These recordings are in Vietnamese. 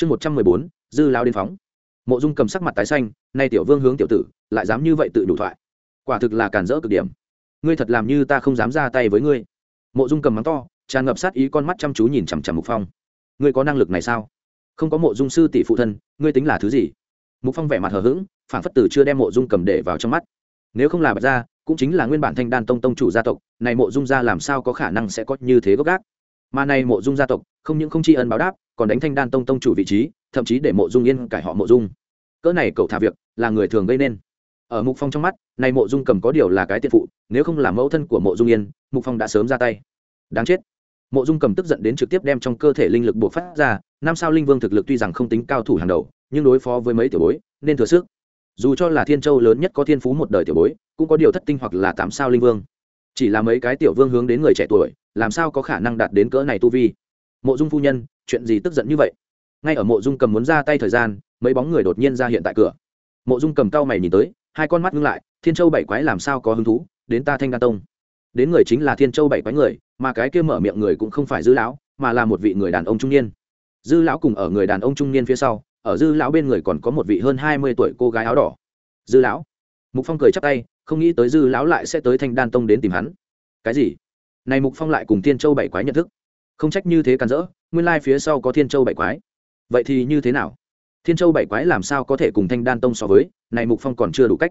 chương một trăm mười bốn, dư lao đến phóng. Mộ dung cầm sắc mặt tái xanh, nay tiểu vương hướng tiểu tử, lại dám như vậy tự đủ thoại. Quả thực là cản rỡ cực điểm. Ngươi thật làm như ta không dám ra tay với ngươi. Mộ dung cầm mắng to, tràn ngập sát ý con mắt chăm chú nhìn chằm chằm mục phong. Ngươi có năng lực này sao? Không có mộ dung sư tỷ phụ thân, ngươi tính là thứ gì? Mục phong vẻ mặt hờ hững, phản phất tử chưa đem mộ dung cầm để vào trong mắt. Nếu không là bạch gia, cũng chính là nguyên bản thanh đan tông tông chủ gia tộc, này mộ dung gia làm sao có khả năng sẽ có như thế gốc gác? Mà này mộ dung gia tộc, không những không tri ân báo đáp, còn đánh thanh đan tông tông chủ vị trí, thậm chí để mộ dung yên cải họ mộ dung. Cỡ này cậu thả việc, là người thường gây nên. Ở mục phong trong mắt, này mộ dung cầm có điều là cái tiện phụ, nếu không là mẫu thân của mộ dung yên, mục phong đã sớm ra tay. Đáng chết. Mộ dung cầm tức giận đến trực tiếp đem trong cơ thể linh lực buộc phát ra, năm sao linh vương thực lực tuy rằng không tính cao thủ hàng đầu, nhưng đối phó với mấy tiểu bối, nên thừa sức. Dù cho là thiên châu lớn nhất có thiên phú một đời tiểu bối, cũng có điều thất tinh hoặc là tám sao linh vương. Chỉ là mấy cái tiểu vương hướng đến người trẻ tuổi làm sao có khả năng đạt đến cỡ này tu vi? Mộ dung phu nhân, chuyện gì tức giận như vậy? Ngay ở mộ dung cầm muốn ra tay thời gian, mấy bóng người đột nhiên ra hiện tại cửa. Mộ dung cầm cao mày nhìn tới, hai con mắt ngưng lại, thiên châu bảy quái làm sao có hứng thú, đến ta thanh đa tông. Đến người chính là thiên châu bảy quái người, mà cái kia mở miệng người cũng không phải dư lão, mà là một vị người đàn ông trung niên. Dư lão cùng ở người đàn ông trung niên phía sau, ở dư lão bên người còn có một vị hơn hai mươi tuổi cô gái áo đỏ. Dư lão. Mục phong cười chắp tay, không nghĩ tới dư lão lại sẽ tới thanh đan tông đến tìm hắn. Cái gì? Này mục phong lại cùng thiên châu bảy quái nhận thức. Không trách như thế càn rỡ, nguyên lai phía sau có thiên châu bảy quái. Vậy thì như thế nào? Thiên châu bảy quái làm sao có thể cùng thanh đan tông so với? Này mục phong còn chưa đủ cách.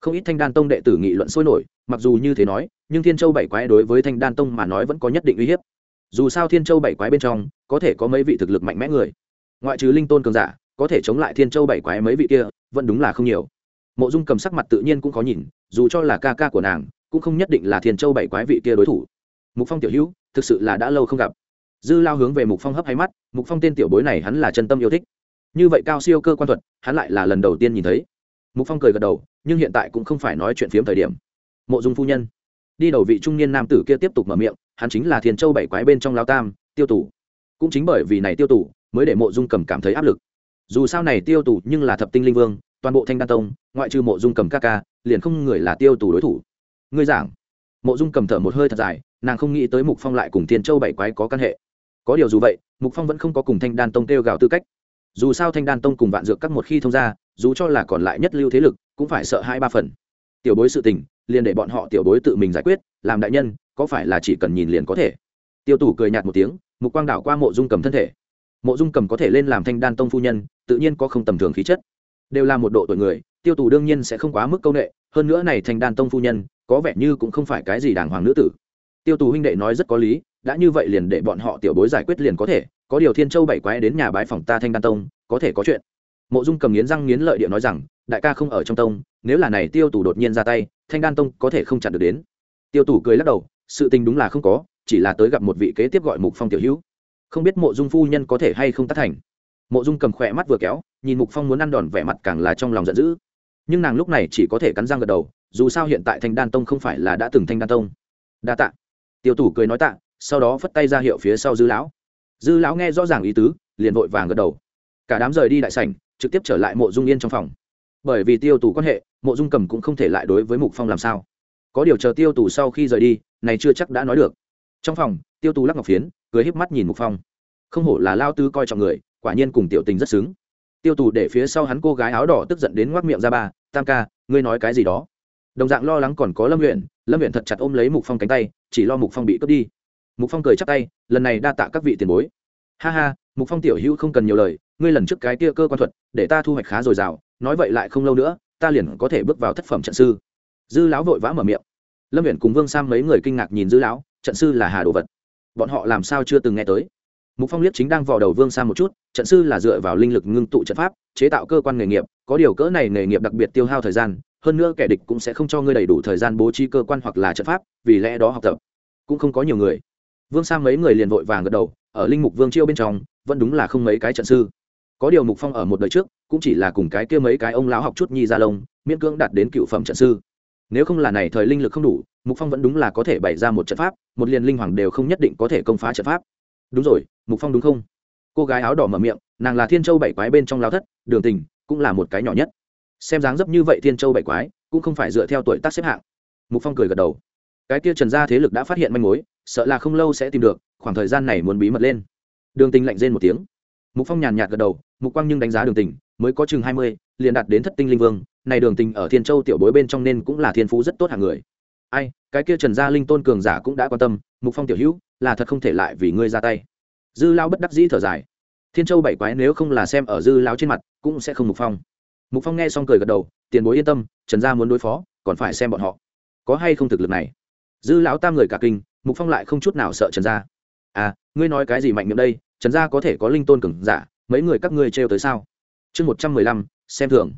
Không ít thanh đan tông đệ tử nghị luận sôi nổi, mặc dù như thế nói, nhưng thiên châu bảy quái đối với thanh đan tông mà nói vẫn có nhất định uy hiếp. Dù sao thiên châu bảy quái bên trong, có thể có mấy vị thực lực mạnh mẽ người. Ngoại trừ linh tôn cường giả, có thể chống lại thiên châu bảy quái mấy vị kia, vẫn đúng là không nhiều. Mộ dung cầm sắc mặt tự nhiên cũng khó nhìn, dù cho là ca ca của nàng, cũng không nhất định là thiên châu bảy quái vị kia đối thủ mục phong tiểu hữu, thực sự là đã lâu không gặp. Dư lao hướng về mục phong hấp hay mắt, mục phong tên tiểu bối này hắn là chân tâm yêu thích. Như vậy cao siêu cơ quan thuật, hắn lại là lần đầu tiên nhìn thấy. Mục phong cười gật đầu, nhưng hiện tại cũng không phải nói chuyện phiếm thời điểm. Mộ dung phu nhân, đi đầu vị trung niên nam tử kia tiếp tục mở miệng, hắn chính là thiên châu bảy quái bên trong lao tam, tiêu tủ cũng chính bởi vì này tiêu tủ mới để mộ dung cầm cảm thấy áp lực. Dù sao này tiêu tủ nhưng là thập tinh linh vương, toàn bộ thanh đan tông, ngoại trừ mộ dung cầm ca ca, liền không người là tiêu tủ đối thủ. Ngươi giảng. Mộ dung cầm thở một hơi thật dài nàng không nghĩ tới mục phong lại cùng thiên châu bảy quái có căn hệ. Có điều dù vậy, mục phong vẫn không có cùng thanh đan tông kêu gào tư cách. Dù sao thanh đan tông cùng vạn dược các một khi thông ra, dù cho là còn lại nhất lưu thế lực, cũng phải sợ hai ba phần. Tiểu bối sự tình, liền để bọn họ tiểu bối tự mình giải quyết, làm đại nhân, có phải là chỉ cần nhìn liền có thể? Tiêu tủ cười nhạt một tiếng, mục quang đảo qua mộ dung cầm thân thể. Mộ dung cầm có thể lên làm thanh đan tông phu nhân, tự nhiên có không tầm thường khí chất. Đều là một độ tuổi người, tiêu tù đương nhiên sẽ không quá mức c â u n ệ hơn nữa này thanh đan tông phu nhân, có vẻ như cũng không phải cái gì đàng hoàng nữ tử tiêu tù huynh đệ nói rất có lý, đã như vậy liền để bọn họ tiểu bối giải quyết liền có thể, có điều thiên châu bảy quái đến nhà bái phòng ta thanh đan tông, có thể có chuyện. Mộ dung cầm nghiến răng nghiến lợi địa nói rằng, đại ca không ở trong tông, nếu là này tiêu tù đột nhiên ra tay, thanh đan tông có thể không chặn được đến. Tiêu tù cười lắc đầu, sự tình đúng là không có, chỉ là tới gặp một vị kế tiếp gọi mục phong tiểu hữu. Không biết mộ dung phu nhân có thể hay không tác thành. Mộ dung cầm khỏe mắt vừa kéo, nhìn mục phong muốn ăn đòn vẻ mặt càng là trong lòng giận dữ. Nhưng nàng lúc này chỉ có thể cắn răng gật đầu, dù sao hiện tại thanh đan tông không phải là đã từng thanh đan tông. Đa tạ tiêu tủ cười nói tạ, sau đó phất tay ra hiệu phía sau dư lão. Dư lão nghe rõ ràng ý tứ, liền vội vàng gật đầu. Cả đám rời đi đại sảnh, trực tiếp trở lại mộ dung yên trong phòng. Bởi vì tiêu tủ quan hệ, mộ dung cầm cũng không thể lại đối với mục phong làm sao. Có điều chờ tiêu tủ sau khi rời đi, này chưa chắc đã nói được. Trong phòng, tiêu tủ lắc ngọc phiến, cười híp mắt nhìn mục phong. Không hổ là lao tư coi trọng người, quả nhiên cùng tiểu tình rất xứng. Tiêu tù để phía sau hắn cô gái áo đỏ tức giận đến ngoác miệng ra ba, tam ca, ngươi nói cái gì đó? Đồng dạng lo lắng còn có lâm huyện lâm huyện thật chặt ôm lấy mục phong cánh tay chỉ lo mục phong bị cướp đi mục phong cười chắp tay lần này đa tạ các vị tiền bối ha ha mục phong tiểu hữu không cần nhiều lời ngươi lần trước cái kia cơ quan thuật để ta thu hoạch khá dồi dào nói vậy lại không lâu nữa ta liền có thể bước vào thất phẩm trận sư dư lão vội vã mở miệng lâm huyện cùng vương sam mấy người kinh ngạc nhìn dư lão trận sư là hà đồ vật bọn họ làm sao chưa từng nghe tới mục phong liếc chính đang vò đầu vương sang một chút trận sư là dựa vào linh lực ngưng tụ trận pháp chế tạo cơ quan nghề nghiệp có điều cỡ này nghề nghiệp đặc biệt tiêu hao thời gian hơn nữa kẻ địch cũng sẽ không cho ngươi đầy đủ thời gian bố trí cơ quan hoặc là trận pháp, vì lẽ đó học tập. Cũng không có nhiều người. Vương sang mấy người liền vội vàng gật đầu, ở linh mục vương chiêu bên trong, vẫn đúng là không mấy cái trận sư. Có điều mục phong ở một đời trước, cũng chỉ là cùng cái kia mấy cái ông lão học chút nhi gia lông, miễn cưỡng đạt đến cựu phẩm trận sư. Nếu không là này thời linh lực không đủ, mục phong vẫn đúng là có thể bày ra một trận pháp, một liền linh hoàng đều không nhất định có thể công phá trận pháp. Đúng rồi, mục phong đúng không? Cô gái áo đỏ mở miệng, nàng là thiên châu bảy quái bên trong lao thất, đường tình, cũng là một cái nhỏ nhất xem dáng dấp như vậy thiên châu bảy quái, cũng không phải dựa theo tuổi tác xếp hạng. Mục phong cười gật đầu. Cái kia trần gia thế lực đã phát hiện manh mối, sợ là không lâu sẽ tìm được, khoảng thời gian này muốn bí mật lên. Đường tình lạnh rên một tiếng. Mục phong nhàn nhạt gật đầu, mục quang nhưng đánh giá đường tình, mới có chừng hai mươi, liền đạt đến thất tinh linh vương, này đường tình ở thiên châu tiểu bối bên trong nên cũng là thiên phú rất tốt hàng người. Ai, cái kia trần gia linh tôn cường giả cũng đã quan tâm, mục phong tiểu hữu, là thật không thể lại vì ngươi ra tay. Dư lao bất đắc dĩ thở dài. Thiên châu bảy quái nếu không là xem ở dư lao trên mặt, cũng sẽ không mục phong mục phong nghe xong cười gật đầu tiền bối yên tâm trần gia muốn đối phó còn phải xem bọn họ có hay không thực lực này dư lão tam người cả kinh mục phong lại không chút nào sợ trần gia à ngươi nói cái gì mạnh miệng đây trần gia có thể có linh tôn cường giả mấy người các ngươi trêu tới sao chương một trăm mười lăm xem thường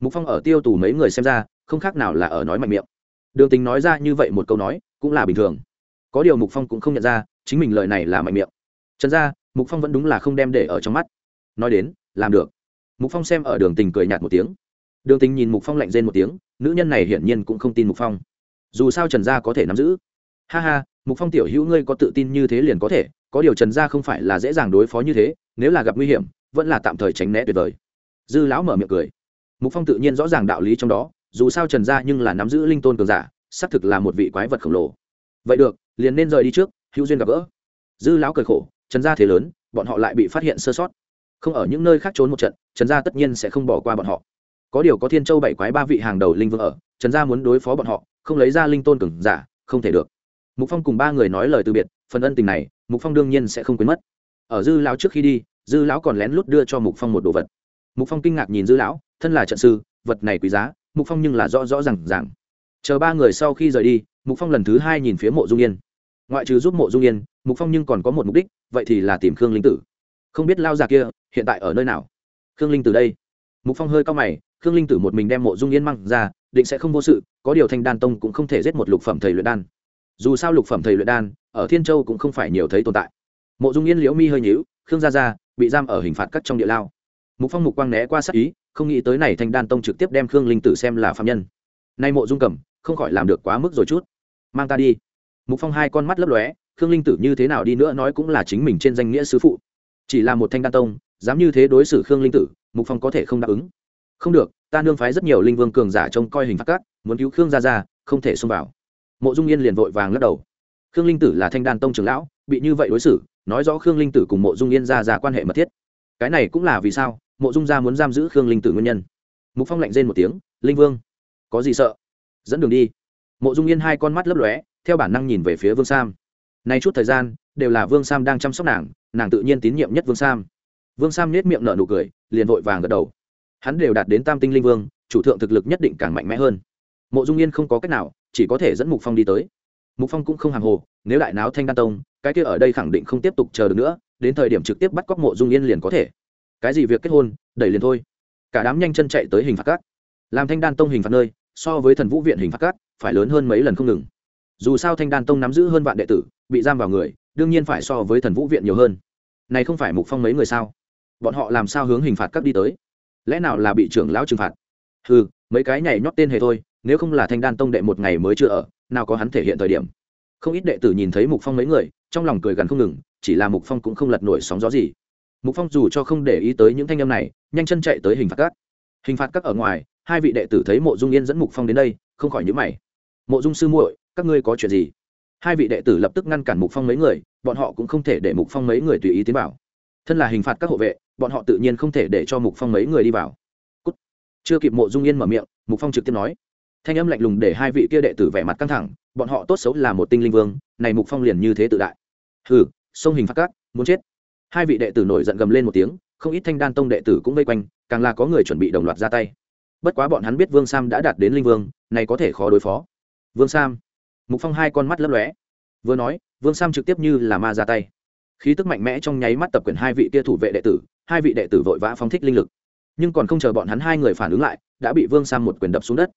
mục phong ở tiêu tù mấy người xem ra không khác nào là ở nói mạnh miệng đường tình nói ra như vậy một câu nói cũng là bình thường có điều mục phong cũng không nhận ra chính mình lời này là mạnh miệng trần gia mục phong vẫn đúng là không đem để ở trong mắt nói đến làm được mục phong xem ở đường tình cười nhạt một tiếng. Đường tình nhìn mục phong lạnh rên một tiếng, nữ nhân này hiển nhiên cũng không tin mục phong. Dù sao trần gia có thể nắm giữ. Ha ha, mục phong tiểu hữu ngươi có tự tin như thế liền có thể, có điều trần gia không phải là dễ dàng đối phó như thế, nếu là gặp nguy hiểm, vẫn là tạm thời tránh né tuyệt vời. Dư lão mở miệng cười. Mục phong tự nhiên rõ ràng đạo lý trong đó, dù sao trần gia nhưng là nắm giữ linh tôn cường giả, xác thực là một vị quái vật khổng lồ. Vậy được, liền nên rời đi trước, hữu duyên gặp gỡ. Dư lão cười khổ, trần gia thế lớn, bọn họ lại bị phát hiện sơ sót không ở những nơi khác trốn một trận, trần gia tất nhiên sẽ không bỏ qua bọn họ. Có điều có thiên châu bảy quái ba vị hàng đầu linh vương ở, trần gia muốn đối phó bọn họ, không lấy ra linh tôn cường giả, không thể được. Mục phong cùng ba người nói lời từ biệt, phần ân tình này, mục phong đương nhiên sẽ không quên mất. Ở dư lão trước khi đi, dư lão còn lén lút đưa cho mục phong một đồ vật. Mục phong kinh ngạc nhìn dư lão, thân là trận sư, vật này quý giá, mục phong nhưng là rõ rõ rằng rằng chờ ba người sau khi rời đi, mục phong lần thứ hai nhìn phía mộ dung yên. Ngoại trừ giúp mộ dung yên, mục phong nhưng còn có một mục đích, vậy thì là tìm khương linh tử không biết lao già kia hiện tại ở nơi nào. Khương linh tử đây. Mục phong hơi cao mày, khương linh tử một mình đem mộ dung yên mang ra, định sẽ không vô sự, có điều thanh đan tông cũng không thể giết một lục phẩm thầy luyện đan. Dù sao lục phẩm thầy luyện đan, ở thiên châu cũng không phải nhiều thấy tồn tại. Mộ dung yên liễu mi hơi nhíu, khương gia gia, bị giam ở hình phạt cắt trong địa lao. Mục phong mục quang né qua sát ý, không nghĩ tới này thanh đan tông trực tiếp đem khương linh tử xem là phạm nhân. Nay mộ dung cẩm không khỏi làm được quá mức rồi chút. Mang ta đi. Mục phong hai con mắt lấp lóe, khương linh tử như thế nào đi nữa nói cũng là chính mình trên danh nghĩa sứ phụ chỉ là một thanh đan tông, dám như thế đối xử khương linh tử, mục phong có thể không đáp ứng. Không được, ta nương phái rất nhiều linh vương cường giả trông coi hình phạt cát, muốn cứu khương gia ra không thể xông vào. Mộ dung yên liền vội vàng lắc đầu. Khương linh tử là thanh đan tông trưởng lão, bị như vậy đối xử, nói rõ khương linh tử cùng mộ dung yên ra ra quan hệ mật thiết. Cái này cũng là vì sao mộ dung gia muốn giam giữ khương linh tử nguyên nhân. Mục phong lạnh rên một tiếng, linh vương, có gì sợ? Dẫn đường đi. Mộ dung yên hai con mắt lấp lóe, theo bản năng nhìn về phía vương sam. Nay chút thời gian đều là vương sam đang chăm sóc nàng nàng tự nhiên tín nhiệm nhất vương sam. Vương sam nết miệng nở nụ cười, liền vội vàng gật đầu. Hắn đều đạt đến tam tinh linh vương, chủ thượng thực lực nhất định càng mạnh mẽ hơn. Mộ dung yên không có cách nào, chỉ có thể dẫn mục phong đi tới. Mục phong cũng không hàng hồ, nếu đại náo thanh đan tông, cái kia ở đây khẳng định không tiếp tục chờ được nữa, đến thời điểm trực tiếp bắt cóc mộ dung yên liền có thể. Cái gì việc kết hôn, đẩy liền thôi. Cả đám nhanh chân chạy tới hình phạt cát. Làm thanh đan tông hình phạt nơi, so với thần vũ viện hình phạt cát, phải lớn hơn mấy lần không ngừng. Dù sao thanh đan tông nắm giữ hơn vạn đệ tử, bị giam vào người đương nhiên phải so với thần vũ viện nhiều hơn. Này không phải mục phong mấy người sao? Bọn họ làm sao hướng hình phạt các đi tới? Lẽ nào là bị trưởng lão trừng phạt? Ừ mấy cái nhảy nhót tên hề thôi, nếu không là thanh đan tông đệ một ngày mới chưa ở, nào có hắn thể hiện thời điểm. Không ít đệ tử nhìn thấy mục phong mấy người, trong lòng cười gần không ngừng, chỉ là mục phong cũng không lật nổi sóng gió gì. Mục phong dù cho không để ý tới những thanh âm này, nhanh chân chạy tới hình phạt các. Hình phạt các ở ngoài, hai vị đệ tử thấy mộ dung yên dẫn mục phong đến đây, không khỏi nhớ mày. Mộ dung sư muội, các ngươi có chuyện gì? Hai vị đệ tử lập tức ngăn cản mục phong mấy người, bọn họ cũng không thể để mục phong mấy người tùy ý tiến vào. Thân là hình phạt các hộ vệ, bọn họ tự nhiên không thể để cho mục phong mấy người đi vào. Cút. chưa kịp mộ dung yên mở miệng, mục phong trực tiếp nói. Thanh âm lạnh lùng để hai vị kia đệ tử vẻ mặt căng thẳng, bọn họ tốt xấu là một tinh linh vương, này mục phong liền như thế tự đại. Hừ, sông hình phạt các muốn chết. Hai vị đệ tử nổi giận gầm lên một tiếng, không ít thanh đan tông đệ tử cũng vây quanh, càng là có người chuẩn bị đồng loạt ra tay. Bất quá bọn hắn biết vương sam đã đạt đến linh vương, này có thể khó đối phó. Vương sam mục phong hai con mắt lấp lóe. Vừa nói, vương sam trực tiếp như là ma ra tay. Khí tức mạnh mẽ trong nháy mắt tập quyền hai vị tia thủ vệ đệ tử, hai vị đệ tử vội vã phóng thích linh lực. Nhưng còn không chờ bọn hắn hai người phản ứng lại, đã bị vương sam một quyền đập xuống đất.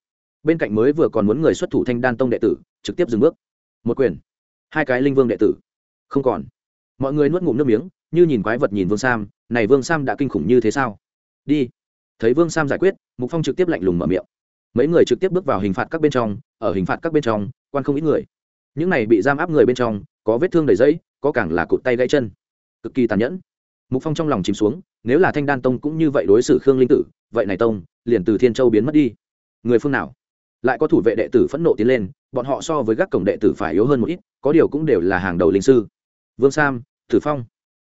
Bên cạnh mới vừa còn muốn người xuất thủ thanh đan tông đệ tử, trực tiếp dừng bước. Một quyền. Hai cái linh vương đệ tử. Không còn. Mọi người nuốt ngụm nước miếng, như nhìn quái vật nhìn vương sam, này vương sam đã kinh khủng như thế sao? Đi. Thấy vương sam giải quyết, mục phong trực tiếp lạnh lùng mở miệng. Mấy người trực tiếp bước vào hình phạt các bên trong, ở hình phạt các bên trong quan không ít người. Những này bị giam áp người bên trong, có vết thương đầy dẫy có càng là cụt tay gãy chân. Cực kỳ tàn nhẫn. Mục phong trong lòng chìm xuống, nếu là thanh đan tông cũng như vậy đối xử khương linh tử, vậy này tông, liền từ thiên châu biến mất đi. Người phương nào? Lại có thủ vệ đệ tử phẫn nộ tiến lên, bọn họ so với các cổng đệ tử phải yếu hơn một ít, có điều cũng đều là hàng đầu linh sư. Vương sam, tử phong.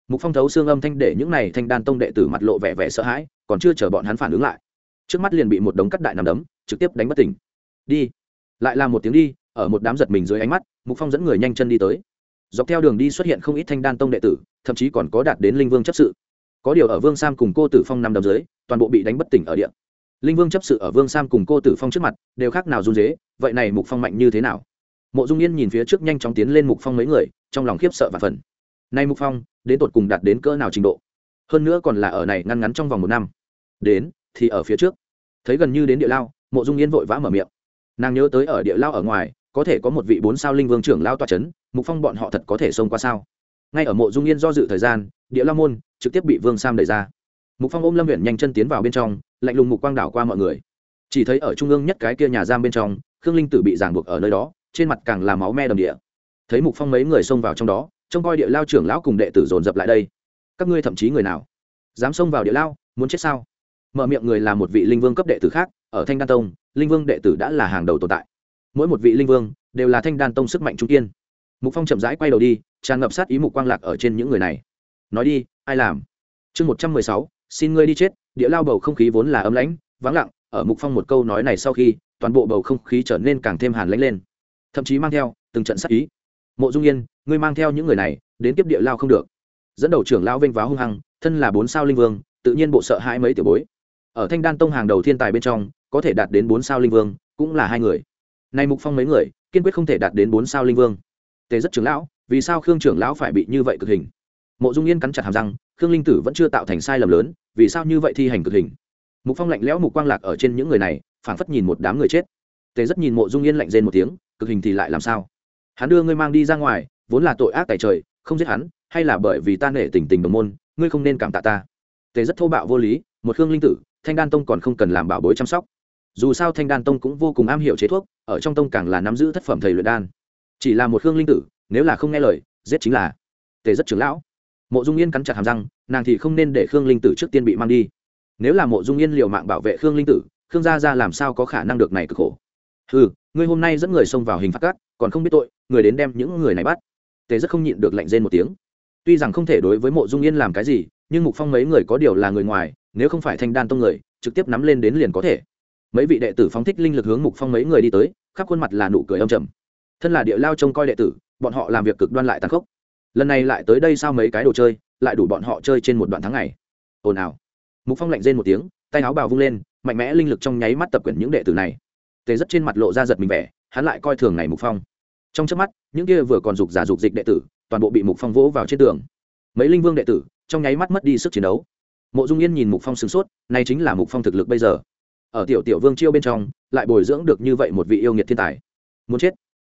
Mục phong thấu xương âm thanh để những này thanh đan tông đệ tử mặt lộ vẻ vẻ sợ hãi, còn chưa chờ bọn hắn phản ứng lại. Trước mắt liền bị một đống cắt đại nằm đấm, trực tiếp đánh bất tỉnh. Đi. Lại là một tiếng đi ở một đám giật mình dưới ánh mắt, mục phong dẫn người nhanh chân đi tới. Dọc theo đường đi xuất hiện không ít thanh đan tông đệ tử, thậm chí còn có đạt đến linh vương chấp sự. Có điều ở vương sam cùng cô tử phong nằm đầm dưới, toàn bộ bị đánh bất tỉnh ở địa. linh vương chấp sự ở vương sam cùng cô tử phong trước mặt, đều khác nào run dế vậy này mục phong mạnh như thế nào? Mộ dung yên nhìn phía trước nhanh chóng tiến lên mục phong mấy người, trong lòng khiếp sợ và phần nay mục phong, đến tột cùng đạt đến cỡ nào trình độ? Hơn nữa còn là ở này ngăn ngắn trong vòng một năm. Đến, thì ở phía trước. Thấy gần như đến địa lao, mộ dung yên vội vã mở miệng. Nàng nhớ tới ở địa lao ở ngoài có thể có một vị bốn sao linh vương trưởng lao toa c h ấ n mục phong bọn họ thật có thể xông qua sao? Ngay ở mộ dung yên do dự thời gian, địa lao môn trực tiếp bị vương sam đẩy ra. Mục phong ôm lâm huyện nhanh chân tiến vào bên trong, lạnh lùng mục quang đảo qua mọi người. Chỉ thấy ở trung ương nhất cái kia nhà giam bên trong, khương linh tử bị giảng buộc ở nơi đó, trên mặt càng là máu me đầm địa. Thấy mục phong mấy người xông vào trong đó, trông coi địa lao trưởng lão cùng đệ tử dồn dập lại đây. Các ngươi thậm chí người nào? Dám xông vào địa lao, muốn chết sao? Mở miệng người là một vị linh vương cấp đệ tử khác, ở thanh đan tông, linh vương đệ tử đã là hàng đầu tồn tại mỗi một vị linh vương đều là thanh đan tông sức mạnh trung kiên. Mục phong chậm rãi quay đầu đi, tràn ngập sát ý mục quang lạc ở trên những người này. Nói đi, ai làm? Chương một trăm mười sáu, xin ngươi đi chết, địa lao bầu không khí vốn là ấm lãnh, vắng lặng, ở mục phong một câu nói này sau khi, toàn bộ bầu không khí trở nên càng thêm hàn lãnh lên. Thậm chí mang theo từng trận sát ý. Mộ dung yên, ngươi mang theo những người này, đến tiếp địa lao không được. Dẫn đầu trưởng lao vênh váo hung hăng, thân là bốn sao linh vương, tự nhiên bộ sợ hãi mấy tiểu bối. Ở thanh đan tông hàng đầu thiên tài bên trong, có thể đạt đến bốn sao linh vương, cũng là hai người nay mục phong mấy người, kiên quyết không thể đạt đến bốn sao linh vương. Tề rất trưởng lão, vì sao khương trưởng lão phải bị như vậy cực hình? Mộ dung yên cắn chặt hàm răng, khương linh tử vẫn chưa tạo thành sai lầm lớn, vì sao như vậy thi hành cực hình? Mục phong lạnh lẽo mục quang lạc ở trên những người này, phảng phất nhìn một đám người chết. Tề rất nhìn mộ dung yên lạnh rên một tiếng, cực hình thì lại làm sao? Hắn đưa ngươi mang đi ra ngoài, vốn là tội ác tại trời, không giết hắn, hay là bởi vì ta nể tình tình đồng môn, ngươi không nên cảm tạ ta. Tề rất thô bạo vô lý, một khương linh tử, thanh đan tông còn không cần làm bảo bối chăm sóc dù sao thanh đan tông cũng vô cùng am hiểu chế thuốc, ở trong tông càng là nắm giữ thất phẩm thầy luyện đan. Chỉ là một khương linh tử, nếu là không nghe lời, giết chính là tề rất trưởng lão. Mộ dung yên cắn chặt hàm răng, nàng thì không nên để khương linh tử trước tiên bị mang đi. Nếu là mộ dung yên liều mạng bảo vệ khương linh tử, khương gia ra làm sao có khả năng được này cực khổ? Ừ ngươi hôm nay dẫn người xông vào hình phạt cát, còn không biết tội, người đến đem những người này bắt. Tề rất không nhịn được lạnh rên một tiếng. Tuy rằng không thể đối với mộ dung yên làm cái gì, nhưng mục phong mấy người có điều là người ngoài, nếu không phải thanh đan tông người, trực tiếp nắm lên đến liền có thể mấy vị đệ tử phóng thích linh lực hướng mục phong mấy người đi tới, khắp khuôn mặt là nụ cười âm trầm. Thân là địa lao trông coi đệ tử, bọn họ làm việc cực đoan lại tàn khốc. Lần này lại tới đây sao mấy cái đồ chơi, lại đủ bọn họ chơi trên một đoạn tháng ngày. Ồn ào. Mục phong lạnh rên một tiếng, tay áo bào vung lên, mạnh mẽ linh lực trong nháy mắt tập quyển những đệ tử này. Tề rất trên mặt lộ ra giật mình vẻ, hắn lại coi thường này mục phong. Trong chớp mắt, những kia vừa còn dục giả dục dịch đệ tử, toàn bộ bị mục phong vỗ vào trên tường. Mấy linh vương đệ tử, trong nháy mắt mất đi sức chiến đấu. Mộ dung yên nhìn mục phong sửng sốt, này chính là mục phong thực lực bây giờ ở tiểu tiểu vương chiêu bên trong, lại bồi dưỡng được như vậy một vị yêu nghiệt thiên tài. Muốn chết.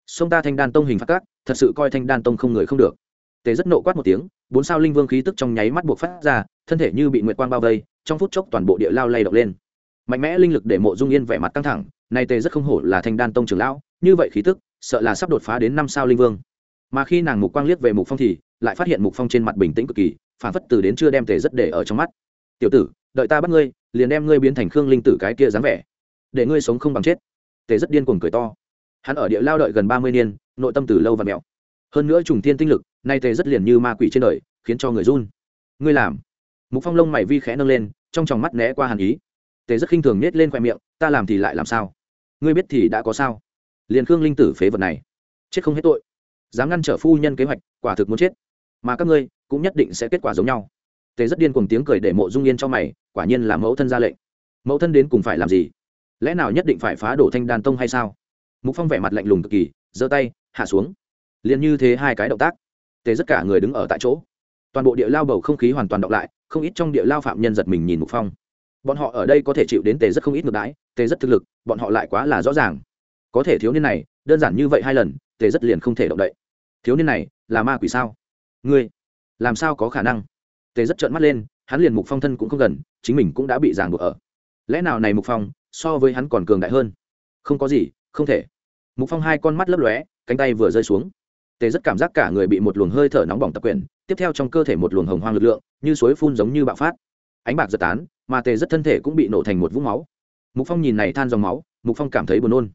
Sông ta thanh đan tông hình phát các, thật sự coi thanh đan tông không người không được. Tề rất nộ quát một tiếng, bốn sao linh vương khí tức trong nháy mắt buộc phát ra, thân thể như bị nguyệt quang bao vây, trong phút chốc toàn bộ địa lao lay động lên. Mạnh mẽ linh lực để mộ dung yên vẻ mặt căng thẳng, nay tề rất không hổ là thanh đan tông trưởng lão, như vậy khí tức, sợ là sắp đột phá đến năm sao linh vương. Mà khi nàng mục quang liếc về mục phong thì, lại phát hiện mục phong trên mặt bình tĩnh cực kỳ, phản phất từ đến chưa đem tề rất để ở trong mắt tiểu tử, đợi ta bắt ngươi, liền đem ngươi biến thành khương linh tử cái kia dáng vẻ, để ngươi sống không bằng chết. Tề rất điên cuồng cười to. Hắn ở địa lao đợi gần ba mươi niên, nội tâm từ lâu và mẹo. Hơn nữa trùng thiên tinh lực, nay tề rất liền như ma quỷ trên đời, khiến cho người run. Ngươi làm. Mục phong lông mày vi khẽ nâng lên, trong tròng mắt né qua hàn ý. Tề rất khinh thường nết lên khoe miệng, ta làm thì lại làm sao? Ngươi biết thì đã có sao? Liền khương linh tử phế vật này, chết không hết tội. Dám ngăn trở phu nhân kế hoạch, quả thực muốn chết. Mà các ngươi cũng nhất định sẽ kết quả giống nhau tề rất điên cùng tiếng cười để mộ dung yên cho mày, quả nhiên là mẫu thân ra lệnh. Mẫu thân đến cùng phải làm gì? Lẽ nào nhất định phải phá đổ thanh đàn tông hay sao? Mục phong vẻ mặt lạnh lùng cực kỳ, giơ tay, hạ xuống. Liền như thế hai cái động tác, tề rất cả người đứng ở tại chỗ. Toàn bộ địa lao bầu không khí hoàn toàn đọc lại, không ít trong địa lao phạm nhân giật mình nhìn mục phong. Bọn họ ở đây có thể chịu đến tề rất không ít ngược đãi, tề rất thực lực, bọn họ lại quá là rõ ràng. Có thể thiếu niên này, đơn giản như vậy hai lần, tề rất liền không thể động đậy. Thiếu niên này, là ma quỷ sao? Ngươi, làm sao có khả năng? Tề rất trợn mắt lên, hắn liền mục phong thân cũng không gần, chính mình cũng đã bị ràng buộc ở. Lẽ nào này mục phong, so với hắn còn cường đại hơn? Không có gì, không thể. Mục phong hai con mắt lấp lóe, cánh tay vừa rơi xuống. Tề rất cảm giác cả người bị một luồng hơi thở nóng bỏng tập quyền, tiếp theo trong cơ thể một luồng hồng hoang lực lượng, như suối phun giống như bạo phát. Ánh bạc giật tán, mà tề rất thân thể cũng bị nổ thành một vũng máu. Mục phong nhìn này than dòng máu, mục phong cảm thấy buồn nôn.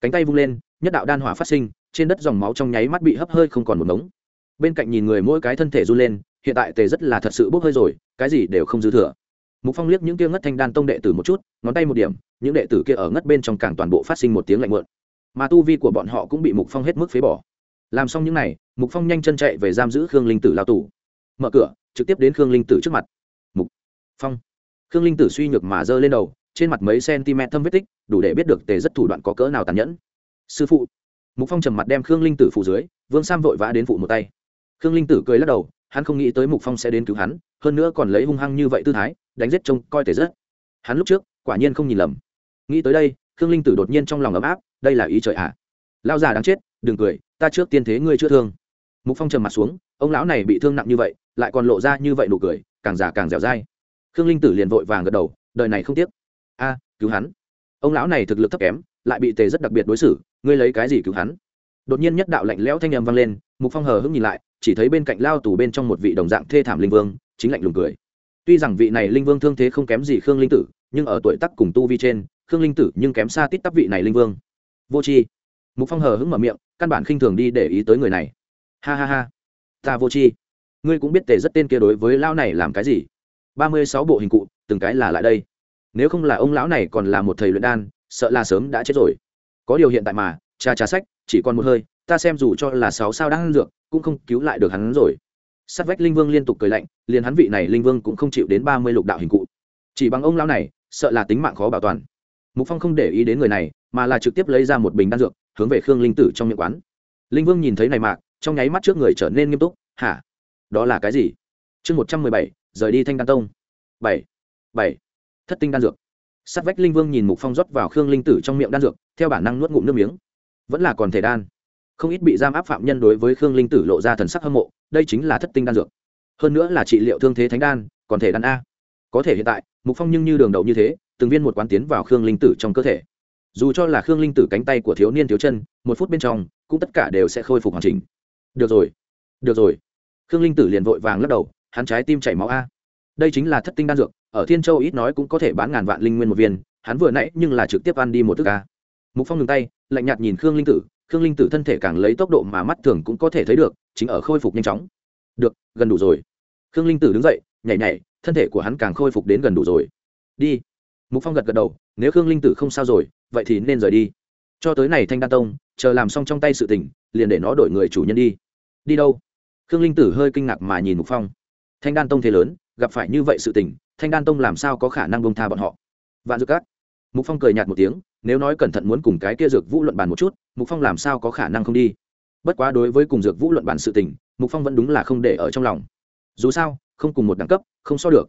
Cánh tay vung lên, nhất đạo đan hỏa phát sinh, trên đất dòng máu trong nháy mắt bị hấp hơi không còn một mống. Bên cạnh nhìn người mỗi cái thân thể run lên hiện tại tề rất là thật sự bốc hơi rồi, cái gì đều không dư thừa. Mục phong liếc những kia ngất thanh đan tông đệ tử một chút, ngón tay một điểm, những đệ tử kia ở ngất bên trong cảng toàn bộ phát sinh một tiếng lạnh mượn mà tu vi của bọn họ cũng bị mục phong hết mức phế bỏ. Làm xong những này, mục phong nhanh chân chạy về giam giữ khương linh tử lao tù. Mở cửa, trực tiếp đến khương linh tử trước mặt. Mục phong. Khương linh tử suy nhược mà giơ lên đầu, trên mặt mấy cm thâm vết tích, đủ để biết được tề rất thủ đoạn có cỡ nào tàn nhẫn. Sư phụ. Mục phong trầm mặt đem khương linh tử phụ dưới, vương sam vội vã đến phụ một tay. Khương linh tử cười lắc đầu hắn không nghĩ tới mục phong sẽ đến cứu hắn, hơn nữa còn lấy hung hăng như vậy tư thái, đánh giết trông coi tề rất. Hắn lúc trước, quả nhiên không nhìn lầm. Nghĩ tới đây, khương linh tử đột nhiên trong lòng ấm áp, đây là ý trời ạ. À. lao già đáng chết, đừng cười, ta trước tiên thế ngươi chưa thương. Mục phong trầm mặt xuống, ông lão này bị thương nặng như vậy, lại còn lộ ra như vậy nụ cười, càng già càng dẻo dai. Khương linh tử liền vội vàng gật đầu, đời này không tiếc. A, cứu hắn. Ông lão này thực lực thấp kém, lại bị tề rất đặc biệt đối xử, ngươi lấy cái gì cứu hắn? Đột nhiên nhất đạo lạnh lẽo thanh âm vang lên, mục phong hờ hững nhìn lại chỉ thấy bên cạnh lao tù bên trong một vị đồng dạng thê thảm linh vương, chính lạnh lùng cười. Tuy rằng vị này linh vương thương thế không kém gì khương linh tử, nhưng ở tuổi tác cùng tu vi trên, khương linh tử nhưng kém xa tít tắp vị này linh vương. Vô tri. Mục phong hờ hững mở miệng, căn bản khinh thường đi để ý tới người này. Ha ha ha. Ta vô tri. Ngươi cũng biết tề rất tên kia đối với lão này làm cái gì. Ba mươi sáu bộ hình cụ, từng cái là lại đây. Nếu không là ông lão này còn là một thầy luyện đan, sợ là sớm đã chết rồi. Có điều hiện tại mà, cha trà sách, chỉ còn một hơi ta xem dù cho là sáu sao đang ăn dược, cũng không cứu lại được hắn rồi. Sát vách linh vương liên tục cười lạnh, liền hắn vị này linh vương cũng không chịu đến ba mươi lục đạo hình cụ. Chỉ bằng ông lão này, sợ là tính mạng khó bảo toàn. Mục phong không để ý đến người này, mà là trực tiếp lấy ra một bình đan dược, hướng về khương linh tử trong miệng quán. Linh vương nhìn thấy này mạc, trong nháy mắt trước người trở nên nghiêm túc. Hả? Đó là cái gì? Chương một trăm mười bảy, rời đi thanh đan tông. Bảy bảy. Thất tinh đan dược. Sát vách linh vương nhìn mục phong rót vào khương linh tử trong miệng đan dược, theo bản năng nuốt ngụm nước miếng. Vẫn là còn thể đan không ít bị giam áp phạm nhân đối với khương linh tử lộ ra thần sắc hâm mộ, đây chính là thất tinh đan dược. Hơn nữa là trị liệu thương thế thánh đan, còn thể đan a. Có thể hiện tại, mục phong nhưng như đường đậu như thế, từng viên một quán tiến vào khương linh tử trong cơ thể. Dù cho là khương linh tử cánh tay của thiếu niên thiếu chân, một phút bên trong, cũng tất cả đều sẽ khôi phục hoàn chỉnh. Được rồi được rồi. Khương linh tử liền vội vàng lắc đầu, hắn trái tim chảy máu a. Đây chính là thất tinh đan dược, ở thiên châu ít nói cũng có thể bán ngàn vạn linh nguyên một viên, hắn vừa nãy nhưng là trực tiếp ăn đi một thức a. Mục phong ngừng tay, lạnh nhạt nhìn khương linh tử khương linh tử thân thể càng lấy tốc độ mà mắt thường cũng có thể thấy được, chính ở khôi phục nhanh chóng. Được, gần đủ rồi. Khương linh tử đứng dậy, nhảy nhảy, thân thể của hắn càng khôi phục đến gần đủ rồi. Đi. Mục phong gật gật đầu, nếu khương linh tử không sao rồi, vậy thì nên rời đi. Cho tới này thanh đan tông, chờ làm xong trong tay sự tình, liền để nó đổi người chủ nhân đi. Đi đâu? Khương linh tử hơi kinh ngạc mà nhìn mục phong. Thanh đan tông thế lớn, gặp phải như vậy sự tình, thanh đan tông làm sao có khả năng bông tha bọn họ? Vạn dược cát mục phong cười nhạt một tiếng, nếu nói cẩn thận muốn cùng cái kia dược vũ luận bàn một chút, mục phong làm sao có khả năng không đi? Bất quá đối với cùng dược vũ luận bàn sự tình, mục phong vẫn đúng là không để ở trong lòng. Dù sao, không cùng một đẳng cấp, không so được.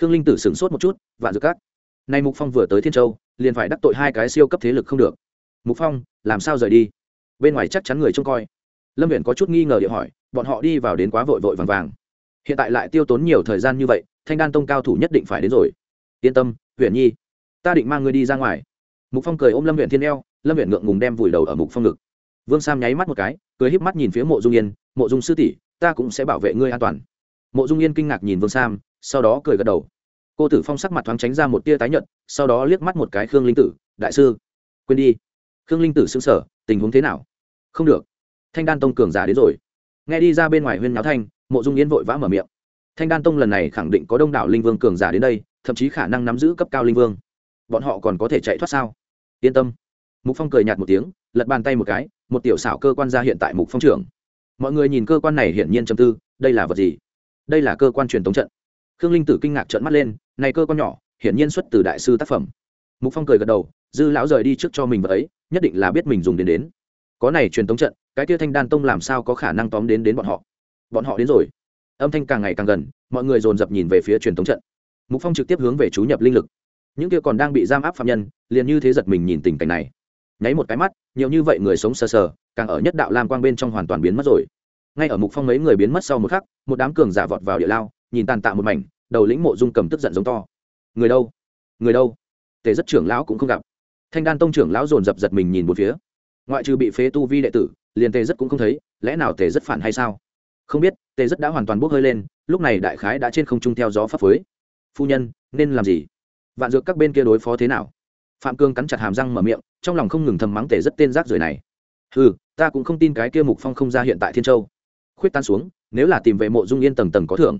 Khương linh tử sửng sốt một chút, vạn dược cát nay mục phong vừa tới thiên châu, liền phải đắc tội hai cái siêu cấp thế lực không được. Mục phong, làm sao rời đi? Bên ngoài chắc chắn người trông coi. Lâm viện có chút nghi ngờ địa hỏi, bọn họ đi vào đến quá vội vội vàng vàng. Hiện tại lại tiêu tốn nhiều thời gian như vậy, thanh đan tông cao thủ nhất định phải đến rồi. Yên tâm huyện nhi ta định mang ngươi đi ra ngoài. Mục phong cười ôm lâm huyện thiên eo, lâm huyện ngượng ngùng đem vùi đầu ở mục phong ngực. Vương sam nháy mắt một cái, cười híp mắt nhìn phía mộ dung yên, mộ dung sư tỷ, ta cũng sẽ bảo vệ ngươi an toàn. Mộ dung yên kinh ngạc nhìn vương sam, sau đó cười gật đầu. Cô tử phong sắc mặt thoáng tránh ra một tia tái nhợt, sau đó liếc mắt một cái khương linh tử, đại sư, quên đi. Khương linh tử xứng sở tình huống thế nào? Không được. Thanh đan tông cường giả đến rồi. Nghe đi ra bên ngoài huyên nháo thanh, mộ dung yên vội vã mở miệng. Thanh đan tông lần này khẳng định có đông đảo linh vương cường giả đến đây, thậm chí khả năng nắm giữ cấp cao linh vương bọn họ còn có thể chạy thoát sao? Yên tâm. Mục phong cười nhạt một tiếng, lật bàn tay một cái, một tiểu xảo cơ quan ra hiện tại mục phong trưởng. Mọi người nhìn cơ quan này hiển nhiên châm tư, đây là vật gì? Đây là cơ quan truyền tống trận. Khương linh tử kinh ngạc trợn mắt lên, này cơ quan nhỏ, hiển nhiên xuất từ đại sư tác phẩm. Mục phong cười gật đầu, dư lão rời đi trước cho mình vật ấy, nhất định là biết mình dùng đến đến. Có này truyền tống trận, cái tia thanh đan tông làm sao có khả năng tóm đến đến bọn họ? Bọn họ đến rồi. Âm thanh càng ngày càng gần, mọi người dồn dập nhìn về phía truyền thống trận. Mục phong trực tiếp hướng về chú nhập linh lực những kia còn đang bị giam áp phạm nhân, liền như thế giật mình nhìn tình cảnh này. Nháy một cái mắt, nhiều như vậy người sống sờ sờ, càng ở nhất đạo lam quang bên trong hoàn toàn biến mất rồi. Ngay ở mục phong mấy người biến mất sau một khắc, một đám cường giả vọt vào địa lao, nhìn tàn tạ một mảnh, đầu lĩnh mộ dung cầm tức giận giống to. Người đâu? Người đâu? Tề rất trưởng lão cũng không gặp. Thanh đan tông trưởng lão dồn dập giật mình nhìn một phía. Ngoại trừ bị phế tu vi đệ tử, liền tề rất cũng không thấy, lẽ nào tề rất phản hay sao? Không biết, tề rất đã hoàn toàn bốc hơi lên, lúc này đại khái đã trên không trung theo gió phấp phới phu nhân, nên làm gì? Vạn dược các bên kia đối phó thế nào? Phạm cương cắn chặt hàm răng mở miệng, trong lòng không ngừng thầm mắng tể rất tên rác rưởi này. Ừ ta cũng không tin cái kia mục phong không ra hiện tại thiên châu. Khuyết tan xuống, nếu là tìm về mộ dung yên tầng tầng có thưởng.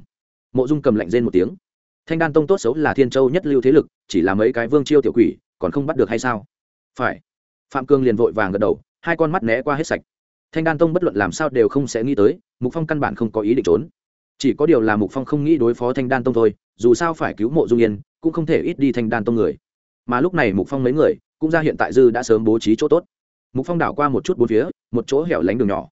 Mộ dung cầm lạnh rên một tiếng. Thanh đan tông tốt xấu là thiên châu nhất lưu thế lực, chỉ là mấy cái vương chiêu tiểu quỷ, còn không bắt được hay sao? Phải. Phạm cương liền vội vàng gật đầu, hai con mắt né qua hết sạch. Thanh đan tông bất luận làm sao đều không sẽ nghĩ tới, mục phong căn bản không có ý định trốn. Chỉ có điều là mục phong không nghĩ đối phó thanh đan tông thôi dù sao phải cứu mộ dung yên, cũng không thể ít đi thanh đan tông người. Mà lúc này mục phong mấy người, cũng ra hiện tại dư đã sớm bố trí chỗ tốt. Mục phong đảo qua một chút bốn phía, một chỗ hẻo lánh đường nhỏ.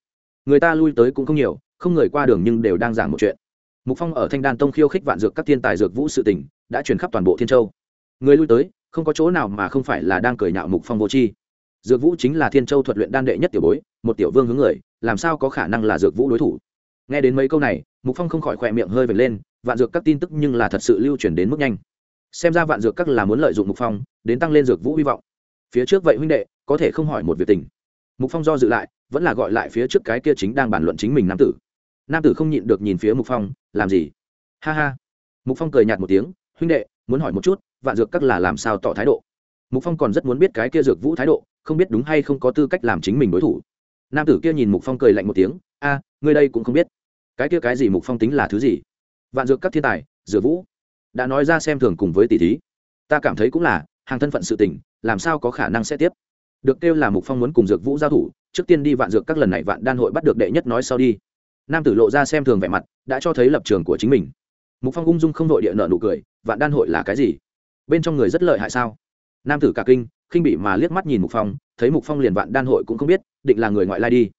Người ta lui tới cũng không nhiều, không người qua đường nhưng đều đang giảng một chuyện. Mục phong ở thanh đan tông khiêu khích vạn dược các thiên tài dược vũ sự tỉnh đã truyền khắp toàn bộ thiên châu. Người lui tới, không có chỗ nào mà không phải là đang cười nhạo mục phong vô chi dược vũ chính là thiên châu thuật luyện đan đệ nhất tiểu bối, một tiểu vương hướng người, làm sao có khả năng là dược vũ đối thủ? Nghe đến mấy câu này, mục phong không khỏi khỏe miệng hơi vệt lên, vạn dược các tin tức nhưng là thật sự lưu truyền đến mức nhanh. Xem ra vạn dược các là muốn lợi dụng mục phong, đến tăng lên dược vũ hy vọng. Phía trước vậy huynh đệ, có thể không hỏi một việc tình. Mục phong do dự lại, vẫn là gọi lại phía trước cái kia chính đang bàn luận chính mình nam tử. Nam tử không nhịn được nhìn phía mục phong, làm gì? Ha ha. Mục phong cười nhạt một tiếng, huynh đệ, muốn hỏi một chút, vạn dược các là làm sao tỏ thái độ? Mục phong còn rất muốn biết cái kia dược vũ thái độ, không biết đúng hay không có tư cách làm chính mình đối thủ. Nam tử kia nhìn mục phong cười lạnh một tiếng, a, ngươi đây cũng không biết cái kia cái gì mục phong tính là thứ gì? Vạn dược các thiên tài dược vũ, đã nói ra xem thường cùng với tỷ thí. Ta cảm thấy cũng là, hàng thân phận sự tình, làm sao có khả năng sẽ tiếp? Được kêu là mục phong muốn cùng dược vũ giao thủ, trước tiên đi vạn dược các lần này vạn đan hội bắt được đệ nhất nói sau đi. Nam tử lộ ra xem thường vẻ mặt, đã cho thấy lập trường của chính mình. Mục phong ung dung không đội địa nợ nụ cười, vạn đan hội là cái gì? Bên trong người rất lợi hại sao? Nam tử cả kinh, khinh bị mà liếc mắt nhìn mục phong, thấy mục phong liền vạn đan hội cũng không biết, định là người ngoại lai đi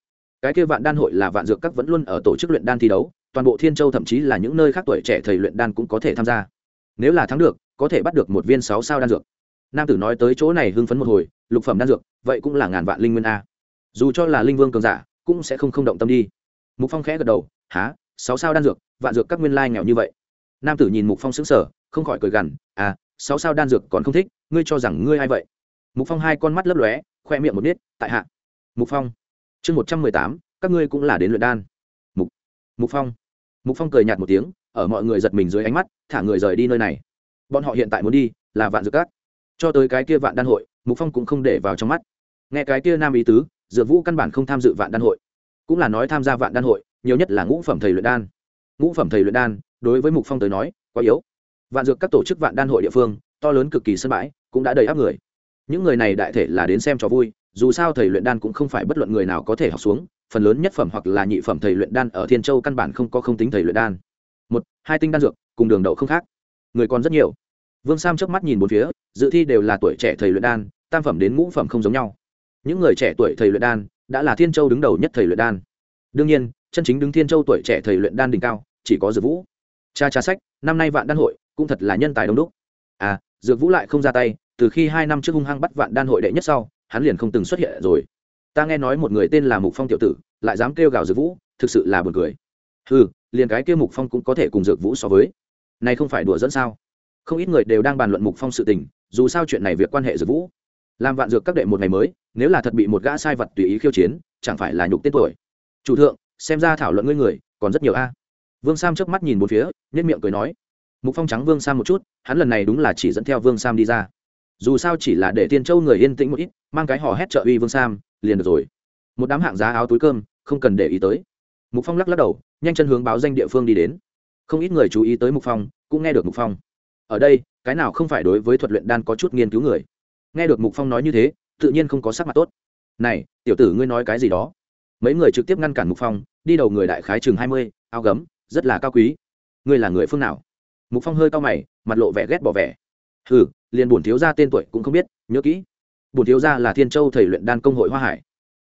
cái kia vạn đan hội là vạn dược các vẫn luôn ở tổ chức luyện đan thi đấu, toàn bộ thiên châu thậm chí là những nơi khác tuổi trẻ thầy luyện đan cũng có thể tham gia. Nếu là thắng được, có thể bắt được một viên sáu sao đan dược. Nam tử nói tới chỗ này hưng phấn một hồi, lục phẩm đan dược, vậy cũng là ngàn vạn linh nguyên a. Dù cho là linh vương cường giả, cũng sẽ không không động tâm đi. Mục phong khẽ gật đầu há sáu sao đan dược? Vạn dược các nguyên lai nghèo như vậy. Nam tử nhìn mục phong sững sờ, không khỏi cười gằn à sáu sao đan dược còn không thích, ngươi cho rằng ngươi ai vậy? Mục phong hai con mắt lấp lóe, khoe miệng một biết tại hạ. Mục phong chương một trăm mười tám, các ngươi cũng là đến luyện đan. Mục mục phong. Mục phong cười nhạt một tiếng, ở mọi người giật mình dưới ánh mắt, thả người rời đi nơi này. Bọn họ hiện tại muốn đi, là vạn dược cát. cho tới cái kia vạn đan hội, mục phong cũng không để vào trong mắt. Nghe cái kia nam ý tứ, dược vũ căn bản không tham dự vạn đan hội. Cũng là nói tham gia vạn đan hội, nhiều nhất là ngũ phẩm thầy luyện đan. Ngũ phẩm thầy luyện đan, đối với mục phong tới nói, quá yếu. Vạn dược các tổ chức vạn đan hội địa phương, to lớn cực kỳ sân bãi, cũng đã đầy áp người. Những người này đại thể là đến xem cho vui dù sao thầy luyện đan cũng không phải bất luận người nào có thể học xuống, phần lớn nhất phẩm hoặc là nhị phẩm thầy luyện đan ở thiên châu căn bản không có không tính thầy luyện đan. Một, hai tinh đan dược, cùng đường đậu không khác. Người còn rất nhiều. Vương sam trước mắt nhìn bốn phía, dự thi đều là tuổi trẻ thầy luyện đan, tam phẩm đến ngũ phẩm không giống nhau. Những người trẻ tuổi thầy luyện đan, đã là thiên châu đứng đầu nhất thầy luyện đan. Đương nhiên, chân chính đứng thiên châu tuổi trẻ thầy luyện đan đỉnh cao, chỉ có dược vũ. Cha cha sách, năm nay vạn đan hội, cũng thật là nhân tài đông đúc. À dược vũ lại không ra tay, từ khi hai năm trước hung hăng bắt vạn đan hội đệ nhất sau hắn liền không từng xuất hiện rồi. Ta nghe nói một người tên là mục phong tiểu tử, lại dám kêu gào dược vũ, thực sự là buồn cười. Ừ liền cái kia mục phong cũng có thể cùng dược vũ so với. Này không phải đùa dẫn sao? Không ít người đều đang bàn luận mục phong sự tình, dù sao chuyện này việc quan hệ dược vũ. Làm vạn dược các đệ một ngày mới, nếu là thật bị một gã sai vật tùy ý khiêu chiến, chẳng phải là nhục tên tuổi. Chủ thượng, xem ra thảo luận ngươi người, còn rất nhiều a. Vương sam chớp mắt nhìn một phía nhất miệng cười nói. Mục phong trắng vương sam một chút, hắn lần này đúng là chỉ dẫn theo vương sam đi ra dù sao chỉ là để tiên châu người yên tĩnh một ít, mang cái hò hét trợ uy vương sam, liền được rồi. Một đám hạng giá áo túi cơm, không cần để ý tới. Mục phong lắc lắc đầu, nhanh chân hướng báo danh địa phương đi đến. Không ít người chú ý tới mục phong, cũng nghe được mục phong. Ở đây, cái nào không phải đối với thuật luyện đan có chút nghiên cứu người? Nghe được mục phong nói như thế, tự nhiên không có sắc mặt tốt. Này, tiểu tử ngươi nói cái gì đó? Mấy người trực tiếp ngăn cản mục phong, đi đầu người đại khái chừng hai mươi, áo gấm, rất là cao quý. Ngươi là người phương nào? Mục phong hơi cao mày, mặt lộ vẻ ghét bỏ vẻ. Hừ liền bổn thiếu gia tên tuổi cũng không biết, nhớ kỹ. Bổn thiếu gia là thiên châu thầy luyện đan công hội hoa hải.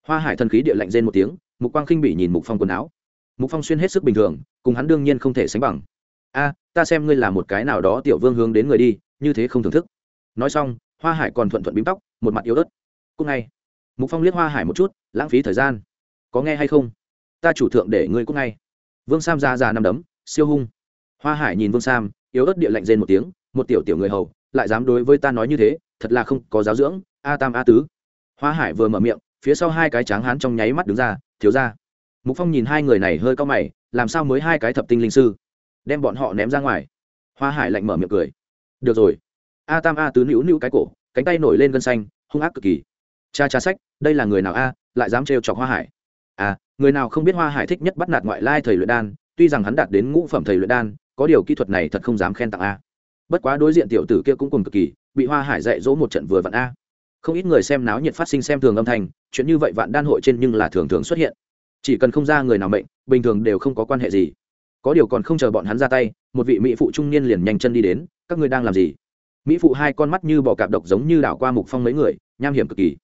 Hoa hải thần khí địa lạnh rên một tiếng, mục quang khinh bị nhìn mục phong quần áo. Mục phong xuyên hết sức bình thường, cùng hắn đương nhiên không thể sánh bằng. A, ta xem ngươi là một cái nào đó tiểu vương hướng đến người đi, như thế không thưởng thức. Nói xong, hoa hải còn thuận thuận bím tóc, một mặt yếu ớt. Cúc ngay. Mục phong liếc hoa hải một chút, lãng phí thời gian. Có nghe hay không? Ta chủ thượng để ngươi cúc ngay. Vương sam ra ra năm đấm, siêu hung. Hoa hải nhìn vương sam, yếu ớt địa lạnh rên một tiếng, một tiểu tiểu người hầu lại dám đối với ta nói như thế, thật là không có giáo dưỡng, a tam a tứ. Hoa hải vừa mở miệng, phía sau hai cái tráng hán trong nháy mắt đứng ra, thiếu ra. Mục phong nhìn hai người này hơi cao mày, làm sao mới hai cái thập tinh linh sư? Đem bọn họ ném ra ngoài. Hoa hải lạnh mở miệng cười. Được rồi. A tam a tứ nữu nữu cái cổ, cánh tay nổi lên gân xanh, hung ác cực kỳ. Cha cha sách, đây là người nào a? Lại dám trêu chọc hoa hải. À người nào không biết hoa hải thích nhất bắt nạt ngoại lai thầy luyện đan, tuy rằng hắn đạt đến ngũ phẩm thầy luyện đan, có điều kỹ thuật này thật không dám khen tặng a bất quá đối diện tiểu tử kia cũng cùng cực kỳ, bị hoa hải dạy dỗ một trận vừa vặn a. Không ít người xem náo nhiệt phát sinh xem thường âm thanh, chuyện như vậy vạn đan hội trên nhưng là thường thường xuất hiện. Chỉ cần không ra người nào mệnh, bình thường đều không có quan hệ gì. Có điều còn không chờ bọn hắn ra tay, một vị mỹ phụ trung niên liền nhanh chân đi đến, các ngươi đang làm gì? Mỹ phụ hai con mắt như bò cạp độc giống như đảo qua mục phong mấy người, nham hiểm cực kỳ.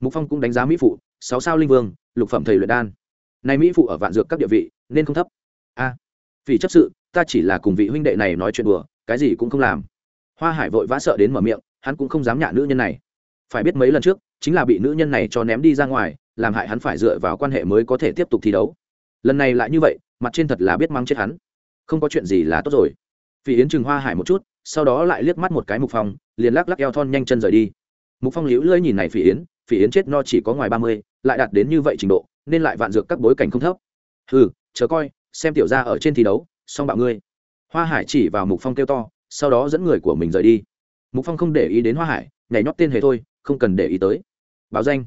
Mục phong cũng đánh giá mỹ phụ, sáu sao linh vương, lục phẩm thầy luyện đan. Này mỹ phụ ở vạn dược các địa vị, nên không thấp. A vì chấp sự, ta chỉ là cùng vị huynh đệ này nói chuyện đùa cái gì cũng không làm. Hoa hải vội vã sợ đến mở miệng, hắn cũng không dám nhạ nữ nhân này. Phải biết mấy lần trước, chính là bị nữ nhân này cho ném đi ra ngoài, làm hại hắn phải dựa vào quan hệ mới có thể tiếp tục thi đấu. Lần này lại như vậy, mặt trên thật là biết mang chết hắn. Không có chuyện gì là tốt rồi. Vì yến chừng hoa hải một chút, sau đó lại liếc mắt một cái mục phong, liền lắc lắc eo thon nhanh chân rời đi. Mục phong liễu lưỡi nhìn này phỉ yến phỉ yến chết no chỉ có ngoài ba mươi, lại đạt đến như vậy trình độ, nên lại vạn dược các bối cảnh không thấp. Ừ chờ coi, xem tiểu ra ở trên thi đấu, xong bạo ngươi hoa hải chỉ vào mục phong kêu to, sau đó dẫn người của mình rời đi. Mục phong không để ý đến hoa hải, nhảy nhót tên hề thôi, không cần để ý tới. Báo danh.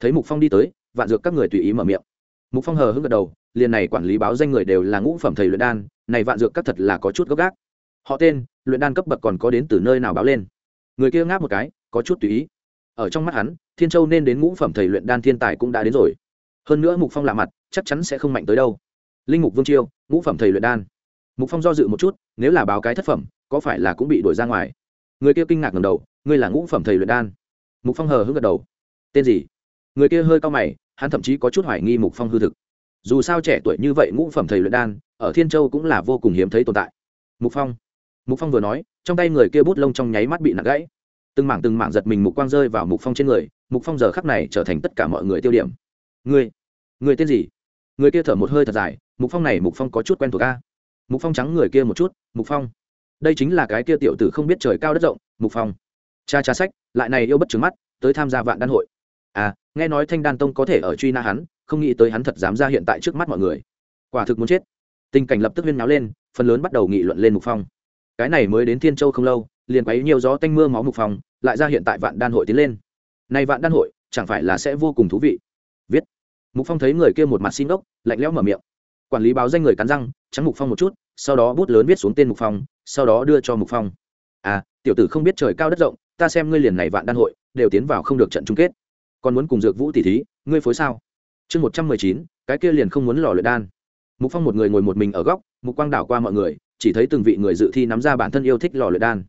Thấy mục phong đi tới, vạn dược các người tùy ý mở miệng. Mục phong hờ hững gật đầu, liền này quản lý báo danh người đều là ngũ phẩm thầy luyện đan, này vạn dược các thật là có chút gốc gác họ tên, luyện đan cấp bậc còn có đến từ nơi nào báo lên? Người kia ngáp một cái, có chút tùy ý. Ở trong mắt hắn, thiên châu nên đến ngũ phẩm thầy luyện đan thiên tài cũng đã đến rồi. Hơn nữa mục phong lạ mặt, chắc chắn sẽ không mạnh tới đâu. Linh mục vương chiêu, ngũ phẩm thầy luyện đan mục phong do dự một chút nếu là báo cái thất phẩm có phải là cũng bị đuổi ra ngoài người kia kinh ngạc ngầm đầu ngươi là ngũ phẩm thầy luyện đan mục phong hờ hững gật đầu tên gì người kia hơi cao mày hắn thậm chí có chút hoài nghi mục phong hư thực dù sao trẻ tuổi như vậy ngũ phẩm thầy luyện đan ở thiên châu cũng là vô cùng hiếm thấy tồn tại mục phong mục phong vừa nói trong tay người kia bút lông trong nháy mắt bị nặng gãy từng mảng từng mảng giật mình mục quang rơi vào mục phong trên người mục phong giờ khắc này trở thành tất cả mọi người tiêu điểm người người tên gì người kia thở một hơi thật dài mục phong này mục phong có chút quen thuộc ca mục phong trắng người kia một chút, mục phong. Đây chính là cái kia tiểu tử không biết trời cao đất rộng, mục phong. Cha cha sách, lại này yêu bất trứng mắt, tới tham gia vạn đan hội. À nghe nói thanh đan tông có thể ở truy na hắn, không nghĩ tới hắn thật dám ra hiện tại trước mắt mọi người. Quả thực muốn chết. Tình cảnh lập tức huyên náo lên, phần lớn bắt đầu nghị luận lên mục phong. Cái này mới đến thiên châu không lâu, liền quấy nhiều gió tanh mưa máu mục phong, lại ra hiện tại vạn đan hội tiến lên. Nay vạn đan hội, chẳng phải là sẽ vô cùng thú vị. Viết. Mục phong thấy người kia một mặt xin ốc lạnh lẽo mở miệng. Quản lý báo danh người cắn răng trắng mục phong một chút sau đó bút lớn viết xuống tên mục phong, sau đó đưa cho mục phong. À tiểu tử không biết trời cao đất rộng, ta xem ngươi liền này vạn đan hội, đều tiến vào không được trận chung kết. Còn muốn cùng dược vũ tỷ thí, ngươi phối sao? Chương một trăm mười chín, cái kia liền không muốn lò luyện đan. Mục phong một người ngồi một mình ở góc, mục quang đảo qua mọi người, chỉ thấy từng vị người dự thi nắm ra bản thân yêu thích lò luyện đan.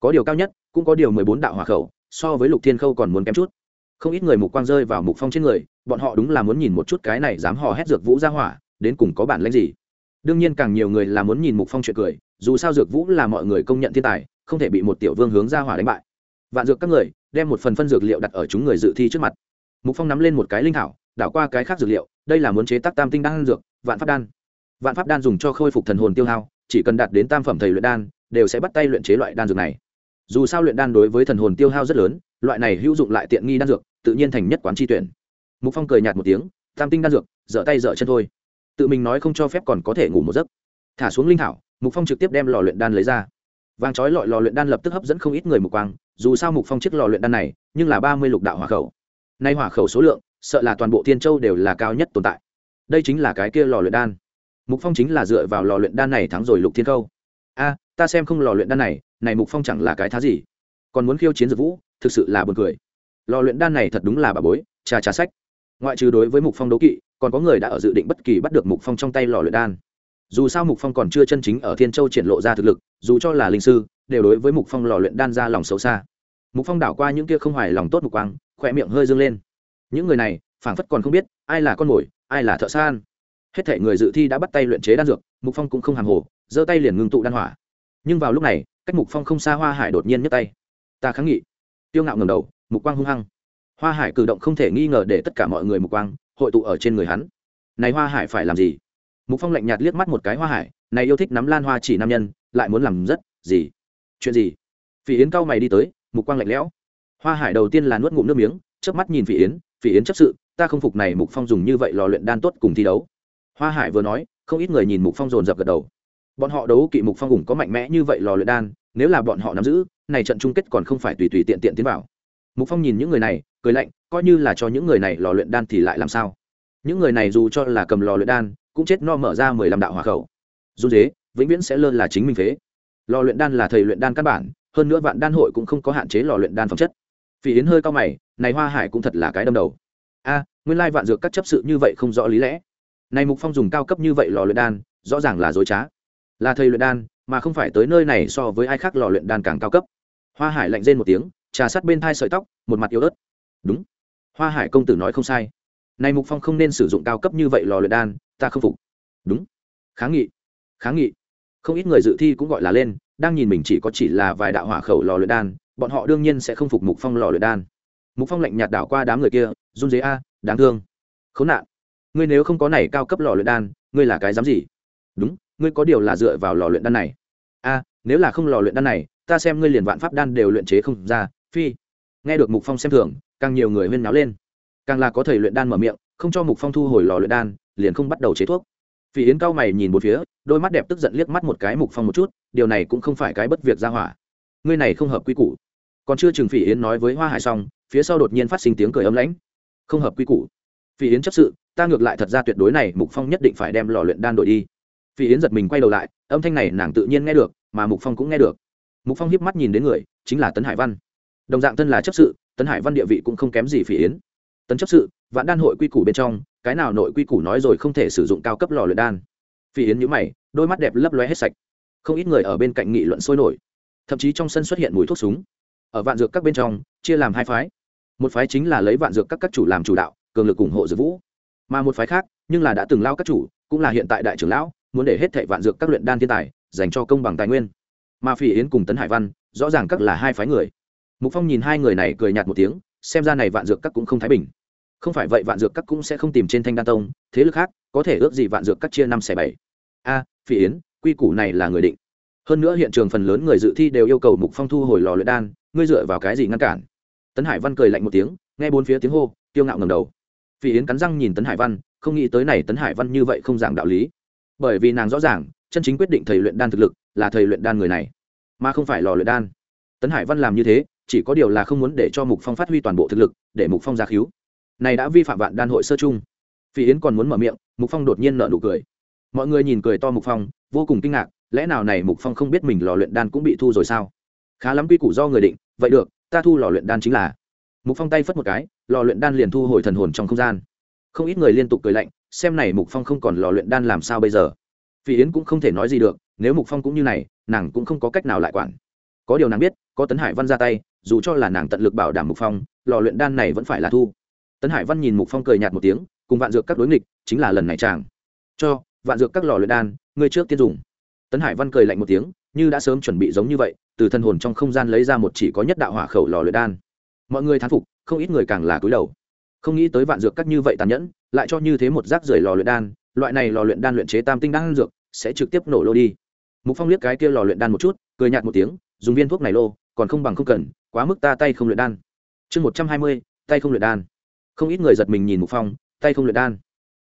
Có điều cao nhất, cũng có điều mười bốn đạo hỏa khẩu, so với lục thiên khâu còn muốn kém chút. Không ít người mục quang rơi vào mục phong trên người, bọn họ đúng là muốn nhìn một chút cái này dám hò hét dược vũ ra hỏa, đến cùng có bản lãnh gì đương nhiên càng nhiều người là muốn nhìn mục phong chuyện cười, dù sao dược vũ là mọi người công nhận thiên tài, không thể bị một tiểu vương hướng ra hỏa đánh bại. Vạn dược các người, đem một phần phân dược liệu đặt ở chúng người dự thi trước mặt. Mục phong nắm lên một cái linh thảo, đảo qua cái khác dược liệu, đây là muốn chế tác tam tinh đan dược, vạn pháp đan. Vạn pháp đan dùng cho khôi phục thần hồn tiêu hao, chỉ cần đạt đến tam phẩm thầy luyện đan, đều sẽ bắt tay luyện chế loại đan dược này. Dù sao luyện đan đối với thần hồn tiêu hao rất lớn, loại này hữu dụng lại tiện nghi đan dược, tự nhiên thành nhất quán tri tuyển. Mục phong cười nhạt một tiếng, tam tinh đan dược, dở tay dở chân thôi tự mình nói không cho phép còn có thể ngủ một giấc. Thả xuống linh thảo, mục phong trực tiếp đem lò luyện đan lấy ra. Vàng trói lọi lò luyện đan lập tức hấp dẫn không ít người mục quang, dù sao mục phong chiếc lò luyện đan này, nhưng là ba mươi lục đạo hỏa khẩu. Nay hỏa khẩu số lượng, sợ là toàn bộ thiên châu đều là cao nhất tồn tại. Đây chính là cái kia lò luyện đan. Mục phong chính là dựa vào lò luyện đan này thắng rồi lục thiên khâu a, ta xem không lò luyện đan này này mục phong chẳng là cái thá gì. Còn muốn khiêu chiến dược vũ, thực sự là buồn cười. Lò luyện đan này thật đúng là bà bối trà trà sách. Ngoại trừ đối với mục phong đấu kỵ còn có người đã ở dự định bất kỳ bắt được mục phong trong tay lò luyện đan. Dù sao mục phong còn chưa chân chính ở thiên châu triển lộ ra thực lực, dù cho là linh sư, đều đối với mục phong lò luyện đan ra lòng xấu xa. Mục phong đảo qua những kia không hoài lòng tốt mục quang, khỏe miệng hơi dâng lên. Những người này, phảng phất còn không biết, ai là con mồi, ai là thợ san hết thể người dự thi đã bắt tay luyện chế đan dược, mục phong cũng không hàng hồ, giơ tay liền ngưng tụ đan hỏa. Nhưng vào lúc này, cách mục phong không xa hoa hải đột nhiên nhấc tay. Ta kháng nghị. Tiêu ngạo ngầm đầu, mục quang hung hăng. Hoa hải cử động không thể nghi ngờ để tất cả mọi người mục quang hội tụ ở trên người hắn. Này hoa hải phải làm gì? Mục phong lạnh nhạt liếc mắt một cái hoa hải, này yêu thích nắm lan hoa chỉ nam nhân, lại muốn làm rất gì? Chuyện gì? Phỉ yến cao mày đi tới, mục quang lạnh lẽo. Hoa hải đầu tiên là nuốt ngụm nước miếng, chớp mắt nhìn phỉ yến phỉ yến chấp sự, ta không phục này mục phong dùng như vậy lò luyện đan tốt cùng thi đấu. Hoa hải vừa nói, không ít người nhìn mục phong dồn dập gật đầu. Bọn họ đấu kỵ mục phong ủng có mạnh mẽ như vậy lò luyện đan, nếu là bọn họ nắm giữ, này trận chung kết còn không phải tùy tùy tiện tiện tiến vào mục phong nhìn những người này, cười lạnh, coi như là cho những người này lò luyện đan thì lại làm sao? Những người này dù cho là cầm lò luyện đan, cũng chết no mở ra mười lăm đạo hỏa khẩu. Dù dế vĩnh viễn sẽ lơ là chính mình phế. Lò luyện đan là thầy luyện đan căn bản, hơn nữa vạn đan hội cũng không có hạn chế lò luyện đan phẩm chất. Phỉ yến hơi cao mày, này hoa hải cũng thật là cái đâm đầu. A, nguyên lai vạn dược các chấp sự như vậy không rõ lý lẽ. Này mục phong dùng cao cấp như vậy lò luyện đan, rõ ràng là dối trá. Là thầy luyện đan, mà không phải tới nơi này so với ai khác lò luyện đan càng cao cấp. Hoa hải lạnh rên một tiếng trà sát bên thai sợi tóc, một mặt yếu ớt. Đúng. Hoa hải công tử nói không sai. Này mục phong không nên sử dụng cao cấp như vậy lò luyện đan, ta không phục. Đúng. Kháng nghị. Kháng nghị. Không ít người dự thi cũng gọi là lên, đang nhìn mình chỉ có chỉ là vài đạo hỏa khẩu lò luyện đan, bọn họ đương nhiên sẽ không phục mục phong lò luyện đan. Mục phong lạnh nhạt đảo qua đám người kia, run dế a, đáng thương. Khốn nạn. Ngươi nếu không có này cao cấp lò luyện đan, ngươi là cái dám gì? Đúng, ngươi có điều là dựa vào lò luyện đan này. A, nếu là không lò luyện đan này, ta xem ngươi liền vạn pháp đan đều luyện chế không ra phi nghe được mục phong xem thường càng nhiều người huyên náo lên càng là có thầy luyện đan mở miệng không cho mục phong thu hồi lò luyện đan liền không bắt đầu chế thuốc Phỉ Yến cao mày nhìn một phía, đôi mắt đẹp tức giận liếc mắt một cái Mục Phong một chút, điều này cũng không phải cái bất việc ra hỏa. Ngươi này không hợp quy củ. Còn chưa chừng Phỉ Yến nói với Hoa Hải xong, phía sau đột nhiên phát sinh tiếng cười ấm lãnh. Không hợp quy củ. Phỉ Yến chấp sự, ta ngược lại thật ra tuyệt đối này Mục Phong nhất định phải đem lò luyện đan đổi đi. Phỉ Yến giật mình quay đầu lại, âm thanh này nàng tự nhiên nghe được, mà Mục Phong cũng nghe được. Mục Phong hiếp mắt nhìn đến người, chính là Tấn Hải Văn. Đồng dạng thân là chấp sự, Tấn Hải Văn địa vị cũng không kém gì Phỉ Yến. Tấn chấp sự, vạn đan hội quy củ bên trong, cái nào nội quy củ nói rồi không thể sử dụng cao cấp lò luyện đan. Phi yến nhữ mày đôi mắt đẹp lấp lóe hết sạch. Không ít người ở bên cạnh nghị luận sôi nổi. Thậm chí trong sân xuất hiện mùi thuốc súng. Ở vạn dược các bên trong chia làm hai phái. Một phái chính là lấy vạn dược các các chủ làm chủ đạo cường lực ủng hộ dược vũ. Mà một phái khác nhưng là đã từng lao các chủ cũng là hiện tại đại trưởng lão muốn để hết thệ vạn dược các luyện đan thiên tài dành cho công bằng tài nguyên. Mà phi yến cùng tấn hải văn rõ ràng các là hai phái người mục phong nhìn hai người này cười nhạt một tiếng xem ra này vạn dược các cũng không thái bình không phải vậy vạn dược các cũng sẽ không tìm trên thanh đan tông thế lực khác có thể ước gì vạn dược các chia năm xẻ bảy a phi yến quy củ này là người định hơn nữa hiện trường phần lớn người dự thi đều yêu cầu mục phong thu hồi lò luyện đan ngươi dựa vào cái gì ngăn cản tấn hải văn cười lạnh một tiếng nghe bốn phía tiếng hô tiêu ngạo ngầm đầu phi yến cắn răng nhìn tấn hải văn không nghĩ tới này tấn hải văn như vậy không giảng đạo lý bởi vì nàng rõ ràng chân chính quyết định thầy luyện đan thực lực là thầy luyện đan người này mà không phải lò luyện đan tấn hải văn làm như thế chỉ có điều là không muốn để cho mục phong phát huy toàn bộ thực lực, để mục phong ra cứu này đã vi phạm vạn đan hội sơ chung. Phi yến còn muốn mở miệng, mục phong đột nhiên nợ nụ cười. Mọi người nhìn cười to mục phong, vô cùng kinh ngạc, lẽ nào này mục phong không biết mình lò luyện đan cũng bị thu rồi sao? Khá lắm quy củ do người định, vậy được, ta thu lò luyện đan chính là. Mục phong tay phất một cái, lò luyện đan liền thu hồi thần hồn trong không gian. Không ít người liên tục cười lạnh, xem này mục phong không còn lò luyện đan làm sao bây giờ. Phi yến cũng không thể nói gì được, nếu mục phong cũng như này, nàng cũng không có cách nào lại quản. Có điều nàng biết, có tấn hải văn ra tay dù cho là nàng tận lực bảo đảm mục phong, lò luyện đan này vẫn phải là thu. Tấn hải văn nhìn mục phong cười nhạt một tiếng, cùng vạn dược các đối nghịch, chính là lần này chàng. Cho, vạn dược các lò luyện đan, ngươi trước tiên dùng. Tấn hải văn cười lạnh một tiếng, như đã sớm chuẩn bị giống như vậy, từ thân hồn trong không gian lấy ra một chỉ có nhất đạo hỏa khẩu lò luyện đan. Mọi người thán phục, không ít người càng là cúi đầu. Không nghĩ tới vạn dược các như vậy tàn nhẫn, lại cho như thế một rác rưởi lò luyện đan, loại này lò luyện đan luyện chế tam tinh đan dược, sẽ trực tiếp nổ lô đi. Mục phong liếc cái kia lò luyện đan một chút, cười nhạt một tiếng, dùng viên thuốc này lô còn không bằng không cần, quá mức ta tay không luyện đan. Chương một trăm hai mươi, tay không luyện đan. Không ít người giật mình nhìn mục phong, tay không luyện đan.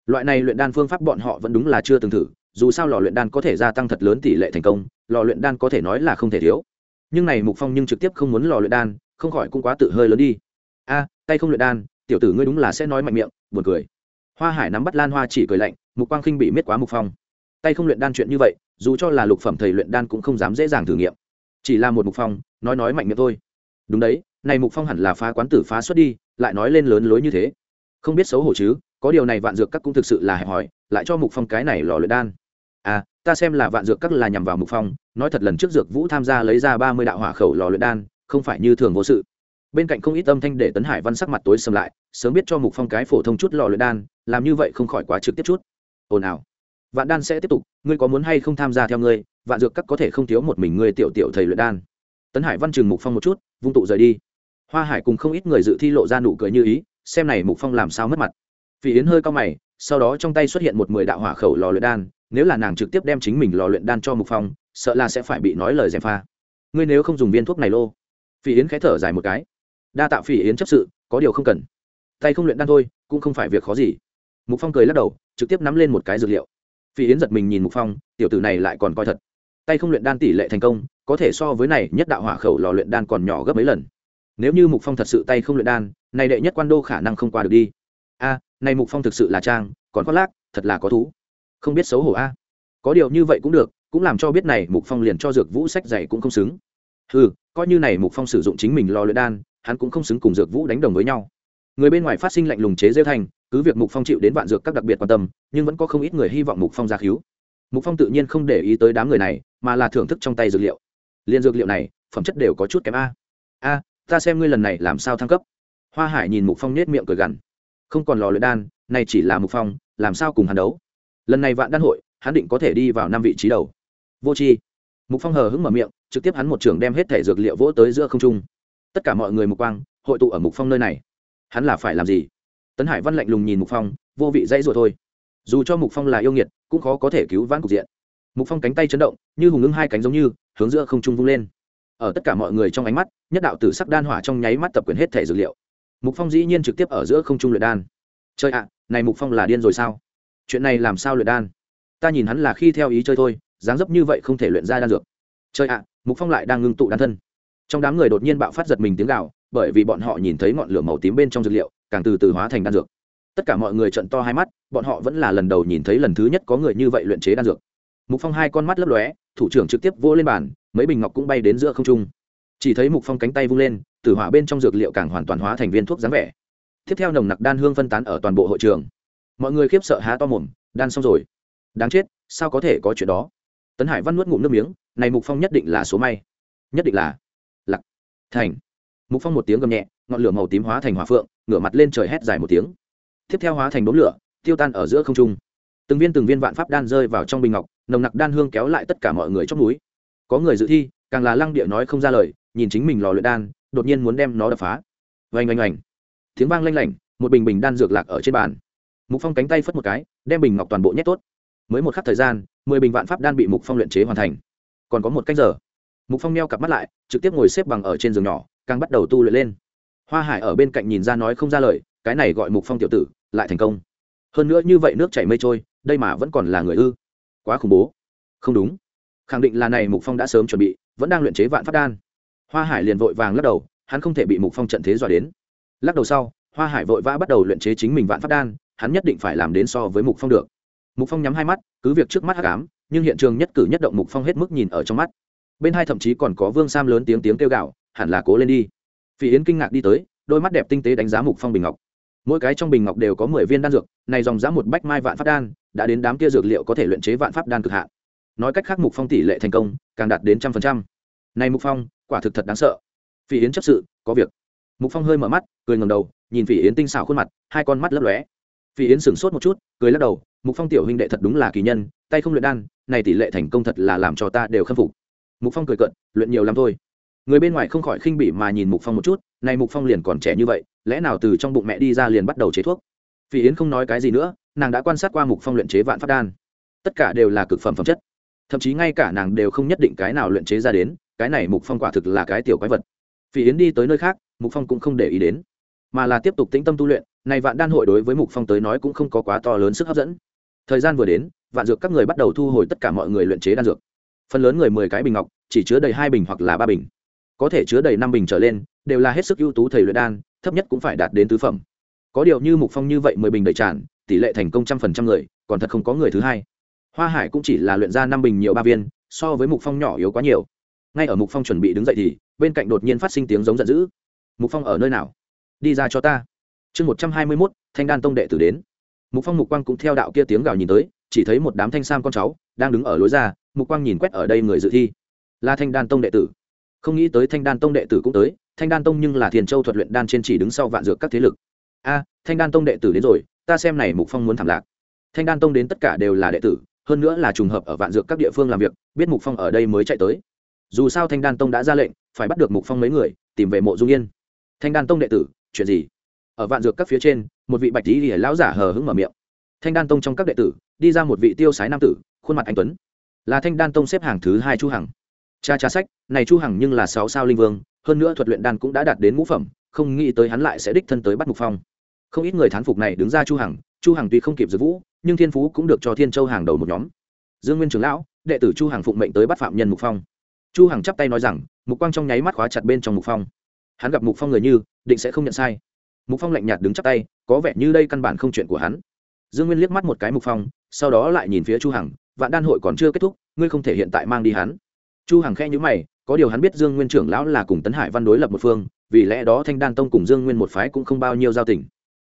Loại này luyện đan phương pháp bọn họ vẫn đúng là chưa từng thử, dù sao lò luyện đan có thể gia tăng thật lớn tỷ lệ thành công, lò luyện đan có thể nói là không thể thiếu. Nhưng này mục phong nhưng trực tiếp không muốn lò luyện đan, không khỏi cũng quá tự hơi lớn đi. A, tay không luyện đan, tiểu tử ngươi đúng là sẽ nói mạnh miệng, buồn cười. Hoa hải nắm bắt lan hoa chỉ cười lạnh, mục quang khinh bị miết quá mục phong. Tay không luyện đan chuyện như vậy, dù cho là lục phẩm thầy luyện đan cũng không dám dễ dàng thử nghiệm. Chỉ là một mục phong nói nói mạnh miệng thôi. Đúng đấy, này mục phong hẳn là phá quán tử phá xuất đi, lại nói lên lớn lối như thế. Không biết xấu hổ chứ, có điều này vạn dược các cũng thực sự là hẹp hòi, lại cho mục phong cái này lò luyện đan. À ta xem là vạn dược các là nhằm vào mục phong, nói thật lần trước dược vũ tham gia lấy ra ba mươi đạo hỏa khẩu lò luyện đan, không phải như thường vô sự. Bên cạnh không ít âm thanh để tấn hải văn sắc mặt tối xâm lại, sớm biết cho mục phong cái phổ thông chút lò luyện đan, làm như vậy không khỏi quá trực tiếp chút. Ồn ào. Vạn đan sẽ tiếp tục, ngươi có muốn hay không tham gia theo ngươi, vạn dược các có thể không thiếu một mình ngươi tiểu tiểu thầy luyện đan tấn hải văn chừng mục phong một chút vung tụ rời đi hoa hải cùng không ít người dự thi lộ ra nụ cười như ý xem này mục phong làm sao mất mặt vì Yến hơi cao mày, sau đó trong tay xuất hiện một mười đạo hỏa khẩu lò luyện đan, nếu là nàng trực tiếp đem chính mình lò luyện đan cho Mục Phong, sợ là sẽ phải bị nói lời gièm pha. Ngươi nếu không dùng viên thuốc này lô. Phỉ Yến khẽ thở dài một cái. Đa tạ Phỉ Yến chấp sự, có điều không cần. Tay không luyện đan thôi, cũng không phải việc khó gì. Mục Phong cười lắc đầu, trực tiếp nắm lên một cái dược liệu. Phỉ Yến giật mình nhìn Mục Phong, tiểu tử này lại còn coi thật. Tay không luyện đan tỷ lệ thành công, có thể so với này nhất đạo hỏa khẩu lò luyện đan còn nhỏ gấp mấy lần. Nếu như Mục Phong thật sự tay không luyện đan, này đệ nhất quan đô khả năng không qua được đi. A, này mục phong thực sự là trang còn khoác lác thật là có thú. Không biết xấu hổ a. Có điều như vậy cũng được cũng làm cho biết này mục phong liền cho dược vũ sách dạy cũng không xứng. Ừ coi như này mục phong sử dụng chính mình lò luyện đan hắn cũng không xứng cùng dược vũ đánh đồng với nhau. Người bên ngoài phát sinh lạnh lùng chế rêu thành cứ việc mục phong chịu đến vạn dược các đặc biệt quan tâm nhưng vẫn có không ít người hy vọng mục phong ra cứu. Mục phong tự nhiên không để ý tới đám người này mà là thưởng thức trong tay dược liệu liên dược liệu này, phẩm chất đều có chút kém a. A, ta xem ngươi lần này làm sao thăng cấp. Hoa hải nhìn mục phong nết miệng cười gằn. Không còn lò luyện đan, này chỉ là mục phong, làm sao cùng hắn đấu? Lần này vạn đan hội, hắn định có thể đi vào năm vị trí đầu. Vô tri. Mục phong hờ hững mở miệng, trực tiếp hắn một trường đem hết thể dược liệu vỗ tới giữa không trung. Tất cả mọi người mục quang, hội tụ ở mục phong nơi này. Hắn là phải làm gì? Tấn hải văn lạnh lùng nhìn mục phong, vô vị dãy rồi thôi. Dù cho mục phong là yêu nghiệt, cũng khó có thể cứu vãn cục diện. Mục phong cánh tay chấn động, như hùng ngưng hai cánh giống như hướng giữa không trung vung lên. Ở tất cả mọi người trong ánh mắt, nhất đạo tử sắc đan hỏa trong nháy mắt tập quyền hết thể dược liệu. Mục phong dĩ nhiên trực tiếp ở giữa không trung luyện đan. Chơi ạ, này mục phong là điên rồi sao? Chuyện này làm sao luyện đan? Ta nhìn hắn là khi theo ý chơi thôi, dáng dấp như vậy không thể luyện ra đan dược. Chơi ạ, mục phong lại đang ngưng tụ đan thân. Trong đám người đột nhiên bạo phát giật mình tiếng gào, bởi vì bọn họ nhìn thấy ngọn lửa màu tím bên trong dược liệu, càng từ từ hóa thành đan dược. Tất cả mọi người trận to hai mắt, bọn họ vẫn là lần đầu nhìn thấy lần thứ nhất có người như vậy luyện chế đan dược mục phong hai con mắt lấp lóe, thủ trưởng trực tiếp vô lên bàn, mấy bình ngọc cũng bay đến giữa không trung. Chỉ thấy mục phong cánh tay vung lên, tử hỏa bên trong dược liệu càng hoàn toàn hóa thành viên thuốc dáng vẻ. Tiếp theo nồng nặc đan hương phân tán ở toàn bộ hội trường. Mọi người khiếp sợ há to mồm, đan xong rồi. Đáng chết, sao có thể có chuyện đó? Tấn hải văn nuốt ngụm nước miếng, này mục phong nhất định là số may. Nhất định là lặc thành. Mục phong một tiếng gầm nhẹ, ngọn lửa màu tím hóa thành hỏa phượng, ngửa mặt lên trời hét dài một tiếng. Tiếp theo hóa thành đốm lửa, tiêu tan ở giữa không trung từng viên từng viên vạn pháp đan rơi vào trong bình ngọc, nồng nặc đan hương kéo lại tất cả mọi người trong núi có người dự thi, càng là lăng địa nói không ra lời, nhìn chính mình lò luyện đan, đột nhiên muốn đem nó đập phá. Oanh oanh oanh. Tiếng vang lanh lảnh, một bình bình đan dược lạc ở trên bàn. Mục phong cánh tay phất một cái, đem bình ngọc toàn bộ nhét tốt. Mới một khắc thời gian, mười bình vạn pháp đan bị mục phong luyện chế hoàn thành. Còn có một cách giờ. Mục phong neo cặp mắt lại, trực tiếp ngồi xếp bằng ở trên giường nhỏ, càng bắt đầu tu luyện lên. Hoa hải ở bên cạnh nhìn ra nói không ra lời, cái này gọi mục phong tiểu tử, lại thành công. Hơn nữa như vậy nước chảy mây trôi đây mà vẫn còn là người ư? Quá khủng bố. Không đúng. Khẳng định là này mục phong đã sớm chuẩn bị vẫn đang luyện chế vạn phát đan. Hoa hải liền vội vàng lắc đầu hắn không thể bị mục phong trận thế dọa đến. Lắc đầu sau hoa hải vội vã bắt đầu luyện chế chính mình vạn phát đan hắn nhất định phải làm đến so với mục phong được. Mục phong nhắm hai mắt cứ việc trước mắt hắc ám nhưng hiện trường nhất cử nhất động mục phong hết mức nhìn ở trong mắt. Bên hai thậm chí còn có vương sam lớn tiếng tiếng kêu gạo hẳn là cố lên đi. Phỉ Yến kinh ngạc đi tới, đôi mắt đẹp tinh tế đánh giá Mục Phong bình ngọc. Mỗi cái trong bình ngọc đều có mười viên đan dược, này dòng giá một bách mai vạn phát đan, đã đến đám kia dược liệu có thể luyện chế vạn pháp đan cực hạn. Nói cách khác Mục Phong tỷ lệ thành công, càng đạt đến trăm phần trăm. Này Mục Phong, quả thực thật đáng sợ. Phỉ Yến chấp sự, có việc. Mục Phong hơi mở mắt, cười ngẩng đầu, nhìn Phỉ Yến tinh xảo khuôn mặt, hai con mắt lấp lóe. Phỉ Yến sững sốt một chút, cười lắc đầu, Mục Phong tiểu huynh đệ thật đúng là kỳ nhân, tay không luyện đan, này tỷ lệ thành công thật là làm cho ta đều khâm phục. Mục Phong cười cợt, luyện nhiều lắm thôi người bên ngoài không khỏi khinh bỉ mà nhìn mục phong một chút này mục phong liền còn trẻ như vậy lẽ nào từ trong bụng mẹ đi ra liền bắt đầu chế thuốc Phỉ yến không nói cái gì nữa, nàng đã quan sát qua mục phong luyện chế vạn pháp đan. Tất cả đều là cực phẩm phẩm chất. Thậm chí ngay cả nàng đều không nhất định cái nào luyện chế ra đến, cái này mục phong quả thực là cái tiểu quái vật. Phỉ yến đi tới nơi khác, mục phong cũng không để ý đến. Mà là tiếp tục tĩnh tâm tu luyện, này vạn đan hội đối với mục phong tới nói cũng không có quá to lớn sức hấp dẫn. Thời gian vừa đến, vạn dược các người bắt đầu thu hồi tất cả mọi người luyện chế đan dược. Phần lớn người mười cái bình ngọc, chỉ chứa đầy hai bình hoặc là ba bình. Có thể chứa đầy năm bình trở lên, đều là hết sức ưu tú thầy luyện đan, thấp nhất cũng phải đạt đến tứ phẩm có điều như mục phong như vậy mười bình đầy tràn, tỷ lệ thành công trăm phần trăm người, còn thật không có người thứ hai. Hoa hải cũng chỉ là luyện ra năm bình nhiều ba viên, so với mục phong nhỏ yếu quá nhiều. Ngay ở mục phong chuẩn bị đứng dậy thì, bên cạnh đột nhiên phát sinh tiếng giống giận dữ. Mục phong ở nơi nào? Đi ra cho ta. Chương một trăm hai mươi mốt, thanh đan tông đệ tử đến. Mục phong mục quang cũng theo đạo kia tiếng gào nhìn tới, chỉ thấy một đám thanh sam con cháu đang đứng ở lối ra, mục quang nhìn quét ở đây người dự thi. Là thanh đan tông đệ tử. Không nghĩ tới thanh đan tông đệ tử cũng tới, thanh đan tông nhưng là thiền châu thuật luyện đan trên chỉ đứng sau vạn dược các thế lực a, thanh đan tông đệ tử đến rồi, ta xem này mục phong muốn thảm lạc. Thanh đan tông đến tất cả đều là đệ tử, hơn nữa là trùng hợp ở vạn dược các địa phương làm việc, biết mục phong ở đây mới chạy tới. Dù sao thanh đan tông đã ra lệnh, phải bắt được mục phong mấy người, tìm về mộ dung yên. Thanh đan tông đệ tử, chuyện gì? Ở vạn dược các phía trên, một vị bạch lý lìa lão giả hờ hững mở miệng. Thanh đan tông trong các đệ tử, đi ra một vị tiêu sái nam tử, khuôn mặt anh tuấn. Là thanh đan tông xếp hàng thứ hai chu hằng. Cha cha sách, này chu hằng nhưng là sáu sao linh vương, hơn nữa thuật luyện đan cũng đã đạt đến ngũ phẩm, không nghĩ tới hắn lại sẽ đích thân tới bắt mục phong không ít người thán phục này đứng ra chu hằng chu hằng tuy không kịp dự vũ, nhưng thiên phú cũng được cho thiên châu hàng đầu một nhóm. Dương nguyên trưởng lão, đệ tử chu hằng phụng mệnh tới bắt phạm nhân mục phong. Chu hằng chắp tay nói rằng, mục quang trong nháy mắt khóa chặt bên trong mục phong. Hắn gặp mục phong người như, định sẽ không nhận sai. Mục phong lạnh nhạt đứng chắp tay, có vẻ như đây căn bản không chuyện của hắn. Dương nguyên liếc mắt một cái mục phong, sau đó lại nhìn phía chu hằng, vạn đan hội còn chưa kết thúc, ngươi không thể hiện tại mang đi hắn. Chu hằng khẽ nhíu mày, có điều hắn biết dương nguyên trưởng lão là cùng tấn hải văn đối lập một phương, vì lẽ đó thanh đan tông cùng dương nguyên một phái cũng không bao nhiêu giao tình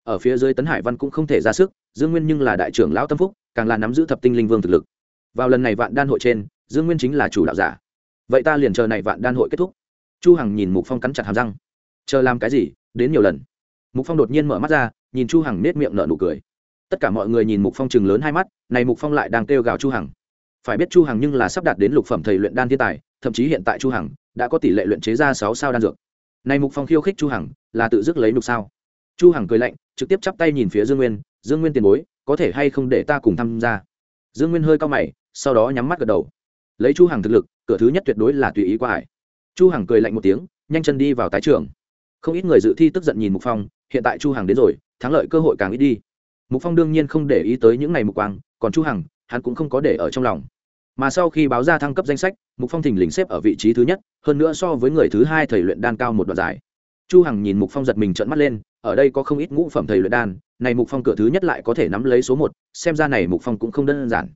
ở phía dưới tấn hải văn cũng không thể ra sức, dương nguyên nhưng là đại trưởng lão tâm phúc, càng là nắm giữ thập tinh linh vương thực lực. Vào lần này vạn đan hội trên, dương nguyên chính là chủ đạo giả. Vậy ta liền chờ này vạn đan hội kết thúc. Chu hằng nhìn mục phong cắn chặt hàm răng. Chờ làm cái gì? Đến nhiều lần. Mục phong đột nhiên mở mắt ra, nhìn chu hằng nết miệng nở nụ cười. Tất cả mọi người nhìn mục phong chừng lớn hai mắt, này mục phong lại đang kêu gào chu hằng. Phải biết chu hằng nhưng là sắp đạt đến lục phẩm thầy luyện đan thiên tài, thậm chí hiện tại chu hằng đã có tỷ lệ luyện chế ra sáu sao đan dược. Này mục phong khiêu khích chu hằng, là tự dứt lấy nục sao? Chu hằng cười lạnh trực tiếp chắp tay nhìn phía dương nguyên dương nguyên tiền bối, có thể hay không để ta cùng tham gia? Dương nguyên hơi cao mày, sau đó nhắm mắt gật đầu. Lấy chu hằng thực lực, cửa thứ nhất tuyệt đối là tùy ý qua hải chu hằng cười lạnh một tiếng, nhanh chân đi vào tái trường. Không ít người dự thi tức giận nhìn mục phong, hiện tại chu hằng đến rồi, thắng lợi cơ hội càng ít đi. Mục phong đương nhiên không để ý tới những ngày mục quang, còn chu hằng, hắn cũng không có để ở trong lòng. Mà sau khi báo ra thăng cấp danh sách, mục phong thình lình xếp ở vị trí thứ nhất, hơn nữa so với người thứ hai thầy luyện đan cao một đoạn dài. Chu hằng nhìn mục phong giật mình trợn mắt lên ở đây có không ít ngũ phẩm thầy luyện đan, này mục phong cửa thứ nhất lại có thể nắm lấy số một, xem ra này mục phong cũng không đơn giản.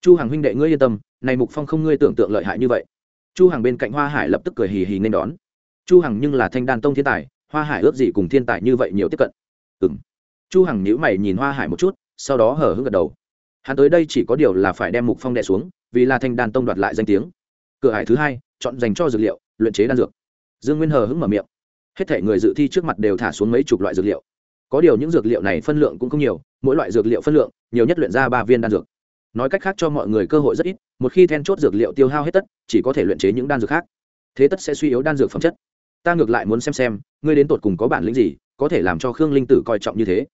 Chu hằng huynh đệ ngươi yên tâm, này mục phong không ngươi tưởng tượng lợi hại như vậy. Chu hằng bên cạnh hoa hải lập tức cười hì hì nên đón. Chu hằng nhưng là thanh đan tông thiên tài, hoa hải ước gì cùng thiên tài như vậy nhiều tiếp cận. Ừm. Chu hằng nhíu mày nhìn hoa hải một chút, sau đó hở hững gật đầu. Hắn tới đây chỉ có điều là phải đem mục phong đè xuống, vì là thanh đan tông đoạt lại danh tiếng. Cửa hải thứ hai, chọn dành cho dược liệu, luyện chế đan dược. Dương nguyên hờ hững mở miệng hết thể người dự thi trước mặt đều thả xuống mấy chục loại dược liệu. Có điều những dược liệu này phân lượng cũng không nhiều, mỗi loại dược liệu phân lượng, nhiều nhất luyện ra ba viên đan dược. Nói cách khác cho mọi người cơ hội rất ít, một khi then chốt dược liệu tiêu hao hết tất, chỉ có thể luyện chế những đan dược khác. Thế tất sẽ suy yếu đan dược phẩm chất. Ta ngược lại muốn xem xem, ngươi đến tột cùng có bản lĩnh gì, có thể làm cho khương linh tử coi trọng như thế.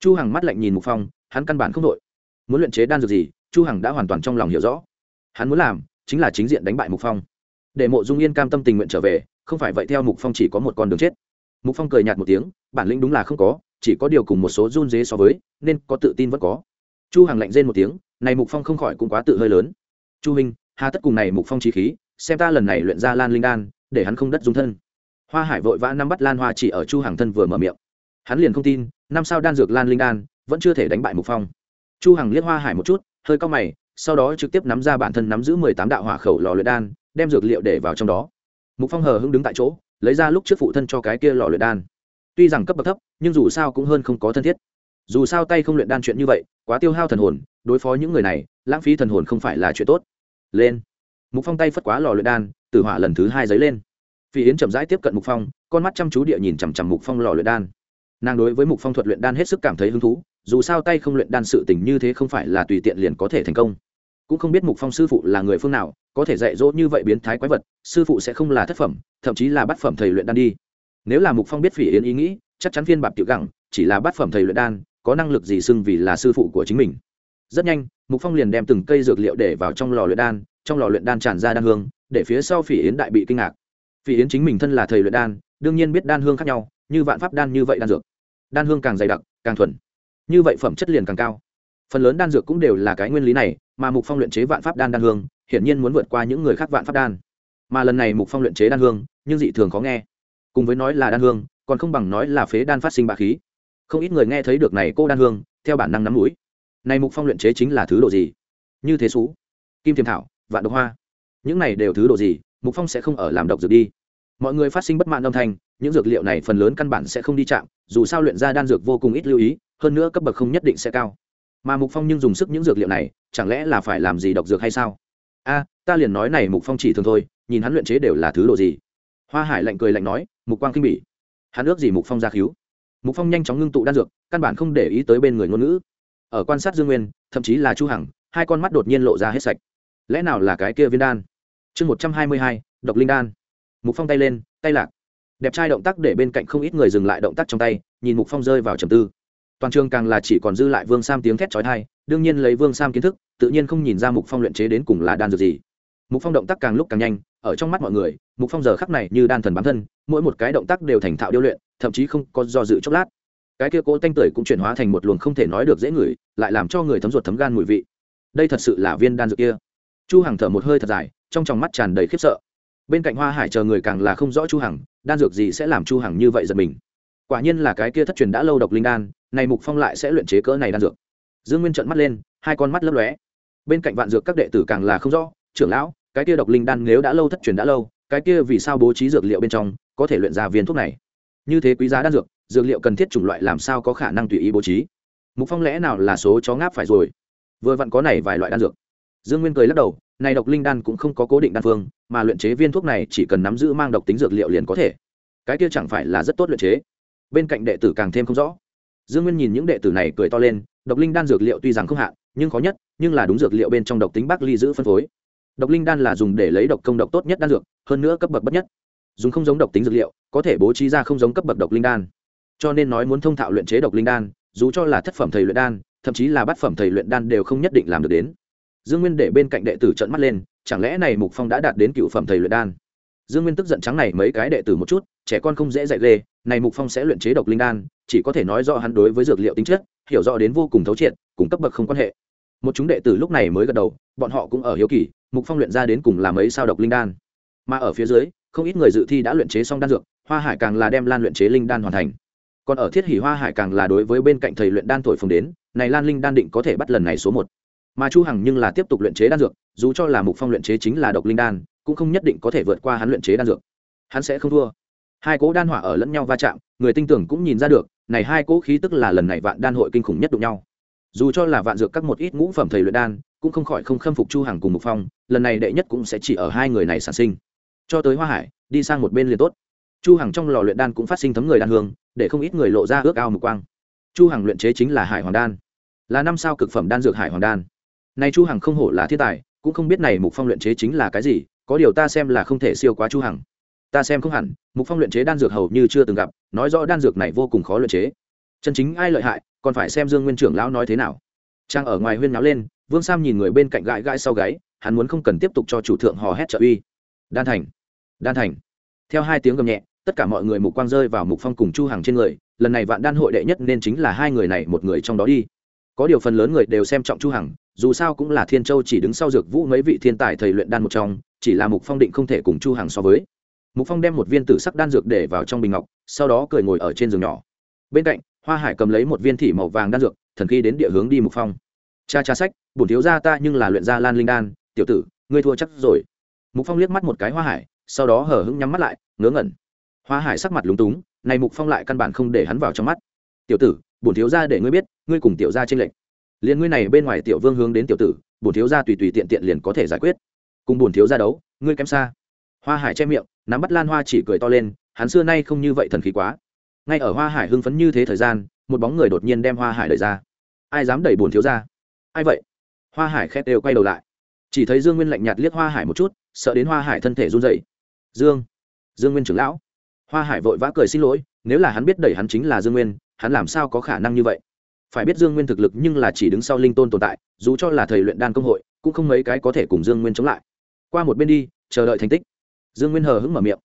Chu hằng mắt lạnh nhìn mục phong, hắn căn bản không đội. Muốn luyện chế đan dược gì, chu hằng đã hoàn toàn trong lòng hiểu rõ. Hắn muốn làm, chính là chính diện đánh bại mục phong. Để mộ dung yên cam tâm tình nguyện trở về không phải vậy theo mục phong chỉ có một con đường chết mục phong cười nhạt một tiếng bản lĩnh đúng là không có chỉ có điều cùng một số run dế so với nên có tự tin vẫn có chu hằng lạnh rên một tiếng này mục phong không khỏi cũng quá tự hơi lớn chu Minh, hà tất cùng này mục phong trí khí xem ta lần này luyện ra lan linh đan để hắn không đất dung thân hoa hải vội vã nắm bắt lan hoa chỉ ở chu Hằng thân vừa mở miệng hắn liền không tin năm sao đan dược lan linh đan vẫn chưa thể đánh bại mục phong chu hằng liếc hoa hải một chút hơi cao mày sau đó trực tiếp nắm ra bản thân nắm giữ mười tám đạo hỏa khẩu lò luyện đan đem dược liệu để vào trong đó mục phong hờ hững đứng tại chỗ, lấy ra lúc trước phụ thân cho cái kia lò luyện đan. Tuy rằng cấp bậc thấp, nhưng dù sao cũng hơn không có thân thiết. Dù sao tay không luyện đan chuyện như vậy, quá tiêu hao thần hồn, đối phó những người này, lãng phí thần hồn không phải là chuyện tốt. Lên. Mục phong tay phất quá lò luyện đan, tử hỏa lần thứ hai giấy lên. Phi yến chậm rãi tiếp cận mục phong, con mắt chăm chú địa nhìn chằm chằm mục phong lò luyện đan. Nàng đối với mục phong thuật luyện đan hết sức cảm thấy hứng thú, dù sao tay không luyện đan sự tình như thế không phải là tùy tiện liền có thể thành công. Cũng không biết mục phong sư phụ là người phương nào có thể dạy dỗ như vậy biến thái quái vật, sư phụ sẽ không là thất phẩm, thậm chí là bát phẩm thầy luyện đan đi. Nếu là mục phong biết phỉ yến ý nghĩ, chắc chắn phiên bạc tiểu gẳng, chỉ là bát phẩm thầy luyện đan, có năng lực gì xưng vì là sư phụ của chính mình. Rất nhanh, mục phong liền đem từng cây dược liệu để vào trong lò luyện đan, trong lò luyện đan tràn ra đan hương, để phía sau phỉ yến đại bị kinh ngạc. Phỉ yến chính mình thân là thầy luyện đan, đương nhiên biết đan hương khác nhau, như vạn pháp đan như vậy đan dược. Đan hương càng dày đặc, càng thuần. Như vậy phẩm chất liền càng cao phần lớn đan dược cũng đều là cái nguyên lý này, mà mục phong luyện chế vạn pháp đan đan hương, hiển nhiên muốn vượt qua những người khác vạn pháp đan. Mà lần này mục phong luyện chế đan hương, nhưng dị thường khó nghe. Cùng với nói là đan hương, còn không bằng nói là phế đan phát sinh bạ khí. Không ít người nghe thấy được này cô đan hương, theo bản năng nắm mũi này mục phong luyện chế chính là thứ độ gì? Như thế xú. Kim thiềm thảo, vạn độc hoa. Những này đều thứ độ gì? Mục phong sẽ không ở làm độc dược đi. Mọi người phát sinh bất mãn âm thanh, những dược liệu này phần lớn căn bản sẽ không đi chạm, dù sao luyện ra đan dược vô cùng ít lưu ý, hơn nữa cấp bậc không nhất định sẽ cao mà mục phong nhưng dùng sức những dược liệu này, chẳng lẽ là phải làm gì độc dược hay sao? A, ta liền nói này mục phong chỉ thường thôi, nhìn hắn luyện chế đều là thứ đồ gì? Hoa hải lạnh cười lạnh nói, mục quang kinh bỉ. Hắn ước gì mục phong ra cứu mục phong nhanh chóng ngưng tụ đan dược, căn bản không để ý tới bên người ngôn ngữ. Ở quan sát dương nguyên, thậm chí là chu hằng, hai con mắt đột nhiên lộ ra hết sạch. Lẽ nào là cái kia viên đan? Chương một trăm hai mươi hai, độc linh đan. Mục phong tay lên, tay lạc. Đẹp trai động tác để bên cạnh không ít người dừng lại động tác trong tay, nhìn mục phong rơi vào trầm tư toàn trường càng là chỉ còn dư lại vương sam tiếng thét chói thai đương nhiên lấy vương sam kiến thức, tự nhiên không nhìn ra mục phong luyện chế đến cùng là đan dược gì. Mục phong động tác càng lúc càng nhanh, ở trong mắt mọi người, mục phong giờ khắc này như đan thần bám thân, mỗi một cái động tác đều thành thạo điêu luyện, thậm chí không có do dự chốc lát. Cái kia cố tanh tưởi cũng chuyển hóa thành một luồng không thể nói được dễ ngửi, lại làm cho người thấm ruột thấm gan mùi vị. Đây thật sự là viên đan dược kia. Chu hằng thở một hơi thật dài, trong tròng mắt tràn đầy khiếp sợ. Bên cạnh hoa hải chờ người càng là không rõ chu hằng, đan dược gì sẽ làm chu hằng như vậy giật mình. Quả nhiên là cái kia thất truyền đã lâu độc linh đan này mục phong lại sẽ luyện chế cỡ này đan dược. Dương nguyên trợn mắt lên, hai con mắt lấp lóe. Bên cạnh vạn dược các đệ tử càng là không rõ, trưởng lão, cái kia độc linh đan nếu đã lâu thất truyền đã lâu, cái kia vì sao bố trí dược liệu bên trong có thể luyện ra viên thuốc này? Như thế quý giá đan dược dược liệu cần thiết chủng loại làm sao có khả năng tùy ý bố trí? Mục phong lẽ nào là số chó ngáp phải rồi? Vừa vặn có này vài loại đan dược. Dương nguyên cười lắc đầu, này độc linh đan cũng không có cố định đan phương, mà luyện chế viên thuốc này chỉ cần nắm giữ mang độc tính dược liệu liền có thể. Cái kia chẳng phải là rất tốt luyện chế. Bên cạnh đệ tử càng thêm không rõ dương nguyên nhìn những đệ tử này cười to lên, độc linh đan dược liệu tuy rằng không hạn, nhưng khó nhất, nhưng là đúng dược liệu bên trong độc tính bắc ly giữ phân phối. Độc linh đan là dùng để lấy độc công độc tốt nhất đan dược, hơn nữa cấp bậc bất nhất. Dùng không giống độc tính dược liệu, có thể bố trí ra không giống cấp bậc độc linh đan. Cho nên nói muốn thông thạo luyện chế độc linh đan, dù cho là thất phẩm thầy luyện đan, thậm chí là bát phẩm thầy luyện đan đều không nhất định làm được đến. Dương nguyên để bên cạnh đệ tử trận mắt lên, chẳng lẽ này mục phong đã đạt đến cựu phẩm thầy luyện đan? Dương nguyên tức giận trắng này mấy cái đệ tử một chút, trẻ con không dễ dạy ghê, này mục phong sẽ luyện chế độc linh đan, chỉ có thể nói rõ hắn đối với dược liệu tính chất, hiểu rõ đến vô cùng thấu triệt, cùng cấp bậc không quan hệ. Một chúng đệ tử lúc này mới gật đầu, bọn họ cũng ở hiếu kỳ, mục phong luyện ra đến cùng làm ấy sao độc linh đan. Mà ở phía dưới, không ít người dự thi đã luyện chế xong đan dược, hoa hải càng là đem lan luyện chế linh đan hoàn thành. Còn ở thiết hỷ hoa hải càng là đối với bên cạnh thầy luyện đan thổi phồng đến, này lan linh đan định có thể bắt lần này số một. Mà chu hằng nhưng là tiếp tục luyện chế đan dược, dù cho là mục phong luyện chế chính là độc linh đan cũng không nhất định có thể vượt qua hắn luyện chế đan dược. Hắn sẽ không thua. Hai cỗ đan hỏa ở lẫn nhau va chạm, người tinh tưởng cũng nhìn ra được, này hai cỗ khí tức là lần này vạn đan hội kinh khủng nhất đụng nhau. Dù cho là vạn dược các một ít ngũ phẩm thầy luyện đan, cũng không khỏi không khâm phục chu hằng cùng mục phong, lần này đệ nhất cũng sẽ chỉ ở hai người này sản sinh. Cho tới hoa hải, đi sang một bên liền tốt. Chu hằng trong lò luyện đan cũng phát sinh thấm người đan hương, để không ít người lộ ra ước ao mục quang. Chu hằng luyện chế chính là hải hoàng đan. Là năm sao cực phẩm đan dược hải hoàng đan. Này chu hằng không hổ là thiên tài, cũng không biết này mục phong luyện chế chính là cái gì có điều ta xem là không thể siêu quá chu hằng. Ta xem không hẳn, mục phong luyện chế đan dược hầu như chưa từng gặp, nói rõ đan dược này vô cùng khó luyện chế. Chân chính ai lợi hại, còn phải xem dương nguyên trưởng lão nói thế nào. Trang ở ngoài huyên náo lên, vương sam nhìn người bên cạnh gãi gãi sau gáy, hắn muốn không cần tiếp tục cho chủ thượng hò hét trợ uy. Đan thành đan thành. Theo hai tiếng gầm nhẹ, tất cả mọi người mục quang rơi vào mục phong cùng chu hằng trên người, lần này vạn đan hội đệ nhất nên chính là hai người này một người trong đó đi. Có điều phần lớn người đều xem trọng chu hằng, dù sao cũng là thiên châu chỉ đứng sau dược vũ mấy vị thiên tài thầy luyện đan một trong chỉ là mục phong định không thể cùng chu hằng so với mục phong đem một viên tử sắc đan dược để vào trong bình ngọc sau đó cười ngồi ở trên giường nhỏ bên cạnh hoa hải cầm lấy một viên thị màu vàng đan dược thần khi đến địa hướng đi mục phong cha cha sách bổn thiếu gia ta nhưng là luyện gia lan linh đan tiểu tử ngươi thua chắc rồi mục phong liếc mắt một cái hoa hải sau đó hở hững nhắm mắt lại ngớ ngẩn hoa hải sắc mặt lúng túng này mục phong lại căn bản không để hắn vào trong mắt tiểu tử bổn thiếu gia để ngươi biết ngươi cùng tiểu gia trên lệnh liền ngươi này bên ngoài tiểu vương hướng đến tiểu tử bổn thiếu gia tùy tùy tiện tiện liền có thể giải quyết cùng bổn thiếu gia đấu, ngươi kém xa. Hoa hải che miệng, nắm bắt lan hoa chỉ cười to lên, hắn xưa nay không như vậy thần khí quá. Ngay ở hoa hải hưng phấn như thế thời gian, một bóng người đột nhiên đem hoa hải đẩy ra. Ai dám đẩy bổn thiếu gia? Ai vậy? Hoa hải khét đều quay đầu lại. Chỉ thấy dương nguyên lạnh nhạt liếc hoa hải một chút, sợ đến hoa hải thân thể run dậy dương dương nguyên trưởng lão. Hoa hải vội vã cười xin lỗi, nếu là hắn biết đẩy hắn chính là dương nguyên, hắn làm sao có khả năng như vậy? Phải biết dương nguyên thực lực nhưng là chỉ đứng sau linh tôn tồn tại, dù cho là thầy luyện đan công hội, cũng không mấy cái có thể cùng dương nguyên chống lại qua một bên đi, chờ đợi thành tích. Dương nguyên hờ hững mở miệng.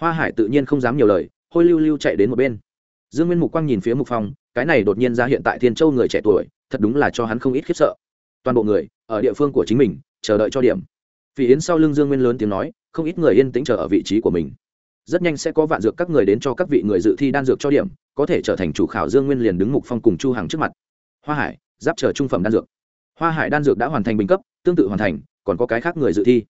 Hoa hải tự nhiên không dám nhiều lời, hôi lưu lưu chạy đến một bên. Dương nguyên mục quang nhìn phía mục phong, cái này đột nhiên ra hiện tại thiên châu người trẻ tuổi, thật đúng là cho hắn không ít khiếp sợ. Toàn bộ người, ở địa phương của chính mình, chờ đợi cho điểm. Vì yến sau lưng dương nguyên lớn tiếng nói, không ít người yên tĩnh chờ ở vị trí của mình. Rất nhanh sẽ có vạn dược các người đến cho các vị người dự thi đan dược cho điểm, có thể trở thành chủ khảo dương nguyên liền đứng mục phong cùng chu hàng trước mặt. Hoa hải, giáp chờ trung phẩm đan dược. Hoa hải đan dược đã hoàn thành bình cấp, tương tự hoàn thành, còn có cái khác người dự thi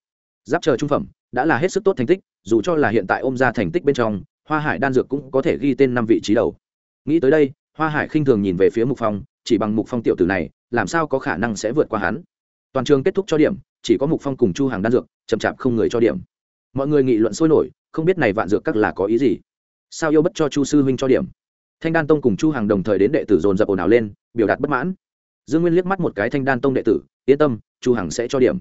giáp chờ trung phẩm, đã là hết sức tốt thành tích, dù cho là hiện tại ôm ra thành tích bên trong, hoa hải đan dược cũng có thể ghi tên năm vị trí đầu. Nghĩ tới đây, hoa hải khinh thường nhìn về phía mục phong, chỉ bằng mục phong tiểu tử này, làm sao có khả năng sẽ vượt qua hắn? Toàn trường kết thúc cho điểm, chỉ có mục phong cùng chu hàng đan dược, chậm chạp không người cho điểm. Mọi người nghị luận sôi nổi, không biết này vạn dược các là có ý gì. Sao yêu bất cho chu sư huynh cho điểm? Thanh đan tông cùng chu hàng đồng thời đến đệ tử dồn dập ồn ào lên, biểu đạt bất mãn. Dương nguyên liếc mắt một cái thanh đan tông đệ tử, yên tâm, chu hằng sẽ cho điểm.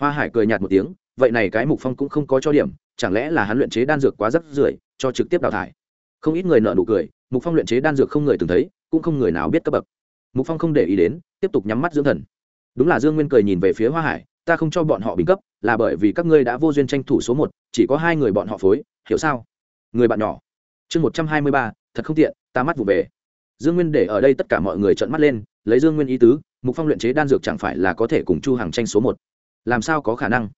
Hoa hải cười nhạt một tiếng vậy này cái mục phong cũng không có cho điểm, chẳng lẽ là hắn luyện chế đan dược quá rất rưởi, cho trực tiếp đào thải? Không ít người nợ nụ cười, mục phong luyện chế đan dược không người từng thấy, cũng không người nào biết cấp bậc. Mục phong không để ý đến, tiếp tục nhắm mắt dưỡng thần. Đúng là dương nguyên cười nhìn về phía hoa hải, ta không cho bọn họ bình cấp, là bởi vì các ngươi đã vô duyên tranh thủ số một, chỉ có hai người bọn họ phối, hiểu sao? Người bạn nhỏ. Chương một trăm hai mươi ba, thật không tiện, ta mắt vụ về. Dương nguyên để ở đây tất cả mọi người trợn mắt lên, lấy dương nguyên ý tứ, mục phong luyện chế đan dược chẳng phải là có thể cùng chu hàng tranh số một. Làm sao có khả năng?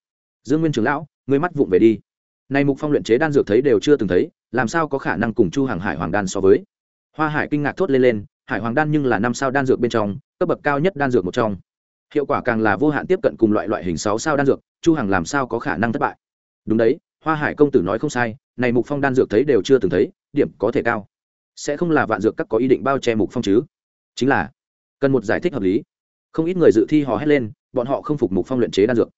Dương nguyên trưởng lão, ngươi mắt vụng về đi. Nay mục phong luyện chế đan dược thấy đều chưa từng thấy, làm sao có khả năng cùng chu hàng hải hoàng đan so với? Hoa hải kinh ngạc thốt lên lên, hải hoàng đan nhưng là năm sao đan dược bên trong, cấp bậc cao nhất đan dược một trong. Hiệu quả càng là vô hạn tiếp cận cùng loại loại hình sáu sao đan dược, chu hằng làm sao có khả năng thất bại? Đúng đấy, hoa hải công tử nói không sai, này mục phong đan dược thấy đều chưa từng thấy, điểm có thể cao. Sẽ không là vạn dược các có ý định bao che mục phong chứ? Chính là, cần một giải thích hợp lý. Không ít người dự thi hò hét lên, bọn họ không phục mục phong luyện chế đan dược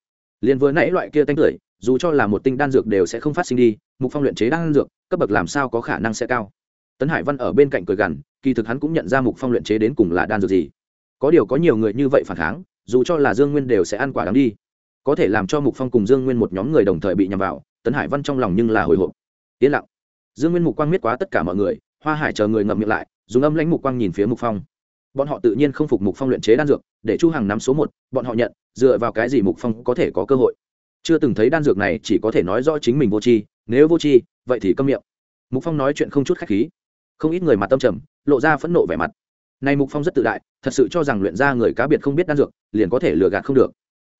liền vừa nãy loại kia tanh tưởi, dù cho là một tinh đan dược đều sẽ không phát sinh đi, mục phong luyện chế đan dược, cấp bậc làm sao có khả năng sẽ cao. Tấn hải văn ở bên cạnh cười gằn, kỳ thực hắn cũng nhận ra mục phong luyện chế đến cùng là đan dược gì. Có điều có nhiều người như vậy phản kháng, dù cho là dương nguyên đều sẽ ăn quả đắng đi. Có thể làm cho mục phong cùng dương nguyên một nhóm người đồng thời bị nhầm vào, tấn hải văn trong lòng nhưng là hồi hộp. Yên lặng. Dương nguyên mục quang miết quá tất cả mọi người, hoa hải chờ người ngậm miệng lại, dùng âm lãnh mục quang nhìn phía mục phong bọn họ tự nhiên không phục mục phong luyện chế đan dược, để chu hằng nắm số một, bọn họ nhận, dựa vào cái gì mục phong có thể có cơ hội? Chưa từng thấy đan dược này, chỉ có thể nói rõ chính mình vô tri, nếu vô tri, vậy thì câm miệng. Mục phong nói chuyện không chút khách khí. Không ít người mặt tâm trầm, lộ ra phẫn nộ vẻ mặt. Này mục phong rất tự đại, thật sự cho rằng luyện ra người cá biệt không biết đan dược, liền có thể lừa gạt không được.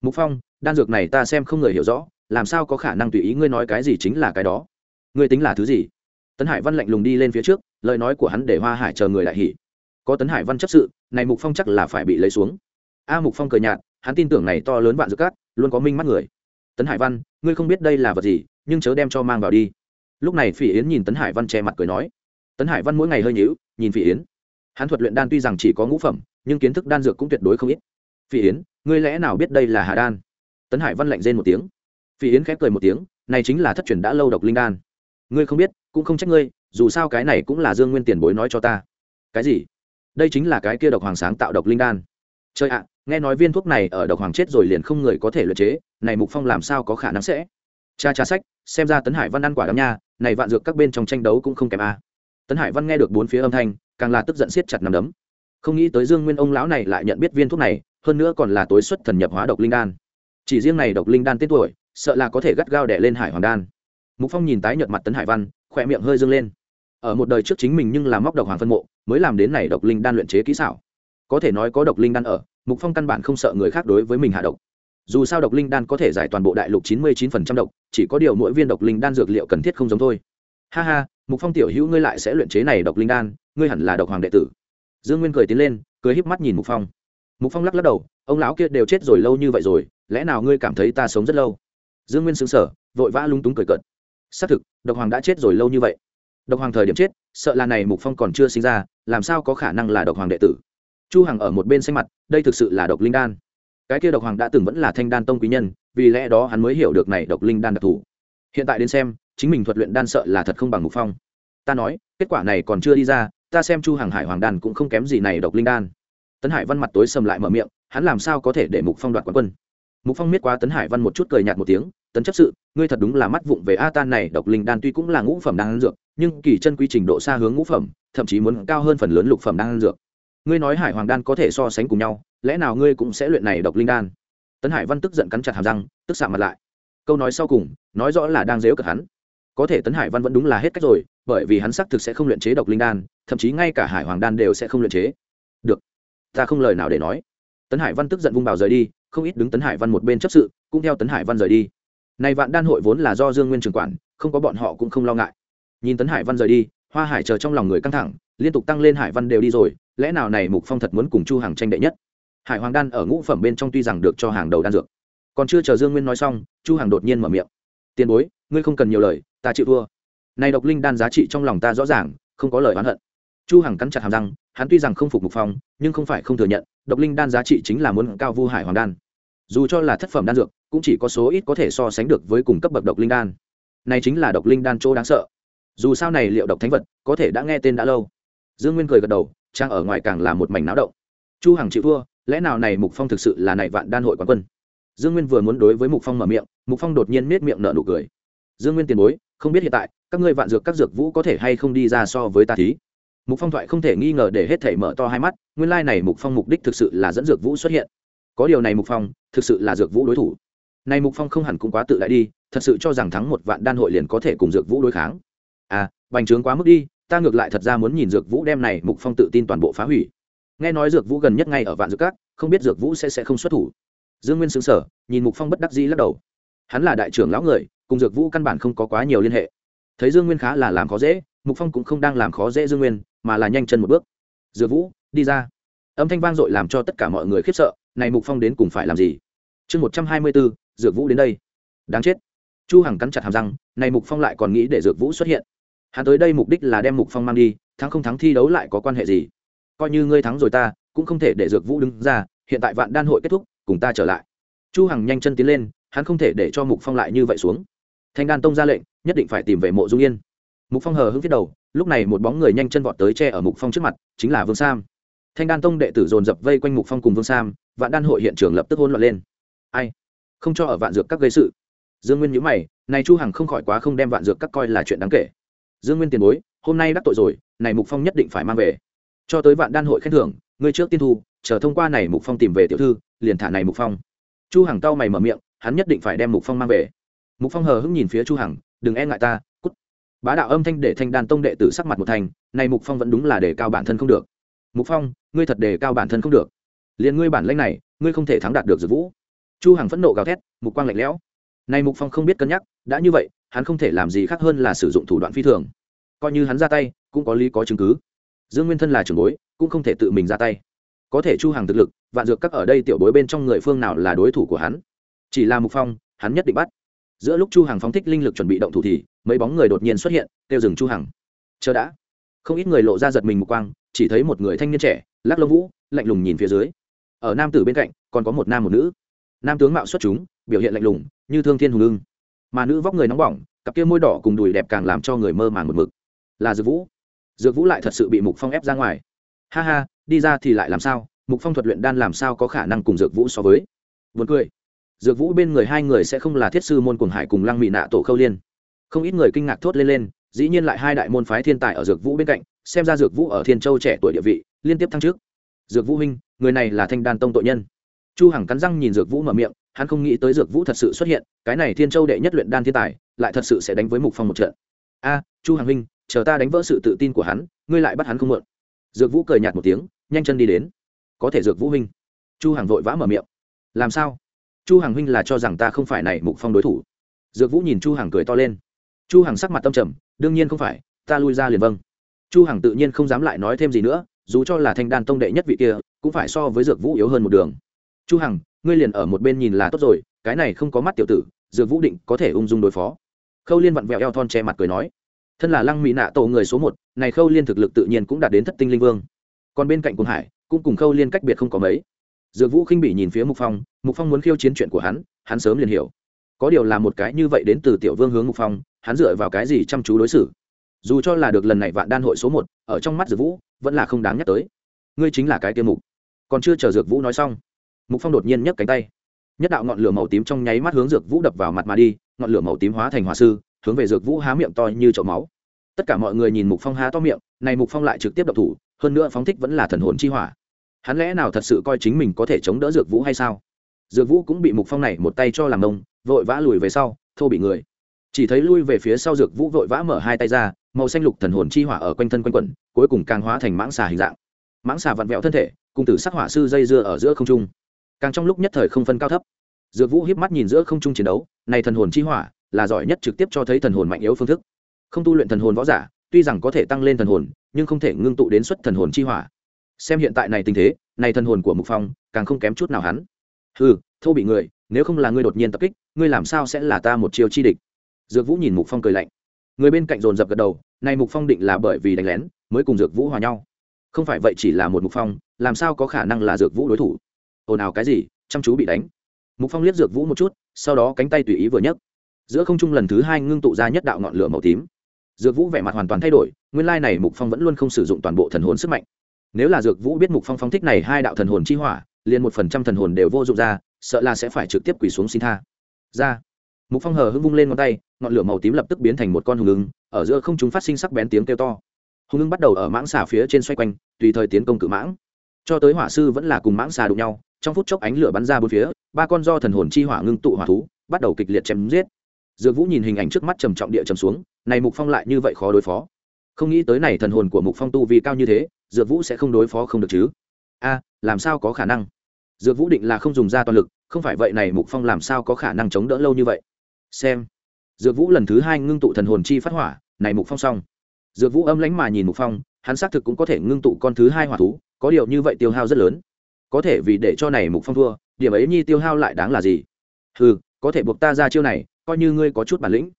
Mục phong, đan dược này ta xem không người hiểu rõ, làm sao có khả năng tùy ý ngươi nói cái gì chính là cái đó? Ngươi tính là thứ gì? Tấn hải văn lạnh lùng đi lên phía trước, lời nói của hắn để hoa hải chờ người đại hỉ có tấn hải văn chấp sự, này mục phong chắc là phải bị lấy xuống. A mục phong cười nhạt, hắn tin tưởng này to lớn vạn dược cát, luôn có minh mắt người. Tấn hải văn, ngươi không biết đây là vật gì, nhưng chớ đem cho mang vào đi. Lúc này phỉ yến nhìn tấn hải văn che mặt cười nói. Tấn hải văn mỗi ngày hơi nhíu, nhìn phỉ yến. Hắn thuật luyện đan tuy rằng chỉ có ngũ phẩm, nhưng kiến thức đan dược cũng tuyệt đối không ít. Phỉ yến, ngươi lẽ nào biết đây là hà đan? Tấn hải văn lạnh rên một tiếng. Phỉ yến khép cười một tiếng, này chính là thất truyền đã lâu độc linh đan. Ngươi không biết, cũng không trách ngươi, dù sao cái này cũng là dương nguyên tiền bối nói cho ta. Cái gì? Đây chính là cái kia độc hoàng sáng tạo độc linh đan. Chơi ạ, nghe nói viên thuốc này ở độc hoàng chết rồi liền không người có thể luyện chế, này mục phong làm sao có khả năng sẽ? Cha cha sách, xem ra tấn hải văn ăn quả đắm nha, này vạn dược các bên trong tranh đấu cũng không kém a. À. tấn hải văn nghe được bốn phía âm thanh, càng là tức giận siết chặt nằm đấm. Không nghĩ tới dương nguyên ông lão này lại nhận biết viên thuốc này, hơn nữa còn là tối xuất thần nhập hóa độc linh đan. Chỉ riêng này độc linh đan tên tuổi, sợ là có thể gắt gao đẻ lên hải hoàng đan. Mục phong nhìn tái nhợt mặt tấn hải văn, khỏe miệng hơi dâng lên ở một đời trước chính mình nhưng là móc độc hoàng phân mộ, mới làm đến này độc linh đan luyện chế kỹ xảo. Có thể nói có độc linh đan ở, mục phong căn bản không sợ người khác đối với mình hạ độc. Dù sao độc linh đan có thể giải toàn bộ đại lục chín mươi chín phần trăm độc, chỉ có điều mỗi viên độc linh đan dược liệu cần thiết không giống thôi. Ha ha, mục phong tiểu hữu ngươi lại sẽ luyện chế này độc linh đan, ngươi hẳn là độc hoàng đệ tử. Dương nguyên cười tiến lên, cười híp mắt nhìn mục phong. Mục phong lắc lắc đầu, ông lão kia đều chết rồi lâu như vậy rồi, lẽ nào ngươi cảm thấy ta sống rất lâu? Dương nguyên xứng sở vội vã lúng túng cười cợt. Xác thực, độc hoàng đã chết rồi lâu như vậy độc hoàng thời điểm chết, sợ là này mục phong còn chưa sinh ra, làm sao có khả năng là độc hoàng đệ tử? Chu hằng ở một bên xanh mặt, đây thực sự là độc linh đan. Cái kia độc hoàng đã từng vẫn là thanh đan tông quý nhân, vì lẽ đó hắn mới hiểu được này độc linh đan đặc thù. Hiện tại đến xem, chính mình thuật luyện đan sợ là thật không bằng mục phong. Ta nói, kết quả này còn chưa đi ra, ta xem chu Hằng hải hoàng đan cũng không kém gì này độc linh đan. Tấn hải văn mặt tối sầm lại mở miệng, hắn làm sao có thể để mục phong đoạt quán quân? Mục phong miết quá tấn hải văn một chút cười nhạt một tiếng, tấn chấp sự, ngươi thật đúng là mắt vụng về a tan này, độc linh đan tuy cũng là ngũ phẩm đan dược nhưng kỳ chân quy trình độ xa hướng ngũ phẩm, thậm chí muốn cao hơn phần lớn lục phẩm đan dược. Ngươi nói hải hoàng đan có thể so sánh cùng nhau, lẽ nào ngươi cũng sẽ luyện này độc linh đan? Tấn hải văn tức giận cắn chặt hàm răng, tức xạ mặt lại. Câu nói sau cùng, nói rõ là đang dếu cực hắn. Có thể tấn hải văn vẫn đúng là hết cách rồi, bởi vì hắn xác thực sẽ không luyện chế độc linh đan, thậm chí ngay cả hải hoàng đan đều sẽ không luyện chế. Được, ta không lời nào để nói. Tấn hải văn tức giận vung bào rời đi, không ít đứng tấn hải văn một bên chấp sự, cũng theo tấn hải văn rời đi. Này vạn đan hội vốn là do dương nguyên trường quản, không có bọn họ cũng không lo ngại nhìn tấn hải văn rời đi, hoa hải chờ trong lòng người căng thẳng, liên tục tăng lên hải văn đều đi rồi, lẽ nào này mục phong thật muốn cùng chu hàng tranh đệ nhất? Hải hoàng đan ở ngũ phẩm bên trong tuy rằng được cho hàng đầu đan dược, còn chưa chờ dương nguyên nói xong, chu hàng đột nhiên mở miệng. Tiền bối, ngươi không cần nhiều lời, ta chịu thua. Này độc linh đan giá trị trong lòng ta rõ ràng, không có lời oán hận. Chu hằng cắn chặt hàm răng, hắn tuy rằng không phục mục phong, nhưng không phải không thừa nhận, độc linh đan giá trị chính là muốn cao vu hải hoàng đan. Dù cho là thất phẩm đan dược, cũng chỉ có số ít có thể so sánh được với cùng cấp bậc độc linh đan. Này chính là độc linh đan chỗ đáng sợ dù sao này liệu độc thánh vật, có thể đã nghe tên đã lâu. Dương nguyên cười gật đầu, trang ở ngoài càng là một mảnh náo động. Chu hằng chịu thua, lẽ nào này mục phong thực sự là này vạn đan hội quán quân? Dương nguyên vừa muốn đối với mục phong mở miệng, mục phong đột nhiên nết miệng nở nụ cười. Dương nguyên tiền bối, không biết hiện tại, các ngươi vạn dược các dược vũ có thể hay không đi ra so với ta thí? Mục phong thoại không thể nghi ngờ để hết thể mở to hai mắt, nguyên lai này mục phong mục đích thực sự là dẫn dược vũ xuất hiện. Có điều này mục phong, thực sự là dược vũ đối thủ. Này mục phong không hẳn cũng quá tự đại đi, thật sự cho rằng thắng một vạn đan hội liền có thể cùng dược vũ đối kháng bành trướng quá mức đi, ta ngược lại thật ra muốn nhìn dược vũ đem này mục phong tự tin toàn bộ phá hủy. Nghe nói dược vũ gần nhất ngay ở vạn dược các, không biết dược vũ sẽ sẽ không xuất thủ. Dương nguyên xứng sở nhìn mục phong bất đắc dĩ lắc đầu. Hắn là đại trưởng lão người, cùng dược vũ căn bản không có quá nhiều liên hệ. Thấy dương nguyên khá là làm khó dễ, mục phong cũng không đang làm khó dễ dương nguyên, mà là nhanh chân một bước. Dược vũ, đi ra. Âm thanh vang dội làm cho tất cả mọi người khiếp sợ, này mục phong đến cùng phải làm gì? Chương một trăm hai mươi bốn, dược vũ đến đây. Đáng chết. Chu hằng cắn chặt hàm răng, này mục phong lại còn nghĩ để dược vũ xuất hiện hắn tới đây mục đích là đem mục phong mang đi, thắng không thắng thi đấu lại có quan hệ gì? Coi như ngươi thắng rồi ta, cũng không thể để dược vũ đứng ra, hiện tại vạn đan hội kết thúc, cùng ta trở lại. Chu hằng nhanh chân tiến lên, hắn không thể để cho mục phong lại như vậy xuống. Thanh đan tông ra lệnh, nhất định phải tìm về mộ dung yên. Mục phong hờ hững viết đầu, lúc này một bóng người nhanh chân vọt tới che ở mục phong trước mặt, chính là vương sam. Thanh đan tông đệ tử dồn dập vây quanh mục phong cùng vương sam, vạn đan hội hiện trường lập tức hôn loạn lên. Ai? Không cho ở vạn dược các gây sự. Dương nguyên nhữ mày, này chu hằng không khỏi quá không đem vạn dược các coi là chuyện đáng kể dương nguyên tiền bối, hôm nay đắc tội rồi, này mục phong nhất định phải mang về. Cho tới vạn đan hội khen thưởng, ngươi trước tiên thu, chờ thông qua này mục phong tìm về tiểu thư, liền thả này mục phong. Chu hằng cau mày mở miệng, hắn nhất định phải đem mục phong mang về. Mục phong hờ hững nhìn phía chu hằng, đừng e ngại ta, cút. Bá đạo âm thanh để thanh đàn tông đệ tử sắc mặt một thành, này mục phong vẫn đúng là để cao bản thân không được. Mục phong, ngươi thật đề cao bản thân không được. Liền ngươi bản lãnh này, ngươi không thể thắng đạt được dược vũ. Chu hằng phẫn nộ gào thét, mục quang lạnh lẽo. Này mục phong không biết cân nhắc, đã như vậy hắn không thể làm gì khác hơn là sử dụng thủ đoạn phi thường. Coi như hắn ra tay, cũng có lý có chứng cứ. Dương nguyên thân là trưởng bối, cũng không thể tự mình ra tay. Có thể chu hàng thực lực, vạn dược các ở đây tiểu bối bên trong người phương nào là đối thủ của hắn? Chỉ là mục phong, hắn nhất định bắt. Giữa lúc chu hàng phóng thích linh lực chuẩn bị động thủ thì, mấy bóng người đột nhiên xuất hiện, kêu dừng chu hằng. Chờ đã. Không ít người lộ ra giật mình một quang, chỉ thấy một người thanh niên trẻ, lắc lông vũ, lạnh lùng nhìn phía dưới. Ở nam tử bên cạnh, còn có một nam một nữ. Nam tướng mạo xuất chúng, biểu hiện lạnh lùng, như thương thiên hùng lưng mà nữ vóc người nóng bỏng, cặp kia môi đỏ cùng đùi đẹp càng làm cho người mơ màng một mực. Là dược vũ. Dược vũ lại thật sự bị mục phong ép ra ngoài. Ha ha, đi ra thì lại làm sao? Mục phong thuật luyện đan làm sao có khả năng cùng dược vũ so với? Vượt cười. Dược vũ bên người hai người sẽ không là thiết sư môn cuồng hải cùng lăng mị nạ tổ khâu liên. Không ít người kinh ngạc thốt lên lên, dĩ nhiên lại hai đại môn phái thiên tài ở dược vũ bên cạnh, xem ra dược vũ ở thiên châu trẻ tuổi địa vị, liên tiếp thăng trước dược vũ huynh, người này là thanh đan tông tội nhân. Chu hằng cắn răng nhìn dược vũ mở miệng hắn không nghĩ tới dược vũ thật sự xuất hiện, cái này thiên châu đệ nhất luyện đan thiên tài, lại thật sự sẽ đánh với mục phong một trận. A, chu hằng huynh, chờ ta đánh vỡ sự tự tin của hắn, ngươi lại bắt hắn không mượn. Dược vũ cười nhạt một tiếng, nhanh chân đi đến. Có thể dược vũ huynh. Chu hằng vội vã mở miệng. Làm sao? Chu hằng huynh là cho rằng ta không phải này mục phong đối thủ. Dược vũ nhìn chu hằng cười to lên. Chu hằng sắc mặt tâm trầm, đương nhiên không phải, ta lui ra liền vâng. Chu hằng tự nhiên không dám lại nói thêm gì nữa, dù cho là thanh đan tông đệ nhất vị kia, cũng phải so với dược vũ yếu hơn một đường. Chu hằng ngươi liền ở một bên nhìn là tốt rồi, cái này không có mắt tiểu tử, dược vũ định có thể ung dung đối phó. Khâu liên vặn vẹo eo thon che mặt cười nói, thân là lăng mỹ nạ tổ người số một, này khâu liên thực lực tự nhiên cũng đạt đến thất tinh linh vương. Còn bên cạnh cùng hải, cũng cùng khâu liên cách biệt không có mấy. Dược vũ khinh bị nhìn phía mục phong mục phong muốn khiêu chiến chuyện của hắn hắn sớm liền hiểu. Có điều là một cái như vậy đến từ tiểu vương hướng mục phong, hắn dựa vào cái gì chăm chú đối xử? Dù cho là được lần này vạn đan hội số một, ở trong mắt dược vũ, vẫn là không đáng nhắc tới. Ngươi chính là cái tiêu mục. Còn chưa chờ dược vũ nói xong mục phong đột nhiên nhấc cánh tay nhất đạo ngọn lửa màu tím trong nháy mắt hướng dược vũ đập vào mặt mà đi ngọn lửa màu tím hóa thành hỏa sư hướng về dược vũ há miệng to như chậu máu tất cả mọi người nhìn mục phong há to miệng này mục phong lại trực tiếp đập thủ hơn nữa phóng thích vẫn là thần hồn chi hỏa hắn lẽ nào thật sự coi chính mình có thể chống đỡ dược vũ hay sao dược vũ cũng bị mục phong này một tay cho làm nông vội vã lùi về sau thô bị người chỉ thấy lui về phía sau dược vũ vội vã mở hai tay ra màu xanh lục thần hồn chi hỏa ở quanh thân quanh quẩn cuối cùng càng hóa thành mãng xà hình dạng mãng xà vặn vẹo thân thể cùng tử sắc hỏa sư dây dưa ở giữa không trung càng trong lúc nhất thời không phân cao thấp. Dược vũ hiếp mắt nhìn giữa không trung chiến đấu, này thần hồn chi hỏa là giỏi nhất trực tiếp cho thấy thần hồn mạnh yếu phương thức. Không tu luyện thần hồn võ giả, tuy rằng có thể tăng lên thần hồn, nhưng không thể ngưng tụ đến xuất thần hồn chi hỏa. Xem hiện tại này tình thế, này thần hồn của mục phong càng không kém chút nào hắn. Ừ thô bị người, nếu không là ngươi đột nhiên tập kích, ngươi làm sao sẽ là ta một chiêu chi địch? Dược vũ nhìn mục phong cười lạnh. Người bên cạnh dồn dập gật đầu, này mục phong định là bởi vì đánh lén, mới cùng dược vũ hòa nhau. Không phải vậy chỉ là một mục phong, làm sao có khả năng là dược vũ đối thủ? Ồn ào cái gì, chăm chú bị đánh. Mục phong liếc dược vũ một chút, sau đó cánh tay tùy ý vừa nhấc. Giữa không trung lần thứ hai ngưng tụ ra nhất đạo ngọn lửa màu tím. Dược vũ vẻ mặt hoàn toàn thay đổi, nguyên lai này mục phong vẫn luôn không sử dụng toàn bộ thần hồn sức mạnh. Nếu là dược vũ biết mục phong phong thích này hai đạo thần hồn chi hỏa, liền một phần trăm thần hồn đều vô dụng ra, sợ là sẽ phải trực tiếp quỳ xuống xin tha. Ra. Mục phong hờ hưng vung lên ngón tay, ngọn lửa màu tím lập tức biến thành một con hùng ứng, ở giữa không chúng phát sinh sắc bén tiếng kêu to. Hùng ứng bắt đầu ở mãng xà phía trên xoay quanh, tùy thời tiến công cự mãng. Cho tới hỏa sư vẫn là cùng mãng xà đụng nhau trong phút chốc ánh lửa bắn ra bốn phía, ba con do thần hồn chi hỏa ngưng tụ hỏa thú, bắt đầu kịch liệt chém giết. Dược vũ nhìn hình ảnh trước mắt trầm trọng địa trầm xuống, này mục phong lại như vậy khó đối phó. Không nghĩ tới này thần hồn của mục phong tu vì cao như thế, dược vũ sẽ không đối phó không được chứ. A, làm sao có khả năng? Dược vũ định là không dùng ra toàn lực, không phải vậy này mục phong làm sao có khả năng chống đỡ lâu như vậy? Xem. Dược vũ lần thứ hai ngưng tụ thần hồn chi phát hỏa, này mục phong xong. Dược vũ âm lánh mà nhìn mục phong, hắn xác thực cũng có thể ngưng tụ con thứ hai hỏa thú, có điều như vậy tiêu hao rất lớn có thể vì để cho này mục phong thua, điểm ấy nhi tiêu hao lại đáng là gì? Ừ có thể buộc ta ra chiêu này, coi như ngươi có chút bản lĩnh.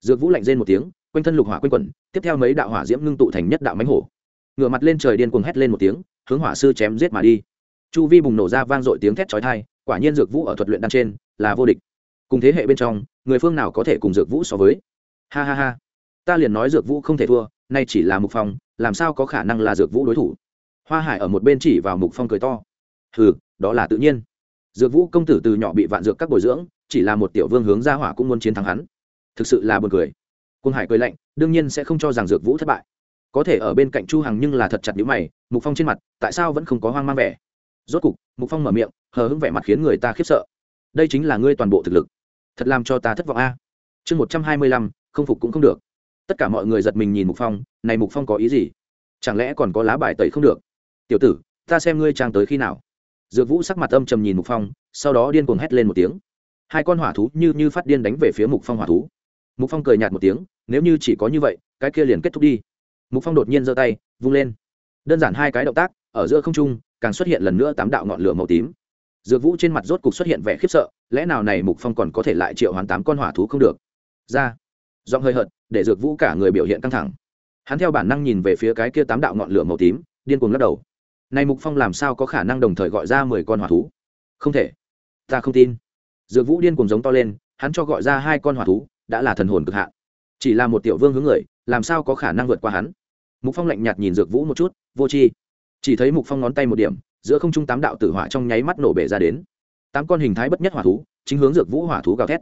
Dược vũ lạnh rên một tiếng, quanh thân lục hỏa quanh quẩn, tiếp theo mấy đạo hỏa diễm ngưng tụ thành nhất đạo mánh hổ. Ngửa mặt lên trời điên cuồng hét lên một tiếng, hướng hỏa sư chém giết mà đi. Chu vi bùng nổ ra vang dội tiếng thét chói tai, quả nhiên dược vũ ở thuật luyện đan trên là vô địch. Cùng thế hệ bên trong, người phương nào có thể cùng dược vũ so với? Ha ha ha. Ta liền nói dược vũ không thể thua, nay chỉ là mục phong, làm sao có khả năng là dược vũ đối thủ? Hoa hải ở một bên chỉ vào mục phong cười to hừ, đó là tự nhiên. Dược vũ công tử từ nhỏ bị vạn dược các bồi dưỡng, chỉ là một tiểu vương hướng ra hỏa cũng muốn chiến thắng hắn. Thực sự là buồn cười. Quân hải cười lạnh, đương nhiên sẽ không cho rằng dược vũ thất bại. Có thể ở bên cạnh chu hằng nhưng là thật chặt nhíu mày, mục phong trên mặt, tại sao vẫn không có hoang mang vẻ? Rốt cục, mục phong mở miệng, hờ hững vẻ mặt khiến người ta khiếp sợ. Đây chính là ngươi toàn bộ thực lực. Thật làm cho ta thất vọng a. Chương một trăm hai mươi lăm, không phục cũng không được. Tất cả mọi người giật mình nhìn mục phong, này mục phong có ý gì? Chẳng lẽ còn có lá bài tẩy không được? Tiểu tử, ta xem ngươi trang tới khi nào dược vũ sắc mặt âm trầm nhìn mục phong, sau đó điên cuồng hét lên một tiếng. Hai con hỏa thú như như phát điên đánh về phía mục phong hỏa thú. Mục phong cười nhạt một tiếng, nếu như chỉ có như vậy, cái kia liền kết thúc đi. Mục phong đột nhiên giơ tay, vung lên. Đơn giản hai cái động tác, ở giữa không trung, càng xuất hiện lần nữa tám đạo ngọn lửa màu tím. Dược vũ trên mặt rốt cục xuất hiện vẻ khiếp sợ, lẽ nào này mục phong còn có thể lại triệu hoán tám con hỏa thú không được? Ra. Giọng hơi hợt, để dược vũ cả người biểu hiện căng thẳng. Hắn theo bản năng nhìn về phía cái kia tám đạo ngọn lửa màu tím, điên cuồng lắc đầu này mục phong làm sao có khả năng đồng thời gọi ra mười con hỏa thú? Không thể. Ta không tin. Dược vũ điên cuồng giống to lên, hắn cho gọi ra hai con hỏa thú, đã là thần hồn cực hạn. Chỉ là một tiểu vương hướng người, làm sao có khả năng vượt qua hắn? Mục phong lạnh nhạt nhìn dược vũ một chút, vô chi chỉ thấy mục phong ngón tay một điểm, giữa không trung tám đạo tử hỏa trong nháy mắt nổ bể ra đến. Tám con hình thái bất nhất hỏa thú, chính hướng dược vũ hỏa thú gào thét.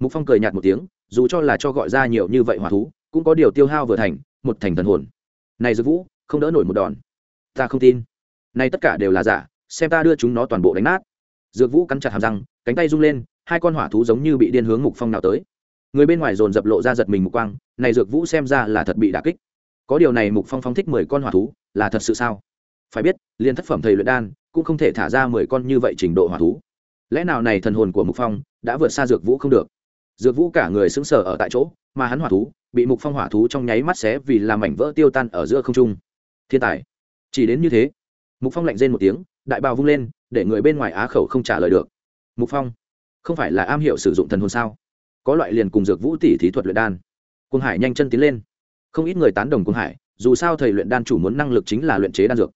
Mục phong cười nhạt một tiếng, dù cho là cho gọi ra nhiều như vậy hỏa thú, cũng có điều tiêu hao vừa thành, một thành thần hồn. Này dược vũ, không đỡ nổi một đòn. Ta không tin này tất cả đều là giả, xem ta đưa chúng nó toàn bộ đánh nát. Dược vũ cắn chặt hàm răng, cánh tay rung lên, hai con hỏa thú giống như bị điên hướng mục phong nào tới. Người bên ngoài dồn dập lộ ra giật mình mục quang, này dược vũ xem ra là thật bị đả kích. Có điều này mục phong phong thích mười con hỏa thú, là thật sự sao? Phải biết, liên thất phẩm thầy luyện đan, cũng không thể thả ra mười con như vậy trình độ hỏa thú. Lẽ nào này thần hồn của mục phong đã vượt xa dược vũ không được? Dược vũ cả người xứng sở ở tại chỗ, mà hắn hỏa thú bị mục phong hỏa thú trong nháy mắt xé vì làm mảnh vỡ tiêu tan ở giữa không trung. Thiên tài, chỉ đến như thế mục phong lạnh rên một tiếng, đại bào vung lên, để người bên ngoài á khẩu không trả lời được. Mục phong, không phải là am hiểu sử dụng thần hồn sao? Có loại liền cùng dược vũ tỷ thí thuật luyện đan. Quân hải nhanh chân tiến lên. Không ít người tán đồng quân hải, dù sao thầy luyện đan chủ muốn năng lực chính là luyện chế đan dược.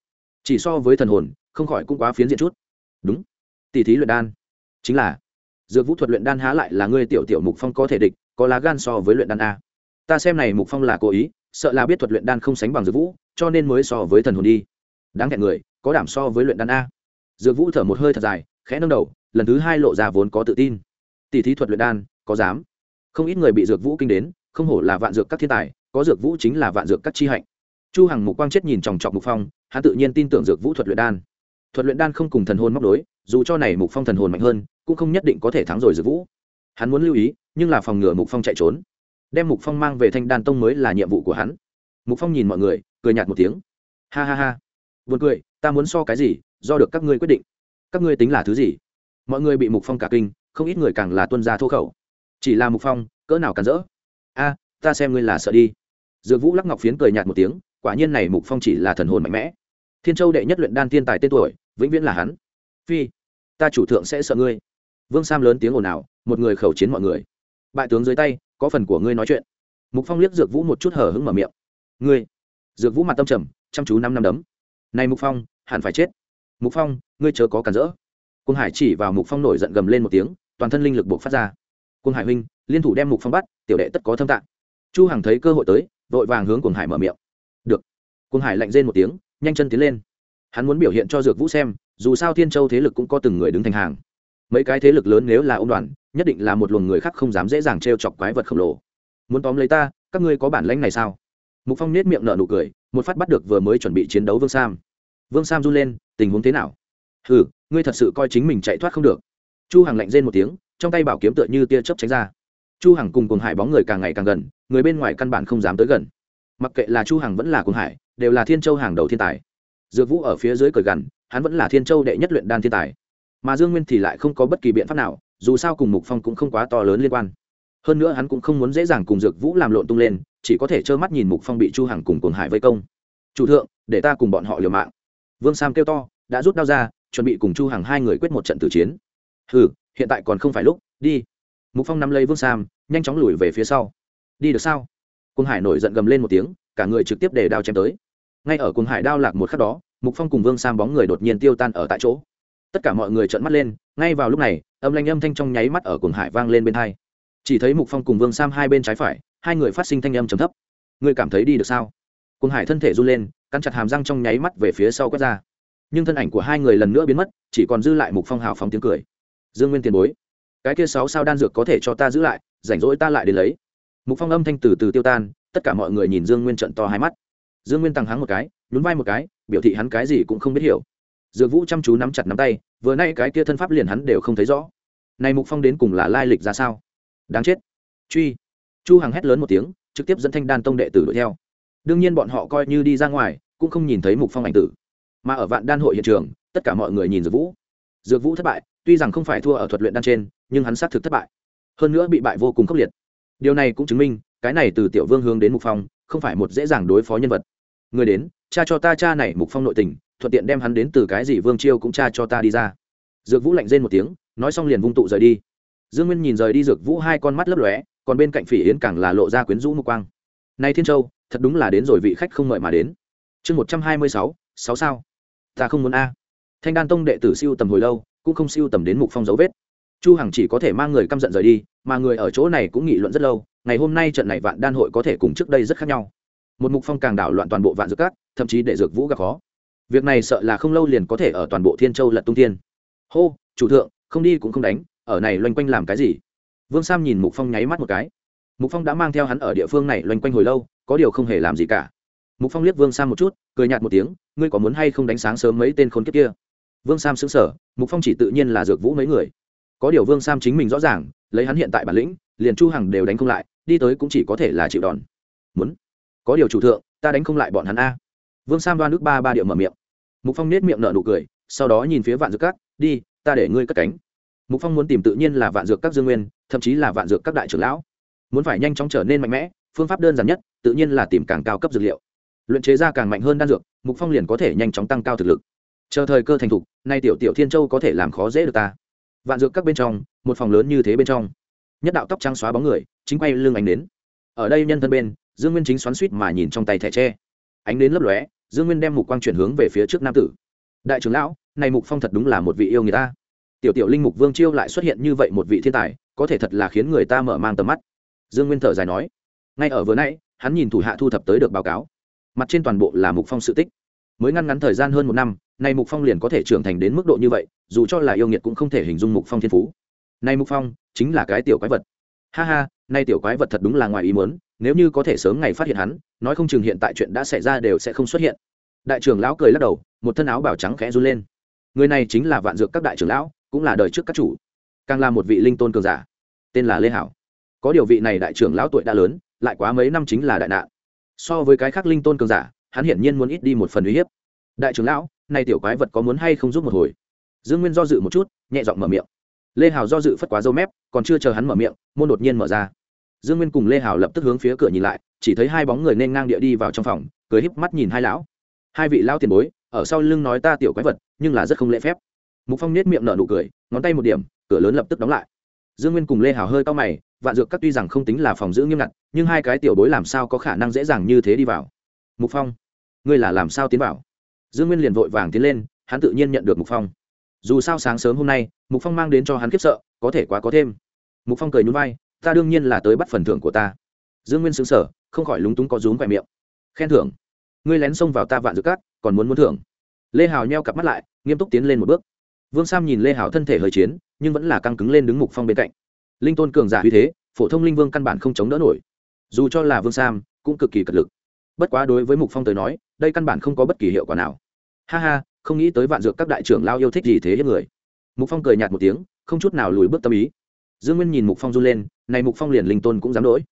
Chỉ so với thần hồn, không khỏi cũng quá phiến diện chút. Đúng. Tỷ thí luyện đan, chính là dược vũ thuật luyện đan há lại là ngươi tiểu tiểu mục phong có thể địch, có lá gan so với luyện đan a. Ta xem này mục phong là cố ý, sợ là biết thuật luyện đan không sánh bằng dược vũ, cho nên mới so với thần hồn đi đáng thẹn người, có đảm so với luyện đan a. Dược vũ thở một hơi thật dài, khẽ nâng đầu, lần thứ hai lộ ra vốn có tự tin. Tỷ thí thuật luyện đan, có dám? Không ít người bị dược vũ kinh đến, không hổ là vạn dược các thiên tài, có dược vũ chính là vạn dược các chi hạnh. Chu hằng mục quang chết nhìn chòng chọc mục phong, hắn tự nhiên tin tưởng dược vũ thuật luyện đan. Thuật luyện đan không cùng thần hồn móc đối, dù cho này mục phong thần hồn mạnh hơn, cũng không nhất định có thể thắng rồi dược vũ. Hắn muốn lưu ý, nhưng là phòng ngừa mục phong chạy trốn. Đem mục phong mang về thanh đan tông mới là nhiệm vụ của hắn. Mục phong nhìn mọi người, cười nhạt một tiếng. Ha ha ha buồn cười, ta muốn so cái gì, do được các ngươi quyết định. Các ngươi tính là thứ gì? Mọi người bị mục phong cả kinh, không ít người càng là tuân gia thô khẩu. Chỉ là mục phong, cỡ nào cản rỡ? A, ta xem ngươi là sợ đi. Dược vũ lắc ngọc phiến cười nhạt một tiếng, quả nhiên này mục phong chỉ là thần hồn mạnh mẽ. Thiên châu đệ nhất luyện đan thiên tài tên tuổi, vĩnh viễn là hắn. Phi, ta chủ thượng sẽ sợ ngươi. Vương sam lớn tiếng ồn ào, một người khẩu chiến mọi người. Bại tướng dưới tay, có phần của ngươi nói chuyện. Mục phong liếc dược vũ một chút hở hứng mở miệng. Ngươi? Dược vũ mặt tâm trầm, chăm chú năm năm đấm này mục phong, hẳn phải chết. Mục phong, ngươi chớ có cản rỡ. Quân hải chỉ vào mục phong nổi giận gầm lên một tiếng, toàn thân linh lực buộc phát ra. Quân hải huynh, liên thủ đem mục phong bắt, tiểu đệ tất có thâm tạng. Chu hằng thấy cơ hội tới, vội vàng hướng quân hải mở miệng. Được. Quân hải lạnh rên một tiếng, nhanh chân tiến lên. Hắn muốn biểu hiện cho dược vũ xem, dù sao thiên châu thế lực cũng có từng người đứng thành hàng. Mấy cái thế lực lớn nếu là ông đoàn, nhất định là một luồng người khác không dám dễ dàng t chọc quái vật khổng lồ. Muốn tóm lấy ta, các ngươi có bản lãnh này sao? Mục phong nết miệng nở nụ cười một phát bắt được vừa mới chuẩn bị chiến đấu vương sam vương sam run lên tình huống thế nào ừ ngươi thật sự coi chính mình chạy thoát không được chu hằng lạnh rên một tiếng trong tay bảo kiếm tựa như tia chớp tránh ra chu hằng cùng cùng hải bóng người càng ngày càng gần người bên ngoài căn bản không dám tới gần mặc kệ là chu hằng vẫn là cùng hải đều là thiên châu hàng đầu thiên tài dược vũ ở phía dưới cởi gằn hắn vẫn là thiên châu đệ nhất luyện đan thiên tài mà dương nguyên thì lại không có bất kỳ biện pháp nào dù sao cùng mục phong cũng không quá to lớn liên quan hơn nữa hắn cũng không muốn dễ dàng cùng dược vũ làm lộn tung lên chỉ có thể trơ mắt nhìn mục phong bị chu hằng cùng cuồng hải vây công. Chủ thượng, để ta cùng bọn họ liều mạng. Vương sam kêu to, đã rút đao ra, chuẩn bị cùng chu hằng hai người quyết một trận tử chiến. Hừ, hiện tại còn không phải lúc, đi. Mục phong nắm lấy vương sam, nhanh chóng lùi về phía sau. Đi được sao? Cuồng hải nổi giận gầm lên một tiếng, cả người trực tiếp để đao chém tới. Ngay ở cuồng hải đao lạc một khắc đó, mục phong cùng vương sam bóng người đột nhiên tiêu tan ở tại chỗ. Tất cả mọi người trợn mắt lên, ngay vào lúc này, âm lanh âm thanh trong nháy mắt ở cuồng hải vang lên bên hai. Chỉ thấy mục phong cùng vương sam hai bên trái phải hai người phát sinh thanh âm trầm thấp. Ngươi cảm thấy đi được sao? Cuồng hải thân thể run lên, cắn chặt hàm răng trong nháy mắt về phía sau quét ra. Nhưng thân ảnh của hai người lần nữa biến mất, chỉ còn dư lại mục phong hào phóng tiếng cười. Dương nguyên tiền bối, cái kia sáu sao đan dược có thể cho ta giữ lại, rảnh rỗi ta lại đến lấy. Mục phong âm thanh từ từ tiêu tan, tất cả mọi người nhìn dương nguyên trận to hai mắt. Dương nguyên tăng hắng một cái, nhún vai một cái, biểu thị hắn cái gì cũng không biết hiểu. Dược vũ chăm chú nắm chặt nắm tay, vừa nay cái kia thân pháp liền hắn đều không thấy rõ. Này mục phong đến cùng là lai lịch ra sao? Đáng chết. Truy chu hằng hét lớn một tiếng, trực tiếp dẫn thanh đan tông đệ tử đuổi theo. Đương nhiên bọn họ coi như đi ra ngoài, cũng không nhìn thấy mục phong ảnh tử. Mà ở vạn đan hội hiện trường, tất cả mọi người nhìn dược vũ. Dược vũ thất bại, tuy rằng không phải thua ở thuật luyện đan trên, nhưng hắn xác thực thất bại. Hơn nữa bị bại vô cùng khốc liệt. Điều này cũng chứng minh, cái này từ tiểu vương hướng đến mục phong, không phải một dễ dàng đối phó nhân vật. Người đến cha cho ta cha này mục phong nội tình, thuận tiện đem hắn đến từ cái gì vương chiêu cũng cha cho ta đi ra. Dược vũ lạnh rên một tiếng, nói xong liền vung tụ rời đi. Dương nguyên nhìn rời đi dược vũ hai con mắt lấp lóe còn bên cạnh phỉ yến càng là lộ ra quyến rũ mục quang. Nay thiên châu, thật đúng là đến rồi vị khách không mời mà đến. Chương một trăm hai mươi sáu sáu sao. Ta không muốn a. Thanh đan tông đệ tử siêu tầm hồi lâu, cũng không siêu tầm đến mục phong dấu vết. Chu hằng chỉ có thể mang người căm giận rời đi, mà người ở chỗ này cũng nghị luận rất lâu. Ngày hôm nay trận này vạn đan hội có thể cùng trước đây rất khác nhau. Một mục phong càng đảo loạn toàn bộ vạn dược cát thậm chí để dược vũ gặp khó. Việc này sợ là không lâu liền có thể ở toàn bộ thiên châu lật tung tiên hô, chủ thượng, không đi cũng không đánh, ở này loanh quanh làm cái gì? Vương sam nhìn mục phong nháy mắt một cái. Mục phong đã mang theo hắn ở địa phương này loanh quanh hồi lâu, có điều không hề làm gì cả. Mục phong liếc vương sam một chút, cười nhạt một tiếng, ngươi có muốn hay không đánh sáng sớm mấy tên khốn kiếp kia? Vương sam xứng sở mục phong chỉ tự nhiên là dược vũ mấy người. Có điều vương sam chính mình rõ ràng, lấy hắn hiện tại bản lĩnh, liền chu hằng đều đánh không lại, đi tới cũng chỉ có thể là chịu đòn. Muốn? Có điều chủ thượng, ta đánh không lại bọn hắn a. Vương sam đoan nước ba ba điệu mở miệng. Mục phong nết miệng nở nụ cười, sau đó nhìn phía vạn dược cát: đi, ta để ngươi cất cánh mục phong muốn tìm tự nhiên là vạn dược các dương nguyên, thậm chí là vạn dược các đại trưởng lão. Muốn phải nhanh chóng trở nên mạnh mẽ, phương pháp đơn giản nhất, tự nhiên là tìm càng cao cấp dược liệu. Luyện chế ra càng mạnh hơn đan dược, mục phong liền có thể nhanh chóng tăng cao thực lực. Chờ thời cơ thành thục, nay tiểu tiểu thiên châu có thể làm khó dễ được ta. Vạn dược các bên trong, một phòng lớn như thế bên trong. Nhất đạo tóc trắng xóa bóng người, chính quay lưng ánh đến. Ở đây nhân thân bên, dương nguyên chính xoắn suýt mà nhìn trong tay thẻ tre. Ánh đến lấp lóe, dương nguyên đem mục quang chuyển hướng về phía trước nam tử. Đại trưởng lão, này mục phong thật đúng là một vị yêu người ta tiểu tiểu linh mục vương chiêu lại xuất hiện như vậy một vị thiên tài, có thể thật là khiến người ta mở mang tầm mắt. Dương nguyên thở dài nói. Ngay ở vừa nãy, hắn nhìn thủ hạ thu thập tới được báo cáo. Mặt trên toàn bộ là mục phong sự tích. Mới ngăn ngắn thời gian hơn một năm, nay mục phong liền có thể trưởng thành đến mức độ như vậy, dù cho là yêu nghiệt cũng không thể hình dung mục phong thiên phú. Nay mục phong chính là cái tiểu quái vật. Ha ha, nay tiểu quái vật thật đúng là ngoài ý muốn, nếu như có thể sớm ngày phát hiện hắn, nói không chừng hiện tại chuyện đã xảy ra đều sẽ không xuất hiện. Đại trưởng lão cười lắc đầu, một thân áo bảo trắng khẽ run lên. Người này chính là vạn dược các đại trưởng lão cũng là đời trước các chủ, càng là một vị linh tôn cường giả, tên là lê hảo. Có điều vị này đại trưởng lão tuổi đã lớn, lại quá mấy năm chính là đại nạn. So với cái khác linh tôn cường giả, hắn hiển nhiên muốn ít đi một phần uy hiếp. Đại trưởng lão nay tiểu quái vật có muốn hay không giúp một hồi? Dương nguyên do dự một chút, nhẹ giọng mở miệng. Lê hào do dự phất quá dâu mép, còn chưa chờ hắn mở miệng, môn đột nhiên mở ra. Dương nguyên cùng lê hào lập tức hướng phía cửa nhìn lại, chỉ thấy hai bóng người nên ngang địa đi vào trong phòng, cười híp mắt nhìn hai lão. Hai vị lão tiền bối, ở sau lưng nói ta tiểu quái vật, nhưng là rất không lễ phép mục phong nết miệng nở nụ cười, ngón tay một điểm, cửa lớn lập tức đóng lại. Dương nguyên cùng lê hào hơi cao mày, vạn dược các tuy rằng không tính là phòng giữ nghiêm ngặt, nhưng hai cái tiểu bối làm sao có khả năng dễ dàng như thế đi vào? Mục phong, ngươi là làm sao tiến vào? Dương nguyên liền vội vàng tiến lên, hắn tự nhiên nhận được mục phong. Dù sao sáng sớm hôm nay, mục phong mang đến cho hắn khiếp sợ, có thể quá có thêm. Mục phong cười nhún vai, ta đương nhiên là tới bắt phần thưởng của ta. Dương nguyên xứng sở không khỏi lúng túng có rúm vẻ miệng. Khen thưởng. Ngươi lén xông vào ta vạn dược cát còn muốn muốn thưởng. Lê hào nheo cặp mắt lại, nghiêm túc tiến lên một bước vương sam nhìn lê hảo thân thể hơi chiến, nhưng vẫn là căng cứng lên đứng mục phong bên cạnh. Linh tôn cường giả uy thế, phổ thông linh vương căn bản không chống đỡ nổi. Dù cho là vương sam, cũng cực kỳ cật lực. Bất quá đối với mục phong tới nói, đây căn bản không có bất kỳ hiệu quả nào. Ha ha, không nghĩ tới vạn dược các đại trưởng lao yêu thích gì thế hết người. Mục phong cười nhạt một tiếng, không chút nào lùi bước tâm ý. Dương nguyên nhìn mục phong run lên, này mục phong liền linh tôn cũng dám đỗi.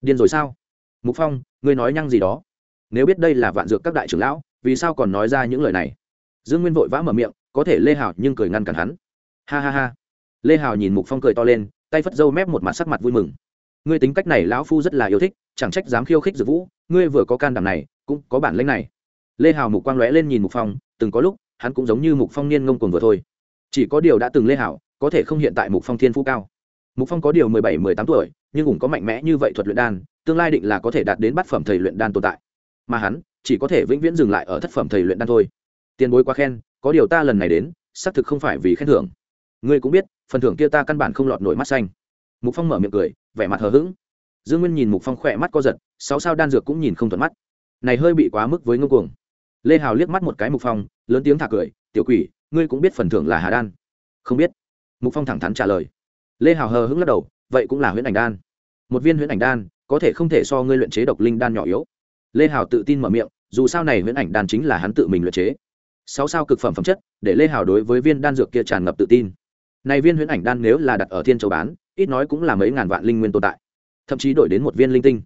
Điên rồi sao? Mục phong, ngươi nói nhăng gì đó? Nếu biết đây là vạn dược các đại trưởng lão, vì sao còn nói ra những lời này? Dương nguyên vội vã mở miệng có thể lê hào nhưng cười ngăn cản hắn. Ha ha ha. Lê hào nhìn mục phong cười to lên, tay phất dâu mép một mặt sắc mặt vui mừng. Ngươi tính cách này lão phu rất là yêu thích, chẳng trách dám khiêu khích dược vũ, ngươi vừa có can đảm này, cũng có bản lĩnh này. Lê hào mục quang lóe lên nhìn mục phong, từng có lúc, hắn cũng giống như mục phong niên ngông cuồng vừa thôi. Chỉ có điều đã từng lê hảo có thể không hiện tại mục phong thiên phú cao. Mục phong có điều mười bảy, mười tám tuổi, nhưng cũng có mạnh mẽ như vậy thuật luyện đan, tương lai định là có thể đạt đến bát phẩm thầy luyện đan tồn tại. Mà hắn, chỉ có thể vĩnh viễn dừng lại ở thất phẩm thầy luyện đan thôi tiền bối quá khen, có điều ta lần này đến, xác thực không phải vì khen thưởng. Ngươi cũng biết, phần thưởng kia ta căn bản không lọt nổi mắt xanh. Mục phong mở miệng cười, vẻ mặt hờ hững. Dương nguyên nhìn mục phong khỏe mắt co giật, sáu sao đan dược cũng nhìn không thuận mắt. Này hơi bị quá mức với ngông cuồng. Lê hào liếc mắt một cái mục phong, lớn tiếng thả cười, tiểu quỷ, ngươi cũng biết phần thưởng là hà đan. Không biết. Mục phong thẳng thắn trả lời. Lê hào hờ hững lắc đầu, vậy cũng là huyễn ảnh đan. Một viên huyễn ảnh đan, có thể không thể so ngươi luyện chế độc linh đan nhỏ yếu. Lê hào tự tin mở miệng, dù sao này huyễn ảnh đan chính là hắn tự mình luyện chế sáu sao cực phẩm phẩm chất, để lê hào đối với viên đan dược kia tràn ngập tự tin. Này viên huyễn ảnh đan nếu là đặt ở thiên châu bán, ít nói cũng là mấy ngàn vạn linh nguyên tồn tại. Thậm chí đổi đến một viên linh tinh.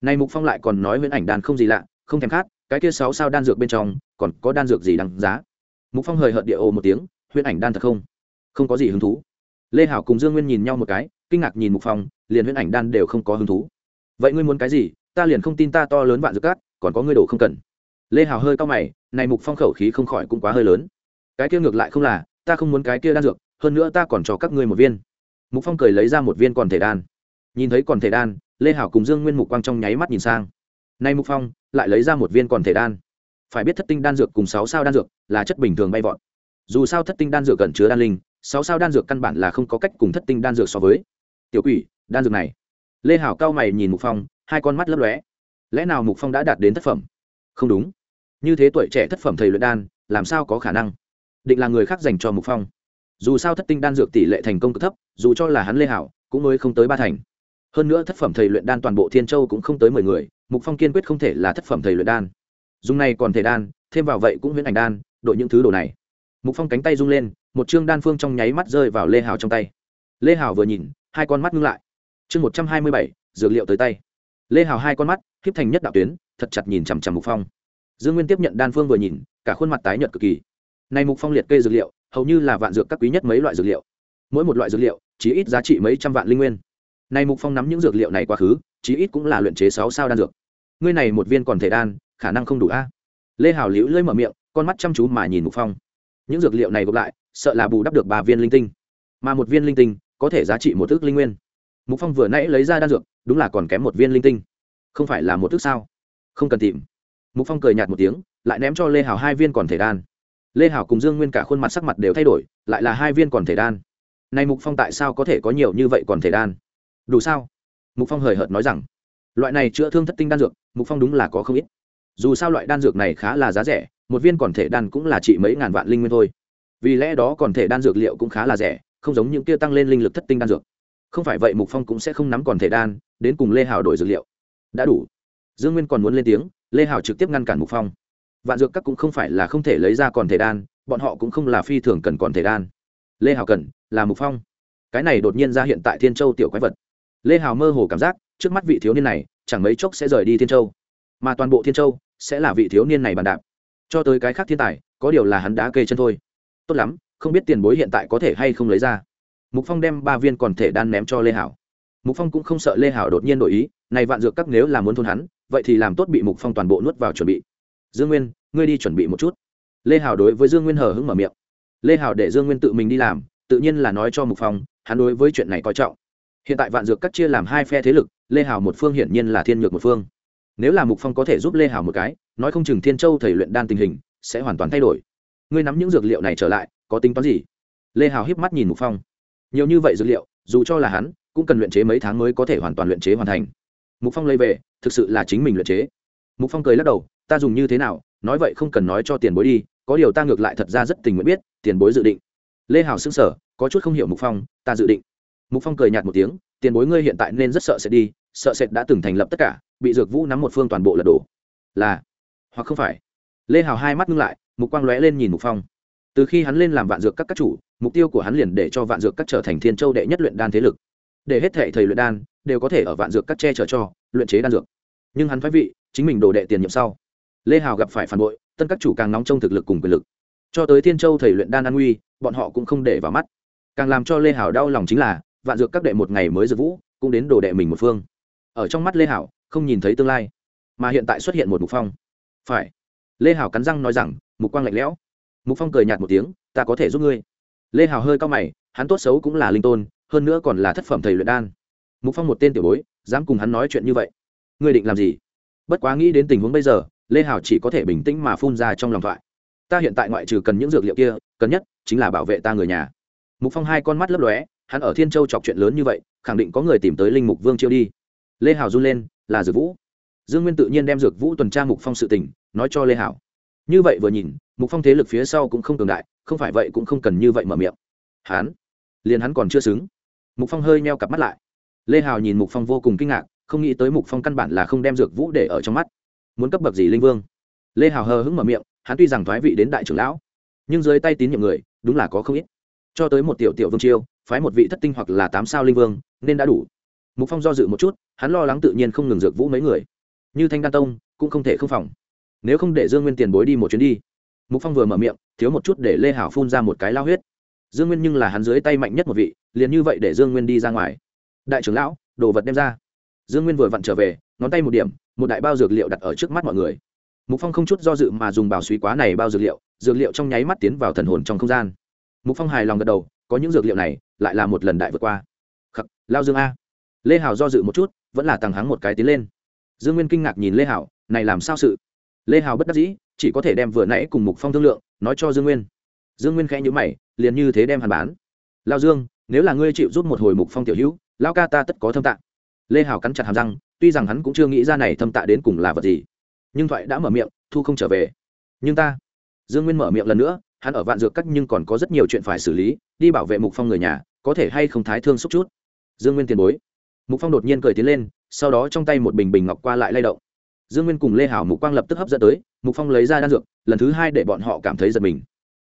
Này mục phong lại còn nói huyễn ảnh đan không gì lạ, không thèm khát, cái kia sáu sao đan dược bên trong, còn có đan dược gì đằng giá? Mục phong hời hợt địa ồ một tiếng, huyễn ảnh đan thật không? Không có gì hứng thú. Lê hảo cùng dương nguyên nhìn nhau một cái, kinh ngạc nhìn mục phong, liền huyễn ảnh đan đều không có hứng thú. Vậy ngươi muốn cái gì? Ta liền không tin ta to lớn vạn dược cát, còn có ngươi đồ không cần lê hảo hơi cao mày, này mục phong khẩu khí không khỏi cũng quá hơi lớn. Cái kia ngược lại không là, ta không muốn cái kia đan dược, hơn nữa ta còn cho các ngươi một viên. Mục phong cười lấy ra một viên còn thể đan. Nhìn thấy còn thể đan, lê hảo cùng dương nguyên mục quang trong nháy mắt nhìn sang. Nay mục phong, lại lấy ra một viên còn thể đan. Phải biết thất tinh đan dược cùng sáu sao đan dược là chất bình thường bay vọt. Dù sao thất tinh đan dược cẩn chứa đan linh, sáu sao đan dược căn bản là không có cách cùng thất tinh đan dược so với. Tiểu quỷ, đan dược này. Lê hảo cao mày nhìn mục phong, hai con mắt lấp lóe. Lẽ nào mục phong đã đạt đến thất phẩm? Không đúng như thế tuổi trẻ thất phẩm thầy luyện đan, làm sao có khả năng? Định là người khác dành cho mục phong. Dù sao thất tinh đan dược tỷ lệ thành công cực thấp, dù cho là hắn lê hảo, cũng mới không tới ba thành. Hơn nữa thất phẩm thầy luyện đan toàn bộ thiên châu cũng không tới mười người, mục phong kiên quyết không thể là thất phẩm thầy luyện đan. Dùng này còn thể đan, thêm vào vậy cũng huyễn ảnh đan, đội những thứ đồ này. Mục phong cánh tay rung lên, một chương đan phương trong nháy mắt rơi vào lê hào trong tay. Lê hào vừa nhìn, hai con mắt ngưng lại. Chương một trăm hai mươi bảy, dược liệu tới tay. Lê hào hai con mắt khiếp thành nhất đạo tuyến, thật chặt nhìn chằm chằm mục phong dương nguyên tiếp nhận đan phương vừa nhìn, cả khuôn mặt tái nhợt cực kỳ. Này mục phong liệt kê dược liệu, hầu như là vạn dược các quý nhất mấy loại dược liệu. Mỗi một loại dược liệu chỉ ít giá trị mấy trăm vạn linh nguyên. Này mục phong nắm những dược liệu này quá khứ, chí ít cũng là luyện chế sáu sao đan dược. Ngươi này một viên còn thể đan, khả năng không đủ a. Lê hảo liễu lưỡi mở miệng, con mắt chăm chú mà nhìn mục phong. Những dược liệu này gộp lại, sợ là bù đắp được ba viên linh tinh. Mà một viên linh tinh, có thể giá trị một thước linh nguyên. Mục phong vừa nãy lấy ra đan dược, đúng là còn kém một viên linh tinh. Không phải là một thước sao? Không cần tìm mục phong cười nhạt một tiếng, lại ném cho lê hảo hai viên còn thể đan. Lê hảo cùng dương nguyên cả khuôn mặt sắc mặt đều thay đổi, lại là hai viên còn thể đan. Này mục phong tại sao có thể có nhiều như vậy còn thể đan? Đủ sao? Mục phong hời hợt nói rằng, loại này chữa thương thất tinh đan dược, mục phong đúng là có không ít. Dù sao loại đan dược này khá là giá rẻ, một viên còn thể đan cũng là trị mấy ngàn vạn linh nguyên thôi. Vì lẽ đó còn thể đan dược liệu cũng khá là rẻ, không giống những kia tăng lên linh lực thất tinh đan dược. Không phải vậy mục phong cũng sẽ không nắm còn thể đan, đến cùng lê hào đổi dược liệu. Đã đủ. Dương nguyên còn muốn lên tiếng lê hào trực tiếp ngăn cản mục phong vạn dược các cũng không phải là không thể lấy ra còn thể đan bọn họ cũng không là phi thường cần còn thể đan lê hào cần là mục phong cái này đột nhiên ra hiện tại thiên châu tiểu quái vật lê hào mơ hồ cảm giác trước mắt vị thiếu niên này chẳng mấy chốc sẽ rời đi thiên châu mà toàn bộ thiên châu sẽ là vị thiếu niên này bàn đạp cho tới cái khác thiên tài có điều là hắn đã kê chân thôi tốt lắm không biết tiền bối hiện tại có thể hay không lấy ra mục phong đem ba viên còn thể đan ném cho lê hảo mục phong cũng không sợ lê hảo đột nhiên đổi ý này vạn dược các nếu là muốn thôn hắn, vậy thì làm tốt bị mục phong toàn bộ nuốt vào chuẩn bị. Dương nguyên, ngươi đi chuẩn bị một chút. Lê hảo đối với dương nguyên hờ hững mở miệng. Lê hảo để dương nguyên tự mình đi làm, tự nhiên là nói cho mục phong, hắn đối với chuyện này coi trọng. Hiện tại vạn dược các chia làm hai phe thế lực, lê hảo một phương hiển nhiên là thiên nhược một phương. Nếu là mục phong có thể giúp lê hảo một cái, nói không chừng thiên châu thầy luyện đan tình hình sẽ hoàn toàn thay đổi. Ngươi nắm những dược liệu này trở lại, có tính toán gì? Lê hảo híp mắt nhìn mục phong. Nhiều như vậy dược liệu, dù cho là hắn, cũng cần luyện chế mấy tháng mới có thể hoàn toàn luyện chế hoàn thành mục phong lấy về, thực sự là chính mình luyện chế. Mục phong cười lắc đầu, ta dùng như thế nào? Nói vậy không cần nói cho tiền bối đi, có điều ta ngược lại thật ra rất tình nguyện biết, tiền bối dự định. Lê hảo xưng sở có chút không hiểu mục phong, ta dự định. Mục phong cười nhạt một tiếng, tiền bối ngươi hiện tại nên rất sợ sẽ đi, sợ sệt đã từng thành lập tất cả, bị dược vũ nắm một phương toàn bộ lật đổ. Là, hoặc không phải. Lê hào hai mắt ngưng lại, mục quang lóe lên nhìn mục phong. Từ khi hắn lên làm vạn dược các các chủ, mục tiêu của hắn liền để cho vạn dược các trở thành thiên châu đệ nhất luyện đan thế lực để hết thệ thầy luyện đan đều có thể ở vạn dược các che chở cho, luyện chế đan dược. Nhưng hắn thoái vị, chính mình đồ đệ tiền nhiệm sau. Lê hào gặp phải phản bội, tân các chủ càng nóng trong thực lực cùng quyền lực. Cho tới thiên châu thầy luyện đan an nguy, bọn họ cũng không để vào mắt. Càng làm cho lê hào đau lòng chính là, vạn dược các đệ một ngày mới dược vũ, cũng đến đồ đệ mình một phương. Ở trong mắt lê hảo không nhìn thấy tương lai, mà hiện tại xuất hiện một mục phong. Phải. Lê hảo cắn răng nói rằng, mục quang lạnh lẽo. Mục phong cười nhạt một tiếng, ta có thể giúp ngươi. Lê hào hơi cao mày, hắn tốt xấu cũng là linh tôn hơn nữa còn là thất phẩm thầy luyện đan. Mục phong một tên tiểu bối, dám cùng hắn nói chuyện như vậy. Ngươi định làm gì? Bất quá nghĩ đến tình huống bây giờ, lê hào chỉ có thể bình tĩnh mà phun ra trong lòng thoại. Ta hiện tại ngoại trừ cần những dược liệu kia, cần nhất chính là bảo vệ ta người nhà. Mục phong hai con mắt lấp lóe, hắn ở thiên châu chọc chuyện lớn như vậy, khẳng định có người tìm tới linh mục vương chiêu đi. Lê hào run lên, là dược vũ. Dương nguyên tự nhiên đem dược vũ tuần tra mục phong sự tình, nói cho lê hảo như vậy vừa nhìn, mục phong thế lực phía sau cũng không cường đại, không phải vậy cũng không cần như vậy mở miệng. Hắn, liền hắn còn chưa xứng mục phong hơi meo cặp mắt lại. Lê hào nhìn mục phong vô cùng kinh ngạc, không nghĩ tới mục phong căn bản là không đem dược vũ để ở trong mắt. Muốn cấp bậc gì linh vương? Lê hào hờ hững mở miệng, hắn tuy rằng thoái vị đến đại trưởng lão, nhưng dưới tay tín nhiệm người, đúng là có không ít. Cho tới một tiểu tiểu vương chiêu phái một vị thất tinh hoặc là tám sao linh vương, nên đã đủ. Mục phong do dự một chút, hắn lo lắng tự nhiên không ngừng dược vũ mấy người. Như thanh đan tông, cũng không thể không phòng. Nếu không để dương nguyên tiền bối đi một chuyến đi. Mục phong vừa mở miệng, thiếu một chút để lê hảo phun ra một cái lao huyết dương nguyên nhưng là hắn dưới tay mạnh nhất một vị liền như vậy để dương nguyên đi ra ngoài. Đại trưởng lão đồ vật đem ra. Dương nguyên vừa vặn trở về ngón tay một điểm một đại bao dược liệu đặt ở trước mắt mọi người. Mục phong không chút do dự mà dùng bảo suy quá này bao dược liệu dược liệu trong nháy mắt tiến vào thần hồn trong không gian. Mục phong hài lòng gật đầu có những dược liệu này lại là một lần đại vượt qua. Khắc lao dương a. Lê Hào do dự một chút vẫn là tăng hắng một cái tiến lên. Dương nguyên kinh ngạc nhìn lê Hào, này làm sao sự? Lê Hào bất đắc dĩ chỉ có thể đem vừa nãy cùng mục phong thương lượng nói cho dương nguyên dương nguyên khẽ nhữ mày, liền như thế đem hắn bán. Lao dương, nếu là ngươi chịu giúp một hồi mục phong tiểu hữu lao ca ta tất có thâm tạ. Lê hảo cắn chặt hàm răng, tuy rằng hắn cũng chưa nghĩ ra này thâm tạ đến cùng là vật gì, nhưng thoại đã mở miệng, thu không trở về. Nhưng ta. Dương nguyên mở miệng lần nữa, hắn ở vạn dược cắt nhưng còn có rất nhiều chuyện phải xử lý, đi bảo vệ mục phong người nhà, có thể hay không thái thương xúc chút. Dương nguyên tiền bối. Mục phong đột nhiên cười tiến lên, sau đó trong tay một bình bình ngọc qua lại lay động. Dương nguyên cùng lê hảo mục quang lập tức hấp dẫn tới, mục phong lấy ra đan dược, lần thứ hai để bọn họ cảm thấy giật mình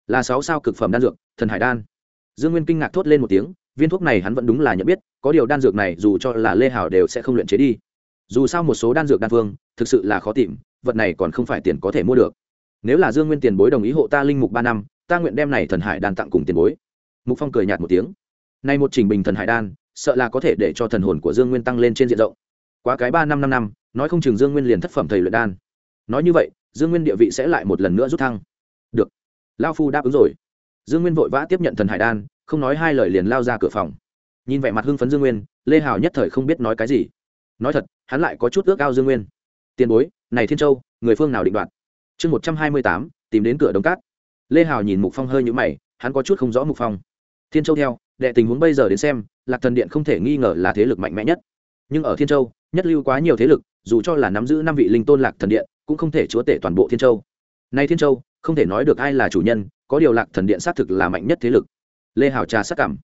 là sáu sao cực phẩm đan dược, thần hải đan. Dương nguyên kinh ngạc thốt lên một tiếng, viên thuốc này hắn vẫn đúng là nhận biết, có điều đan dược này dù cho là lê hảo đều sẽ không luyện chế đi. Dù sao một số đan dược đan phương, thực sự là khó tìm, vật này còn không phải tiền có thể mua được. Nếu là dương nguyên tiền bối đồng ý hộ ta linh mục ba năm, ta nguyện đem này thần hải đan tặng cùng tiền bối. Mục phong cười nhạt một tiếng. Nay một trình bình thần hải đan, sợ là có thể để cho thần hồn của dương nguyên tăng lên trên diện rộng. Quá cái ba năm năm năm, nói không chừng dương nguyên liền thất phẩm thầy luyện đan. Nói như vậy, dương nguyên địa vị sẽ lại một lần nữa rút thăng. Được lao phu đáp ứng rồi. Dương nguyên vội vã tiếp nhận thần hải đan, không nói hai lời liền lao ra cửa phòng. Nhìn vẻ mặt hưng phấn dương nguyên, lê hào nhất thời không biết nói cái gì. Nói thật, hắn lại có chút ước ao dương nguyên. Tiền bối, này thiên châu, người phương nào định đoạt? Chương một trăm hai mươi tám, tìm đến cửa đống cát. Lê hào nhìn mục phong hơi nhũ mày, hắn có chút không rõ mục phong. Thiên châu theo, đệ tình huống bây giờ đến xem, lạc thần điện không thể nghi ngờ là thế lực mạnh mẽ nhất. Nhưng ở thiên châu, nhất lưu quá nhiều thế lực, dù cho là nắm giữ năm vị linh tôn lạc thần điện, cũng không thể chúa tể toàn bộ thiên châu. Nay thiên châu không thể nói được ai là chủ nhân, có điều lạc thần điện xác thực là mạnh nhất thế lực. Lê hào trà sắc cảm.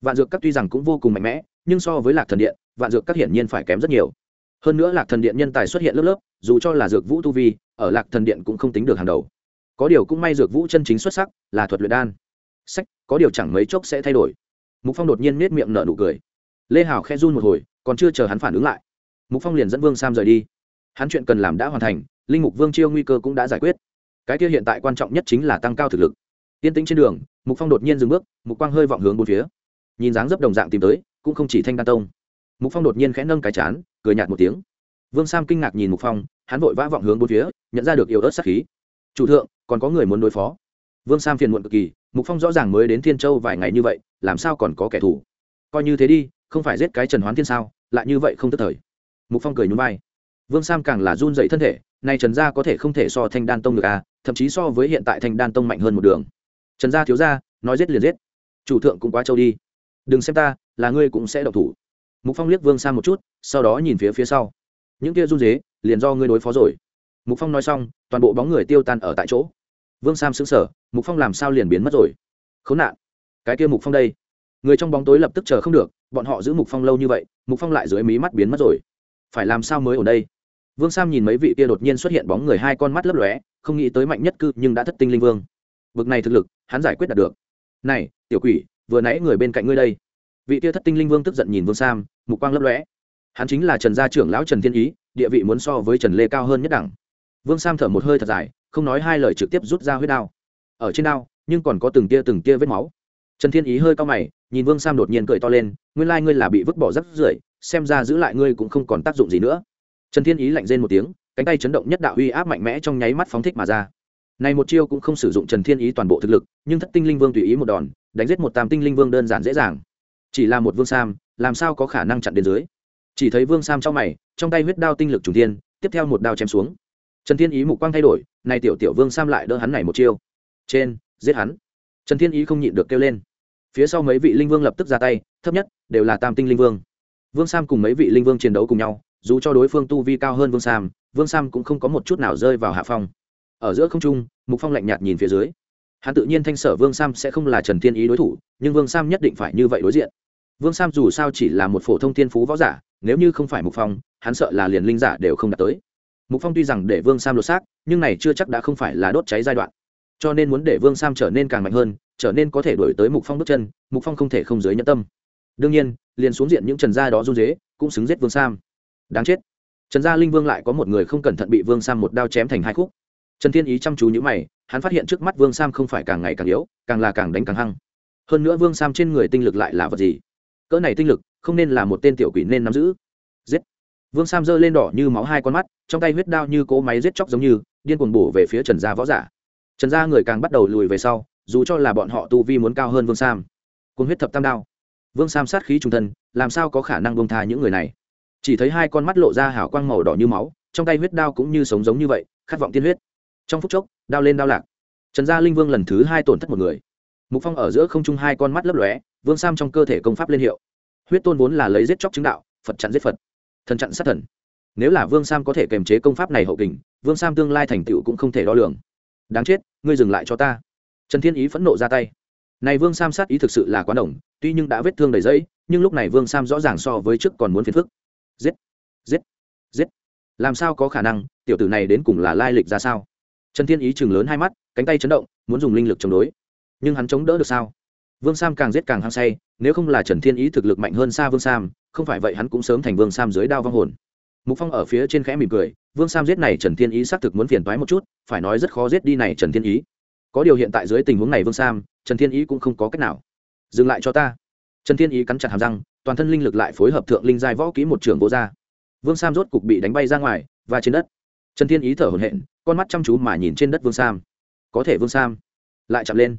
Vạn dược các tuy rằng cũng vô cùng mạnh mẽ, nhưng so với lạc thần điện, vạn dược các hiển nhiên phải kém rất nhiều. Hơn nữa lạc thần điện nhân tài xuất hiện lớp lớp, dù cho là dược vũ tu vi, ở lạc thần điện cũng không tính được hàng đầu. Có điều cũng may dược vũ chân chính xuất sắc, là thuật luyện đan. Sách, có điều chẳng mấy chốc sẽ thay đổi. Mục phong đột nhiên nết miệng nở nụ cười. Lê hào khe run một hồi, còn chưa chờ hắn phản ứng lại. Mục phong liền dẫn vương sam rời đi. Hắn chuyện cần làm đã hoàn thành, linh mục vương chiêu nguy cơ cũng đã giải quyết cái kia hiện tại quan trọng nhất chính là tăng cao thực lực. Tiên tĩnh trên đường, mục phong đột nhiên dừng bước, mục quang hơi vọng hướng bốn phía. Nhìn dáng dấp đồng dạng tìm tới, cũng không chỉ thanh đan tông. Mục phong đột nhiên khẽ nâng cái chán, cười nhạt một tiếng. Vương sam kinh ngạc nhìn mục phong, hắn vội vã vọng hướng bốn phía, nhận ra được yêu ớt sắc khí. Chủ thượng, còn có người muốn đối phó? Vương sam phiền muộn cực kỳ, mục phong rõ ràng mới đến thiên châu vài ngày như vậy, làm sao còn có kẻ thù? Coi như thế đi, không phải giết cái trần hoán thiên sao, lại như vậy không tức thời. Mục phong cười nhún vai. Vương sam càng là run dậy thân thể, nay trần gia có thể không thể so thanh đan tông được à thậm chí so với hiện tại thanh đan tông mạnh hơn một đường. Trần gia thiếu gia, nói giết liền giết. Chủ thượng cũng quá trâu đi. Đừng xem ta, là ngươi cũng sẽ độc thủ. Mục phong liếc vương sam một chút, sau đó nhìn phía phía sau. Những kia run dế liền do ngươi đối phó rồi. Mục phong nói xong, toàn bộ bóng người tiêu tan ở tại chỗ. Vương sam xứng sở mục phong làm sao liền biến mất rồi? Khốn nạn. Cái kia mục phong đây. Người trong bóng tối lập tức chờ không được, bọn họ giữ mục phong lâu như vậy, mục phong lại dưới mí mắt biến mất rồi. Phải làm sao mới ở đây? Vương sam nhìn mấy vị kia đột nhiên xuất hiện bóng người hai con mắt lấp lóe, không nghĩ tới mạnh nhất cư nhưng đã thất tinh linh vương. Bực này thực lực, hắn giải quyết đạt được. Này, tiểu quỷ, vừa nãy người bên cạnh ngươi đây. Vị kia thất tinh linh vương tức giận nhìn vương sam, mục quang lấp lóe. Hắn chính là trần gia trưởng lão trần thiên ý, địa vị muốn so với trần lê cao hơn nhất đẳng. Vương sam thở một hơi thật dài, không nói hai lời trực tiếp rút ra huyết đao. Ở trên đao, nhưng còn có từng tia từng tia vết máu. Trần thiên ý hơi cao mày, nhìn vương sam đột nhiên cười to lên, nguyên lai ngươi là bị vứt bỏ rắc rưởi, xem ra giữ lại ngươi cũng không còn tác dụng gì nữa trần thiên ý lạnh rên một tiếng, cánh tay chấn động nhất đạo uy áp mạnh mẽ trong nháy mắt phóng thích mà ra. Này một chiêu cũng không sử dụng trần thiên ý toàn bộ thực lực, nhưng thất tinh linh vương tùy ý một đòn, đánh giết một tam tinh linh vương đơn giản dễ dàng. Chỉ là một vương sam, làm sao có khả năng chặn đến dưới? Chỉ thấy vương sam trong mày, trong tay huyết đao tinh lực trùng thiên, tiếp theo một đao chém xuống. Trần thiên ý mục quang thay đổi, này tiểu tiểu vương sam lại đỡ hắn này một chiêu. Trên, giết hắn. Trần thiên ý không nhịn được kêu lên. Phía sau mấy vị linh vương lập tức ra tay, thấp nhất đều là tam tinh linh vương. Vương sam cùng mấy vị linh vương chiến đấu cùng nhau dù cho đối phương tu vi cao hơn vương sam vương sam cũng không có một chút nào rơi vào hạ phong. Ở giữa không trung, mục phong lạnh nhạt nhìn phía dưới. Hắn tự nhiên thanh sở vương sam sẽ không là trần thiên ý đối thủ, nhưng vương sam nhất định phải như vậy đối diện. Vương sam dù sao chỉ là một phổ thông thiên phú võ giả, nếu như không phải mục phong, hắn sợ là liền linh giả đều không đạt tới. Mục phong tuy rằng để vương sam lột xác, nhưng này chưa chắc đã không phải là đốt cháy giai đoạn. Cho nên muốn để vương sam trở nên càng mạnh hơn, trở nên có thể đổi tới mục phong bước chân, mục phong không thể không giới nhẫn tâm. Đương nhiên, liền xuống diện những trần gia đó run dế cũng xứng giết vương sam đáng chết. Trần gia linh vương lại có một người không cẩn thận bị vương sam một đao chém thành hai khúc. Trần thiên ý chăm chú nhữ mày, hắn phát hiện trước mắt vương sam không phải càng ngày càng yếu, càng là càng đánh càng hăng. Hơn nữa vương sam trên người tinh lực lại là vật gì? Cỡ này tinh lực, không nên là một tên tiểu quỷ nên nắm giữ. Giết. Vương sam giơ lên đỏ như máu hai con mắt, trong tay huyết đao như cỗ máy giết chóc giống như, điên cuồng bổ về phía trần gia võ giả. Trần gia người càng bắt đầu lùi về sau, dù cho là bọn họ tu vi muốn cao hơn vương sam cuốn huyết thập tam đao. Vương sam sát khí trung thân làm sao có khả năng bông tha những người này? Chỉ thấy hai con mắt lộ ra hào quang màu đỏ như máu, trong tay huyết đao cũng như sống giống như vậy, khát vọng tiên huyết. Trong phút chốc, đao lên đao lạc. Trần gia linh vương lần thứ hai tổn thất một người. Mục phong ở giữa không trung hai con mắt lấp lóe, vương sam trong cơ thể công pháp lên hiệu. Huyết tôn vốn là lấy giết chóc chứng đạo, phật chặn giết phật. Thần chặn sát thần. Nếu là vương sam có thể kềm chế công pháp này hậu kình, vương sam tương lai thành tựu cũng không thể đo lường. Đáng chết, ngươi dừng lại cho ta. Trần thiên ý phẫn nộ ra tay. Này vương sam sát ý thực sự là quá đồng tuy nhưng đã vết thương đầy dẫy nhưng lúc này vương sam rõ ràng so với trước còn muốn phiền phức giết! Giết! Giết! Làm sao có khả năng, tiểu tử này đến cùng là lai lịch ra sao? Trần thiên ý chừng lớn hai mắt, cánh tay chấn động, muốn dùng linh lực chống đối. Nhưng hắn chống đỡ được sao? Vương sam càng giết càng hăng say, nếu không là trần thiên ý thực lực mạnh hơn xa vương sam, không phải vậy hắn cũng sớm thành vương sam dưới đao vong hồn. Mục phong ở phía trên khẽ mỉm cười, vương sam giết này trần thiên ý xác thực muốn phiền toái một chút, phải nói rất khó giết đi này trần thiên ý. Có điều hiện tại dưới tình huống này vương sam, trần thiên ý cũng không có cách nào. Dừng lại cho ta. Trần thiên ý cắn chặt hàm răng toàn thân linh lực lại phối hợp thượng linh giai võ kỹ một trường vô gia. Vương sam rốt cục bị đánh bay ra ngoài và trên đất. Trần thiên ý thở hổn hển, con mắt chăm chú mà nhìn trên đất vương sam. Có thể vương sam lại chạm lên.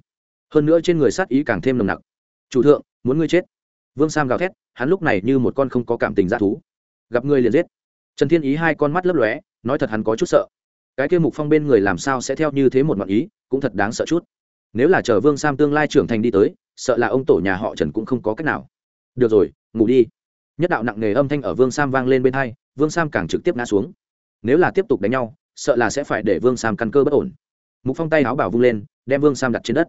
Hơn nữa trên người sát ý càng thêm nồng nặc. Chủ thượng, muốn ngươi chết. Vương sam gào thét, hắn lúc này như một con không có cảm tình g thú. Gặp ngươi liền giết. Trần thiên ý hai con mắt lấp lóe, nói thật hắn có chút sợ. Cái kia mục phong bên người làm sao sẽ theo như thế một ngọn ý, cũng thật đáng sợ chút. Nếu là chờ vương sam tương lai trưởng thành đi tới, sợ là ông tổ nhà họ trần cũng không có cách nào được rồi, ngủ đi. Nhất đạo nặng nề âm thanh ở vương sam vang lên bên hai, vương sam càng trực tiếp ngã xuống. Nếu là tiếp tục đánh nhau, sợ là sẽ phải để vương sam căn cơ bất ổn. Mục phong tay áo bảo vung lên, đem vương sam đặt trên đất.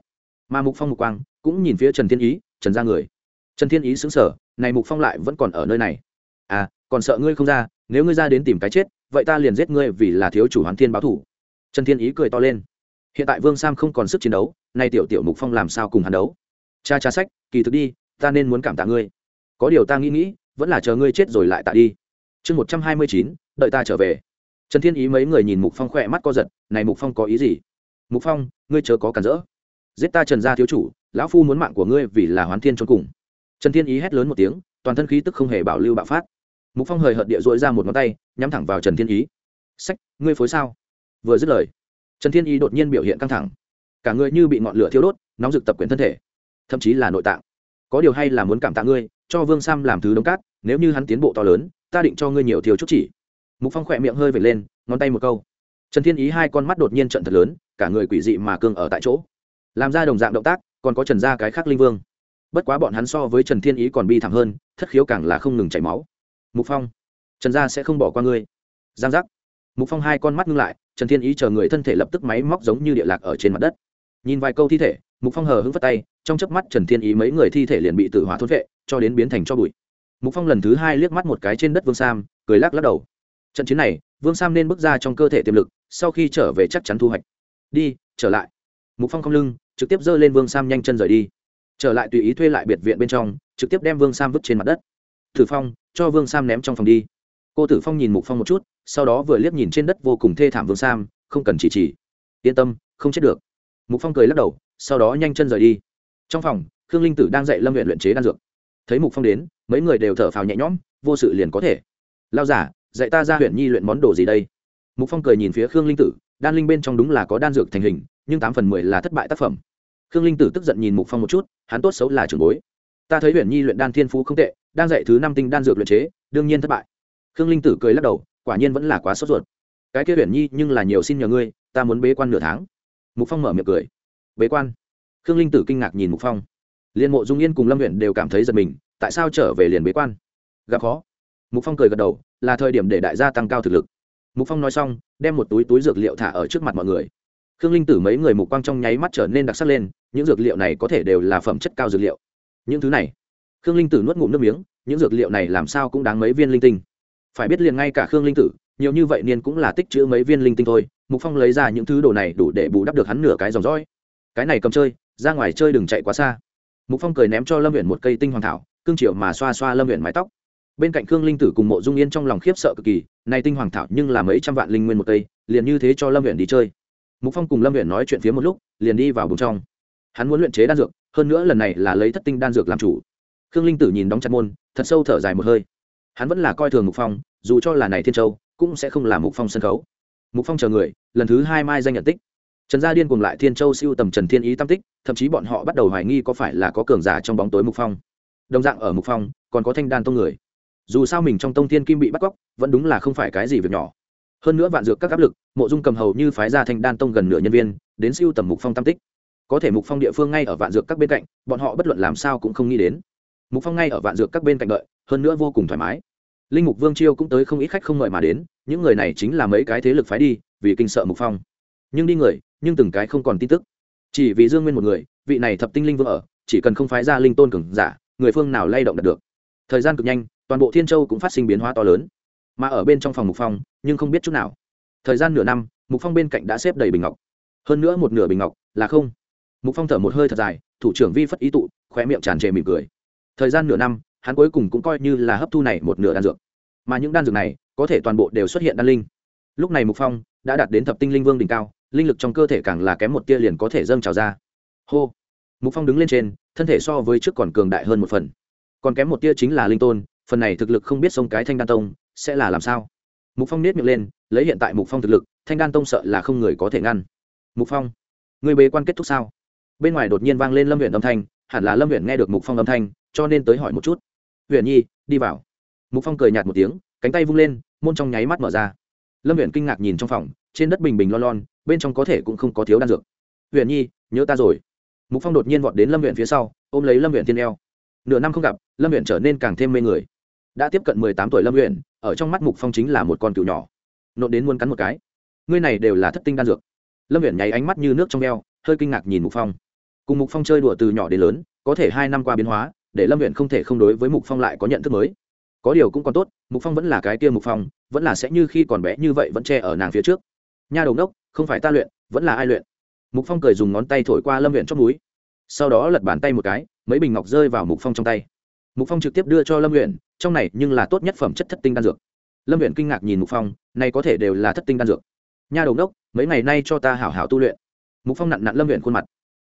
Mà mục phong mục quang cũng nhìn phía trần thiên ý, trần ra người. Trần thiên ý xứng sở này mục phong lại vẫn còn ở nơi này. À còn sợ ngươi không ra, nếu ngươi ra đến tìm cái chết, vậy ta liền giết ngươi vì là thiếu chủ hoàn thiên báo thủ. Trần thiên ý cười to lên. Hiện tại vương sam không còn sức chiến đấu, nay tiểu tiểu mục phong làm sao cùng hắn đấu? Cha cha sách, kỳ thực đi ta nên muốn cảm tạ ngươi. Có điều ta nghĩ nghĩ, vẫn là chờ ngươi chết rồi lại tạ đi. Chương một trăm hai mươi chín, đợi ta trở về. Trần thiên ý mấy người nhìn mục phong khỏe mắt co giật, này mục phong có ý gì? Mục phong, ngươi chớ có cản rỡ. Giết ta trần gia thiếu chủ, lão phu muốn mạng của ngươi vì là hoán thiên trốn cùng. Trần thiên ý hét lớn một tiếng, toàn thân khí tức không hề bảo lưu bạo phát. Mục phong hời hợt địa dội ra một ngón tay, nhắm thẳng vào trần thiên ý. Sách, ngươi phối sao? Vừa dứt lời, trần thiên ý đột nhiên biểu hiện căng thẳng. Cả người như bị ngọn lửa thiêu đốt, nóng rực tập quyển thân thể, thậm chí là nội tạng có điều hay là muốn cảm tạ ngươi, cho vương sam làm thứ đống cát, nếu như hắn tiến bộ to lớn, ta định cho ngươi nhiều thiếu chút chỉ. Mục phong khỏe miệng hơi vệt lên, ngón tay một câu. Trần thiên ý hai con mắt đột nhiên trận thật lớn, cả người quỷ dị mà cương ở tại chỗ. Làm ra đồng dạng động tác, còn có trần gia cái khác linh vương. Bất quá bọn hắn so với trần thiên ý còn bi thảm hơn, thất khiếu càng là không ngừng chảy máu. Mục phong, trần gia sẽ không bỏ qua ngươi. Giang giác. Mục phong hai con mắt ngưng lại, trần thiên ý chờ người thân thể lập tức máy móc giống như địa lạc ở trên mặt đất. Nhìn vài câu thi thể, mục phong hờ hững vất tay trong chớp mắt trần thiên ý mấy người thi thể liền bị tử hỏa thốt vệ, cho đến biến thành cho bụi. Mục phong lần thứ hai liếc mắt một cái trên đất vương sam, cười lắc lắc đầu. Trận chiến này, vương sam nên bước ra trong cơ thể tiềm lực, sau khi trở về chắc chắn thu hoạch. Đi, trở lại. Mục phong không lưng, trực tiếp giơ lên vương sam nhanh chân rời đi. Trở lại tùy ý thuê lại biệt viện bên trong, trực tiếp đem vương sam vứt trên mặt đất. Thử phong, cho vương sam ném trong phòng đi. Cô tử phong nhìn mục phong một chút, sau đó vừa liếc nhìn trên đất vô cùng thê thảm vương sam, không cần chỉ chỉ. Yên tâm, không chết được. Mục phong cười lắc đầu, sau đó nhanh chân rời đi trong phòng, khương linh tử đang dạy lâm huyện luyện chế đan dược. Thấy mục phong đến, mấy người đều thở phào nhẹ nhõm, vô sự liền có thể. Lao giả, dạy ta ra huyện nhi luyện món đồ gì đây? Mục phong cười nhìn phía khương linh tử, đan linh bên trong đúng là có đan dược thành hình, nhưng tám phần mười là thất bại tác phẩm. Khương linh tử tức giận nhìn mục phong một chút, hắn tốt xấu là trưởng bối. Ta thấy huyện nhi luyện đan thiên phú không tệ, đang dạy thứ năm tinh đan dược luyện chế, đương nhiên thất bại. Khương linh tử cười lắc đầu, quả nhiên vẫn là quá sốt ruột. Cái kia huyện nhi nhưng là nhiều xin nhờ ngươi, ta muốn bế quan nửa tháng. Mục phong mở miệng cười, bế quan? Khương linh tử kinh ngạc nhìn mục phong. Liên mộ dung yên cùng lâm huyện đều cảm thấy giật mình, tại sao trở về liền bế quan? Gặp khó. Mục phong cười gật đầu, là thời điểm để đại gia tăng cao thực lực. Mục phong nói xong, đem một túi túi dược liệu thả ở trước mặt mọi người. Khương linh tử mấy người mục quang trong nháy mắt trở nên đặc sắc lên, những dược liệu này có thể đều là phẩm chất cao dược liệu. Những thứ này. Khương linh tử nuốt ngụm nước miếng, những dược liệu này làm sao cũng đáng mấy viên linh tinh. Phải biết liền ngay cả khương linh tử, nhiều như vậy niên cũng là tích chữ mấy viên linh tinh thôi, mục phong lấy ra những thứ đồ này đủ để bù đắp được hắn nửa cái dòng dõi cái này cầm chơi, ra ngoài chơi đừng chạy quá xa. Mục phong cười ném cho lâm huyện một cây tinh hoàng thảo, cương triệu mà xoa xoa lâm huyện mái tóc. Bên cạnh khương linh tử cùng mộ dung yên trong lòng khiếp sợ cực kỳ, này tinh hoàng thảo nhưng là mấy trăm vạn linh nguyên một cây, liền như thế cho lâm huyện đi chơi. Mục phong cùng lâm huyện nói chuyện phía một lúc, liền đi vào bùng trong. Hắn muốn luyện chế đan dược, hơn nữa lần này là lấy thất tinh đan dược làm chủ. Khương linh tử nhìn đóng chặt môn, thật sâu thở dài một hơi. Hắn vẫn là coi thường mục phong, dù cho là này thiên châu, cũng sẽ không là mục phong sân khấu. Mục phong chờ người, lần thứ hai mai danh nhận tích trần gia điên cùng lại thiên châu siêu tầm trần thiên ý tam tích, thậm chí bọn họ bắt đầu hoài nghi có phải là có cường giả trong bóng tối mục phong. Đồng dạng ở mục phong, còn có thanh đan tông người. Dù sao mình trong tông thiên kim bị bắt cóc, vẫn đúng là không phải cái gì việc nhỏ. Hơn nữa vạn dược các áp lực, mộ dung cầm hầu như phái ra thanh đan tông gần nửa nhân viên, đến siêu tầm mục phong tam tích. Có thể mục phong địa phương ngay ở vạn dược các bên cạnh, bọn họ bất luận làm sao cũng không nghĩ đến. Mục phong ngay ở vạn dược các bên cạnh đợi, hơn nữa vô cùng thoải mái. Linh mục vương chiêu cũng tới không ít khách không mời mà đến, những người này chính là mấy cái thế lực phái đi, vì kinh sợ mục phong nhưng đi người, nhưng từng cái không còn tin tức. Chỉ vì dương nguyên một người, vị này thập tinh linh vương ở, chỉ cần không phái ra linh tôn cường giả, người phương nào lay động đạt được. Thời gian cực nhanh, toàn bộ thiên châu cũng phát sinh biến hóa to lớn. Mà ở bên trong phòng mục phong, nhưng không biết chút nào. Thời gian nửa năm, mục phong bên cạnh đã xếp đầy bình ngọc. Hơn nữa một nửa bình ngọc là không. Mục phong thở một hơi thật dài, thủ trưởng vi phất ý tụ, khóe miệng tràn trề mỉm cười. Thời gian nửa năm, hắn cuối cùng cũng coi như là hấp thu này một nửa đan dược. Mà những đan dược này, có thể toàn bộ đều xuất hiện đan linh. Lúc này mục phong đã đạt đến thập tinh linh vương đỉnh cao linh lực trong cơ thể càng là kém một tia liền có thể dâng trào ra. Hô. Mục phong đứng lên trên, thân thể so với trước còn cường đại hơn một phần. Còn kém một tia chính là linh tôn, phần này thực lực không biết sông cái thanh đan tông sẽ là làm sao. Mục phong nết miệng lên, lấy hiện tại mục phong thực lực, thanh đan tông sợ là không người có thể ngăn. Mục phong, người bế quan kết thúc sao? Bên ngoài đột nhiên vang lên lâm huyện âm thanh, hẳn là lâm huyện nghe được mục phong âm thanh, cho nên tới hỏi một chút. Huyện nhi, đi vào. Mục phong cười nhạt một tiếng, cánh tay vung lên, môn trong nháy mắt mở ra. Lâm huyện kinh ngạc nhìn trong phòng, trên đất bình bình lon lon bên trong có thể cũng không có thiếu đan dược. Huyện nhi, nhớ ta rồi. Mục phong đột nhiên vọt đến lâm huyện phía sau, ôm lấy lâm huyện tiên eo. Nửa năm không gặp, lâm huyện trở nên càng thêm mê người. Đã tiếp cận mười tám tuổi lâm huyện ở trong mắt mục phong chính là một con cừu nhỏ. Nộn đến muốn cắn một cái. Ngươi này đều là thất tinh đan dược. Lâm huyện nháy ánh mắt như nước trong eo, hơi kinh ngạc nhìn mục phong. Cùng mục phong chơi đùa từ nhỏ đến lớn, có thể hai năm qua biến hóa, để lâm huyện không thể không đối với mục phong lại có nhận thức mới. Có điều cũng còn tốt, mục phong vẫn là cái kia mục phong, vẫn là sẽ như khi còn bé như vậy vẫn che ở nàng phía trước nha đầu đốc, không phải ta luyện, vẫn là ai luyện? Mục phong cười dùng ngón tay thổi qua lâm huyện trong núi sau đó lật bàn tay một cái, mấy bình ngọc rơi vào mục phong trong tay. Mục phong trực tiếp đưa cho lâm huyện trong này nhưng là tốt nhất phẩm chất thất tinh đan dược. Lâm huyện kinh ngạc nhìn mục phong, này có thể đều là thất tinh đan dược. Nha đầu đốc, mấy ngày nay cho ta hảo hảo tu luyện. Mục phong nặn nặn lâm huyện khuôn mặt.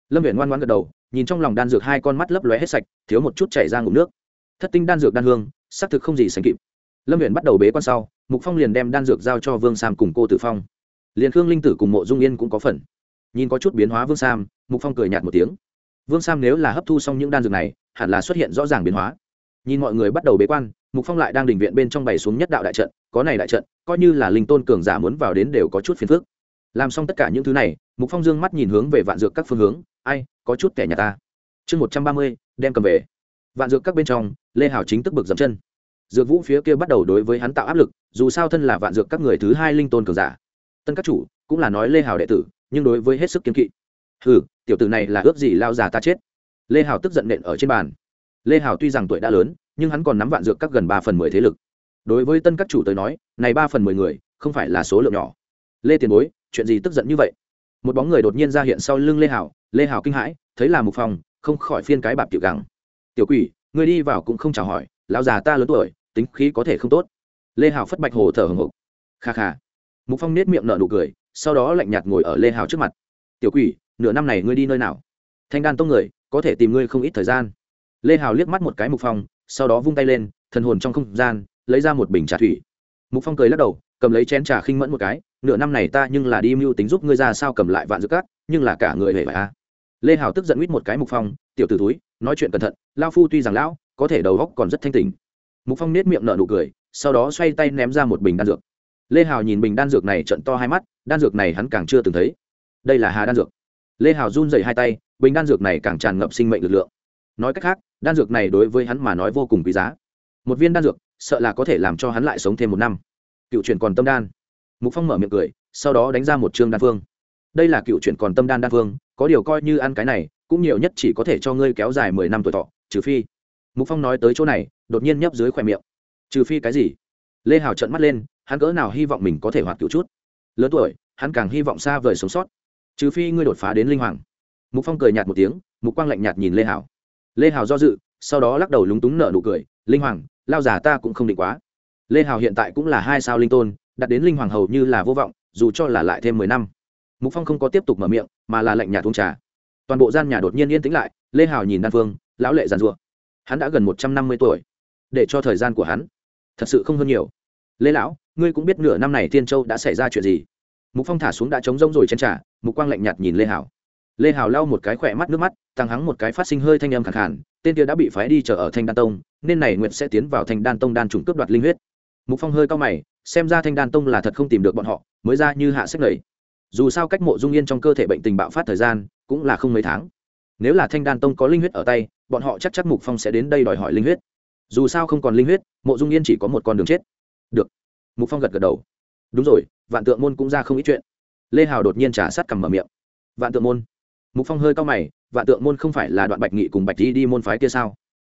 Lâm huyện ngoan ngoan gật đầu, nhìn trong lòng đan dược hai con mắt lấp lóe hết sạch, thiếu một chút chảy ra ngụm nước. Thất tinh đan dược đan hương, xác thực không gì sánh kịp. Lâm huyện bắt đầu bế quan sau, mục phong liền đem đan dược giao cho vương sam cùng cô tử phong liền khương linh tử cùng mộ dung yên cũng có phần nhìn có chút biến hóa vương sam mục phong cười nhạt một tiếng vương sam nếu là hấp thu xong những đan dược này hẳn là xuất hiện rõ ràng biến hóa nhìn mọi người bắt đầu bế quan mục phong lại đang đình viện bên trong bày xuống nhất đạo đại trận có này đại trận coi như là linh tôn cường giả muốn vào đến đều có chút phiền phức làm xong tất cả những thứ này mục phong dương mắt nhìn hướng về vạn dược các phương hướng ai có chút kẻ nhà ta chương một trăm ba mươi đem cầm về vạn dược các bên trong lê hảo chính tức bực dậm chân dược vũ phía kia bắt đầu đối với hắn tạo áp lực dù sao thân là vạn dược các người thứ hai linh tôn cường giả tân các chủ cũng là nói lê hảo đệ tử nhưng đối với hết sức kiên kỵ. Ừ tiểu tử này là ước gì lao già ta chết. Lê hảo tức giận nện ở trên bàn. Lê hảo tuy rằng tuổi đã lớn nhưng hắn còn nắm vạn dược các gần ba phần mười thế lực. Đối với tân các chủ tới nói này ba phần mười người không phải là số lượng nhỏ. Lê tiền bối chuyện gì tức giận như vậy? Một bóng người đột nhiên ra hiện sau lưng lê hảo lê hảo kinh hãi thấy là mục phòng, không khỏi phiên cái bạp tiểu gắng tiểu quỷ người đi vào cũng không chào hỏi lão già ta lớn tuổi tính khí có thể không tốt. Lê hảo phất bạch hồ thở hồng hộc. Kha kha mục phong nết miệng nở nụ cười, sau đó lạnh nhạt ngồi ở lê Hào trước mặt. Tiểu quỷ, nửa năm này ngươi đi nơi nào? Thanh đan tông người, có thể tìm ngươi không ít thời gian. Lê Hào liếc mắt một cái mục phong, sau đó vung tay lên, thần hồn trong không gian, lấy ra một bình trà thủy. Mục phong cười lắc đầu, cầm lấy chén trà khinh mẫn một cái, nửa năm này ta nhưng là đi mưu tính giúp ngươi ra sao cầm lại vạn dược cát, nhưng là cả người hề phải a. Lê hào tức giận huýt một cái mục phong, tiểu t ử túi nói chuyện cẩn thận lao phu tuy rằng lão, có thể đầu góc còn rất thanh tình mục phong nết miệng nở nụ cười, sau đó xoay tay ném ra một bình đan dược lê hào nhìn bình đan dược này trận to hai mắt, đan dược này hắn càng chưa từng thấy. Đây là hà đan dược. Lê hào run dày hai tay, bình đan dược này càng tràn ngập sinh mệnh lực lượng. Nói cách khác, đan dược này đối với hắn mà nói vô cùng quý giá. Một viên đan dược, sợ là có thể làm cho hắn lại sống thêm một năm. Cựu chuyển còn tâm đan. Mục phong mở miệng cười, sau đó đánh ra một chương đan phương. Đây là cựu chuyển còn tâm đan đan phương, có điều coi như ăn cái này, cũng nhiều nhất chỉ có thể cho ngươi kéo dài mười năm tuổi thọ, trừ phi. Mục phong nói tới chỗ này, đột nhiên nhấp dưới khoe miệng. Trừ phi cái gì? Lê hào trận mắt lên hắn cỡ nào hy vọng mình có thể hoạt cựu chút. Lớn tuổi, hắn càng hy vọng xa vời sống sót. Trừ phi ngươi đột phá đến linh hoàng. Mục phong cười nhạt một tiếng, mục quang lạnh nhạt nhìn lê hào lê hào do dự, sau đó lắc đầu lúng túng nở nụ cười, linh hoàng, lao giả ta cũng không định quá. Lê hào hiện tại cũng là hai sao linh tôn đặt đến linh hoàng hầu như là vô vọng, dù cho là lại thêm mười năm. Mục phong không có tiếp tục mở miệng, mà là lệnh nhà uống trà. Toàn bộ gian nhà đột nhiên yên tĩnh lại, lê hào nhìn đan phương, lão lệ giàn rụa hắn đã gần một trăm năm mươi tuổi, để cho thời gian của hắn thật sự không hơn nhiều. Lê lão ngươi cũng biết nửa năm này thiên châu đã xảy ra chuyện gì. Mục phong thả xuống đã trống rông rồi chân trà, mục quang lạnh nhạt nhìn lê Hảo. lê Hảo lau một cái khỏe mắt nước mắt, tăng hắng một cái phát sinh hơi thanh âm khẳng hẳn tên kia đã bị phái đi chờ ở thanh đan tông, nên này nguyệt sẽ tiến vào thanh đan tông đan trùng cướp đoạt linh huyết. Mục phong hơi cao mày, xem ra thanh đan tông là thật không tìm được bọn họ, mới ra như hạ sách lầy. Dù sao cách mộ dung yên trong cơ thể bệnh tình bạo phát thời gian, cũng là không mấy tháng. Nếu là thanh đan tông có linh huyết ở tay, bọn họ chắc chắc mục phong sẽ đến đây đòi hỏi linh huyết. Dù sao không còn linh huyết, mộ dung yên chỉ có một con đường chết. Được mục phong gật gật đầu đúng rồi vạn tượng môn cũng ra không ít chuyện lê hào đột nhiên trả sát cầm mở miệng vạn tượng môn mục phong hơi cao mày vạn tượng môn không phải là đoạn bạch nghị cùng bạch đi đi môn phái kia sao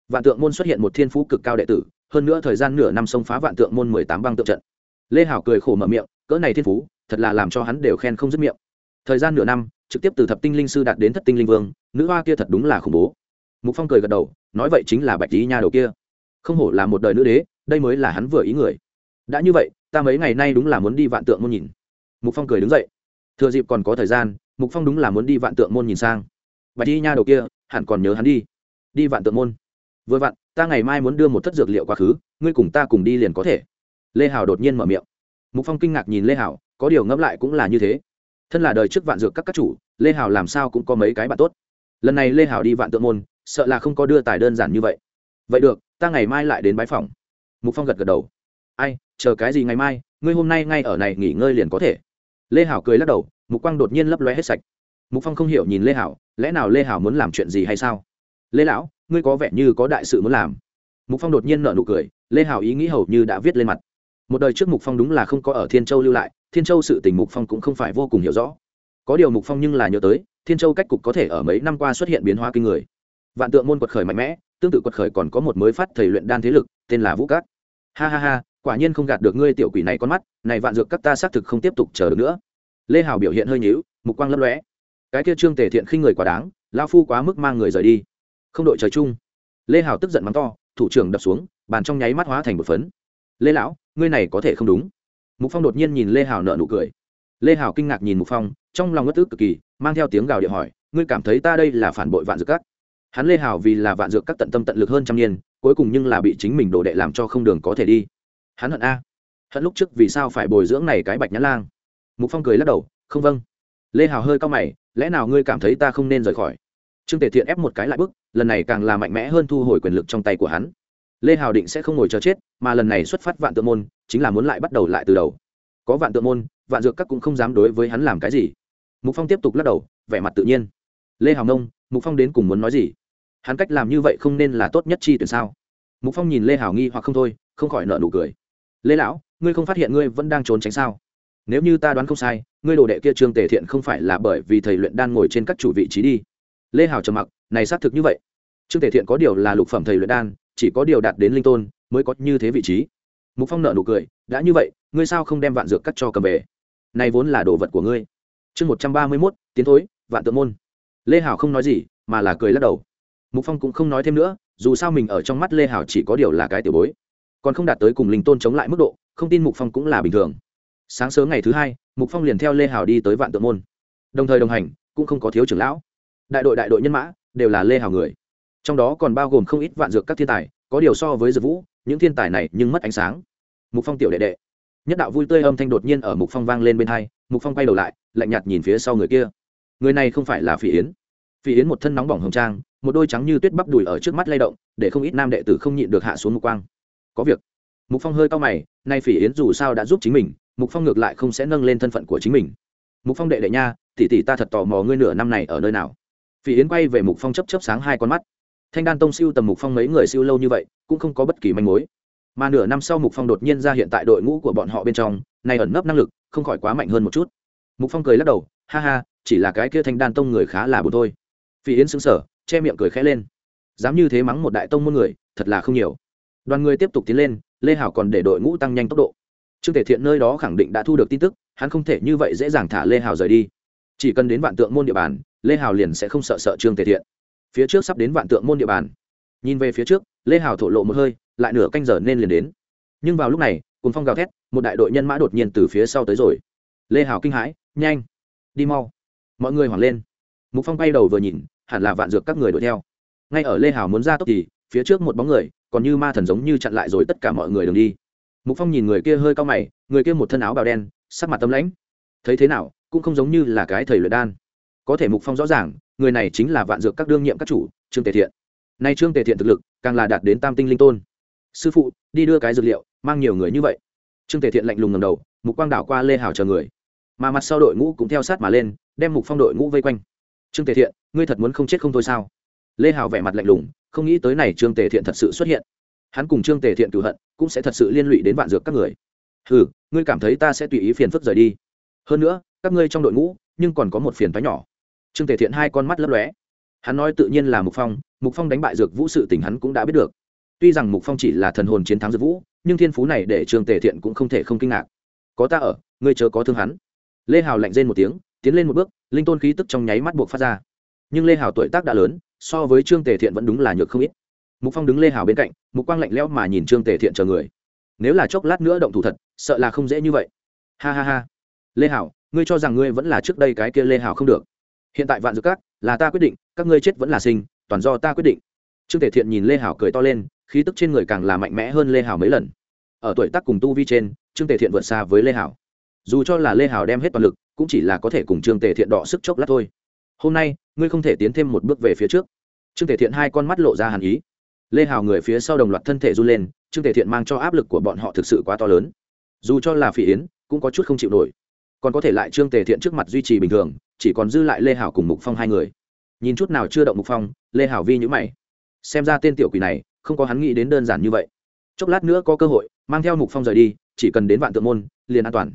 vạn tượng môn xuất hiện một thiên phú cực cao đệ tử hơn nữa thời gian nửa năm xông phá vạn tượng môn mười tám băng tượng trận lê hảo cười khổ mở miệng cỡ này thiên phú thật là làm cho hắn đều khen không dứt miệng thời gian nửa năm trực tiếp từ thập tinh linh sư đạt đến thất tinh linh vương nữ hoa kia thật đúng là khủng bố mục phong cười gật đầu nói vậy chính là bạch lý nha đầu kia không hổ là một đời nữ đế đây mới là hắn vừa ý người đã như vậy, ta mấy ngày nay đúng là muốn đi vạn tượng môn nhìn. Mục phong cười đứng dậy. Thừa dịp còn có thời gian, mục phong đúng là muốn đi vạn tượng môn nhìn sang. Bạch lý nha đầu kia, hẳn còn nhớ hắn đi. Đi vạn tượng môn. Vừa vặn, ta ngày mai muốn đưa một thất dược liệu quá khứ, ngươi cùng ta cùng đi liền có thể. Lê hảo đột nhiên mở miệng. Mục phong kinh ngạc nhìn lê hảo có điều ngẫm lại cũng là như thế. Thân là đời trước vạn dược các các chủ, lê hảo làm sao cũng có mấy cái bạn tốt. Lần này lê hảo đi vạn tượng môn, sợ là không có đưa tài đơn giản như vậy. Vậy được, ta ngày mai lại đến bái phòng. Mục phong gật gật đầu. Ai chờ cái gì ngày mai, ngươi hôm nay ngay ở này nghỉ ngơi liền có thể. Lê hảo cười lắc đầu, mục quang đột nhiên lấp lóe hết sạch. Mục phong không hiểu nhìn lê hảo, lẽ nào lê hảo muốn làm chuyện gì hay sao? Lê lão, ngươi có vẻ như có đại sự muốn làm. Mục phong đột nhiên nở nụ cười, lê hảo ý nghĩ hầu như đã viết lên mặt. Một đời trước mục phong đúng là không có ở thiên châu lưu lại, thiên châu sự tình mục phong cũng không phải vô cùng hiểu rõ. Có điều mục phong nhưng là nhớ tới, thiên châu cách cục có thể ở mấy năm qua xuất hiện biến hóa kinh người. Vạn tượng môn quật khởi mạnh mẽ, tương tự quật khởi còn có một mới phát thầy luyện đan thế lực, tên là vũ cát. Ha ha ha quả nhiên không gạt được ngươi tiểu quỷ này con mắt, này vạn dược các ta xác thực không tiếp tục chờ được nữa. Lê hào biểu hiện hơi nhíu, mục quang lấp lóe. Cái kia trương tề thiện khinh người quá đáng lao phu quá mức mang người rời đi. Không đội trời chung. Lê hào tức giận mắng to, thủ trưởng đập xuống, bàn trong nháy mắt hóa thành một phấn. Lê lão, ngươi này có thể không đúng. Mục phong đột nhiên nhìn lê hào nợ nụ cười. Lê hào kinh ngạc nhìn mục phong, trong lòng ngất tức cực kỳ, mang theo tiếng gào điện hỏi, ngươi cảm thấy ta đây là phản bội vạn dược các? Hắn lê hào vì là vạn dược các tận tâm tận lực hơn trăm niên, cuối cùng nhưng là bị chính mình đổ đệ làm cho không đường có thể đi hắn hận a. Hận lúc trước vì sao phải bồi dưỡng này cái bạch nhãn lang. Mục phong cười lắc đầu, không vâng. Lê hào hơi cao mày, lẽ nào ngươi cảm thấy ta không nên rời khỏi? Trương tề thiện ép một cái lại bức lần này càng là mạnh mẽ hơn thu hồi quyền lực trong tay của hắn. Lê hào định sẽ không ngồi chờ chết, mà lần này xuất phát vạn tượng môn, chính là muốn lại bắt đầu lại từ đầu. Có vạn tượng môn, vạn dược các cũng không dám đối với hắn làm cái gì. Mục phong tiếp tục lắc đầu, vẻ mặt tự nhiên. Lê hào nông mục phong đến cùng muốn nói gì? Hắn cách làm như vậy không nên là tốt nhất chi tuyển sao? Mục phong nhìn lê hào nghi hoặc không thôi, không khỏi nợ nụ cười lê lão, ngươi không phát hiện ngươi vẫn đang trốn tránh sao? Nếu như ta đoán không sai, ngươi đồ đệ kia trương tề thiện không phải là bởi vì thầy luyện đan ngồi trên các chủ vị trí đi. Lê hào trầm mặc, này xác thực như vậy. Trương tề thiện có điều là lục phẩm thầy luyện đan, chỉ có điều đạt đến linh tôn mới có như thế vị trí. Mục phong nợ nụ cười, đã như vậy, ngươi sao không đem vạn dược cắt cho cầm về? Này vốn là đồ vật của ngươi. Chương một trăm ba mươi mốt, tiến thối, vạn tượng môn. Lê hảo không nói gì, mà là cười lắc đầu. Mục phong cũng không nói thêm nữa, dù sao mình ở trong mắt lê hảo chỉ có điều là cái tiểu bối còn không đạt tới cùng linh tôn chống lại mức độ, không tin mục phong cũng là bình thường. Sáng sớm ngày thứ hai, mục phong liền theo lê hảo đi tới vạn tượng môn. Đồng thời đồng hành, cũng không có thiếu trưởng lão. Đại đội đại đội nhân mã, đều là lê hảo người. Trong đó còn bao gồm không ít vạn dược các thiên tài, có điều so với dược vũ, những thiên tài này nhưng mất ánh sáng. Mục phong tiểu đệ đệ. Nhất đạo vui tươi âm thanh đột nhiên ở mục phong vang lên bên hai, mục phong quay đầu lại, lạnh nhạt nhìn phía sau người kia. Người này không phải là phỉ yến. Phỉ yến một thân nóng bỏng hồng trang, một đôi trắng như tuyết bắp đùi ở trước mắt lay động, để không ít nam đệ tử không nhịn được hạ xuống mục quang có việc. Mục phong hơi cao mày, nay phỉ yến dù sao đã giúp chính mình, mục phong ngược lại không sẽ nâng lên thân phận của chính mình. Mục phong đệ đệ nha, tỷ tỷ ta thật tò mò ngươi nửa năm này ở nơi nào. Phỉ yến quay về mục phong chấp chấp sáng hai con mắt. Thanh đan tông siêu tầm mục phong mấy người siêu lâu như vậy, cũng không có bất kỳ manh mối. Mà nửa năm sau mục phong đột nhiên ra hiện tại đội ngũ của bọn họ bên trong này ẩn nấp năng lực, không khỏi quá mạnh hơn một chút. Mục phong cười lắc đầu, ha ha, chỉ là cái kia thanh đan tông người khá là buồn thôi. Phi yến xứng sở che miệng cười khẽ lên. Dám như thế mắng một đại tông môn người, thật là không nhiều đoàn người tiếp tục tiến lên, lê hảo còn để đội ngũ tăng nhanh tốc độ. Trương thể thiện nơi đó khẳng định đã thu được tin tức, hắn không thể như vậy dễ dàng thả lê hảo rời đi. Chỉ cần đến vạn tượng môn địa bàn, lê hảo liền sẽ không sợ sợ trương thể thiện. Phía trước sắp đến vạn tượng môn địa bàn. Nhìn về phía trước, lê hảo thổ lộ một hơi, lại nửa canh giờ nên liền đến. Nhưng vào lúc này cùng phong gào thét, một đại đội nhân mã đột nhiên từ phía sau tới rồi. Lê hảo kinh hãi, nhanh, đi mau. Mọi người hoảng lên. Mục phong bay đầu vừa nhìn, hẳn là vạn dược các người đuổi theo. Ngay ở lê hảo muốn ra tốc thì, phía trước một bóng người còn như ma thần giống như chặn lại rồi tất cả mọi người đường đi. Mục phong nhìn người kia hơi cao mày, người kia một thân áo bào đen, sắc mặt tâm lãnh. Thấy thế nào, cũng không giống như là cái thầy luyện đan. Có thể mục phong rõ ràng, người này chính là vạn dược các đương nhiệm các chủ, trương tề thiện. Nay trương tề thiện thực lực, càng là đạt đến tam tinh linh tôn. Sư phụ, đi đưa cái dược liệu, mang nhiều người như vậy. Trương tề thiện lạnh lùng ngầm đầu, mục quang đảo qua lê hảo chờ người. Mà mặt sau đội ngũ cũng theo sát mà lên, đem mục phong đội ngũ vây quanh. Trương tề thiện, ngươi thật muốn không chết không thôi sao? Lê hảo vẻ mặt lạnh lùng không nghĩ tới này trương tề thiện thật sự xuất hiện. Hắn cùng trương tề thiện cửu hận, cũng sẽ thật sự liên lụy đến vạn dược các người. Ừ ngươi cảm thấy ta sẽ tùy ý phiền phức rời đi. Hơn nữa, các ngươi trong đội ngũ, nhưng còn có một phiền phái nhỏ. Trương tề thiện hai con mắt lấp lóe. Hắn nói tự nhiên là mục phong mục phong đánh bại dược vũ sự tình hắn cũng đã biết được. Tuy rằng mục phong chỉ là thần hồn chiến thắng dược vũ, nhưng thiên phú này để trương tề thiện cũng không thể không kinh ngạc. Có ta ở, ngươi chớ có thương hắn. Lê hào lạnh rên một tiếng, tiến lên một bước, linh tôn khí tức trong nháy mắt buộc phát ra. Nhưng lê hào tuổi tác đã lớn so với trương tề thiện vẫn đúng là nhược không ít. Mục phong đứng lê hào bên cạnh, mục quang lạnh lẽo mà nhìn trương tề thiện chờ người. Nếu là chốc lát nữa động thủ thật, sợ là không dễ như vậy. Ha ha ha. Lê hào, ngươi cho rằng ngươi vẫn là trước đây cái kia lê hào không được. Hiện tại vạn dược các, là ta quyết định, các ngươi chết vẫn là sinh, toàn do ta quyết định. Trương tề thiện nhìn lê hào cười to lên, khí tức trên người càng là mạnh mẽ hơn lê hào mấy lần. Ở tuổi tác cùng tu vi trên, trương tề thiện vượt xa với lê hào. Dù cho là lê hào đem hết toàn lực, cũng chỉ là có thể cùng trương tề thiện đọ sức chốc lát thôi. Hôm nay ngươi không thể tiến thêm một bước về phía trước. Trương tề thiện hai con mắt lộ ra hàn ý. Lê hào người phía sau đồng loạt thân thể run lên, trương tề thiện mang cho áp lực của bọn họ thực sự quá to lớn. Dù cho là phỉ yến, cũng có chút không chịu nổi. Còn có thể lại trương tề thiện trước mặt duy trì bình thường, chỉ còn dư lại lê hảo cùng mục phong hai người. Nhìn chút nào chưa động mục phong, lê hảo vi nhữ mày. Xem ra tên tiểu quỷ này, không có hắn nghĩ đến đơn giản như vậy. Chốc lát nữa có cơ hội, mang theo mục phong rời đi, chỉ cần đến vạn tượng môn, liền an toàn.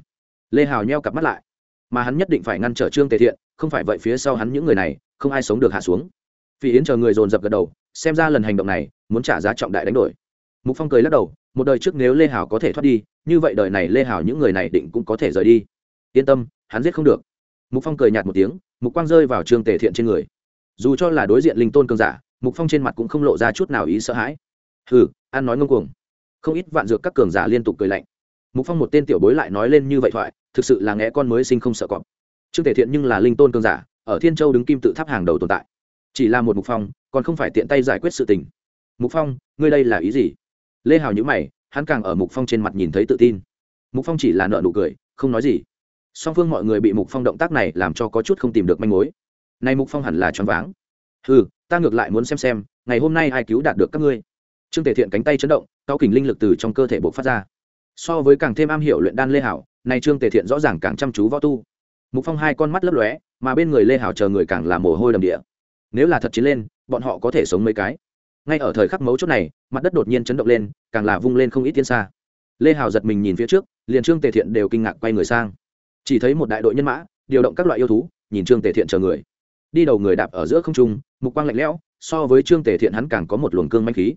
Lê Hảo nheo cặp mắt lại. Mà hắn nhất định phải ngăn trở trương tề thiện, không phải vậy phía sau hắn những người này không ai sống được hạ xuống. Phi yến chờ người dồn dập gật đầu, xem ra lần hành động này muốn trả giá trọng đại đánh đổi. Mục phong cười lắc đầu, một đời trước nếu lê hảo có thể thoát đi, như vậy đời này lê hảo những người này định cũng có thể rời đi. Yên tâm, hắn giết không được. Mục phong cười nhạt một tiếng, mục quang rơi vào trương tề thiện trên người. Dù cho là đối diện linh tôn cường giả, mục phong trên mặt cũng không lộ ra chút nào ý sợ hãi. Hừ an nói ngông cuồng. Không ít vạn dược các cường giả liên tục cười lạnh. Mục phong một tên tiểu bối lại nói lên như vậy thoại, thực sự là nghe con mới sinh không sợ cọp. Trương tề thiện nhưng là linh tôn cường giả ở thiên châu đứng kim tự tháp hàng đầu tồn tại. Chỉ là một mục phong, còn không phải tiện tay giải quyết sự tình. Mục phong, ngươi đây là ý gì? Lê hào nhữ mày, hắn càng ở mục phong trên mặt nhìn thấy tự tin. Mục phong chỉ là nợ nụ cười, không nói gì. Song phương mọi người bị mục phong động tác này làm cho có chút không tìm được manh mối. Nay mục phong hẳn là choáng váng. Ừ ta ngược lại muốn xem xem, ngày hôm nay ai cứu đạt được các ngươi. Trương tề thiện cánh tay chấn động, cao kình linh lực từ trong cơ thể buộc phát ra. So với càng thêm am hiểu luyện đan lê hảo này trương tề thiện rõ ràng càng chăm chú võ tu. Mục phong hai con mắt lấp lóe mà bên người lê hảo chờ người càng là mồ hôi đầm địa. Nếu là thật chiến lên, bọn họ có thể sống mấy cái. Ngay ở thời khắc mấu chốt này, mặt đất đột nhiên chấn động lên, càng là vung lên không ít tiên xa lê hảo giật mình nhìn phía trước, liền trương tề thiện đều kinh ngạc quay người sang. Chỉ thấy một đại đội nhân mã, điều động các loại yêu thú, nhìn trương tề thiện chờ người. Đi đầu người đạp ở giữa không trung, mục quang lạnh lẽo, so với trương tề thiện hắn càng có một luồng cương manh khí.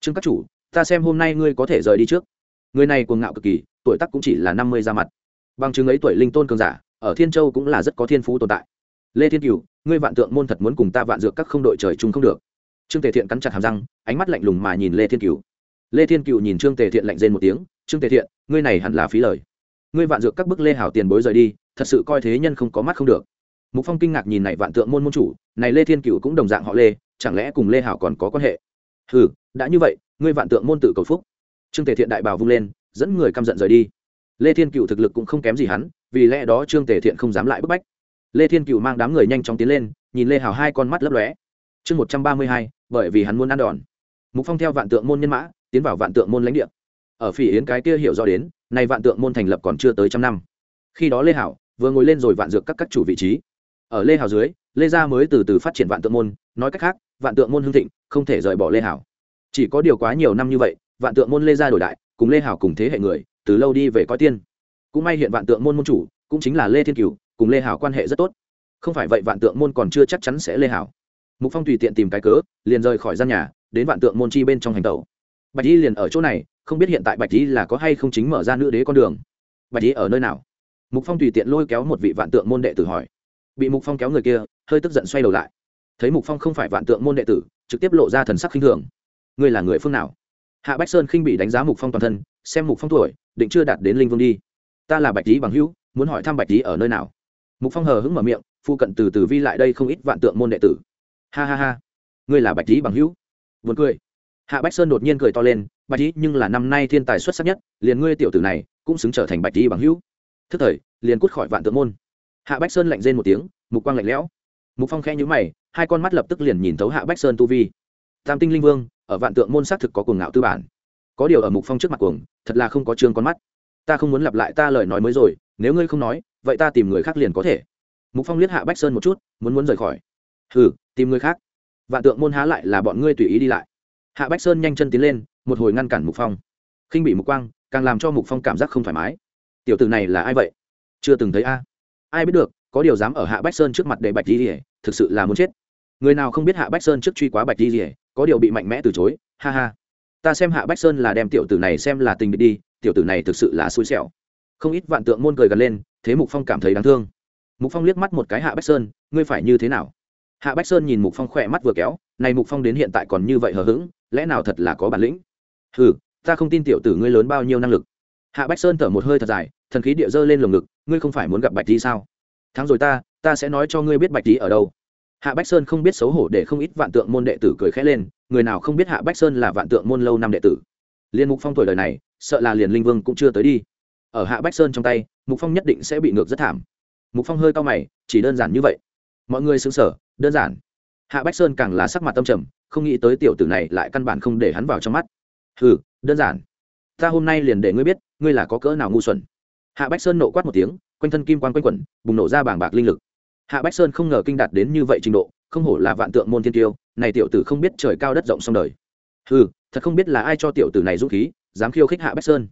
Trương các chủ, ta xem hôm nay ngươi có thể rời đi trước. Người này cuồng ngạo cực kỳ, tuổi tác cũng chỉ là năm mươi ra mặt. Bằng chứng ấy tuổi linh tôn cường giả, ở thiên châu cũng là rất có thiên phú tồn tại lê thiên cửu, ngươi vạn tượng môn thật muốn cùng ta vạn dược các không đội trời chung không được. Trương tề thiện cắn chặt hàm răng, ánh mắt lạnh lùng mà nhìn lê thiên cửu. Lê thiên cửu nhìn trương tề thiện lạnh rên một tiếng, trương tề thiện, ngươi này hẳn là phí lời. Ngươi vạn dược các bức lê hảo tiền bối rời đi, thật sự coi thế nhân không có mắt không được. Mục phong kinh ngạc nhìn này vạn tượng môn môn chủ, này lê thiên cửu cũng đồng dạng họ lê, chẳng lẽ cùng lê hảo còn có quan hệ? Ừ đã như vậy, ngươi vạn tượng môn tự cầu phúc. Trương tề thiện đại bảo vung lên, dẫn người căm giận rời đi. Lê thiên cựu thực lực cũng không kém gì hắn, vì lẽ đó trương tề thiện không dám lại bức bách lê thiên cựu mang đám người nhanh chóng tiến lên, nhìn lê hào hai con mắt lấp lóe. Chương một trăm ba mươi hai, bởi vì hắn muốn ăn đòn. Mục phong theo vạn tượng môn nhân mã, tiến vào vạn tượng môn lãnh địa. Ở phỉ yến cái kia hiểu rõ đến, nay vạn tượng môn thành lập còn chưa tới trăm năm. Khi đó lê hảo vừa ngồi lên rồi vạn dược các các chủ vị trí. Ở lê hảo dưới, lê gia mới từ từ phát triển vạn tượng môn, nói cách khác, vạn tượng môn hưng thịnh, không thể rời bỏ lê hảo chỉ có điều quá nhiều năm như vậy, vạn tượng môn lê gia đổi đại, cùng lê hảo cùng thế hệ người, từ lâu đi về coi tiên. Cũng may hiện vạn tượng môn môn chủ, cũng chính là lê thiên cửu cùng lê hảo quan hệ rất tốt không phải vậy vạn tượng môn còn chưa chắc chắn sẽ lê hảo mục phong tùy tiện tìm cái cớ liền rời khỏi gian nhà đến vạn tượng môn chi bên trong hành tẩu bạch y liền ở chỗ này không biết hiện tại bạch y là có hay không chính mở ra nữ đế con đường bạch y ở nơi nào mục phong tùy tiện lôi kéo một vị vạn tượng môn đệ tử hỏi bị mục phong kéo người kia hơi tức giận xoay đầu lại thấy mục phong không phải vạn tượng môn đệ tử trực tiếp lộ ra thần sắc khinh thường ngươi là người phương nào hạ bách sơn khinh bị đánh giá mục phong toàn thân xem mục phong tuổi định chưa đạt đến linh vương đi ta là bạch lý bằng hữu muốn hỏi thăm bạch lý ở nơi nào mục phong hờ hững mở miệng, phu cận từ từ vi lại đây không ít vạn tượng môn đệ tử. Ha ha ha, ngươi là bạch trí bằng hữu. Vượt cười. Hạ bách sơn đột nhiên cười to lên, bạch trí nhưng là năm nay thiên tài xuất sắc nhất, liền ngươi tiểu tử này cũng xứng trở thành bạch trí bằng hữu. Thức thời, liền cút khỏi vạn tượng môn. Hạ bách sơn lạnh rên một tiếng, mục quang lạnh lẽo. Mục phong khẽ nhíu mày, hai con mắt lập tức liền nhìn thấu hạ bách sơn tu vi. Tam tinh linh vương, ở vạn tượng môn xác thực có cuồng ngạo tư bản. Có điều ở mục phong trước mặt cuồng, thật là không có trương con mắt. Ta không muốn lặp lại ta lời nói mới rồi nếu ngươi không nói, vậy ta tìm người khác liền có thể. Mục phong liếc hạ bách sơn một chút, muốn muốn rời khỏi. Hừ, tìm người khác. Vạn tượng môn há lại là bọn ngươi tùy ý đi lại. Hạ bách sơn nhanh chân tiến lên, một hồi ngăn cản mục phong. Khinh bị mục quang, càng làm cho mục phong cảm giác không thoải mái. Tiểu tử này là ai vậy? Chưa từng thấy a. Ai biết được, có điều dám ở hạ bách sơn trước mặt để bạch di rỉa thực sự là muốn chết. Người nào không biết hạ bách sơn trước truy quá bạch di rỉa có điều bị mạnh mẽ từ chối, ha ha. Ta xem hạ bách sơn là đem tiểu tử này xem là tình đi, tiểu tử này thực sự là xui xẻo không ít vạn tượng môn cười gần lên, thế mục phong cảm thấy đáng thương. Mục phong liếc mắt một cái hạ bách sơn, ngươi phải như thế nào? Hạ bách sơn nhìn mục phong khỏe mắt vừa kéo, này mục phong đến hiện tại còn như vậy hờ hững, lẽ nào thật là có bản lĩnh? Ừ ta không tin tiểu tử ngươi lớn bao nhiêu năng lực. Hạ bách sơn thở một hơi thật dài, thần khí địa dơ lên lồng ngực, ngươi không phải muốn gặp bạch tý sao? Thắng rồi ta ta sẽ nói cho ngươi biết bạch tý ở đâu. Hạ bách sơn không biết xấu hổ để không ít vạn tượng môn đệ tử cười khẽ lên, người nào không biết hạ bách sơn là vạn tượng môn lâu năm đệ tử. Liên mục phong tuổi đời này, sợ là liền linh vương cũng chưa tới đi ở hạ bách sơn trong tay, mục phong nhất định sẽ bị ngược rất thảm. Mục phong hơi cao mày, chỉ đơn giản như vậy. Mọi người xứng sở đơn giản. Hạ bách sơn càng là sắc mặt tâm trầm, không nghĩ tới tiểu tử này lại căn bản không để hắn vào trong mắt. Ừ đơn giản. Ta hôm nay liền để ngươi biết, ngươi là có cỡ nào ngu xuẩn. Hạ bách sơn nộ quát một tiếng, quanh thân kim quan quanh quẩn, bùng nổ ra bảng bạc linh lực. Hạ bách sơn không ngờ kinh đạt đến như vậy trình độ, không hổ là vạn tượng môn thiên tiêu, này tiểu tử không biết trời cao đất rộng xong đời. Ừ thật không biết là ai cho tiểu tử này dũng khí, dám khiêu khích hạ bách sơn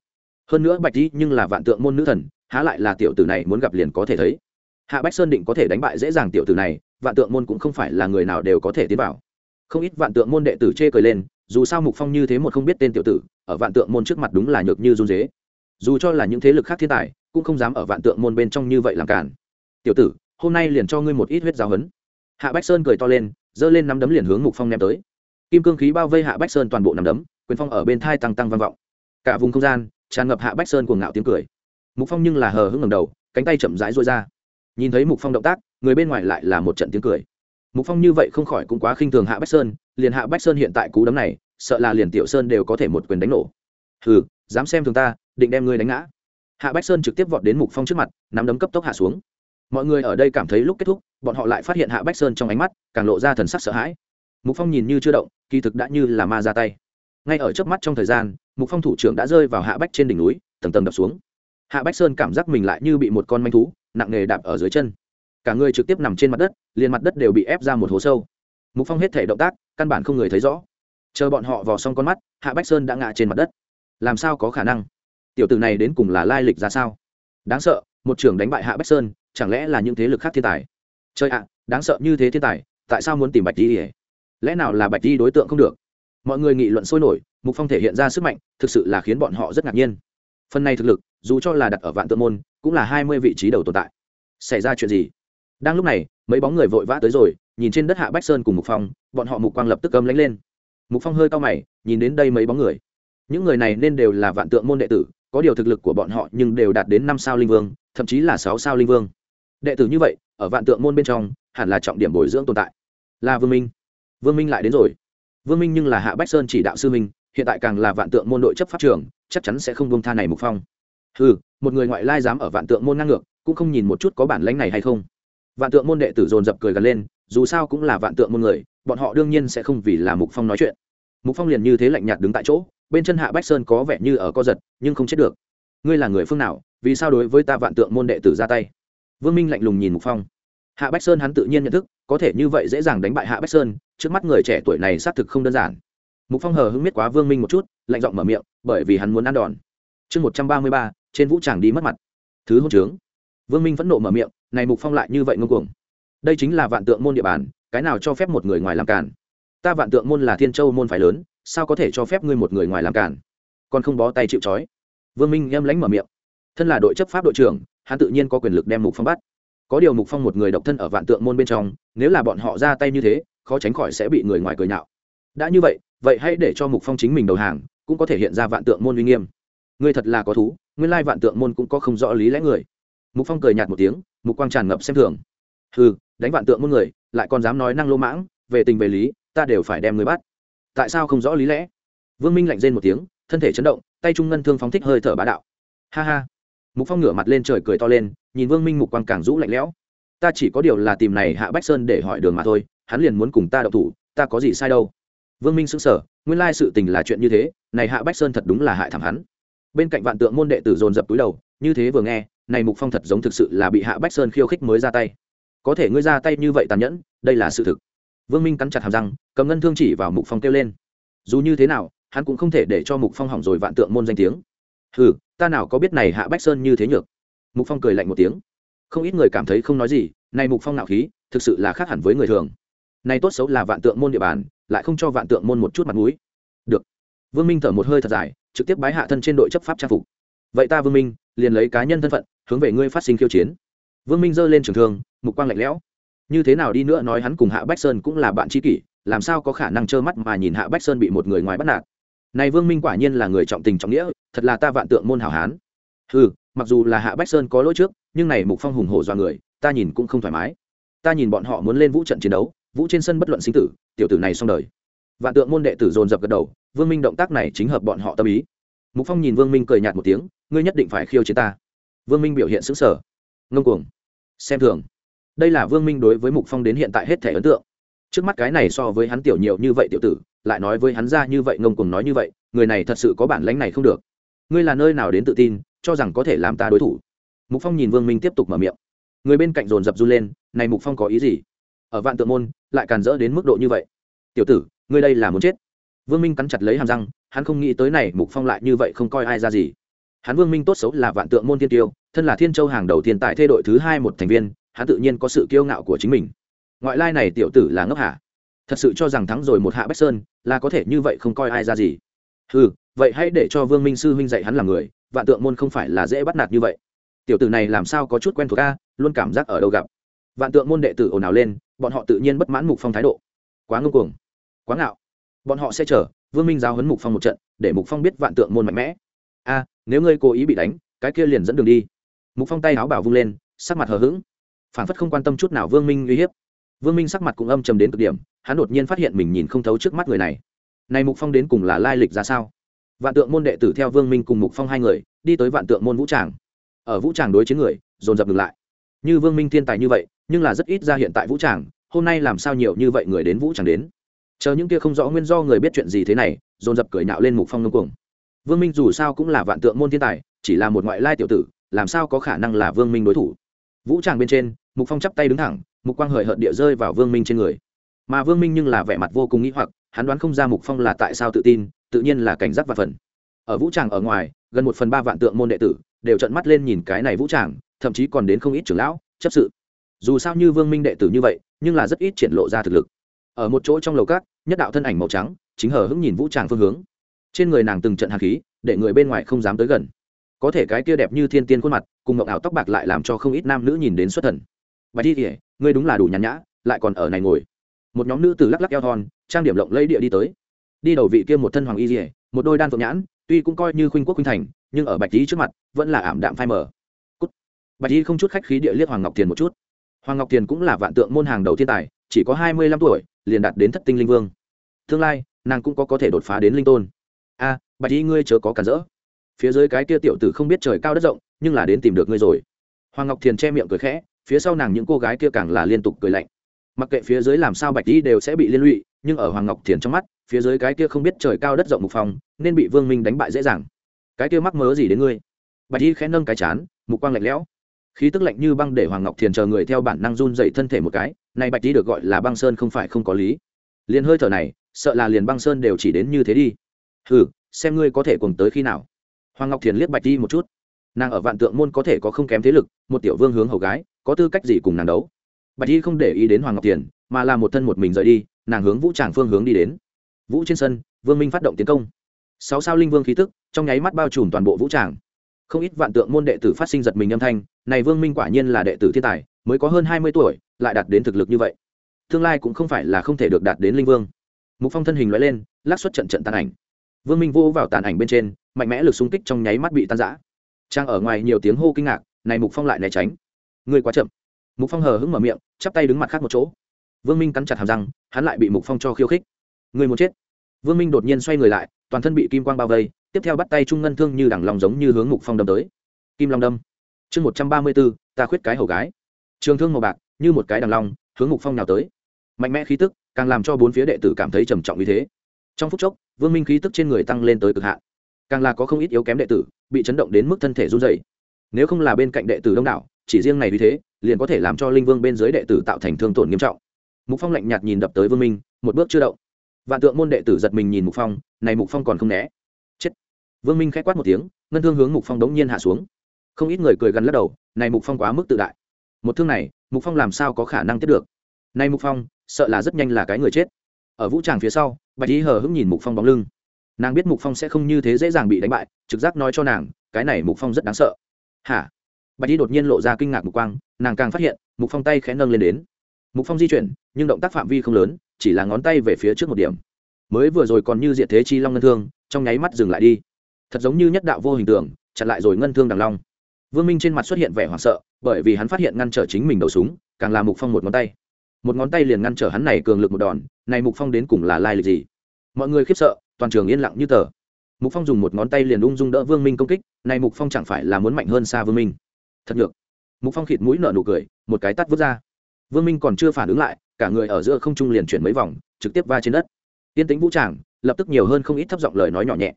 hơn nữa bạch di nhưng là vạn tượng môn nữ thần, há lại là tiểu tử này muốn gặp liền có thể thấy. Hạ bách sơn định có thể đánh bại dễ dàng tiểu tử này, vạn tượng môn cũng không phải là người nào đều có thể tiến vào. Không ít vạn tượng môn đệ tử chê cười lên, dù sao mục phong như thế một không biết tên tiểu tử, ở vạn tượng môn trước mặt đúng là nhược như run dế. Dù cho là những thế lực khác thiên tài, cũng không dám ở vạn tượng môn bên trong như vậy làm cản tiểu tử, hôm nay liền cho ngươi một ít huyết giáo hấn hạ bách sơn cười to lên, giơ lên nắm đấm liền hướng mục phong ném tới. Kim cương khí bao vây hạ bách sơn toàn bộ nắm đấm, quyền phong ở bên thai tăng tăng vang vọng. Cả vùng không gian tràn ngập hạ bách sơn cuồng ngạo tiếng cười. Mục phong nhưng là hờ hững ngầm đầu, cánh tay chậm rãi rối ra. Nhìn thấy mục phong động tác, người bên ngoài lại là một trận tiếng cười. Mục phong như vậy không khỏi cũng quá khinh thường hạ bách sơn, liền hạ bách sơn hiện tại cú đấm này, sợ là liền tiểu sơn đều có thể một quyền đánh nổ. Hừ, dám xem thường ta, định đem ngươi đánh ngã. Hạ bách sơn trực tiếp vọt đến mục phong trước mặt, nắm đấm cấp tốc hạ xuống. Mọi người ở đây cảm thấy lúc kết thúc, bọn họ lại phát hiện hạ bách sơn trong ánh mắt, càng lộ ra thần sắc sợ hãi. Mục phong nhìn như chưa động, kỳ thực đã như là ma ra tay. Ngay ở trước mắt trong thời gian mục phong thủ trưởng đã rơi vào hạ bách trên đỉnh núi, tầng tầng đập xuống. Hạ bách sơn cảm giác mình lại như bị một con manh thú, nặng nề đạp ở dưới chân. Cả người trực tiếp nằm trên mặt đất, liền mặt đất đều bị ép ra một hố sâu. Mục phong hết thể động tác, căn bản không người thấy rõ. Chờ bọn họ vào xong con mắt, hạ bách sơn đã ngã trên mặt đất. Làm sao có khả năng? Tiểu tử này đến cùng là lai lịch ra sao? Đáng sợ, một trưởng đánh bại hạ bách sơn, chẳng lẽ là những thế lực khác thiên tài? Chơi ạ, đáng sợ như thế thiên tài, tại sao muốn tìm bạch di lẽ nào là bạch di đối tượng không được? Mọi người nghị luận sôi nổi mục phong thể hiện ra sức mạnh, thực sự là khiến bọn họ rất ngạc nhiên. Phần này thực lực, dù cho là đặt ở vạn tượng môn, cũng là hai mươi vị trí đầu tồn tại. Xảy ra chuyện gì? Đang lúc này, mấy bóng người vội vã tới rồi, nhìn trên đất hạ bách sơn cùng mục phong, bọn họ mục quang lập tức cấm lánh lên. Mục phong hơi cao mày, nhìn đến đây mấy bóng người. Những người này nên đều là vạn tượng môn đệ tử, có điều thực lực của bọn họ nhưng đều đạt đến năm sao linh vương, thậm chí là sáu sao linh vương. Đệ tử như vậy, ở vạn tượng môn bên trong, hẳn là trọng điểm bồi dưỡng tồn tại. Là vương minh. Vương minh lại đến rồi. Vương minh nhưng là hạ bách sơn chỉ đạo sư minh hiện tại càng là vạn tượng môn đội chấp pháp trường, chắc chắn sẽ không bông tha này mục phong. Ừ một người ngoại lai dám ở vạn tượng môn ngang ngược, cũng không nhìn một chút có bản lãnh này hay không? Vạn tượng môn đệ tử dồn dập cười gần lên, dù sao cũng là vạn tượng môn người, bọn họ đương nhiên sẽ không vì là mục phong nói chuyện. Mục phong liền như thế lạnh nhạt đứng tại chỗ, bên chân hạ bách sơn có vẻ như ở co giật, nhưng không chết được. Ngươi là người phương nào, vì sao đối với ta vạn tượng môn đệ tử ra tay? Vương minh lạnh lùng nhìn mục phong. Hạ bách sơn hắn tự nhiên nhận thức, có thể như vậy dễ dàng đánh bại hạ bách sơn, trước mắt người trẻ tuổi này xác thực không đơn giản mục phong hờ hững miết quá vương minh một chút, lạnh giọng mở miệng, bởi vì hắn muốn ăn đòn. Chương một trăm ba mươi ba, trên vũ tràng đi mất mặt. Thứ hôn trướng. Vương minh vẫn nộ mở miệng, này mục phong lại như vậy ngông cuồng. Đây chính là vạn tượng môn địa bàn, cái nào cho phép một người ngoài làm cản ta vạn tượng môn là thiên châu môn phải lớn, sao có thể cho phép ngươi một người ngoài làm cản còn không bó tay chịu trói. Vương minh em lánh mở miệng. Thân là đội chấp pháp đội trưởng, hắn tự nhiên có quyền lực đem mục phong bắt. Có điều mục phong một người độc thân ở vạn tượng môn bên trong, nếu là bọn họ ra tay như thế, khó tránh khỏi sẽ bị người ngoài cười nhạo. Đã như vậy vậy hãy để cho mục phong chính mình đầu hàng, cũng có thể hiện ra vạn tượng môn uy nghiêm. Ngươi thật là có thú, nguyên lai vạn tượng môn cũng có không rõ lý lẽ người. Mục phong cười nhạt một tiếng, mục quang tràn ngập xem thường. Hừ, đánh vạn tượng môn người, lại còn dám nói năng lô mãng, về tình về lý, ta đều phải đem người bắt. Tại sao không rõ lý lẽ? Vương minh lạnh rên một tiếng, thân thể chấn động, tay trung ngân thương phóng thích hơi thở bá đạo. Ha ha. Mục phong ngửa mặt lên trời cười to lên, nhìn vương minh mục quang càng rũ lạnh lẽo. Ta chỉ có điều là tìm này hạ bách sơn để hỏi đường mà thôi, hắn liền muốn cùng ta đậu thủ, ta có gì sai đâu? Vương minh xứng sở nguyên lai sự tình là chuyện như thế, này hạ bách sơn thật đúng là hại thẳng hắn. Bên cạnh vạn tượng môn đệ tử dồn dập túi đầu, như thế vừa nghe, này mục phong thật giống thực sự là bị hạ bách sơn khiêu khích mới ra tay. Có thể ngươi ra tay như vậy tàn nhẫn, đây là sự thực. Vương minh cắn chặt hàm răng, cầm ngân thương chỉ vào mục phong kêu lên. Dù như thế nào, hắn cũng không thể để cho mục phong hỏng rồi vạn tượng môn danh tiếng. Ừ ta nào có biết này hạ bách sơn như thế nhược. Mục phong cười lạnh một tiếng. Không ít người cảm thấy không nói gì, này mục phong nạo khí, thực sự là khác hẳn với người thường. Này tốt xấu là vạn tượng môn địa bàn lại không cho vạn tượng môn một chút mặt mũi. Được. Vương minh thở một hơi thật dài, trực tiếp bái hạ thân trên đội chấp pháp trang phục. Vậy ta vương minh, liền lấy cá nhân thân phận, hướng về ngươi phát sinh khiêu chiến. Vương minh giơ lên trường thương, mục quang lạnh lẽo. Như thế nào đi nữa nói hắn cùng hạ bách sơn cũng là bạn tri kỷ, làm sao có khả năng trơ mắt mà nhìn hạ bách sơn bị một người ngoài bắt nạt? Này vương minh quả nhiên là người trọng tình trọng nghĩa, thật là ta vạn tượng môn hảo hán. Ừ mặc dù là hạ bách sơn có lỗi trước, nhưng này mục phong hùng hổ do người, ta nhìn cũng không thoải mái. Ta nhìn bọn họ muốn lên vũ trận chiến đấu vũ trên sân bất luận sinh tử, tiểu tử này xong đời. Vạn tượng môn đệ tử dồn dập gật đầu, vương minh động tác này chính hợp bọn họ tâm ý. Mục phong nhìn vương minh cười nhạt một tiếng, ngươi nhất định phải khiêu chiến ta. Vương minh biểu hiện xứng sở ngông cuồng. Xem thường. Đây là vương minh đối với mục phong đến hiện tại hết thể ấn tượng. Trước mắt cái này so với hắn tiểu nhiều như vậy tiểu tử, lại nói với hắn ra như vậy ngông cuồng nói như vậy, người này thật sự có bản lãnh này không được. Ngươi là nơi nào đến tự tin, cho rằng có thể làm ta đối thủ? Mục phong nhìn vương minh tiếp tục mở miệng. Người bên cạnh dồn dập run lên, này mục phong có ý gì? Ở vạn tượng môn lại càn rỡ đến mức độ như vậy. Tiểu tử, ngươi đây là muốn chết. Vương minh cắn chặt lấy hàm răng, hắn không nghĩ tới này mục phong lại như vậy không coi ai ra gì. Hắn vương minh tốt xấu là vạn tượng môn thiên tiêu, thân là thiên châu hàng đầu tiên tại thê đội thứ hai một thành viên, hắn tự nhiên có sự kiêu ngạo của chính mình. Ngoại lai này tiểu tử là ngốc hạ thật sự cho rằng thắng rồi một hạ bách sơn là có thể như vậy không coi ai ra gì. Ừ vậy hãy để cho vương minh sư huynh dạy hắn là người, vạn tượng môn không phải là dễ bắt nạt như vậy. Tiểu tử này làm sao có chút quen thuộc a, luôn cảm giác ở đâu gặp vạn tượng môn đệ tử ồn ào lên, bọn họ tự nhiên bất mãn mục phong thái độ. Quá ngưng cuồng, quá ngạo. Bọn họ sẽ chờ vương minh giao hấn mục phong một trận, để mục phong biết vạn tượng môn mạnh mẽ. A, nếu ngươi cố ý bị đánh, cái kia liền dẫn đường đi. Mục phong tay áo bảo vung lên, sắc mặt hờ hững. Phản phất không quan tâm chút nào vương minh uy hiếp. Vương minh sắc mặt cũng âm trầm đến cực điểm, hắn đột nhiên phát hiện mình nhìn không thấu trước mắt người này. Này mục phong đến cùng là lai lịch ra sao? Vạn tượng môn đệ tử theo vương minh cùng mục phong hai người, đi tới vạn tượng môn vũ tràng. Ở vũ tràng đối chiến người, dồn dập ngừng lại. Như vương minh thiên tài như vậy nhưng là rất ít ra hiện tại vũ tràng, hôm nay làm sao nhiều như vậy người đến vũ tràng đến? Chờ những kia không rõ nguyên do người biết chuyện gì thế này, dồn dập cười nhạo lên mục phong ngông cuồng. Vương minh dù sao cũng là vạn tượng môn thiên tài, chỉ là một ngoại lai tiểu tử, làm sao có khả năng là vương minh đối thủ? Vũ tràng bên trên, mục phong chắp tay đứng thẳng, mục quang hời hợt địa rơi vào vương minh trên người. Mà vương minh nhưng là vẻ mặt vô cùng nghĩ hoặc, hắn đoán không ra mục phong là tại sao tự tin, tự nhiên là cảnh giác và phần. Ở vũ tràng ở ngoài, gần một phần ba vạn tượng môn đệ tử, đều trận mắt lên nhìn cái này vũ tràng, thậm chí còn đến không ít trưởng lão, chấp sự dù sao như vương minh đệ tử như vậy, nhưng là rất ít triển lộ ra thực lực. Ở một chỗ trong lầu cát nhất đạo thân ảnh màu trắng, chính hờ hững nhìn vũ tràng phương hướng. Trên người nàng từng trận hạt khí, để người bên ngoài không dám tới gần. Có thể cái kia đẹp như thiên tiên khuôn mặt, cùng ngọc ảo tóc bạc lại làm cho không ít nam nữ nhìn đến xuất thần. Bạch thi kỉa ngươi đúng là đủ nhàn nhã, lại còn ở này ngồi. Một nhóm nữ từ lắc lắc eo thon, trang điểm lộng lấy địa đi tới. Đi đầu vị kia một thân hoàng y dỉa một đôi đan phượng nhãn, tuy cũng coi như khuynh quốc khuynh thành, nhưng ở bạch y trước mặt, vẫn là ảm đạm phai mờ. Cút. bạch y không chút khách khí địa liếc hoàng ngọc tiền một chút hoàng ngọc tiền cũng là vạn tượng môn hàng đầu thiên tài chỉ có hai mươi lăm tuổi liền đạt đến thất tinh linh vương. Tương lai nàng cũng có có thể đột phá đến linh tôn. A à, bạch y ngươi chớ có cản rỡ. Phía dưới cái kia tiểu tử không biết trời cao đất rộng nhưng là đến tìm được ngươi rồi. Hoàng ngọc thiền che miệng cười khẽ phía sau nàng những cô gái kia càng là liên tục cười lạnh. Mặc kệ phía dưới làm sao bạch y đều sẽ bị liên lụy nhưng ở hoàng ngọc thiền trong mắt phía dưới cái kia không biết trời cao đất rộng mục phòng, nên bị vương minh đánh bại dễ dàng. Cái kia mắc mớ gì đến ngươi? Bạch y khẽ nâng cái chán mục quang lạnh lẽo khí tức lạnh như băng để hoàng ngọc thiền chờ người theo bản năng run dậy thân thể một cái này bạch y được gọi là băng sơn không phải không có lý. Liền hơi thở này, sợ là liền băng sơn đều chỉ đến như thế đi. Hừ, xem ngươi có thể cùng tới khi nào. Hoàng ngọc thiền liếc bạch y một chút. Nàng ở vạn tượng môn có thể có không kém thế lực, một tiểu vương hướng hầu gái, có tư cách gì cùng nàng đấu? Bạch y không để ý đến hoàng ngọc thiền, mà là một thân một mình rời đi, nàng hướng vũ tràng phương hướng đi đến. Vũ trên sân, vương minh phát động tiến công. Sáu sao linh vương khí tức, trong nháy mắt bao trùm toàn bộ vũ tràng không ít vạn tượng môn đệ tử phát sinh giật mình âm thanh, này vương minh quả nhiên là đệ tử thiên tài, mới có hơn hai mươi tuổi, lại đạt đến thực lực như vậy. Tương lai cũng không phải là không thể được đạt đến linh vương. Mục phong thân hình loại lên, lắc xuất trận trận tàn ảnh. Vương minh vô vào tàn ảnh bên trên, mạnh mẽ lực xung kích trong nháy mắt bị tan giã trang ở ngoài nhiều tiếng hô kinh ngạc, này mục phong lại né tránh. Người quá chậm. Mục phong hờ hững mở miệng, chắp tay đứng mặt khác một chỗ. Vương minh cắn chặt hàm răng, hắn lại bị mục phong cho khiêu khích. Người muốn chết. Vương minh đột nhiên xoay người lại, toàn thân bị kim quang bao vây tiếp theo bắt tay trung ngân thương như đằng lòng giống như hướng mục phong đâm tới. Kim long đâm. Chương một trăm ba mươi bốn ta khuyết cái hầu gái. Trường thương màu bạc, như một cái đằng long, hướng mục phong nào tới. Mạnh mẽ khí tức, càng làm cho bốn phía đệ tử cảm thấy trầm trọng như thế. Trong phút chốc, vương minh khí tức trên người tăng lên tới cực hạn. Càng là có không ít yếu kém đệ tử, bị chấn động đến mức thân thể run dày nếu không là bên cạnh đệ tử đông đảo, chỉ riêng này vì thế, liền có thể làm cho linh vương bên dưới đệ tử tạo thành thương tổn nghiêm trọng. Mục phong lạnh nhạt nhìn đập tới vương minh, một bước chưa động. Vạn tượng môn đệ tử giật mình nhìn mục phong, này mục phong còn không né vương minh k h á quát một tiếng, ngân thương hướng mục phong đống nhiên hạ xuống. Không ít người cười gần lắc đầu, này mục phong quá mức tự đại. Một thương này, mục phong làm sao có khả năng tiếp được? Này mục phong, sợ là rất nhanh là cái người chết. Ở vũ tràng phía sau, bạch y hờ hững nhìn mục phong bóng lưng. Nàng biết mục phong sẽ không như thế dễ dàng bị đánh bại, trực giác nói cho nàng, cái này mục phong rất đáng sợ. Hả? Bạch y đột nhiên lộ ra kinh ngạc mục quang, nàng càng phát hiện, mục phong tay khẽ nâng lên đến. Mục phong di chuyển, nhưng động tác phạm vi không lớn, chỉ là ngón tay về phía trước một điểm. Mới vừa rồi còn như diệt thế chi long ngân thương, trong nháy mắt dừng lại đi thật giống như nhất đạo vô hình tượng, chặn lại rồi ngân thương đằng long. Vương minh trên mặt xuất hiện vẻ hoảng sợ, bởi vì hắn phát hiện ngăn trở chính mình đầu súng, càng là mục phong một ngón tay. Một ngón tay liền ngăn trở hắn này cường lực một đòn, này mục phong đến cùng là lai lịch gì? Mọi người khiếp sợ, toàn trường yên lặng như tờ. Mục phong dùng một ngón tay liền ung dung đỡ vương minh công kích, này mục phong chẳng phải là muốn mạnh hơn xa vương minh? Thật ngược mục phong khịt mũi nở nụ cười, một cái tắt vứt ra. Vương minh còn chưa phản ứng lại, cả người ở giữa không trung liền chuyển mấy vòng, trực tiếp va trên đất. Tiên tính vũ tràng, lập tức nhiều hơn không ít thấp giọng lời nói nhỏ nhẹ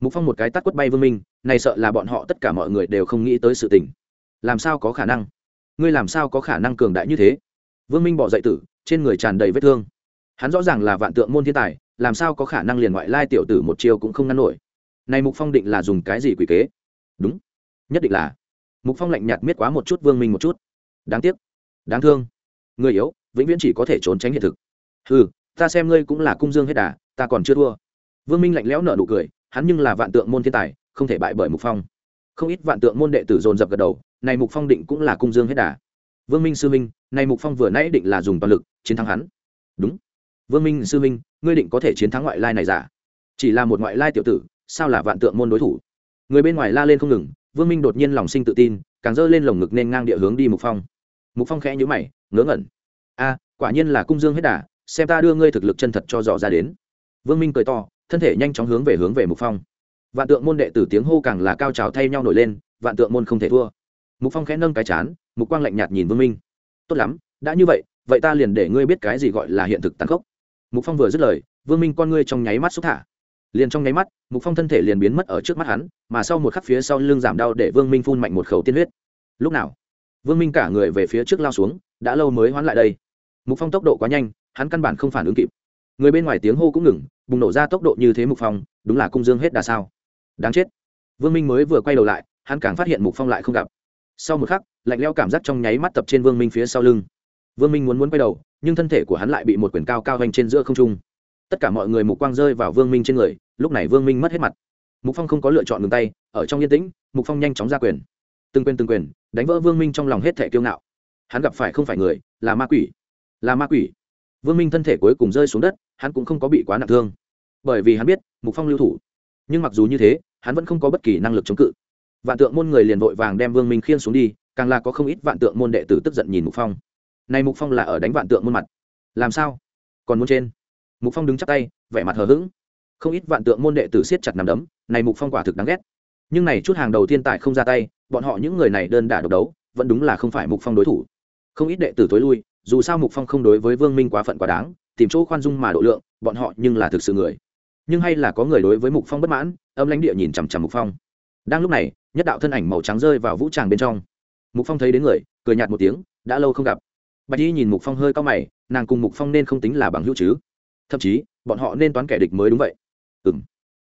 mục phong một cái tắt quất bay vương minh, này sợ là bọn họ tất cả mọi người đều không nghĩ tới sự tình. Làm sao có khả năng? Ngươi làm sao có khả năng cường đại như thế? Vương minh bỏ dậy tử, trên người tràn đầy vết thương. Hắn rõ ràng là vạn tượng môn thiên tài, làm sao có khả năng liền ngoại lai tiểu tử một chiêu cũng không ngăn nổi? Này mục phong định là dùng cái gì quỷ kế? Đúng, nhất định là. Mục phong lạnh nhạt miết quá một chút vương minh một chút. Đáng tiếc, đáng thương. Người yếu, vĩnh viễn chỉ có thể trốn tránh hiện thực. Ừ ta xem ngươi cũng là cung dương hết đà, ta còn chưa thua. Vương minh lạnh lẽo nở nụ cười hắn nhưng là vạn tượng môn thiên tài, không thể bại bởi mục phong. Không ít vạn tượng môn đệ tử dồn dập gật đầu, này mục phong định cũng là cung dương hết đà. Vương minh sư minh này mục phong vừa nãy định là dùng toàn lực, chiến thắng hắn. Đúng. Vương minh sư minh ngươi định có thể chiến thắng ngoại lai này giả? Chỉ là một ngoại lai tiểu tử, sao là vạn tượng môn đối thủ? Người bên ngoài la lên không ngừng, vương minh đột nhiên lòng sinh tự tin, càng giơ lên lồng ngực nên ngang địa hướng đi mục phong. Mục phong khẽ nhíu mày, ngớ ngẩn. A, quả nhiên là cung dương hết đà, xem ta đưa ngươi thực lực chân thật cho dò ra đến. Vương minh cười to thân thể nhanh chóng hướng về hướng về mục phong. Vạn tượng môn đệ tử tiếng hô càng là cao trào thay nhau nổi lên, vạn tượng môn không thể thua. Mục phong khẽ nâng cái chán, mục quang lạnh nhạt nhìn vương minh. Tốt lắm, đã như vậy vậy ta liền để ngươi biết cái gì gọi là hiện thực tàn khốc. Mục phong vừa dứt lời, vương minh con ngươi trong nháy mắt xúc thả. Liền trong nháy mắt, mục phong thân thể liền biến mất ở trước mắt hắn, mà sau một khắc phía sau lưng giảm đau để vương minh phun mạnh một khẩu tiên huyết. Lúc nào, vương minh cả người về phía trước lao xuống, đã lâu mới hoán lại đây. Mục phong tốc độ quá nhanh, hắn căn bản không phản ứng kịp. Người bên ngoài tiếng hô cũng ngừng bùng nổ ra tốc độ như thế mục phong, đúng là cung dương hết đà sao. Đáng chết. Vương minh mới vừa quay đầu lại, hắn càng phát hiện mục phong lại không gặp. Sau một khắc, lạnh leo cảm giác trong nháy mắt tập trên vương minh phía sau lưng. Vương minh muốn muốn quay đầu, nhưng thân thể của hắn lại bị một quyển cao cao vanh trên giữa không trung. Tất cả mọi người mục quang rơi vào vương minh trên người, lúc này vương minh mất hết mặt. Mục phong không có lựa chọn ngừng tay, ở trong yên tĩnh, mục phong nhanh chóng ra quyền. Từng quyền từng quyền, đánh vỡ vương minh trong lòng hết thể kiêu ngạo. Hắn gặp phải không phải người, là ma quỷ. Là ma quỷ vương minh thân thể cuối cùng rơi xuống đất, hắn cũng không có bị quá nặng thương. Bởi vì hắn biết, mục phong lưu thủ. Nhưng mặc dù như thế, hắn vẫn không có bất kỳ năng lực chống cự. Vạn tượng môn người liền vội vàng đem vương minh khiên xuống đi, càng là có không ít vạn tượng môn đệ tử tức giận nhìn mục phong. Này mục phong là ở đánh vạn tượng môn mặt. Làm sao? Còn muốn trên? Mục phong đứng chắp tay, vẻ mặt hờ hững. Không ít vạn tượng môn đệ tử siết chặt nằm đấm, này mục phong quả thực đáng ghét. Nhưng này chút hàng đầu thiên tài không ra tay, bọn họ những người này đơn đả độc đấu, vẫn đúng là không phải mục phong đối thủ. Không ít đệ tử tối lui dù sao mục phong không đối với vương minh quá phận quá đáng, tìm chỗ khoan dung mà độ lượng, bọn họ nhưng là thực sự người. Nhưng hay là có người đối với mục phong bất mãn, âm lãnh địa nhìn chằm chằm mục phong. Đang lúc này, nhất đạo thân ảnh màu trắng rơi vào vũ tràng bên trong. Mục phong thấy đến người, cười nhạt một tiếng, đã lâu không gặp. Bạch y nhìn mục phong hơi cao mày, nàng cùng mục phong nên không tính là bằng hữu chứ. Thậm chí, bọn họ nên toán kẻ địch mới đúng vậy. Ừng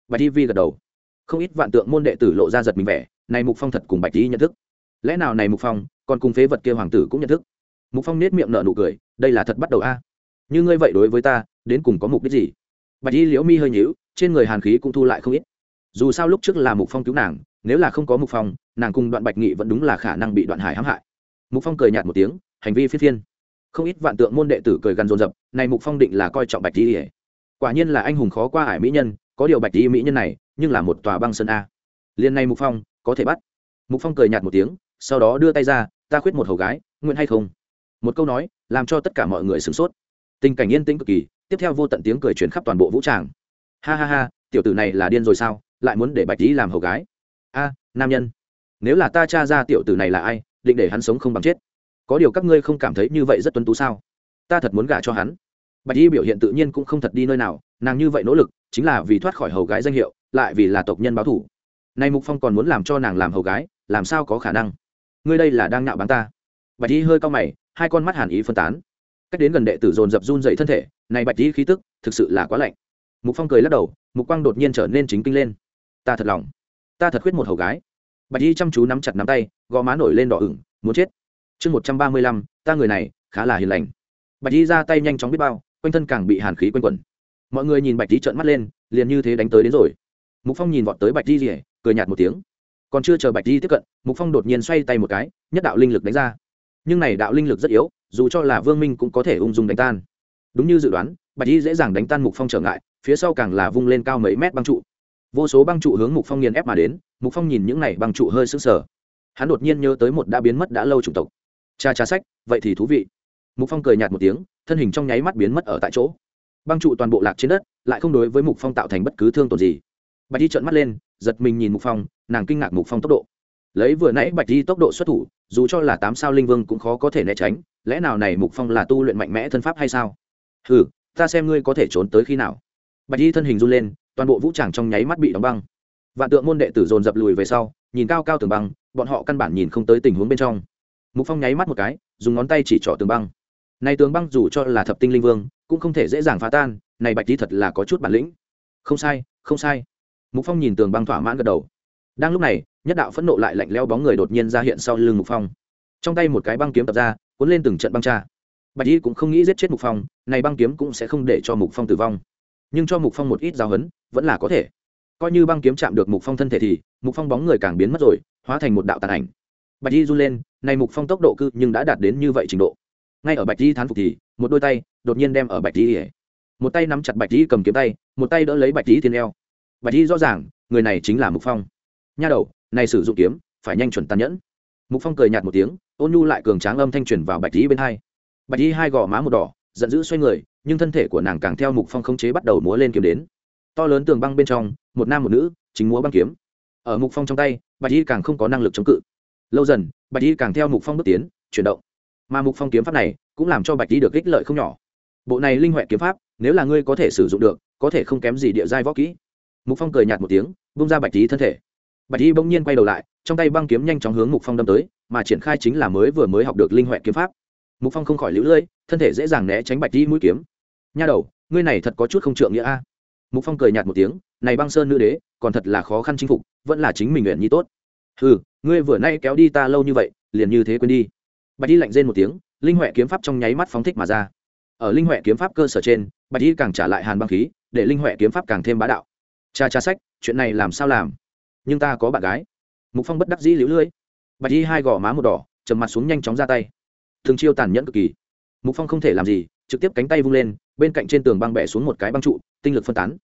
bạch y vi gật đầu. Không ít vạn tượng môn đệ tử lộ ra giật mình vẻ, này mục phong thật cùng bạch y nhận thức. Lẽ nào này mục phong còn cùng phế vật kia hoàng tử cũng nhận thức? Mục phong nết miệng nở nụ cười, đây là thật bắt đầu a. Như ngươi vậy đối với ta, đến cùng có mục đích gì? Bạch y liễu mi hơi nhíu, trên người hàn khí cũng thu lại không ít. Dù sao lúc trước là mục phong cứu nàng, nếu là không có mục phong, nàng cùng đoạn bạch nghị vẫn đúng là khả năng bị đoạn hải hãm hại. Mục phong cười nhạt một tiếng, hành vi phiết thiên. không ít vạn tượng môn đệ tử cười gần dồn rập, này mục phong định là coi trọng bạch y quả nhiên là anh hùng khó qua hải mỹ nhân, có điều bạch y mỹ nhân này, nhưng là một tòa băng sơn a. Liên này mục phong, có thể bắt. Mục phong cười nhạt một tiếng, sau đó đưa tay ra, ta khuyết một hầu gái, nguyện hay không? Một câu nói, làm cho tất cả mọi người sửng sốt. Tình cảnh yên tĩnh cực kỳ, tiếp theo vô tận tiếng cười truyền khắp toàn bộ vũ tràng. Ha ha ha, tiểu tử này là điên rồi sao, lại muốn để bạch lý làm hầu gái? A, nam nhân. Nếu là ta cha ra tiểu tử này là ai, định để hắn sống không bằng chết. Có điều các ngươi không cảm thấy như vậy rất tuân tú sao? Ta thật muốn gả cho hắn. Bạch y biểu hiện tự nhiên cũng không thật đi nơi nào, nàng như vậy nỗ lực, chính là vì thoát khỏi hầu gái danh hiệu, lại vì là tộc nhân báo thủ. Nay mục phong còn muốn làm cho nàng làm hầu gái, làm sao có khả năng? Ngươi đây là đang nạo báng ta. Bạch y hơi cao mày hai con mắt hàn ý phân tán. Cách đến gần đệ tử dồn dập run dậy thân thể, này bạch dĩ khí tức thực sự là quá lạnh. Mục phong cười lắc đầu, mục quang đột nhiên trở nên chính kinh lên. Ta thật lòng, ta thật khuyết một hầu gái. Bạch y chăm chú nắm chặt nắm tay, gò má nổi lên đỏ ửng, muốn chết. Chương một trăm ba mươi lăm, ta người này khá là hiền lành. Bạch y ra tay nhanh chóng biết bao, quanh thân càng bị hàn khí quanh quẩn. Mọi người nhìn bạch dĩ trợn mắt lên, liền như thế đánh tới đến rồi. Mục phong nhìn vọt tới bạch y rỉa cười nhạt một tiếng. Còn chưa chờ bạch y tiếp cận, mục phong đột nhiên xoay tay một cái, nhất đạo linh lực đánh ra nhưng này đạo linh lực rất yếu, dù cho là vương minh cũng có thể ung dung đánh tan. Đúng như dự đoán, bạch y dễ dàng đánh tan mục phong trở ngại, phía sau càng là vung lên cao mấy mét băng trụ. Vô số băng trụ hướng mục phong nghiền ép mà đến, mục phong nhìn những này băng trụ hơi sững sờ. Hắn đột nhiên nhớ tới một đã biến mất đã lâu chủng tộc. Cha cha sách, vậy thì thú vị. Mục phong cười nhạt một tiếng, thân hình trong nháy mắt biến mất ở tại chỗ. Băng trụ toàn bộ lạc trên đất, lại không đối với mục phong tạo thành bất cứ thương tổn gì. Bạch y trợn mắt lên, giật mình nhìn mục phong, nàng kinh ngạc mục phong tốc độ lấy vừa nãy bạch y tốc độ xuất thủ, dù cho là tám sao linh vương cũng khó có thể né tránh, lẽ nào này mục phong là tu luyện mạnh mẽ thân pháp hay sao? Ừ ta xem ngươi có thể trốn tới khi nào. Bạch y thân hình run lên, toàn bộ vũ tràng trong nháy mắt bị đóng băng. Vạn tượng môn đệ tử dồn dập lùi về sau, nhìn cao cao tường băng, bọn họ căn bản nhìn không tới tình huống bên trong. Mục phong nháy mắt một cái, dùng ngón tay chỉ trỏ tường băng. Này tường băng dù cho là thập tinh linh vương, cũng không thể dễ dàng phá tan, này bạch y thật là có chút bản lĩnh. Không sai không sai. Mục phong nhìn tường băng thỏa mãn gật đầu. Đang lúc này nhất đạo phẫn nộ lại lạnh leo bóng người đột nhiên ra hiện sau lưng mục phong. Trong tay một cái băng kiếm tập ra, cuốn lên từng trận băng tra bạch y cũng không nghĩ giết chết mục phong, này băng kiếm cũng sẽ không để cho mục phong tử vong. Nhưng cho mục phong một ít giáo hấn vẫn là có thể. Coi như băng kiếm chạm được mục phong thân thể thì, mục phong bóng người càng biến mất rồi, hóa thành một đạo tàn ảnh. Bạch y run lên, này mục phong tốc độ cư nhưng đã đạt đến như vậy trình độ. Ngay ở bạch y thán phục thì, một đôi tay đột nhiên đem ở bạch y một tay nắm chặt bạch y cầm kiếm tay, một tay đỡ lấy bạch y thiên eo. Bạch y rõ ràng, người này chính là mục phong. Nha đầu này sử dụng kiếm, phải nhanh chuẩn tàn nhẫn. Mục phong cười nhạt một tiếng, ôn nhu lại cường tráng âm thanh truyền vào bạch y bên hai. Bạch y hai gò má một đỏ, giận dữ xoay người, nhưng thân thể của nàng càng theo mục phong khống chế bắt đầu múa lên kiếm đến. To lớn tường băng bên trong, một nam một nữ, chính múa băng kiếm. Ở mục phong trong tay, bạch y càng không có năng lực chống cự. Lâu dần, bạch y càng theo mục phong bước tiến, chuyển động. Mà mục phong kiếm pháp này, cũng làm cho bạch y được ích lợi không nhỏ. Bộ này linh huệ kiếm pháp, nếu là ngươi có thể sử dụng được, có thể không kém gì địa giai võ kỹ. Mục phong cười nhạt một tiếng bung ra bạch y thân thể bạch y bỗng nhiên quay đầu lại, trong tay băng kiếm nhanh chóng hướng mục phong đâm tới, mà triển khai chính là mới vừa mới học được linh hoạt kiếm pháp. Mục phong không khỏi lũ lưỡi thân thể dễ dàng né tránh bạch y mũi kiếm. Nha đầu, ngươi này thật có chút không trượng nghĩa a. Mục phong cười nhạt một tiếng, này băng sơn nữ đế, còn thật là khó khăn chinh phục, vẫn là chính mình nguyện nhi tốt. Ừ ngươi vừa nay kéo đi ta lâu như vậy, liền như thế quên đi. Bạch y lạnh rên một tiếng, linh huệ kiếm pháp trong nháy mắt phóng thích mà ra. Ở linh huệ kiếm pháp cơ sở trên, bạch y càng trả lại hàn băng khí, để linh huệ kiếm pháp càng thêm bá đạo. Cha cha sách, chuyện này làm sao làm? Nhưng ta có bạn gái. Mục phong bất đắc dĩ liễu lưỡi bạch y hai gò má một đỏ, trầm mặt xuống nhanh chóng ra tay. Thường chiêu tàn nhẫn cực kỳ. Mục phong không thể làm gì, trực tiếp cánh tay vung lên, bên cạnh trên tường băng bẻ xuống một cái băng trụ, tinh lực phân tán.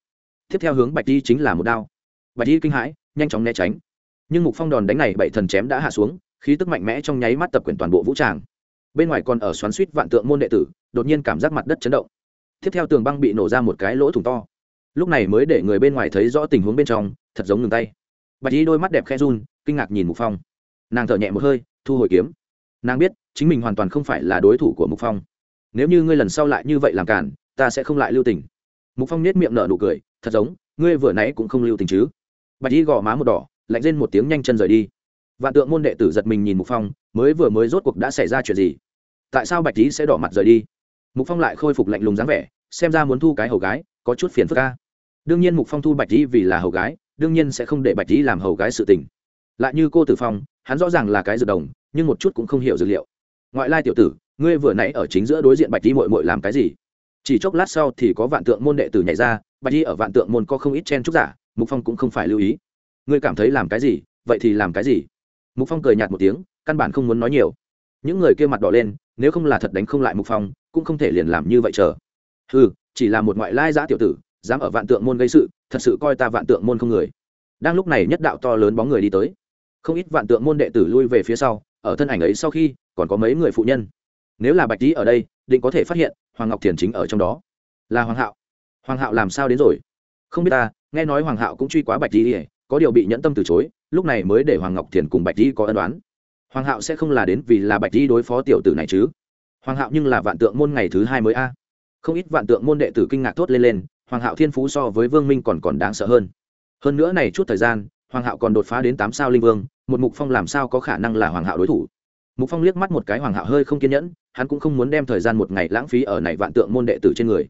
Tiếp theo hướng bạch y chính là một đao. Bạch y kinh hãi, nhanh chóng né tránh. Nhưng mục phong đòn đánh này bảy thần chém đã hạ xuống, khí tức mạnh mẽ trong nháy mắt tập quyền toàn bộ vũ tràng. Bên ngoài còn ở xoắn suýt vạn tượng môn đệ tử, đột nhiên cảm giác mặt đất chấn động. Tiếp theo tường băng bị nổ ra một cái lỗ thủng to. Lúc này mới để người bên ngoài thấy rõ tình huống bên trong, thật giống ngừng tay bạch y đôi mắt đẹp khe run, kinh ngạc nhìn mục phong. Nàng thở nhẹ một hơi, thu hồi kiếm. Nàng biết, chính mình hoàn toàn không phải là đối thủ của mục phong. Nếu như ngươi lần sau lại như vậy làm cản, ta sẽ không lại lưu tình. Mục phong nết miệng nở nụ cười, thật giống, ngươi vừa nãy cũng không lưu tình chứ. Bạch y gò má một đỏ, lạnh lên một tiếng nhanh chân rời đi. Vạn tượng môn đệ tử giật mình nhìn mục phong, mới vừa mới rốt cuộc đã xảy ra chuyện gì? Tại sao bạch y sẽ đỏ mặt rời đi? Mục phong lại khôi phục lạnh lùng dáng vẻ, xem ra muốn thu cái hầu gái, có chút phiền phức ca đương nhiên mục phong thu bạch y vì là hầu gái đương nhiên sẽ không để bạch y làm hầu gái sự tình. Lại như cô tử phong, hắn rõ ràng là cái dược đồng, nhưng một chút cũng không hiểu dược liệu. Ngoại lai tiểu tử, ngươi vừa nãy ở chính giữa đối diện bạch y mội mội làm cái gì? Chỉ chốc lát sau thì có vạn tượng môn đệ tử nhảy ra, bạch y ở vạn tượng môn có không ít chen trúc giả, mục phong cũng không phải lưu ý. Ngươi cảm thấy làm cái gì? Vậy thì làm cái gì? Mục phong cười nhạt một tiếng, căn bản không muốn nói nhiều. Những người kia mặt đỏ lên, nếu không là thật đánh không lại mục phong, cũng không thể liền làm như vậy chờ. Ừ chỉ là một ngoại lai giã tiểu tử, dám ở vạn tượng môn gây sự thật sự coi ta vạn tượng môn không người. Đang lúc này nhất đạo to lớn bóng người đi tới. Không ít vạn tượng môn đệ tử lui về phía sau, ở thân ảnh ấy sau khi, còn có mấy người phụ nhân. Nếu là bạch tý ở đây, định có thể phát hiện, hoàng ngọc thiền chính ở trong đó. Là hoàng hạo. Hoàng hạo làm sao đến rồi? Không biết ta, nghe nói hoàng hạo cũng truy quá bạch tý có điều bị nhẫn tâm từ chối, lúc này mới để hoàng ngọc thiền cùng bạch tý có ân đoán hoàng hạo sẽ không là đến vì là bạch tý đối phó tiểu tử này chứ? Hoàng hạo nhưng là vạn tượng môn ngày thứ hai mới a. Không ít vạn tượng môn đệ tử kinh ngạc thốt lên lên hoàng hạo thiên phú so với vương minh còn còn đáng sợ hơn. Hơn nữa này chút thời gian, hoàng hạo còn đột phá đến tám sao linh vương, một mục phong làm sao có khả năng là hoàng hạo đối thủ? Mục phong liếc mắt một cái hoàng hạo hơi không kiên nhẫn, hắn cũng không muốn đem thời gian một ngày lãng phí ở này vạn tượng môn đệ tử trên người.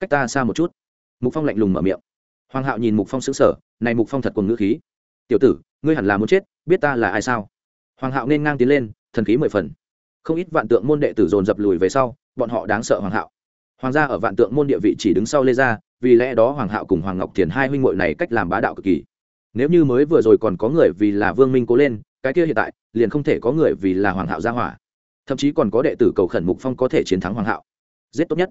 Cách ta xa một chút. Mục phong lạnh lùng mở miệng. Hoàng hạo nhìn mục phong xứng sở này mục phong thật cùng ngữ khí. Tiểu tử, ngươi hẳn là muốn chết, biết ta là ai sao? Hoàng hạo nên ngang tiến lên, thần khí mười phần. Không ít vạn tượng môn đệ tử dồn dập lùi về sau, bọn họ đáng sợ hoàng hạo hoàng gia ở vạn tượng môn địa vị chỉ đứng sau lê gia, vì lẽ đó hoàng hạo cùng hoàng ngọc thiền hai huynh muội này cách làm bá đạo cực kỳ. Nếu như mới vừa rồi còn có người vì là vương minh cố lên, cái kia hiện tại, liền không thể có người vì là hoàng hạo gia hỏa. Thậm chí còn có đệ tử cầu khẩn mục phong có thể chiến thắng hoàng hạo. Giết tốt nhất.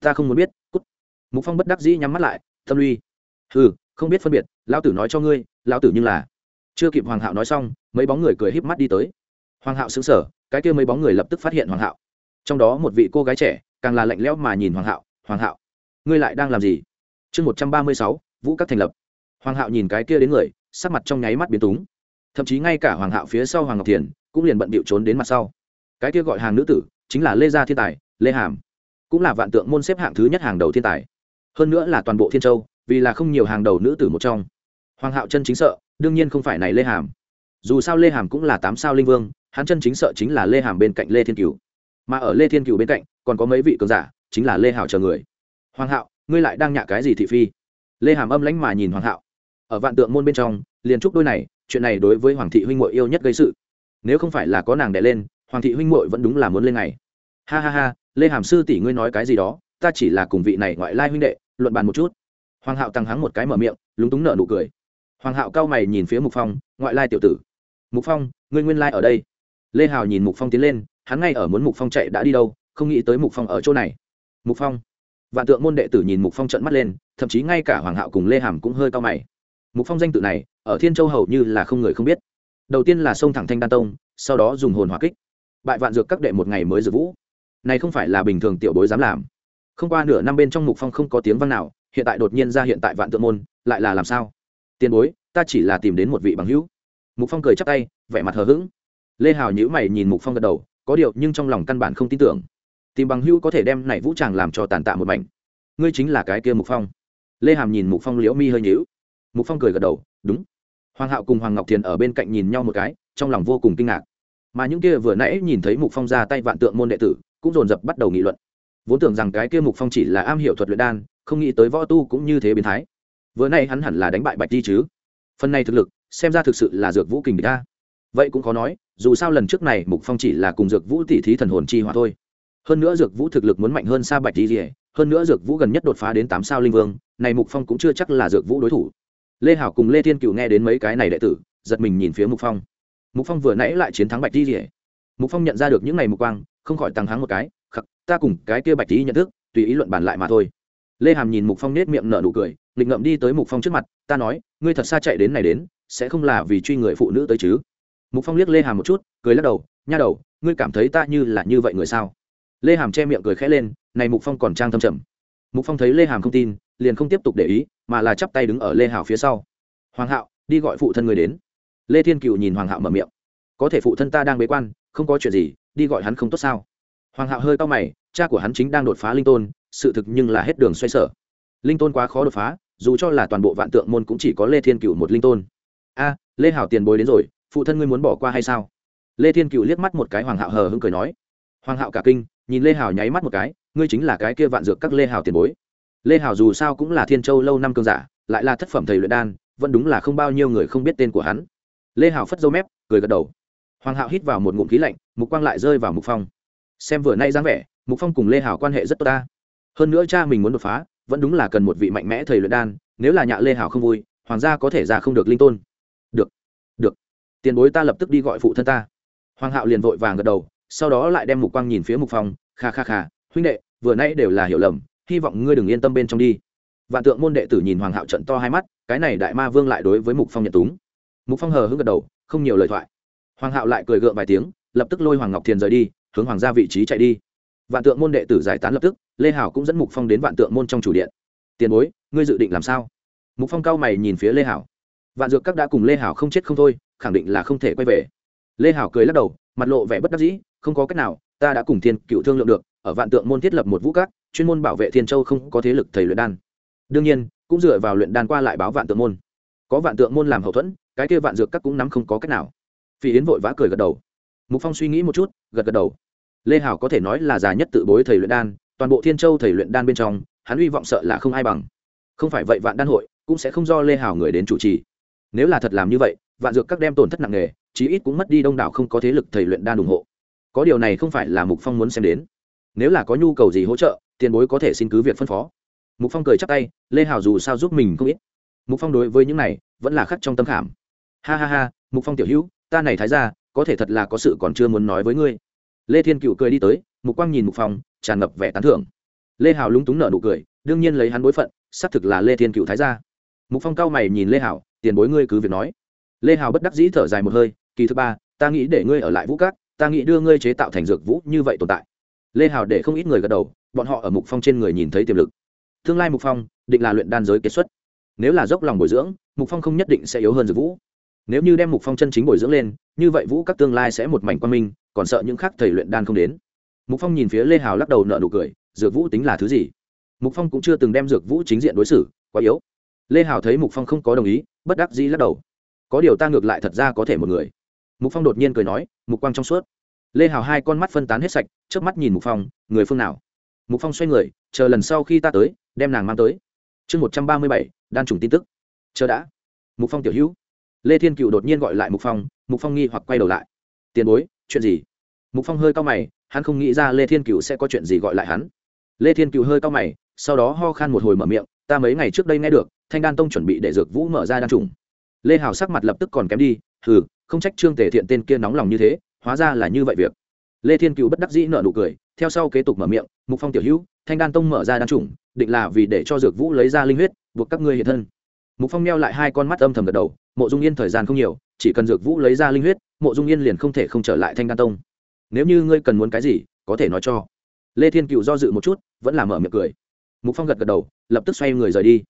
Ta không muốn biết, cút. Mục phong bất đắc dĩ nhắm mắt lại, tâm uy. Ừ không biết phân biệt, lão tử nói cho ngươi, lão tử nhưng là chưa kịp hoàng hạo nói xong, mấy bóng người cười híp mắt đi tới. Hoàng hạo xứng sở cái kia mấy bóng người lập tức phát hiện hoàng hạo. Trong đó một vị cô gái trẻ càng là lạnh lẽo mà nhìn hoàng hạo hoàng hạo, ngươi lại đang làm gì? Chương một trăm ba mươi sáu, vũ các thành lập. Hoàng hạo nhìn cái kia đến người, sắc mặt trong nháy mắt biến túng. Thậm chí ngay cả hoàng hạo phía sau hoàng ngọc thiền cũng liền bận bịu trốn đến mặt sau. Cái kia gọi hàng nữ tử chính là lê gia thiên tài, lê hàm, cũng là vạn tượng môn xếp hạng thứ nhất hàng đầu thiên tài. Hơn nữa là toàn bộ thiên châu, vì là không nhiều hàng đầu nữ tử một trong. Hoàng hạo chân chính sợ, đương nhiên không phải này lê hàm. Dù sao lê hàm cũng là tám sao linh vương, hắn chân chính sợ chính là lê hàm bên cạnh lê thiên cửu mà ở lê thiên cựu bên cạnh còn có mấy vị cường giả, chính là lê hảo chờ người. Hoàng hạo, ngươi lại đang nhạ cái gì thị phi? Lê hàm âm lãnh mà nhìn hoàng hạo. Ở vạn tượng môn bên trong, liền trúc đôi này, chuyện này đối với hoàng thị huynh muội yêu nhất gây sự. Nếu không phải là có nàng đẻ lên, hoàng thị huynh muội vẫn đúng là muốn lên ngày. Ha ha ha, lê hàm sư tỷ ngươi nói cái gì đó, ta chỉ là cùng vị này ngoại lai huynh đệ, luận bàn một chút. Hoàng hạo tăng hắng một cái mở miệng, lúng túng nở nụ cười. Hoàng hạo cao mày nhìn phía mục phong, ngoại lai tiểu tử. Mục phong, ngươi nguyên lai ở đây. Lê hào nhìn mục phong tiến lên hắn ngay ở muốn mục phong chạy đã đi đâu, không nghĩ tới mục phong ở chỗ này. Mục phong. Vạn tượng môn đệ tử nhìn mục phong trận mắt lên, thậm chí ngay cả hoàng hạo cùng lê hàm cũng hơi cao mày. Mục phong danh tự này, ở thiên châu hầu như là không người không biết. Đầu tiên là sông thẳng thanh đan tông, sau đó dùng hồn hỏa kích. Bại vạn dược các đệ một ngày mới dược vũ. Này không phải là bình thường tiểu bối dám làm. Không qua nửa năm bên trong mục phong không có tiếng văn nào, hiện tại đột nhiên ra hiện tại vạn tượng môn, lại là làm sao? Tiền bối, ta chỉ là tìm đến một vị bằng hữu. Mục phong cười chắp tay, vẻ mặt hờ hững. Lê hào nhữ mày nhìn mục phong gật đầu có điều nhưng trong lòng căn bản không tin tưởng. Tìm bằng hữu có thể đem này vũ tràng làm cho tàn tạ một mảnh. Ngươi chính là cái kia mục phong. Lê hàm nhìn mục phong liễu mi hơi nhíu. Mục phong cười gật đầu, đúng. Hoàng hạo cùng hoàng ngọc thiền ở bên cạnh nhìn nhau một cái, trong lòng vô cùng kinh ngạc. Mà những kia vừa nãy nhìn thấy mục phong ra tay vạn tượng môn đệ tử, cũng dồn dập bắt đầu nghị luận. Vốn tưởng rằng cái kia mục phong chỉ là am hiểu thuật luyện đan, không nghĩ tới võ tu cũng như thế biến thái. Vừa nay hắn hẳn là đánh bại bạch di chứ. Phần này thực lực, xem ra thực sự là dược vũ kình địch ta vậy cũng khó nói dù sao lần trước này mục phong chỉ là cùng dược vũ tỉ thí thần hồn chi hòa thôi. Hơn nữa dược vũ thực lực muốn mạnh hơn xa bạch di rỉa hơn nữa dược vũ gần nhất đột phá đến tám sao linh vương, này mục phong cũng chưa chắc là dược vũ đối thủ. Lê hảo cùng lê thiên cựu nghe đến mấy cái này đệ tử, giật mình nhìn phía mục phong. Mục phong vừa nãy lại chiến thắng bạch di rỉa mục phong nhận ra được những ngày mục quang, không khỏi tăng háng một cái, khắc, ta cùng cái kia bạch di nhận thức, tùy ý luận bàn lại mà thôi. Lê hàm nhìn mục phong nết miệng nở nụ cười định ngậm đi tới mục phong trước mặt, ta nói, ngươi thật xa chạy đến này đến, sẽ không là vì truy người phụ nữ tới chứ? Mục phong liếc lê hàm một chút, cười lắc đầu, nha đầu, ngươi cảm thấy ta như là như vậy người sao? Lê hàm che miệng cười khẽ lên, này mục phong còn trang thâm trầm. Mục phong thấy lê hàm không tin, liền không tiếp tục để ý, mà là chắp tay đứng ở lê hào phía sau. Hoàng hạo, đi gọi phụ thân người đến. Lê thiên cựu nhìn hoàng hạo mở miệng. Có thể phụ thân ta đang bế quan, không có chuyện gì, đi gọi hắn không tốt sao? Hoàng hạo hơi cao mày, cha của hắn chính đang đột phá linh tôn, sự thực nhưng là hết đường xoay sở. Linh tôn quá khó đột phá, dù cho là toàn bộ vạn tượng môn cũng chỉ có lê thiên cựu một linh tôn. A, lê hảo tiền bối đến rồi phụ thân ngươi muốn bỏ qua hay sao? Lê thiên cựu liếc mắt một cái hoàng hạo hờ hưng cười nói. Hoàng hạo cả kinh, nhìn lê hảo nháy mắt một cái, ngươi chính là cái kia vạn dược các lê hảo tiền bối. Lê hảo dù sao cũng là thiên châu lâu năm cương giả, lại là thất phẩm thầy luyện đan, vẫn đúng là không bao nhiêu người không biết tên của hắn. Lê hảo phất dâu mép, cười gật đầu. Hoàng hạo hít vào một ngụm khí lạnh, mục quang lại rơi vào mục phong. Xem vừa nay dáng vẻ, mục phong cùng lê hảo quan hệ rất tốt ta. Hơn nữa cha mình muốn đột phá, vẫn đúng là cần một vị mạnh mẽ thầy luyện đan, nếu là nhạ lê hảo không vui, hoàng gia có thể ra không được linh tôn. Được tiền bối ta lập tức đi gọi phụ thân ta. Hoàng hạo liền vội vàng gật đầu, sau đó lại đem mục quang nhìn phía mục phong, kha kha kha, huynh đệ, vừa nay đều là hiểu lầm, hy vọng ngươi đừng yên tâm bên trong đi. Vạn tượng môn đệ tử nhìn hoàng hạo trận to hai mắt, cái này đại ma vương lại đối với mục phong nhận túng. Mục phong hờ hững gật đầu, không nhiều lời thoại. Hoàng hạo lại cười gượng vài tiếng, lập tức lôi hoàng ngọc thiền rời đi, hướng hoàng gia vị trí chạy đi. Vạn tượng môn đệ tử giải tán lập tức, lê hảo cũng dẫn mục phong đến vạn tượng môn trong chủ điện. Tiền bối, ngươi dự định làm sao? Mục phong cao mày nhìn phía lê hảo. Vạn dược các đã cùng lê hảo không chết không thôi khẳng định là không thể quay về. Lê hảo cười lắc đầu, mặt lộ vẻ bất đắc dĩ, không có cách nào, ta đã cùng thiên cựu thương lượng được, ở vạn tượng môn thiết lập một vũ các, chuyên môn bảo vệ thiên châu không có thế lực thầy luyện đan. Đương nhiên, cũng dựa vào luyện đan qua lại báo vạn tượng môn. Có vạn tượng môn làm hậu thuẫn, cái kia vạn dược các cũng nắm không có cách nào. Phi yến vội vã cười gật đầu. Mục phong suy nghĩ một chút, gật gật đầu. Lê hảo có thể nói là già nhất tự bối thầy luyện đan, toàn bộ thiên châu thầy luyện đan bên trong, hắn hy vọng sợ là không ai bằng. Không phải vậy vạn đan hội cũng sẽ không do lê hảo người đến chủ trì. Nếu là thật làm như vậy vạn dược các đem tổn thất nặng nề, chí ít cũng mất đi đông đảo không có thế lực thầy luyện đan ủng hộ. Có điều này không phải là mục phong muốn xem đến. Nếu là có nhu cầu gì hỗ trợ, tiền bối có thể xin cứ việc phân phó. Mục phong cười chắp tay, lê hảo dù sao giúp mình không ít. Mục phong đối với những này, vẫn là khắc trong tâm khảm. Ha ha ha, mục phong tiểu hữu, ta này thái ra có thể thật là có sự còn chưa muốn nói với ngươi. Lê thiên cựu cười đi tới, mục quang nhìn mục phong, tràn ngập vẻ tán thưởng. Lê hảo lúng túng nở nụ cười, đương nhiên lấy hắn bối phận, xác thực là lê thiên cựu thái gia. Mục phong cao mày nhìn lê hảo tiền bối ngươi cứ việc nói lê Hào bất đắc dĩ thở dài một hơi, kỳ thứ ba, ta nghĩ để ngươi ở lại vũ cát, ta nghĩ đưa ngươi chế tạo thành dược vũ như vậy tồn tại. Lê Hào để không ít người gật đầu, bọn họ ở mục phong trên người nhìn thấy tiềm lực. Tương lai mục phong, định là luyện đan giới kết xuất. Nếu là dốc lòng bồi dưỡng, mục phong không nhất định sẽ yếu hơn dược vũ. Nếu như đem mục phong chân chính bồi dưỡng lên, như vậy vũ các tương lai sẽ một mảnh quan minh, còn sợ những khác thầy luyện đan không đến. Mục phong nhìn phía lê hào lắc đầu nợ nụ cười, dược vũ tính là thứ gì? Mục phong cũng chưa từng đem dược vũ chính diện đối xử, quá yếu. Lê hào thấy mục phong không có đồng ý, bất đắc dĩ lắc đầu có điều ta ngược lại thật ra có thể một người. Mục phong đột nhiên cười nói, mục quang trong suốt. Lê hào hai con mắt phân tán hết sạch trước mắt nhìn mục phong, người phương nào? Mục phong xoay người, chờ lần sau khi ta tới, đem nàng mang tới. Chương một trăm ba mươi bảy, đan trùng tin tức. Chờ đã. Mục phong tiểu hữu. Lê thiên cựu đột nhiên gọi lại mục phong mục phong nghi hoặc quay đầu lại. Tiền bối, chuyện gì? Mục phong hơi cao mày, hắn không nghĩ ra lê thiên cựu sẽ có chuyện gì gọi lại hắn. Lê thiên cựu hơi cao mày, sau đó ho khan một hồi mở miệng, ta mấy ngày trước đây nghe được, thanh đan tông chuẩn bị để dược vũ mở ra đan trùng lê hào sắc mặt lập tức còn kém đi, hừ, không trách trương tề thiện tên kia nóng lòng như thế, hóa ra là như vậy việc. Lê thiên cựu bất đắc dĩ nợ nụ cười, theo sau kế tục mở miệng, mục phong tiểu hữu, thanh đan tông mở ra đan trùng định là vì để cho dược vũ lấy ra linh huyết, buộc các ngươi hiện thân. Mục phong meo lại hai con mắt âm thầm gật đầu, mộ dung yên thời gian không nhiều, chỉ cần dược vũ lấy ra linh huyết, mộ dung yên liền không thể không trở lại thanh đan tông. Nếu như ngươi cần muốn cái gì, có thể nói cho. Lê thiên cựu do dự một chút, vẫn là mở miệng cười. Mục phong gật gật đầu, lập tức xoay người rời đi.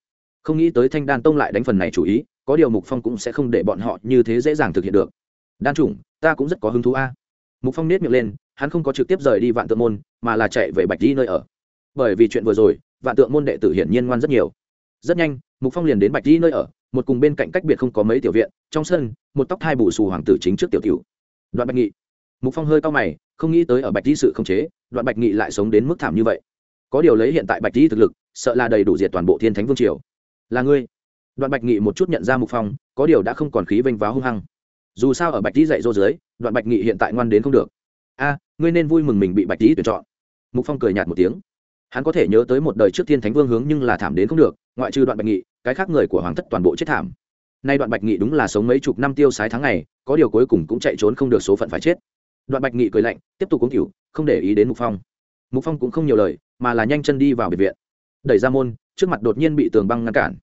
Không nghĩ tới thanh đan tông lại đánh phần này chủ ý có điều mục phong cũng sẽ không để bọn họ như thế dễ dàng thực hiện được. Đan chủng, ta cũng rất có hứng thú a. Mục phong nết miệng lên, hắn không có trực tiếp rời đi vạn tượng môn, mà là chạy về bạch di nơi ở. Bởi vì chuyện vừa rồi, vạn tượng môn đệ tử hiển nhiên ngoan rất nhiều. Rất nhanh, mục phong liền đến bạch di nơi ở, một cùng bên cạnh cách biệt không có mấy tiểu viện, trong sân, một tóc hai bù xù hoàng tử chính trước tiểu tiểu. Đoạn bạch nghị. Mục phong hơi cao mày, không nghĩ tới ở bạch di sự không chế, đoạn bạch nghị lại sống đến mức thảm như vậy. Có điều lấy hiện tại bạch di thực lực, sợ là đầy đủ diệt toàn bộ thiên thánh vương triều. Là ngươi đoạn bạch nghị một chút nhận ra mục phong, có điều đã không còn khí vênh váo hung hăng. Dù sao ở bạch Tý dạy dỗ dưới, đoạn bạch nghị hiện tại ngoan đến không được. A, ngươi nên vui mừng mình bị bạch Tý tuyển chọn. Mục phong cười nhạt một tiếng. Hắn có thể nhớ tới một đời trước thiên thánh vương hướng nhưng là thảm đến không được, ngoại trừ đoạn bạch nghị, cái khác người của hoàng thất toàn bộ chết thảm. Nay đoạn bạch nghị đúng là sống mấy chục năm tiêu sái tháng ngày, có điều cuối cùng cũng chạy trốn không được số phận phải chết. Đoạn bạch nghị cười lạnh, tiếp tục uống cửu, không để ý đến mục phong. Mục phong cũng không nhiều lời, mà là nhanh chân đi vào biệt viện. Đẩy ra môn, trước mặt đột nhiên bị tường băng ngăn cản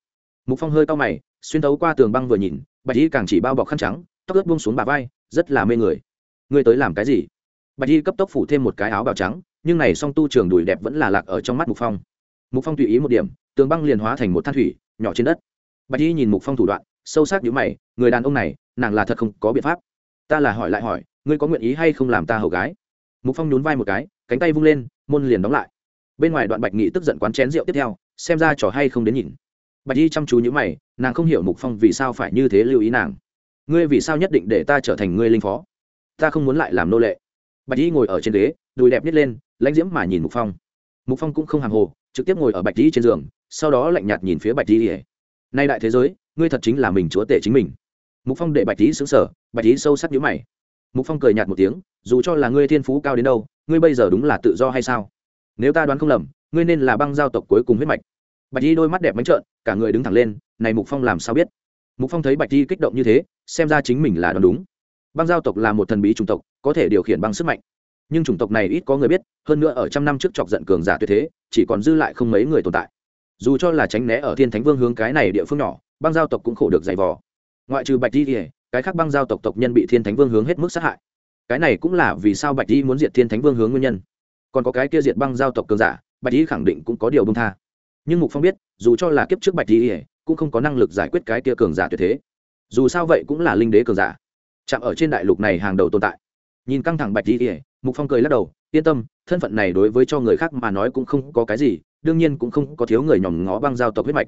mục phong hơi cao mày, xuyên thấu qua tường băng vừa nhìn, bạch y càng chỉ bao bọc khăn trắng, tóc ướt buông xuống bà vai, rất là mê người. Ngươi tới làm cái gì? Bạch y cấp tốc phủ thêm một cái áo bào trắng, nhưng này song tu trường đùi đẹp vẫn là lạc ở trong mắt mục phong. Mục phong tùy ý một điểm, tường băng liền hóa thành một than thủy, nhỏ trên đất. Bạch y nhìn mục phong thủ đoạn, sâu sắc nhíu mày, người đàn ông này, nàng là thật không có biện pháp. Ta là hỏi lại hỏi, ngươi có nguyện ý hay không làm ta hầu gái? Mục phong nhún vai một cái, cánh tay vung lên, môn liền đóng lại. Bên ngoài đoạn bạch nghị tức giận quán chén rượu tiếp theo, xem ra trò hay không đến nhìn bạch y chăm chú nhíu mày, nàng không hiểu mục phong vì sao phải như thế lưu ý nàng. Ngươi vì sao nhất định để ta trở thành ngươi linh phó? Ta không muốn lại làm nô lệ. Bạch y ngồi ở trên ghế, đùi đẹp nhét lên, lãnh diễm mà nhìn mục phong. Mục phong cũng không hàng hồ, trực tiếp ngồi ở bạch y trên giường, sau đó lạnh nhạt nhìn phía bạch y nay đại thế giới, ngươi thật chính là mình chúa tể chính mình. Mục phong để bạch y xứng sở bạch y sâu sắc nhíu mày. Mục phong cười nhạt một tiếng, dù cho là ngươi thiên phú cao đến đâu, ngươi bây giờ đúng là tự do hay sao? Nếu ta đoán không lầm, ngươi nên là băng giao tộc cuối cùng huyết mạch. Bạch y đôi mắt đẹp mánh trợn cả người đứng thẳng lên, này mục phong làm sao biết? Mục phong thấy bạch y kích động như thế, xem ra chính mình là đoán đúng. Băng giao tộc là một thần bí chủng tộc, có thể điều khiển băng sức mạnh. Nhưng chủng tộc này ít có người biết, hơn nữa ở trăm năm trước chọc giận cường giả tuyệt thế, chỉ còn dư lại không mấy người tồn tại. Dù cho là tránh né ở thiên thánh vương hướng cái này địa phương nhỏ, băng giao tộc cũng khổ được dày vò. Ngoại trừ bạch di cái khác băng giao tộc tộc nhân bị thiên thánh vương hướng hết mức sát hại. Cái này cũng là vì sao bạch di muốn diệt thiên thánh vương hướng nguyên nhân. Còn có cái kia diệt băng giao tộc cường giả, bạch di khẳng định cũng có điều bông tha nhưng mục phong biết, dù cho là kiếp trước bạch di cũng không có năng lực giải quyết cái kia cường giả tuyệt thế. Dù sao vậy cũng là linh đế cường giả. Chạm ở trên đại lục này hàng đầu tồn tại. Nhìn căng thẳng bạch di mục phong cười lắc đầu, yên tâm, thân phận này đối với cho người khác mà nói cũng không có cái gì, đương nhiên cũng không có thiếu người nhòm ngó băng giao tộc huyết mạch.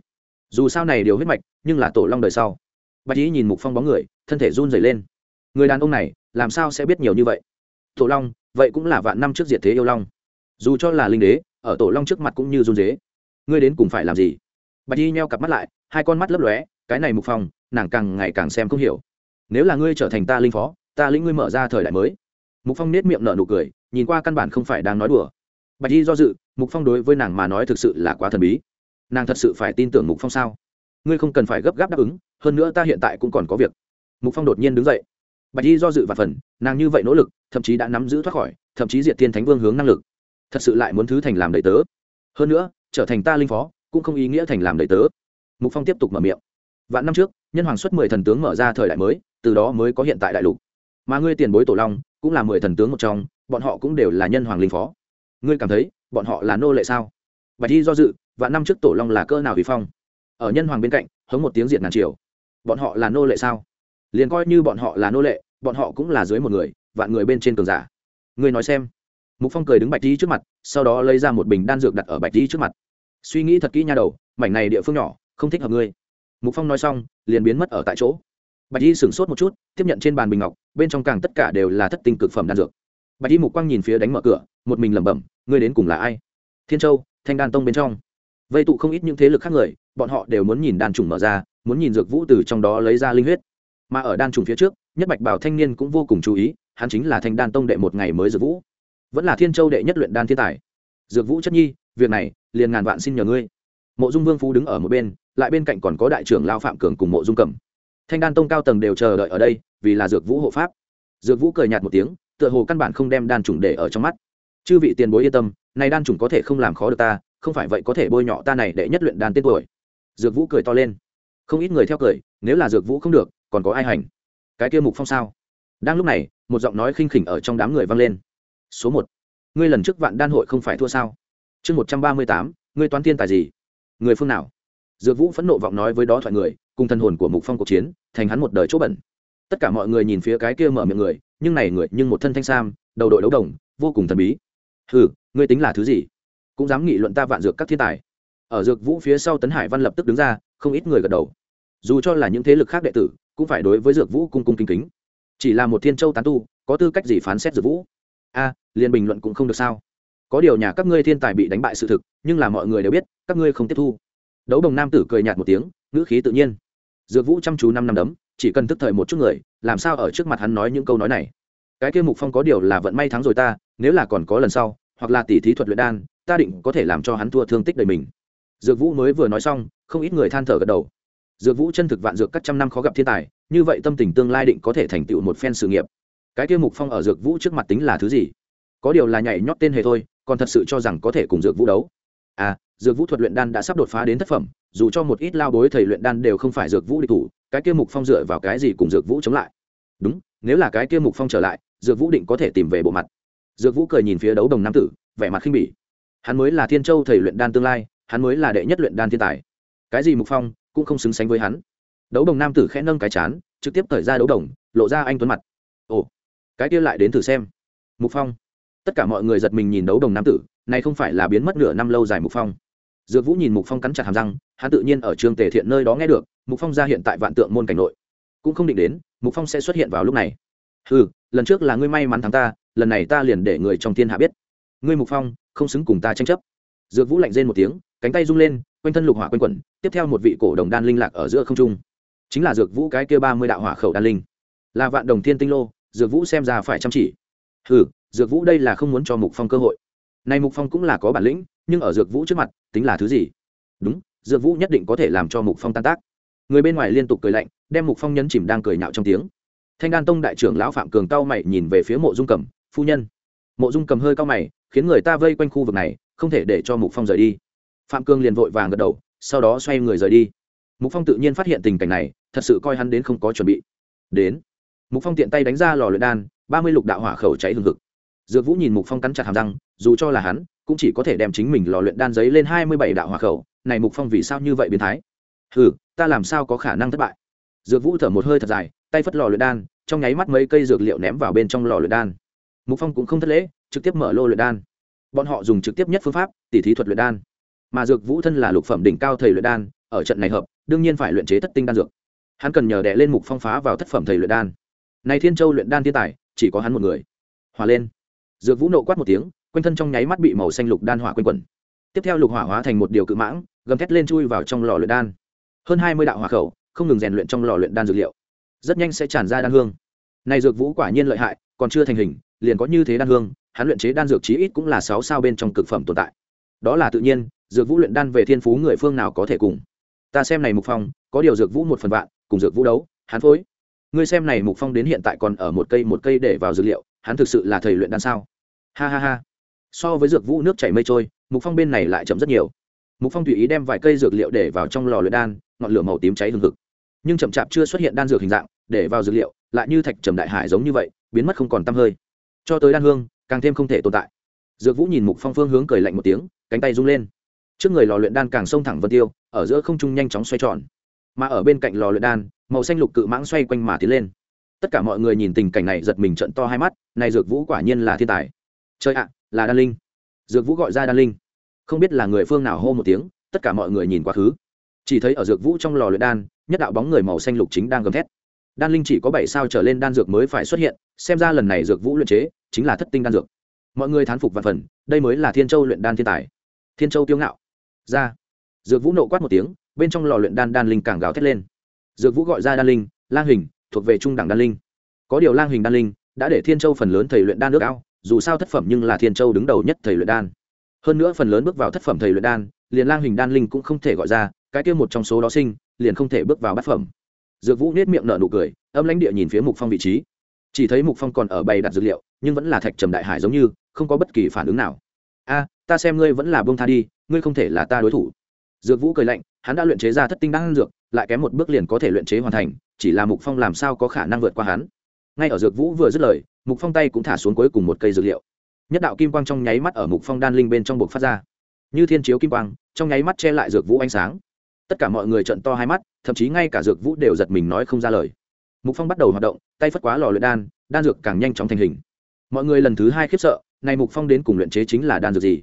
Dù sao này điều huyết mạch, nhưng là tổ long đời sau. Bạch y nhìn mục phong bóng người, thân thể run rẩy lên. Người đàn ông này, làm sao sẽ biết nhiều như vậy? Tổ long, vậy cũng là vạn năm trước diệt thế yêu long. Dù cho là linh đế, ở tổ long trước mặt cũng như run dế ngươi đến cùng phải làm gì? Bạch y nheo cặp mắt lại, hai con mắt lấp lóe, cái này mục phong, nàng càng ngày càng xem không hiểu. Nếu là ngươi trở thành ta linh phó, ta lĩnh ngươi mở ra thời đại mới. Mục phong nết miệng nở nụ cười, nhìn qua căn bản không phải đang nói đùa. Bạch y do dự, mục phong đối với nàng mà nói thực sự là quá thần bí. Nàng thật sự phải tin tưởng mục phong sao? Ngươi không cần phải gấp gáp đáp ứng, hơn nữa ta hiện tại cũng còn có việc. Mục phong đột nhiên đứng dậy. Bạch y do dự và phần, nàng như vậy nỗ lực, thậm chí đã nắm giữ thoát khỏi, thậm chí diệt thiên thánh vương hướng năng lực. Thật sự lại muốn thứ thành làm đầy tớ. Hơn nữa trở thành ta linh phó, cũng không ý nghĩa thành làm đầy tớ. Mục phong tiếp tục mở miệng. Vạn năm trước, nhân hoàng xuất mười thần tướng mở ra thời đại mới, từ đó mới có hiện tại đại lục. Mà ngươi tiền bối tổ long, cũng là mười thần tướng một trong, bọn họ cũng đều là nhân hoàng linh phó. Ngươi cảm thấy, bọn họ là nô lệ sao? Bạch y do dự, vạn năm trước tổ long là cơ nào vì phong? Ở nhân hoàng bên cạnh, hống một tiếng diện ngàn triều. Bọn họ là nô lệ sao? Liền coi như bọn họ là nô lệ, bọn họ cũng là dưới một người, vạn người bên trên cường giả. Ngươi nói xem. Mục phong cười đứng bạch di trước mặt, sau đó lấy ra một bình đan dược đặt ở bạch di trước mặt suy nghĩ thật kỹ nha đầu, mảnh này địa phương nhỏ, không thích hợp ngươi. Mục phong nói xong, liền biến mất ở tại chỗ. Bạch Y sửng sốt một chút, tiếp nhận trên bàn bình ngọc, bên trong càng tất cả đều là thất tinh cực phẩm đan dược. Bạch Y mục quang nhìn phía đánh mở cửa, một mình lẩm bẩm, ngươi đến cùng là ai? Thiên châu, thanh đan tông bên trong. Vây tụ không ít những thế lực khác người, bọn họ đều muốn nhìn đan trùng mở ra, muốn nhìn dược vũ từ trong đó lấy ra linh huyết. Mà ở đan trùng phía trước, nhất bạch bảo thanh niên cũng vô cùng chú ý, hắn chính là thanh đan tông đệ một ngày mới dược vũ. Vẫn là thiên châu đệ nhất luyện đan thiên tài. Dược vũ chất nhi, việc này liền ngàn vạn xin nhờ ngươi. Mộ dung vương phú đứng ở một bên, lại bên cạnh còn có đại trưởng lao phạm cường cùng mộ dung cẩm thanh đan tông cao tầng đều chờ đợi ở đây, vì là dược vũ hộ pháp. Dược vũ cười nhạt một tiếng, tựa hồ căn bản không đem đan chủng để ở trong mắt. Chư vị tiền bối yên tâm, này đan chủng có thể không làm khó được ta, không phải vậy có thể bôi nhọ ta này để nhất luyện đan tên tuổi. Dược vũ cười to lên. Không ít người theo cười, nếu là dược vũ không được, còn có ai hành? Cái kia mục phong sao? Đang lúc này, một giọng nói khinh khỉnh ở trong đám người vang lên. Số một, ngươi lần trước vạn đan hội không phải thua sao? Chương một trăm ba mươi tám người toán thiên tài gì? Người phương nào? Dược vũ phẫn nộ vọng nói với đó thoại người cùng thân hồn của mục phong cuộc chiến thành hắn một đời chỗ bẩn. Tất cả mọi người nhìn phía cái kia mở miệng người nhưng này người nhưng một thân thanh sam đầu đội đấu đồng vô cùng thần bí. Ừ ngươi tính là thứ gì? Cũng dám nghị luận ta vạn dược các thiên tài. Ở dược vũ phía sau tấn hải văn lập tức đứng ra không ít người gật đầu. Dù cho là những thế lực khác đệ tử cũng phải đối với dược vũ cung cung kính kính. Chỉ là một thiên châu tán tu có tư cách gì phán xét dược vũ? A à, liền bình luận cũng không được sao có điều nhà các ngươi thiên tài bị đánh bại sự thực, nhưng là mọi người đều biết, các ngươi không tiếp thu. Đấu đồng nam tử cười nhạt một tiếng, ngữ khí tự nhiên. Dược vũ chăm chú năm năm đấm, chỉ cần tức thời một chút người, làm sao ở trước mặt hắn nói những câu nói này? Cái kia mục phong có điều là vận may thắng rồi ta, nếu là còn có lần sau, hoặc là tỷ thí thuật luyện đan, ta định có thể làm cho hắn thua thương tích đầy mình. Dược vũ mới vừa nói xong, không ít người than thở gật đầu. Dược vũ chân thực vạn dược các trăm năm khó gặp thiên tài, như vậy tâm tình tương lai định có thể thành tựu một phen sự nghiệp. Cái kia mục phong ở dược vũ trước mặt tính là thứ gì? Có điều là nhảy nhót tên hề thôi còn thật sự cho rằng có thể cùng dược vũ đấu. À dược vũ thuật luyện đan đã sắp đột phá đến thất phẩm, dù cho một ít lao bối thầy luyện đan đều không phải dược vũ địch thủ, cái kia mục phong dựa vào cái gì cùng dược vũ chống lại? Đúng, nếu là cái kia mục phong trở lại, dược vũ định có thể tìm về bộ mặt. Dược vũ cười nhìn phía đấu đồng nam tử, vẻ mặt khinh bỉ. Hắn mới là thiên châu thầy luyện đan tương lai, hắn mới là đệ nhất luyện đan thiên tài. Cái gì mục phong, cũng không xứng sánh với hắn. Đấu đồng nam tử khẽ nâng cái chán, trực tiếp thời ra đấu đồng, lộ ra anh tuấn mặt. Ồ, cái kia lại đến thử xem. Mục phong tất cả mọi người giật mình nhìn đấu đồng nam tử, này không phải là biến mất nửa năm lâu dài mục phong. Dược vũ nhìn mục phong cắn chặt hàm răng, hắn tự nhiên ở trường tề thiện nơi đó nghe được, mục phong ra hiện tại vạn tượng môn cảnh nội. Cũng không định đến, mục phong sẽ xuất hiện vào lúc này. Ừ lần trước là ngươi may mắn thắng ta, lần này ta liền để người trong thiên hạ biết. Ngươi mục phong, không xứng cùng ta tranh chấp. Dược vũ lạnh rên một tiếng, cánh tay rung lên, quanh thân lục hỏa quanh quẩn, tiếp theo một vị cổ đồng đan linh lạc ở giữa không trung. Chính là dược vũ cái kia ba mươi đạo hỏa khẩu đan linh. Là vạn đồng thiên tinh lô, dược vũ xem ra phải chăm chỉ. Ừ dược vũ đây là không muốn cho mục phong cơ hội. Này mục phong cũng là có bản lĩnh, nhưng ở dược vũ trước mặt, tính là thứ gì? Đúng, dược vũ nhất định có thể làm cho mục phong tan tác. Người bên ngoài liên tục cười lạnh, đem mục phong nhấn chìm đang cười nhạo trong tiếng. Thanh đan tông đại trưởng lão phạm cường cao mày nhìn về phía mộ dung cầm, phu nhân. Mộ dung cầm hơi cao mày, khiến người ta vây quanh khu vực này, không thể để cho mục phong rời đi. Phạm cường liền vội vàng gật đầu, sau đó xoay người rời đi. Mục phong tự nhiên phát hiện tình cảnh này, thật sự coi hắn đến không có chuẩn bị. Đến. Mục phong tiện tay đánh ra lò luyện đan, ba mươi lục đạo hỏa khẩu cháy hừng hực dược vũ nhìn mục phong cắn chặt hàm răng, dù cho là hắn, cũng chỉ có thể đem chính mình lò luyện đan giấy lên hai mươi bảy đạo hỏa khẩu. Này mục phong vì sao như vậy biến thái? Hừ, ta làm sao có khả năng thất bại? Dược vũ thở một hơi thật dài, tay phất lò luyện đan, trong nháy mắt mấy cây dược liệu ném vào bên trong lò luyện đan. Mục phong cũng không thất lễ, trực tiếp mở lô luyện đan. Bọn họ dùng trực tiếp nhất phương pháp, tỉ thí thuật luyện đan. Mà dược vũ thân là lục phẩm đỉnh cao thầy luyện đan, ở trận này hợp, đương nhiên phải luyện chế thất tinh đan dược. Hắn cần nhờ đè lên mục phong phá vào thất phẩm thầy luyện đan. Này thiên châu luyện đan thiên tài, chỉ có hắn một người. Hòa lên dược vũ nộ quát một tiếng, quanh thân trong nháy mắt bị màu xanh lục đan hỏa quanh quẩn. Tiếp theo lục hỏa hóa thành một điều cự mãng, gầm thét lên chui vào trong lò luyện đan. Hơn hai mươi đạo hỏa khẩu, không ngừng rèn luyện trong lò luyện đan dược liệu. Rất nhanh sẽ tràn ra đan hương. Này dược vũ quả nhiên lợi hại, còn chưa thành hình, liền có như thế đan hương, hắn luyện chế đan dược chí ít cũng là sáu sao bên trong cực phẩm tồn tại. Đó là tự nhiên, dược vũ luyện đan về thiên phú người phương nào có thể cùng. Ta xem này mục phong, có điều dược vũ một phần vạn, cùng dược vũ đấu, hắn phối. Ngươi xem này mục phong đến hiện tại còn ở một cây một cây để vào dược liệu, hắn thực sự là thầy luyện đan sao? Ha ha ha. So với dược vũ nước chảy mây trôi, mục phong bên này lại chậm rất nhiều. Mục phong tùy ý đem vài cây dược liệu để vào trong lò luyện đan, ngọn lửa màu tím cháy hừng hực. Nhưng chậm chạp chưa xuất hiện đan dược hình dạng, để vào dược liệu, lại như thạch trầm đại hải giống như vậy, biến mất không còn tăm hơi. Cho tới đan hương, càng thêm không thể tồn tại. Dược vũ nhìn mục phong phương hướng cười lạnh một tiếng, cánh tay rung lên. Trước người lò luyện đan càng xông thẳng vân tiêu, ở giữa không trung nhanh chóng xoay tròn. Mà ở bên cạnh lò luyện đan, màu xanh lục cự mãng xoay quanh mà tiến lên. Tất cả mọi người nhìn tình cảnh này giật mình trận to hai mắt, này dược vũ quả nhiên là thiên tài chơi ạ, là đan linh. Dược vũ gọi ra đan linh. Không biết là người phương nào hô một tiếng, tất cả mọi người nhìn quá khứ. Chỉ thấy ở dược vũ trong lò luyện đan, nhất đạo bóng người màu xanh lục chính đang gầm thét. Đan linh chỉ có bảy sao trở lên đan dược mới phải xuất hiện, xem ra lần này dược vũ luyện chế chính là thất tinh đan dược. Mọi người thán phục và phần, đây mới là thiên châu luyện đan thiên tài. Thiên châu kiêu ngạo. Ra. Dược vũ nộ quát một tiếng, bên trong lò luyện đan đan linh càng gào thét lên. Dược vũ gọi ra đan linh, lang hình, thuộc về trung đẳng đan linh. Có điều lang hình đan linh đã để thiên châu phần lớn thầy luyện đan nước ao dù sao thất phẩm nhưng là thiên châu đứng đầu nhất thầy luyện đan. Hơn nữa phần lớn bước vào thất phẩm thầy luyện đan, liền lang hình đan linh cũng không thể gọi ra, cái kia một trong số đó sinh, liền không thể bước vào bát phẩm. Dược vũ nết miệng nở nụ cười, âm lãnh địa nhìn phía mục phong vị trí. Chỉ thấy mục phong còn ở bày đặt dược liệu, nhưng vẫn là thạch trầm đại hải giống như, không có bất kỳ phản ứng nào. A, ta xem ngươi vẫn là bông tha đi, ngươi không thể là ta đối thủ. Dược vũ cười lạnh, hắn đã luyện chế ra thất tinh đan dược, lại kém một bước liền có thể luyện chế hoàn thành, chỉ là mục phong làm sao có khả năng vượt qua hắn ngay ở dược vũ vừa dứt lời, mục phong tay cũng thả xuống cuối cùng một cây dược liệu. Nhất đạo kim quang trong nháy mắt ở mục phong đan linh bên trong buộc phát ra. Như thiên chiếu kim quang, trong nháy mắt che lại dược vũ ánh sáng. Tất cả mọi người trận to hai mắt, thậm chí ngay cả dược vũ đều giật mình nói không ra lời. Mục phong bắt đầu hoạt động, tay phất quá lò luyện đan đan dược càng nhanh chóng thành hình. Mọi người lần thứ hai khiếp sợ, này mục phong đến cùng luyện chế chính là đan dược gì?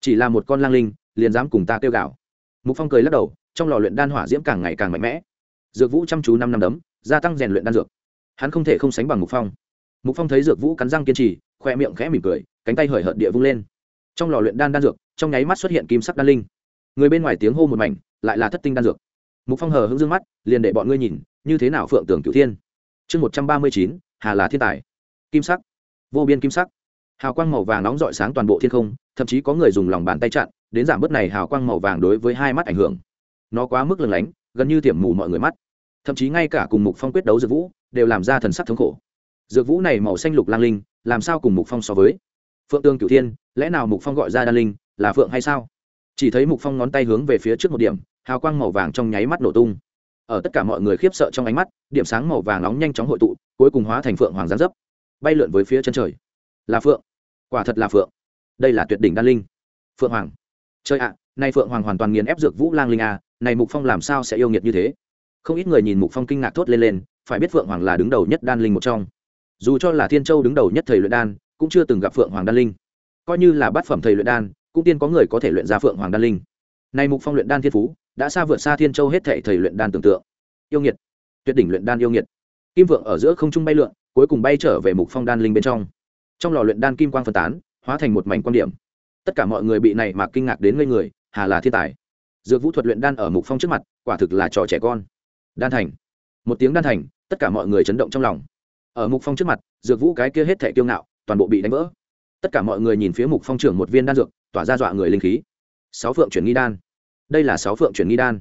Chỉ là một con lang linh, liền dám cùng ta kêu gạo mục phong cười lắc đầu, trong lò luyện đan hỏa diễm càng ngày càng mạnh mẽ. Dược vũ chăm chú năm năm đấm, gia tăng rèn luyện đan dược hắn không thể không sánh bằng mục phong. Mục phong thấy dược vũ cắn răng kiên trì, khoe miệng khẽ mỉm cười, cánh tay hời hợt địa vung lên. Trong lò luyện đan đan dược, trong nháy mắt xuất hiện kim sắc đan linh. Người bên ngoài tiếng hô một mảnh, lại là thất tinh đan dược. Mục phong hờ hững dương mắt, liền để bọn ngươi nhìn, như thế nào phượng tưởng cửu thiên? Chương một trăm ba mươi chín, hà là thiên tài. Kim sắc. Vô biên kim sắc. Hào quang màu vàng nóng rọi sáng toàn bộ thiên không, thậm chí có người dùng lòng bàn tay chặn, đến giảm bớt này hào quang màu vàng đối với hai mắt ảnh hưởng. Nó quá mức lừng lánh, gần như tiềm mù mọi người mắt thậm chí ngay cả cùng mục phong quyết đấu dược vũ đều làm ra thần sắc thống khổ. Dược vũ này màu xanh lục lang linh, làm sao cùng mục phong so với? Phượng tương cửu thiên, lẽ nào mục phong gọi ra đan linh, là phượng hay sao? Chỉ thấy mục phong ngón tay hướng về phía trước một điểm, hào quang màu vàng trong nháy mắt nổ tung. Ở tất cả mọi người khiếp sợ trong ánh mắt, điểm sáng màu vàng nóng nhanh chóng hội tụ, cuối cùng hóa thành phượng hoàng gián dấp, bay lượn với phía chân trời. Là phượng. Quả thật là phượng. Đây là tuyệt đỉnh đan linh. Phượng hoàng. Trời ạ à, nay phượng hoàng hoàn toàn nghiền ép dược vũ lang linh à này mục phong làm sao sẽ yêu nghiệt như thế? Không ít người nhìn mục phong kinh ngạc thốt lên lên, phải biết phượng hoàng là đứng đầu nhất đan linh một trong. Dù cho là thiên châu đứng đầu nhất thầy luyện đan, cũng chưa từng gặp phượng hoàng đan linh. Coi như là bát phẩm thầy luyện đan, cũng tiên có người có thể luyện ra phượng hoàng đan linh. Nay mục phong luyện đan thiên phú, đã xa vượt xa thiên châu hết thảy thầy luyện đan tưởng tượng. Yêu nghiệt. Tuyệt đỉnh luyện đan yêu nghiệt. Kim vượng ở giữa không trung bay lượn, cuối cùng bay trở về mục phong đan linh bên trong. Trong lò luyện đan kim quang phân tán, hóa thành một mảnh quan điểm. Tất cả mọi người bị này mà kinh ngạc đến ngây người, hà là thiên tài. Dược vũ thuật luyện đan ở mục phong trước mặt, quả thực là trò trẻ con đan thành. Một tiếng đan thành, tất cả mọi người chấn động trong lòng. Ở mục phong trước mặt, dược vũ cái kia hết thẻ kiêu ngạo, toàn bộ bị đánh vỡ. Tất cả mọi người nhìn phía mục phong trưởng một viên đan dược, tỏa ra dọa người linh khí. Sáu phượng chuyển nghi đan. Đây là sáu phượng chuyển nghi đan.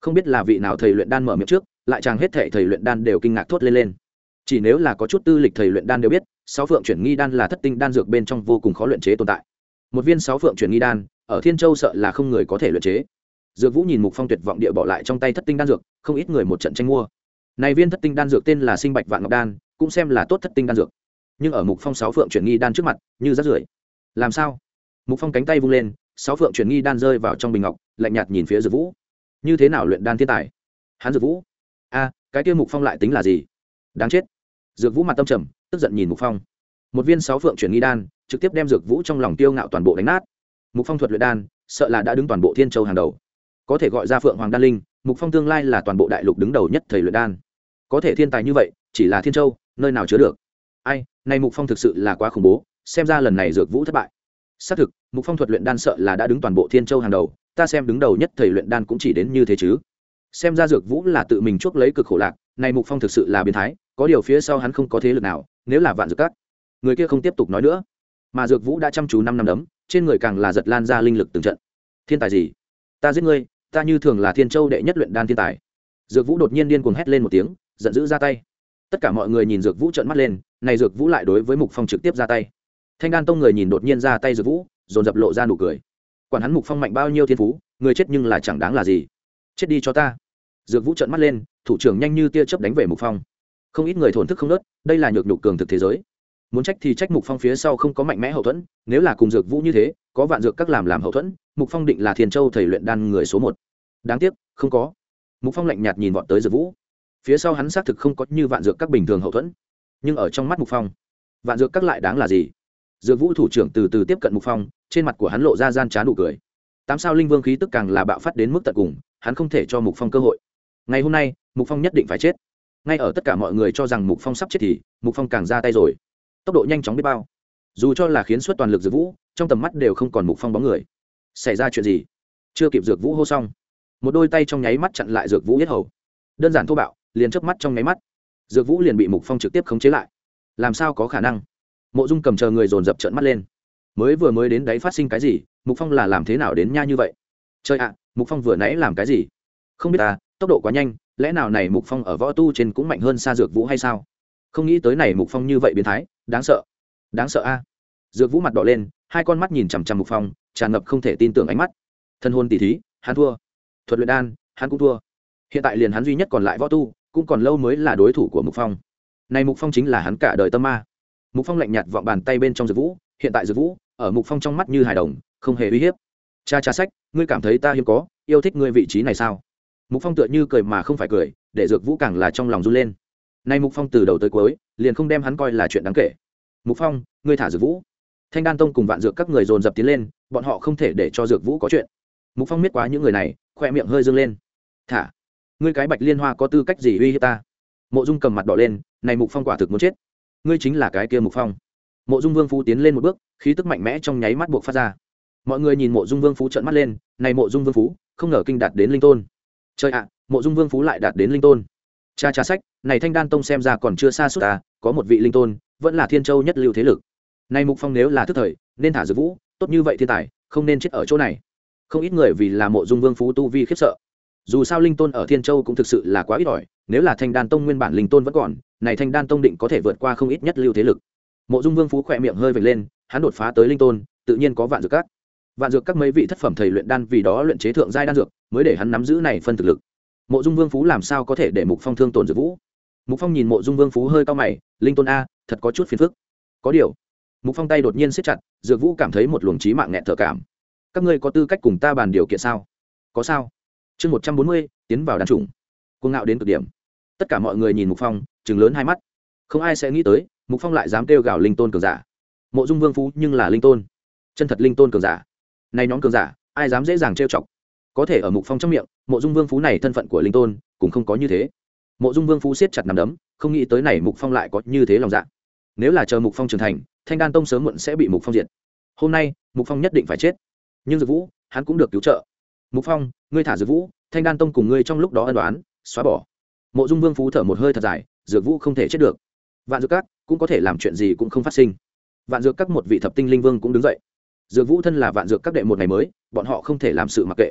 Không biết là vị nào thầy luyện đan mở miệng trước, lại chàng hết thể thầy luyện đan đều kinh ngạc thốt lên lên. Chỉ nếu là có chút tư lịch thầy luyện đan đều biết, sáu phượng chuyển nghi đan là thất tinh đan dược bên trong vô cùng khó luyện chế tồn tại. Một viên sáu phượng chuyển nghi đan, ở thiên châu sợ là không người có thể luyện chế dược vũ nhìn mục phong tuyệt vọng địa bỏ lại trong tay thất tinh đan dược, không ít người một trận tranh mua. Này viên thất tinh đan dược tên là sinh bạch vạn ngọc đan, cũng xem là tốt thất tinh đan dược. Nhưng ở mục phong sáu phượng chuyển nghi đan trước mặt, như rát rưởi. Làm sao? Mục phong cánh tay vung lên, sáu phượng chuyển nghi đan rơi vào trong bình ngọc, lạnh nhạt nhìn phía dược vũ. Như thế nào luyện đan thiên tài? Hắn dược vũ. A, cái kia mục phong lại tính là gì? Đáng chết. Dược vũ mặt tâm trầm, tức giận nhìn mục phong. Một viên sáu phượng chuyển nghi đan, trực tiếp đem dược vũ trong lòng tiêu ngạo toàn bộ đánh nát. Mục phong thuật luyện đan, sợ là đã đứng toàn bộ thiên châu hàng đầu có thể gọi ra phượng hoàng đan linh, mục phong tương lai là toàn bộ đại lục đứng đầu nhất thầy luyện đan. Có thể thiên tài như vậy, chỉ là thiên châu, nơi nào chứa được? Ai nay mục phong thực sự là quá khủng bố, xem ra lần này dược vũ thất bại. Xác thực, mục phong thuật luyện đan sợ là đã đứng toàn bộ thiên châu hàng đầu, ta xem đứng đầu nhất thầy luyện đan cũng chỉ đến như thế chứ. Xem ra dược vũ là tự mình chuốc lấy cực khổ lạc, này mục phong thực sự là biến thái, có điều phía sau hắn không có thế lực nào, nếu là vạn dược cát người kia không tiếp tục nói nữa. Mà dược vũ đã chăm chú năm năm đấm, trên người càng là giật lan ra linh lực từng trận. Thiên tài gì? Ta giết ngươi ta như thường là thiên châu đệ nhất luyện đan thiên tài. Dược vũ đột nhiên điên cuồng hét lên một tiếng, giận dữ ra tay. Tất cả mọi người nhìn dược vũ trợn mắt lên, này dược vũ lại đối với mục phong trực tiếp ra tay. Thanh đan tông người nhìn đột nhiên ra tay dược vũ, dồn dập lộ ra nụ cười. Quản hắn mục phong mạnh bao nhiêu thiên phú, người chết nhưng là chẳng đáng là gì. Chết đi cho ta. Dược vũ trợn mắt lên, thủ trưởng nhanh như tia chớp đánh về mục phong. Không ít người thổn thức không nớt, đây là nhược nhục cường thực thế giới. Muốn trách thì trách mục phong phía sau không có mạnh mẽ hậu thuẫn, nếu là cùng dược vũ như thế có vạn dược các làm làm hậu thuẫn, mục phong định là thiền châu thầy luyện đan người số một. Đáng tiếc, không có. Mục phong lạnh nhạt nhìn vọt tới dược vũ. Phía sau hắn xác thực không có như vạn dược các bình thường hậu thuẫn, nhưng ở trong mắt mục phong, vạn dược các lại đáng là gì? Dược vũ thủ trưởng từ từ tiếp cận mục phong, trên mặt của hắn lộ ra gian trá nụ cười. Tám sao linh vương khí tức càng là bạo phát đến mức tận cùng, hắn không thể cho mục phong cơ hội. Ngày hôm nay, mục phong nhất định phải chết. Ngay ở tất cả mọi người cho rằng mục phong sắp chết thì, mục phong càng ra tay rồi. Tốc độ nhanh chóng biết bao. Dù cho là khiến suất toàn lực dược vũ trong tầm mắt đều không còn mục phong bóng người. Xảy ra chuyện gì? Chưa kịp dược vũ hô xong, một đôi tay trong nháy mắt chặn lại dược vũ yết hầu. Đơn giản thô bạo, liền chớp mắt trong nháy mắt, dược vũ liền bị mục phong trực tiếp khống chế lại. Làm sao có khả năng? Mộ dung cầm chờ người dồn dập trợn mắt lên. Mới vừa mới đến đấy phát sinh cái gì, mục phong là làm thế nào đến nha như vậy? Trời ạ, mục phong vừa nãy làm cái gì? Không biết ta tốc độ quá nhanh, lẽ nào này mục phong ở võ tu trên cũng mạnh hơn xa dược vũ hay sao? Không nghĩ tới này mục phong như vậy biến thái, đáng sợ. Đáng sợ a dược vũ mặt đỏ lên, hai con mắt nhìn chằm chằm mục phong, tràn ngập không thể tin tưởng ánh mắt. Thân hôn tỷ thí, hắn thua. Thuật luyện đan, hắn cũng thua. Hiện tại liền hắn duy nhất còn lại võ tu, cũng còn lâu mới là đối thủ của mục phong. Này mục phong chính là hắn cả đời tâm ma. Mục phong lạnh nhạt vọng bàn tay bên trong dược vũ, hiện tại dược vũ, ở mục phong trong mắt như hài đồng, không hề uy hiếp. Cha cha sách, ngươi cảm thấy ta hiếm có, yêu thích ngươi vị trí này sao? Mục phong tựa như cười mà không phải cười, để dược vũ càng là trong lòng run lên. Nay mục phong từ đầu tới cuối, liền không đem hắn coi là chuyện đáng kể. Mục phong, ngươi thả dược vũ thanh đan tông cùng vạn dược các người dồn dập tiến lên, bọn họ không thể để cho dược vũ có chuyện. Mục phong miết quá những người này khoe miệng hơi dâng lên. Thả, ngươi cái bạch liên hoa có tư cách gì uy hiếp ta? Mộ dung cầm mặt đỏ lên, này mục phong quả thực muốn chết. Ngươi chính là cái kia mục phong. Mộ dung vương phú tiến lên một bước, khí tức mạnh mẽ trong nháy mắt buộc phát ra. Mọi người nhìn mộ dung vương phú trợn mắt lên, này mộ dung vương phú, không ngờ kinh đạt đến linh tôn. Trời ạ, mộ dung vương phú lại đạt đến linh tôn. Cha cha sách, này thanh đan tông xem ra còn chưa xa suốt ta, có một vị linh tôn, vẫn là thiên châu nhất lưu thế lực này mục phong nếu là thức thời, nên thả dược vũ, tốt như vậy thiên tài, không nên chết ở chỗ này. Không ít người vì là mộ dung vương phú tu vi khiếp sợ. Dù sao linh tôn ở thiên châu cũng thực sự là quá ít ỏi, nếu là thanh đan tông nguyên bản linh tôn vẫn còn, này thanh đan tông định có thể vượt qua không ít nhất lưu thế lực. Mộ dung vương phú khỏe miệng hơi vệt lên, hắn đột phá tới linh tôn, tự nhiên có vạn dược các. Vạn dược các mấy vị thất phẩm thầy luyện đan vì đó luyện chế thượng giai đan dược, mới để hắn nắm giữ này phân thực lực. Mộ dung vương phú làm sao có thể để mục phong thương tổn dược vũ? Mục phong nhìn mộ dung vương phú hơi cao mày, linh tôn a, thật có chút phiền phức. Có điều mục phong tay đột nhiên siết chặt, dược vũ cảm thấy một luồng trí mạng nghẹn thở cảm. Các ngươi có tư cách cùng ta bàn điều kiện sao? Có sao? Chương một trăm bốn mươi, tiến vào đàn trùng cuồng ngạo đến cực điểm. Tất cả mọi người nhìn mục phong chừng lớn hai mắt. Không ai sẽ nghĩ tới, mục phong lại dám kêu gào linh tôn cường giả. Mộ dung vương phú nhưng là linh tôn. Chân thật linh tôn cường giả. Này nhóm cường giả, ai dám dễ dàng trêu chọc? Có thể ở mục phong trong miệng, mộ dung vương phú này thân phận của linh tôn, cũng không có như thế. Mộ dung vương phú siết chặt nằm đấm, không nghĩ tới này mục phong lại có như thế lòng dạ nếu là chờ mục phong trưởng thành, thanh đan tông sớm muộn sẽ bị mục phong diệt. Hôm nay, mục phong nhất định phải chết. Nhưng dược vũ, hắn cũng được cứu trợ. Mục phong, ngươi thả dược vũ, thanh đan tông cùng ngươi trong lúc đó ân đoán xóa bỏ. Mộ dung vương phú thở một hơi thật dài, dược vũ không thể chết được. Vạn dược các cũng có thể làm chuyện gì cũng không phát sinh. Vạn dược các một vị thập tinh linh vương cũng đứng dậy. Dược vũ thân là vạn dược các đệ một ngày mới, bọn họ không thể làm sự mặc kệ.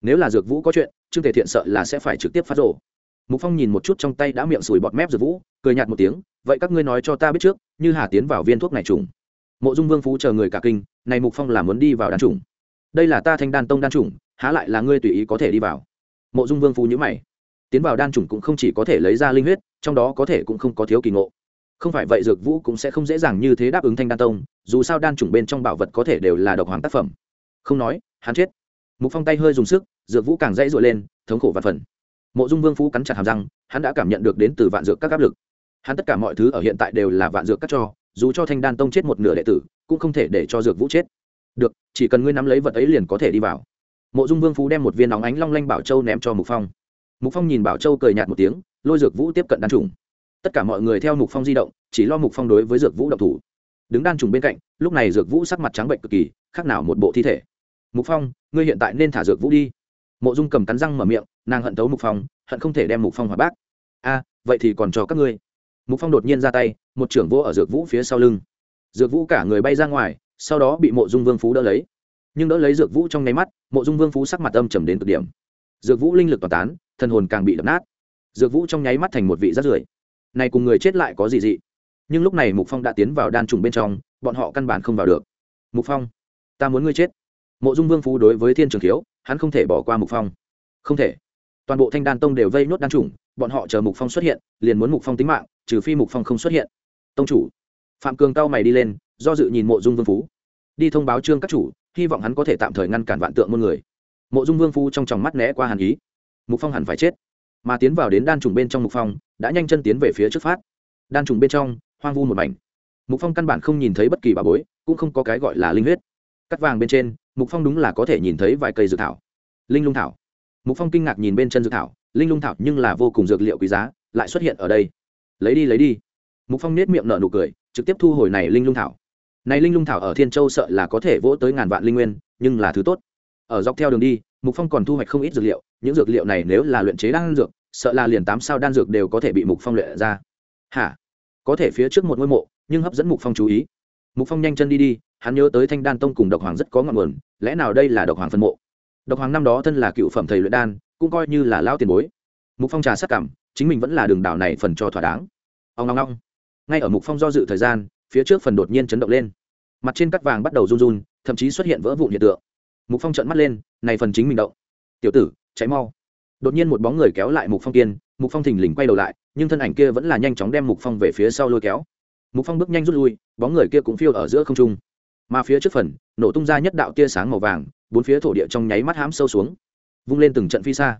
Nếu là dược vũ có chuyện, trương thể thiện sợ là sẽ phải trực tiếp phát rổ mục phong nhìn một chút trong tay đã miệng sùi bọt mép dược vũ, cười nhạt một tiếng, vậy các ngươi nói cho ta biết trước, như hà tiến vào viên thuốc này trùng. Mộ dung vương phú chờ người cả kinh, này mục phong là muốn đi vào đan trùng. Đây là ta thanh đan tông đan trùng, há lại là ngươi tùy ý có thể đi vào. Mộ dung vương phú nhữ mày. Tiến vào đan trùng cũng không chỉ có thể lấy ra linh huyết, trong đó có thể cũng không có thiếu kỳ ngộ. Không phải vậy dược vũ cũng sẽ không dễ dàng như thế đáp ứng thanh đan tông, dù sao đan trùng bên trong bảo vật có thể đều là độc hoàng tác phẩm. Không nói, hắn chết. Mục phong tay hơi dùng sức, dược vũ càng dãy dội lên, thống khổ và phần mộ dung vương phú cắn chặt hàm răng, hắn đã cảm nhận được đến từ vạn dược các áp lực. Hắn tất cả mọi thứ ở hiện tại đều là vạn dược các cho, dù cho thanh đan tông chết một nửa đệ tử, cũng không thể để cho dược vũ chết. Được, chỉ cần ngươi nắm lấy vật ấy liền có thể đi vào. Mộ dung vương phú đem một viên nóng ánh long lanh bảo châu ném cho mục phong. Mục phong nhìn bảo châu cười nhạt một tiếng, lôi dược vũ tiếp cận đan trùng. Tất cả mọi người theo mục phong di động, chỉ lo mục phong đối với dược vũ độc thủ. Đứng đan trùng bên cạnh, lúc này dược vũ sắc mặt trắng bệnh cực kỳ, khác nào một bộ thi thể. Mục phong, ngươi hiện tại nên thả dược vũ đi mộ dung cầm cắn răng mở miệng, nàng hận tấu mục phong, hận không thể đem mục phong hỏa bác. A, vậy thì còn cho các ngươi. Mục phong đột nhiên ra tay, một trưởng vô ở dược vũ phía sau lưng. Dược vũ cả người bay ra ngoài, sau đó bị mộ dung vương phú đỡ lấy. Nhưng đỡ lấy dược vũ trong nháy mắt, mộ dung vương phú sắc mặt âm trầm đến cực điểm. Dược vũ linh lực toàn tán thân hồn càng bị đập nát. Dược vũ trong nháy mắt thành một vị rát rưởi. Này cùng người chết lại có gì dị? Nhưng lúc này mục phong đã tiến vào đan trùng bên trong, bọn họ căn bản không vào được. Mục phong, ta muốn ngươi chết. Mộ dung vương phú đối với thiên trường thiếu hắn không thể bỏ qua mục phong. Không thể. Toàn bộ thanh đan tông đều vây nốt đan trùng bọn họ chờ mục phong xuất hiện, liền muốn mục phong tính mạng, trừ phi mục phong không xuất hiện. Tông chủ. Phạm cường cao mày đi lên, do dự nhìn mộ dung vương phú. Đi thông báo trương các chủ, hy vọng hắn có thể tạm thời ngăn cản vạn tượng muôn người. Mộ dung vương phú trong tròng mắt né qua hàn ý. Mục phong hẳn phải chết. Mà tiến vào đến đan trùng bên trong mục phong, đã nhanh chân tiến về phía trước phát. Đan trùng bên trong, hoang vu một mảnh. Mục phong căn bản không nhìn thấy bất kỳ bà bối, cũng không có cái gọi là linh huyết. Cắt vàng bên trên mục phong đúng là có thể nhìn thấy vài cây dược thảo. Linh lung thảo. Mục phong kinh ngạc nhìn bên chân dược thảo, linh lung thảo nhưng là vô cùng dược liệu quý giá, lại xuất hiện ở đây. Lấy đi lấy đi. Mục phong nết miệng nở nụ cười, trực tiếp thu hồi này linh lung thảo. Này linh lung thảo ở thiên châu sợ là có thể vỗ tới ngàn vạn linh nguyên, nhưng là thứ tốt. Ở dọc theo đường đi, mục phong còn thu hoạch không ít dược liệu, những dược liệu này nếu là luyện chế đan dược, sợ là liền tám sao đan dược đều có thể bị mục phong luyện ra. Hả? Có thể phía trước một ngôi mộ, nhưng hấp dẫn mục phong chú ý mục phong nhanh chân đi đi, hắn nhớ tới thanh đan tông cùng độc hoàng rất có ngọn nguồn, lẽ nào đây là độc hoàng phân mộ? Độc hoàng năm đó thân là cựu phẩm thầy luyện đan, cũng coi như là lao tiền bối. Mục phong trà sắc cảm, chính mình vẫn là đường đảo này phần cho thỏa đáng. Ông ngong ngong ngay ở mục phong do dự thời gian, phía trước phần đột nhiên chấn động lên. Mặt trên cắt vàng bắt đầu run run, thậm chí xuất hiện vỡ vụn hiện tượng. Mục phong trợn mắt lên, này phần chính mình động. Tiểu tử cháy mau. Đột nhiên một bóng người kéo lại mục phong kiên, mục phong thình lình quay đầu lại, nhưng thân ảnh kia vẫn là nhanh chóng đem mục phong về phía sau lôi kéo mục phong bước nhanh rút lui, bóng người kia cũng phiêu ở giữa không trung. Mà phía trước phần, nổ tung ra nhất đạo tia sáng màu vàng, bốn phía thổ địa trong nháy mắt hãm sâu xuống, vung lên từng trận phi xa.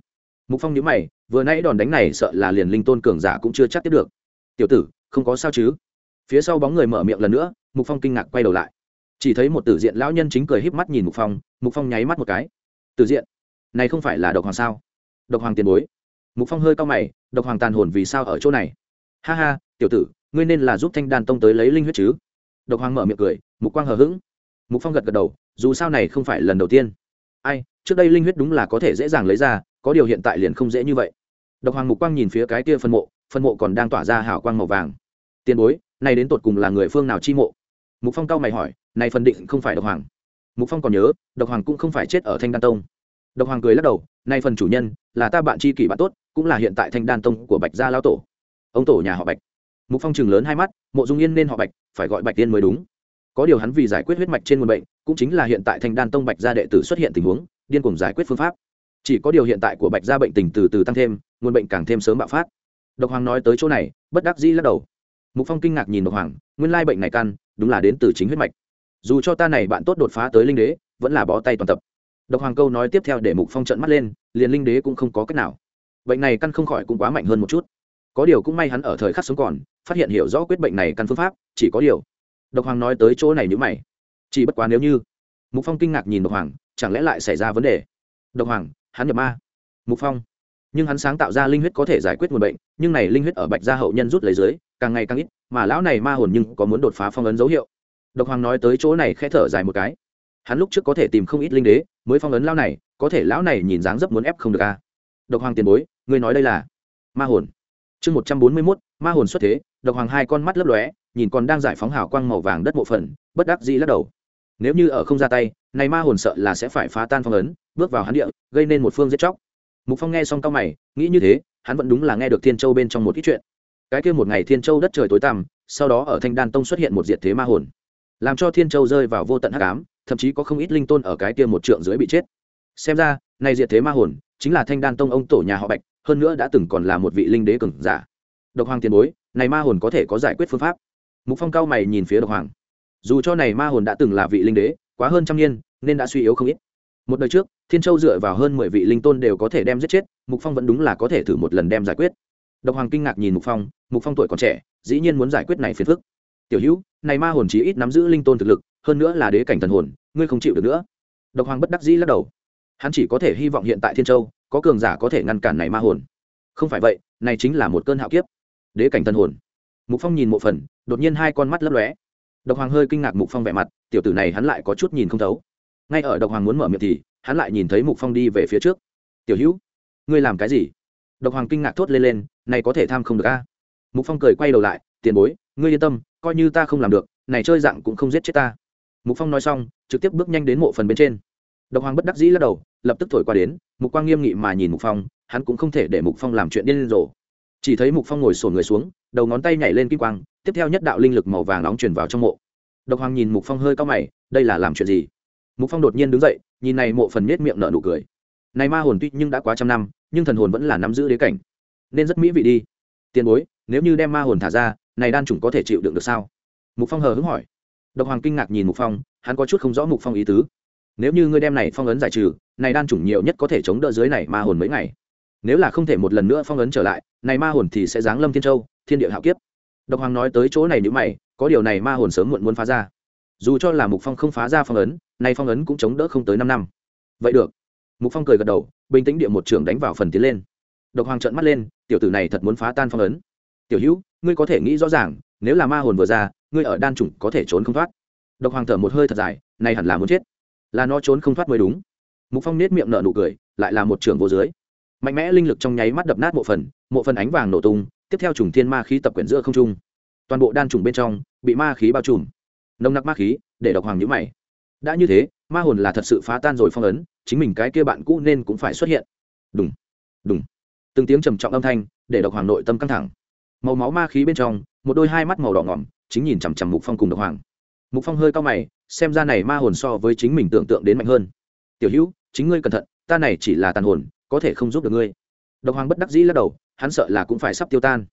Mục phong nhíu mày, vừa nãy đòn đánh này sợ là liền linh tôn cường giả cũng chưa chắc tiếp được. Tiểu tử, không có sao chứ? Phía sau bóng người mở miệng lần nữa, mục phong kinh ngạc quay đầu lại. Chỉ thấy một tử diện lão nhân chính cười híp mắt nhìn mục phong mục phong nháy mắt một cái. Tử diện, này không phải là độc hoàng sao? Độc hoàng tiền bối. Mục phong hơi cao mày, độc hoàng tàn hồn vì sao ở chỗ này? Ha ha, tiểu tử ngươi nên là giúp thanh đan tông tới lấy linh huyết chứ? Độc hoàng mở miệng cười, mục quang hờ hững. Mục phong gật gật đầu, dù sao này không phải lần đầu tiên. Ai, trước đây linh huyết đúng là có thể dễ dàng lấy ra, có điều hiện tại liền không dễ như vậy. Độc hoàng mục quang nhìn phía cái kia phân mộ phân mộ còn đang tỏa ra hào quang màu vàng. Tiền bối, này đến tột cùng là người phương nào chi mộ? Mục phong cao mày hỏi, này phần định không phải độc hoàng. Mục phong còn nhớ, độc hoàng cũng không phải chết ở thanh đan tông. Độc hoàng cười lắc đầu nay phần chủ nhân, là ta bạn tri kỷ bạn tốt, cũng là hiện tại thanh đan tông của bạch gia lao tổ. Ông tổ nhà họ bạch mục phong chừng lớn hai mắt, mộ dung yên nên họ bạch, phải gọi bạch tiên mới đúng. Có điều hắn vì giải quyết huyết mạch trên nguồn bệnh, cũng chính là hiện tại thanh đan tông bạch gia đệ tử xuất hiện tình huống, điên cùng giải quyết phương pháp. Chỉ có điều hiện tại của bạch gia bệnh tình từ từ tăng thêm, nguồn bệnh càng thêm sớm bạo phát. Độc hoàng nói tới chỗ này, bất đắc dĩ lắc đầu. Mục phong kinh ngạc nhìn độc hoàng, nguyên lai bệnh này căn đúng là đến từ chính huyết mạch. Dù cho ta này bạn tốt đột phá tới linh đế, vẫn là bó tay toàn tập. Độc hoàng câu nói tiếp theo để mục phong trận mắt lên, liền linh đế cũng không có cách nào. Bệnh này căn không khỏi cũng quá mạnh hơn một chút có điều cũng may hắn ở thời khắc sống còn, phát hiện hiểu rõ quyết bệnh này căn phương pháp, chỉ có điều. Độc hoàng nói tới chỗ này nhữ mày. Chỉ bất quá nếu như mục phong kinh ngạc nhìn độc hoàng, chẳng lẽ lại xảy ra vấn đề? Độc hoàng, hắn nhập ma. Mục phong. Nhưng hắn sáng tạo ra linh huyết có thể giải quyết nguồn bệnh, nhưng này linh huyết ở bạch gia hậu nhân rút lấy dưới, càng ngày càng ít, mà lão này ma hồn nhưng có muốn đột phá phong ấn dấu hiệu. Độc hoàng nói tới chỗ này khẽ thở dài một cái. Hắn lúc trước có thể tìm không ít linh đế, mới phong ấn lão này, có thể lão này nhìn dáng dấp muốn ép không được a độc hoàng tiền bối, ngươi nói đây là ma hồn chương một trăm bốn mươi mốt, ma hồn xuất thế, độc hoàng hai con mắt lấp lóe, nhìn còn đang giải phóng hào quang màu vàng đất mộ phần, bất đắc dĩ lắc đầu. Nếu như ở không ra tay, này ma hồn sợ là sẽ phải phá tan phong ấn, bước vào hắn địa, gây nên một phương giết chóc. Mục phong nghe xong cao mày, nghĩ như thế, hắn vẫn đúng là nghe được thiên châu bên trong một ít chuyện. Cái kia một ngày thiên châu đất trời tối tăm, sau đó ở thanh đan tông xuất hiện một diệt thế ma hồn. Làm cho thiên châu rơi vào vô tận hắc ám, thậm chí có không ít linh tôn ở cái kia một trượng dưới bị chết. Xem ra, này diệt thế ma hồn chính là thanh đan tông ông tổ nhà họ bạch, hơn nữa đã từng còn là một vị linh đế cường giả. Độc hoàng tiền bối, này ma hồn có thể có giải quyết phương pháp. Mục phong cao mày nhìn phía độc hoàng. Dù cho này ma hồn đã từng là vị linh đế, quá hơn trăm niên, nên đã suy yếu không ít. Một đời trước, thiên châu dựa vào hơn mười vị linh tôn đều có thể đem giết chết, mục phong vẫn đúng là có thể thử một lần đem giải quyết. Độc hoàng kinh ngạc nhìn mục phong mục phong tuổi còn trẻ, dĩ nhiên muốn giải quyết này phiền phức. Tiểu hữu, này ma hồn chí ít nắm giữ linh tôn thực lực, hơn nữa là đế cảnh thần hồn, ngươi không chịu được nữa. Độc hoàng bất đắc dĩ lắc đầu hắn chỉ có thể hy vọng hiện tại thiên châu có cường giả có thể ngăn cản này ma hồn. Không phải vậy, này chính là một cơn hạo kiếp. Đế cảnh thân hồn. Mục phong nhìn một phần, đột nhiên hai con mắt lấp lóe. Độc hoàng hơi kinh ngạc mục phong vẻ mặt, tiểu tử này hắn lại có chút nhìn không thấu. Ngay ở độc hoàng muốn mở miệng thì, hắn lại nhìn thấy mục phong đi về phía trước. Tiểu hữu, ngươi làm cái gì? Độc hoàng kinh ngạc thốt lên lên, này có thể tham không được a? Mục phong cười quay đầu lại, tiền bối, ngươi yên tâm, coi như ta không làm được, này chơi dạng cũng không giết chết ta. Mục phong nói xong, trực tiếp bước nhanh đến mộ phần bên trên. Độc hoàng bất đắc dĩ lắc đầu lập tức thổi qua đến, mục quang nghiêm nghị mà nhìn mục phong, hắn cũng không thể để mục phong làm chuyện điên rồ. Chỉ thấy mục phong ngồi sổ người xuống, đầu ngón tay nhảy lên kim quang, tiếp theo nhất đạo linh lực màu vàng nóng truyền vào trong mộ. Độc hoàng nhìn mục phong hơi cao mày, đây là làm chuyện gì? Mục phong đột nhiên đứng dậy, nhìn này mộ phần nết miệng nở nụ cười. Này ma hồn tuy nhưng đã quá trăm năm, nhưng thần hồn vẫn là nắm giữ đế cảnh, nên rất mỹ vị đi. Tiền bối, nếu như đem ma hồn thả ra, này đan chủng có thể chịu đựng được sao? Mục phong hờ hững hỏi. Độc hoàng kinh ngạc nhìn mục phong, hắn có chút không rõ mục phong ý tứ nếu như ngươi đem này phong ấn giải trừ, này đan chủng nhiều nhất có thể chống đỡ dưới này ma hồn mấy ngày. Nếu là không thể một lần nữa phong ấn trở lại, này ma hồn thì sẽ giáng lâm thiên châu, thiên địa hạo kiếp. Độc hoàng nói tới chỗ này nếu mày, có điều này ma hồn sớm muộn muốn phá ra. Dù cho là mục phong không phá ra phong ấn nay phong ấn cũng chống đỡ không tới năm năm. Vậy được. Mục phong cười gật đầu, bình tĩnh địa một trưởng đánh vào phần tiến lên. Độc hoàng trợn mắt lên, tiểu tử này thật muốn phá tan phong ấn. Tiểu hữu, ngươi có thể nghĩ rõ ràng, nếu là ma hồn vừa ra, ngươi ở đan chủng có thể trốn không thoát. Độc hoàng thở một hơi thật dài, này hẳn là muốn chết là nó trốn không thoát mới đúng. Mục phong nết miệng nở nụ cười, lại là một trưởng vô dưới. Mạnh mẽ linh lực trong nháy mắt đập nát mộ phần mộ phần ánh vàng nổ tung, tiếp theo trùng thiên ma khí tập quyển giữa không trung. Toàn bộ đan trùng bên trong, bị ma khí bao trùm. Nồng nặc ma khí, để độc hoàng nhữ mày. Đã như thế, ma hồn là thật sự phá tan rồi phong ấn, chính mình cái kia bạn cũ nên cũng phải xuất hiện. Đúng đúng từng tiếng trầm trọng âm thanh, để độc hoàng nội tâm căng thẳng. Màu máu ma khí bên trong, một đôi hai mắt màu đỏ ngỏm, chính nhìn chằm chằm mục phong cùng độc hoàng mục phong hơi cao mày, xem ra này ma hồn so với chính mình tưởng tượng đến mạnh hơn. Tiểu hữu, chính ngươi cẩn thận, ta này chỉ là tàn hồn, có thể không giúp được ngươi. Độc hoàng bất đắc dĩ lắc đầu, hắn sợ là cũng phải sắp tiêu tan.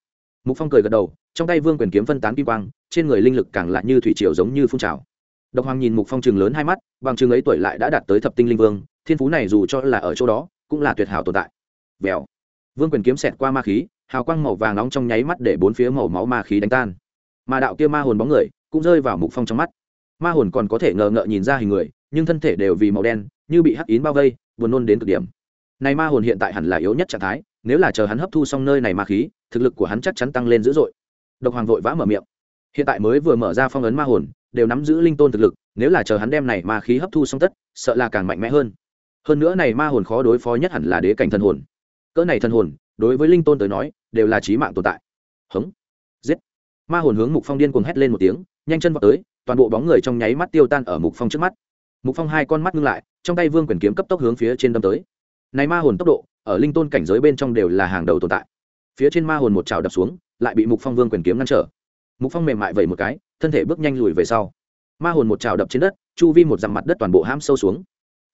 Mục phong cười gật đầu, trong tay vương quyền kiếm phân tán kim quang, trên người linh lực càng lại như thủy triều giống như phun trào. Độc hoàng nhìn mục phong trường lớn hai mắt, bằng chừng ấy tuổi lại đã đạt tới thập tinh linh vương, thiên phú này dù cho là ở chỗ đó, cũng là tuyệt hảo tồn tại. Vèo vương quyền kiếm xẹt qua ma khí, hào quang màu vàng nóng trong nháy mắt để bốn phía màu máu ma khí đánh tan. Mà đạo kia ma hồn bóng người cũng rơi vào mục phong trong mắt. Ma hồn còn có thể ngờ ngợ nhìn ra hình người, nhưng thân thể đều vì màu đen, như bị hắc ín bao vây, buồn nôn đến cực điểm. Này ma hồn hiện tại hẳn là yếu nhất trạng thái, nếu là chờ hắn hấp thu xong nơi này ma khí, thực lực của hắn chắc chắn tăng lên dữ dội. Độc hoàng vội vã mở miệng. Hiện tại mới vừa mở ra phong ấn ma hồn, đều nắm giữ linh tôn thực lực, nếu là chờ hắn đem này ma khí hấp thu xong tất, sợ là càng mạnh mẽ hơn. Hơn nữa này ma hồn khó đối phó nhất hẳn là đế cảnh thần hồn. Cỡ này thần hồn, đối với linh tôn tới nói, đều là trí mạng tồn tại. Hống. Giết. Ma hồn hướng mục phong điên cuồng hét lên một tiếng nhanh chân vào tới, toàn bộ bóng người trong nháy mắt tiêu tan ở mục phong trước mắt. Mục phong hai con mắt ngưng lại, trong tay vương quyền kiếm cấp tốc hướng phía trên đâm tới. Này ma hồn tốc độ, ở linh tôn cảnh giới bên trong đều là hàng đầu tồn tại. Phía trên ma hồn một trào đập xuống, lại bị mục phong vương quyền kiếm ngăn trở. Mục phong mềm mại vẩy một cái, thân thể bước nhanh lùi về sau. Ma hồn một trào đập trên đất, chu vi một dặm mặt đất toàn bộ ham sâu xuống.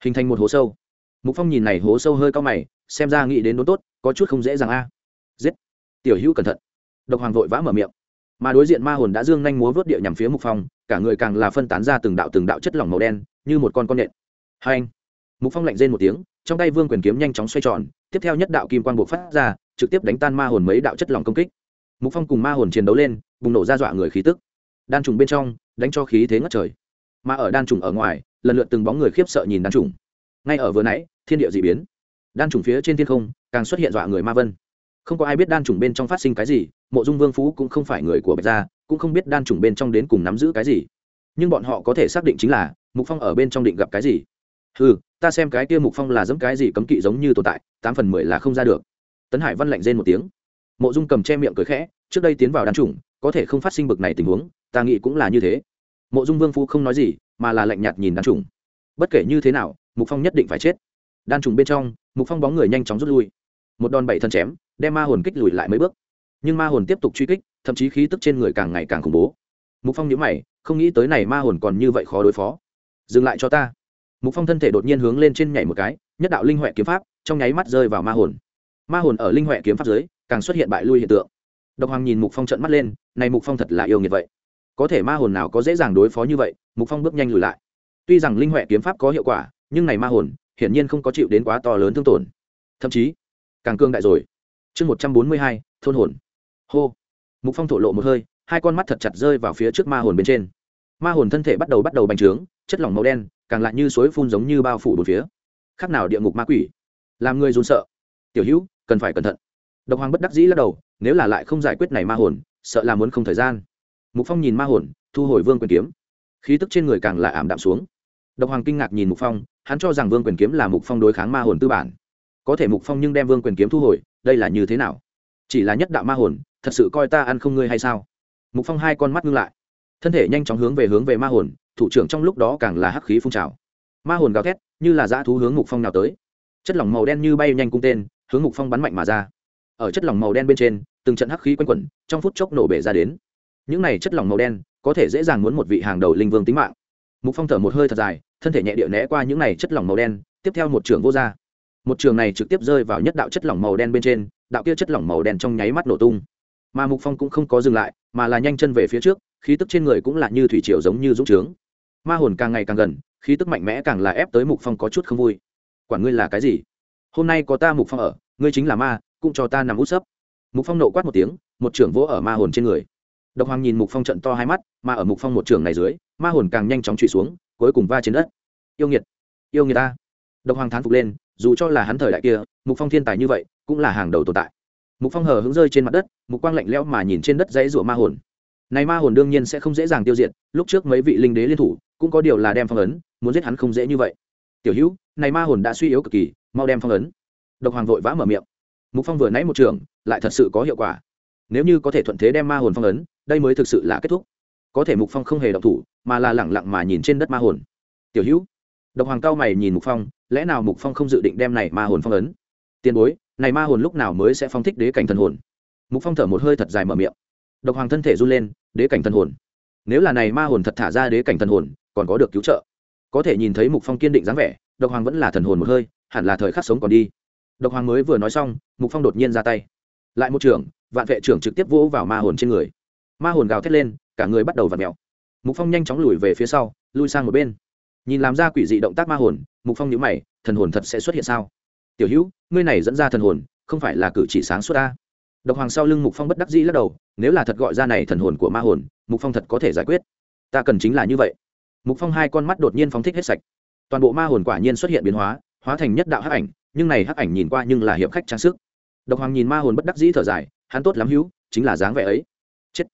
Hình thành một hố sâu. Mục phong nhìn này hố sâu hơi cao mày, xem ra nghĩ đến đốn tốt, có chút không dễ dàng a. Giết. Tiểu hữu cẩn thận. Độc hoàng vội vã mở miệng mà đối diện ma hồn đã dương nhanh múa vớt địa nhằm phía mục phong, cả người càng là phân tán ra từng đạo từng đạo chất lỏng màu đen, như một con con nện hai anh, mục phong lạnh rên một tiếng, trong tay vương quyền kiếm nhanh chóng xoay tròn, tiếp theo nhất đạo kim quang buộc phát ra, trực tiếp đánh tan ma hồn mấy đạo chất lỏng công kích. Mục phong cùng ma hồn chiến đấu lên, bùng nổ ra dọa người khí tức. Đan trùng bên trong, đánh cho khí thế ngất trời. Mà ở đan trùng ở ngoài, lần lượt từng bóng người khiếp sợ nhìn đan trùng. Ngay ở vừa nãy, thiên địa d biến. Đan trùng phía trên thiên không, càng xuất hiện dọa người ma vân không có ai biết đan trùng bên trong phát sinh cái gì, mộ dung vương phú cũng không phải người của bạch gia, cũng không biết đan trùng bên trong đến cùng nắm giữ cái gì. Nhưng bọn họ có thể xác định chính là, mục phong ở bên trong định gặp cái gì. Ừ ta xem cái kia mục phong là giống cái gì cấm kỵ giống như tồn tại, tám phần mười là không ra được. Tấn hải văn lạnh rên một tiếng. Mộ dung cầm che miệng cười khẽ, trước đây tiến vào đan trùng có thể không phát sinh bực này tình huống, ta nghĩ cũng là như thế. Mộ dung vương phú không nói gì, mà là lạnh nhạt nhìn đan trùng bất kể như thế nào, mục phong nhất định phải chết. Đan trùng bên trong, mục phong bóng người nhanh chóng rút lui. Một đòn bảy thân chém đem ma hồn kích lùi lại mấy bước. Nhưng ma hồn tiếp tục truy kích, thậm chí khí tức trên người càng ngày càng khủng bố. Mục phong nhớ mày, không nghĩ tới này ma hồn còn như vậy khó đối phó. Dừng lại cho ta. Mục phong thân thể đột nhiên hướng lên trên nhảy một cái, nhất đạo linh huệ kiếm pháp trong nháy mắt rơi vào ma hồn. Ma hồn ở linh huệ kiếm pháp dưới càng xuất hiện bại lui hiện tượng. Độc hoàng nhìn mục phong trận mắt lên, này mục phong thật là yêu nghiệt vậy. Có thể ma hồn nào có dễ dàng đối phó như vậy? Mục phong bước nhanh lùi lại. Tuy rằng linh huệ kiếm pháp có hiệu quả, nhưng này ma hồn hiển nhiên không có chịu đến quá to lớn thương tổn. Thậm chí, càng cương đại rồi chương một trăm bốn mươi hai, thôn hồn. Hô. Mục phong thổ lộ một hơi, hai con mắt thật chặt rơi vào phía trước ma hồn bên trên. Ma hồn thân thể bắt đầu bắt đầu bành trướng, chất lỏng màu đen, càng lại như suối phun giống như bao phủ bốn phía. Khác nào địa ngục ma quỷ. Làm người run sợ. Tiểu hữu, cần phải cẩn thận. Độc hoàng bất đắc dĩ lắc đầu, nếu là lại không giải quyết này ma hồn, sợ là muốn không thời gian. Mục phong nhìn ma hồn, thu hồi vương quyền kiếm. Khí tức trên người càng lại ảm đạm xuống. Độc hoàng kinh ngạc nhìn mục phong, hắn cho rằng vương quyền kiếm là mục phong đối kháng ma hồn tư bản. Có thể mục phong nhưng đem vương quyền kiếm thu hồi đây là như thế nào? Chỉ là nhất đạo ma hồn, thật sự coi ta ăn không ngươi hay sao? Mục phong hai con mắt ngưng lại. Thân thể nhanh chóng hướng về hướng về ma hồn, thủ trưởng trong lúc đó càng là hắc khí phun trào. Ma hồn gào thét, như là dã thú hướng mục phong nào tới. Chất lỏng màu đen như bay nhanh cung tên, hướng mục phong bắn mạnh mà ra. Ở chất lỏng màu đen bên trên, từng trận hắc khí quanh quẩn, trong phút chốc nổ bể ra đến. Những này chất lỏng màu đen, có thể dễ dàng muốn một vị hàng đầu linh vương tính mạng. Mục phong thở một hơi thật dài, thân thể nhẹ điệu né qua những này chất lỏng màu đen, tiếp theo một trưởng vô r một trường này trực tiếp rơi vào nhất đạo chất lỏng màu đen bên trên, đạo kia chất lỏng màu đen trong nháy mắt nổ tung. Mà mục phong cũng không có dừng lại, mà là nhanh chân về phía trước, khí tức trên người cũng là như thủy triều giống như dũng trướng. Ma hồn càng ngày càng gần, khí tức mạnh mẽ càng là ép tới mục phong có chút không vui. Quản ngươi là cái gì? Hôm nay có ta mục phong ở, ngươi chính là ma, cũng cho ta nằm út sấp. Mục phong nộ quát một tiếng, một trưởng vỗ ở ma hồn trên người. Độc hoàng nhìn mục phong trận to hai mắt, mà ở mục phong một trường này dưới, ma hồn càng nhanh chóng trụy xuống, cuối cùng va trên đất. Yêu nghiệt yêu nghiệt ta độc hoàng thán phục lên, dù cho là hắn thời đại kia, mục phong thiên tài như vậy, cũng là hàng đầu tồn tại. Mục phong hờ hững rơi trên mặt đất, mục quang lạnh lẽo mà nhìn trên đất dãy rủa ma hồn. Này ma hồn đương nhiên sẽ không dễ dàng tiêu diệt, lúc trước mấy vị linh đế liên thủ, cũng có điều là đem phong ấn, muốn giết hắn không dễ như vậy. Tiểu hữu, này ma hồn đã suy yếu cực kỳ, mau đem phong ấn. Độc hoàng vội vã mở miệng. Mục phong vừa nãy một trường, lại thật sự có hiệu quả. Nếu như có thể thuận thế đem ma hồn phong ấn, đây mới thực sự là kết thúc. Có thể mục phong không hề động thủ, mà là lẳng lặng mà nhìn trên đất ma hồn. Tiểu hữu, độc hoàng cao mày nhìn mục phong lẽ nào mục phong không dự định đem này ma hồn phong ấn? Tiền bối, này ma hồn lúc nào mới sẽ phong thích đế cảnh thần hồn? Mục phong thở một hơi thật dài mở miệng. Độc hoàng thân thể run lên, đế cảnh thần hồn. Nếu là này ma hồn thật thả ra đế cảnh thần hồn, còn có được cứu trợ? Có thể nhìn thấy mục phong kiên định dáng vẻ, độc hoàng vẫn là thần hồn một hơi, hẳn là thời khắc sống còn đi. Độc hoàng mới vừa nói xong, mục phong đột nhiên ra tay. Lại một trưởng, vạn vệ trưởng trực tiếp vỗ vào ma hồn trên người. Ma hồn gào thét lên, cả người bắt đầu vặn mèo. Mục phong nhanh chóng lùi về phía sau, lui sang một bên nhìn làm ra quỷ dị động tác ma hồn, mục phong nhữ mày, thần hồn thật sẽ xuất hiện sao? Tiểu hữu, ngươi này dẫn ra thần hồn, không phải là cử chỉ sáng suốt ta độc hoàng sau lưng mục phong bất đắc dĩ lắc đầu, nếu là thật gọi ra này thần hồn của ma hồn, mục phong thật có thể giải quyết. Ta cần chính là như vậy. Mục phong hai con mắt đột nhiên phóng thích hết sạch. Toàn bộ ma hồn quả nhiên xuất hiện biến hóa hóa thành nhất đạo hắc ảnh, nhưng này hắc ảnh nhìn qua nhưng là hiệp khách trang sức. Độc hoàng nhìn ma hồn bất đắc dĩ thở dài, hắn tốt lắm, hữu, chính là dáng vẻ ấy. Chết.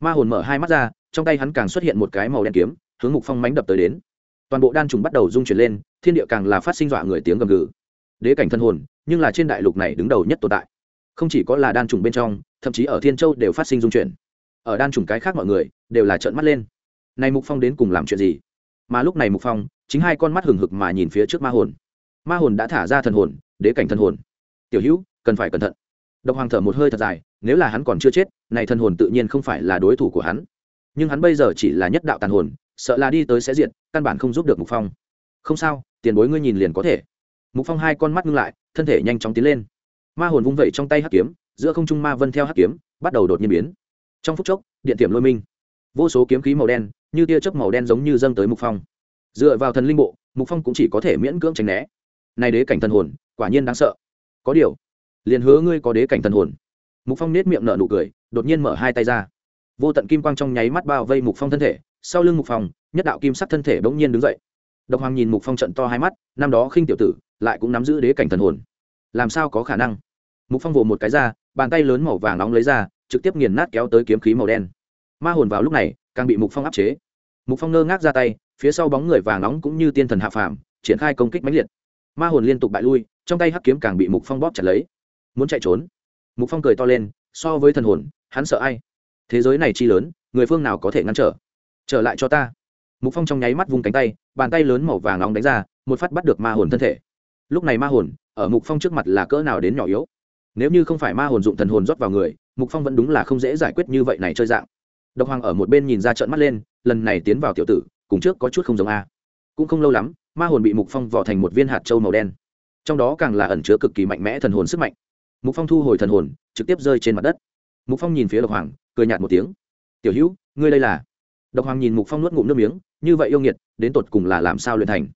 Ma hồn mở hai mắt ra, trong tay hắn càng xuất hiện một cái màu đen kiếm, hướng mục phong mánh đập tới đến toàn bộ đan trùng bắt đầu rung chuyển lên, thiên địa càng là phát sinh dọa người tiếng gầm gừ. Đế cảnh thân hồn, nhưng là trên đại lục này đứng đầu nhất tồn tại. Không chỉ có là đan trùng bên trong, thậm chí ở thiên châu đều phát sinh dung chuyển. Ở đan trùng cái khác mọi người, đều là trợn mắt lên. Này mục phong đến cùng làm chuyện gì? Mà lúc này mục phong, chính hai con mắt hừng hực mà nhìn phía trước ma hồn. Ma hồn đã thả ra thần hồn, đế cảnh thần hồn. Tiểu hữu, cần phải cẩn thận. Độc hoàng thở một hơi thật dài, nếu là hắn còn chưa chết, này thần hồn tự nhiên không phải là đối thủ của hắn. Nhưng hắn bây giờ chỉ là nhất đạo tàn hồn, sợ là đi tới sẽ diện căn bản không giúp được mục phong. Không sao, tiền bối ngươi nhìn liền có thể. Mục phong hai con mắt ngưng lại, thân thể nhanh chóng tiến lên. Ma hồn vung vẩy trong tay hắc kiếm, giữa không trung ma vân theo hắc kiếm, bắt đầu đột nhiên biến. Trong phút chốc, điện tiệm lôi minh. Vô số kiếm khí màu đen, như tia chớp màu đen giống như dâng tới mục phong. Dựa vào thần linh bộ, mục phong cũng chỉ có thể miễn cưỡng tránh né. Này đế cảnh thần hồn, quả nhiên đáng sợ. Có điều, liền hứa ngươi có đế cảnh thần hồn. Mục phong nết miệng nở nụ cười, đột nhiên mở hai tay ra. Vô tận kim quang trong nháy mắt bao vây mục phong thân thể, sau lưng mục phong nhất đạo kim sắc thân thể bỗng nhiên đứng dậy. Độc hoàng nhìn mục phong trận to hai mắt, năm đó khinh tiểu tử, lại cũng nắm giữ đế cảnh thần hồn. Làm sao có khả năng? Mục phong vồ một cái ra, bàn tay lớn màu vàng nóng lấy ra, trực tiếp nghiền nát kéo tới kiếm khí màu đen. Ma hồn vào lúc này, càng bị mục phong áp chế. Mục phong ngơ ngác ra tay, phía sau bóng người vàng nóng cũng như tiên thần hạ phàm, triển khai công kích mãnh liệt. Ma hồn liên tục bại lui, trong tay hắc kiếm càng bị mục phong bóp chặt lấy. Muốn chạy trốn? Mục phong cười to lên, so với thần hồn, hắn sợ ai? Thế giới này chi lớn, người phương nào có thể ngăn trở? Trở lại cho ta mục phong trong nháy mắt vung cánh tay bàn tay lớn màu vàng nóng đánh ra một phát bắt được ma hồn thân thể lúc này ma hồn ở mục phong trước mặt là cỡ nào đến nhỏ yếu nếu như không phải ma hồn dụng thần hồn rót vào người mục phong vẫn đúng là không dễ giải quyết như vậy này chơi dạng độc hoàng ở một bên nhìn ra trợn mắt lên lần này tiến vào tiểu tử cùng trước có chút không giống a cũng không lâu lắm ma hồn bị mục phong vỏ thành một viên hạt trâu màu đen trong đó càng là ẩn chứa cực kỳ mạnh mẽ thần hồn sức mạnh mục phong thu hồi thần hồn trực tiếp rơi trên mặt đất mục phong nhìn phía độc hoàng cười nhạt một tiếng tiểu hữu ngươi đây là độc hoàng nhìn mục phong nuốt ngụm nước miếng, như vậy yêu nghiệt, đến tột cùng là làm sao luyện thành?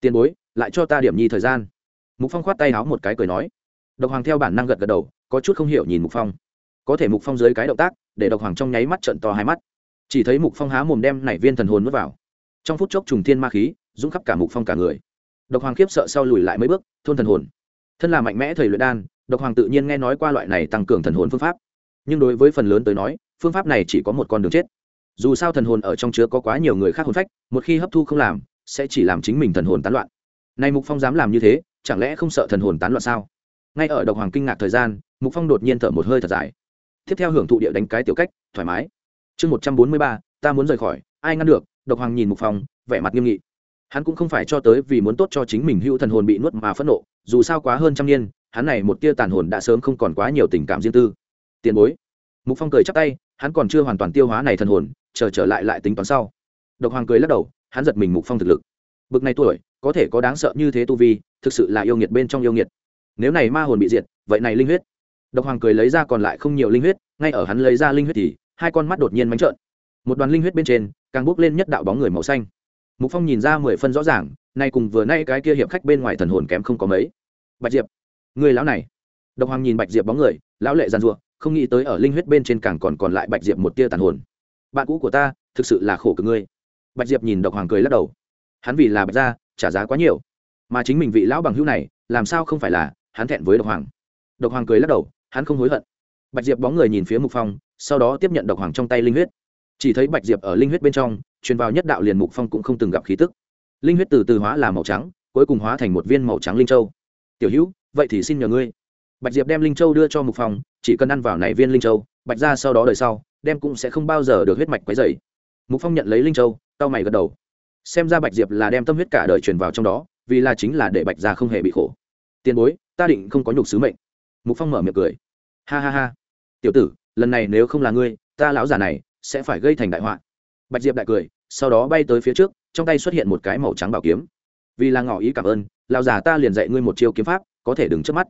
Tiền bối, lại cho ta điểm nhi thời gian. Mục phong khoát tay áo một cái cười nói. Độc hoàng theo bản năng gật gật đầu, có chút không hiểu nhìn mục phong. Có thể mục phong dưới cái động tác, để độc hoàng trong nháy mắt trận to hai mắt. Chỉ thấy mục phong há mồm đem nảy viên thần hồn nuốt vào. Trong phút chốc trùng thiên ma khí, dũng khắp cả mục phong cả người. Độc hoàng khiếp sợ sau lùi lại mấy bước, thôn thần hồn. Thân là mạnh mẽ thầy luyện đan, độc hoàng tự nhiên nghe nói qua loại này tăng cường thần hồn phương pháp. Nhưng đối với phần lớn tới nói, phương pháp này chỉ có một con đường chết dù sao thần hồn ở trong chứa có quá nhiều người khác hồn phách, một khi hấp thu không làm, sẽ chỉ làm chính mình thần hồn tán loạn. Nay mục phong dám làm như thế, chẳng lẽ không sợ thần hồn tán loạn sao? Ngay ở độc hoàng kinh ngạc thời gian, mục phong đột nhiên thở một hơi thật dài. Tiếp theo hưởng thụ địa đánh cái tiểu cách, thoải mái. Chương một trăm bốn mươi ba, ta muốn rời khỏi, ai ngăn được? Độc hoàng nhìn mục phong, vẻ mặt nghiêm nghị. Hắn cũng không phải cho tới vì muốn tốt cho chính mình hữu thần hồn bị nuốt mà phẫn nộ, dù sao quá hơn trăm niên, hắn này một tia tàn hồn đã sớm không còn quá nhiều tình cảm riêng tư. Tiền bối. Mục phong cười chắp tay hắn còn chưa hoàn toàn tiêu hóa này thần hồn, chờ trở lại lại tính toán sau. Độc hoàng cười lắc đầu, hắn giật mình mục phong thực lực. Bực này tuổi, có thể có đáng sợ như thế tu vi, thực sự là yêu nghiệt bên trong yêu nghiệt. Nếu này ma hồn bị diệt, vậy này linh huyết. Độc hoàng cười lấy ra còn lại không nhiều linh huyết, ngay ở hắn lấy ra linh huyết thì, hai con mắt đột nhiên mánh trợn. Một đoàn linh huyết bên trên, càng bốc lên nhất đạo bóng người màu xanh. Mục phong nhìn ra mười phân rõ ràng, nay cùng vừa nay cái kia hiệp khách bên ngoài thần hồn kém không có mấy. Bạch diệp, người lão này. Độc hoàng nhìn bạch diệp bóng người, lão lệ giàn ruộng không nghĩ tới ở linh huyết bên trên càng còn còn lại bạch diệp một tia tàn hồn. Bạn cũ của ta, thực sự là khổ cực ngươi. Bạch diệp nhìn độc hoàng cười lắc đầu. Hắn vì là bạch gia, trả giá quá nhiều. Mà chính mình vị lão bằng hữu này, làm sao không phải là hắn thẹn với độc hoàng? Độc hoàng cười lắc đầu, hắn không hối hận. Bạch diệp bóng người nhìn phía mục phong, sau đó tiếp nhận độc hoàng trong tay linh huyết. Chỉ thấy bạch diệp ở linh huyết bên trong, truyền vào nhất đạo liền mục phong cũng không từng gặp khí tức. Linh huyết từ từ hóa là màu trắng, cuối cùng hóa thành một viên màu trắng linh châu. Tiểu hữu, vậy thì xin nhờ ngươi. Bạch diệp đem linh châu đưa cho mục phong chỉ cần ăn vào này viên linh châu, bạch ra sau đó đời sau, đem cũng sẽ không bao giờ được huyết mạch quấy dày mục phong nhận lấy linh châu tao mày gật đầu. Xem ra bạch diệp là đem tâm huyết cả đời truyền vào trong đó, vì là chính là để bạch ra không hề bị khổ. Tiền bối, ta định không có nhục sứ mệnh. Mục phong mở miệng cười. Ha ha ha. Tiểu tử, lần này nếu không là ngươi, ta lão già này sẽ phải gây thành đại họa. Bạch diệp đại cười, sau đó bay tới phía trước, trong tay xuất hiện một cái màu trắng bảo kiếm. Vì là ngỏ ý cảm ơn, lão già ta liền dạy ngươi một chiêu kiếm pháp, có thể đứng trước mắt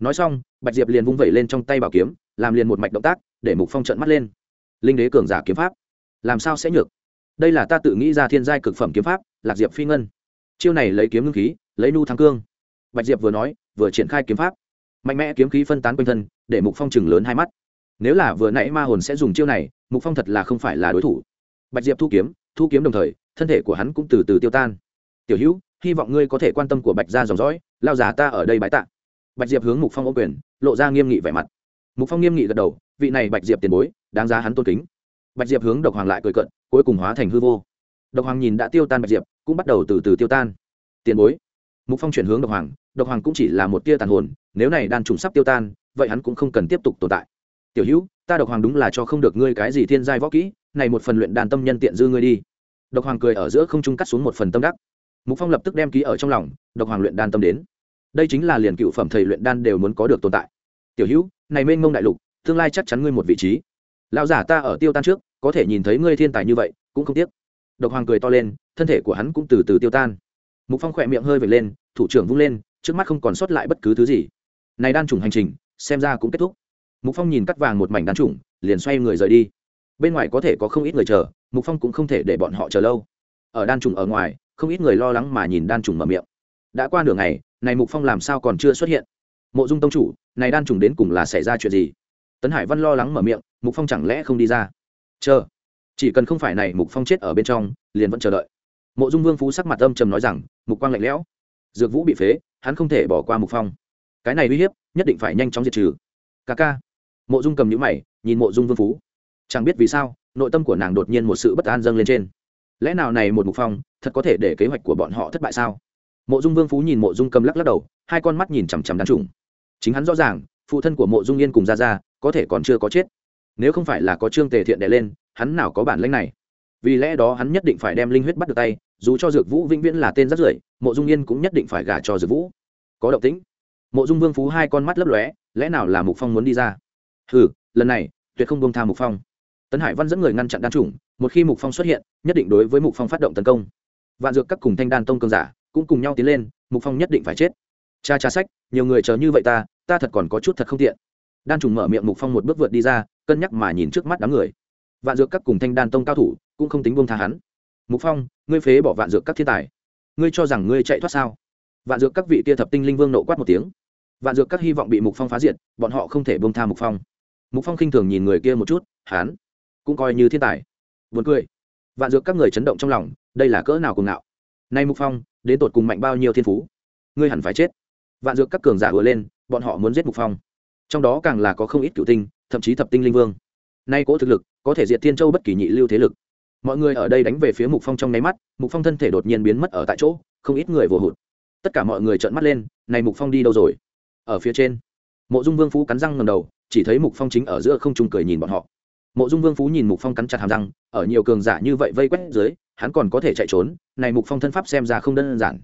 nói xong, bạch diệp liền vung vẩy lên trong tay bảo kiếm, làm liền một mạch động tác, để mục phong trận mắt lên. Linh đế cường giả kiếm pháp. Làm sao sẽ nhược? Đây là ta tự nghĩ ra thiên giai cực phẩm kiếm pháp, lạc diệp phi ngân. Chiêu này lấy kiếm ngưng khí, lấy nu thắng cương. Bạch diệp vừa nói, vừa triển khai kiếm pháp. Mạnh mẽ kiếm khí phân tán quanh thân, để mục phong chừng lớn hai mắt. Nếu là vừa nãy ma hồn sẽ dùng chiêu này, mục phong thật là không phải là đối thủ. Bạch diệp thu kiếm thu kiếm đồng thời, thân thể của hắn cũng từ từ tiêu tan. Tiểu hữu, hy vọng ngươi có thể quan tâm của bạch gia dòng dõi, lao già ta ở đây bãi tạ bạch diệp hướng mục phong ô quyền, lộ ra nghiêm nghị vẻ mặt. Mục phong nghiêm nghị gật đầu, vị này bạch diệp tiền bối, đáng giá hắn tôn kính. Bạch diệp hướng độc hoàng lại cười cận cuối cùng hóa thành hư vô. Độc hoàng nhìn đã tiêu tan bạch diệp, cũng bắt đầu từ từ tiêu tan. Tiền bối. Mục phong chuyển hướng độc hoàng độc hoàng cũng chỉ là một tia tàn hồn, nếu này đan trùng sắp tiêu tan, vậy hắn cũng không cần tiếp tục tồn tại. Tiểu hữu, ta độc hoàng đúng là cho không được ngươi cái gì thiên giai võ kỹ, này một phần luyện đàn tâm nhân tiện dư ngươi đi. Độc hoàng cười ở giữa không trung cắt xuống một phần tâm đắc. Mục phong lập tức đem ký ở trong lòng, độc hoàng luyện đan tâm đến đây chính là liền cựu phẩm thầy luyện đan đều muốn có được tồn tại. Tiểu hữu, này mênh mông đại lục, tương lai chắc chắn ngươi một vị trí. Lão giả ta ở tiêu tan trước, có thể nhìn thấy ngươi thiên tài như vậy, cũng không tiếc. Độc hoàng cười to lên, thân thể của hắn cũng từ từ tiêu tan. Mục phong khỏe miệng hơi vệt lên, thủ trưởng vung lên, trước mắt không còn sót lại bất cứ thứ gì. Này đan trùng hành trình, xem ra cũng kết thúc. Mục phong nhìn cắt vàng một mảnh đan trùng liền xoay người rời đi. Bên ngoài có thể có không ít người chờ, mục phong cũng không thể để bọn họ chờ lâu. Ở đan trùng ở ngoài, không ít người lo lắng mà nhìn đan trùng mở miệng. Đã qua nửa ngày này mục phong làm sao còn chưa xuất hiện? Mộ dung tông chủ, này đan trùng đến cùng là xảy ra chuyện gì? Tấn hải văn lo lắng mở miệng, mục phong chẳng lẽ không đi ra? Chờ, chỉ cần không phải này mục phong chết ở bên trong, liền vẫn chờ đợi. Mộ dung vương phú sắc mặt âm trầm nói rằng, mục quang lạnh lẽo. Dược vũ bị phế, hắn không thể bỏ qua mục phong. Cái này uy hiếp, nhất định phải nhanh chóng diệt trừ. Ca ca. Mộ dung cầm nhũ mày, nhìn mộ dung vương phú. Chẳng biết vì sao, nội tâm của nàng đột nhiên một sự bất an dâng lên trên. Lẽ nào này một mục phong, thật có thể để kế hoạch của bọn họ thất bại sao? Mộ dung vương phú nhìn mộ dung cầm lắc lắc đầu hai con mắt nhìn chằm chằm đan trùng. Chính hắn rõ ràng phụ thân của mộ dung yên cùng ra ra có thể còn chưa có chết. Nếu không phải là có trương tề thiện đè lên hắn nào có bản lãnh này? Vì lẽ đó hắn nhất định phải đem linh huyết bắt được tay dù cho dược vũ vĩnh viễn là tên rất rưởi mộ dung yên cũng nhất định phải gả cho dược vũ. Có động tĩnh. Mộ dung vương phú hai con mắt lấp lóe lẽ nào là mục phong muốn đi ra? Hừ, lần này tuyệt không bông tha mục phong. Tấn hải văn dẫn người ngăn chặn đan chủng một khi mục phong xuất hiện nhất định đối với mục phong phát động tấn công. Vạn dược các cùng thanh đan tông cương giả cũng cùng nhau tiến lên, mục phong nhất định phải chết. Cha cha sách, nhiều người chờ như vậy ta ta thật còn có chút thật không tiện. Đan trùng mở miệng mục phong một bước vượt đi ra, cân nhắc mà nhìn trước mắt đám người. Vạn dược các cùng thanh đan tông cao thủ cũng không tính bông tha hắn. Mục phong, ngươi phế bỏ vạn dược các thiên tài. Ngươi cho rằng ngươi chạy thoát sao? Vạn dược các vị tia thập tinh linh vương nộ quát một tiếng. Vạn dược các hy vọng bị mục phong phá diệt, bọn họ không thể bông tha mục phong. Mục phong khinh thường nhìn người kia một chút hán cũng coi như thiên tài. Vượt cười. Vạn dược các người chấn động trong lòng, đây là cỡ nào cùng ngạo. Nay mục phong đến tột cùng mạnh bao nhiêu thiên phú. Ngươi hẳn phải chết. Vạn dược các cường giả vừa lên, bọn họ muốn giết mục phong. Trong đó càng là có không ít cựu tinh, thậm chí thập tinh linh vương. Nay cỗ thực lực, có thể diệt thiên châu bất kỳ nhị lưu thế lực. Mọi người ở đây đánh về phía mục phong trong nháy mắt, mục phong thân thể đột nhiên biến mất ở tại chỗ, không ít người vồ hụt. Tất cả mọi người trợn mắt lên, này mục phong đi đâu rồi? Ở phía trên, mộ dung vương phú cắn răng ngầm đầu, chỉ thấy mục phong chính ở giữa không trung cười nhìn bọn họ. Mộ dung vương phú nhìn mục phong cắn chặt hàm răng, ở nhiều cường giả như vậy vây quét dưới hắn còn có thể chạy trốn, này mục phong thân pháp xem ra không đơn giản.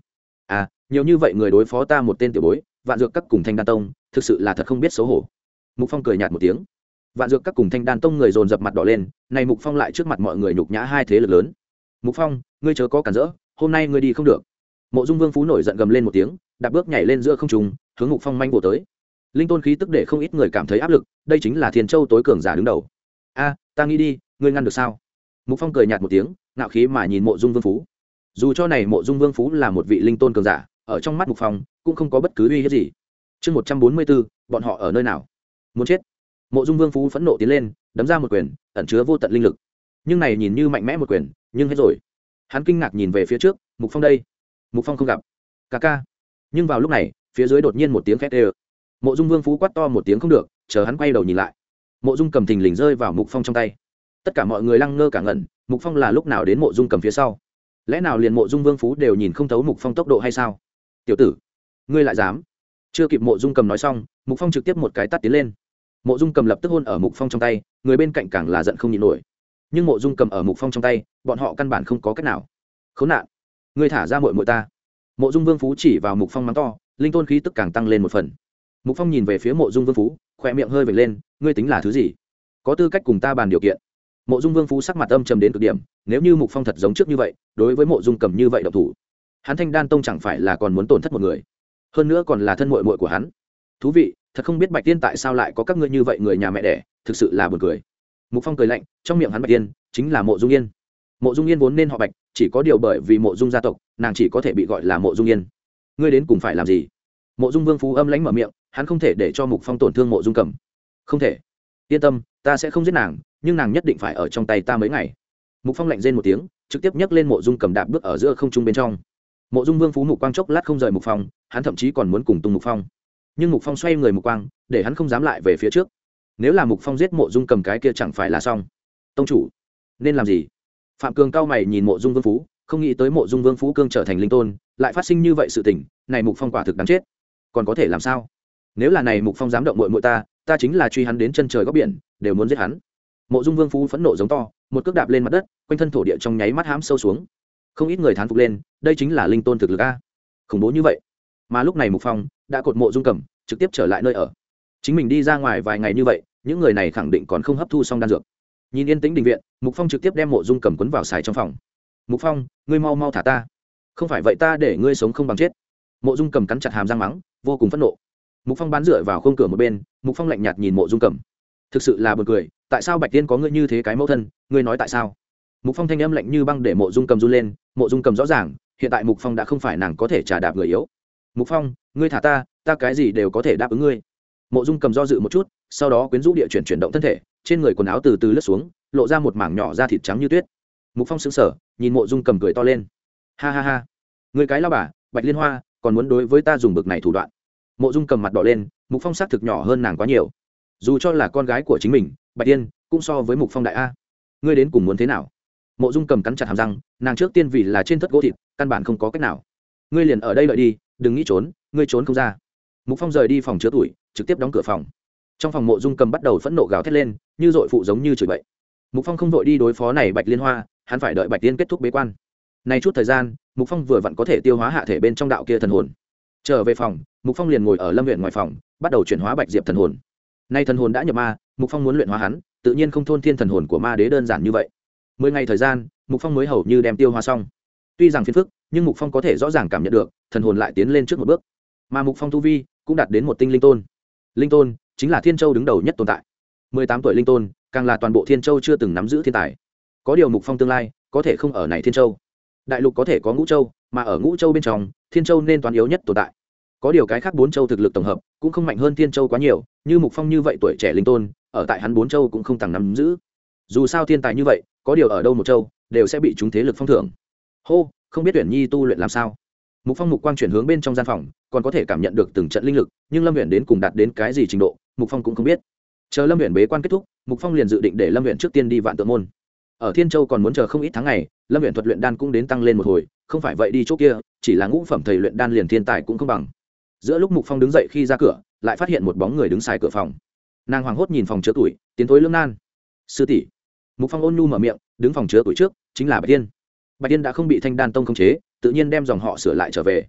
À nhiều như vậy người đối phó ta một tên tiểu bối, vạn dược các cùng thanh đan tông, thực sự là thật không biết xấu hổ. Mục phong cười nhạt một tiếng. Vạn dược các cùng thanh đan tông người dồn dập mặt đỏ lên, này mục phong lại trước mặt mọi người nhục nhã hai thế lực lớn. Mục phong, ngươi chớ có cản rỡ, hôm nay ngươi đi không được. Mộ dung vương phú nổi giận gầm lên một tiếng, đạp bước nhảy lên giữa không trùng hướng mục phong manh bổ tới. Linh tôn khí tức để không ít người cảm thấy áp lực, đây chính là thiên châu tối cường giả đứng đầu. A, ta nghĩ đi, ngươi ngăn được sao? Mục phong cười nhạt một tiếng, ngạo khí mà nhìn mộ dung vương phú. Dù cho này mộ dung vương phú là một vị linh tôn cường giả, ở trong mắt mục phong cũng không có bất cứ uy hiếp gì. Chương một trăm bốn mươi bốn, bọn họ ở nơi nào? Muốn chết. Mộ dung vương phú phẫn nộ tiến lên, đấm ra một quyền, ẩn chứa vô tận linh lực. Nhưng này nhìn như mạnh mẽ một quyền, nhưng hết rồi. Hắn kinh ngạc nhìn về phía trước, mục phong đây? Mục phong không gặp. Ca ca. Nhưng vào lúc này, phía dưới đột nhiên một tiếng khét ê mộ dung vương phú quát to một tiếng không được, chờ hắn quay đầu nhìn lại. Mộ dung cầm thình lình rơi vào mục phong trong tay tất cả mọi người lăng ngơ cả ngẩn, mục phong là lúc nào đến mộ dung cầm phía sau? Lẽ nào liền mộ dung vương phú đều nhìn không thấu mục phong tốc độ hay sao? Tiểu tử, ngươi lại dám? Chưa kịp mộ dung cầm nói xong, mục phong trực tiếp một cái tắt tiến lên. Mộ dung cầm lập tức hôn ở mục phong trong tay, người bên cạnh càng là giận không nhịn nổi. Nhưng mộ dung cầm ở mục phong trong tay, bọn họ căn bản không có cách nào. Khốn nạn, ngươi thả ra mội mội ta. Mộ dung vương phú chỉ vào mục phong mắng to, linh tôn khí tức càng tăng lên một phần. Mục phong nhìn về phía mộ dung vương phú, khỏe miệng hơi vệt lên, ngươi tính là thứ gì? Có tư cách cùng ta bàn điều kiện mộ dung vương phú sắc mặt âm trầm đến cực điểm, nếu như mục phong thật giống trước như vậy, đối với mộ dung cầm như vậy độc thủ, hắn thanh đan tông chẳng phải là còn muốn tổn thất một người, hơn nữa còn là thân mội mội của hắn. Thú vị, thật không biết bạch tiên tại sao lại có các ngươi như vậy người nhà mẹ đẻ, thực sự là buồn cười. Mục phong cười lạnh, trong miệng hắn bạch tiên, chính là mộ dung yên. Mộ dung yên vốn nên họ bạch, chỉ có điều bởi vì mộ dung gia tộc, nàng chỉ có thể bị gọi là mộ dung yên. Ngươi đến cùng phải làm gì? Mộ dung vương phú âm lãnh mở miệng, hắn không thể để cho mục phong tổn thương mộ dung cầm. Không thể. Yên tâm, ta sẽ không giết nàng nhưng nàng nhất định phải ở trong tay ta mấy ngày. Mục phong lạnh rên một tiếng, trực tiếp nhấc lên mộ dung cầm đạp bước ở giữa không trung bên trong. Mộ dung vương phú mục quang chốc lát không rời mục phong, hắn thậm chí còn muốn cùng tung mục phong. Nhưng mục phong xoay người mục quang, để hắn không dám lại về phía trước. Nếu là mục phong giết mộ dung cầm cái kia chẳng phải là xong. Tông chủ, nên làm gì? Phạm cường cao mày nhìn mộ dung vương phú, không nghĩ tới mộ dung vương phú cương trở thành linh tôn, lại phát sinh như vậy sự tình, này mục phong quả thực đáng chết. Còn có thể làm sao? Nếu là này mục phong dám động mội mội ta ta chính là truy hắn đến chân trời góc biển, đều muốn giết hắn mộ dung vương phú phẫn nộ giống to, một cước đạp lên mặt đất, quanh thân thổ địa trong nháy mắt hãm sâu xuống. Không ít người thán phục lên, đây chính là linh tôn thực lực a. Khủng bố như vậy. Mà lúc này mục phong đã cột mộ dung cầm, trực tiếp trở lại nơi ở. Chính mình đi ra ngoài vài ngày như vậy, những người này khẳng định còn không hấp thu xong đan dược. Nhìn yên tĩnh đình viện, mục phong trực tiếp đem mộ dung cầm quấn vào xài trong phòng. Mục phong, ngươi mau mau thả ta. Không phải vậy ta để ngươi sống không bằng chết. Mộ dung cầm cắn chặt hàm răng mắng, vô cùng phẫn nộ. Mục phong bán dựa vào khung cửa một bên, mục phong lạnh nhạt nhìn mộ dung cầm thực sự là b u ồ n cười, tại sao bạch tiên có ngươi như thế cái mẫu thân, ngươi nói tại sao? Mục phong thanh âm lạnh như băng để mộ dung cầm run lên, mộ dung cầm rõ ràng, hiện tại mục phong đã không phải nàng có thể trả đạp người yếu. Mục phong, ngươi thả ta ta cái gì đều có thể đáp ứng ngươi. Mộ dung cầm do dự một chút, sau đó quyến rũ địa chuyển chuyển động thân thể, trên người quần áo từ từ lướt xuống, lộ ra một mảng nhỏ da thịt trắng như tuyết. Mục phong sững sờ, nhìn mộ dung cầm cười to lên. Ha ha ha. Người cái lao bà, bạch liên hoa, còn muốn đối với ta dùng bực này thủ đoạn. Mộ dung cầm mặt đỏ lên, mục phong xác thực nhỏ hơn nàng quá nhiều dù cho là con gái của chính mình, bạch tiên cũng so với mục phong đại a. Ngươi đến cùng muốn thế nào? Mộ dung cầm cắn chặt hàm răng, nàng trước tiên vì là trên thất gỗ thịt, căn bản không có cách nào. Ngươi liền ở đây lợi đi, đừng nghĩ trốn, ngươi trốn không ra. Mục phong rời đi phòng chứa tuổi, trực tiếp đóng cửa phòng. Trong phòng mộ dung cầm bắt đầu phẫn nộ gào thét lên, như dội phụ giống như chửi bậy. Mục phong không vội đi đối phó này bạch liên hoa, hắn phải đợi bạch tiên kết thúc bế quan. Nay chút thời gian, mục phong vừa vặn có thể tiêu hóa hạ thể bên trong đạo kia thần hồn. Trở về phòng, mục phong liền ngồi ở lâm huyện ngoài phòng, bắt đầu chuyển hóa bạch diệp thần hồn nay thần hồn đã nhập ma, mục phong muốn luyện hóa hắn, tự nhiên không thôn thiên thần hồn của ma đế đơn giản như vậy. Mười ngày thời gian, mục phong mới hầu như đem tiêu hóa xong. Tuy rằng phiền phức, nhưng mục phong có thể rõ ràng cảm nhận được, thần hồn lại tiến lên trước một bước. Mà mục phong tu vi cũng đạt đến một tinh linh tôn. Linh tôn chính là thiên châu đứng đầu nhất tồn tại. Mười tám tuổi linh tôn, càng là toàn bộ thiên châu chưa từng nắm giữ thiên tài. Có điều mục phong tương lai có thể không ở này thiên châu. Đại lục có thể có ngũ châu, mà ở ngũ châu bên trong, thiên châu nên toàn yếu nhất tồn tại. Có điều cái khác bốn châu thực lực tổng hợp cũng không mạnh hơn thiên châu quá nhiều, như mục phong như vậy tuổi trẻ linh tôn, ở tại hắn bốn châu cũng không tàng nắm giữ. Dù sao thiên tài như vậy, có điều ở đâu một châu, đều sẽ bị chúng thế lực phong thưởng. Hô, không biết tuyển nhi tu luyện làm sao? Mục phong mục quang chuyển hướng bên trong gian phòng, còn có thể cảm nhận được từng trận linh lực, nhưng lâm huyện đến cùng đạt đến cái gì trình độ, mục phong cũng không biết. Chờ lâm huyện bế quan kết thúc, mục phong liền dự định để lâm huyện trước tiên đi vạn tượng môn. Ở thiên châu còn muốn chờ không ít tháng ngày, lâm huyện thuật luyện đan cũng đến tăng lên một hồi, không phải vậy đi chỗ kia, chỉ là ngũ phẩm thầy luyện đan liền thiên tài cũng không bằng giữa lúc mục phong đứng dậy khi ra cửa, lại phát hiện một bóng người đứng xài cửa phòng. Nàng hoàng hốt nhìn phòng chứa tuổi, tiến thối lương nan. Sư tỷ. Mục phong ôn nhu mở miệng, đứng phòng chứa tuổi trước, chính là bạch tiên bạch tiên đã không bị thanh đan tông khống chế, tự nhiên đem dòng họ sửa lại trở về.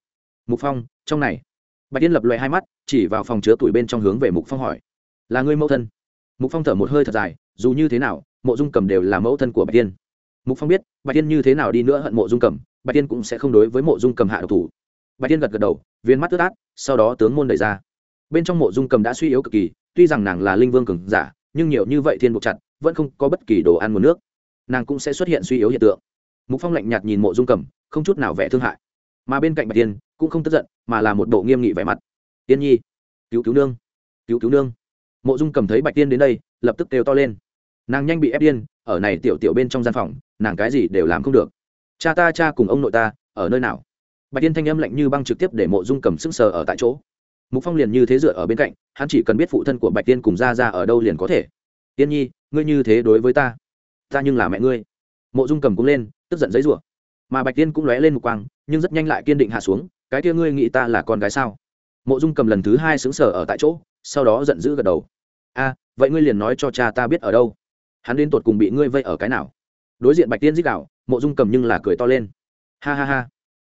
Mục phong, trong này. Bạch tiên lập loè hai mắt, chỉ vào phòng chứa tuổi bên trong hướng về mục phong hỏi, là người mẫu thân? Mục phong thở một hơi thật dài, dù như thế nào, mộ dung cầm đều là mẫu thân của bạch tiên mục phong biết, bạch tiên như thế nào đi nữa hận mộ dung cầm, bạch tiên cũng sẽ không đối với mộ dung cầm hạ độc thủ bạch tiên gật gật đầu, viên mắt ướt át, sau đó tướng môn đẩy ra. Bên trong mộ dung cầm đã suy yếu cực kỳ, tuy rằng nàng là linh vương cường giả, nhưng nhiều như vậy thiên buộc chặt, vẫn không có bất kỳ đồ ăn nguồn nước. Nàng cũng sẽ xuất hiện suy yếu hiện tượng. Mục phong lạnh nhạt nhìn mộ dung cầm, không chút nào vẻ thương hại. Mà bên cạnh bạch tiên cũng không tức giận, mà là một bộ nghiêm nghị vẻ mặt. Tiên nhi, cứu cứu nương, cứu cứu nương. Mộ dung cầm thấy bạch tiên đến đây, lập tức kêu to lên. Nàng nhanh bị ép điên, ở này tiểu tiểu bên trong gian phòng, nàng cái gì đều làm không được. Cha ta, cha cùng ông nội ta, ở nơi nào? Bạch tiên thanh âm lạnh như băng trực tiếp để mộ dung cầm sững sờ ở tại chỗ. Mục phong liền như thế dựa ở bên cạnh, hắn chỉ cần biết phụ thân của bạch tiên cùng ra ra ở đâu liền có thể. Tiên nhi, ngươi như thế đối với ta ta nhưng là mẹ ngươi. Mộ dung cầm cũng lên, tức giận giấy rủa. Mà bạch tiên cũng lóe lên một quang, nhưng rất nhanh lại kiên định hạ xuống, cái kia ngươi nghĩ ta là con gái sao? Mộ dung cầm lần thứ hai xứng sở ở tại chỗ, sau đó giận dữ gật đầu. A, vậy ngươi liền nói cho cha ta biết ở đâu? Hắn đến tột cùng bị ngươi vây ở cái nào? Đối diện bạch tiên dích đạo mộ dung cầm nhưng là cười to lên. Ha ha ha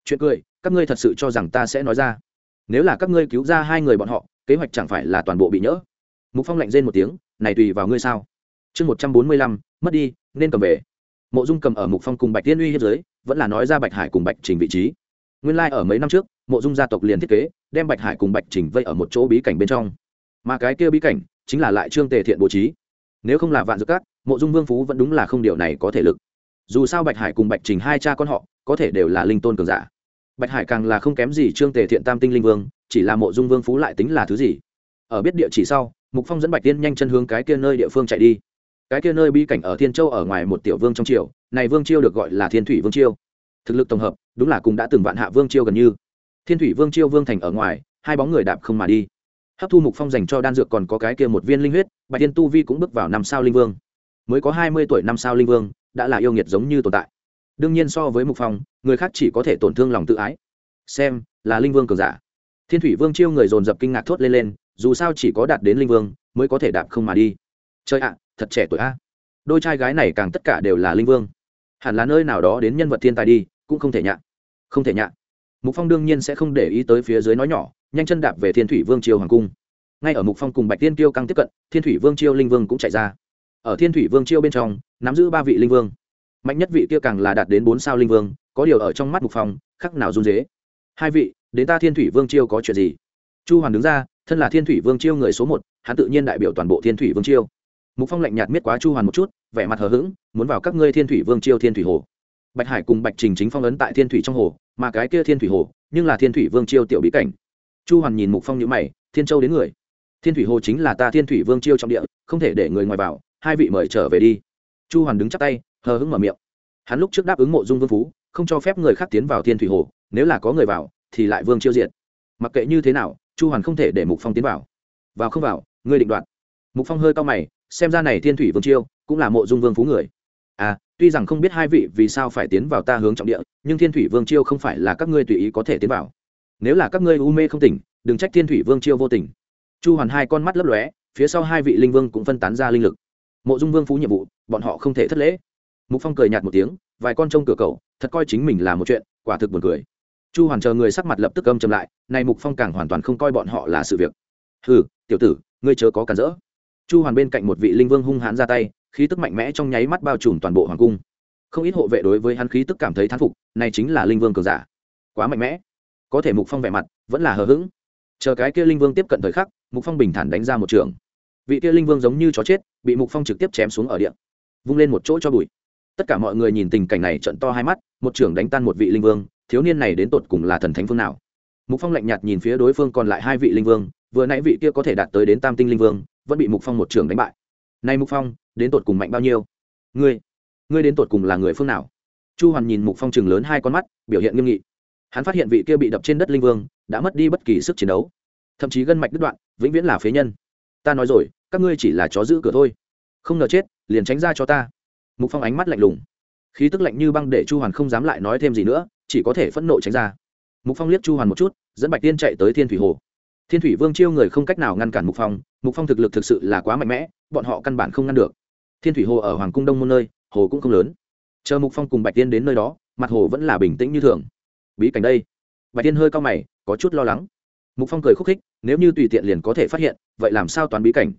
chuyện cười, các ngươi thật sự cho rằng ta sẽ nói ra. Nếu là các ngươi cứu ra hai người bọn họ, kế hoạch chẳng phải là toàn bộ bị nhỡ? Mục phong lạnh rên một tiếng, này tùy vào ngươi sao? Chương một trăm bốn mươi lăm, mất đi, nên cầm về. Mộ dung cầm ở mục phong cùng bạch tiên uy hiếp giới vẫn là nói ra bạch hải cùng bạch trình vị trí. Nguyên lai、like、ở mấy năm trước, mộ dung gia tộc liền thiết kế, đem bạch hải cùng bạch trình vây ở một chỗ bí cảnh bên trong. Mà cái kia bí cảnh, chính là lại trương tề thiện bố trí. Nếu không là vạn dược cát mộ dung vương phú vẫn đúng là không điều này có thể lực. Dù sao bạch hải cùng bạch trình hai cha con họ, có thể đều là linh tôn cường giả bạch hải càng là không kém gì trương tề thiện tam tinh linh vương, chỉ là mộ dung vương phú lại tính là thứ gì? Ở biết địa chỉ sau, mục phong dẫn bạch tiên nhanh chân hướng cái kia nơi địa phương chạy đi. Cái kia nơi bi cảnh ở thiên châu ở ngoài một tiểu vương trong triều, này vương chiêu được gọi là thiên thủy vương chiêu thực lực tổng hợp, đúng là cùng đã từng vạn hạ vương chiêu gần như. Thiên thủy vương chiêu vương thành ở ngoài, hai bóng người đạp không mà đi. Hấp thu mục phong dành cho đan dược còn có cái kia một viên linh huyết, bạch tiên tu vi cũng bước vào năm sao linh vương. Mới có hai mươi tuổi năm sao linh vương, đã là yêu nghiệt giống như tồn tại đương nhiên so với mục phong, người khác chỉ có thể tổn thương lòng tự ái. Xem, là linh vương cường giả. Thiên thủy vương chiêu người dồn dập kinh ngạc thốt lên lên, dù sao chỉ có đạt đến linh vương mới có thể đạp không mà đi. Chơi ạ, thật trẻ tuổi a. Đôi trai gái này càng tất cả đều là linh vương. Hẳn là nơi nào đó đến nhân vật thiên tài đi, cũng không thể nhạ. Không thể nhạ. Mục phong đương nhiên sẽ không để ý tới phía dưới nói nhỏ, nhanh chân đạp về thiên thủy vương triều hoàng cung. Ngay ở mục phong cùng bạch tiên tiêu căng tiếp cận, thiên thủy vương chiêu linh vương cũng chạy ra. Ở thiên thủy vương chiêu bên trong, nắm giữ ba vị linh vương mạnh nhất vị kia càng là đạt đến bốn sao linh vương có điều ở trong mắt mục phong khắc nào run dế hai vị đến ta thiên thủy vương chiêu có chuyện gì chu hoàn đứng ra thân là thiên thủy vương chiêu người số một hắn tự nhiên đại biểu toàn bộ thiên thủy vương chiêu mục phong lạnh nhạt miết quá chu hoàn một chút vẻ mặt hờ hững muốn vào các ngươi thiên thủy vương chiêu thiên thủy hồ bạch hải cùng bạch trình chính phong ấn tại thiên thủy trong hồ mà cái kia thiên thủy hồ nhưng là thiên thủy vương chiêu tiểu bí cảnh chu hoàn nhìn mục phong nhữ mày thiên châu đến người thiên thủy hồ chính là ta thiên thủy vương chiêu trong địa không thể để người ngoài vào hai vị mời trở về đi chu hoàn đứng chắp tay hờ hững mở miệng. Hắn lúc trước đáp ứng mộ dung vương phú, không cho phép người khác tiến vào thiên thủy hồ, nếu là có người vào, thì lại vương chiêu diện mặc kệ như thế nào, chu hoàn không thể để mục phong tiến vào. Vào không vào, ngươi định đoạt. Mục phong hơi cao mày, xem ra này thiên thủy vương chiêu cũng là mộ dung vương phú người. À tuy rằng không biết hai vị vì sao phải tiến vào ta hướng trọng địa, nhưng thiên thủy vương chiêu không phải là các ngươi tùy ý có thể tiến vào. Nếu là các ngươi u mê không tỉnh, đừng trách thiên thủy vương chiêu vô tình. Chu hoàn hai con mắt lấp lóe, phía sau hai vị linh vương cũng phân tán ra linh lực. Mộ dung vương phú nhiệm vụ, bọn họ không thể thất lễ mục phong cười nhạt một tiếng, vài con trông cửa cậu, thật coi chính mình là một chuyện, quả thực buồn cười. Chu hoàn chờ người sắc mặt lập tức âm chầm lại này mục phong càng hoàn toàn không coi bọn họ là sự việc. Hừ, tiểu tử, ngươi chớ có cản rỡ. Chu hoàn bên cạnh một vị linh vương hung hãn ra tay, khí tức mạnh mẽ trong nháy mắt bao trùm toàn bộ hoàng cung. Không ít hộ vệ đối với hắn khí tức cảm thấy thán phục, này chính là linh vương cường giả, quá mạnh mẽ. Có thể mục phong vẻ mặt vẫn là hờ hững. Chờ cái kia linh vương tiếp cận thời khắc, mục phong bình thản đánh ra một trường. Vị kia linh vương giống như chó chết, bị mục phong trực tiếp chém xuống ở điện vung lên một chỗ cho bụi tất cả mọi người nhìn tình cảnh này trận to hai mắt, một trưởng đánh tan một vị linh vương, thiếu niên này đến tột cùng là thần thánh phương nào? Mục phong lạnh nhạt nhìn phía đối phương còn lại hai vị linh vương, vừa nãy vị kia có thể đạt tới đến tam tinh linh vương, vẫn bị mục phong một trưởng đánh bại. Nay mục phong, đến tột cùng mạnh bao nhiêu? Ngươi ngươi đến tột cùng là người phương nào? Chu hoàn nhìn mục phong chừng lớn hai con mắt, biểu hiện nghiêm nghị. Hắn phát hiện vị kia bị đập trên đất linh vương, đã mất đi bất kỳ sức chiến đấu. Thậm chí gân mạch đứt đoạn, vĩnh viễn là phế nhân. Ta nói rồi, các ngươi chỉ là chó giữ cửa thôi. Không ngờ chết, liền tránh ra cho ta mục phong ánh mắt lạnh lùng. Khí tức lạnh như băng để chu hoàn không dám lại nói thêm gì nữa, chỉ có thể phẫn nộ tránh ra. Mục phong liếc chu hoàn một chút, dẫn bạch tiên chạy tới thiên thủy hồ. Thiên thủy vương chiêu người không cách nào ngăn cản mục phong mục phong thực lực thực sự là quá mạnh mẽ, bọn họ căn bản không ngăn được. Thiên thủy hồ ở hoàng cung đông môn nơi, hồ cũng không lớn. Chờ mục phong cùng bạch tiên đến nơi đó, mặt hồ vẫn là bình tĩnh như thường. Bí cảnh đây. Bạch tiên hơi cao mày, có chút lo lắng. Mục phong cười khúc khích, nếu như tùy tiện liền có thể phát hiện, vậy làm sao toán bí cảnh?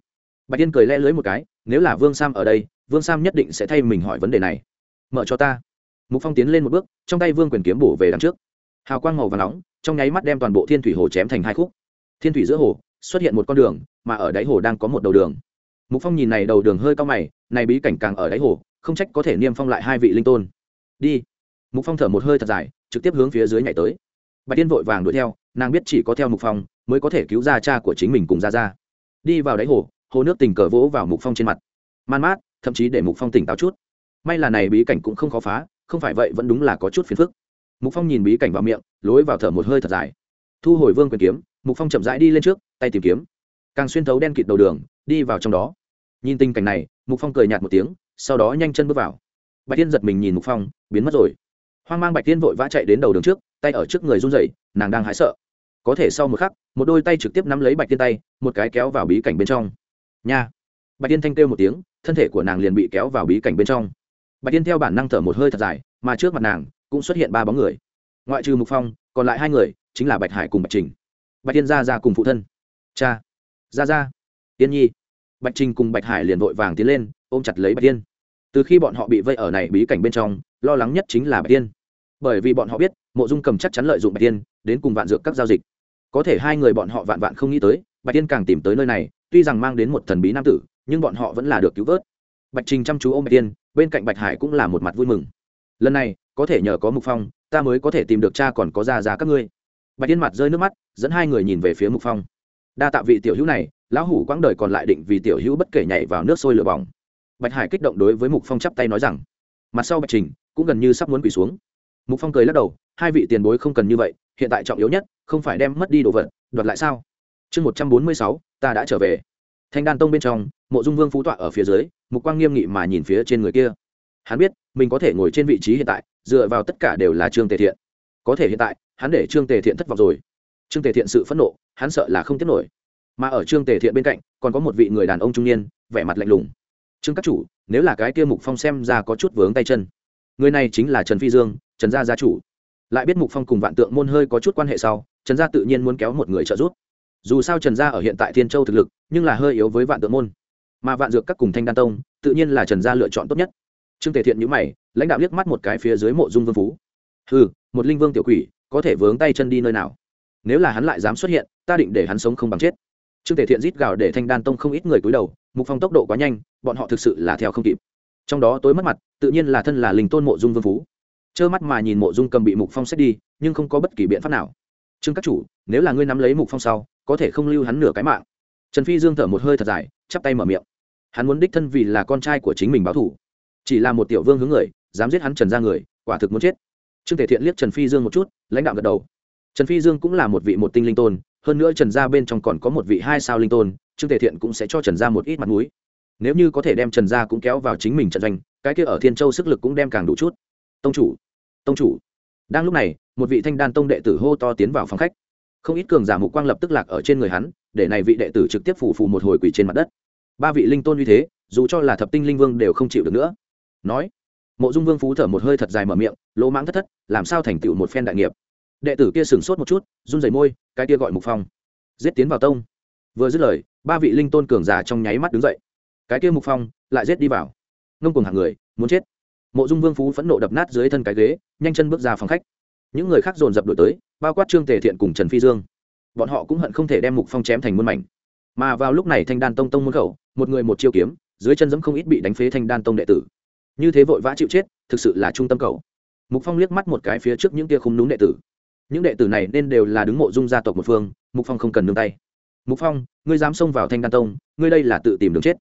Bạch tiên cười le lưới một cái, nếu là vương sam ở đây vương sam nhất định sẽ thay mình hỏi vấn đề này. Mở cho ta. Mục phong tiến lên một bước, trong tay vương quyền kiếm bổ về đằng trước. Hào quang màu và nóng, trong nháy mắt đem toàn bộ thiên thủy hồ chém thành hai khúc. Thiên thủy giữa hồ, xuất hiện một con đường, mà ở đáy hồ đang có một đầu đường. Mục phong nhìn này đầu đường hơi cao mày, này bí cảnh càng ở đáy hồ, không trách có thể niêm phong lại hai vị linh tôn. Đi. Mục phong thở một hơi thật dài, trực tiếp hướng phía dưới nhảy tới. Bạch tiên vội vàng đuổi theo, nàng biết chỉ có theo mục phong, mới có thể cứu ra cha của chính mình cùng ra ra đi vào đáy hồ hồ nước tình cờ vỗ vào mục phong trên mặt. Man mát thậm chí để mục phong tỉnh táo chút. May là này bí cảnh cũng không khó phá, không phải vậy vẫn đúng là có chút phiền phức. Mục phong nhìn bí cảnh vào miệng, lối vào thở một hơi thật dài. Thu hồi vương quyền kiếm, mục phong chậm rãi đi lên trước, tay tìm kiếm. Càng xuyên thấu đen kịt đầu đường, đi vào trong đó. Nhìn tình cảnh này, mục phong cười nhạt một tiếng, sau đó nhanh chân bước vào. Bạch tiên giật mình nhìn mục phong, biến mất rồi. Hoang mang bạch tiên vội vã chạy đến đầu đường trước, tay ở trước người run rẩy, nàng đang hái sợ. Có thể sau một khắc, một đôi tay trực tiếp nắm lấy bạch tiên tay, một cái kéo vào bí cảnh bên trong. Nha! Bạch tiên thanh kêu một tiếng, thân thể của nàng liền bị kéo vào bí cảnh bên trong. Bạch tiên theo bản năng thở một hơi thật dài, mà trước mặt nàng cũng xuất hiện ba bóng người. Ngoại trừ mục phong, còn lại hai người chính là bạch hải cùng bạch trình. Bạch tiên ra ra cùng phụ thân. Cha, ra ra. Tiên nhi. Bạch trình cùng bạch hải liền vội vàng tiến lên, ôm chặt lấy bạch tiên từ khi bọn họ bị vây ở này bí cảnh bên trong, lo lắng nhất chính là bạch tiên bởi vì bọn họ biết, mộ dung cầm chắc chắn lợi dụng bạch tiên đến cùng vạn dược các giao dịch. Có thể hai người bọn họ vạn vạn không nghĩ tới, bạch tiên càng tìm tới nơi này, tuy rằng mang đến một thần bí nam tử nhưng bọn họ vẫn là được cứu vớt. Bạch trình chăm chú ôm bạch tiên, bên cạnh bạch hải cũng là một mặt vui mừng. Lần này, có thể nhờ có mục phong, ta mới có thể tìm được cha còn có ra ra các ngươi. Bạch tiên mặt rơi nước mắt, dẫn hai người nhìn về phía mục phong. Đa tạ vị tiểu hữu này, lão hủ quãng đời còn lại định vì tiểu hữu bất kể nhảy vào nước sôi lửa bỏng. Bạch hải kích động đối với mục phong chắp tay nói rằng, mặt sau bạch trình, cũng gần như sắp muốn quỳ xuống. Mục phong cười lắc đầu, hai vị tiền bối không cần như vậy, hiện tại trọng yếu nhất, không phải đem mất đi đồ vật, đoạt lại sao? Chương một trăm bốn mươi sáu, ta đã trở về thanh đan tông bên trong, mộ dung vương phú tọa ở phía dưới, mục quang nghiêm nghị mà nhìn phía trên người kia. Hắn biết, mình có thể ngồi trên vị trí hiện tại, dựa vào tất cả đều là trương tề thiện. Có thể hiện tại, hắn để trương tề thiện thất vọng rồi. Trương tề thiện sự phẫn nộ, hắn sợ là không tiếp nổi. Mà ở trương tề thiện bên cạnh, còn có một vị người đàn ông trung niên, vẻ mặt lạnh lùng. Trương các chủ, nếu là cái kia mục phong xem ra có chút vướng tay chân, người này chính là trần phi dương, trần gia gia chủ. Lại biết mục phong cùng vạn tượng môn hơi có chút quan hệ sau, trần gia tự nhiên muốn kéo một người trợ giúp. Dù sao trần gia ở hiện tại thiên châu thực lực nhưng là hơi yếu với vạn tượng môn. Mà vạn dược các cùng thanh đan tông, tự nhiên là trần gia lựa chọn tốt nhất. Trương tề thiện nhữ mày, lãnh đạo liếc mắt một cái phía dưới mộ dung vương phú. Ừ một linh vương tiểu quỷ, có thể vướng tay chân đi nơi nào? Nếu là hắn lại dám xuất hiện, ta định để hắn sống không bằng chết. Trương tề thiện rít gào để thanh đan tông không ít người cúi đầu, mục phong tốc độ quá nhanh, bọn họ thực sự là theo không kịp. Trong đó tối mất mặt, tự nhiên là thân là linh tôn mộ dung vương phú. Trơ mắt mà nhìn mộ dung cầm bị mục phong xét đi, nhưng không có bất kỳ biện pháp nào. Trương các chủ, nếu là ngươi nắm lấy mục phong sau, có thể không lưu hắn nửa cái mạng trần phi dương thở một hơi thật dài, chắp tay mở miệng. Hắn muốn đích thân vì là con trai của chính mình báo thủ chỉ là một tiểu vương hướng người, dám giết hắn trần ra người, quả thực muốn chết. Trương thể thiện liếc trần phi dương một chút, lãnh đạo gật đầu. Trần phi dương cũng là một vị một tinh linh tôn, hơn nữa trần gia bên trong còn có một vị hai sao linh tôn, trương thể thiện cũng sẽ cho trần gia một ít mặt mũi. Nếu như có thể đem trần gia cũng kéo vào chính mình trận doanh, cái kia ở thiên châu sức lực cũng đem càng đủ chút. Tông chủ tông chủ. Đang lúc này, một vị thanh đan tông đệ tử hô to tiến vào phòng khách không ít cường giả mục quang lập tức lạc ở trên người hắn, để này vị đệ tử trực tiếp phủ phủ một hồi quỷ trên mặt đất. Ba vị linh tôn như thế, dù cho là thập tinh linh vương đều không chịu được nữa. Nói, mộ dung vương phú thở một hơi thật dài mở miệng, lỗ mãng thất thất, làm sao thành tựu một phen đại nghiệp? Đệ tử kia sửng sốt một chút, run rẩy môi, cái kia gọi mục phong. Giết tiến vào tông. Vừa dứt lời, ba vị linh tôn cường giả trong nháy mắt đứng dậy. Cái kia mục phong, lại giết đi vào. Ngông cùng hàng người, muốn chết. Mộ dung vương phú phẫn nộ đập nát dưới thân cái ghế, nhanh chân bước ra phòng khách những người khác dồn dập đổi tới, bao quát trương tề thiện cùng trần phi dương. Bọn họ cũng hận không thể đem mục phong chém thành muôn mảnh. Mà vào lúc này thanh đan tông tông môn khẩu, một người một chiêu kiếm, dưới chân dẫm không ít bị đánh phế thanh đan tông đệ tử. Như thế vội vã chịu chết, thực sự là trung tâm cầu. Mục phong liếc mắt một cái phía trước những tia khung núm đệ tử. Những đệ tử này nên đều là đứng mộ dung gia tộc một phương, mục phong không cần nương tay. Mục phong, ngươi dám xông vào thanh đan tông, ngươi đây là tự tìm đường chết.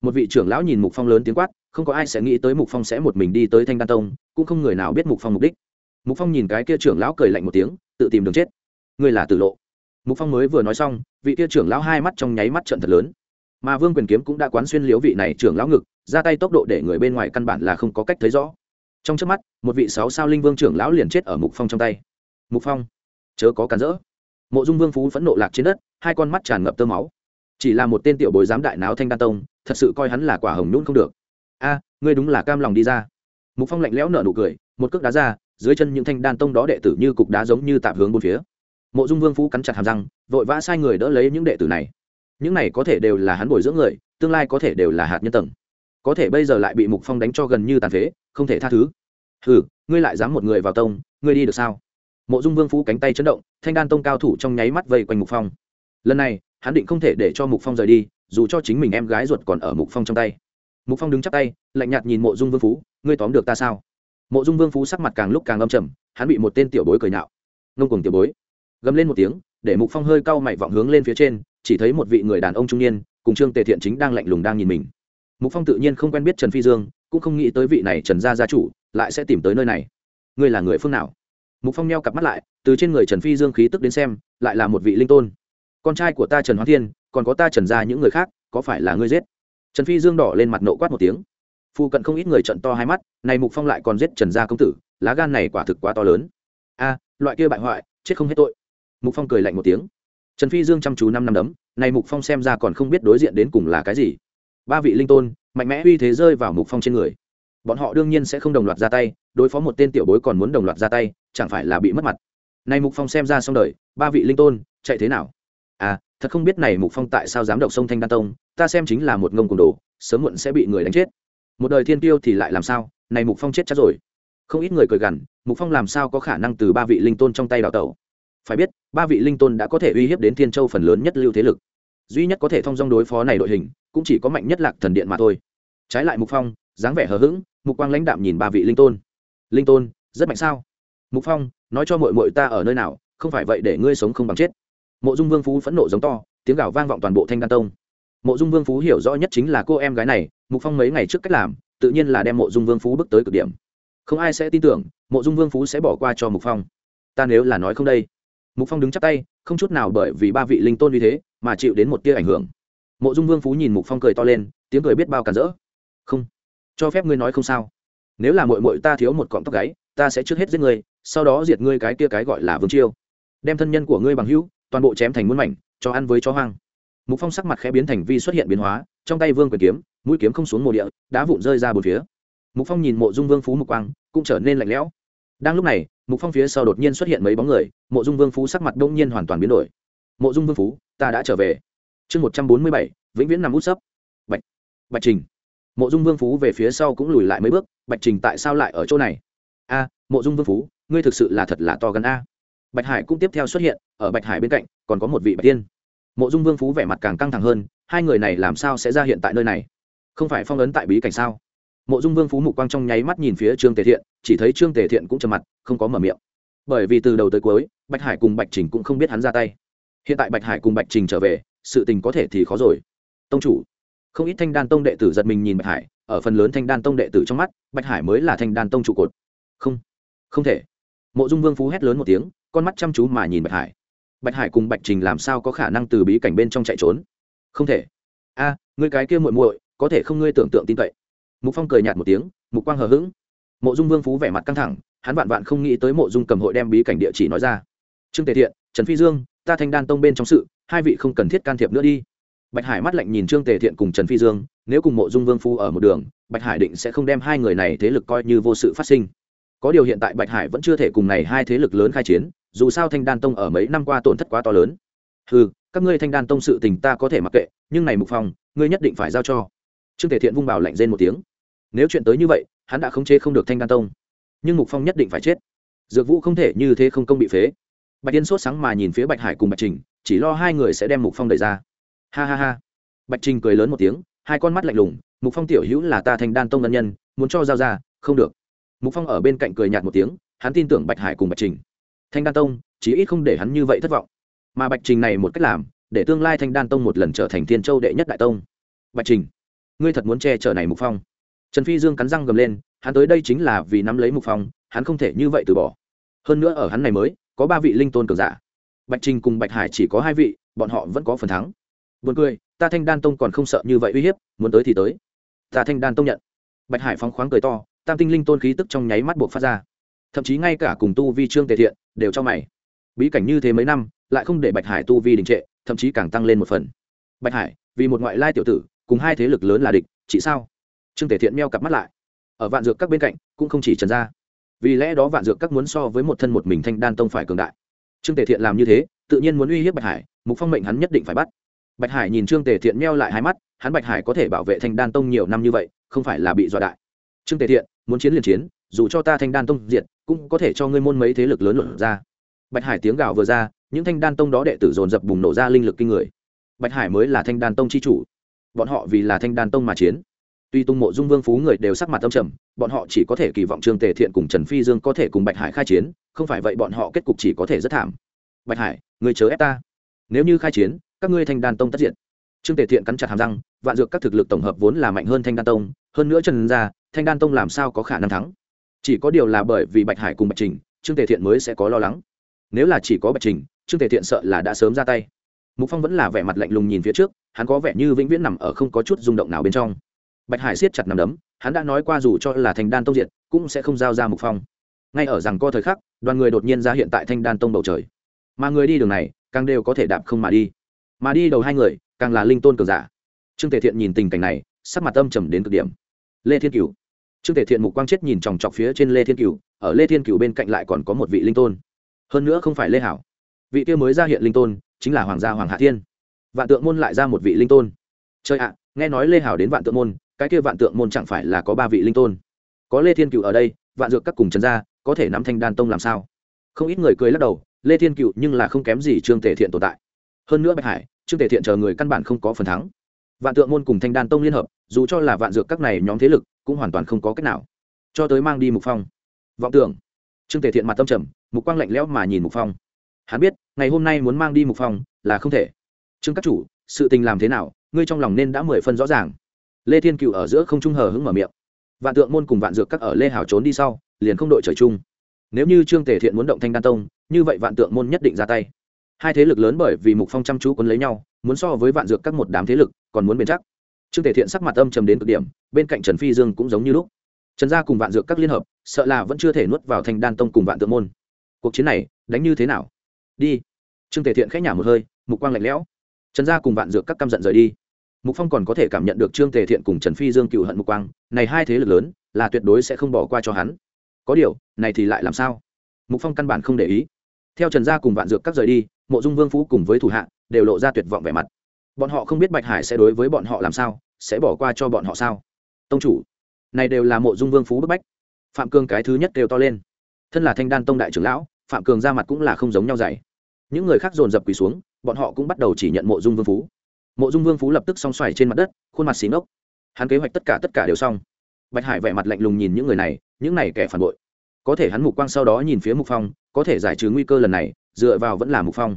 Một vị trưởng lão nhìn mục phong lớn tiếng quát, không có ai sẽ nghĩ tới mục phong sẽ một mình đi tới thanh đan tông, cũng không người nào biết mục phong mục đích mục phong nhìn cái kia trưởng lão cười lạnh một tiếng, tự tìm đường chết. Ngươi là tử lộ. Mục phong mới vừa nói xong, vị kia trưởng lão hai mắt trong nháy mắt trận thật lớn. Mà vương quyền kiếm cũng đã quán xuyên liếu vị này trưởng lão ngực, ra tay tốc độ để người bên ngoài căn bản là không có cách thấy rõ. Trong trước mắt, một vị sáu sao linh vương trưởng lão liền chết ở mục phong trong tay. Mục phong, chớ có cản rỡ. Mộ dung vương phú phẫn nộ lạc trên đất, hai con mắt tràn ngập tơ máu. Chỉ là một tên tiểu bối giám đại náo thanh đan tông, thật sự coi hắn là quả hồng nhún không được. A, ngươi đúng là cam lòng đi ra. Mục phong lạnh lẽo nở nụ cười, một cước đá ra dưới chân những thanh đan tông đó đệ tử như cục đá giống như tạp hướng bốn phía. Mộ dung vương phú cắn chặt hàm răng, vội vã sai người đỡ lấy những đệ tử này. Những này có thể đều là hắn bồi dưỡng người, tương lai có thể đều là hạt nhân tầng. Có thể bây giờ lại bị mục phong đánh cho gần như tàn phế, không thể tha thứ. Hừ, ngươi lại dám một người vào tông, ngươi đi được sao? Mộ dung vương phú cánh tay chấn động, thanh đan tông cao thủ trong nháy mắt vây quanh mục phong. Lần này, hắn định không thể để cho mục phong rời đi, dù cho chính mình em gái ruột còn ở mục phong trong tay. Mục phong đứng chắp tay, lạnh nhạt nhìn mộ dung vương phú, ngươi tóm được ta sao? Mộ dung vương phú sắc mặt càng lúc càng âm trầm, hắn bị một tên tiểu bối cười nhạo. Ngông cùng tiểu bối, gầm lên một tiếng, để mục phong hơi cau mày vọng hướng lên phía trên, chỉ thấy một vị người đàn ông trung niên, cùng trương tề thiện chính đang lạnh lùng đang nhìn mình. Mục phong tự nhiên không quen biết trần phi dương, cũng không nghĩ tới vị này trần gia gia chủ lại sẽ tìm tới nơi này. Ngươi là người phương nào? Mục phong neo cặp mắt lại, từ trên người trần phi dương khí tức đến xem, lại là một vị linh tôn. Con trai của ta trần hoa thiên, còn có ta trần gia những người khác, có phải là ngươi giết? Trần phi dương đỏ lên mặt nộ quát một tiếng phu cận không ít người trận to hai mắt, này mục phong lại còn giết trần gia công tử, lá gan này quả thực quá to lớn. A, loại kia bại hoại, chết không hết tội. Mục phong cười lạnh một tiếng. Trần phi dương chăm chú năm năm đấm, này mục phong xem ra còn không biết đối diện đến cùng là cái gì. Ba vị linh tôn, mạnh mẽ uy thế rơi vào mục phong trên người. Bọn họ đương nhiên sẽ không đồng loạt ra tay, đối phó một tên tiểu bối còn muốn đồng loạt ra tay, chẳng phải là bị mất mặt. Này mục phong xem ra xong đời, ba vị linh tôn, chạy thế nào? À thật không biết này mục phong tại sao dám độc sông thanh đan tông, ta xem chính là một ngông cùng đồ, sớm muộn sẽ bị người đánh chết một đời thiên tiêu thì lại làm sao? Này mục phong chết chắc rồi. Không ít người cười gằn, mục phong làm sao có khả năng từ ba vị linh tôn trong tay đào tẩu? Phải biết, ba vị linh tôn đã có thể uy hiếp đến thiên châu phần lớn nhất lưu thế lực. Duy nhất có thể thông dong đối phó này đội hình, cũng chỉ có mạnh nhất lạc thần điện mà thôi. Trái lại mục phong, dáng vẻ hờ hững, mục quang lãnh đạm nhìn ba vị linh tôn. Linh tôn, rất mạnh sao? Mục phong, nói cho mội mội ta ở nơi nào, không phải vậy để ngươi sống không bằng chết. Mộ dung vương phú phẫn nộ giống to, tiếng gào vang vọng toàn bộ thanh đan tông mộ dung vương phú hiểu rõ nhất chính là cô em gái này, mục phong mấy ngày trước cách làm, tự nhiên là đem mộ dung vương phú bước tới cực điểm. Không ai sẽ tin tưởng, mộ dung vương phú sẽ bỏ qua cho mục phong. Ta nếu là nói không đây. Mục phong đứng chắp tay, không chút nào bởi vì ba vị linh tôn như thế mà chịu đến một tia ảnh hưởng. Mộ dung vương phú nhìn mục phong cười to lên, tiếng cười biết bao cản rỡ. Không. Cho phép ngươi nói không sao. Nếu là mội mội ta thiếu một cọng tóc gáy, ta sẽ trước hết giết ngươi, sau đó diệt ngươi cái kia cái gọi là vương chiêu. Đem thân nhân của ngươi bằng hữu, toàn bộ chém thành muôn mảnh, cho ăn với chó hoang mục phong sắc mặt khẽ biến thành vi xuất hiện biến hóa, trong tay vương quyền kiếm, mũi kiếm không xuống mộ địa, đá vụn rơi ra bốn phía. Mục phong nhìn mộ dung vương phú mục quang, cũng trở nên lạnh lẽo. Đang lúc này, mục phong phía sau đột nhiên xuất hiện mấy bóng người, mộ dung vương phú sắc mặt đông nhiên hoàn toàn biến đổi. Mộ dung vương phú, ta đã trở về. Chương một trăm bốn mươi bảy, vĩnh viễn nằm út sấp. Bạch bạch trình. Mộ dung vương phú về phía sau cũng lùi lại mấy bước, bạch trình tại sao lại ở chỗ này? A, mộ dung vương phú, ngươi thực sự là thật là to gần a. Bạch hải cũng tiếp theo xuất hiện, ở bạch hải bên cạnh, còn có một vị bạch tiên mộ dung vương phú vẻ mặt càng căng thẳng hơn, hai người này làm sao sẽ ra hiện tại nơi này? Không phải phong ấn tại bí cảnh sao? Mộ dung vương phú mục quang trong nháy mắt nhìn phía trương tề thiện, chỉ thấy trương tề thiện cũng trầm mặt, không có mở miệng. Bởi vì từ đầu tới cuối, bạch hải cùng bạch trình cũng không biết hắn ra tay. Hiện tại bạch hải cùng bạch trình trở về, sự tình có thể thì khó rồi. Tông chủ, không ít thanh đan tông đệ tử giật mình nhìn bạch hải, ở phần lớn thanh đan tông đệ tử trong mắt, bạch hải mới là thanh đan tông trụ cột. Không không thể. Mộ dung vương phú hét lớn một tiếng, con mắt chăm chú mà nhìn bạch hải bạch hải cùng bạch trình làm sao có khả năng từ bí cảnh bên trong chạy trốn? Không thể. A à, cái kia muội muội có thể không ngươi tưởng tượng tin cậy. Mục phong cười nhạt một tiếng mục quang hờ hững. Mộ dung vương phú vẻ mặt căng thẳng hắn vạn vạn không nghĩ tới mộ dung cầm hội đem bí cảnh địa chỉ nói ra. Trương tề thiện trần phi dương ta thanh đan tông bên trong sự hai vị không cần thiết can thiệp nữa đi. Bạch hải mắt lạnh nhìn trương tề thiện cùng trần phi dương nếu cùng mộ dung vương phu ở một đường bạch hải định sẽ không đem hai người này thế lực coi như vô sự phát sinh. Có điều hiện tại bạch hải vẫn chưa thể cùng này hai thế lực lớn khai chiến dù sao thanh đan tông ở mấy năm qua tổn thất quá to lớn. Ừ các ngươi thanh đan tông sự tình ta có thể mặc kệ, nhưng này mục phong, ngươi nhất định phải giao cho. Trương thể thiện vung bảo lạnh rên một tiếng. Nếu chuyện tới như vậy, hắn đã khống chế không được thanh đan tông. Nhưng mục phong nhất định phải chết. Dược vũ không thể như thế không công bị phế. Bạch yên sốt sáng mà nhìn phía bạch hải cùng bạch trình, chỉ lo hai người sẽ đem mục phong đẩy ra. Ha ha ha. Bạch trình cười lớn một tiếng, hai con mắt lạnh lùng, mục phong tiểu hữu là ta thanh đan tông ân nhân, muốn cho giao ra, không được. Mục phong ở bên cạnh cười nhạt một tiếng, hắn tin tưởng bạch hải cùng bạch trình thanh đan tông chí ít không để hắn như vậy thất vọng mà bạch trình này một cách làm để tương lai thanh đan tông một lần trở thành thiên châu đệ nhất đại tông bạch trình ngươi thật muốn che chở này mục phong trần phi dương cắn răng gầm lên hắn tới đây chính là vì nắm lấy mục phong hắn không thể như vậy từ bỏ hơn nữa ở hắn này mới có ba vị linh tôn cường giả bạch trình cùng bạch hải chỉ có hai vị bọn họ vẫn có phần thắng Buồn cười, ta Thanh Đan Tông còn không sợ như vậy uy hiếp, muốn tới thì tới. Ta Thanh Đan Tông nhận. Bạch Hải phóng khoáng cười to, tam tinh linh tôn khí tức trong nháy mắt buộc phát ra. Thậm chí ngay cả cùng tu vi trương tề thiện đều cho mày. Bí cảnh như thế mấy năm, lại không để Bạch Hải tu vi đình trệ, thậm chí càng tăng lên một phần. Bạch Hải, vì một ngoại lai tiểu tử, cùng hai thế lực lớn là địch, chỉ sao? Trương Tề Thiện meo cặp mắt lại. Ở vạn dược các bên cạnh, cũng không chỉ Trần gia. Vì lẽ đó vạn dược các muốn so với một thân một mình Thanh Đan Tông phải cường đại. Trương Tề Thiện làm như thế, tự nhiên muốn uy hiếp Bạch Hải, Mục Phong mệnh hắn nhất định phải bắt bạch hải nhìn trương tề thiện meo lại hai mắt hắn bạch hải có thể bảo vệ thanh đan tông nhiều năm như vậy không phải là bị dọa đại trương tề thiện muốn chiến liền chiến dù cho ta thanh đan tông diệt, cũng có thể cho ngươi môn mấy thế lực lớn luận ra. Bạch hải tiếng gào vừa ra, những thanh đan tông đó đệ tử dồn dập bùng nổ ra linh lực kinh người. Bạch hải mới là thanh đan tông c h i chủ. Bọn họ vì là thanh đan tông mà chiến. Tuy tung mộ dung vương phú người đều sắc mặt tâm trầm, bọn họ chỉ có thể kỳ vọng trương tề thiện cùng trần phi dương có thể cùng bạch hải khai chiến, không phải vậy bọn họ kết cục chỉ có thể rất thảm. Bạch hải người chớ ép ta. Nếu như khai chiến, các ngươi thanh đan tông tất diện trương tề thiện cắn chặt hàm răng, vạn dược các thực lực tổng hợp vốn là mạnh hơn thanh đan tông, hơn nữa trần ra thanh đan tông làm sao có khả năng thắng? Chỉ có điều là bởi vì bạch hải cùng bạch trình, trương tề thiện mới sẽ có lo lắng. Nếu là chỉ có bạch trình, trương tề thiện sợ là đã sớm ra tay. Mục phong vẫn là vẻ mặt lạnh lùng nhìn phía trước, hắn có vẻ như vĩnh viễn nằm ở không có chút rung động nào bên trong. Bạch hải siết chặt nằm đấm, hắn đã nói qua dù cho là thanh đan tông diện cũng sẽ không giao ra mục phong. Ngay ở rằng co thời khắc, đoàn người đột nhiên ra hiện tại thanh đan tông bầu trời. Mà người đi đường này, càng đều có thể đạp không mà đi. Mà đi đầu hai người, càng là linh tôn cường giả. Trương tề thiện nhìn tình cảnh này, sắc mặt âm trầm đến cực điểm. Lê thiên cửu trương tề thiện mục quang chết nhìn chòng chọc phía trên lê thiên cửu, ở lê thiên cửu bên cạnh lại còn có một vị linh tôn. Hơn nữa không phải lê hảo. Vị kia mới ra hiện linh tôn, chính là hoàng gia hoàng hạ thiên. Vạn tượng môn lại ra một vị linh tôn. Trời ạ, nghe nói lê hảo đến vạn tượng môn, cái kia vạn tượng môn chẳng phải là có ba vị linh tôn? Có lê thiên cửu ở đây, vạn dược các cùng trần gia, có thể nắm thanh đan tông làm sao? Không ít người cười lắc đầu, lê thiên cựu nhưng là không kém gì trương tề thiện tồn tại. Hơn nữa bạch hải, trương tề thiện chờ người căn bản không có phần thắng. Vạn tượng môn cùng thanh đan tông liên hợp, dù cho là vạn dược các này nhóm thế lực cũng hoàn toàn không có cách nào. Cho tới mang đi mục phong. Vọng tưởng. Trương tề thiện mặt tâm trầm, mục quang lạnh lẽo mà nhìn mục phong. Hắn biết, ngày hôm nay muốn mang đi mục phong là không thể. Trương các chủ, sự tình làm thế nào, ngươi trong lòng nên đã mười phân rõ ràng. Lê thiên cựu ở giữa không trung hờ hững mở miệng. Vạn tượng môn cùng vạn dược các ở lê hảo trốn đi sau, liền không đội trời chung. Nếu như trương tề thiện muốn động thanh đan tông, như vậy vạn tượng môn nhất định ra tay. Hai thế lực lớn bởi vì mục phong chăm chú quấn lấy nhau, muốn so với vạn dược các một đám thế lực, còn muốn bền chắc trương tề thiện sắc mặt âm trầm đến cực điểm, bên cạnh trần phi dương cũng giống như lúc. Trần gia cùng vạn dược các liên hợp, sợ là vẫn chưa thể nuốt vào thanh đan tông cùng vạn tượng môn. Cuộc chiến này, đánh như thế nào? Đi. Trương tề thiện khẽ nhả một hơi, mục quang lạnh lẽo. Trần gia cùng vạn dược các căm giận rời đi. Mục phong còn có thể cảm nhận được trương tề thiện cùng trần phi dương cựu hận mục quang, này hai thế lực lớn, là tuyệt đối sẽ không bỏ qua cho hắn. Có điều, này thì lại làm sao? Mục phong căn bản không để ý. Theo trần gia cùng vạn dược các rời đi, mộ dung vương phú cùng với thủ hạ, đều lộ ra tuyệt vọng vẻ mặt bọn họ không biết bạch hải sẽ đối với bọn họ làm sao, sẽ bỏ qua cho bọn họ sao? Tông chủ, này đều là mộ dung vương phú bức bách. Phạm cương cái thứ nhất đều to lên. Thân là thanh đan tông đại trưởng lão, phạm cường ra mặt cũng là không giống nhau dày những người khác dồn dập quỳ xuống, bọn họ cũng bắt đầu chỉ nhận mộ dung vương phú. Mộ dung vương phú lập tức song xoài trên mặt đất, khuôn mặt xí ngốc. Hắn kế hoạch tất cả tất cả đều xong. Bạch hải vẻ mặt lạnh lùng nhìn những người này, những này kẻ phản bội. Có thể hắn mục quang sau đó nhìn phía mục phong, có thể giải trừ nguy cơ lần này, dựa vào vẫn là mục phong.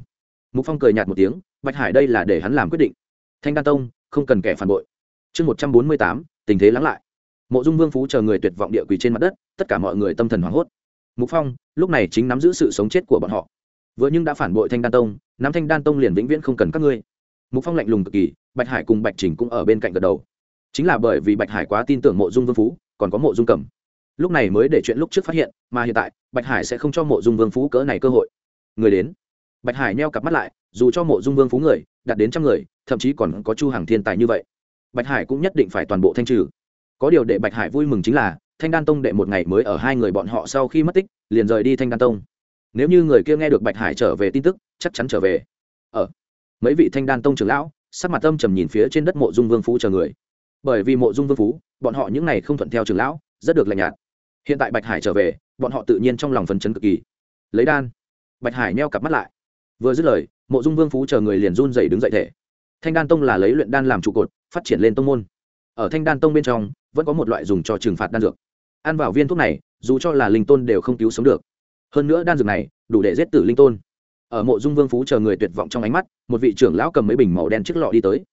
Mục phong cười nhạt một tiếng bạch hải đây là để hắn làm quyết định. Thanh đan tông, không cần kẻ phản bội. Chương một trăm bốn mươi tám, tình thế lắng lại. Mộ dung vương phú chờ người tuyệt vọng địa quỳ trên mặt đất, tất cả mọi người tâm thần hoảng hốt. Mục phong, lúc này chính nắm giữ sự sống chết của bọn họ. Vừa nhưng đã phản bội thanh đan tông, nắm thanh đan tông liền vĩnh viễn không cần các ngươi. Mục phong lạnh lùng cực kỳ, bạch hải cùng bạch trình cũng ở bên cạnh gật đầu. Chính là bởi vì bạch hải quá tin tưởng mộ dung vương phú, còn có mộ dung cẩm. Lúc này mới để chuyện lúc trước phát hiện, mà hiện tại, bạch hải sẽ không cho mộ dung vương phú cỡ này cơ hội. Người đến bạch hải neo cặp mắt lại, dù cho mộ dung vương phú người, đạt đến trăm người, thậm chí còn có chu hàng thiên tài như vậy. Bạch hải cũng nhất định phải toàn bộ thanh trừ. Có điều để bạch hải vui mừng chính là, thanh đan tông đệ một ngày mới ở hai người bọn họ sau khi mất tích, liền rời đi thanh đan tông. Nếu như người kia nghe được bạch hải trở về tin tức, chắc chắn trở về. Ở, mấy vị thanh đan tông trưởng lão, sắc mặt âm trầm nhìn phía trên đất mộ dung vương phú chờ người. Bởi vì mộ dung vương phú, bọn họ những n à y không thuận theo trưởng lão, rất được lạnh nhạt. Hiện tại bạch hải trở về, bọn họ tự nhiên trong lòng phấn chấn cực kỳ. Lấy đan. Bạch hải neo cặp mắt lại vừa dứt lời, mộ dung vương phú chờ người liền run dậy đứng dậy thể. Thanh đan tông là lấy luyện đan làm trụ cột, phát triển lên tông môn. Ở thanh đan tông bên trong, vẫn có một loại dùng cho trừng phạt đan dược. Ăn vào viên thuốc này, dù cho là linh tôn đều không cứu sống được. Hơn nữa đan dược này, đủ để giết tử linh tôn. Ở mộ dung vương phú chờ người tuyệt vọng trong ánh mắt, một vị trưởng lão cầm mấy bình màu đen chiếc lọ đi tới.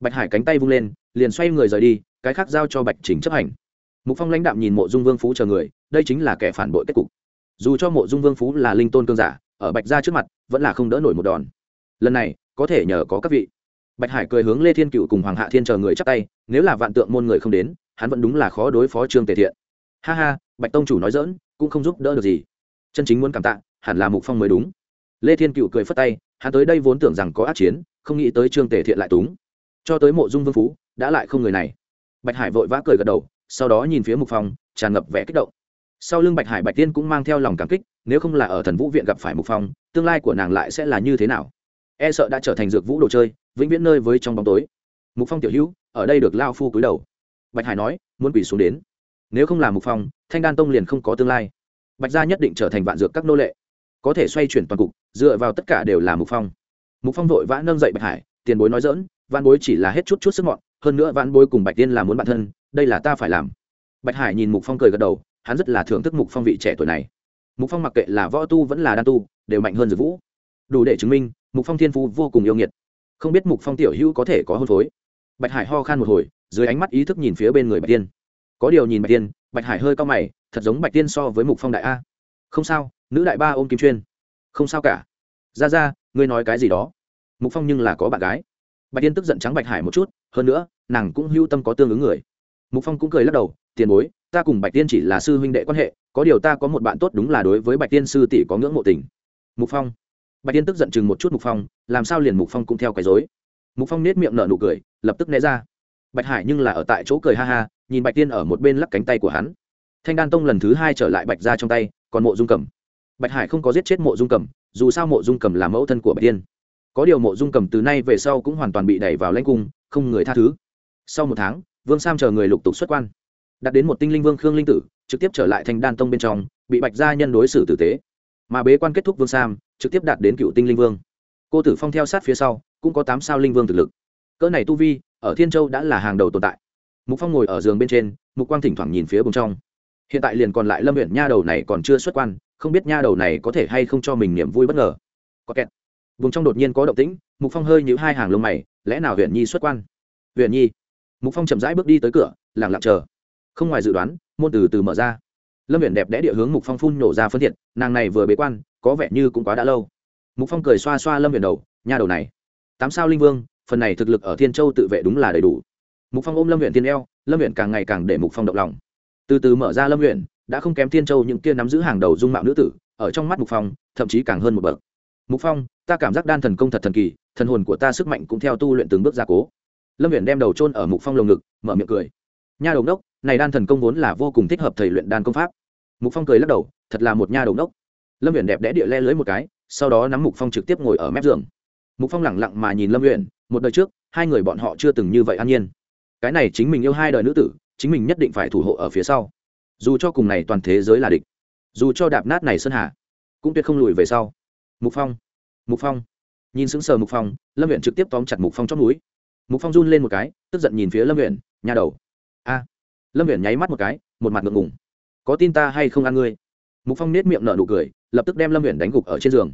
Bạch hải cánh tay vung lên, liền xoay người rời đi, cái khác giao cho bạch chính chấp hành. Mục phong lãnh đạm nhìn mộ dung vương phú chờ người, đây chính là kẻ phản bội kết cục. Dù cho mộ dung vương phú là linh tôn cương giả ở bạch gia trước mặt, vẫn là không đỡ nổi một đòn. Lần này, có thể nhờ có các vị. Bạch hải cười hướng lê thiên cựu cùng hoàng hạ thiên chờ người chắc tay, nếu là vạn tượng môn người không đến, hắn vẫn đúng là khó đối phó trương tề thiện. Ha ha, bạch tông chủ nói dỡn cũng không giúp đỡ được gì. Chân chính muốn cảm tạ, hẳn là mục phong mới đúng. Lê thiên cựu cười phất tay, hắn tới đây vốn tưởng rằng có ác chiến, không nghĩ tới trương tề thiện lại túng. Cho tới mộ dung vương phú, đã lại không người này. Bạch hải vội vã cười gật đầu, sau đó nhìn phía mục phong, tràn ngập vẻ kích động sau lưng bạch hải bạch tiên cũng mang theo lòng cảm kích, nếu không là ở thần vũ viện gặp phải mục phong, tương lai của nàng lại sẽ là như thế nào? E sợ đã trở thành dược vũ đồ chơi, vĩnh viễn nơi với trong bóng tối. Mục phong tiểu hữu, ở đây được lao phu cúi đầu. Bạch hải nói, muốn quỷ xuống đến. Nếu không là mục phong, thanh đan tông liền không có tương lai. Bạch gia nhất định trở thành vạn dược các nô lệ. Có thể xoay chuyển toàn cục, dựa vào tất cả đều là mục phong. Mục phong vội vã nâng dậy bạch hải, tiền bối nói dỡn văn bối chỉ là hết chút chút sức mọn, hơn nữa văn bối cùng bạch tiên là muốn bạn thân, đây là ta phải làm. Bạch hải nhìn mục phong cười gật đầu hắn rất là thưởng thức mục phong vị trẻ tuổi này. Mục phong mặc kệ là võ tu vẫn là đan tu, đều mạnh hơn dược vũ. Đủ để chứng minh, mục phong thiên phú vô cùng yêu nghiệt. Không biết mục phong tiểu hữu có thể có hôn phối? Bạch hải ho khan một hồi, dưới ánh mắt ý thức nhìn phía bên người bạch tiên. Có điều nhìn bạch tiên, bạch hải hơi cao mày, thật giống bạch tiên so với mục phong đại a. Không sao, nữ đại ba ôm kim chuyên. Không sao cả. Ra ra, ngươi nói cái gì đó? Mục phong nhưng là có bạn gái. Bạch tiên tức giận trắng bạch hải một chút, hơn nữa, nàng cũng hưu tâm có tương ứng người. Mục phong cũng cười lắc đầu, tiền bối ta cùng bạch tiên chỉ là sư huynh đệ quan hệ, có điều ta có một bạn tốt đúng là đối với bạch tiên sư tỷ có ngưỡng mộ tình. Mục phong. Bạch tiên tức giận chừng một chút mục phong, làm sao liền mục phong cũng theo cái dối mục phong nết miệng nở nụ cười, lập tức né ra. Bạch hải nhưng là ở tại chỗ cười ha ha, nhìn bạch tiên ở một bên lắc cánh tay của hắn. Thanh đan tông lần thứ hai trở lại bạch ra trong tay, còn mộ dung cầm. Bạch hải không có giết chết mộ dung cầm, dù sao mộ dung cầm là mẫu thân của bạch tiên. Có điều mộ dung cầm từ nay về sau cũng hoàn toàn bị đẩy vào lãnh cung, không người tha thứ. Sau một tháng, vương sam chờ người lục tục xuất quan đặt đến một tinh linh vương khương linh tử, trực tiếp trở lại thành đan tông bên trong, bị bạch gia nhân đối xử tử tế. Mà bế quan kết thúc vương sam, trực tiếp đạt đến cựu tinh linh vương. Cô tử phong theo sát phía sau, cũng có tám sao linh vương thực lực. Cỡ này tu vi, ở thiên châu đã là hàng đầu tồn tại. Mục phong ngồi ở giường bên trên, mục quang thỉnh thoảng nhìn phía bùng trong. Hiện tại liền còn lại lâm huyện nha đầu này còn chưa xuất quan, không biết nha đầu này có thể hay không cho mình niềm vui bất ngờ. Có kẹt. Vùng trong đột nhiên có động tĩnh, mục phong hơi nhíu hai hàng lông mày, lẽ nào huyện nhi xuất quan? Huyện nhi. Mục phong chậm rãi bước đi tới cửa, lặng lặng chờ không ngoài dự đoán, môn từ từ mở ra. Lâm huyện đẹp đẽ địa hướng mục phong phun nổ ra phân thiện nàng này vừa bế quan, có vẻ như cũng quá đã lâu. Mục phong cười xoa xoa lâm huyện đầu, nha đầu này, tám sao linh vương, phần này thực lực ở thiên châu tự vệ đúng là đầy đủ. Mục phong ôm lâm huyện tiên eo, lâm huyện càng ngày càng để mục phong động lòng. Từ từ mở ra lâm huyện đã không kém thiên châu những kia nắm giữ hàng đầu dung mạo nữ tử, ở trong mắt mục phong, thậm chí càng hơn một bậc. Mục phong, ta cảm giác đan thần công thật thần kỳ, thần hồn của ta sức mạnh cũng theo tu luyện từng bước gia cố. Lâm huyện đem đầu trôn ở mục phong lồng ngực, mở miệng cười. Nha đầu đốc này đan thần công vốn là vô cùng thích hợp thầy luyện đan công pháp. Mục phong cười lắc đầu, thật là một nha đầu đốc lâm huyện đẹp đẽ địa le lưới một cái, sau đó nắm mục phong trực tiếp ngồi ở mép giường. Mục phong lẳng lặng mà nhìn lâm huyện một đời trước, hai người bọn họ chưa từng như vậy an nhiên. Cái này chính mình yêu hai đời nữ tử, chính mình nhất định phải thủ hộ ở phía sau. Dù cho cùng này toàn thế giới là địch, dù cho đạp nát này sơn hà, cũng tuyệt không lùi về sau. Mục phong mục phong. Nhìn sững sờ mục phong, lâm huyện trực tiếp tóm chặt mục phong trong núi mục phong run lên một cái, tức giận nhìn phía lâm huyện nhà đầu lâm viện nháy mắt một cái, một mặt ngượng ngùng. Có tin ta hay không ăn ngươi? Mục phong nết miệng nở nụ cười, lập tức đem lâm viện đánh gục ở trên giường.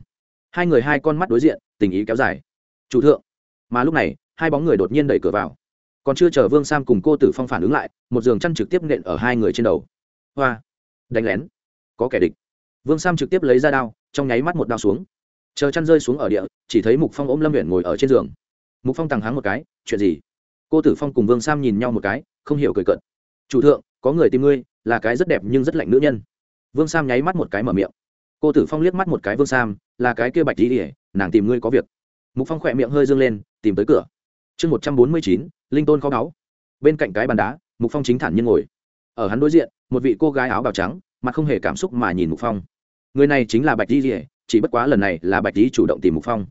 Hai người hai con mắt đối diện, tình ý kéo dài. Chủ thượng. Mà lúc này, hai bóng người đột nhiên đẩy cửa vào. Còn chưa chờ vương sam cùng cô tử phong phản ứng lại, một giường chăn trực tiếp nện ở hai người trên đầu. Hoa, đánh lén. Có kẻ địch. Vương sam trực tiếp lấy ra đao, trong nháy mắt một đao xuống. Chờ chăn rơi xuống ở địa, chỉ thấy mục phong ôm lâm huyện ngồi ở trên giường. Mục phong tàng háng một cái, chuyện gì? Cô tử phong cùng vương sam nhìn nhau một cái, không hiểu cười cận chủ thượng, có người tìm ngươi, là cái rất đẹp nhưng rất lạnh nữ nhân. Vương sam nháy mắt một cái mở miệng. Cô tử phong liếc mắt một cái vương sam, là cái kia bạch tí ỉa nàng tìm ngươi có việc. Mục phong khỏe miệng hơi dâng lên, tìm tới cửa. Chương một trăm bốn mươi chín, linh tôn khó báu bên cạnh cái bàn đá, mục phong chính thản nhiên ngồi. Ở hắn đối diện, một vị cô gái áo bào trắng, mặt không hề cảm xúc mà nhìn mục phong. Người này chính là bạch di rỉa chỉ bất quá lần này là bạch di chủ động tìm mục phong.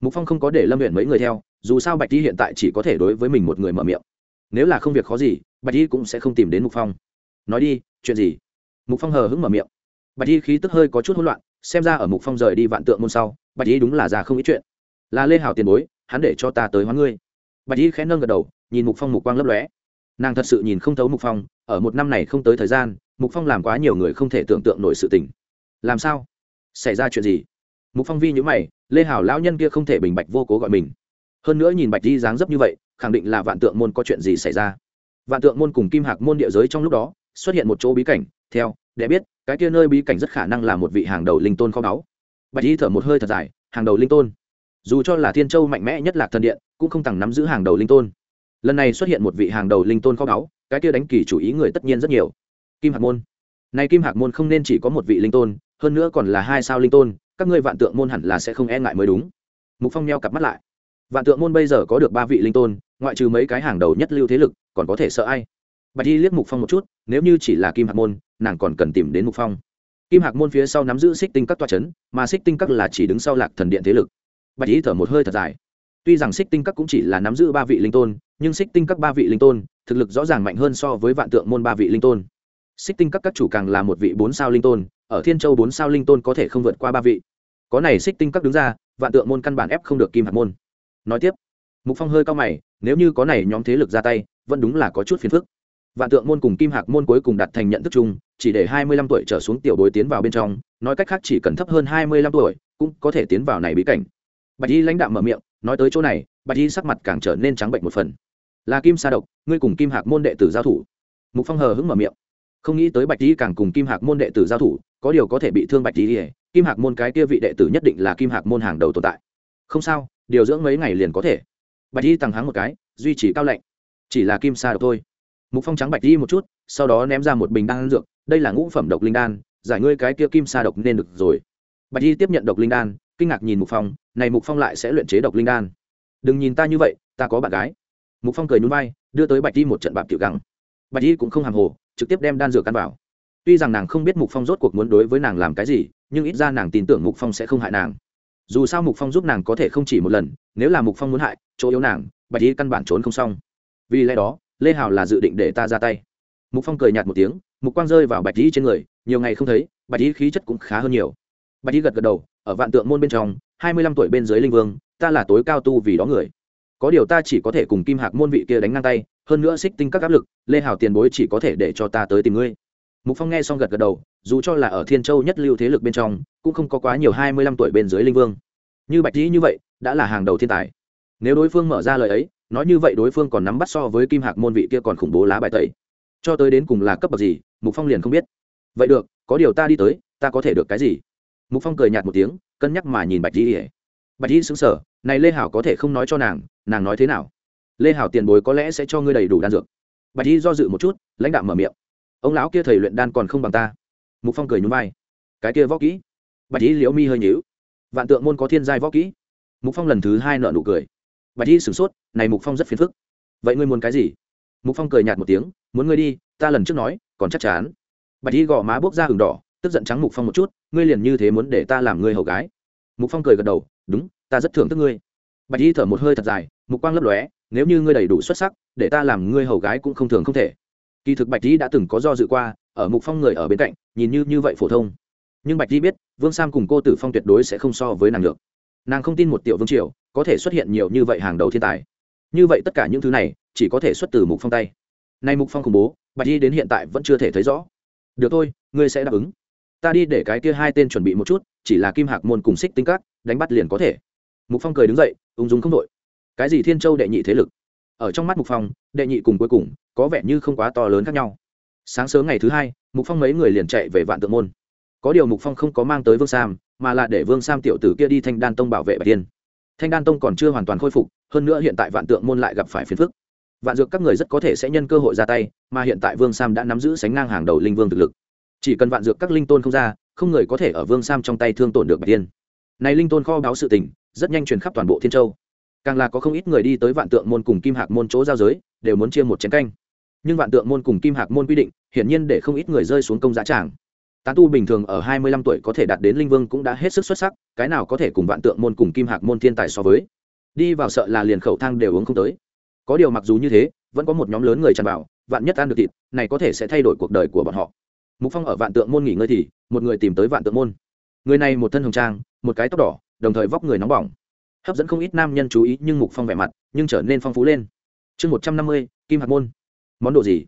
Mục phong không có để lâm huyện mấy người theo, dù sao bạch di hiện tại chỉ có thể đối với mình một người mở miệng. Nếu là không việc khó gì bạch Y cũng sẽ không tìm đến mục phong. Nói đi, chuyện gì? Mục phong hờ hững mở miệng. Bạch Y khí tức hơi có chút hỗn loạn, xem ra ở mục phong rời đi vạn tượng môn sau, bạch Y đúng là già không ít chuyện. Là lê hào tiền bối, hắn để cho ta tới hóa ngươi. Bạch Y khẽ nâng gật đầu, nhìn mục phong mục quang lấp lóe. Nàng thật sự nhìn không thấu mục phong, ở một năm này không tới thời gian, mục phong làm quá nhiều người không thể tưởng tượng nổi sự tình. Làm sao? Xảy ra chuyện gì? Mục phong vi nhữ mày, lê hảo lão nhân kia không thể bình bạch vô cố gọi mình. Hơn nữa nhìn bạch di dáng dấp như vậy, khẳng định là vạn tượng môn có chuyện gì xảy ra vạn tượng môn cùng kim hạc môn địa giới trong lúc đó, xuất hiện một chỗ bí cảnh. Theo, để biết, cái kia nơi bí cảnh rất khả năng là một vị hàng đầu linh tôn kho báu. Bạch Y thở một hơi thật dài, hàng đầu linh tôn. Dù cho là thiên châu mạnh mẽ nhất lạc thần điện, cũng không thẳng nắm giữ hàng đầu linh tôn. Lần này xuất hiện một vị hàng đầu linh tôn kho báu, cái kia đánh kỳ chủ ý người tất nhiên rất nhiều. Kim hạc môn. Này kim hạc môn không nên chỉ có một vị linh tôn, hơn nữa còn là hai sao linh tôn, các ngươi vạn tượng môn hẳn là sẽ không e ngại mới đúng. Mục phong neo cặp mắt lại. Vạn tượng môn bây giờ có được ba vị linh tôn, ngoại trừ mấy cái hàng đầu nhất lưu thế lực còn có thể sợ ai? Bạch y liếc mục phong một chút, nếu như chỉ là kim hạc môn, nàng còn cần tìm đến mục phong. Kim hạc môn phía sau nắm giữ xích tinh các toa c h ấ n mà xích tinh các là chỉ đứng sau lạc thần điện thế lực. Bạch y thở một hơi thật dài. Tuy rằng xích tinh các cũng chỉ là nắm giữ ba vị linh tôn, nhưng xích tinh các ba vị linh tôn, thực lực rõ ràng mạnh hơn so với vạn tượng môn ba vị linh tôn. Xích tinh các các chủ càng là một vị bốn sao linh tôn, ở thiên châu bốn sao linh tôn có thể không vượt qua ba vị. Có này xích tinh các đứng ra, vạn tượng môn căn bản ép không được kim hạc môn. Nói tiếp, mục phong hơi cao mày, nếu như có này nhóm thế lực ra tay vẫn đúng là có chút phiền phức. Vạn tượng môn cùng kim hạc môn cuối cùng đặt thành nhận thức chung, chỉ để hai mươi lăm tuổi trở xuống tiểu bối tiến vào bên trong, nói cách khác chỉ cần thấp hơn hai mươi lăm tuổi, cũng có thể tiến vào này bí cảnh. Bạch y lãnh đạo mở miệng, nói tới chỗ này, bạch y sắc mặt càng trở nên trắng bệnh một phần. Là kim sa độc, ngươi cùng kim hạc môn đệ tử giao thủ. Mục phong hờ hững mở miệng. Không nghĩ tới bạch y càng cùng kim hạc môn đệ tử giao thủ, có điều có thể bị thương bạch y kim hạc môn cái kia vị đệ tử nhất định là kim hạc môn hàng đầu tồn tại. Không sao, điều dưỡng mấy ngày liền có thể. Bạch y tăng hắng một cái, duy trì cao lạnh chỉ là kim sa độc thôi. Mục phong trắng bạch y một chút, sau đó ném ra một bình đan dược, đây là ngũ phẩm độc linh đan, giải ngươi cái kia kim sa độc nên được rồi. Bạch y tiếp nhận độc linh đan, kinh ngạc nhìn mục phong, này mục phong lại sẽ luyện chế độc linh đan. Đừng nhìn ta như vậy, ta có bạn gái. Mục phong cười nhún vai, đưa tới bạch y một trận bạp tiểu gắng. Bạch y cũng không hàm hồ, trực tiếp đem đan dược ăn vào. Tuy rằng nàng không biết mục phong rốt cuộc muốn đối với nàng làm cái gì, nhưng ít ra nàng tin tưởng mục phong sẽ không hại nàng. Dù sao mục phong giúp nàng có thể không chỉ một lần, nếu là mục phong muốn hại, chỗ yếu nàng, bạch y căn bản trốn không xong vì lẽ đó, lê hào là dự định để ta ra tay. Mục phong cười nhạt một tiếng, mục quang rơi vào bạch dĩ trên người, nhiều ngày không thấy, bạch dĩ khí chất cũng khá hơn nhiều. Bạch dĩ gật gật đầu, ở vạn tượng môn bên trong, hai mươi lăm tuổi bên dưới linh vương, ta là tối cao tu vì đó người. Có điều ta chỉ có thể cùng kim hạc môn vị kia đánh ngang tay, hơn nữa xích tinh các áp lực, lê hào tiền bối chỉ có thể để cho ta tới tìm ngươi. Mục phong nghe xong gật gật đầu, dù cho là ở thiên châu nhất lưu thế lực bên trong, cũng không có quá nhiều hai mươi lăm tuổi bên dưới linh vương. Như bạch dĩ như vậy, đã là hàng đầu thiên tài. Nếu đối phương mở ra lời ấy nói như vậy đối phương còn nắm bắt so với kim hạc môn vị kia còn khủng bố lá bài tẩy. Cho tới đến cùng là cấp bậc gì, mục phong liền không biết. Vậy được, có điều ta đi tới, ta có thể được cái gì? Mục phong cười nhạt một tiếng, cân nhắc mà nhìn bạch dĩ bạch dĩ xứng sở này lê hảo có thể không nói cho nàng nàng nói thế nào? Lê hảo tiền bối có lẽ sẽ cho ngươi đầy đủ đan dược. Bạch dĩ do dự một chút, lãnh đạo mở miệng. Ông lão kia thầy luyện đan còn không bằng ta. Mục phong cười nhún vai. Cái kia võ kỹ. Bạch y liễu mi hơi nhíu. Vạn tượng môn có thiên giai võ kỹ. Mục phong lần thứ hai nợ nụ cười bạch y sửng sốt, này mục phong rất phiền phức. Vậy ngươi muốn cái gì? Mục phong cười nhạt một tiếng, muốn ngươi đi, ta lần trước nói, còn chắc chắn. Bạch y gò má bốc ra hừng đỏ, tức giận trắng mục phong một chút, ngươi liền như thế muốn để ta làm ngươi hầu gái? Mục phong cười gật đầu, đúng, ta rất thưởng thức ngươi. Bạch y thở một hơi thật dài, mục quang lấp lóe, nếu như ngươi đầy đủ xuất sắc, để ta làm ngươi hầu gái cũng không thường không thể. Kỳ thực bạch Y đã từng có do dự qua, ở mục phong người ở bên cạnh, nhìn như như vậy phổ thông. Nhưng bạch Y biết, vương sam cùng cô tử phong tuyệt đối sẽ không so với nàng được. Nàng không tin một tiểu vương triều có thể xuất hiện nhiều như vậy hàng đầu thiên tài. Như vậy tất cả những thứ này, chỉ có thể xuất từ mục phong tay. Nay mục phong khủng bố, bạch y đến hiện tại vẫn chưa thể thấy rõ. Được thôi, ngươi sẽ đáp ứng. Ta đi để cái kia hai tên chuẩn bị một chút, chỉ là kim hạc môn cùng xích tinh các, đánh bắt liền có thể. Mục phong cười đứng dậy, ung dung không đội cái gì thiên châu đệ nhị thế lực? Ở trong mắt mục phong, đệ nhị cùng cuối cùng, có vẻ như không quá to lớn khác nhau. Sáng sớm ngày thứ hai, mục phong mấy người liền chạy về vạn tượng môn. Có điều mục phong không có mang tới vương sam, mà là để vương sam tiểu tử kia đi thanh đan tông bảo vệ bạch tiên thanh đan tông còn chưa hoàn toàn khôi phục, hơn nữa hiện tại vạn tượng môn lại gặp phải phiền phức. Vạn dược các người rất có thể sẽ nhân cơ hội ra tay, mà hiện tại vương sam đã nắm giữ sánh ngang hàng đầu linh vương thực lực. Chỉ cần vạn dược các linh tôn không ra, không người có thể ở vương sam trong tay thương tổn được bạch tiên. Này linh tôn kho báo sự tình, rất nhanh truyền khắp toàn bộ thiên châu. Càng là có không ít người đi tới vạn tượng môn cùng kim hạc môn chỗ giao giới, đều muốn chia một chén canh. Nhưng vạn tượng môn cùng kim hạc môn quy định, hiển nhiên để không ít người rơi xuống công giá tràng tán tu bình thường ở hai mươi lăm tuổi có thể đạt đến linh vương cũng đã hết sức xuất sắc, cái nào có thể cùng vạn tượng môn cùng kim hạc môn thiên tài so với. Đi vào sợ là liền khẩu thang đều uống không tới. Có điều mặc dù như thế, vẫn có một nhóm lớn người tràn vào, vạn nhất ăn được thịt, này có thể sẽ thay đổi cuộc đời của bọn họ. Mục phong ở vạn tượng môn nghỉ ngơi thì, một người tìm tới vạn tượng môn. Người này một thân hồng trang, một cái tóc đỏ, đồng thời vóc người nóng bỏng. Hấp dẫn không ít nam nhân chú ý, nhưng mục phong vẻ mặt, nhưng trở nên phong phú lên. Chương một trăm năm mươi, kim hạc môn. Món đồ gì?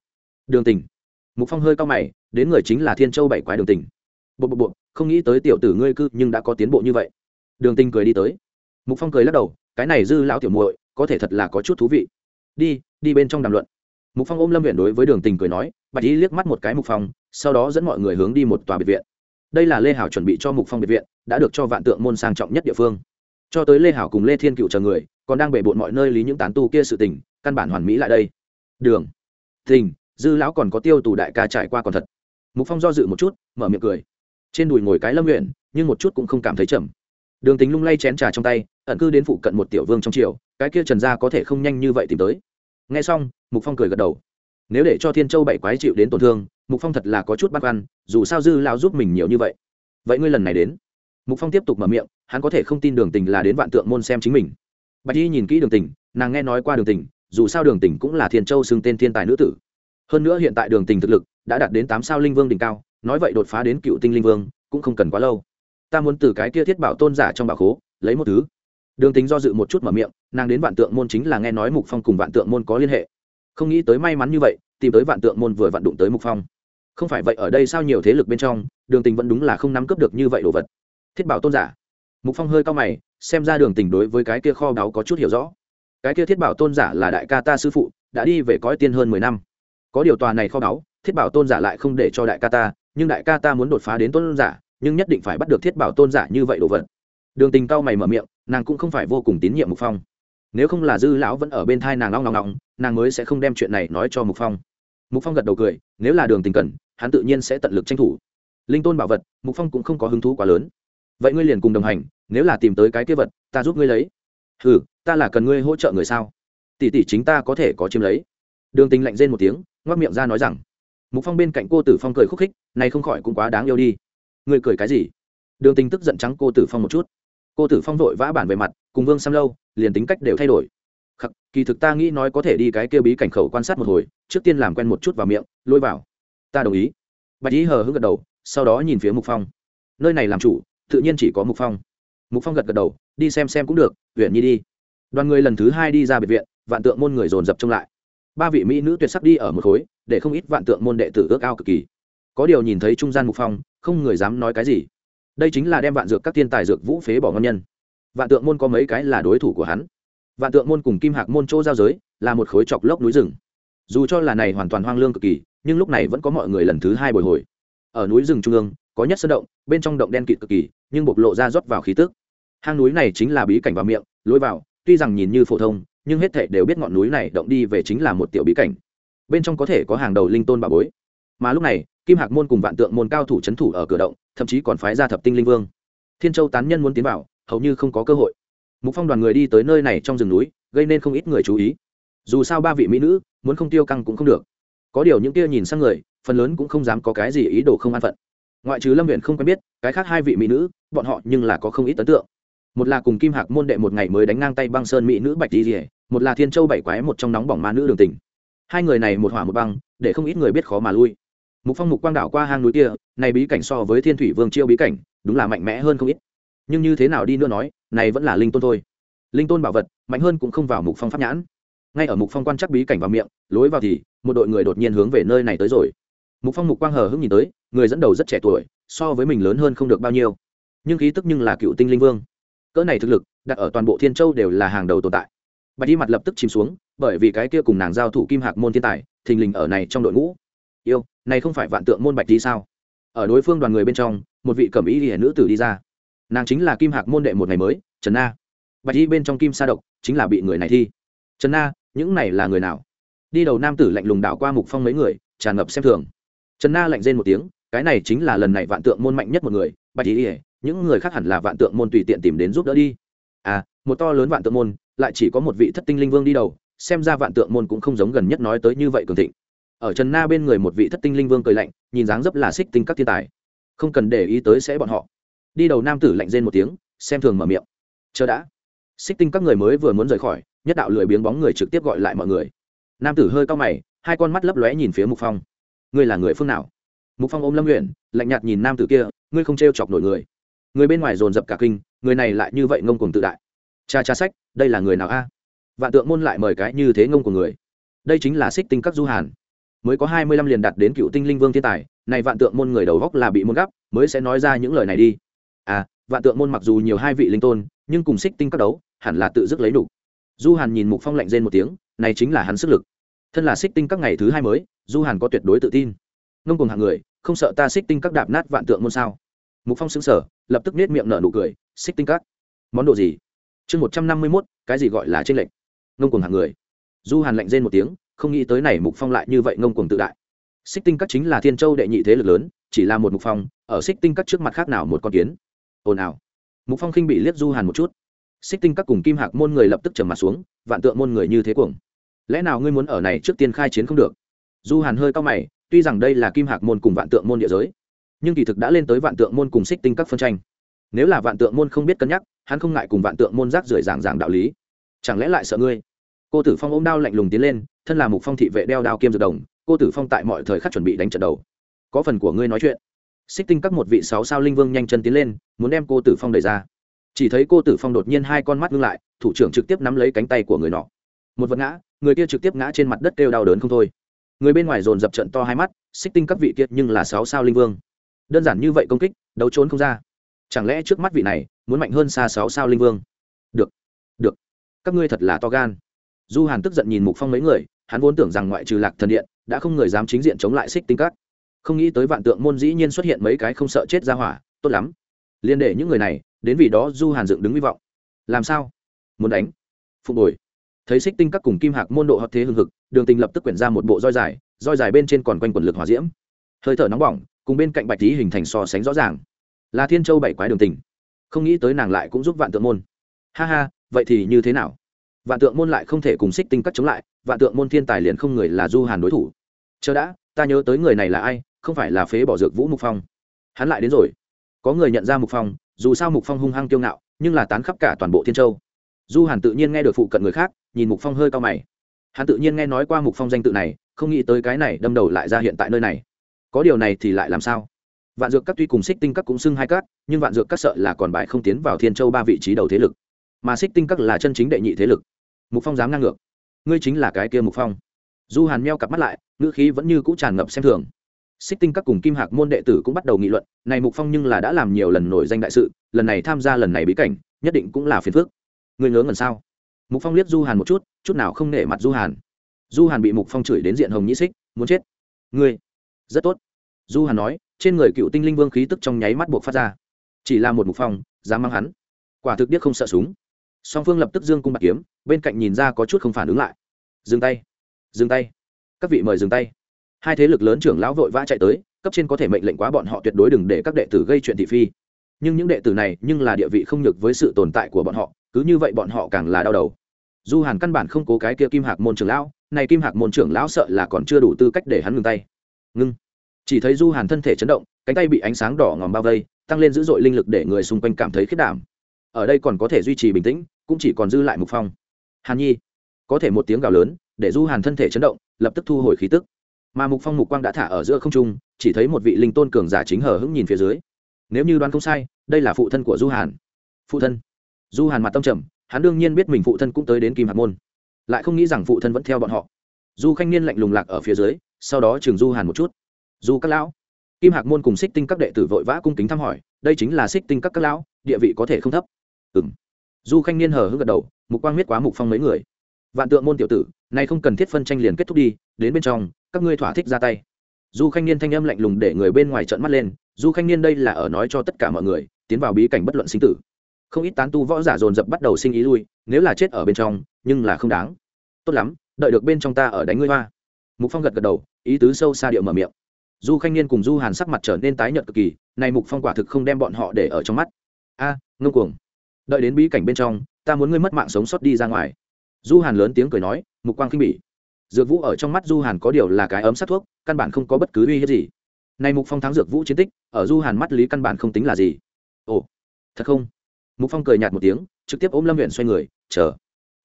Đường tình. Mục phong hơi cao mày đến người chính là thiên châu bảy quái đường tình. Bộ bộ bộ, không nghĩ tới tiểu tử ngươi cư nhưng đã có tiến bộ như vậy. Đường tình cười đi tới. Mục phong cười lắc đầu, cái này dư lão tiểu muội, có thể thật là có chút thú vị. Đi đi bên trong đàm luận. Mục phong ôm lâm viện đối với đường tình cười nói, bạch y liếc mắt một cái mục phong, sau đó dẫn mọi người hướng đi một tòa biệt viện. Đây là lê hảo chuẩn bị cho mục phong biệt viện, đã được cho vạn tượng môn sang trọng nhất địa phương. Cho tới lê hảo cùng lê thiên cựu chờ người, còn đang bể bộn mọi nơi lý những tán tu kia sự tình, căn bản hoàn mỹ lại đây. Đường tình, dư lão còn có tiêu tù đại ca trải qua còn thật mục phong do dự một chút, mở miệng cười. Trên đùi ngồi cái lâm nguyện nhưng một chút cũng không cảm thấy chậm. Đường tính lung lay chén trà trong tay, ẩn cư đến phụ cận một tiểu vương trong triều, cái kia trần gia có thể không nhanh như vậy tìm tới. Nghe xong, mục phong cười gật đầu. Nếu để cho thiên châu bảy quái chịu đến tổn thương, mục phong thật là có chút băn khoăn, dù sao dư lao giúp mình nhiều như vậy. Vậy ngươi lần này đến. Mục phong tiếp tục mở miệng, hắn có thể không tin đường tình là đến vạn tượng môn xem chính mình. Bạch y nhìn kỹ đường tình nàng nghe nói qua đường tình dù sao đường tình cũng là thiên châu xưng tên thiên tài nữ tử. Hơn nữa hiện tại đường tình thực lực đã đạt đến tám sao linh vương đỉnh cao, nói vậy đột phá đến cựu tinh linh vương cũng không cần quá lâu. Ta muốn từ cái kia thiết bảo tôn giả trong bảo khố, lấy một thứ. Đường tính do dự một chút mở miệng, nàng đến vạn tượng môn chính là nghe nói mục phong cùng vạn tượng môn có liên hệ. Không nghĩ tới may mắn như vậy, tìm tới vạn tượng môn vừa vặn đụng tới mục phong. Không phải vậy ở đây sao nhiều thế lực bên trong, đường tình vẫn đúng là không nắm cướp được như vậy đồ vật. Thiết bảo tôn giả. Mục phong hơi cao mày, xem ra đường tình đối với cái kia kho báu có chút hiểu rõ. Cái kia thiết bảo tôn giả là đại ca ta sư phụ, đã đi về cõi tiên hơn mười năm. Có điều tòa này kho báu thiết bảo tôn giả lại không để cho đại ca ta, nhưng đại ca ta muốn đột phá đến tôn giả, nhưng nhất định phải bắt được thiết bảo tôn giả như vậy đồ vật. Đường tình cao mày mở miệng, nàng cũng không phải vô cùng tín nhiệm mục phong. Nếu không là dư lão vẫn ở bên thai nàng long ngọng ngọng, nàng mới sẽ không đem chuyện này nói cho mục phong. Mục phong gật đầu cười, nếu là đường tình cần, hắn tự nhiên sẽ tận lực tranh thủ. Linh tôn bảo vật, mục phong cũng không có hứng thú quá lớn. Vậy ngươi liền cùng đồng hành, nếu là tìm tới cái kia vật, ta giúp ngươi lấy. Ừ ta là cần ngươi hỗ trợ người sao? Tỷ tỷ chính ta có thể có chiếm lấy. Đường tình lạnh rên một tiếng ngoắc miệng ra nói rằng mục phong bên cạnh cô tử phong cười khúc khích này không khỏi cũng quá đáng yêu đi. Ngươi cười cái gì? Đường tình tức giận trắng cô tử phong một chút. Cô tử phong vội vã bản về mặt cùng vương sam lâu liền tính cách đều thay đổi. Khắc, kỳ thực ta nghĩ nói có thể đi cái kia bí cảnh khẩu quan sát một hồi trước tiên làm quen một chút vào miệng lôi vào. Ta đồng ý. Bạch ý hờ hững gật đầu sau đó nhìn phía mục phong. Nơi này làm chủ tự nhiên chỉ có mục phong. Mục phong gật gật đầu đi xem xem cũng được huyện nhi đi. Đoàn người lần thứ hai đi ra biệt viện vạn tượng môn người dồn dập trông lại ba vị mỹ nữ tuyệt sắc đi ở một khối, để không ít vạn tượng môn đệ tử ước ao cực kỳ. Có điều nhìn thấy trung gian mục phong, không người dám nói cái gì. Đây chính là đem vạn dược các thiên tài dược vũ phế bỏ ngon nhân. Vạn tượng môn có mấy cái là đối thủ của hắn. Vạn tượng môn cùng kim hạc môn chỗ giao giới là một khối chọc lốc núi rừng. Dù cho là này hoàn toàn hoang lương cực kỳ, nhưng lúc này vẫn có mọi người lần thứ hai bồi hồi. Ở núi rừng trung ương, có nhất sơn động, bên trong động đen kịt cực kỳ, nhưng bộc lộ ra rót vào khí tức. Hang núi này chính là bí cảnh vào miệng, lối vào, tuy rằng nhìn như phổ thông nhưng hết thảy đều biết ngọn núi này động đi về chính là một tiểu bí cảnh. Bên trong có thể có hàng đầu linh tôn bà bối. Mà lúc này, kim hạc môn cùng vạn tượng môn cao thủ chấn thủ ở cửa động, thậm chí còn phái ra thập tinh linh vương. Thiên châu tán nhân muốn tiến vào, hầu như không có cơ hội. Mục phong đoàn người đi tới nơi này trong rừng núi, gây nên không ít người chú ý. Dù sao ba vị mỹ nữ, muốn không tiêu căng cũng không được. Có điều những kia nhìn sang người, phần lớn cũng không dám có cái gì ý đồ không an phận. Ngoại trừ lâm uyển không quen biết, cái khác hai vị mỹ nữ, bọn họ nhưng là có không ít ấn tượng một là cùng kim hạc môn đệ một ngày mới đánh ngang tay băng sơn mỹ nữ bạch di rỉa một là thiên châu bảy quái một trong nóng bỏng ma nữ đường tình. Hai người này một hỏa một băng, để không ít người biết khó mà lui. Mục phong mục quang đảo qua hang núi kia, này bí cảnh so với thiên thủy vương chiêu bí cảnh, đúng là mạnh mẽ hơn không ít. Nhưng như thế nào đi nữa nói, này vẫn là linh tôn thôi. Linh tôn bảo vật, mạnh hơn cũng không vào mục phong pháp nhãn. Ngay ở mục phong quan chắc bí cảnh vào miệng, lối vào thì, một đội người đột nhiên hướng về nơi này tới rồi. Mục phong mục quang hờ hững nhìn tới, người dẫn đầu rất trẻ tuổi, so với mình lớn hơn không được bao nhiêu. Nhưng khí tức nhưng là cựu tinh linh vương cỡ này thực lực, đặt ở toàn bộ thiên châu đều là hàng đầu tồn tại. Bạch y mặt lập tức chìm xuống, bởi vì cái kia cùng nàng giao thủ kim hạc môn thiên tài, thình lình ở này trong đội ngũ. Yêu, này không phải vạn tượng môn bạch đi sao? Ở đối phương đoàn người bên trong, một vị cẩm y hiển nữ tử đi ra. Nàng chính là kim hạc môn đệ một ngày mới, trần na. Bạch y bên trong kim sa độc, chính là bị người này thi. Trần na, những này là người nào? Đi đầu nam tử lạnh lùng đảo qua mục phong mấy người, tràn ngập xem thường. Trần na lạnh rên một tiếng, cái này chính là lần này vạn tượng môn mạnh nhất một người, bạch y những người khác hẳn là vạn tượng môn tùy tiện tìm đến giúp đỡ đi. À một to lớn vạn tượng môn, lại chỉ có một vị thất tinh linh vương đi đầu, xem ra vạn tượng môn cũng không giống gần nhất nói tới như vậy cường thịnh. Ở trần na bên người một vị thất tinh linh vương cười lạnh, nhìn dáng dấp là xích tinh các thiên tài. Không cần để ý tới sẽ bọn họ. Đi đầu nam tử lạnh rên một tiếng, xem thường mở miệng. Chờ đã. Xích tinh các người mới vừa muốn rời khỏi, nhất đạo lười biếng bóng người trực tiếp gọi lại mọi người. Nam tử hơi cao mày, hai con mắt lấp lóe nhìn phía mục phong. Ngươi là người phương nào? Mục phong ôm lâm nguyện lạnh nhạt nhìn nam tử kia, ngươi không t chọc nổi người người bên ngoài dồn dập cả kinh, người này lại như vậy ngông cuồng tự đại. Cha cha sách, đây là người nào a? Vạn tượng môn lại mời cái như thế ngông của người. Đây chính là xích tinh các du hàn. Mới có hai mươi lăm liền đạt đến cựu tinh linh vương thiên tài, này vạn tượng môn người đầu góc là bị môn gắp, mới sẽ nói ra những lời này đi. À vạn tượng môn mặc dù nhiều hai vị linh tôn, nhưng cùng xích tinh các đấu, hẳn là tự dứt lấy đủ. Du hàn nhìn mục phong lạnh rên một tiếng, này chính là hắn sức lực. Thân là xích tinh các ngày thứ hai mới, du hàn có tuyệt đối tự tin. Ngông cùng hạng người, không sợ ta xích tinh các đạp nát vạn tượng môn sao? Mục phong xứng sở lập tức nết miệng nở nụ cười, xích tinh các, món đồ gì? Chương một trăm năm mươi mốt, cái gì gọi là trên lệnh ngông cùng hàng người. Du hàn lạnh rên một tiếng, không nghĩ tới này mục phong lại như vậy ngông cuồng tự đại. Xích tinh các chính là thiên châu đệ nhị thế lực lớn, chỉ là một mục phong, ở xích tinh các trước mặt khác nào một con kiến? Ồn ào. Mục phong khinh bị liếc du hàn một chút. Xích tinh các cùng kim hạc môn người lập tức trầm mặt xuống, vạn tượng môn người như thế cuồng. Lẽ nào ngươi muốn ở này trước tiên khai chiến không được? Du hàn hơi cao mày, tuy rằng đây là kim hạc môn cùng vạn tượng môn địa giới nhưng kỳ thực đã lên tới vạn tượng môn cùng xích tinh các phân tranh. Nếu là vạn tượng môn không biết cân nhắc, hắn không ngại cùng vạn tượng môn rác rưởi giảng giảng đạo lý. Chẳng lẽ lại sợ ngươi? Cô tử phong ôm đao lạnh lùng tiến lên, thân là mục phong thị vệ đeo đao kiêm dược đồng, cô tử phong tại mọi thời khắc chuẩn bị đánh trận đầu. Có phần của ngươi nói chuyện. Xích tinh các một vị sáu sao linh vương nhanh chân tiến lên, muốn đem cô tử phong đẩy ra. Chỉ thấy cô tử phong đột nhiên hai con mắt ngưng lại, thủ trưởng trực tiếp nắm lấy cánh tay của người nọ. Một vật ngã, người kia trực tiếp ngã trên mặt đất kêu đau đớn không thôi. Người bên ngoài dồn dập trận to hai mắt, xích tinh các vị kia nhưng là sáu sao linh vương đơn giản như vậy công kích, đấu trốn không ra. Chẳng lẽ trước mắt vị này muốn mạnh hơn xa sáu sao linh vương? Được được. Các ngươi thật là to gan. Du hàn tức giận nhìn mục phong mấy người, hắn vốn tưởng rằng ngoại trừ lạc thần điện, đã không người dám chính diện chống lại xích tinh các. Không nghĩ tới vạn tượng môn dĩ nhiên xuất hiện mấy cái không sợ chết ra hỏa, tốt lắm. Liên để những người này, đến vì đó du hàn dựng đứng hy vọng. Làm sao? Muốn đánh? Phục bồi thấy xích tinh các cùng kim hạc môn độ hợp thế hưng hực, đường tình lập tức quyển ra một bộ roi dài roi dài bên trên còn quanh quần lực hỏa diễm. Hơi thở nóng bỏng cùng bên cạnh bạch tý hình thành so sánh rõ ràng. Là thiên châu bảy quái đường tình. Không nghĩ tới nàng lại cũng giúp vạn tượng môn. Ha ha, vậy thì như thế nào? Vạn tượng môn lại không thể cùng xích tinh cắt chống lại, vạn tượng môn thiên tài liền không người là du hàn đối thủ. Chờ đã, ta nhớ tới người này là ai, không phải là phế bỏ dược vũ mục phong. Hắn lại đến rồi. Có người nhận ra mục phong, dù sao mục phong hung hăng kiêu ngạo, nhưng là tán khắp cả toàn bộ thiên châu. Du hàn tự nhiên nghe được phụ cận người khác, nhìn mục phong hơi cao mày. Hắn tự nhiên nghe nói qua mục phong danh tự này, không nghĩ tới cái này đâm đầu lại ra hiện tại nơi này có điều này thì lại làm sao? Vạn dược các tuy cùng xích tinh các cũng xưng hai các, nhưng vạn dược các sợ là còn bại không tiến vào thiên châu ba vị trí đầu thế lực. Mà xích tinh các là chân chính đệ nhị thế lực. Mục phong dám ngang ngược. Ngươi chính là cái kia mục phong. Du hàn meo cặp mắt lại, ngữ khí vẫn như cũ tràn ngập xem thường. Xích tinh các cùng kim hạc môn đệ tử cũng bắt đầu nghị luận, này mục phong nhưng là đã làm nhiều lần nổi danh đại sự, lần này tham gia lần này bí cảnh, nhất định cũng là phiền phức. Ngươi ngớ ngẩn sao? Mục phong liếc du hàn một chút chút nào không nể mặt du hàn. Du hàn bị mục phong chửi đến diện hồng nhĩ xích, muốn chết. Ngươi rất tốt. Du hàn nói, trên người cựu tinh linh vương khí tức trong nháy mắt buộc phát ra. Chỉ là một mục phong, dám mang hắn. Quả thực điếc không sợ súng. Song phương lập tức dương cung bạc kiếm, bên cạnh nhìn ra có chút không phản ứng lại. Dừng tay. Dừng tay. Các vị mời dừng tay. Hai thế lực lớn trưởng lão vội vã chạy tới, cấp trên có thể mệnh lệnh quá bọn họ tuyệt đối đừng để các đệ tử gây chuyện thị phi. Nhưng những đệ tử này nhưng là địa vị không nhược với sự tồn tại của bọn họ, cứ như vậy bọn họ càng là đau đầu. Du hàn căn bản không cố cái kia kim hạc môn trưởng lão, này kim hạc môn trưởng lão sợ là còn chưa đủ tư cách để hắn ngừng tay ngưng. Chỉ thấy du hàn thân thể chấn động, cánh tay bị ánh sáng đỏ ngòm bao vây, tăng lên dữ dội linh lực để người xung quanh cảm thấy khiết đảm. Ở đây còn có thể duy trì bình tĩnh, cũng chỉ còn dư lại mục phong. Hàn nhi, có thể một tiếng gào lớn, để du hàn thân thể chấn động, lập tức thu hồi khí tức. Mà mục phong mục quang đã thả ở giữa không trung, chỉ thấy một vị linh tôn cường giả chính hờ hững nhìn phía dưới. Nếu như đoán không sai, đây là phụ thân của du hàn. Phụ thân. Du hàn mặt tâm trầm, hắn đương nhiên biết mình phụ thân cũng tới đến kim hạt môn. Lại không nghĩ rằng phụ thân vẫn theo bọn họ. Du khanh niên lạnh lùng lạc ở phía dưới sau đó trường du hàn một chút. Du các lão, kim hạc môn cùng xích tinh các đệ tử vội vã cung kính thăm hỏi, đây chính là xích tinh các các lão, địa vị có thể không thấp. Ừ m du khanh niên hờ hững gật đầu, mục quang miết quá mục phong mấy người. Vạn tượng môn tiểu tử, nay không cần thiết phân tranh liền kết thúc đi, đến bên trong, các ngươi thỏa thích ra tay. Du khanh niên thanh âm lạnh lùng để người bên ngoài trợn mắt lên, du khanh niên đây là ở nói cho tất cả mọi người, tiến vào bí cảnh bất luận sinh tử. Không ít tán tu võ giả dồn dập bắt đầu sinh ý lui, nếu là chết ở bên trong, nhưng là không đáng. Tốt lắm, đợi được bên trong ta ở đánh ngươi hoa. Mục phong gật gật đầu ý tứ sâu xa điệu mở miệng. Du khanh niên cùng du hàn sắc mặt trở nên tái nhợt cực kỳ này mục phong quả thực không đem bọn họ để ở trong mắt. A à, ngông cuồng. Đợi đến bí cảnh bên trong ta muốn ngươi mất mạng sống sót đi ra ngoài. Du hàn lớn tiếng cười nói mục quang khinh bỉ. Dược vũ ở trong mắt du hàn có điều là cái ấm sát thuốc căn bản không có bất cứ uy hiếp gì. Này mục phong thắng dược vũ chiến tích ở du hàn mắt lý căn bản không tính là gì. Ồ thật không? Mục phong cười nhạt một tiếng trực tiếp ôm lâm huyện xoay người chờ.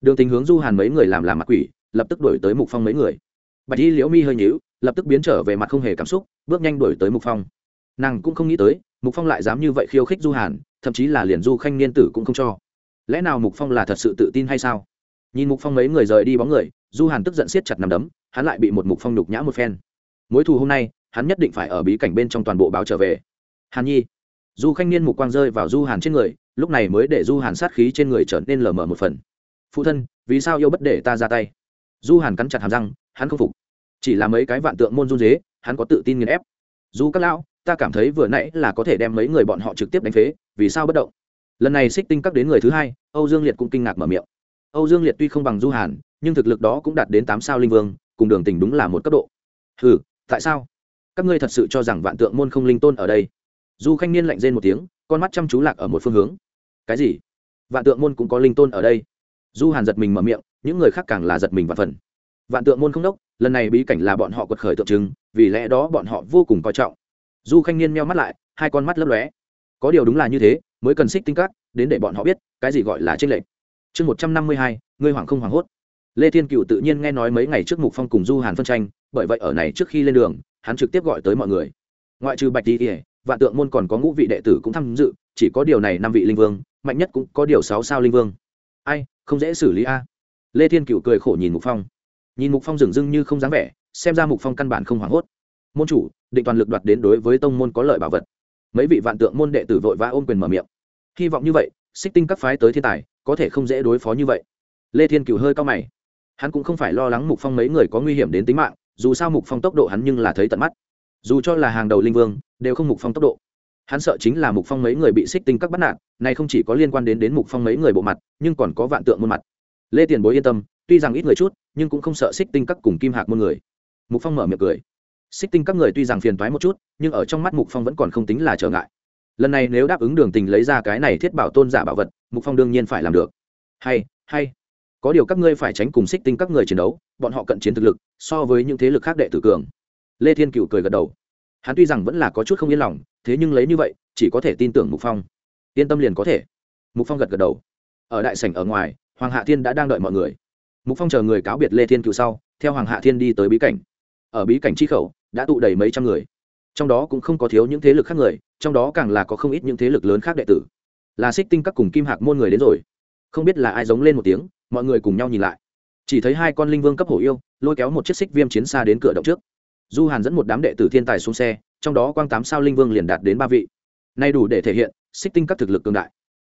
Đường tình hướng du hàn mấy người làm làm mặt quỷ lập tức đuổi tới mục phong mấy người bạch y liễu mi hơi nhíu, lập tức biến trở về mặt không hề cảm xúc, bước nhanh đuổi tới mục phong. Nàng cũng không nghĩ tới, mục phong lại dám như vậy khiêu khích du hàn, thậm chí là liền du khanh niên tử cũng không cho. Lẽ nào mục phong là thật sự tự tin hay sao? Nhìn mục phong mấy người rời đi bóng người, du hàn tức giận siết chặt nằm đấm, hắn lại bị một mục phong nhục nhã một phen. Mối thù hôm nay, hắn nhất định phải ở bí cảnh bên trong toàn bộ báo trở về. Hàn nhi. Du khanh niên mục quang rơi vào du hàn trên người, lúc này mới để du hàn sát khí trên người trở nên lờ mờ một phần. Phụ thân, vì sao yêu bất để ta ra tay? Du hàn cắn chặt hàm răng hắn không phục. Chỉ là mấy cái vạn tượng môn run dế, hắn có tự tin nghiền ép. Dù các lão, ta cảm thấy vừa nãy là có thể đem mấy người bọn họ trực tiếp đánh phế, vì sao bất động? Lần này xích tinh các đến người thứ hai, âu dương liệt cũng kinh ngạc mở miệng. Âu dương liệt tuy không bằng du hàn, nhưng thực lực đó cũng đạt đến tám sao linh vương, cùng đường tình đúng là một cấp độ. Ừ tại sao? Các ngươi thật sự cho rằng vạn tượng môn không linh tôn ở đây? Du khanh niên lạnh rên một tiếng, con mắt chăm chú lạc ở một phương hướng. Cái gì? Vạn tượng môn cũng có linh tôn ở đây? Du hàn giật mình mở miệng, những người khác càng là giật mình và phần vạn tượng môn không đốc, lần này bí cảnh là bọn họ quật khởi tượng trưng, vì lẽ đó bọn họ vô cùng coi trọng. Du khanh niên meo mắt lại, hai con mắt lấp lóe. Có điều đúng là như thế, mới cần xích tinh cắt đến để bọn họ biết, cái gì gọi là tranh lệch. Chương một trăm năm mươi hai, ngươi hoàng không hoảng hốt. Lê thiên cựu tự nhiên nghe nói mấy ngày trước mục phong cùng du hàn phân tranh, bởi vậy ở này trước khi lên đường, hắn trực tiếp gọi tới mọi người. Ngoại trừ bạch tỉ vạn tượng môn còn có ngũ vị đệ tử cũng tham dự, chỉ có điều này năm vị linh vương, mạnh nhất cũng có điều sáu sao linh vương. Ai, không dễ xử lý a. Lê thiên cựu cười khổ nhìn mục phong nhìn mục phong dường dưng như không dáng vẻ, xem ra mục phong căn bản không hoảng hốt. Môn chủ, định toàn lực đoạt đến đối với tông môn có lợi bảo vật. Mấy vị vạn tượng môn đệ tử vội vã ôm quyền mở miệng. Hy vọng như vậy, xích tinh các phái tới thiên tài, có thể không dễ đối phó như vậy. Lê thiên cửu hơi cao mày. Hắn cũng không phải lo lắng mục phong mấy người có nguy hiểm đến tính mạng, dù sao mục phong tốc độ hắn nhưng là thấy tận mắt. Dù cho là hàng đầu linh vương, đều không mục phong tốc độ. Hắn sợ chính là mục phong mấy người bị xích tinh các bắt nạt, này không chỉ có liên quan đến đến mục phong mấy người bộ mặt, nhưng còn có vạn tượng môn mặt. Lê tiền bối yên tâm tuy rằng ít người chút, nhưng cũng không sợ xích tinh các cùng kim hạc môn người. Mục phong mở miệng cười. Xích tinh các người tuy rằng phiền toái một chút, nhưng ở trong mắt mục phong vẫn còn không tính là trở ngại. Lần này nếu đáp ứng đường tình lấy ra cái này thiết bảo tôn giả bảo vật, mục phong đương nhiên phải làm được. Hay hay. Có điều các ngươi phải tránh cùng xích tinh các người chiến đấu, bọn họ cận chiến thực lực, so với những thế lực khác đệ tử cường. Lê thiên cựu cười gật đầu. Hắn tuy rằng vẫn là có chút không yên lòng, thế nhưng lấy như vậy, chỉ có thể tin tưởng mục phong. Yên tâm liền có thể. Mục phong gật gật đầu. Ở đại sảnh ở ngoài, hoàng hạ thiên đã đang đợi mọi người mục phong chờ người cáo biệt lê thiên cựu sau theo hoàng hạ thiên đi tới bí cảnh. Ở bí cảnh chi khẩu đã tụ đầy mấy trăm người. Trong đó cũng không có thiếu những thế lực khác người trong đó càng là có không ít những thế lực lớn khác đệ tử. Là xích tinh các cùng kim hạc môn người đến rồi. Không biết là ai giống lên một tiếng mọi người cùng nhau nhìn lại. Chỉ thấy hai con linh vương cấp hổ yêu lôi kéo một chiếc xích viêm chiến xa đến cửa động trước. Du hàn dẫn một đám đệ tử thiên tài xuống xe trong đó quang tám sao linh vương liền đạt đến ba vị. Nay đủ để thể hiện xích tinh các thực lực cường đại.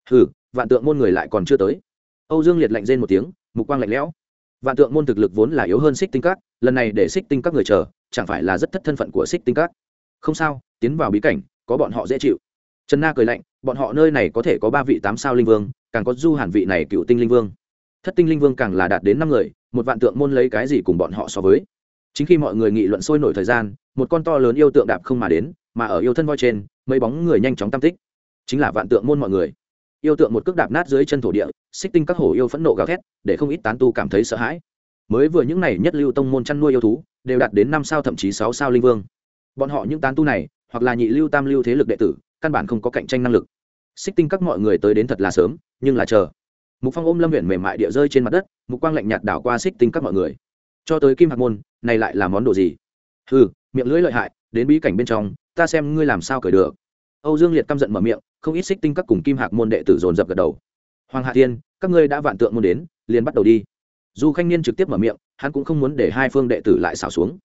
Hừ, vạn tượng môn người lại còn chưa tới. Âu dương liệt lạnh rên một tiếng mục quang lạnh lẽo vạn tượng môn thực lực vốn là yếu hơn xích tinh các, lần này để xích tinh các người chờ, chẳng phải là rất thất thân phận của xích tinh các? Không sao, tiến vào bí cảnh, có bọn họ dễ chịu. Trần na cười lạnh, bọn họ nơi này có thể có ba vị tám sao linh vương, càng có du hàn vị này cựu tinh linh vương. Thất tinh linh vương càng là đạt đến năm người, một vạn tượng môn lấy cái gì cùng bọn họ so với? Chính khi mọi người nghị luận sôi nổi thời gian, một con to lớn yêu tượng đạp không mà đến, mà ở yêu thân voi trên, mấy bóng người nhanh chóng tam tích. Chính là vạn tượng môn mọi người yêu tượng một cước đạp nát dưới chân thổ địa, xích tinh các hổ yêu phẫn nộ gào thét, để không ít tán tu cảm thấy sợ hãi. Mới vừa những này nhất lưu tông môn chăn nuôi yêu thú, đều đạt đến năm sao thậm chí sáu sao linh vương. Bọn họ những tán tu này, hoặc là nhị lưu tam lưu thế lực đệ tử, căn bản không có cạnh tranh năng lực. Xích tinh các mọi người tới đến thật là sớm, nhưng là chờ. Mục phong ôm lâm huyện mềm mại địa rơi trên mặt đất, mục quang lạnh nhạt đảo qua xích tinh các mọi người. Cho tới kim hạc môn, này lại là món đồ gì? Ừ miệng lưỡi lợi hại, đến bí cảnh bên trong, ta xem ngươi làm sao cởi được. Âu dương liệt căm giận mở miệng không ít xích tinh các cùng kim hạc môn đệ tử dồn dập gật đầu. Hoàng hạ thiên, các ngươi đã vạn tượng môn đến, liền bắt đầu đi. Du khanh niên trực tiếp mở miệng, hắn cũng không muốn để hai phương đệ tử lại xảo xuống.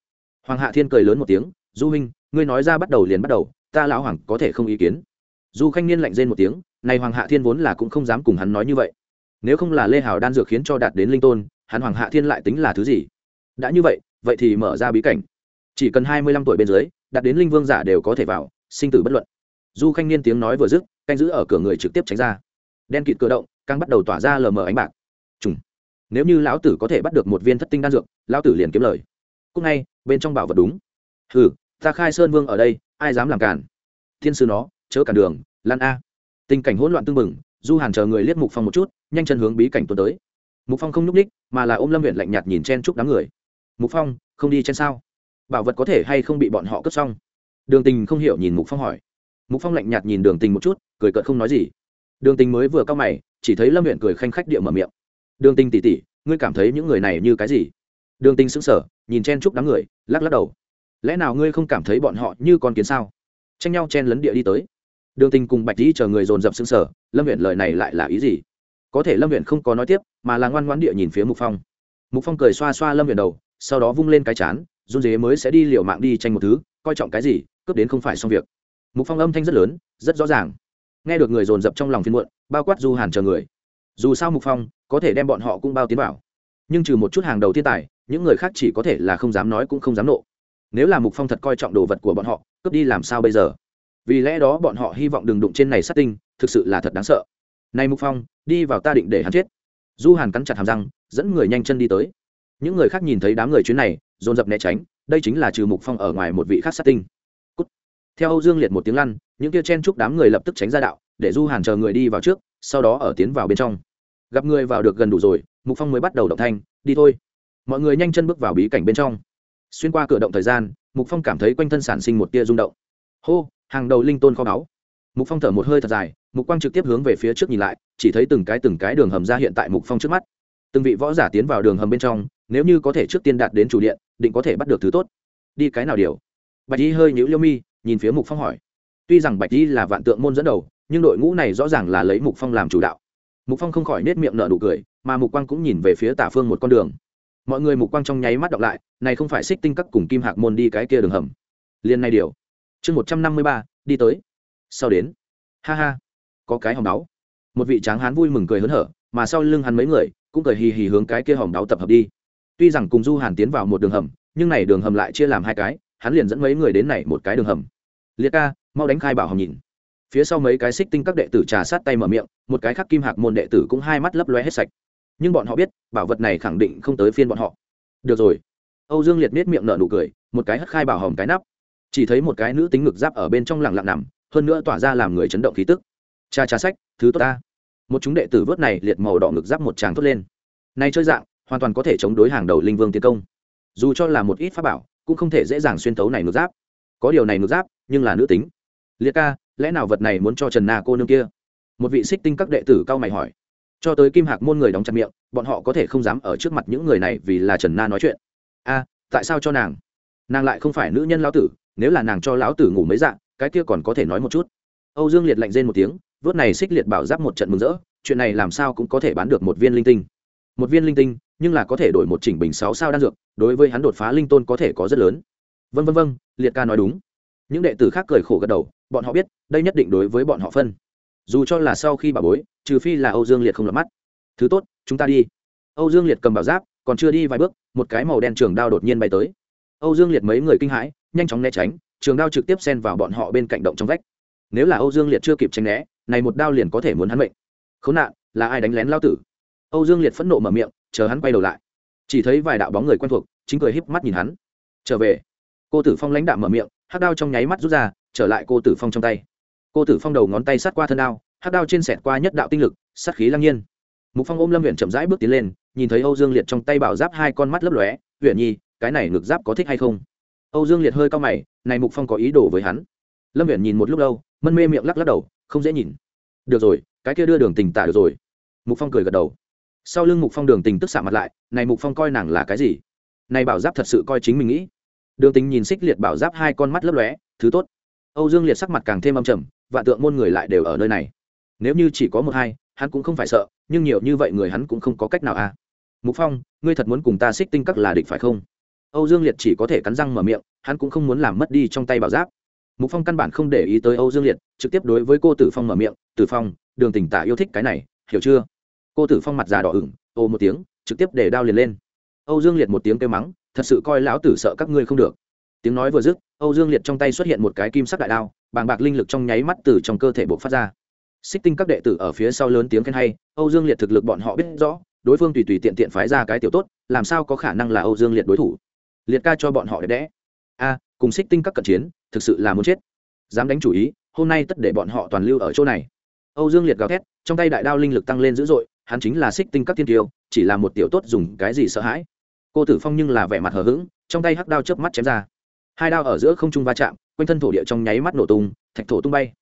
Hoàng hạ thiên cười lớn một tiếng, du huynh, ngươi nói ra bắt đầu liền bắt đầu, ta lão hoàng có thể không ý kiến. Du khanh niên lạnh rên một tiếng, này hoàng hạ thiên vốn là cũng không dám cùng hắn nói như vậy. Nếu không là lê hào đan dược khiến cho đạt đến linh tôn, hắn hoàng hạ thiên lại tính là thứ gì? Đã như vậy vậy thì mở ra bí cảnh. Chỉ cần hai mươi lăm tuổi bên dưới, đạt đến linh vương giả đều có thể vào, sinh tử bất luận du khanh niên tiếng nói vừa dứt, canh giữ ở cửa người trực tiếp tránh ra. Đen kịt cửa động càng bắt đầu tỏa ra lờ mờ ánh bạc. Trùng. Nếu như lão tử có thể bắt được một viên thất tinh đan dược, lão tử liền kiếm lời. Cúc ngay, bên trong bảo vật đúng. Hừ, ta khai sơn vương ở đây, ai dám làm cản? Thiên sư nó, chớ cản đường, lan a. Tình cảnh hỗn loạn tương mừng. du hàn chờ người liếc mục phong một chút, nhanh chân hướng bí cảnh tuần tới. Mục phong không nhúc ních mà là ôm lâm huyện lạnh nhạt nhìn chen chúc đám người. Mục phong, không đi chen sao? Bảo vật có thể hay không bị bọn họ cướp xong? Đường tình không hiểu nhìn mục phong hỏi mục phong lạnh nhạt nhìn đường tình một chút, cười cợt không nói gì. Đường tình mới vừa cao mày, chỉ thấy lâm huyện cười khanh khách địa mở miệng. Đường tình tỉ tỉ, ngươi cảm thấy những người này như cái gì? Đường tình sững sờ, nhìn chen chúc đám người, lắc lắc đầu. Lẽ nào ngươi không cảm thấy bọn họ như con kiến sao? Tranh nhau chen lấn địa đi tới. Đường tình cùng bạch dĩ chờ người dồn dập xứng sở lâm huyện lời này lại là ý gì? Có thể lâm huyện không có nói tiếp, mà là ngoan ngoãn địa nhìn phía mục phong. Mục phong cười xoa xoa lâm huyện đầu, sau đó vung lên cái chán, run dế mới sẽ đi liều mạng đi tranh một thứ, coi trọng cái gì, cướp đến không phải xong việc mục phong âm thanh rất lớn, rất rõ ràng. Nghe được người dồn dập trong lòng phiên muộn, bao quát du hàn chờ người. Dù sao mục phong, có thể đem bọn họ cũng bao tiến vào. Nhưng trừ một chút hàng đầu thiên tài, những người khác chỉ có thể là không dám nói cũng không dám nộ. Nếu là mục phong thật coi trọng đồ vật của bọn họ, cướp đi làm sao bây giờ? Vì lẽ đó bọn họ hy vọng đừng đụng trên này sát tinh, thực sự là thật đáng sợ. Này mục phong, đi vào ta định để hắn chết. Du hàn cắn chặt hàm răng, dẫn người nhanh chân đi tới. Những người khác nhìn thấy đám người chuyến này, dồn dập né tránh, đây chính là trừ mục phong ở ngoài một vị khác sát tinh theo âu dương liệt một tiếng lăn, những kia chen chúc đám người lập tức tránh ra đạo, để du hàn chờ người đi vào trước, sau đó ở tiến vào bên trong. Gặp người vào được gần đủ rồi, mục phong mới bắt đầu động thanh, đi thôi. Mọi người nhanh chân bước vào bí cảnh bên trong. Xuyên qua cửa động thời gian, mục phong cảm thấy quanh thân sản sinh một tia rung động. Hô, hàng đầu linh tôn kho báu. Mục phong thở một hơi thật dài, mục quang trực tiếp hướng về phía trước nhìn lại, chỉ thấy từng cái từng cái đường hầm ra hiện tại mục phong trước mắt. Từng vị võ giả tiến vào đường hầm bên trong, nếu như có thể trước tiên đạt đến chủ điện, định có thể bắt được thứ tốt. Đi cái nào điều? Bạch y hơi nhũ liêu mi nhìn phía mục phong hỏi. Tuy rằng bạch y là vạn tượng môn dẫn đầu, nhưng đội ngũ này rõ ràng là lấy mục phong làm chủ đạo. Mục phong không khỏi nết miệng nở nụ cười, mà mục quang cũng nhìn về phía tả phương một con đường. Mọi người mục quang trong nháy mắt đọc lại, này không phải xích tinh các cùng kim hạc môn đi cái kia đường hầm. Liên này điều. Chương một trăm năm mươi ba, đi tới. Sau đến. Ha ha. Có cái hòm đáo. Một vị tráng hán vui mừng cười hớn hở, mà sau lưng hắn mấy người, cũng cười hì hì hướng cái kia hòm đáo tập hợp đi. Tuy rằng cùng du hàn tiến vào một đường hầm, nhưng này đường hầm lại chia làm hai cái, hắn liền dẫn mấy người đến này một cái đường hầm liệt ca, mau đánh khai bảo hòm nhìn. Phía sau mấy cái xích tinh các đệ tử trà sát tay mở miệng, một cái khác kim hạc môn đệ tử cũng hai mắt lấp loe hết sạch. Nhưng bọn họ biết, bảo vật này khẳng định không tới phiên bọn họ. Được rồi. Âu dương liệt nết miệng nở nụ cười, một cái hất khai bảo hòm cái nắp. Chỉ thấy một cái nữ tính ngực giáp ở bên trong lặng lặng nằm, hơn nữa tỏa ra làm người chấn động khí tức. Cha trà sách, thứ tốt ta. Một chúng đệ tử vớt này liệt màu đỏ ngực giáp một tràng thốt lên. Nay chơi dạng, hoàn toàn có thể chống đối hàng đầu linh vương tiến công. Dù cho là một ít pháp bảo, cũng không thể dễ dàng xuyên thấu này ngực giáp. Có điều này ngực giáp nhưng là nữ tính. Liệt ca, lẽ nào vật này muốn cho trần na cô nương kia? Một vị xích tinh các đệ tử cao mày hỏi. Cho tới kim hạc môn người đóng chặt miệng, bọn họ có thể không dám ở trước mặt những người này vì là trần na nói chuyện. A, tại sao cho nàng? Nàng lại không phải nữ nhân lão tử, nếu là nàng cho lão tử ngủ mấy dạng cái kia còn có thể nói một chút. Âu dương liệt lạnh rên một tiếng, vớt này xích liệt bảo giáp một trận mừng rỡ, chuyện này làm sao cũng có thể bán được một viên linh tinh. Một viên linh tinh, nhưng là có thể đổi một chỉnh bình sáu sao đan dược, đối với hắn đột phá linh tôn có thể có rất lớn. Vân vân vân liệt ca nói đúng những đệ tử khác cười khổ gật đầu, bọn họ biết, đây nhất định đối với bọn họ phân. Dù cho là sau khi bà bối, trừ phi là âu dương liệt không lọt mắt. Thứ tốt, chúng ta đi. Âu dương liệt cầm bảo giáp, còn chưa đi vài bước, một cái màu đen trường đao đột nhiên bay tới. Âu dương liệt mấy người kinh hãi, nhanh chóng né tránh, trường đao trực tiếp xen vào bọn họ bên cạnh động trong vách. Nếu là âu dương liệt chưa kịp tránh né, này một đao liền có thể muốn hắn mệnh. Khốn nạn, là ai đánh lén lao tử? Âu dương liệt phẫn nộ mở miệng, chờ hắn quay đầu lại. Chỉ thấy vài đạo bóng người quen thuộc, chính cười híp mắt nhìn hắn. Trở về. Cô tử phong lãnh đạo mở miệng hắc đao trong nháy mắt rút ra, trở lại cô tử phong trong tay. Cô tử phong đầu ngón tay sát qua thân đao, hắc đao trên sẹt qua nhất đạo tinh lực, sát khí lăng nhiên. Mục phong ôm lâm huyện chậm rãi bước tiến lên, nhìn thấy âu dương liệt trong tay bảo giáp hai con mắt lấp lóe huyện nhi, cái này ngực giáp có thích hay không? Âu dương liệt hơi cao mày, này mục phong có ý đồ với hắn. Lâm huyện nhìn một lúc lâu, mân mê miệng lắc lắc đầu, không dễ nhìn. Được rồi, cái kia đưa đường tình tả được rồi. Mục phong cười gật đầu. Sau lưng mục phong đường tình tức xạ mặt lại, này mục phong coi nàng là cái gì? Này bảo giáp thật sự coi chính mình nghĩ đường tính nhìn xích liệt bảo giáp hai con mắt lấp lóe, thứ tốt. Âu dương liệt sắc mặt càng thêm âm trầm và tượng môn người lại đều ở nơi này. Nếu như chỉ có một hai, hắn cũng không phải sợ, nhưng nhiều như vậy người hắn cũng không có cách nào à mục phong, ngươi thật muốn cùng ta xích tinh các là địch phải không? Âu dương liệt chỉ có thể cắn răng mở miệng, hắn cũng không muốn làm mất đi trong tay bảo giáp. Mục phong căn bản không để ý tới âu dương liệt, trực tiếp đối với cô tử phong mở miệng, tử phong, đường tỉnh tả yêu thích cái này, hiểu chưa? Cô tử phong mặt già đỏ ửng, ô một tiếng, trực tiếp để đao liền lên âu dương liệt một tiếng kêu mắng, thật sự coi lão tử sợ các ngươi không được. Tiếng nói vừa dứt, âu dương liệt trong tay xuất hiện một cái kim sắc đại đao, bàng bạc linh lực trong nháy mắt từ trong cơ thể buộc phát ra. Xích tinh các đệ tử ở phía sau lớn tiếng khen hay, âu dương liệt thực lực bọn họ biết rõ, đối phương tùy tùy tiện tiện phái ra cái tiểu tốt, làm sao có khả năng là âu dương liệt đối thủ? Liệt ca cho bọn họ đẹp đẽ. A, cùng xích tinh các cận chiến, thực sự là muốn chết. Dám đánh chủ ý, hôm nay tất để bọn họ toàn lưu ở chỗ này. Âu dương liệt gào thét, trong tay đại đao linh lực tăng lên dữ dội, hắn chính là xích tinh các thiên tiêu, chỉ là một tiểu tốt dùng cái gì sợ hãi cô tử phong nhưng là vẻ mặt hờ hững, trong tay hắc đao chớp mắt chém ra. Hai đao ở giữa không trung va chạm, quanh thân thổ địa trong nháy mắt nổ tung, thạch thổ tung bay.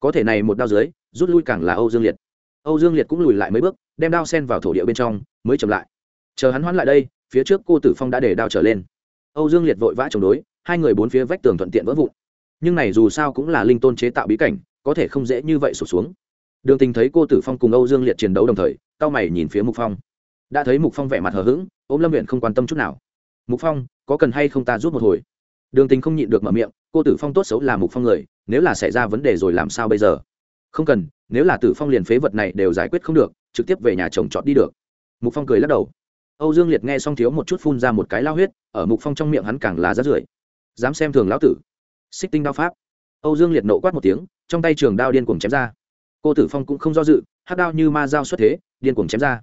Có thể này một đao dưới, rút lui càng là âu dương liệt. Âu dương liệt cũng lùi lại mấy bước, đem đao sen vào thổ địa bên trong, mới chậm lại. Chờ hắn hoãn lại đây, phía trước cô tử phong đã để đao trở lên. Âu dương liệt vội vã chống đối, hai người bốn phía vách tường thuận tiện vỡ vụn. Nhưng này dù sao cũng là linh tôn chế tạo bí cảnh, có thể không dễ như vậy sụp xuống. Đường tình thấy cô tử phong cùng âu dương liệt chiến đấu đồng thời cao mày nhìn phía mục phong đã thấy mục phong vẻ mặt hờ hững, ôm lâm huyện không quan tâm chút nào. Mục phong, có cần hay không ta giúp một hồi? Đường tình không nhịn được mở miệng, cô tử phong tốt xấu là mục phong người, nếu là xảy ra vấn đề rồi làm sao bây giờ? Không cần, nếu là tử phong liền phế vật này đều giải quyết không được, trực tiếp về nhà chồng chọn đi được. Mục phong cười lắc đầu. Âu dương liệt nghe xong thiếu một chút phun ra một cái lao huyết, ở mục phong trong miệng hắn càng là rát rưởi. Dám xem thường lão tử. Xích tinh đao pháp. Âu dương liệt nộ quát một tiếng, trong tay trường đao điên cuồng chém ra. Cô tử phong cũng không do dự hát đao như ma dao xuất thế, điên cuồng chém ra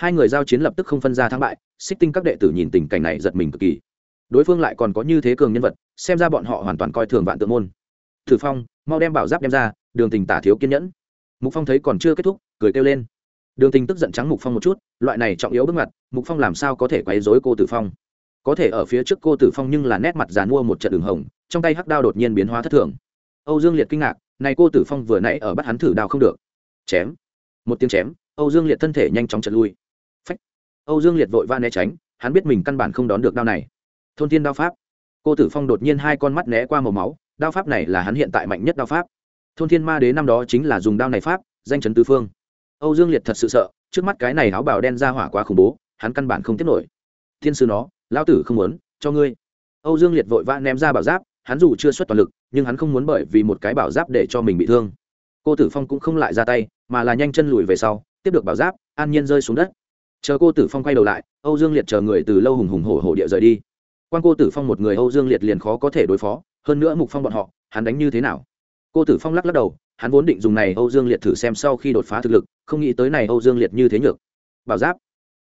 hai người giao chiến lập tức không phân ra thắng bại, xích tinh các đệ tử nhìn tình cảnh này giật mình cực kỳ. Đối phương lại còn có như thế cường nhân vật, xem ra bọn họ hoàn toàn coi thường vạn tượng môn. Tử phong, mau đem bảo giáp đem ra, đường tình tả thiếu kiên nhẫn. Mục phong thấy còn chưa kết thúc, cười kêu lên. Đường tình tức giận trắng mục phong một chút, loại này trọng yếu bước mặt, mục phong làm sao có thể quấy dối cô tử phong? Có thể ở phía trước cô tử phong nhưng là nét mặt dàn mua một trận đường hồng, trong tay hắc đao đột nhiên biến hóa thất thường. Âu dương liệt kinh ngạc, này cô tử phong vừa nãy ở bắt hắn thử đao không được. Chém. Một tiếng chém, âu dương liệt thân thể nhanh chóng trận lui âu dương liệt vội va né tránh, hắn biết mình căn bản không đón được đao này. Thôn thiên đao pháp. Cô tử phong đột nhiên hai con mắt né qua màu máu, đao pháp này là hắn hiện tại mạnh nhất đao pháp. Thôn thiên ma đế năm đó chính là dùng đao này pháp, danh chấn tứ phương. Âu dương liệt thật sự sợ, trước mắt cái này áo bào đen ra hỏa quá khủng bố, hắn căn bản không tiếp nổi. Thiên sư nó, lão tử không muốn, cho ngươi. Âu dương liệt vội vã ném ra bảo giáp, hắn dù chưa xuất toàn lực, nhưng hắn không muốn bởi vì một cái bảo giáp để cho mình bị thương. Cô tử phong cũng không lại ra tay, mà là nhanh chân lùi về sau, tiếp được bảo giáp, an nhiên rơi xuống đất chờ cô tử phong quay đầu lại, âu dương liệt chờ người từ lâu hùng hùng hổ hổ địa rời đi. Quan cô tử phong một người âu dương liệt liền khó có thể đối phó, hơn nữa mục phong bọn họ, hắn đánh như thế nào? Cô tử phong lắc lắc đầu, hắn vốn định dùng này âu dương liệt thử xem sau khi đột phá thực lực, không nghĩ tới này âu dương liệt như thế nhược. Bảo giáp.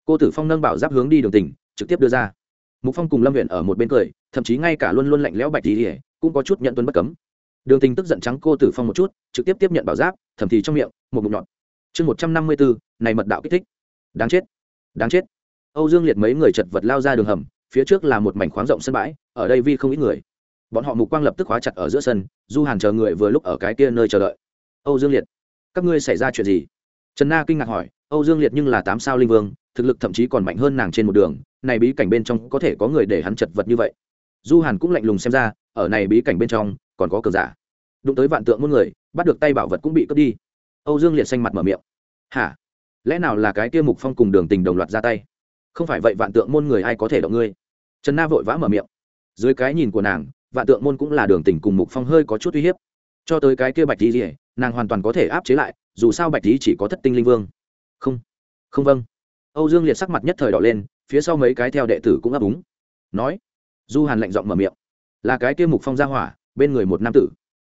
Cô tử phong nâng bảo giáp hướng đi đường tỉnh, trực tiếp đưa ra. Mục phong cùng lâm huyện ở một bên cười, thậm chí ngay cả luôn luôn lạnh lẽo bạch tỉ cũng có chút nhận tuân bất cấm. Đường tình tức giận trắng cô tử phong một chút, trực tiếp tiếp nhận bảo giáp thậm thì trong miệng, một mục nhọn chương một trăm năm mươi bốn này mật đạo kích thích. Đáng chết đáng chết. Âu dương liệt mấy người chật vật lao ra đường hầm, phía trước là một mảnh khoáng rộng sân bãi, ở đây vi không ít người. Bọn họ mục quang lập tức khóa chặt ở giữa sân, du hàn chờ người vừa lúc ở cái kia nơi chờ đợi. Âu dương liệt, các ngươi xảy ra chuyện gì? Trần na kinh ngạc hỏi, âu dương liệt nhưng là tám sao linh vương, thực lực thậm chí còn mạnh hơn nàng trên một đường, này bí cảnh bên trong có thể có người để hắn chật vật như vậy. Du hàn cũng lạnh lùng xem ra, ở này bí cảnh bên trong, còn có cường giả. Đụng tới vạn tượng muôn người, bắt được tay bảo vật cũng bị cướp đi. Âu dương liệt xanh mặt mở miệng. Hả? Lẽ nào là cái kia mục phong cùng đường tình đồng loạt ra tay? Không phải vậy vạn tượng môn người ai có thể động ngươi? Trần na vội vã mở miệng. Dưới cái nhìn của nàng, vạn tượng môn cũng là đường tình cùng mục phong hơi có chút uy hiếp. Cho tới cái kia bạch lý gì nàng hoàn toàn có thể áp chế lại, dù sao bạch lý chỉ có thất tinh linh vương. Không không vâng. Âu dương liệt sắc mặt nhất thời đỏ lên, phía sau mấy cái theo đệ tử cũng ấp úng. Nói, du hàn lạnh giọng mở miệng. Là cái kia mục phong ra hỏa, bên người một nam tử.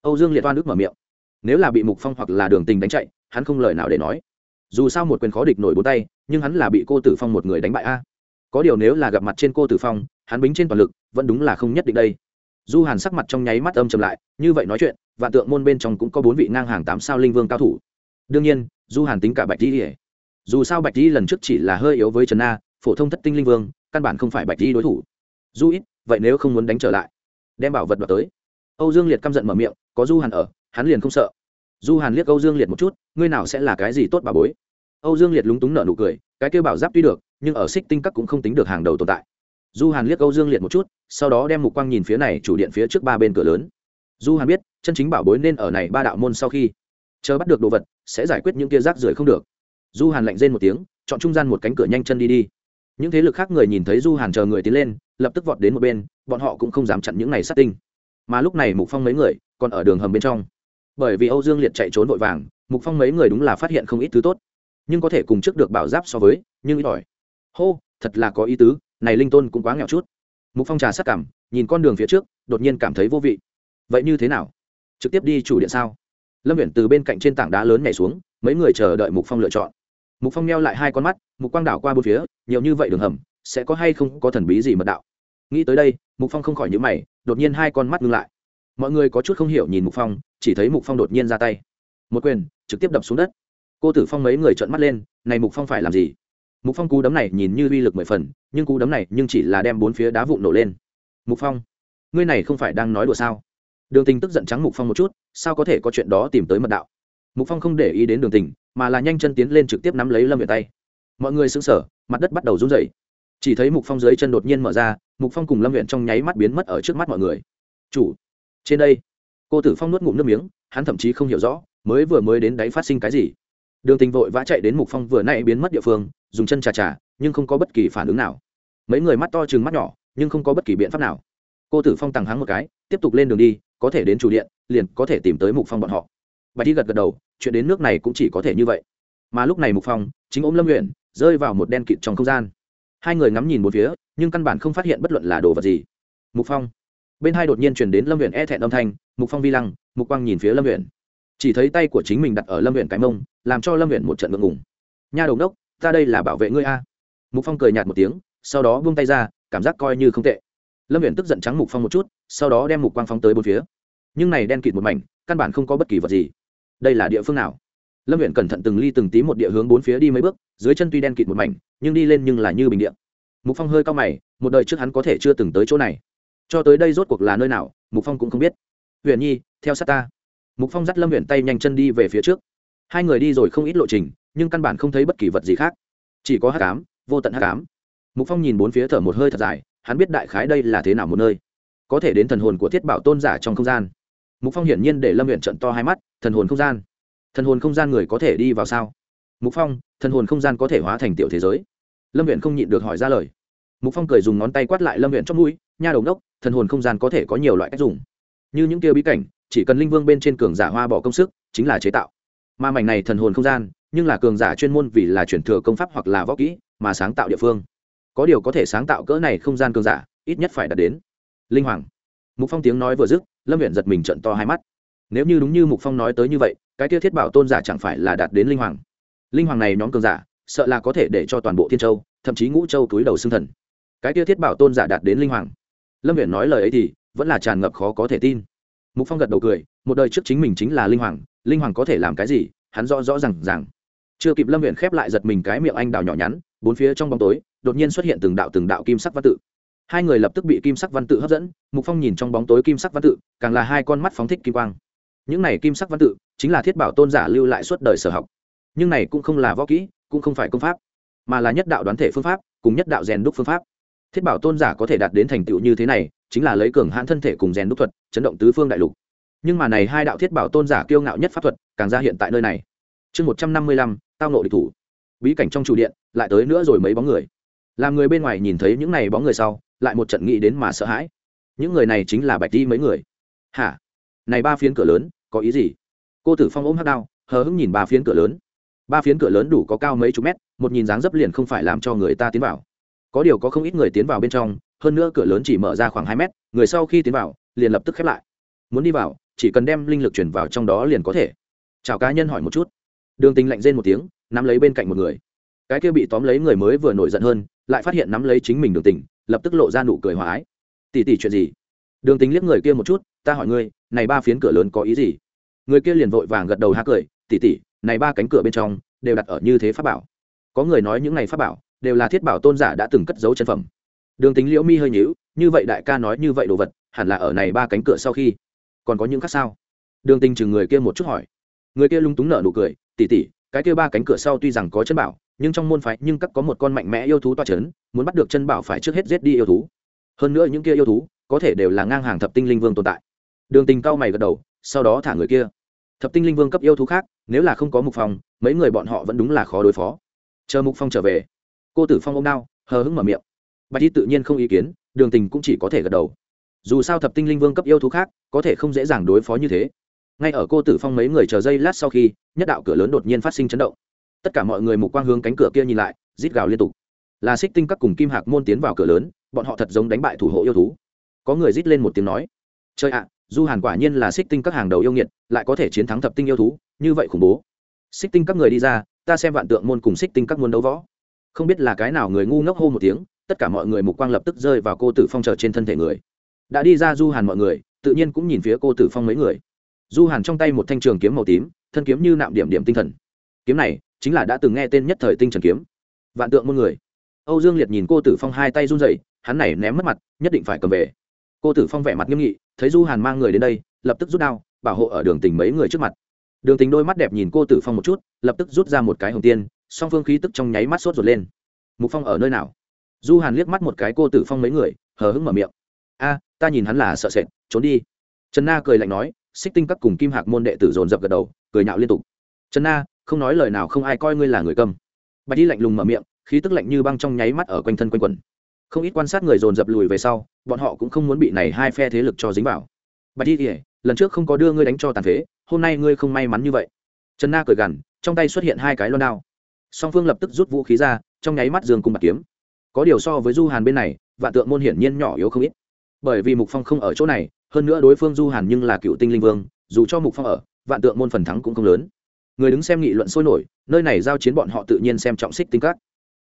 Âu dương liệt oan đức mở miệng. Nếu là bị mục phong hoặc là đường tình đánh chạy, hắn không lời nào để nói dù sao một quyền khó địch nổi bốn tay, nhưng hắn là bị cô tử phong một người đánh bại a. Có điều nếu là gặp mặt trên cô tử phong, hắn bính trên toàn lực, vẫn đúng là không nhất định đây. Du hàn sắc mặt trong nháy mắt âm chầm lại, như vậy nói chuyện, vạn tượng môn bên trong cũng có bốn vị ngang hàng tám sao linh vương cao thủ. Đương nhiên, du hàn tính cả bạch di dù sao bạch di lần trước chỉ là hơi yếu với trần na, phổ thông thất tinh linh vương, căn bản không phải bạch di đối thủ. Du ít, vậy nếu không muốn đánh trở lại, đem bảo vật vào tới. Âu dương liệt căm giận mở miệng, có du hàn ở, hắn liền không sợ du hàn liếc âu dương liệt một chút, ngươi nào sẽ là cái gì tốt bà bối? Âu dương liệt lúng túng nở nụ cười, cái kêu bảo giáp tuy được, nhưng ở xích tinh các cũng không tính được hàng đầu tồn tại. Du hàn liếc âu dương liệt một chút, sau đó đem mục quang nhìn phía này chủ điện phía trước ba bên cửa lớn. Du hàn biết, chân chính bảo bối nên ở này ba đạo môn sau khi chờ bắt được đồ vật, sẽ giải quyết những kia rác rưởi không được. Du hàn lạnh rên một tiếng, chọn trung gian một cánh cửa nhanh chân đi đi. Những thế lực khác người nhìn thấy du hàn chờ người tiến lên, lập tức vọt đến một bên, bọn họ cũng không dám chặn những này sát tinh. Mà lúc này mục phong mấy người còn ở đường hầm bên trong bởi vì âu dương liệt chạy trốn vội vàng, mục phong mấy người đúng là phát hiện không ít thứ tốt. Nhưng có thể cùng trước được bảo giáp so với, nhưng ít ỏi. Hô, thật là có ý tứ, này linh tôn cũng quá nghèo chút. Mục phong trà sát cảm, nhìn con đường phía trước, đột nhiên cảm thấy vô vị. Vậy như thế nào? Trực tiếp đi chủ điện sao? Lâm viện từ bên cạnh trên tảng đá lớn nhảy xuống, mấy người chờ đợi mục phong lựa chọn. Mục phong neo lại hai con mắt, mục quang đảo qua bốn phía, nhiều như vậy đường hầm, sẽ có hay không có thần bí gì mật đạo? Nghĩ tới đây, mục phong không khỏi nhữ mày, đột nhiên hai con mắt ngưng lại mọi người có chút không hiểu nhìn mục phong, chỉ thấy mục phong đột nhiên ra tay. Một quyền, trực tiếp đập xuống đất. Cô tử phong mấy người trợn mắt lên, này mục phong phải làm gì? Mục phong cú đấm này nhìn như uy lực mười phần, nhưng cú đấm này nhưng chỉ là đem bốn phía đá vụn nổ lên. Mục phong, ngươi này không phải đang nói đùa sao? Đường tình tức giận trắng mục phong một chút, sao có thể có chuyện đó tìm tới mật đạo? Mục phong không để ý đến đường tình, mà là nhanh chân tiến lên trực tiếp nắm lấy lâm viện tay. Mọi người sững sờ, mặt đất bắt đầu run rẩy. Chỉ thấy mục phong dưới chân đột nhiên mở ra, mục phong cùng lâm viện trong nháy mắt biến mất ở trước mắt mọi người. Chủ trên đây, cô tử phong nuốt ngụm nước miếng, hắn thậm chí không hiểu rõ, mới vừa mới đến đấy phát sinh cái gì. Đường tình vội vã chạy đến mục phong vừa nay biến mất địa phương, dùng chân trà trà nhưng không có bất kỳ phản ứng nào. Mấy người mắt to chừng mắt nhỏ, nhưng không có bất kỳ biện pháp nào. Cô tử phong tàng hắng một cái, tiếp tục lên đường đi, có thể đến chủ điện, liền có thể tìm tới mục phong bọn họ. Bạch thi gật gật đầu, chuyện đến nước này cũng chỉ có thể như vậy. Mà lúc này mục phong, chính ôm lâm nguyện rơi vào một đen kịt trong không gian. Hai người ngắm nhìn một phía, nhưng căn bản không phát hiện bất luận là đồ vật gì. Mục phong bên hai đột nhiên chuyển đến lâm huyện e thẹn âm thanh, mục phong vi lăng, mục quang nhìn phía lâm huyện chỉ thấy tay của chính mình đặt ở lâm huyện cái mông, làm cho lâm huyện một trận ngượng ngùng. Nha đầu đốc ta đây là bảo vệ ngươi a. Mục phong cười nhạt một tiếng, sau đó buông tay ra, cảm giác coi như không tệ. Lâm huyện tức giận trắng mục phong một chút, sau đó đem mục quang phóng tới bốn phía. Nhưng này đen kịt một mảnh, căn bản không có bất kỳ vật gì. Đây là địa phương nào? Lâm huyện cẩn thận từng ly từng tí một địa hướng bốn phía đi mấy bước, dưới chân tuy đen kịt một mảnh, nhưng đi lên nhưng là như bình địa. mục phong hơi cao mày, một đời trước hắn có thể chưa từng tới chỗ này cho tới đây rốt cuộc là nơi nào, mục phong cũng không biết. Huyền nhi, theo sát ta. Mục phong dắt lâm huyền tay nhanh chân đi về phía trước. Hai người đi rồi không ít lộ trình, nhưng căn bản không thấy bất kỳ vật gì khác. Chỉ có hát cám vô tận hát cám mục phong nhìn bốn phía thở một hơi thật dài, hắn biết đại khái đây là thế nào một nơi. Có thể đến thần hồn của thiết bảo tôn giả trong không gian. Mục phong hiển nhiên để lâm huyện trận to hai mắt, thần hồn không gian. Thần hồn không gian người có thể đi vào sao? Mục phong, thần hồn không gian có thể hóa thành tiểu thế giới. Lâm huyện không nhịn được hỏi ra lời. Mục phong cười dùng ngón tay quát lại lâm huyện trong mũi nha đầu đốc thần hồn không gian có thể có nhiều loại cách dùng. Như những kia bí cảnh, chỉ cần linh vương bên trên cường giả hoa bỏ công sức, chính là chế tạo. Mà mảnh này thần hồn không gian, nhưng là cường giả chuyên môn vì là chuyển thừa công pháp hoặc là võ kỹ, mà sáng tạo địa phương. Có điều có thể sáng tạo cỡ này không gian cường giả, ít nhất phải đạt đến linh hoàng. Mục phong tiếng nói vừa dứt, lâm huyện giật mình trận to hai mắt. Nếu như đúng như mục phong nói tới như vậy, cái kia thiết bảo tôn giả chẳng phải là đạt đến linh hoàng. Linh hoàng này nhóm cường giả, sợ là có thể để cho toàn bộ thiên châu, thậm chí ngũ châu túi đầu xương thần. Cái kia thiết bảo tôn giả đạt đến linh hoàng lâm viện nói lời ấy thì vẫn là tràn ngập khó có thể tin. Mục phong gật đầu cười, một đời trước chính mình chính là linh hoàng linh hoàng có thể làm cái gì, hắn rõ rõ rằng rằng chưa kịp lâm viện khép lại giật mình cái miệng anh đào nhỏ nhắn, bốn phía trong bóng tối, đột nhiên xuất hiện từng đạo từng đạo kim sắc văn tự. Hai người lập tức bị kim sắc văn tự hấp dẫn, mục phong nhìn trong bóng tối kim sắc văn tự, càng là hai con mắt phóng thích kim quang. Những này kim sắc văn tự chính là thiết bảo tôn giả lưu lại suốt đời sở học. Nhưng này cũng không là võ kỹ, cũng không phải công pháp, mà là nhất đạo đoán thể phương pháp, cùng nhất đạo rèn đúc phương pháp thiết bảo tôn giả có thể đạt đến thành tựu như thế này, chính là lấy cường hãn thân thể cùng rèn đúc thuật, chấn động tứ phương đại lục. Nhưng mà này hai đạo thiết bảo tôn giả kiêu ngạo nhất pháp thuật, càng ra hiện tại nơi này. Chương một trăm năm mươi lăm, tao nộ địch thủ. Bí cảnh trong trụ điện, lại tới nữa rồi mấy bóng người. Làm người bên ngoài nhìn thấy những này bóng người sau, lại một trận nghĩ đến mà sợ hãi. Những người này chính là bạch đi mấy người. Hả? Này ba phiến cửa lớn, có ý gì? Cô tử phong ôm hát đao, hờ hững nhìn ba phiến cửa lớn. Ba phiến cửa lớn đủ có cao mấy chục mét, một nhìn dáng dấp liền không phải làm cho người ta tiến vào có điều có không ít người tiến vào bên trong, hơn nữa cửa lớn chỉ mở ra khoảng hai mét, người sau khi tiến vào, liền lập tức khép lại. Muốn đi vào, chỉ cần đem linh lực chuyển vào trong đó liền có thể. Chào cá nhân hỏi một chút. Đường tình lạnh rên một tiếng, nắm lấy bên cạnh một người. Cái kia bị tóm lấy người mới vừa nổi giận hơn, lại phát hiện nắm lấy chính mình đường tình, lập tức lộ ra nụ cười hòa ái. Tỉ tỉ chuyện gì? Đường tình liếc người kia một chút, ta hỏi ngươi, này ba phiến cửa lớn có ý gì? Người kia liền vội vàng gật đầu há cười tỉ tỉ này ba cánh cửa bên trong đều đặt ở như thế pháp bảo. Có người nói những này pháp bảo đều là thiết bảo tôn giả đã từng cất giấu chân phẩm. Đường tính liễu mi hơi nhíu, như vậy đại ca nói như vậy đồ vật, hẳn là ở này ba cánh cửa sau khi. Còn có những khác sao? Đường tình chừng người kia một chút hỏi. Người kia lung túng nở nụ cười tỉ tỉ cái kia ba cánh cửa sau tuy rằng có chân bảo, nhưng trong môn phái nhưng các có một con mạnh mẽ yêu thú toa c h ấ n muốn bắt được chân bảo phải trước hết giết đi yêu thú. Hơn nữa những kia yêu thú, có thể đều là ngang hàng thập tinh linh vương tồn tại. Đường tình cao mày gật đầu, sau đó thả người kia. Thập tinh linh vương cấp yêu thú khác, nếu là không có mục phong, mấy người bọn họ vẫn đúng là khó đối phó. Chờ mục phong trở về cô tử phong ông đao hờ hững mở miệng. Bạch y tự nhiên không ý kiến, đường tình cũng chỉ có thể gật đầu. Dù sao thập tinh linh vương cấp yêu thú khác, có thể không dễ dàng đối phó như thế. Ngay ở cô tử phong mấy người chờ giây lát sau khi, nhất đạo cửa lớn đột nhiên phát sinh chấn động. Tất cả mọi người mục quang hướng cánh cửa kia nhìn lại, rít gào liên tục. Là xích tinh các cùng kim hạc môn tiến vào cửa lớn, bọn họ thật giống đánh bại thủ hộ yêu thú. Có người rít lên một tiếng nói chơi ạ, du hàn quả nhiên là xích tinh các hàng đầu yêu nghiệt, lại có thể chiến thắng thập tinh yêu thú, như vậy khủng bố. Xích tinh các người đi ra, ta xem vạn tượng môn cùng xích tinh các môn đấu võ không biết là cái nào người ngu ngốc hô một tiếng, tất cả mọi người mục quang lập tức rơi vào cô tử phong chờ trên thân thể người. Đã đi ra du hàn mọi người, tự nhiên cũng nhìn phía cô tử phong mấy người. Du hàn trong tay một thanh trường kiếm màu tím, thân kiếm như nạm điểm điểm tinh thần. Kiếm này chính là đã từng nghe tên nhất thời tinh trần kiếm. Vạn tượng môn người. Âu dương liệt nhìn cô tử phong hai tay run rẩy, hắn này ném mất mặt, nhất định phải cầm về. Cô tử phong vẻ mặt nghiêm nghị, thấy du hàn mang người đến đây, lập tức rút đao, bảo hộ ở đường tình mấy người trước mặt. Đường tình đôi mắt đẹp nhìn cô tử phong một chút, lập tức rút ra một cái hồng tiên song phương khí tức trong nháy mắt sốt ruột lên. Mục phong ở nơi nào? Du hàn liếc mắt một cái cô tử phong mấy người, hờ hững mở miệng. A, ta nhìn hắn là sợ sệt, trốn đi. Trần na cười lạnh nói, xích tinh các cùng kim hạc môn đệ tử dồn dập gật đầu, cười nhạo liên tục. Trần na, không nói lời nào không ai coi ngươi là người câm bạch đi lạnh lùng mở miệng, khí tức lạnh như băng trong nháy mắt ở quanh thân quanh quần không ít quan sát người dồn dập lùi về sau, bọn họ cũng không muốn bị này hai phe thế lực cho dính vào. Bạch đi kể lần trước không có đưa ngươi đánh cho tàn phế, hôm nay ngươi không may mắn như vậy. Trần na cười gằn, trong tay xuất hiện hai cái loan đao song phương lập tức rút vũ khí ra, trong nháy mắt dương cung bạc kiếm. Có điều so với du hàn bên này, vạn tượng môn hiển nhiên nhỏ yếu không ít. Bởi vì mục phong không ở chỗ này, hơn nữa đối phương du hàn nhưng là cựu tinh linh vương, dù cho mục phong ở, vạn tượng môn phần thắng cũng không lớn. Người đứng xem nghị luận sôi nổi, nơi này giao chiến bọn họ tự nhiên xem trọng xích tinh cát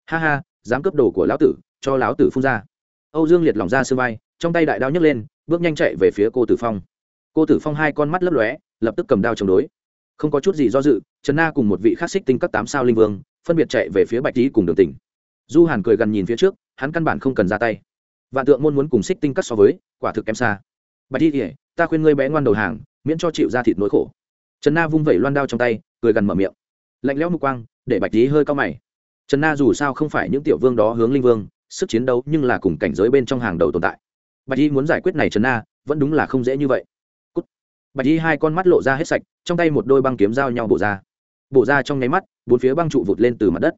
ha ha, dám cướp đồ của lão tử, cho lão tử phun ra. Âu dương liệt lỏng ra sương vai trong tay đại đao nhấc lên, bước nhanh chạy về phía cô tử phong. Cô tử phong hai con mắt lấp lóe, lập tức cầm đao chống đối. Không có chút gì do dự, trần na cùng một vị khắc xích tinh các tám sao linh vương phân biệt chạy về phía bạch tý cùng đường tỉnh du hàn cười gần nhìn phía trước, hắn căn bản không cần ra tay. Vạn tượng môn muốn cùng xích tinh cắt so với, quả thực kém xa. Bạch tý kể ta khuyên ngươi bé ngoan đầu hàng, miễn cho chịu ra thịt nỗi khổ. Trần na vung vẩy loan đao trong tay, cười gần mở miệng. Lạnh lẽo mục quang, để bạch tý hơi cao mày. Trần na dù sao không phải những tiểu vương đó hướng linh vương, sức chiến đấu nhưng là cùng cảnh giới bên trong hàng đầu tồn tại. Bạch y muốn giải quyết này trần na, vẫn đúng là không dễ như vậy. Cút. bạch y hai con mắt lộ ra hết sạch, trong tay một đôi băng kiếm giao nhau bổ ra bổ ra trong nháy mắt, bốn phía băng trụ vụt lên từ mặt đất.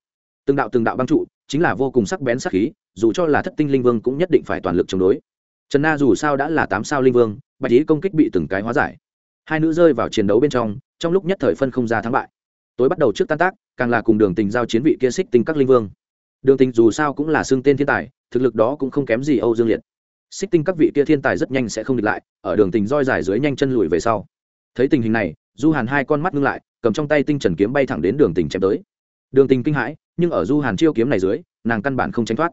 Từng đạo từng đạo băng trụ, chính là vô cùng sắc bén sắc khí, dù cho là thất tinh linh vương cũng nhất định phải toàn lực chống đối. Trần na dù sao đã là tám sao linh vương, bạch lý công kích bị từng cái hóa giải. Hai nữ rơi vào chiến đấu bên trong trong lúc nhất thời phân không ra thắng bại. Tối bắt đầu trước tan tác, càng là cùng đường tình giao chiến vị kia xích tinh các linh vương. Đường tình dù sao cũng là xưng tên thiên tài, thực lực đó cũng không kém gì âu dương liệt. Xích tinh các vị kia thiên tài rất nhanh sẽ không địch lại, ở đường tình roi dài dưới nhanh chân lùi về sau. Thấy tình hình này, du hàn hai con mắt ngưng lại cầm trong tay tinh trần kiếm bay thẳng đến đường tình chém tới. Đường tình kinh hãi, nhưng ở du hàn chiêu kiếm này dưới, nàng căn bản không tránh thoát.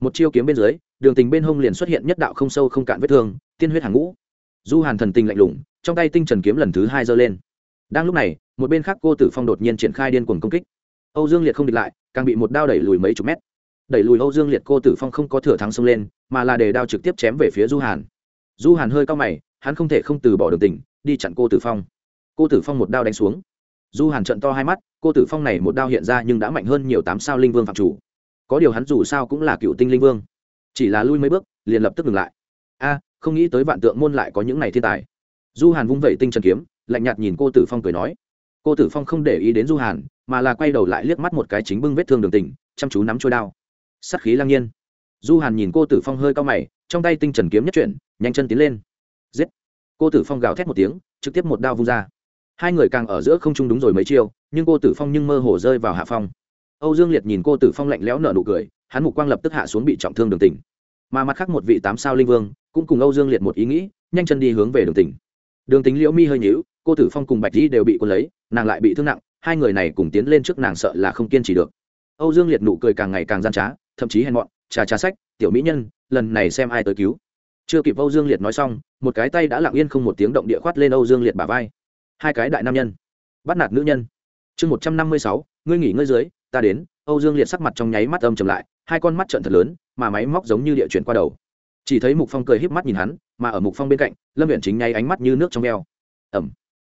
Một chiêu kiếm bên dưới, đường tình bên hông liền xuất hiện nhất đạo không sâu không cạn vết thương, tiên huyết hàng ngũ. Du hàn thần tình lạnh lùng, trong tay tinh trần kiếm lần thứ hai giơ lên. Đang lúc này, một bên khác cô tử phong đột nhiên triển khai điên cuồng công kích. Âu dương liệt không địch lại, càng bị một đao đẩy lùi mấy chục mét. Đẩy lùi âu dương liệt cô tử phong không có thừa thắng xông lên, mà là để đao trực tiếp chém về phía du hàn. Du hàn hơi cao mày, hắn không thể không từ bỏ đường tình, đi chặn cô tử phong. Cô tử phong một đao đánh xuống du hàn trận to hai mắt, cô tử phong này một đao hiện ra nhưng đã mạnh hơn nhiều tám sao linh vương phạm chủ. Có điều hắn dù sao cũng là cựu tinh linh vương. Chỉ là lui mấy bước, liền lập tức ngừng lại. A, không nghĩ tới vạn tượng môn lại có những này thiên tài. Du hàn vung vẩy tinh trần kiếm, lạnh nhạt nhìn cô tử phong cười nói. Cô tử phong không để ý đến du hàn, mà là quay đầu lại liếc mắt một cái chính bưng vết thương đường tình, chăm chú nắm trôi đao. Sắt khí lang nhiên. Du hàn nhìn cô tử phong hơi cao mày, trong tay tinh trần kiếm nhất chuyển, nhanh chân tiến lên. Giết. Cô tử phong gào thét một tiếng, trực tiếp một đao vung ra hai người càng ở giữa không trung đúng rồi mấy chiêu, nhưng cô tử phong nhưng mơ hồ rơi vào hạ phong. Âu dương liệt nhìn cô tử phong lạnh lẽo nở nụ cười, hắn mục quang lập tức hạ xuống bị trọng thương đường tỉnh. Mà mặt khác một vị tám sao linh vương, cũng cùng âu dương liệt một ý nghĩ, nhanh chân đi hướng về đường tỉnh. Đường tính liễu mi hơi nhíu, cô tử phong cùng bạch di đều bị quân lấy, nàng lại bị thương nặng, hai người này cùng tiến lên trước nàng sợ là không kiên trì được. Âu dương liệt nụ cười càng ngày càng gian trá, thậm chí hèn mọn trà trà sách, tiểu mỹ nhân, lần này xem ai tới cứu. Chưa kịp âu dương liệt nói xong, một cái tay đã lặng yên không một tiếng động địa khoát lên âu dương liệt bả vai hai cái đại nam nhân. Bắt nạt nữ nhân. Chương một trăm năm mươi sáu, ngươi nghỉ ngơi dưới, ta đến. Âu dương liệt sắc mặt trong nháy mắt âm chầm lại, hai con mắt trợn thật lớn, mà máy móc giống như địa chuyển qua đầu. Chỉ thấy mục phong cười híp mắt nhìn hắn, mà ở mục phong bên cạnh, lâm viện chính nháy ánh mắt như nước trong veo. Ẩm.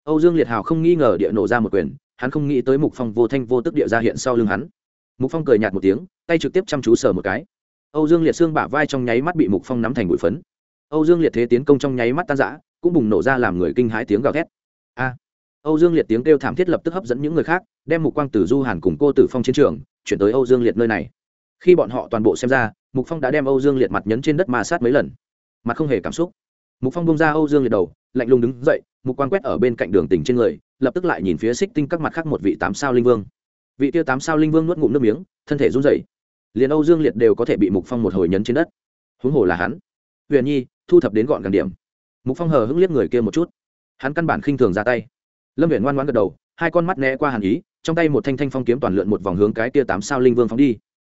Âu dương liệt hào không nghi ngờ địa nổ ra một quyền, hắn không nghĩ tới mục phong vô thanh vô tức địa ra hiện sau lưng hắn. Mục phong cười nhạt một tiếng, tay trực tiếp chăm chú sờ một cái. Âu dương liệt xương bả vai trong nháy mắt bị mục phong nắm thành bụi phấn. Âu dương liệt thế tiến công trong nháy mắt tan giã cũng bùng nổ ra làm người kinh hãi tiếng gào thét a. Âu dương liệt tiếng kêu thảm thiết lập tức hấp dẫn những người khác, đem mục quang từ du hàn cùng cô tử phong chiến trường, chuyển tới âu dương liệt nơi này. Khi bọn họ toàn bộ xem ra, mục phong đã đem âu dương liệt mặt nhấn trên đất ma sát mấy lần. Mặt không hề cảm xúc. Mục phong bông ra âu dương liệt đầu, lạnh lùng đứng dậy, mục Quang quét ở bên cạnh đường tỉnh trên người, lập tức lại nhìn phía xích tinh các mặt khác một vị tám sao linh vương. Vị tiêu tám sao linh vương nuốt ngụm nước miếng, thân thể run rẩy. Liền âu dương liệt đều có thể bị mục phong một hồi nhấn trên đất. Huống hồ là hắn. Huyền nhi, thu thập đến gọn gàng điểm. Mục phong hờ hững liếc người kia một chút hắn căn bản khinh thường ra tay. Lâm viện ngoan ngoan gật đầu, hai con mắt né qua hàn ý, trong tay một thanh thanh phong kiếm toàn lượn một vòng hướng cái tia tám sao linh vương phóng đi.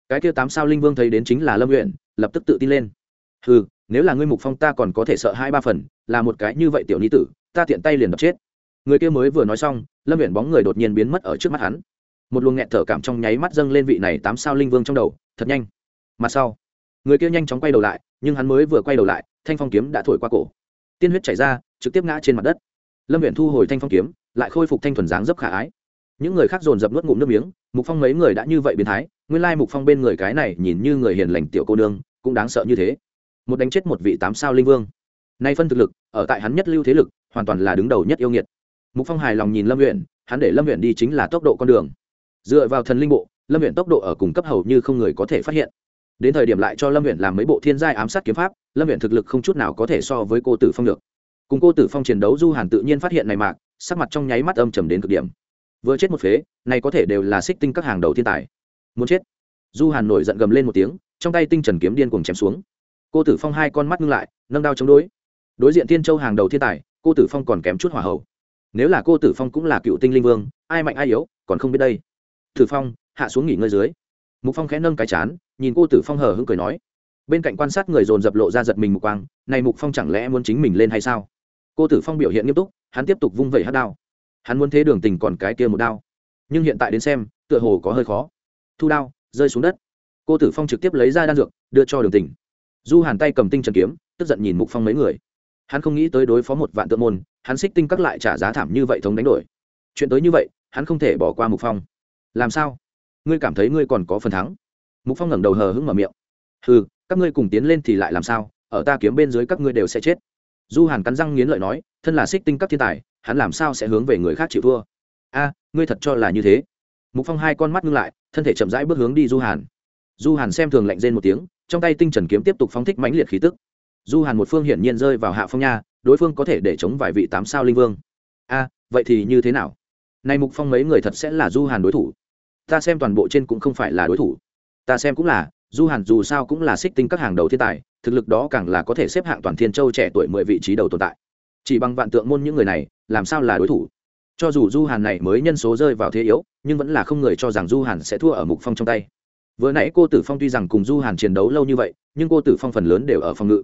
Cái tia tám sao linh vương thấy đến chính là lâm huyện lập tức tự tin lên. Ừ nếu là ngươi mục phong ta còn có thể sợ hai ba phần, là một cái như vậy tiểu ni tử, ta tiện tay liền đập chết. Người kia mới vừa nói xong, lâm huyện bóng người đột nhiên biến mất ở trước mắt hắn. Một luồng nghẹn thở cảm trong nháy mắt dâng lên vị này tám sao linh vương trong đầu, thật nhanh. Mặt sau, người kia nhanh chóng quay đầu lại, nhưng hắn mới vừa quay đầu lại, thanh phong kiếm đã thổi qua cổ. Tiên huyết chảy ra trực tiếp ngã trên mặt đất. Lâm viện thu hồi thanh phong kiếm, lại khôi phục thanh thuần dáng dấp khả ái. Những người khác dồn dập nuốt ngụm nước miếng, mục phong mấy người đã như vậy biến thái, nguyên lai mục phong bên người cái này nhìn như người hiền lành tiểu cô nương, cũng đáng sợ như thế. Một đánh chết một vị tám sao linh vương. Nay phân thực lực, ở tại hắn nhất lưu thế lực, hoàn toàn là đứng đầu nhất yêu nghiệt. Mục phong hài lòng nhìn lâm huyện hắn để lâm huyện đi chính là tốc độ con đường. Dựa vào thần linh bộ, lâm huyện tốc độ ở cùng cấp hầu như không người có thể phát hiện. Đến thời điểm lại cho lâm huyện làm mấy bộ thiên giai ám sát kiếm pháp, lâm huyện thực lực không chút nào có thể so với cô tử phong được cùng cô tử phong chiến đấu du hàn tự nhiên phát hiện này mạc sắc mặt trong nháy mắt âm trầm đến cực điểm. Vừa chết một phế, này có thể đều là xích tinh các hàng đầu thiên tài. Muốn chết. Du hàn nổi giận gầm lên một tiếng, trong tay tinh trần kiếm điên cuồng chém xuống. Cô tử phong hai con mắt ngưng lại, nâng đao chống đối. Đối diện thiên châu hàng đầu thiên tài, cô tử phong còn kém chút hỏa hậu nếu là cô tử phong cũng là cựu tinh linh vương, ai mạnh ai yếu, còn không biết đây. Tử phong, hạ xuống nghỉ ngơi dưới. Mục phong khẽ nâng cái chán, nhìn cô tử phong hờ hững cười nói. Bên cạnh quan sát người dồn dập lộ ra giật mình mục quang, này mục phong chẳng lẽ muốn chính mình lên hay sao? Cô tử phong biểu hiện nghiêm túc, hắn tiếp tục vung vẩy hát đao. Hắn muốn thế đường tình còn cái kia một đao. Nhưng hiện tại đến xem, tựa hồ có hơi khó. Thu đao, rơi xuống đất. Cô tử phong trực tiếp lấy ra đan dược, đưa cho đường tình. Du hàn tay cầm tinh trần kiếm, tức giận nhìn mục phong mấy người. Hắn không nghĩ tới đối phó một vạn tượng môn, hắn xích tinh các lại trả giá thảm như vậy thống đánh đổi. Chuyện tới như vậy, hắn không thể bỏ qua mục phong. Làm sao? Ngươi cảm thấy ngươi còn có phần thắng? Mục phong ngẩng đầu hờ hững mở miệng. Ừ các ngươi cùng tiến lên thì lại làm sao? Ở ta kiếm bên dưới các ngươi đều sẽ chết du hàn cắn răng nghiến lợi nói, thân là xích tinh các thiên tài, hắn làm sao sẽ hướng về người khác chịu thua? A, ngươi thật cho là như thế? Mục phong hai con mắt ngưng lại, thân thể chậm rãi bước hướng đi du hàn. Du hàn xem thường lạnh rên một tiếng, trong tay tinh trần kiếm tiếp tục phóng thích mãnh liệt khí tức. Du hàn một phương hiển nhiên rơi vào hạ phong nha, đối phương có thể để chống vài vị tám sao linh vương. A, vậy thì như thế nào? Nay mục phong mấy người thật sẽ là du hàn đối thủ. Ta xem toàn bộ trên cũng không phải là đối thủ. Ta xem cũng là, du hàn dù sao cũng là xích tinh các hàng đầu thiên tài thực lực đó càng là có thể xếp hạng toàn thiên châu trẻ tuổi mười vị trí đầu tồn tại. Chỉ bằng vạn tượng môn những người này, làm sao là đối thủ? Cho dù du hàn này mới nhân số rơi vào thế yếu, nhưng vẫn là không người cho rằng du hàn sẽ thua ở mục phong trong tay. Vừa nãy cô tử phong tuy rằng cùng du hàn chiến đấu lâu như vậy, nhưng cô tử phong phần lớn đều ở phòng ngự.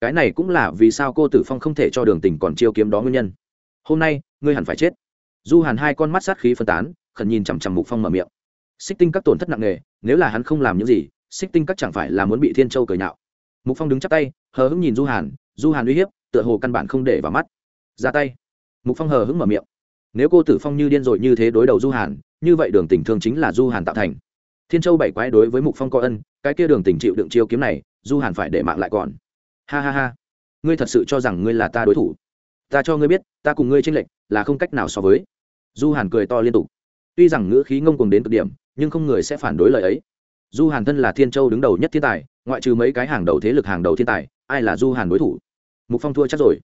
Cái này cũng là vì sao cô tử phong không thể cho đường tình còn chiêu kiếm đó nguyên nhân. Hôm nay, ngươi hẳn phải chết. Du hàn hai con mắt sát khí phân tán, khẩn nhìn chằm chằm mục phong mở miệng. Xích tinh các tổn thất nặng nề, nếu là hắn không làm những gì, xích tinh các chẳng phải là muốn bị thiên châu cười nhạo mục phong đứng chắp tay, hờ hững nhìn du hàn du hàn uy hiếp, tựa hồ căn bản không để vào mắt. Ra tay. Mục phong hờ hững mở miệng. Nếu cô tử phong như điên rồi như thế đối đầu du hàn, như vậy đường tình thương chính là du hàn tạo thành. Thiên châu bảy quái đối với mục phong có ân, cái kia đường tình chịu đựng chiêu kiếm này, du hàn phải để mạng lại còn. Ha ha ha. Ngươi thật sự cho rằng ngươi là ta đối thủ. Ta cho ngươi biết, ta cùng ngươi tranh lệch, là không cách nào so với. Du hàn cười to liên tục. Tuy rằng ngữ khí ngông cuồng đến cực điểm, nhưng không người sẽ phản đối lời ấy. Du hàn thân là thiên châu đứng đầu nhất thiên tài ngoại trừ mấy cái hàng đầu thế lực hàng đầu thiên tài, ai là du hàn đối thủ? Mục phong thua chắc rồi.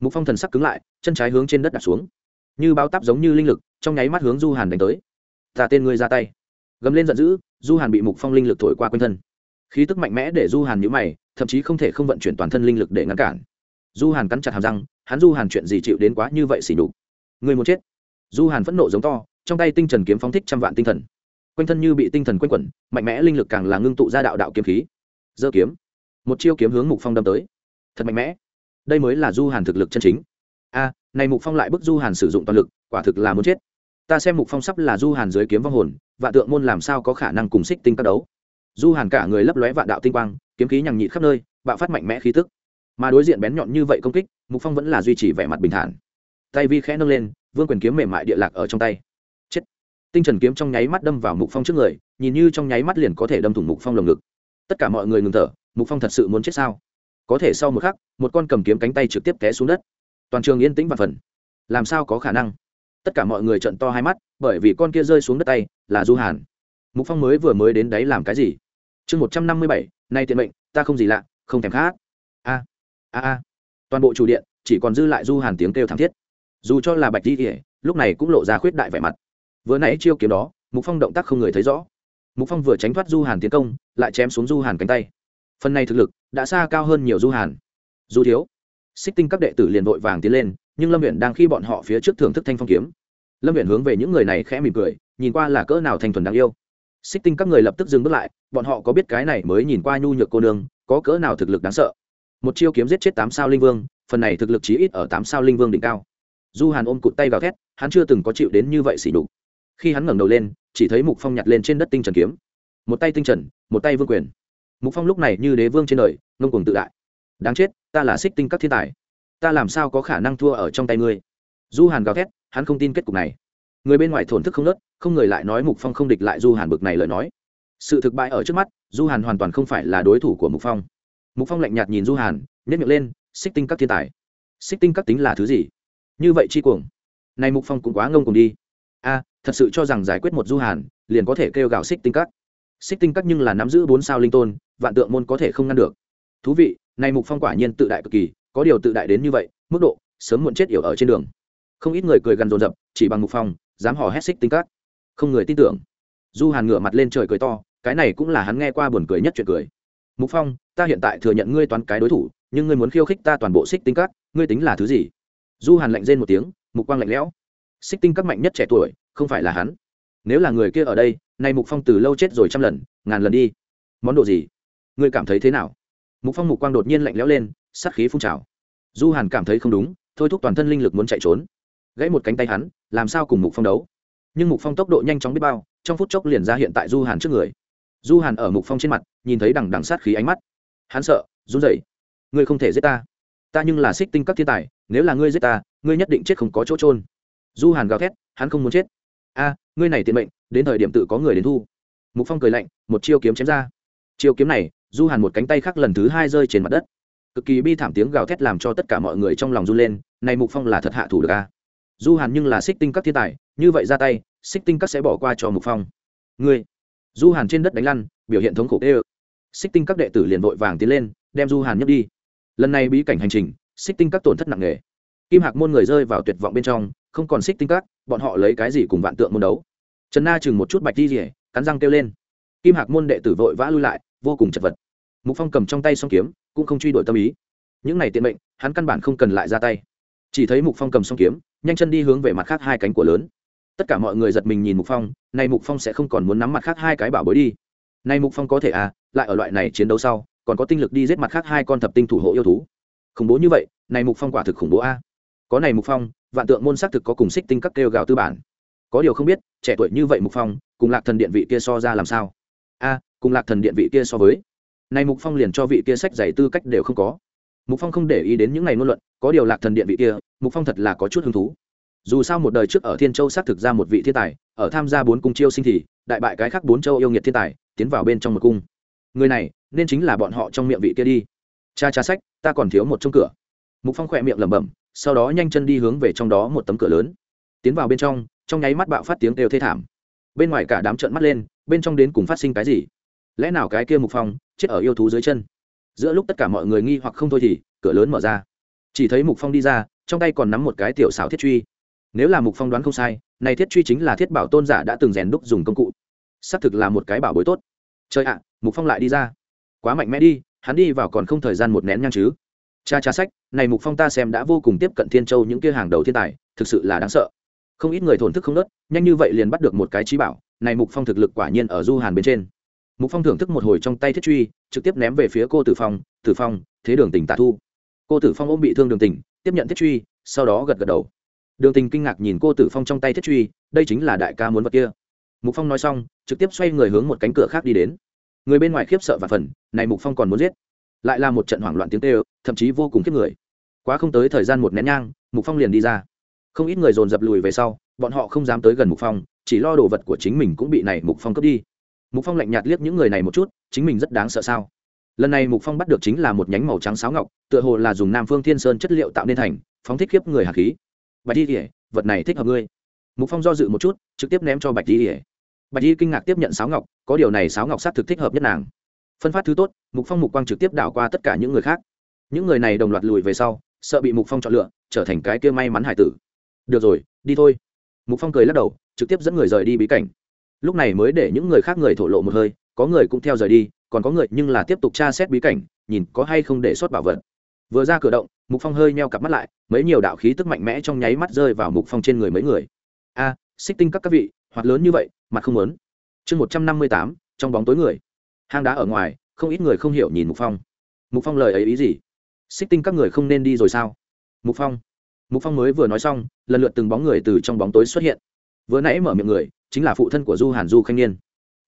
Mục phong thần sắc cứng lại, chân trái hướng trên đất đặt xuống. Như bao tắp giống như linh lực, trong nháy mắt hướng du hàn đánh tới. Ta tên ngươi ra tay. Gầm lên giận dữ, du hàn bị mục phong linh lực thổi qua quanh thân. Khí tức mạnh mẽ để du hàn nhữ mày, thậm chí không thể không vận chuyển toàn thân linh lực để ngăn cản. Du hàn cắn chặt hàm răng, hắn du hàn chuyện gì chịu đến quá như vậy xỉ đục người muốn chết. Du hàn phẫn nộ giống to, trong tay tinh trần kiếm phóng thích trăm vạn tinh thần. Quanh thân như bị tinh thần quanh quẩn, mạnh mẽ linh lực càng là ngưng tụ ra đạo đạo kiếm khí dơ kiếm. Một chiêu kiếm hướng mục phong đâm tới. Thật mạnh mẽ. Đây mới là du hàn thực lực chân chính. A, này mục phong lại bức du hàn sử dụng toàn lực, quả thực là muốn chết. Ta xem mục phong sắp là du hàn dưới kiếm vong hồn và tượng môn làm sao có khả năng cùng xích tinh các đấu? Du hàn cả người lấp lóe vạn đạo tinh quang, kiếm khí nhằng nhịt khắp nơi, bạo phát mạnh mẽ khí tức. Mà đối diện bén nhọn như vậy công kích, mục phong vẫn là duy trì vẻ mặt bình thản. Tay vi khẽ nâng lên, vương quyền kiếm mềm mại địa lạc ở trong tay. Chết. Tinh trần kiếm trong nháy mắt đâm vào mục phong trước người, nhìn như trong nháy mắt liền có thể đâm thủng mục phong lồng ngực tất cả mọi người ngừng thở, mục phong thật sự muốn chết sao? Có thể sau một khắc, một con cầm kiếm cánh tay trực tiếp té xuống đất. Toàn trường yên tĩnh và phần. Làm sao có khả năng? Tất cả mọi người trận to hai mắt, bởi vì con kia rơi xuống đất tay là du hàn. Mục phong mới vừa mới đến đấy làm cái gì? Chương một trăm năm mươi bảy, nay tiện mệnh, ta không gì lạ, không thèm khác a a a. Toàn bộ chủ điện chỉ còn dư lại du hàn tiếng kêu thảm thiết. Dù cho là bạch di kỉa lúc này cũng lộ ra khuyết đại vẻ mặt. Vừa nãy chiêu kiếm đó, mục phong động tác không người thấy rõ mục phong vừa tránh thoát du hàn tiến công, lại chém xuống du hàn cánh tay. Phần này thực lực đã xa cao hơn nhiều du hàn. Du thiếu, xích tinh các đệ tử liền vội vàng tiến lên, nhưng lâm huyện đang khi bọn họ phía trước thưởng thức thanh phong kiếm. Lâm huyện hướng về những người này khẽ mỉm cười, nhìn qua là cỡ nào thanh thuần đáng yêu. Xích tinh các người lập tức dừng bước lại, bọn họ có biết cái này mới nhìn qua nhu nhược cô nương, có cỡ nào thực lực đáng sợ. Một chiêu kiếm giết chết tám sao linh vương, phần này thực lực chí ít ở tám sao linh vương đỉnh cao. Du hàn ôm cụt tay vào thét, hắn chưa từng có chịu đến như vậy xỉ đục khi hắn ngẩng đầu lên, chỉ thấy mục phong nhặt lên trên đất tinh trần kiếm. Một tay tinh trần, một tay vương quyền. Mục phong lúc này như đế vương trên đời, ngông cuồng tự đại. Đáng chết, ta là xích tinh các thiên tài. Ta làm sao có khả năng thua ở trong tay ngươi? Du hàn gào thét, hắn không tin kết cục này. Người bên ngoài thổn thức không nớt, không người lại nói mục phong không địch lại du hàn bực này lời nói. Sự thực bại ở trước mắt, du hàn hoàn toàn không phải là đối thủ của mục phong. Mục phong lạnh nhạt nhìn du hàn nhét miệng lên, xích tinh các thiên tài, xích tinh các tính là thứ gì? Như vậy chi cuồng. Này mục phong cũng quá ngông cùng đi. A thật sự cho rằng giải quyết một du hàn, liền có thể kêu gào xích tinh các. Xích tinh các nhưng là nắm giữ bốn sao linh tôn, vạn tượng môn có thể không ngăn được. Thú vị, này mục phong quả nhiên tự đại cực kỳ, có điều tự đại đến như vậy, mức độ, sớm muộn chết yểu ở trên đường. Không ít người cười gần rồn rập chỉ bằng mục phong, dám hò hét xích tinh các. Không người tin tưởng. Du hàn ngửa mặt lên trời cười to, cái này cũng là hắn nghe qua buồn cười nhất chuyện cười. Mục phong, ta hiện tại thừa nhận ngươi toán cái đối thủ, nhưng ngươi muốn khiêu khích ta toàn bộ xích tinh các, ngươi tính là thứ gì? Du hàn lạnh rên một tiếng, mục quang lạnh lẽo. Xích tinh các mạnh nhất trẻ tuổi không phải là hắn. Nếu là người kia ở đây, nay mục phong từ lâu chết rồi trăm lần, ngàn lần đi. Món đồ gì? Ngươi cảm thấy thế nào? Mục phong mục quang đột nhiên lạnh lẽo lên, sát khí phun trào. Du hàn cảm thấy không đúng, thôi thúc toàn thân linh lực muốn chạy trốn. Gãy một cánh tay hắn, làm sao cùng mục phong đấu? Nhưng mục phong tốc độ nhanh chóng biết bao, trong phút chốc liền ra hiện tại du hàn trước người. Du hàn ở mục phong trên mặt, nhìn thấy đằng đằng sát khí ánh mắt. Hắn sợ, run rẩy. Ngươi không thể giết ta. Ta nhưng là xích tinh các thiên tài, nếu là ngươi giết ta, ngươi nhất định chết không có chỗ trôn du hàn gào thét, hắn không muốn chết a, ngươi này tiện mệnh, đến thời điểm tự có người đến thu. Mục phong cười lạnh, một chiêu kiếm chém ra. Chiêu kiếm này, du hàn một cánh tay khác lần thứ hai rơi trên mặt đất. Cực kỳ bi thảm tiếng gào thét làm cho tất cả mọi người trong lòng run lên, này mục phong là thật hạ thủ được a. Du hàn nhưng là xích tinh các thiên tài, như vậy ra tay, xích tinh các sẽ bỏ qua cho mục phong. Ngươi. Du hàn trên đất đánh lăn, biểu hiện thống khổ ê xích tinh các đệ tử liền vội vàng tiến lên, đem du hàn nhấc đi. Lần này bí cảnh hành trình, xích tinh các tổn thất nặng nề. Kim hạc môn người rơi vào tuyệt vọng bên trong, không còn xích tinh các bọn họ lấy cái gì cùng vạn tượng môn đấu? Trần na chừng một chút bạch đi rỉa cắn răng kêu lên. Kim hạc môn đệ tử vội vã lui lại, vô cùng chật vật. Mục phong cầm trong tay song kiếm, cũng không truy đuổi tâm ý. Những này tiện mệnh, hắn căn bản không cần lại ra tay. Chỉ thấy mục phong cầm song kiếm, nhanh chân đi hướng về mặt khác hai cánh của lớn. Tất cả mọi người giật mình nhìn mục phong nay mục phong sẽ không còn muốn nắm mặt khác hai cái bảo bối đi. Nay mục phong có thể à lại ở loại này chiến đấu sau, còn có tinh lực đi giết mặt khác hai con thập tinh thủ hộ yêu thú. Khủng bố như vậy, này mục phong quả thực khủng bố a. Có này mục phong vạn tượng môn xác thực có cùng xích tinh các kêu gào tư bản. Có điều không biết, trẻ tuổi như vậy mục phong, cùng lạc thần điện vị kia so ra làm sao? A, cùng lạc thần điện vị kia so với. Này mục phong liền cho vị kia sách giày tư cách đều không có. Mục phong không để ý đến những ngày ngôn luận, có điều lạc thần điện vị kia, mục phong thật là có chút hứng thú. Dù sao một đời trước ở thiên châu xác thực ra một vị thiên tài, ở tham gia bốn cung chiêu sinh thì, đại bại cái khác bốn châu yêu nghiệt thiên tài, tiến vào bên trong một cung. Người này, nên chính là bọn họ trong miệng vị kia đi. Cha cha sách, ta còn thiếu một trong cửa. Mục phong khỏe miệng lẩm bẩm sau đó nhanh chân đi hướng về trong đó một tấm cửa lớn. Tiến vào bên trong trong nháy mắt bạo phát tiếng kêu thê thảm. Bên ngoài cả đám trợn mắt lên, bên trong đến cùng phát sinh cái gì? Lẽ nào cái kia mục phong chết ở yêu thú dưới chân? Giữa lúc tất cả mọi người nghi hoặc không thôi thì, cửa lớn mở ra. Chỉ thấy mục phong đi ra, trong tay còn nắm một cái tiểu xảo thiết truy. Nếu là mục phong đoán không sai, này thiết truy chính là thiết bảo tôn giả đã từng rèn đúc dùng công cụ. Xác thực là một cái bảo bối tốt. Chơi ạ, mục phong lại đi ra. Quá mạnh mẽ đi, hắn đi vào còn không thời gian một nén nhang chứ cha cha sách này mục phong ta xem đã vô cùng tiếp cận thiên châu những kia hàng đầu thiên tài thực sự là đáng sợ. Không ít người thổn thức không nớt nhanh như vậy liền bắt được một cái trí bảo này mục phong thực lực quả nhiên ở du hàn bên trên. Mục phong thưởng thức một hồi trong tay thiết truy trực tiếp ném về phía cô tử phong tử phong thế đường Tỉnh tạ thu. Cô tử phong ôm bị thương đường Tỉnh, tiếp nhận thiết truy sau đó gật gật đầu. Đường tình kinh ngạc nhìn cô tử phong trong tay thiết truy đây chính là đại ca muốn vật kia. Mục phong nói xong trực tiếp xoay người hướng một cánh cửa khác đi đến. Người bên ngoài khiếp sợ và phần này mục phong còn muốn giết lại là một trận hoảng loạn tiếng tê thậm chí vô cùng kiếp người. Quá không tới thời gian một nén nhang, mục phong liền đi ra. Không ít người dồn dập lùi về sau, bọn họ không dám tới gần mục phong, chỉ lo đồ vật của chính mình cũng bị này mục phong cướp đi. Mục phong lạnh nhạt liếc những người này một chút, chính mình rất đáng sợ sao? Lần này mục phong bắt được chính là một nhánh màu trắng sáo ngọc, tựa hồ là dùng nam phương thiên sơn chất liệu tạo nên thành, phóng thích khiếp người hạt khí. Bạch y ỉa vật này thích hợp ngươi. Mục phong do dự một chút, trực tiếp ném cho bạch y ỉa bạch y kinh ngạc tiếp nhận sáo ngọc, có điều này sáo ngọc s á t thực thích hợp nhất nàng phân phát thứ tốt, mục phong mục quang trực tiếp đảo qua tất cả những người khác. Những người này đồng loạt lùi về sau, sợ bị mục phong chọn lựa, trở thành cái kia may mắn hải tử. Được rồi, đi thôi. Mục phong cười lắc đầu, trực tiếp dẫn người rời đi bí cảnh. Lúc này mới để những người khác người thổ lộ một hơi, có người cũng theo rời đi, còn có người nhưng là tiếp tục tra xét bí cảnh, nhìn có hay không để sót bảo vật. Vừa ra cửa động, mục phong hơi meo cặp mắt lại, mấy nhiều đạo khí tức mạnh mẽ trong nháy mắt rơi vào mục phong trên người mấy người. A, xích tinh các các vị hoặc lớn như vậy, mặt không lớn chương một trăm năm mươi tám, trong bóng tối người hang đá ở ngoài, không ít người không hiểu nhìn mục phong. Mục phong lời ấy ý gì? Xích tinh các người không nên đi rồi sao? Mục phong. Mục phong mới vừa nói xong, lần lượt từng bóng người từ trong bóng tối xuất hiện. Vừa nãy mở miệng người, chính là phụ thân của du hàn du khanh niên.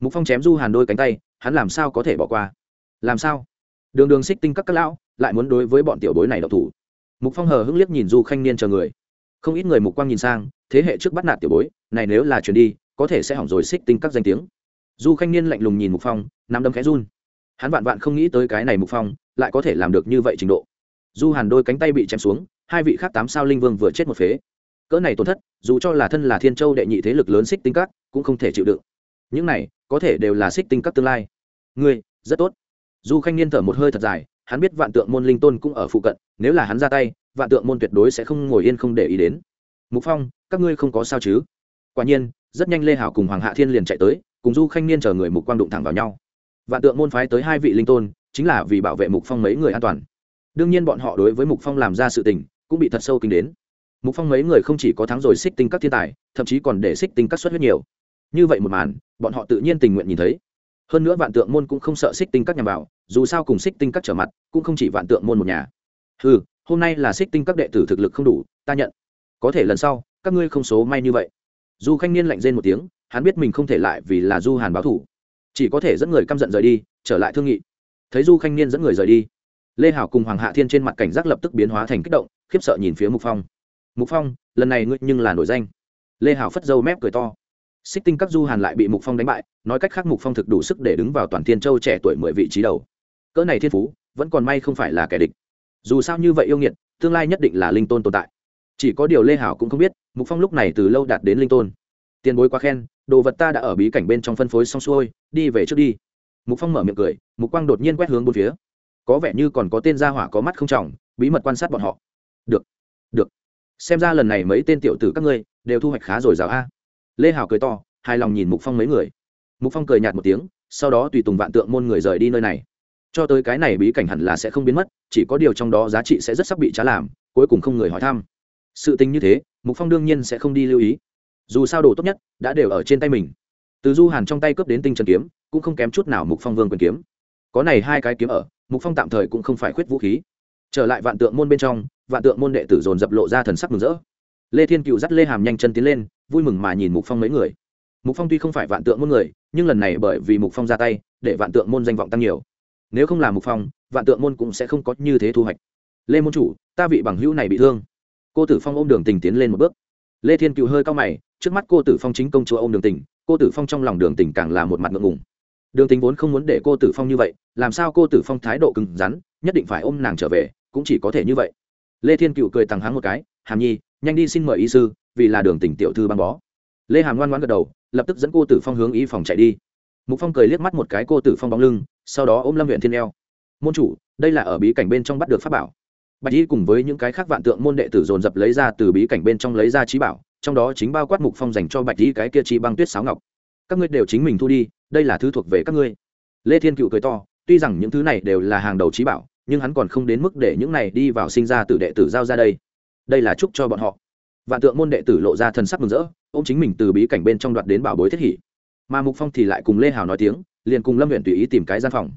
Mục phong chém du hàn đôi cánh tay, hắn làm sao có thể bỏ qua? Làm sao? Đường đường xích tinh các các lão, lại muốn đối với bọn tiểu bối này độc thủ. Mục phong hờ hững liếc nhìn du khanh niên chờ người. Không ít người mục quang nhìn sang, thế hệ trước bắt nạt tiểu bối, này nếu là chuyển đi, có thể sẽ hỏng rồi xích tinh các danh tiếng du khanh niên lạnh lùng nhìn mục phong, nắm đấm khẽ run. Hắn vạn vạn không nghĩ tới cái này mục phong lại có thể làm được như vậy trình độ. Du hàn đôi cánh tay bị chém xuống, hai vị khác tám sao linh vương vừa chết một phế. Cỡ này tổn thất, dù cho là thân là thiên châu đệ nhị thế lực lớn xích tinh các, cũng không thể chịu đựng. Những này, có thể đều là xích tinh các tương lai. Ngươi, rất tốt. Du khanh niên thở một hơi thật dài, hắn biết vạn tượng môn linh tôn cũng ở phụ cận, nếu là hắn ra tay, vạn tượng môn tuyệt đối sẽ không ngồi yên không để ý đến. Mục phong, các ngươi không có sao chứ? Quả nhiên, rất nhanh lê hảo cùng hoàng hạ thiên liền chạy tới cùng du khanh niên chờ người mục quang đụng thẳng vào nhau. Vạn tượng môn phái tới hai vị linh tôn, chính là vì bảo vệ mục phong mấy người an toàn. Đương nhiên bọn họ đối với mục phong làm ra sự tình, cũng bị thật sâu kinh đến. Mục phong mấy người không chỉ có thắng rồi xích tinh các thiên tài, thậm chí còn để xích tinh các xuất huyết nhiều. Như vậy một màn, bọn họ tự nhiên tình nguyện nhìn thấy. Hơn nữa vạn tượng môn cũng không sợ xích tinh các nhằm vào, dù sao cùng xích tinh các trở mặt, cũng không chỉ vạn tượng môn một nhà. Ừ hôm nay là xích tinh các đệ tử thực lực không đủ, ta nhận. Có thể lần sau, các ngươi không số may như vậy. Du khanh niên lạnh rên một tiếng hắn biết mình không thể lại vì là du hàn báo thủ. Chỉ có thể dẫn người căm giận rời đi, trở lại thương nghị. Thấy du khanh niên dẫn người rời đi, lê hảo cùng hoàng hạ thiên trên mặt cảnh giác lập tức biến hóa thành kích động, khiếp sợ nhìn phía mục phong. Mục phong, lần này ngươi nhưng là nổi danh. Lê hảo phất dâu mép cười to. Xích tinh các du hàn lại bị mục phong đánh bại, nói cách khác mục phong thực đủ sức để đứng vào toàn thiên châu trẻ tuổi mười vị trí đầu. Cỡ này thiên phú, vẫn còn may không phải là kẻ địch. Dù sao như vậy yêu nghiệt, tương lai nhất định là linh tôn tồn tại. Chỉ có điều lê hảo cũng không biết, mục phong lúc này từ lâu đạt đến linh tôn. Tiền bối quá khen đồ vật ta đã ở bí cảnh bên trong phân phối xong xuôi, đi về trước đi. Mục phong mở miệng cười, mục quang đột nhiên quét hướng bốn phía. Có vẻ như còn có tên gia hỏa có mắt không trọng, bí mật quan sát bọn họ. Được được. Xem ra lần này mấy tên tiểu tử các ngươi đều thu hoạch khá rồi rào a. Lê hảo cười to, hài lòng nhìn mục phong mấy người. Mục phong cười nhạt một tiếng, sau đó tùy tùng vạn tượng môn người rời đi nơi này. Cho tới cái này bí cảnh hẳn là sẽ không biến mất, chỉ có điều trong đó giá trị sẽ rất sắp bị trá làm, cuối cùng không người hỏi thăm. Sự tình như thế, mục phong đương nhiên sẽ không đi lưu ý dù sao đồ tốt nhất đã đều ở trên tay mình. Từ du hàn trong tay cướp đến tinh trần kiếm, cũng không kém chút nào mục phong vương quyền kiếm. Có này hai cái kiếm ở, mục phong tạm thời cũng không phải khuyết vũ khí. Trở lại vạn tượng môn bên trong, vạn tượng môn đệ tử dồn dập lộ ra thần sắc mừng rỡ. Lê thiên cựu dắt lê hàm nhanh chân tiến lên, vui mừng mà nhìn mục phong mấy người. Mục phong tuy không phải vạn tượng môn người, nhưng lần này bởi vì mục phong ra tay, để vạn tượng môn danh vọng tăng nhiều. Nếu không là mục phong, vạn tượng môn cũng sẽ không có như thế thu hoạch. Lê môn chủ, ta vị bằng hữu này bị thương. Cô tử phong ôm đường tình tiến lên một bước. Lê thiên cựu hơi cao mày trước mắt cô tử phong chính công chúa ôm đường tình, cô tử phong trong lòng đường tình càng là một mặt ngượng ngùng. Đường tình vốn không muốn để cô tử phong như vậy, làm sao cô tử phong thái độ cứng rắn, nhất định phải ôm nàng trở về, cũng chỉ có thể như vậy. Lê thiên cựu cười tằng háng một cái, hàm nhi, nhanh đi xin mời y sư, vì là đường tình tiểu thư băng bó. Lê hàm ngoan ngoan gật đầu, lập tức dẫn cô tử phong hướng y phòng chạy đi. Mục phong cười liếc mắt một cái cô tử phong bóng lưng, sau đó ôm lâm huyện thiên eo. Môn chủ, đây là ở bí cảnh bên trong bắt được pháp bảo. Bạch y cùng với những cái khác vạn tượng môn đệ tử dồn dập lấy ra từ bí cảnh bên trong lấy ra trí bảo trong đó chính bao quát mục phong dành cho bạch y cái kia chi băng tuyết sáo ngọc. Các ngươi đều chính mình thu đi, đây là thứ thuộc về các ngươi. Lê thiên cựu cười to, tuy rằng những thứ này đều là hàng đầu trí bảo, nhưng hắn còn không đến mức để những này đi vào sinh ra từ đệ tử giao ra đây. Đây là chúc cho bọn họ. Vạn tượng môn đệ tử lộ ra thần sắc mừng rỡ ô m chính mình từ bí cảnh bên trong đoạt đến bảo bối thiết hỷ. Mà mục phong thì lại cùng lê hào nói tiếng, liền cùng lâm huyện tùy ý tìm cái gian phòng.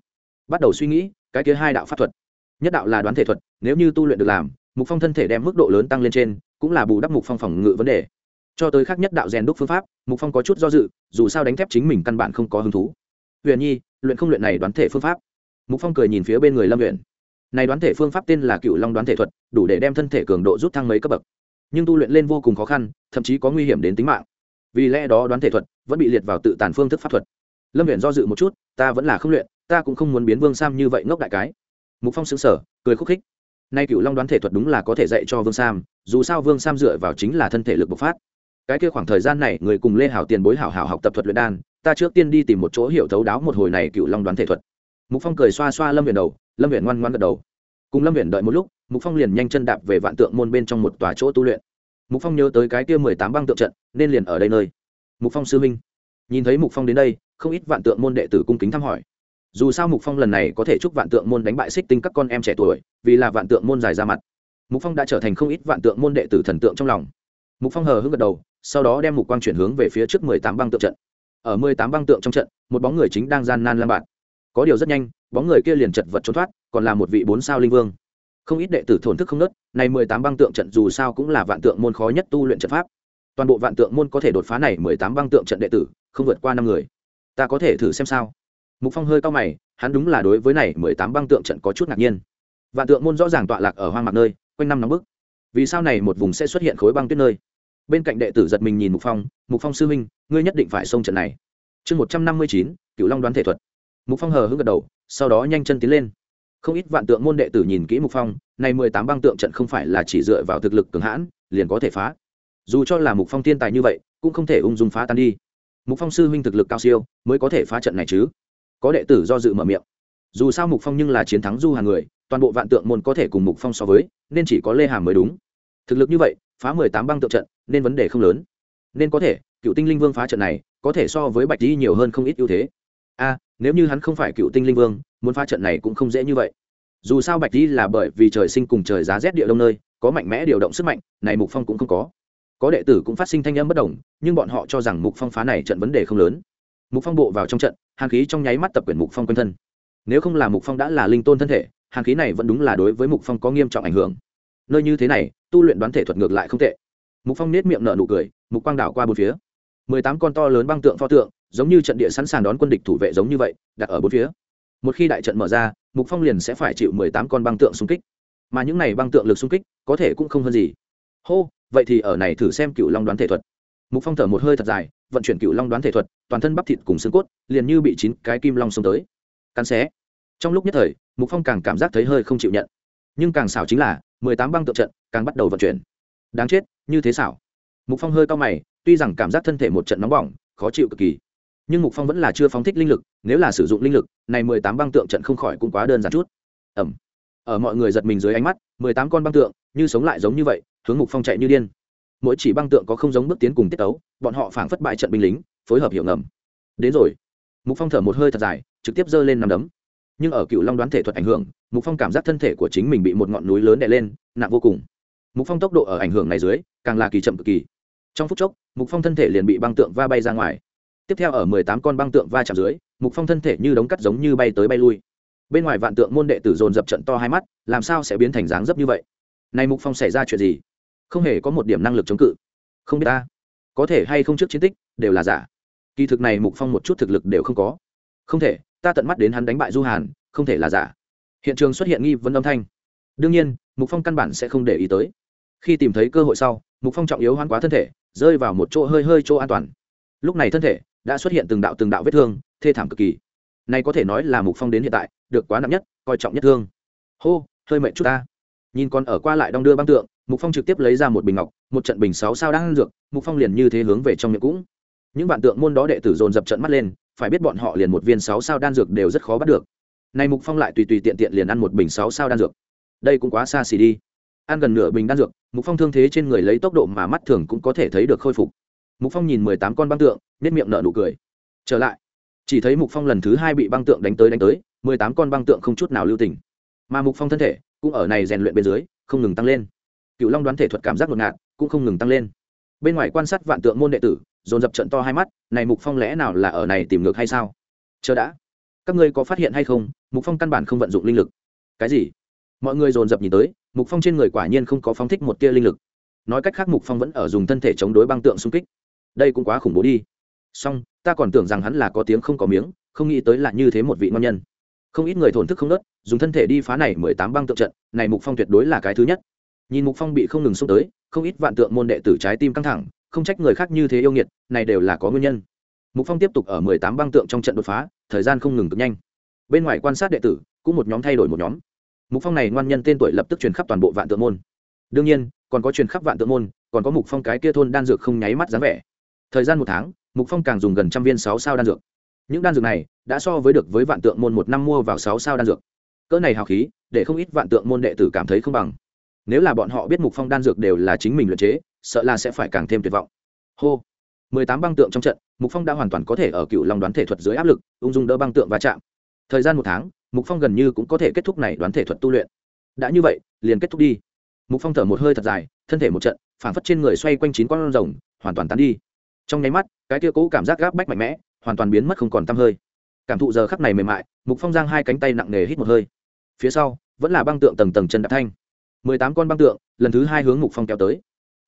Bắt đầu suy nghĩ, cái kia hai đạo pháp thuật. Nhất đạo là đoán thể thuật, nếu như tu luyện được làm, mục phong thân thể đem mức độ lớn tăng lên trên, cũng là bù đắp mục phong phòng ngự vấn đề cho tới khác nhất đạo rèn đúc phương pháp, mục phong có chút do dự, dù sao đánh thép chính mình căn bản không có hứng thú. Huyền nhi, luyện không luyện này đoán thể phương pháp? Mục phong cười nhìn phía bên người lâm huyện này đoán thể phương pháp tên là cựu long đoán thể thuật, đủ để đem thân thể cường độ rút thăng mấy cấp bậc. Nhưng tu luyện lên vô cùng khó khăn, thậm chí có nguy hiểm đến tính mạng. Vì lẽ đó đoán thể thuật vẫn bị liệt vào tự tàn phương thức pháp thuật. Lâm huyện do dự một chút, ta vẫn là không luyện, ta cũng không muốn biến vương sam như vậy ngốc đại cái. Mục phong xứng sở cười khúc khích. Nay cựu long đoán thể thuật đúng là có thể dạy cho vương sam, dù sao vương sam dựa vào chính là thân thể lực bộc phát cái kia khoảng thời gian này, người cùng lê hảo tiền bối hảo hảo học tập thuật luyện đan, ta trước tiên đi tìm một chỗ hiểu thấu đáo một hồi này cựu long đoán thể thuật. Mục phong cười xoa xoa lâm viện đầu, lâm viện ngoan ngoan gật đầu. Cùng lâm viện đợi một lúc, mục phong liền nhanh chân đạp về vạn tượng môn bên trong một tòa chỗ tu luyện. Mục phong nhớ tới cái kia mười tám băng tượng trận, nên liền ở đây nơi. Mục phong sư minh nhìn thấy mục phong đến đây, không ít vạn tượng môn đệ tử cung kính thăm hỏi. Dù sao mục phong lần này có thể chúc vạn tượng môn đánh bại xích tinh các con em trẻ tuổi, vì là vạn tượng môn dài ra mặt. Mục phong đã trở thành không ít vạn tượng môn đệ tử thần tượng trong lòng. Mục phong hờ hững gật đầu sau đó đem mục quang chuyển hướng về phía trước mười tám băng tượng trận. Ở mười tám băng tượng trong trận, một bóng người chính đang gian nan lam bạn có điều rất nhanh, bóng người kia liền chật vật trốn thoát, còn là một vị bốn sao linh vương. Không ít đệ tử thổn thức không nớt, này mười tám băng tượng trận dù sao cũng là vạn tượng môn khó nhất tu luyện trận pháp. Toàn bộ vạn tượng môn có thể đột phá này mười tám băng tượng trận đệ tử, không vượt qua năm người. Ta có thể thử xem sao? Mục phong hơi cao mày, hắn đúng là đối với này mười tám băng tượng trận có chút ngạc nhiên. Vạn tượng môn rõ ràng tọa lạc ở hoang mạc nơi, quanh năm nóng bức. Vì sao này một vùng sẽ xuất hiện khối băng tuyết nơi? Bên cạnh đệ tử giật mình nhìn mục phong mục phong sư huynh, ngươi nhất định phải xông trận này. Chương một trăm năm mươi chín cựu long đoán thể thuật. Mục phong hờ hững gật đầu, sau đó nhanh chân tiến lên. Không ít vạn tượng môn đệ tử nhìn kỹ mục phong, này mười tám băng tượng trận không phải là chỉ dựa vào thực lực cường hãn, liền có thể phá. Dù cho là mục phong thiên tài như vậy, cũng không thể ung dung phá tan đi. Mục phong sư huynh thực lực cao siêu, mới có thể phá trận này chứ. Có đệ tử do dự mở miệng. Dù sao mục phong nhưng là chiến thắng du hàng người, toàn bộ vạn tượng môn có thể cùng mục phong so với, nên chỉ có lê hàm mới đúng. Thực lực như vậy, phá mười tám băng tượng trận nên vấn đề không lớn. Nên có thể, cựu tinh linh vương phá trận này, có thể so với bạch di nhiều hơn không ít ưu thế. A nếu như hắn không phải cựu tinh linh vương, muốn phá trận này cũng không dễ như vậy. Dù sao bạch di là bởi vì trời sinh cùng trời giá rét địa đông nơi, có mạnh mẽ điều động sức mạnh, này mục phong cũng không có. Có đệ tử cũng phát sinh thanh âm bất đồng, nhưng bọn họ cho rằng mục phong phá này trận vấn đề không lớn. Mục phong bộ vào trong trận, hàn khí trong nháy mắt tập quyển mục phong quanh thân. Nếu không là mục phong đã là linh tôn thân thể, hàn khí này vẫn đúng là đối với mục phong có nghiêm trọng ảnh hưởng. Nơi như thế này, tu luyện đoán thể thuật ngược lại không tệ mục phong nết miệng nở nụ cười, mục quang đảo qua bốn phía. Mười tám con to lớn băng tượng pho tượng, giống như trận địa sẵn sàng đón quân địch thủ vệ giống như vậy, đặt ở bốn phía. Một khi đại trận mở ra, mục phong liền sẽ phải chịu mười tám con băng tượng xung kích. Mà những này băng tượng lực xung kích, có thể cũng không hơn gì. Hô, vậy thì ở này thử xem cựu long đoán thể thuật. Mục phong thở một hơi thật dài, vận chuyển cựu long đoán thể thuật, toàn thân bắp thịt cùng xương cốt, liền như bị chín cái kim long xông tới. Cắn xé. Trong lúc nhất thời, mục phong càng cảm giác thấy hơi không chịu nhận. Nhưng càng xảo chính là, mười tám băng tượng trận càng bắt đầu vận chuyển. Đáng chết như thế xảo. Mục phong hơi cao mày, tuy rằng cảm giác thân thể một trận nóng bỏng, khó chịu cực kỳ, nhưng mục phong vẫn là chưa phóng thích linh lực, nếu là sử dụng linh lực, này mười tám băng tượng trận không khỏi cũng quá đơn giản chút. Ẩm ở mọi người giật mình dưới ánh mắt, mười tám con băng tượng, như sống lại giống như vậy, hướng mục phong chạy như điên. Mỗi chỉ băng tượng có không giống bước tiến cùng tiết tấu, bọn họ phảng phất bại trận binh lính, phối hợp hiệu ngầm. Đến rồi. Mục phong thở một hơi thật dài, trực tiếp giơ lên nằm đấm. Nhưng ở cựu long đoán thể thuật ảnh hưởng, mục phong cảm giác thân thể của chính mình bị một ngọn núi lớn đè lên, nặng vô cùng mục phong tốc độ ở ảnh hưởng này dưới, càng là kỳ chậm cực kỳ. Trong phút chốc, mục phong thân thể liền bị băng tượng va bay ra ngoài. Tiếp theo ở mười tám con băng tượng va chạm dưới, mục phong thân thể như đống cắt giống như bay tới bay lui. Bên ngoài vạn tượng môn đệ tử dồn dập trận to hai mắt, làm sao sẽ biến thành dáng dấp như vậy? Này mục phong xảy ra chuyện gì? Không hề có một điểm năng lực chống cự. Không biết ta có thể hay không trước chiến tích, đều là giả. Kỳ thực này mục phong một chút thực lực đều không có. Không thể, ta tận mắt đến hắn đánh bại du hàn, không thể là giả. Hiện trường xuất hiện nghi vấn âm thanh. Đương nhiên, mục phong căn bản sẽ không để ý tới khi tìm thấy cơ hội sau, mục phong trọng yếu hoán quá thân thể, rơi vào một chỗ hơi hơi chỗ an toàn. Lúc này thân thể đã xuất hiện từng đạo từng đạo vết thương, thê thảm cực kỳ. Này có thể nói là mục phong đến hiện tại, được quá nặng nhất, coi trọng nhất thương. Hô, hơi mệt chút ta. Nhìn con ở qua lại đong đưa băng tượng, mục phong trực tiếp lấy ra một bình ngọc, một trận bình sáu sao đang dược, mục phong liền như thế hướng về trong miệng cũng. Những bạn tượng môn đó đệ tử dồn dập trận mắt lên, phải biết bọn họ liền một viên sáu sao đan dược đều rất khó bắt được. Này mục phong lại tùy tùy tiện tiện liền ăn một bình sáu sao đan dược. Đây cũng quá xa xỉ đi ăn gần nửa bình đan dược, mục phong thương thế trên người lấy tốc độ mà mắt thường cũng có thể thấy được khôi phục. Mục phong nhìn mười tám con băng tượng nết miệng nở nụ cười. Trở lại, chỉ thấy mục phong lần thứ hai bị băng tượng đánh tới đánh tới, mười tám con băng tượng không chút nào lưu tình. Mà mục phong thân thể cũng ở này rèn luyện bên dưới, không ngừng tăng lên. Cựu long đoán thể thuật cảm giác ngột ngạt, cũng không ngừng tăng lên. Bên ngoài quan sát vạn tượng môn đệ tử, dồn dập trận to hai mắt, này mục phong lẽ nào là ở này tìm ngược hay sao? Chờ đã. Các ngươi có phát hiện hay không? Mục phong căn bản không vận dụng linh lực. Cái gì? Mọi người dồn dập nhìn tới mục phong trên người quả nhiên không có phóng thích một tia linh lực. Nói cách khác, mục phong vẫn ở dùng thân thể chống đối băng tượng xung kích. Đây cũng quá khủng bố đi. Song ta còn tưởng rằng hắn là có tiếng không có miếng, không nghĩ tới là như thế một vị ngon nhân. Không ít người thổn thức không nớt, dùng thân thể đi phá này mười tám băng tượng trận, này mục phong tuyệt đối là cái thứ nhất. Nhìn mục phong bị không ngừng xung tới, không ít vạn tượng môn đệ tử trái tim căng thẳng, không trách người khác như thế yêu nghiệt, này đều là có nguyên nhân. Mục phong tiếp tục ở mười tám băng tượng trong trận đột phá, thời gian không ngừng cực nhanh. Bên ngoài quan sát đệ tử, cũng một nhóm thay đổi một nhóm mục phong này ngoan nhân tên tuổi lập tức truyền khắp toàn bộ vạn tượng môn đương nhiên còn có truyền khắp vạn tượng môn còn có mục phong cái kia thôn đan dược không nháy mắt dáng vẻ thời gian một tháng mục phong càng dùng gần trăm viên sáu sao đan dược những đan dược này đã so với được với vạn tượng môn một năm mua vào sáu sao đan dược cỡ này hào khí để không ít vạn tượng môn đệ tử cảm thấy không bằng nếu là bọn họ biết mục phong đan dược đều là chính mình luyện chế sợ là sẽ phải càng thêm tuyệt vọng hô mười tám băng tượng trong trận mục phong đã hoàn toàn có thể ở cựu long đoán thể thuật dưới áp lực ung dung đỡ băng tượng va chạm thời gian một tháng mục phong gần như cũng có thể kết thúc này đoán thể thuật tu luyện. Đã như vậy, liền kết thúc đi. Mục phong thở một hơi thật dài, thân thể một trận phản phất trên người xoay quanh chín con rồng, hoàn toàn tán đi. Trong nháy mắt, cái kia cũ cảm giác gáp bách mạnh mẽ, hoàn toàn biến mất không còn tăm hơi. Cảm thụ giờ khắc này mềm mại, mục phong giang hai cánh tay nặng nề hít một hơi. Phía sau, vẫn là băng tượng tầng tầng chân đạp thanh. Mười tám con băng tượng, lần thứ hai hướng mục phong kéo tới.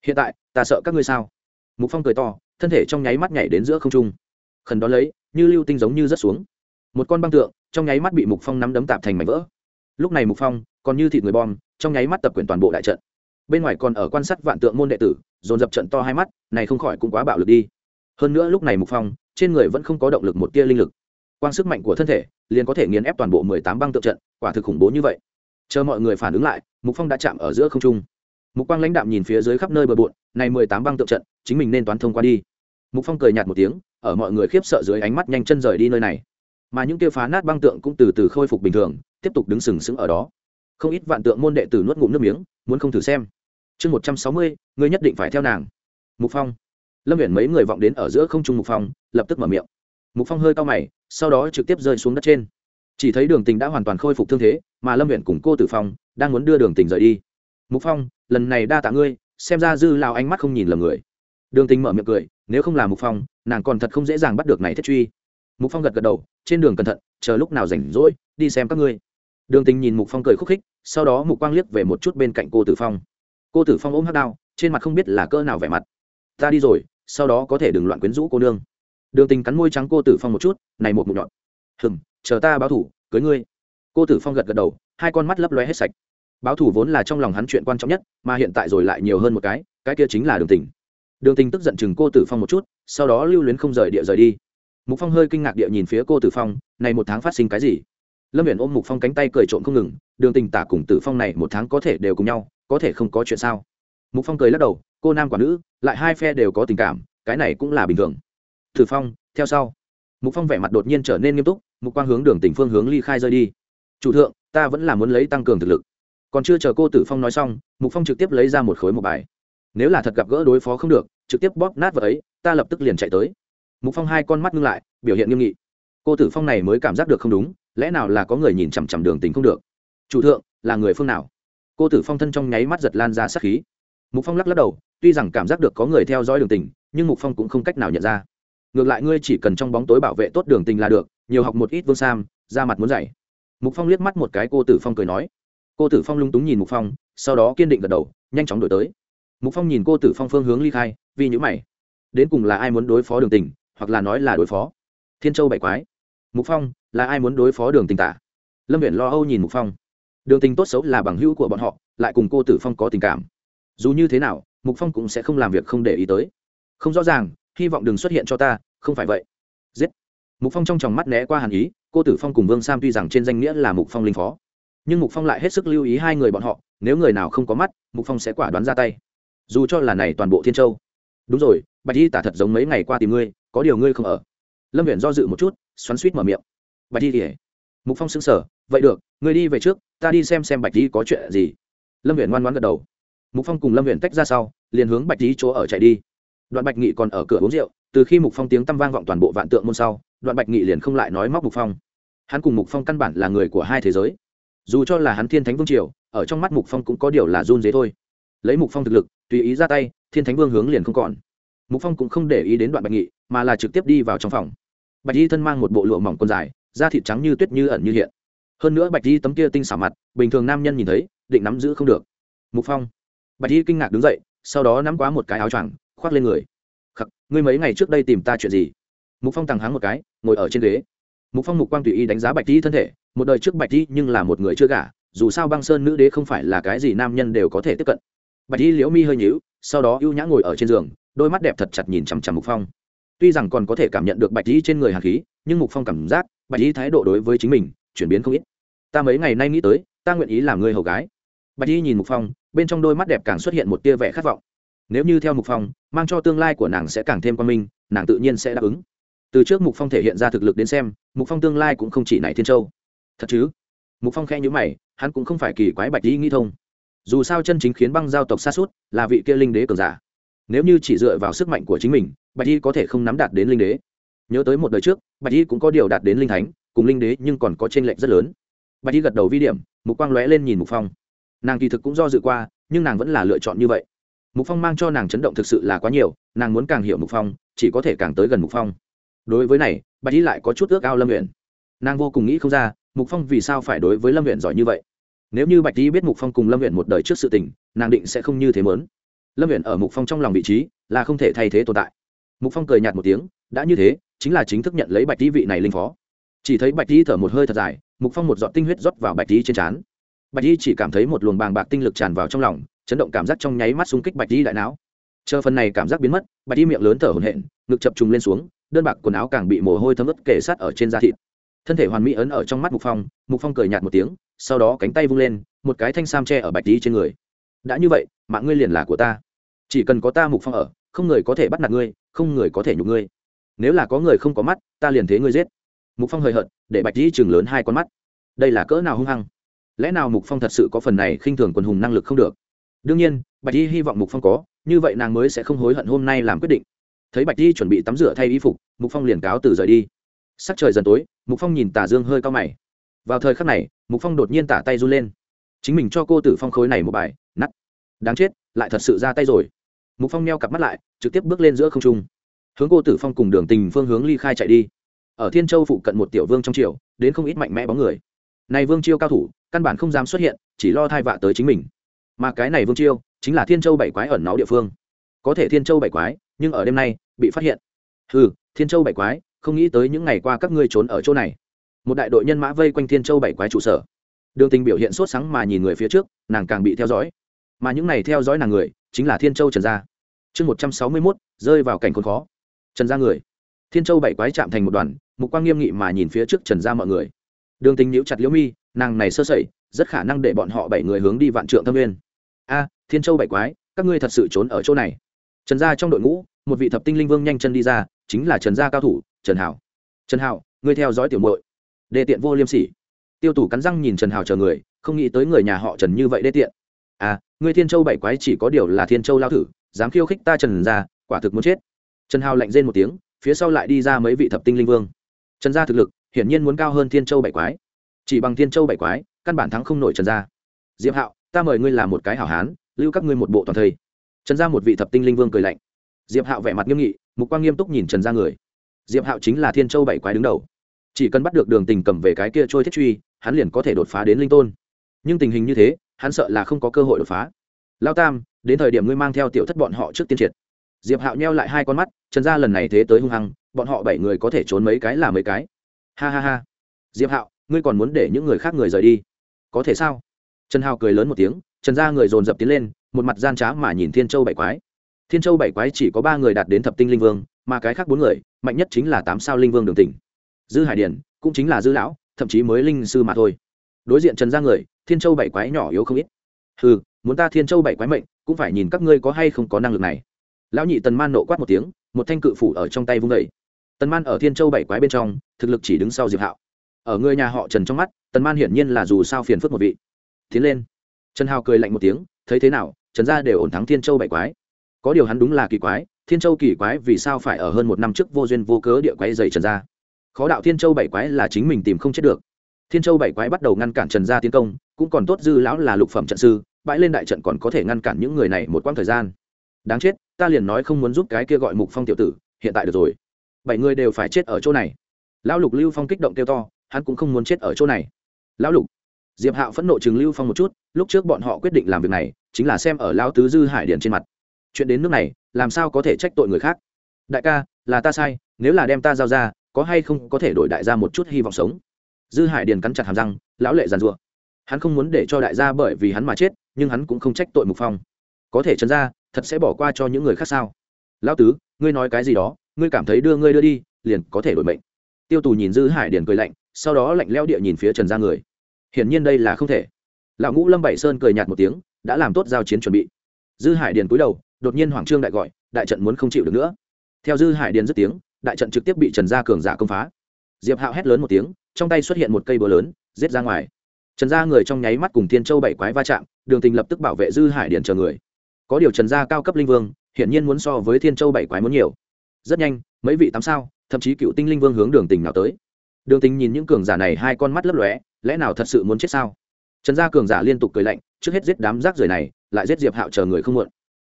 Hiện tại, ta sợ các ngươi sao? Mục phong cười to, thân thể trong nháy mắt nhảy đến giữa không trung. Khẩn đó lấy, như lưu tinh giống như rớt xuống. Một con băng tượng trong nháy mắt bị mục phong nắm đấm tạp thành mảnh vỡ. Lúc này mục phong còn như thịt người bom, trong nháy mắt tập quyền toàn bộ đại trận. Bên ngoài còn ở quan sát vạn tượng môn đệ tử, dồn dập trận to hai mắt, này không khỏi cũng quá bạo lực đi. Hơn nữa lúc này mục phong, trên người vẫn không có động lực một tia linh lực. Quang sức mạnh của thân thể liền có thể nghiền ép toàn bộ mười tám băng tượng trận, quả thực khủng bố như vậy. Chờ mọi người phản ứng lại, mục phong đã chạm ở giữa không trung. Mục quang lãnh đạm nhìn phía dưới khắp nơi bờ bộn, này mười tám băng tượng trận, chính mình nên toán thông qua đi. Mục phong cười nhạt một tiếng, ở mọi người khiếp sợ dưới ánh mắt nhanh chân rời đi nơi này mà những kia phá nát băng tượng cũng từ từ khôi phục bình thường, tiếp tục đứng sừng sững ở đó. Không ít vạn tượng môn đệ tử nuốt ngụm nước miếng, muốn không thử xem. Chương một trăm sáu mươi, ngươi nhất định phải theo nàng. Mục phong. Lâm viện mấy người vọng đến ở giữa không trung mục phong, lập tức mở miệng. Mục phong hơi cao mày, sau đó trực tiếp rơi xuống đất trên. Chỉ thấy đường tình đã hoàn toàn khôi phục thương thế, mà lâm viện cùng cô tử phong đang muốn đưa đường tình rời đi. Mục phong, lần này đa tạ ngươi, xem ra dư lao ánh mắt không nhìn lầm người. Đường tình mở miệng cười, nếu không là mục phong, nàng còn thật không dễ dàng bắt được này thiết truy mục phong gật gật đầu, trên đường cẩn thận, chờ lúc nào rảnh rỗi, đi xem các ngươi. Đường tình nhìn mục phong cười khúc khích, sau đó mục quang liếc về một chút bên cạnh cô tử phong. Cô tử phong ôm hát đao, trên mặt không biết là cỡ nào vẻ mặt. Ta đi rồi, sau đó có thể đừng loạn quyến rũ cô nương. Đường tình cắn môi trắng cô tử phong một chút, này một mục nhọn hừm, chờ ta báo thủ, cưới ngươi. Cô tử phong gật gật đầu, hai con mắt lấp lóe hết sạch. Báo thủ vốn là trong lòng hắn chuyện quan trọng nhất, mà hiện tại rồi lại nhiều hơn một cái cái kia chính là đường tình. Đường tình tức giận chừng cô tử phong một chút, sau đó lưu luyến không rời địa rời đi mục phong hơi kinh ngạc địa nhìn phía cô tử phong, này một tháng phát sinh cái gì? Lâm viện ôm mục phong cánh tay cười trộm không ngừng, đường tình tả cùng tử phong này một tháng có thể đều cùng nhau, có thể không có chuyện sao? Mục phong cười lắc đầu, cô nam quả nữ, lại hai phe đều có tình cảm, cái này cũng là bình thường. Tử phong, theo sau. Mục phong vẻ mặt đột nhiên trở nên nghiêm túc, mục quang hướng đường tình phương hướng ly khai rơi đi. Chủ thượng, ta vẫn là muốn lấy tăng cường thực lực. Còn chưa chờ cô tử phong nói xong, mục phong trực tiếp lấy ra một khối một bài. Nếu là thật gặp gỡ đối phó không được, trực tiếp bóp nát vật ấy, ta lập tức liền chạy tới mục phong hai con mắt ngưng lại, biểu hiện nghiêm nghị. Cô tử phong này mới cảm giác được không đúng, lẽ nào là có người nhìn chằm chằm đường tình không được? Chủ thượng, là người phương nào? Cô tử phong thân trong nháy mắt giật lan ra sát khí. Mục phong lắc lắc đầu, tuy rằng cảm giác được có người theo dõi đường tình, nhưng mục phong cũng không cách nào nhận ra. Ngược lại ngươi chỉ cần trong bóng tối bảo vệ tốt đường tình là được, nhiều học một ít vương sam ra mặt muốn dạy mục phong liếc mắt một cái cô tử phong cười nói. Cô tử phong lung túng nhìn mục phong, sau đó kiên định gật đầu, nhanh chóng đổi tới. Mục phong nhìn cô tử phong phương hướng ly khai, vì nhữ mày. Đến cùng là ai muốn đối phó đường tình hoặc là nói là đối phó. Thiên châu bảy quái. Mục phong, là ai muốn đối phó đường tình tả? Lâm viện lo âu nhìn mục phong. Đường tình tốt xấu là bằng hữu của bọn họ, lại cùng cô tử phong có tình cảm. Dù như thế nào, mục phong cũng sẽ không làm việc không để ý tới. Không rõ ràng, hy vọng đừng xuất hiện cho ta, không phải vậy. Giết. Mục phong trong tròng mắt né qua hàn ý, cô tử phong cùng vương sam tuy rằng trên danh nghĩa là mục phong linh phó, nhưng mục phong lại hết sức lưu ý hai người bọn họ, nếu người nào không có mắt, mục phong sẽ quả đoán ra tay. Dù cho là này toàn bộ thiên châu. Đúng rồi, bạch y tả thật giống mấy ngày qua tìm ngươi có điều ngươi không ở. Lâm viện do dự một chút, xoắn suýt mở miệng. Bạch đi thì mục phong xứng sở vậy được, ngươi đi về trước, ta đi xem xem bạch đi có chuyện gì. Lâm viện ngoan ngoãn gật đầu. Mục phong cùng lâm viện tách ra sau, liền hướng bạch đi chỗ ở chạy đi. Đoạn bạch nghị còn ở cửa uống rượu, từ khi mục phong tiếng tăm vang vọng toàn bộ vạn tượng môn sau, đoạn bạch nghị liền không lại nói móc mục phong. Hắn cùng mục phong căn bản là người của hai thế giới. Dù cho là hắn thiên thánh vương triều, ở trong mắt mục phong cũng có điều là run dế thôi. Lấy mục phong thực lực, tùy ý ra tay, thiên thánh vương hướng liền không còn. Mục phong cũng không để ý đến đoạn bạch nghị mà là trực tiếp đi vào trong phòng. Bạch y thân mang một bộ lụa mỏng quần dài, da thịt trắng như tuyết như ẩn như hiện. Hơn nữa bạch y tấm kia tinh xảo mặt, bình thường nam nhân nhìn thấy, định nắm giữ không được. Mục phong. Bạch y kinh ngạc đứng dậy, sau đó nắm quá một cái áo choàng, khoác lên người. Khắc, ngươi mấy ngày trước đây tìm ta chuyện gì? Mục phong thẳng hắng một cái, ngồi ở trên ghế. Mục phong mục quang tùy y đánh giá bạch y thân thể, một đời trước bạch y nhưng là một người chưa gả, dù sao băng sơn nữ đế không phải là cái gì nam nhân đều có thể tiếp cận. Bạch y liễu mi hơi nhíu, sau đó ưu nhã ngồi ở trên giường, đôi mắt đẹp thật chặt nhìn chằm chằm mục phong tuy rằng còn có thể cảm nhận được bạch y trên người hàn khí, nhưng mục phong cảm giác bạch y thái độ đối với chính mình chuyển biến không ít. Ta mấy ngày nay nghĩ tới, ta nguyện ý làm người hầu gái. Bạch y nhìn mục phong, bên trong đôi mắt đẹp càng xuất hiện một tia vẻ khát vọng. Nếu như theo mục phong, mang cho tương lai của nàng sẽ càng thêm quan minh, nàng tự nhiên sẽ đáp ứng. Từ trước mục phong thể hiện ra thực lực đến xem, mục phong tương lai cũng không chỉ này thiên châu. Thật chứ? Mục phong khe nhữ mày, hắn cũng không phải kỳ quái bạch lý nghĩ thông. Dù sao chân chính khiến băng giao tộc xa suốt là vị kia linh đế cường giả. Nếu như chỉ dựa vào sức mạnh của chính mình bạch y có thể không nắm đạt đến linh đế. Nhớ tới một đời trước, bạch y cũng có điều đạt đến linh thánh, cùng linh đế nhưng còn có t r ê n lệch rất lớn. Bạch y gật đầu vi điểm, mục quang lóe lên nhìn mục phong. Nàng kỳ thực cũng do dự qua, nhưng nàng vẫn là lựa chọn như vậy. Mục phong mang cho nàng chấn động thực sự là quá nhiều, nàng muốn càng hiểu mục phong, chỉ có thể càng tới gần mục phong. Đối với này, bạch y lại có chút ước ao lâm nguyện nàng vô cùng nghĩ không ra, mục phong vì sao phải đối với lâm nguyện giỏi như vậy. Nếu như bạch y biết mục phong cùng lâm nguyện một đời trước sự tình, nàng định sẽ không như thế mớn lâm nguyện ở mục phong trong lòng vị trí là không thể thay thế tồn tại mục phong cười nhạt một tiếng, đã như thế, chính là chính thức nhận lấy bạch tý vị này linh phó. Chỉ thấy bạch tý thở một hơi thật dài, mục phong một giọt tinh huyết rót vào bạch tý trên trán. Bạch tý chỉ cảm thấy một luồng bàng bạc tinh lực tràn vào trong lòng, chấn động cảm giác trong nháy mắt xung kích bạch tý đại não. Chờ phần này cảm giác biến mất, bạch tý miệng lớn thở hổn hển, ngực chập trùng lên xuống, đơn bạc quần áo càng bị mồ hôi thấm ướt kể sát ở trên da thịt. Thân thể hoàn mỹ ấn ở trong mắt mục phong mục phong cười nhạt một tiếng, sau đó cánh tay vung lên, một cái thanh sam tre ở bạch tý trên người. Đã như vậy, mạng ngươi liền là của ta. Chỉ cần có ta mục phong ở, không người có thể bắt nạt ngươi không người có thể nhục ngươi. Nếu là có người không có mắt, ta liền thế ngươi giết. Mục phong hời hợt, để bạch dĩ chừng lớn hai con mắt. Đây là cỡ nào hung hăng? Lẽ nào mục phong thật sự có phần này khinh thường quần hùng năng lực không được? Đương nhiên, bạch di hy vọng mục phong có, như vậy nàng mới sẽ không hối hận hôm nay làm quyết định. Thấy bạch di chuẩn bị tắm rửa thay y phục, mục phong liền cáo từ rời đi. Sắc trời dần tối, mục phong nhìn tà dương hơi cao mày. Vào thời khắc này, mục phong đột nhiên tả tay run lên. Chính mình cho cô tử phong khối này một bài nắt đáng chết, lại thật sự ra tay rồi. Mục phong neo cặp mắt lại trực tiếp bước lên giữa không trung. Hướng cô tử phong cùng đường tình phương hướng ly khai chạy đi. Ở thiên châu phụ cận một tiểu vương trong triều, đến không ít mạnh mẽ bóng người. Này vương chiêu cao thủ, căn bản không dám xuất hiện, chỉ lo thai vạ tới chính mình. Mà cái này vương chiêu, chính là thiên châu bảy quái ẩn náu địa phương. Có thể thiên châu bảy quái, nhưng ở đêm nay, bị phát hiện. Ừ thiên châu bảy quái, không nghĩ tới những ngày qua các ngươi trốn ở chỗ này. Một đại đội nhân mã vây quanh thiên châu bảy quái trụ sở. Đường tình biểu hiện sốt sáng mà nhìn người phía trước, nàng càng bị theo dõi. Mà những này theo dõi nàng người, chính là thiên châu trần gia chương một trăm sáu mươi mốt, rơi vào cảnh khốn khó. Trần gia người. Thiên châu bảy quái chạm thành một đoàn, mục quang nghiêm nghị mà nhìn phía trước trần gia mọi người. Đường tình nhíu chặt liễu mi, nàng này sơ sẩy, rất khả năng để bọn họ bảy người hướng đi vạn trượng thâm nguyên. A, thiên châu bảy quái, các ngươi thật sự trốn ở chỗ này. Trần gia trong đội ngũ, một vị thập tinh linh vương nhanh chân đi ra, chính là trần gia cao thủ, trần hảo. Trần hảo, ngươi theo dõi tiểu muội. Đề tiện vô liêm sỉ. Tiêu tủ cắn răng nhìn trần hảo chờ người, không nghĩ tới người nhà họ trần như vậy đê tiện. À ngươi thiên châu bảy quái chỉ có điều là thiên châu lao thử dám khiêu khích ta trần ra quả thực muốn chết. Trần hào lạnh rên một tiếng, phía sau lại đi ra mấy vị thập tinh linh vương. Trần gia thực lực hiển nhiên muốn cao hơn thiên châu bảy quái. Chỉ bằng thiên châu bảy quái, căn bản thắng không nổi trần gia. Diệp hạo, ta mời ngươi làm một cái hảo hán, lưu các ngươi một bộ toàn thây. Trần gia một vị thập tinh linh vương cười lạnh. Diệp hạo vẻ mặt nghiêm nghị, mục quang nghiêm túc nhìn trần gia người. Diệp hạo chính là thiên châu bảy quái đứng đầu. Chỉ cần bắt được đường tình cầm về cái kia trôi thiết truy, hắn liền có thể đột phá đến linh tôn. Nhưng tình hình như thế, hắn sợ là không có cơ hội đột phá. Lao tam đến thời điểm ngươi mang theo tiểu thất bọn họ trước tiên triệt. Diệp hạo nheo lại hai con mắt, trần gia lần này thế tới hung hăng, bọn họ bảy người có thể trốn mấy cái là mấy cái. Ha ha ha. Diệp hạo, ngươi còn muốn để những người khác người rời đi? Có thể sao? Trần hào cười lớn một tiếng, trần gia người dồn dập tiến lên, một mặt gian trá mà nhìn thiên châu bảy quái. Thiên châu bảy quái chỉ có ba người đạt đến thập tinh linh vương, mà cái khác bốn người, mạnh nhất chính là tám sao linh vương đường tỉnh. Dư hải điển, cũng chính là dư lão, thậm chí mới linh sư mà thôi. Đối diện trần gia người, thiên châu bảy quái nhỏ yếu không ít. Ừ muốn ta thiên châu bảy quái mệnh, cũng phải nhìn các ngươi có hay không có năng lực này. Lão nhị tần man nộ quát một tiếng, một thanh cự phủ ở trong tay vung vẩy tần man ở thiên châu bảy quái bên trong, thực lực chỉ đứng sau diệp hạo. Ở người nhà họ trần trong mắt, tần man hiển nhiên là dù sao phiền phức một vị. Tiến lên. Trần hào cười lạnh một tiếng, thấy thế nào, trần gia đều ổn thắng thiên châu bảy quái. Có điều hắn đúng là kỳ quái, thiên châu kỳ quái vì sao phải ở hơn một năm trước vô duyên vô cớ địa quái dày trần gia? Khó đạo thiên châu bảy quái là chính mình tìm không chết được. Thiên châu bảy quái bắt đầu ngăn cản trần gia tiến công, cũng còn tốt dư lão là lục phẩm trận sư bãi lên đại trận còn có thể ngăn cản những người này một quãng thời gian. Đáng chết, ta liền nói không muốn giúp cái kia gọi mục phong tiểu tử, hiện tại được rồi. Bảy người đều phải chết ở chỗ này. Lão lục lưu phong kích động kêu to, hắn cũng không muốn chết ở chỗ này. Lão lục, diệp hạo phẫn nộ chừng lưu phong một chút, lúc trước bọn họ quyết định làm việc này, chính là xem ở lão tứ dư hải điền trên mặt. Chuyện đến nước này, làm sao có thể trách tội người khác? Đại ca, là ta sai, nếu là đem ta giao ra, có hay không có thể đổi đại gia một chút hy vọng sống? Dư hải điền cắn chặt hàm răng, lão lệ giàn rủa hắn không muốn để cho đại gia bởi vì hắn mà chết nhưng hắn cũng không trách tội mục phong. Có thể trần gia, thật sẽ bỏ qua cho những người khác sao? Lão tứ, ngươi nói cái gì đó, ngươi cảm thấy đưa ngươi đưa đi, liền có thể đổi mệnh. Tiêu tù nhìn dư hải điền cười lạnh, sau đó lạnh leo địa nhìn phía trần gia người. Hiển nhiên đây là không thể. Lão ngũ lâm bảy sơn cười nhạt một tiếng, đã làm tốt giao chiến chuẩn bị. Dư hải điền cúi đầu, đột nhiên hoàng trương đại gọi, đại trận muốn không chịu được nữa. Theo dư hải điền dứt tiếng, đại trận trực tiếp bị trần gia cường giả công phá. Diệp hạo hét lớn một tiếng, trong tay xuất hiện một cây búa lớn, giết ra ngoài trần gia người trong nháy mắt cùng thiên châu bảy quái va chạm, đường tình lập tức bảo vệ dư hải điện chờ người. Có điều trần gia cao cấp linh vương, hiển nhiên muốn so với thiên châu bảy quái muốn nhiều. Rất nhanh, mấy vị tám sao, thậm chí cựu tinh linh vương hướng đường tình nào tới. Đường tình nhìn những cường giả này hai con mắt lấp lóe, lẽ nào thật sự muốn chết sao? Trần gia cường giả liên tục cười lạnh, trước hết giết đám rác rưởi này, lại giết diệp hạo chờ người không muộn.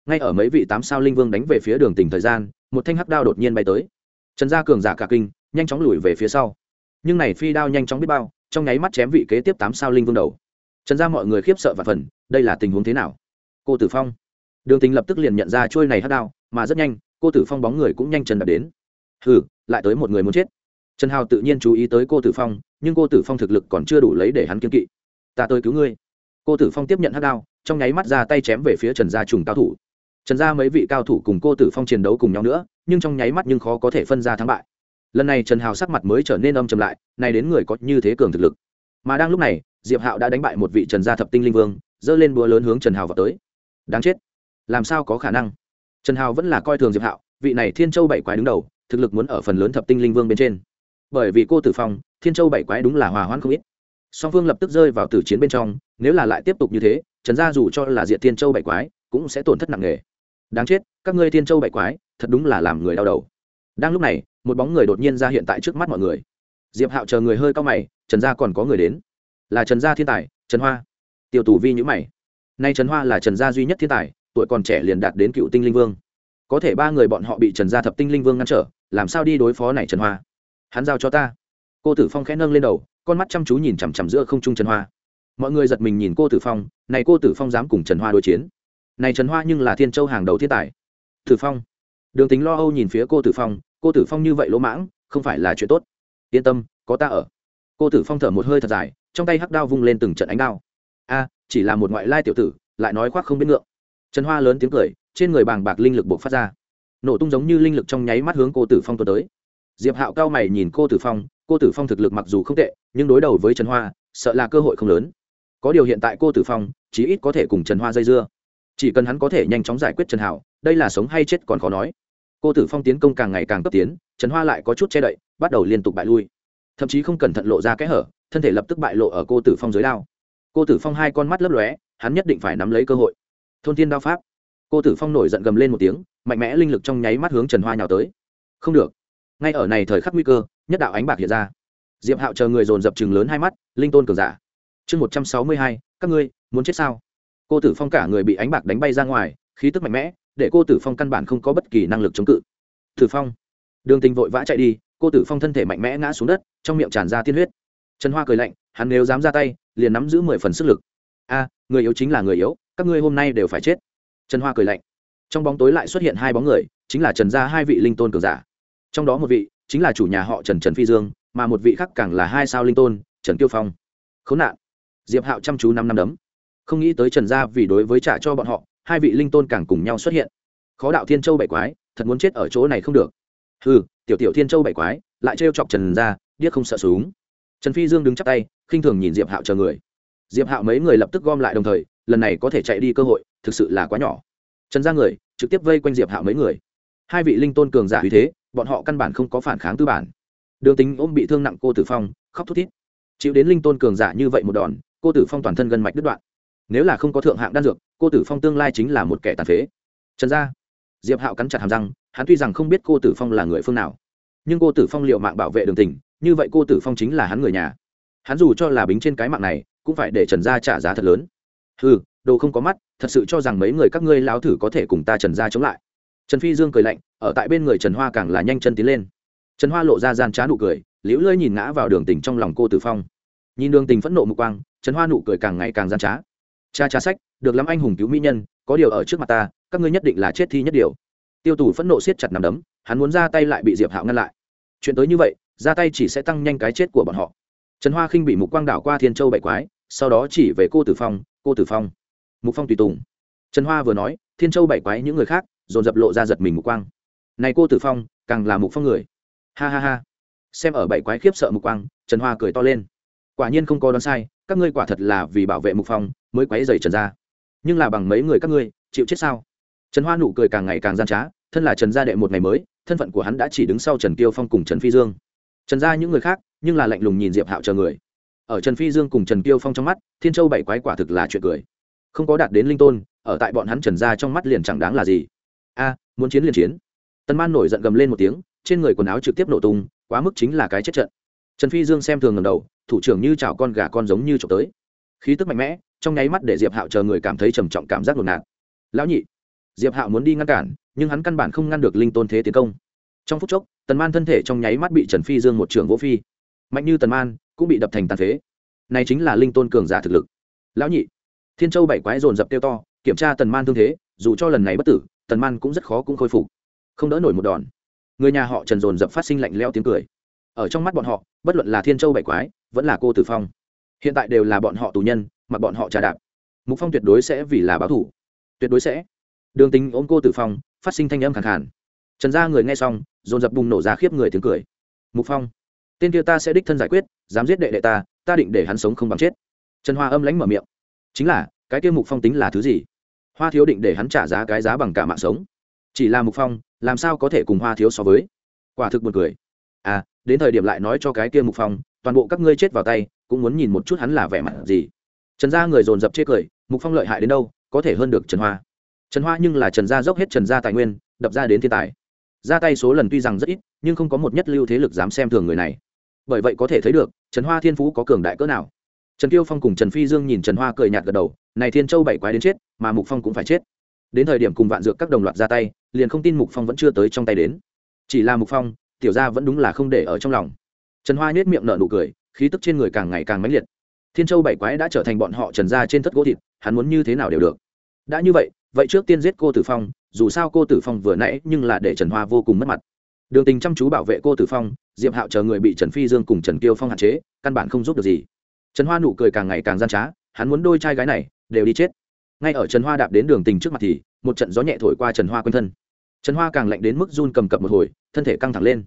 Ngay ở mấy vị tám sao linh vương đánh về phía đường tình thời gian, một thanh hắc đao đột nhiên bay tới. Trần gia cường giả cả kinh, nhanh chóng lùi về phía sau. Nhưng này phi đao nhanh chóng biết bao trong nháy mắt chém vị kế tiếp tám sao linh vương đầu. Trần gia mọi người khiếp sợ và phần, đây là tình huống thế nào? Cô tử phong. Đường tình lập tức liền nhận ra trôi này hắc đao, mà rất nhanh, cô tử phong bóng người cũng nhanh chân đập đến. Hừ, lại tới một người muốn chết. Trần hào tự nhiên chú ý tới cô tử phong, nhưng cô tử phong thực lực còn chưa đủ lấy để hắn kiên kỵ. Ta tới cứu ngươi. Cô tử phong tiếp nhận hắc đao, trong nháy mắt ra tay chém về phía trần gia trùng cao thủ. Trần gia mấy vị cao thủ cùng cô tử phong chiến đấu cùng nhau nữa, nhưng trong nháy mắt nhưng khó có thể phân ra thắng bại lần này trần hào sắc mặt mới trở nên âm trầm lại nay đến người có như thế cường thực lực mà đang lúc này diệp hạo đã đánh bại một vị trần gia thập tinh linh vương giơ lên búa lớn hướng trần hào vào tới đáng chết làm sao có khả năng trần hào vẫn là coi thường diệp hạo vị này thiên châu bảy quái đứng đầu thực lực muốn ở phần lớn thập tinh linh vương bên trên bởi vì cô tử phong thiên châu bảy quái đúng là hòa hoãn không ít song phương lập tức rơi vào tử chiến bên trong nếu là lại tiếp tục như thế trần gia dù cho là diện thiên châu bảy quái cũng sẽ tổn thất nặng nề đáng chết các ngươi thiên châu bảy quái thật đúng là làm người đau đầu đang lúc này một bóng người đột nhiên ra hiện tại trước mắt mọi người. Diệp hạo chờ người hơi cao mày, trần gia còn có người đến. Là trần gia thiên tài, trần hoa. Tiêu tù vi nhữ mày. Nay trần hoa là trần gia duy nhất thiên tài, tuổi còn trẻ liền đạt đến cựu tinh linh vương. Có thể ba người bọn họ bị trần gia thập tinh linh vương ngăn trở, làm sao đi đối phó này trần hoa? Hắn giao cho ta. Cô tử phong khẽ nâng lên đầu, con mắt chăm chú nhìn chằm chằm giữa không trung trần hoa. Mọi người giật mình nhìn cô tử phong, này cô tử phong dám cùng trần hoa đối chiến. Này trần hoa nhưng là thiên châu hàng đầu thiên tài. Tử phong. Đường tính lo âu nhìn phía cô tử phong cô tử phong như vậy lỗ mãng, không phải là chuyện tốt. Yên tâm, có ta ở. Cô tử phong thở một hơi thật dài, trong tay hắc đao vung lên từng trận ánh đao. A, chỉ là một ngoại lai tiểu tử, lại nói khoác không biết ngượng. Trần hoa lớn tiếng cười, trên người bàng bạc linh lực buộc phát ra. Nổ tung giống như linh lực trong nháy mắt hướng cô tử phong tuần tới. Diệp hạo cao mày nhìn cô tử phong, cô tử phong thực lực mặc dù không tệ, nhưng đối đầu với trần hoa, sợ là cơ hội không lớn. Có điều hiện tại cô tử phong, chí ít có thể cùng trần hoa dây dưa. Chỉ cần hắn có thể nhanh chóng giải quyết trần hảo đây là sống hay chết còn khó nói cô tử phong tiến công càng ngày càng cấp tiến, trần hoa lại có chút che đậy, bắt đầu liên tục bại lui. Thậm chí không cẩn thận lộ ra kẽ hở, thân thể lập tức bại lộ ở cô tử phong dưới đao. Cô tử phong hai con mắt lấp lóe, hắn nhất định phải nắm lấy cơ hội. Thôn thiên đao pháp. Cô tử phong nổi giận gầm lên một tiếng, mạnh mẽ linh lực trong nháy mắt hướng trần hoa nhào tới. Không được. Ngay ở này thời khắc nguy cơ, nhất đạo ánh bạc hiện ra. Diệp hạo chờ người dồn dập chừng lớn hai mắt, linh tôn cường giả. Chương một trăm sáu mươi hai, các ngươi, muốn chết sao? Cô tử phong cả người bị ánh bạc đánh bay ra ngoài, khí tức mạnh mẽ để cô tử phong căn bản không có bất kỳ năng lực chống cự. Tử phong. Đường tình vội vã chạy đi, cô tử phong thân thể mạnh mẽ ngã xuống đất, trong miệng tràn ra tiên huyết. Trần hoa cười lạnh, hắn nếu dám ra tay, liền nắm giữ mười phần sức lực. A, người yếu chính là người yếu, các ngươi hôm nay đều phải chết. Trần hoa cười lạnh. Trong bóng tối lại xuất hiện hai bóng người, chính là trần gia hai vị linh tôn cường giả. Trong đó một vị chính là chủ nhà họ trần trần phi dương, mà một vị khác càng là hai sao linh tôn, trần kiêu phong. Khốn nạn. Diệp hạo chăm chú năm năm đấm. Không nghĩ tới trần gia vì đối với trả cho bọn họ hai vị linh tôn càng cùng nhau xuất hiện. Khó đạo thiên châu bảy quái, thật muốn chết ở chỗ này không được. Ừ tiểu tiểu thiên châu bảy quái, lại trêu chọc trần gia, điếc không sợ súng. Trần phi dương đứng chắp tay, khinh thường nhìn diệp hạo chờ người. Diệp hạo mấy người lập tức gom lại đồng thời, lần này có thể chạy đi cơ hội, thực sự là quá nhỏ. Trần gia người, trực tiếp vây quanh diệp hạo mấy người. Hai vị linh tôn cường giả vì thế, bọn họ căn bản không có phản kháng tư bản. Đường tính ôm bị thương nặng cô tử phong, khóc thút thít. Chịu đến linh tôn cường giả như vậy một đòn, cô tử phong toàn thân gần mạch đứt đoạn nếu là không có thượng hạng đan dược, cô tử phong tương lai chính là một kẻ tàn phế. Trần gia, diệp hạo cắn chặt hàm răng, hắn tuy rằng không biết cô tử phong là người phương nào, nhưng cô tử phong liệu mạng bảo vệ đường tình, như vậy cô tử phong chính là hắn người nhà. Hắn dù cho là bính trên cái mạng này, cũng phải để trần gia trả giá thật lớn. Ừ đồ không có mắt, thật sự cho rằng mấy người các ngươi lao thử có thể cùng ta trần gia chống lại. Trần phi dương cười lạnh, ở tại bên người trần hoa càng là nhanh chân tiến lên. Trần hoa lộ ra gian trá nụ cười, liễu lơi nhìn ngã vào đường tình trong lòng cô tử phong. Nhìn đường tình phẫn nộ mục quang, trần hoa nụ cười càng ngày càng gian trá cha cha sách, được lắm anh hùng cứu mỹ nhân, có điều ở trước mặt ta, các ngươi nhất định là chết thi nhất điều. Tiêu tù phẫn nộ siết chặt nằm đấm, hắn muốn ra tay lại bị diệp hạo ngăn lại. Chuyện tới như vậy, ra tay chỉ sẽ tăng nhanh cái chết của bọn họ. Trần hoa khinh bị mục quang đảo qua thiên châu bảy quái, sau đó chỉ về cô tử phong, cô tử phong. Mục phong tùy tùng. Trần hoa vừa nói, thiên châu bảy quái những người khác, dồn dập lộ ra giật mình mục quang. Này cô tử phong, càng là mục phong người. Ha ha ha. Xem ở bảy quái khiếp sợ mục quang, trần hoa cười to lên. Quả nhiên không có đoán sai các ngươi quả thật là vì bảo vệ mục phong mới quấy dày trần gia. Nhưng là bằng mấy người các ngươi, chịu chết sao? Trần hoa nụ cười càng ngày càng gian trá, thân là trần gia đệ một ngày mới, thân phận của hắn đã chỉ đứng sau trần kiêu phong cùng trần phi dương. Trần Gia những người khác, nhưng là lạnh lùng nhìn diệp hạo chờ người. Ở trần phi dương cùng trần kiêu phong trong mắt, thiên châu bảy quái quả thực là chuyện cười. Không có đạt đến linh tôn, ở tại bọn hắn trần Gia trong mắt liền chẳng đáng là gì. A à, muốn chiến liền chiến. Tần man nổi giận gầm lên một tiếng, trên người quần áo trực tiếp nổ tung, quá mức chính là cái chết trận. Trần phi dương xem thường ngầm đầu thủ trưởng như chảo con gà con giống như trộm tới. Khí tức mạnh mẽ, trong nháy mắt để diệp hạo chờ người cảm thấy trầm trọng cảm giác ngột ngạt lão nhị. Diệp hạo muốn đi ngăn cản, nhưng hắn căn bản không ngăn được linh tôn thế tiến công. Trong phút chốc, tần man thân thể trong nháy mắt bị trần phi dương một trường vỗ phi. Mạnh như tần man, cũng bị đập thành tàn phế. Này chính là linh tôn cường giả thực lực. Lão nhị. Thiên châu bảy quái dồn dập tiêu to, kiểm tra tần man thương thế, dù cho lần này bất tử, tần man cũng rất khó cũng khôi phục. Không đỡ nổi một đòn. Người nhà họ trần dồn dập phát sinh lạnh leo tiếng cười. Ở trong mắt bọn họ, bất luận là thiên châu bảy quái vẫn là cô tử phong. Hiện tại đều là bọn họ tù nhân mà bọn họ trà đạp. Mục phong tuyệt đối sẽ vì là báo thủ. Tuyệt đối sẽ. Đường tính ôm cô tử phong, phát sinh thanh âm khẳng khàn. Trần gia người nghe xong, dồn dập bùng nổ ra khiếp người tiếng cười. Mục phong, tên kia ta sẽ đích thân giải quyết, dám giết đệ đệ ta ta định để hắn sống không bằng chết. Trần hoa âm lãnh mở miệng. Chính là, cái kia mục phong tính là thứ gì? Hoa thiếu định để hắn trả giá cái giá bằng cả mạng sống. Chỉ là mục phong, làm sao có thể cùng hoa thiếu so với? Quả thực buồn cười. À đến thời điểm lại nói cho cái kia mục phong toàn bộ các ngươi chết vào tay, cũng muốn nhìn một chút hắn là vẻ mặt gì. Trần gia người dồn dập chê cười, mục phong lợi hại đến đâu, có thể hơn được trần hoa. Trần hoa nhưng là trần gia dốc hết trần gia tài nguyên, đập ra đến thiên tài. Ra tay số lần tuy rằng rất ít, nhưng không có một nhất lưu thế lực dám xem thường người này. Bởi vậy có thể thấy được, trần hoa thiên phú có cường đại cỡ nào. Trần Tiêu phong cùng trần phi dương nhìn trần hoa cười nhạt gật đầu, này thiên châu bảy quái đến chết, mà mục phong cũng phải chết. Đến thời điểm cùng vạn dược các đồng loạt ra tay, liền không tin mục phong vẫn chưa tới trong tay đến. Chỉ là mục phong, tiểu gia vẫn đúng là không để ở trong lòng trần hoa nhếch miệng nở nụ cười, khí tức trên người càng ngày càng mãnh liệt. Thiên châu bảy quái đã trở thành bọn họ trần ra trên thất gỗ thịt, hắn muốn như thế nào đều được. Đã như vậy vậy trước tiên giết cô tử phong, dù sao cô tử phong vừa nãy nhưng là để trần hoa vô cùng mất mặt. Đường tình chăm chú bảo vệ cô tử phong, diệp hạo chờ người bị trần phi dương cùng trần kiêu phong hạn chế, căn bản không giúp được gì. Trần hoa nụ cười càng ngày càng gian trá, hắn muốn đôi trai gái này đều đi chết. Ngay ở trần hoa đạp đến đường tình trước mặt thì, một trận gió nhẹ thổi qua trần hoa quanh thân. Trần hoa càng lạnh đến mức run cầm cập một hồi, thân thể căng thẳng lên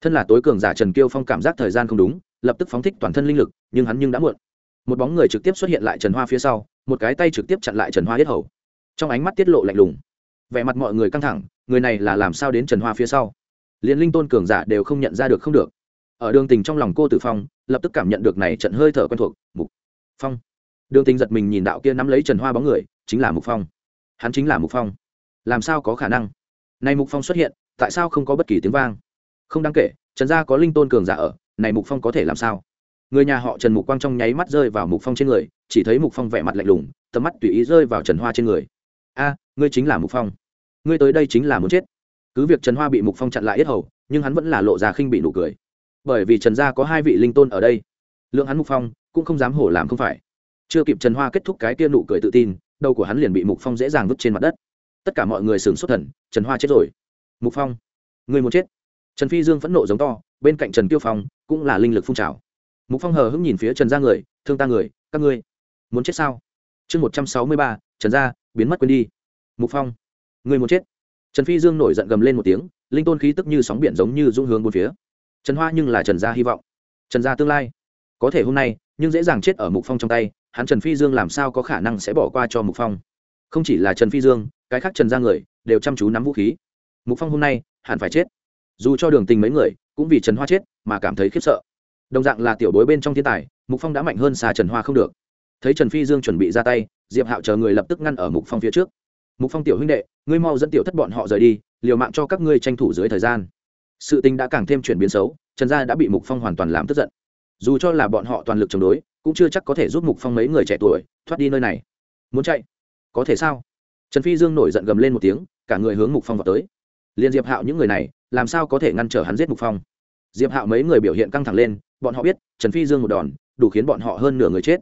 thân là tối cường giả trần kiêu phong cảm giác thời gian không đúng, lập tức phóng thích toàn thân linh lực, nhưng hắn nhưng đã muộn. Một bóng người trực tiếp xuất hiện lại trần hoa phía sau, một cái tay trực tiếp chặn lại trần hoa hết hầu. Trong ánh mắt tiết lộ lạnh lùng. Vẻ mặt mọi người căng thẳng, người này là làm sao đến trần hoa phía sau? Liền linh tôn cường giả đều không nhận ra được không được. Ở đường tình trong lòng cô tử phong, lập tức cảm nhận được này trận hơi thở quen thuộc, mục phong. Đường tình giật mình nhìn đạo kia nắm lấy trần hoa bóng người, chính là mục phong. Hắn chính là mục phong. Làm sao có khả năng? Này mục phong xuất hiện, tại sao không có bất kỳ tiếng vang? Không đáng kể, trần gia có linh tôn cường giả ở, này mục phong có thể làm sao? Người nhà họ trần mục quang trong nháy mắt rơi vào mục phong trên người, chỉ thấy mục phong vẻ mặt lạnh lùng, tầm mắt tùy ý rơi vào trần hoa trên người. A, ngươi chính là mục phong. Ngươi tới đây chính là muốn chết. Cứ việc trần hoa bị mục phong chặn lại yết hầu, nhưng hắn vẫn là lộ ra khinh bị nụ cười. Bởi vì trần gia có hai vị linh tôn ở đây, lượng hắn mục phong cũng không dám hổ làm không phải. Chưa kịp trần hoa kết thúc cái kia nụ cười tự tin, đầu của hắn liền bị mục phong dễ dàng vứt trên mặt đất. Tất cả mọi người sửng xuất thần, trần hoa chết rồi. Mục phong người muốn chết? Trần phi dương phẫn nộ giống to, bên cạnh trần tiêu phong cũng là linh lực phun trào. Mục phong hờ hững nhìn phía trần gia người, thương ta người, các ngươi muốn chết sao? Chương một trăm sáu mươi ba, trần gia biến mất quên đi. Mục phong người muốn chết. Trần phi dương nổi giận gầm lên một tiếng, linh tôn khí tức như sóng biển giống như dung hướng bốn phía. Trần hoa nhưng là trần gia hy vọng. Trần gia tương lai, có thể hôm nay, nhưng dễ dàng chết ở mục phong trong tay, hắn trần phi dương làm sao có khả năng sẽ bỏ qua cho mục phong? Không chỉ là trần phi dương, cái khác trần gia người đều chăm chú nắm vũ khí. Mục phong hôm nay, hẳn phải chết dù cho đường tình mấy người cũng vì trần hoa chết mà cảm thấy khiếp sợ đồng dạng là tiểu bối bên trong thiên tài mục phong đã mạnh hơn xa trần hoa không được thấy trần phi dương chuẩn bị ra tay diệp hạo chờ người lập tức ngăn ở mục phong phía trước mục phong tiểu huynh đệ ngươi mau dẫn tiểu thất bọn họ rời đi liều mạng cho các ngươi tranh thủ dưới thời gian sự tình đã càng thêm chuyển biến xấu trần gia đã bị mục phong hoàn toàn làm tức giận dù cho là bọn họ toàn lực chống đối cũng chưa chắc có thể giúp mục phong mấy người trẻ tuổi thoát đi nơi này muốn chạy có thể sao trần phi dương nổi giận gầm lên một tiếng cả người hướng mục phong vào tới liên diệp hạo những người này, làm sao có thể ngăn trở hắn giết mục phong? Diệp hạo mấy người biểu hiện căng thẳng lên, bọn họ biết, trần phi dương một đòn, đủ khiến bọn họ hơn nửa người chết.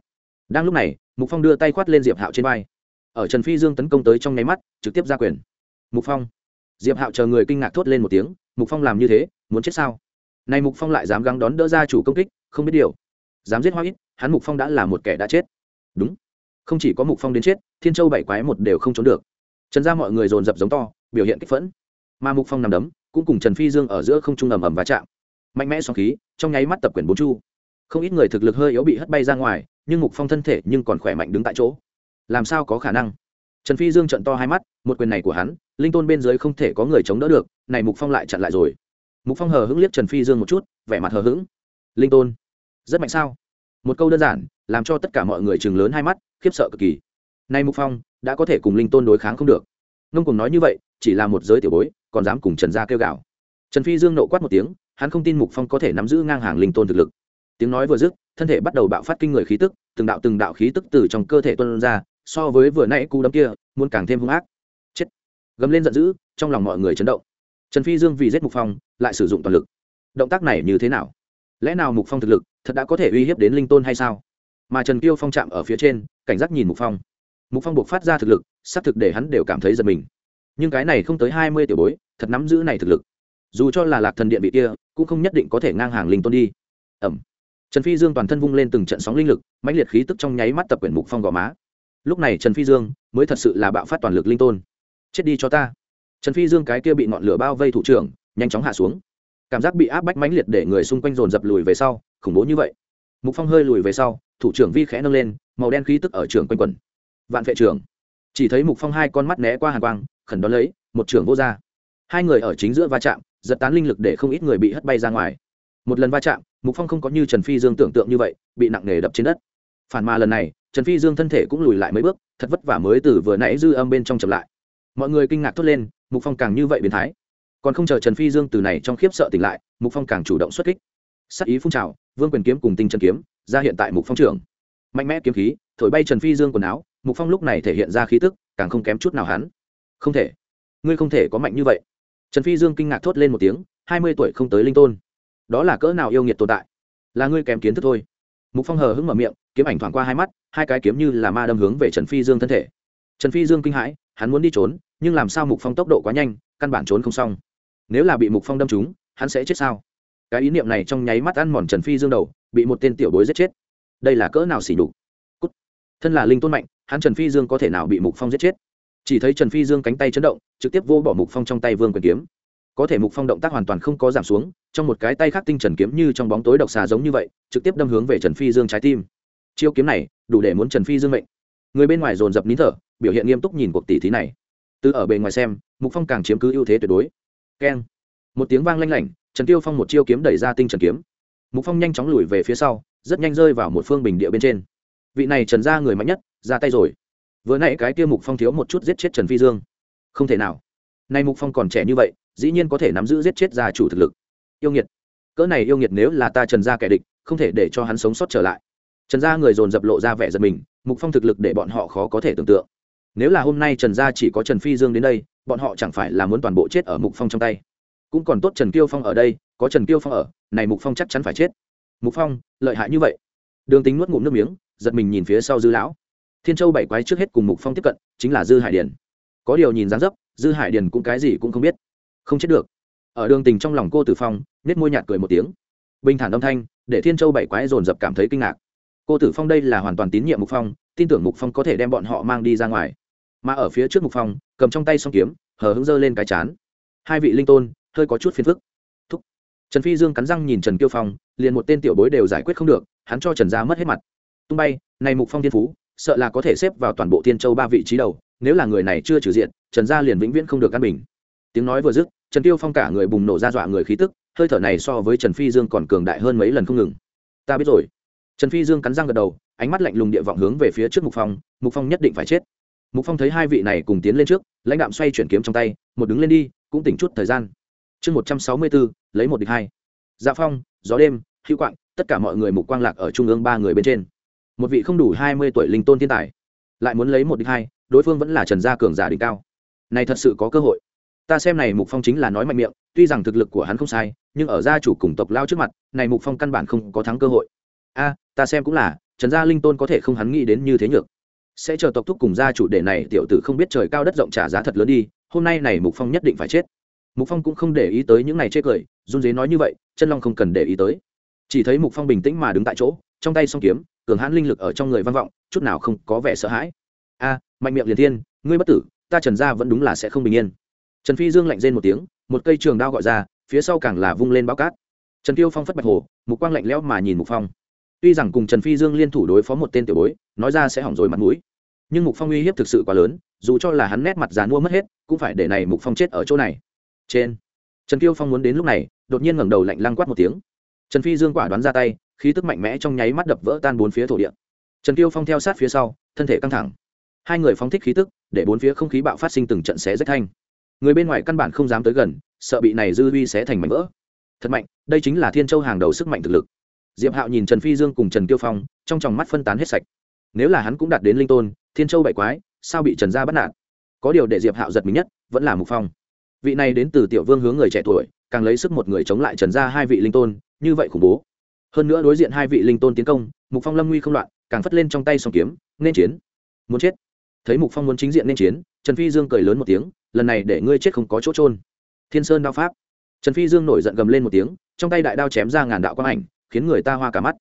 Đang lúc này, mục phong đưa tay khoát lên diệp hạo trên vai. Ở trần phi dương tấn công tới trong nháy mắt, trực tiếp ra quyền. Mục phong. Diệp hạo chờ người kinh ngạc thốt lên một tiếng, mục phong làm như thế, muốn chết sao? Này mục phong lại dám gắng đón đỡ ra chủ công kích, không biết điều. Dám giết hoa ít, hắn mục phong đã là một kẻ đã chết. Đúng. Không chỉ có mục phong đến chết, thiên châu bảy quái một đều không trốn được. Trần ra mọi người dồn dập giống to, biểu hiện kích phẫn mà mục phong nằm đấm, cũng cùng trần phi dương ở giữa không trung ầm ầm va chạm. Mạnh mẽ song khí, trong nháy mắt tập quyền bốn chu. Không ít người thực lực hơi yếu bị hất bay ra ngoài, nhưng mục phong thân thể nhưng còn khỏe mạnh đứng tại chỗ. Làm sao có khả năng? Trần phi dương trận to hai mắt, một quyền này của hắn, linh tôn bên dưới không thể có người chống đỡ được, này mục phong lại chặn lại rồi. Mục phong hờ hững liếc trần phi dương một chút, vẻ mặt hờ hững. Linh tôn, rất mạnh sao? Một câu đơn giản, làm cho tất cả mọi người chừng lớn hai mắt, khiếp sợ cực kỳ. Nay mục phong, đã có thể cùng linh tôn đối kháng không được. Ngông cùng nói như vậy, chỉ là một giới tiểu bối còn dám cùng trần gia kêu gào. Trần phi dương nộ quát một tiếng, hắn không tin mục phong có thể nắm giữ ngang hàng linh tôn thực lực. Tiếng nói vừa dứt, thân thể bắt đầu bạo phát kinh người khí tức, từng đạo từng đạo khí tức từ trong cơ thể tuân ra, so với vừa nãy cú đấm kia, muốn càng thêm hung ác. Chết. Gầm lên giận dữ, trong lòng mọi người chấn động. Trần phi dương vì giết mục phong, lại sử dụng toàn lực. Động tác này như thế nào? Lẽ nào mục phong thực lực thật đã có thể uy hiếp đến linh tôn hay sao? Mà trần kiêu phong chạm ở phía trên, cảnh giác nhìn mục phong. Mục phong buộc phát ra thực lực, xác thực để hắn đều cảm thấy giật mình nhưng cái này không tới hai mươi tiểu bối, thật nắm giữ này thực lực. Dù cho là lạc thần điện bị kia, cũng không nhất định có thể ngang hàng linh tôn đi. Ẩm. Trần phi dương toàn thân vung lên từng trận sóng linh lực, mãnh liệt khí tức trong nháy mắt tập quyển mục phong gò má. Lúc này trần phi dương mới thật sự là bạo phát toàn lực linh tôn. Chết đi cho ta. Trần phi dương cái kia bị ngọn lửa bao vây thủ trưởng, nhanh chóng hạ xuống. Cảm giác bị áp bách mãnh liệt để người xung quanh dồn dập lùi về sau, khủng bố như vậy. Mục phong hơi lùi về sau, thủ trưởng vi khẽ nâng lên, màu đen khí tức ở trường quanh quẩn vạn vệ trưởng. Chỉ thấy mục phong hai con mắt né qua hàng quang khẩn đón lấy, một trưởng vô ra hai người ở chính giữa va chạm, giật tán linh lực để không ít người bị hất bay ra ngoài. Một lần va chạm, mục phong không có như trần phi dương tưởng tượng như vậy, bị nặng nề đập trên đất. Phản mà lần này, trần phi dương thân thể cũng lùi lại mấy bước, thật vất vả mới từ vừa nãy dư âm bên trong chậm lại. Mọi người kinh ngạc thốt lên, mục phong càng như vậy biến thái. Còn không chờ trần phi dương từ này trong khiếp sợ tỉnh lại, mục phong càng chủ động xuất kích. Sắc ý phun trào, vương quyền kiếm cùng tinh trần kiếm, ra hiện tại mục phong trưởng. Mạnh mẽ kiếm khí, thổi bay trần phi dương quần áo, mục phong lúc này thể hiện ra khí tức, càng không kém chút nào hắn không thể. Ngươi không thể có mạnh như vậy. Trần phi dương kinh ngạc thốt lên một tiếng, hai mươi tuổi không tới linh tôn. Đó là cỡ nào yêu nghiệt tồn tại? Là ngươi kém kiến thức thôi. Mục phong hờ hững mở miệng, kiếm ảnh thoảng qua hai mắt, hai cái kiếm như là ma đâm hướng về trần phi dương thân thể. Trần phi dương kinh hãi, hắn muốn đi trốn, nhưng làm sao mục phong tốc độ quá nhanh, căn bản trốn không xong. Nếu là bị mục phong đâm trúng, hắn sẽ chết sao? Cái ý niệm này trong nháy mắt ăn mòn trần phi dương đầu, bị một tên tiểu bối giết chết. Đây là cỡ nào xỉ đục Cút. thân là linh tôn mạnh, hắn trần phi dương có thể nào bị mục phong giết chết? Chỉ thấy trần phi dương cánh tay chấn động, trực tiếp vô bỏ mục phong trong tay vương quyền kiếm. Có thể mục phong động tác hoàn toàn không có giảm xuống, trong một cái tay khác tinh trần kiếm như trong bóng tối độc xà giống như vậy, trực tiếp đâm hướng về trần phi dương trái tim. Chiêu kiếm này, đủ để muốn trần phi dương mệnh. Người bên ngoài dồn dập nín thở, biểu hiện nghiêm túc nhìn cuộc tỷ thí này. Từ ở bề ngoài xem, mục phong càng chiếm cứ ưu thế tuyệt đối. Keng. Một tiếng vang lanh lảnh, trần tiêu phong một chiêu kiếm đẩy ra tinh trần kiếm. Mục phong nhanh chóng lùi về phía sau, rất nhanh rơi vào một phương bình địa bên trên. Vị này trần ra người mạnh nhất, ra tay rồi vừa nãy cái kia mục phong thiếu một chút giết chết trần phi dương. Không thể nào. Nay mục phong còn trẻ như vậy, dĩ nhiên có thể nắm giữ giết chết gia chủ thực lực. Yêu nghiệt. Cỡ này yêu nghiệt nếu là ta trần gia kẻ địch, không thể để cho hắn sống sót trở lại. Trần gia người dồn dập lộ ra vẻ giật mình, mục phong thực lực để bọn họ khó có thể tưởng tượng. Nếu là hôm nay trần gia chỉ có trần phi dương đến đây, bọn họ chẳng phải là muốn toàn bộ chết ở mục phong trong tay. Cũng còn tốt trần kiêu phong ở đây, có trần kiêu phong ở, này mục phong chắc chắn phải chết. Mục phong, lợi hại như vậy. Đường tính nuốt ngụm nước miếng, giật mình nhìn phía sau dư lão thiên châu bảy quái trước hết cùng mục phong tiếp cận, chính là dư hải điền. Có điều nhìn dáng dấp, dư hải điền cũng cái gì cũng không biết. Không chết được. Ở đường tình trong lòng cô tử phong nết môi nhạt cười một tiếng. Bình thản âm thanh, để thiên châu bảy quái dồn dập cảm thấy kinh ngạc. Cô tử phong đây là hoàn toàn tín nhiệm mục phong, tin tưởng mục phong có thể đem bọn họ mang đi ra ngoài. Mà ở phía trước mục phong, cầm trong tay s o n g kiếm, hờ hững dơ lên cái chán. Hai vị linh tôn, hơi có chút phiền phức. Thúc. trần phi dương cắn răng nhìn trần kiêu phong, liền một tên tiểu bối đều giải quyết không được, hắn cho trần gia mất hết mặt. Tung bay, này mục phong thiên phú sợ là có thể xếp vào toàn bộ thiên châu ba vị trí đầu, nếu là người này chưa trừ diện, trần gia liền vĩnh viễn không được căn bình. Tiếng nói vừa dứt, trần tiêu phong cả người bùng nổ ra dọa người khí tức, hơi thở này so với trần phi dương còn cường đại hơn mấy lần không ngừng. Ta biết rồi. Trần phi dương cắn răng gật đầu, ánh mắt lạnh lùng địa vọng hướng về phía trước mục phong mục phong nhất định phải chết. Mục phong thấy hai vị này cùng tiến lên trước, lãnh đạm xoay chuyển kiếm trong tay, một đứng lên đi, cũng tỉnh chút thời gian. Chương một trăm sáu mươi bốn, lấy một địch hai. Dạ phong, gió đêm, hữu quạng, tất cả mọi người mục quang lạc ở trung ương ba người bên trên một vị không đủ hai mươi tuổi linh tôn thiên tài, lại muốn lấy một địch hai, đối phương vẫn là trần gia cường giả đỉnh cao. Này thật sự có cơ hội. Ta xem này mục phong chính là nói mạnh miệng, tuy rằng thực lực của hắn không sai, nhưng ở gia chủ cùng tộc lao trước mặt, này mục phong căn bản không có thắng cơ hội. A, ta xem cũng là, trần gia linh tôn có thể không hắn nghĩ đến như thế nhược. Sẽ chờ tộc thúc cùng gia chủ để này tiểu tử không biết trời cao đất rộng trả giá thật lớn đi, hôm nay này mục phong nhất định phải chết. Mục phong cũng không để ý tới những này chê cười, run dế nói như vậy, chân long không cần để ý tới chỉ thấy mục phong bình tĩnh mà đứng tại chỗ, trong tay song kiếm, cường hãn linh lực ở trong người văn vọng, chút nào không có vẻ sợ hãi. A, mạnh miệng liền thiên, ngươi bất tử, ta trần gia vẫn đúng là sẽ không bình yên. Trần phi dương lạnh rên một tiếng, một cây trường đao gọi ra, phía sau càng là vung lên bao cát. Trần tiêu phong phất bạch hồ, mục quang lạnh lẽo mà nhìn mục phong. Tuy rằng cùng trần phi dương liên thủ đối phó một tên tiểu bối, nói ra sẽ hỏng rồi mặt mũi, nhưng mục phong uy hiếp thực sự quá lớn, dù cho là hắn nét mặt dàn mua mất hết, cũng phải để này mục phong chết ở chỗ này. Trên, trần tiêu phong muốn đến lúc này, đột nhiên ngẩng đầu lạnh lăng quát một tiếng trần phi dương quả đoán ra tay, khí tức mạnh mẽ trong nháy mắt đập vỡ tan bốn phía thổ địa. Trần Tiêu phong theo sát phía sau, thân thể căng thẳng. Hai người phóng thích khí tức, để bốn phía không khí bạo phát sinh từng trận xé rách thanh. Người bên ngoài căn bản không dám tới gần, sợ bị này dư huy xé thành mảnh vỡ. Thật mạnh, đây chính là thiên châu hàng đầu sức mạnh thực lực. Diệp hạo nhìn trần phi dương cùng trần Tiêu phong, trong tròng mắt phân tán hết sạch. Nếu là hắn cũng đạt đến linh tôn, thiên châu bảy quái, sao bị trần gia bắt nạt? Có điều để diệp hạo giật mình nhất, vẫn là mục phong. Vị này đến từ tiểu vương hướng người trẻ tuổi, càng lấy sức một người chống lại trần gia hai vị linh tôn như vậy khủng bố. Hơn nữa đối diện hai vị linh tôn tiến công, mục phong lâm nguy không loạn, càng phất lên trong tay song kiếm, nên chiến. Muốn chết. Thấy mục phong muốn chính diện nên chiến, trần phi dương cười lớn một tiếng, lần này để ngươi chết không có chỗ trôn thiên sơn đao pháp. Trần phi dương nổi giận gầm lên một tiếng, trong tay đại đao chém ra ngàn đạo quang ảnh, khiến người ta hoa cả mắt.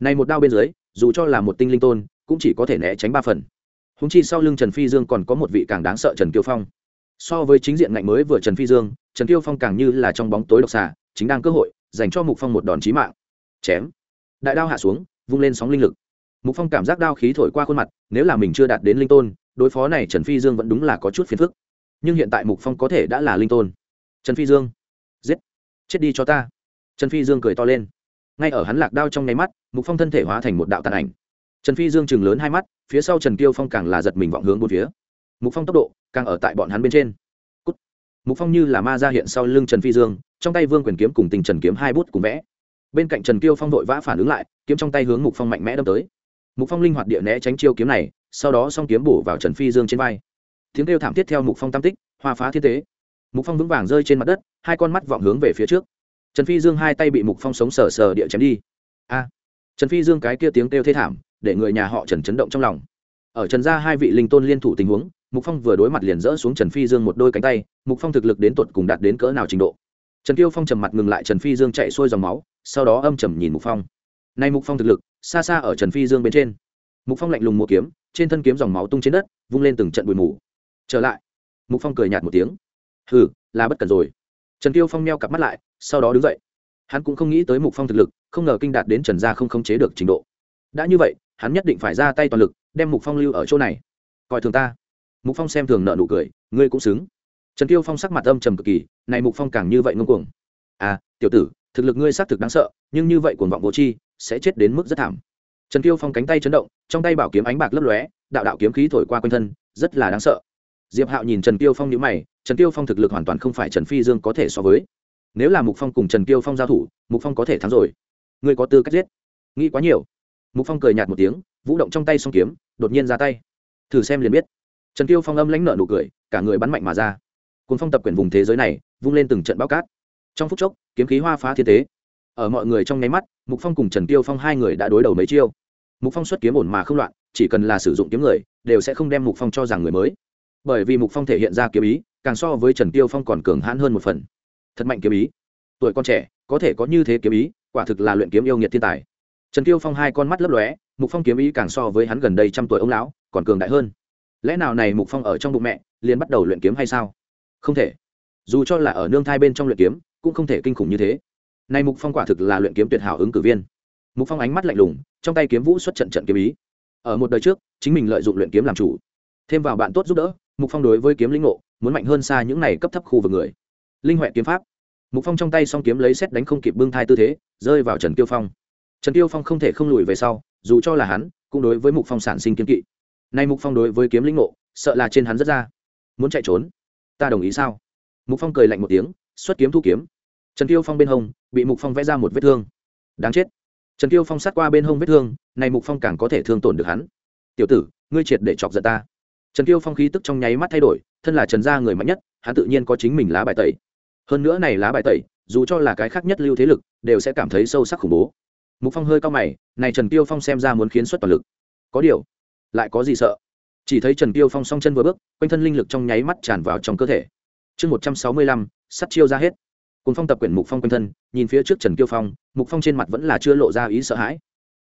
Này một đao bên dưới, dù cho là một tinh linh tôn, cũng chỉ có thể né tránh ba phần. Húng chi sau lưng trần phi dương còn có một vị càng đáng sợ trần kiêu phong. So với chính diện ngạnh mới vừa trần phi dương, trần kiêu phong càng như là trong bóng tối độc xà chính đang cơ hội dành cho mục phong một đòn chí mạng. Chém. Đại đao hạ xuống, vung lên sóng linh lực. Mục phong cảm giác đao khí thổi qua khuôn mặt, nếu là mình chưa đạt đến linh tôn, đối phó này trần phi dương vẫn đúng là có chút phiền phức. Nhưng hiện tại mục phong có thể đã là linh tôn. Trần phi dương. Giết. Chết đi cho ta. Trần phi dương cười to lên. Ngay ở hắn lạc đao trong nháy mắt, mục phong thân thể hóa thành một đạo tàn ảnh. Trần phi dương chừng lớn hai mắt, phía sau trần kiêu phong càng là giật mình vọng hướng bốn phía. Mục phong tốc độ càng ở tại bọn hắn bên trên mục phong như là ma ra hiện sau lưng trần phi dương trong tay vương quyền kiếm cùng tình trần kiếm hai bút cùng vẽ bên cạnh trần kiêu phong vội vã phản ứng lại kiếm trong tay hướng mục phong mạnh mẽ đâm tới mục phong linh hoạt địa né tránh chiêu kiếm này sau đó song kiếm bổ vào trần phi dương trên vai tiếng kêu thảm thiết theo mục phong tam tích hoa phá thiên tế mục phong vững vàng rơi trên mặt đất hai con mắt vọng hướng về phía trước trần phi dương hai tay bị mục phong sống sờ sờ địa chém đi a trần phi dương cái kia tiếng kêu thê thảm để người nhà họ trần chấn động trong lòng ở trần gia hai vị linh tôn liên thủ tình huống mục phong vừa đối mặt liền dỡ xuống trần phi dương một đôi cánh tay, mục phong thực lực đến tột cùng đạt đến cỡ nào trình độ. Trần kiêu phong trầm mặt ngừng lại, trần phi dương chạy xuôi dòng máu, sau đó âm trầm nhìn mục phong. Nay mục phong thực lực, xa xa ở trần phi dương bên trên. Mục phong lạnh lùng mua kiếm, trên thân kiếm dòng máu tung trên đất, vung lên từng trận bụi mù. Trở lại, mục phong cười nhạt một tiếng. Hừ, là bất cần rồi. Trần kiêu phong meo cặp mắt lại, sau đó đứng dậy. Hắn cũng không nghĩ tới mục phong thực lực, không ngờ kinh đạt đến trần gia không khống chế được trình độ. Đã như vậy, hắn nhất định phải ra tay toàn lực, đem mục phong lưu ở chỗ này. Coi thường ta mục phong xem thường nợ nụ cười, ngươi cũng xứng. Trần kiêu phong sắc mặt âm trầm cực kỳ, này mục phong càng như vậy ngông cuồng. À tiểu tử, thực lực ngươi xác thực đáng sợ, nhưng như vậy cuồng vọng vô chi sẽ chết đến mức rất thảm. Trần kiêu phong cánh tay chấn động, trong tay bảo kiếm ánh bạc lấp lóe, đạo đạo kiếm khí thổi qua quanh thân, rất là đáng sợ. Diệp hạo nhìn trần kiêu phong nhíu mày, trần kiêu phong thực lực hoàn toàn không phải trần phi dương có thể so với. Nếu là mục phong cùng trần kiêu phong giao thủ, mục phong có thể thắng rồi. Ngươi có tư cách giết. Nghĩ quá nhiều. Mục phong cười nhạt một tiếng, vũ động trong tay song kiếm, đột nhiên ra tay. Thử xem liền biết trần Tiêu phong âm lãnh nợ nụ cười, cả người bắn mạnh mà ra. Cùng phong tập quyển vùng thế giới này, vung lên từng trận bao cát. Trong phút chốc, kiếm khí hoa phá thiên tế ở mọi người trong nháy mắt, mục phong cùng trần Tiêu phong hai người đã đối đầu mấy chiêu. Mục phong xuất kiếm ổn mà không loạn, chỉ cần là sử dụng kiếm người, đều sẽ không đem mục phong cho rằng người mới. Bởi vì mục phong thể hiện ra kiếm ý, càng so với trần Tiêu phong còn cường hãn hơn một phần. Thật mạnh kiếm ý. Tuổi con trẻ, có thể có như thế kiếm ý, quả thực là luyện kiếm yêu nghiệt thiên tài. Trần Tiêu phong hai con mắt lấp lóe, mục phong kiếm ý càng so với hắn gần đây trăm tuổi ông lão, còn cường đại hơn lẽ nào này mục phong ở trong bụng mẹ liền bắt đầu luyện kiếm hay sao? Không thể. Dù cho là ở nương thai bên trong luyện kiếm, cũng không thể kinh khủng như thế. Nay mục phong quả thực là luyện kiếm tuyệt hảo ứng cử viên. Mục phong ánh mắt lạnh lùng, trong tay kiếm vũ xuất trận trận kiếm ý. Ở một đời trước, chính mình lợi dụng luyện kiếm làm chủ. Thêm vào bạn tốt giúp đỡ, mục phong đối với kiếm linh ngộ, muốn mạnh hơn xa những này cấp thấp khu vực người. Linh huệ kiếm pháp. Mục phong trong tay song kiếm lấy xét đánh không kịp bưng thai tư thế, rơi vào trần tiêu phong. Trần tiêu phong không thể không lùi về sau, dù cho là hắn, cũng đối với mục phong sản sinh kiếm kỵ nay mục phong đối với kiếm linh ngộ, sợ là trên hắn rất ra. Muốn chạy trốn? Ta đồng ý sao? Mục phong cười lạnh một tiếng, xuất kiếm thu kiếm. Trần tiêu phong bên hông, bị mục phong vẽ ra một vết thương. Đáng chết. Trần tiêu phong sát qua bên hông vết thương này mục phong càng có thể thương tổn được hắn. Tiểu tử, ngươi triệt để chọc giận ta. Trần tiêu phong khí tức trong nháy mắt thay đổi, thân là trần gia người mạnh nhất, hắn tự nhiên có chính mình lá bài tẩy. Hơn nữa này lá bài tẩy, dù cho là cái khác nhất lưu thế lực, đều sẽ cảm thấy sâu sắc khủng bố. Mục phong hơi cao mày, này trần tiêu phong xem ra muốn khiến xuất toàn lực. Có điều lại có gì sợ? Chỉ thấy trần tiêu phong song chân vừa bước, quanh thân linh lực trong nháy mắt tràn vào trong cơ thể. Chương một trăm sáu mươi lăm, sắt chiêu ra hết. Cùng phong tập quyển mục phong quanh thân, nhìn phía trước trần tiêu phong, mục phong trên mặt vẫn là chưa lộ ra ý sợ hãi.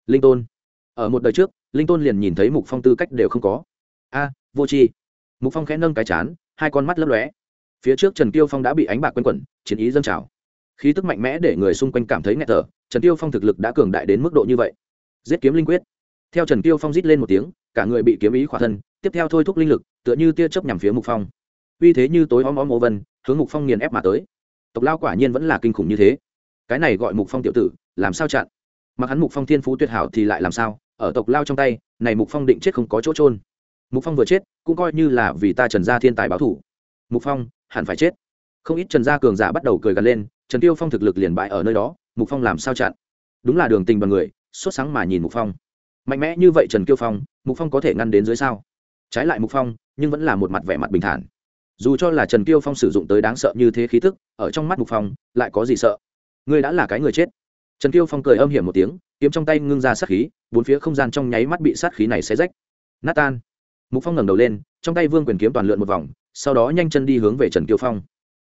Linh tôn. Ở một đời trước, linh tôn liền nhìn thấy mục phong tư cách đều không có. A à, vô tri. Mục phong khẽ nâng cái chán, hai con mắt lấp lóe. Phía trước trần tiêu phong đã bị ánh bạc quanh quẩn, chiến ý dâng trào. Khí tức mạnh mẽ để người xung quanh cảm thấy nghẹt thở, trần tiêu phong thực lực đã cường đại đến mức độ như vậy. Giết kiếm linh quyết theo trần tiêu phong rít lên một tiếng, cả người bị kiếm ý khỏa thân, tiếp theo thôi thúc linh lực, tựa như tia chớp nhằm phía mục phong. Uy thế như tối om om ô vân, hướng mục phong nghiền ép mà tới. Tộc lao quả nhiên vẫn là kinh khủng như thế. Cái này gọi mục phong tiểu tử, làm sao chặn? Mặc hắn mục phong thiên phú tuyệt hảo thì lại làm sao? Ở tộc lao trong tay, này mục phong định chết không có chỗ trôn mục phong vừa chết, cũng coi như là vì ta trần gia thiên tài báo thủ. Mục phong, hẳn phải chết. Không ít trần gia cường giả bắt đầu cười gần lên, trần tiêu phong thực lực liền bại ở nơi đó, mục phong làm sao chặn? Đúng là đường tình bằng người, xuất sáng mà nhìn mục phong mạnh mẽ như vậy trần kiêu phong, mục phong có thể ngăn đến dưới sao? Trái lại mục phong, nhưng vẫn là một mặt vẻ mặt bình thản. Dù cho là trần kiêu phong sử dụng tới đáng sợ như thế khí thức ở trong mắt mục phong, lại có gì sợ? Ngươi đã là cái người chết. Trần kiêu phong cười âm hiểm một tiếng, kiếm trong tay ngưng ra sát khí, bốn phía không gian trong nháy mắt bị sát khí này xé rách. Nát tan mục phong ngẩng đầu lên, trong tay vương quyền kiếm toàn lượn một vòng, sau đó nhanh chân đi hướng về trần kiêu phong.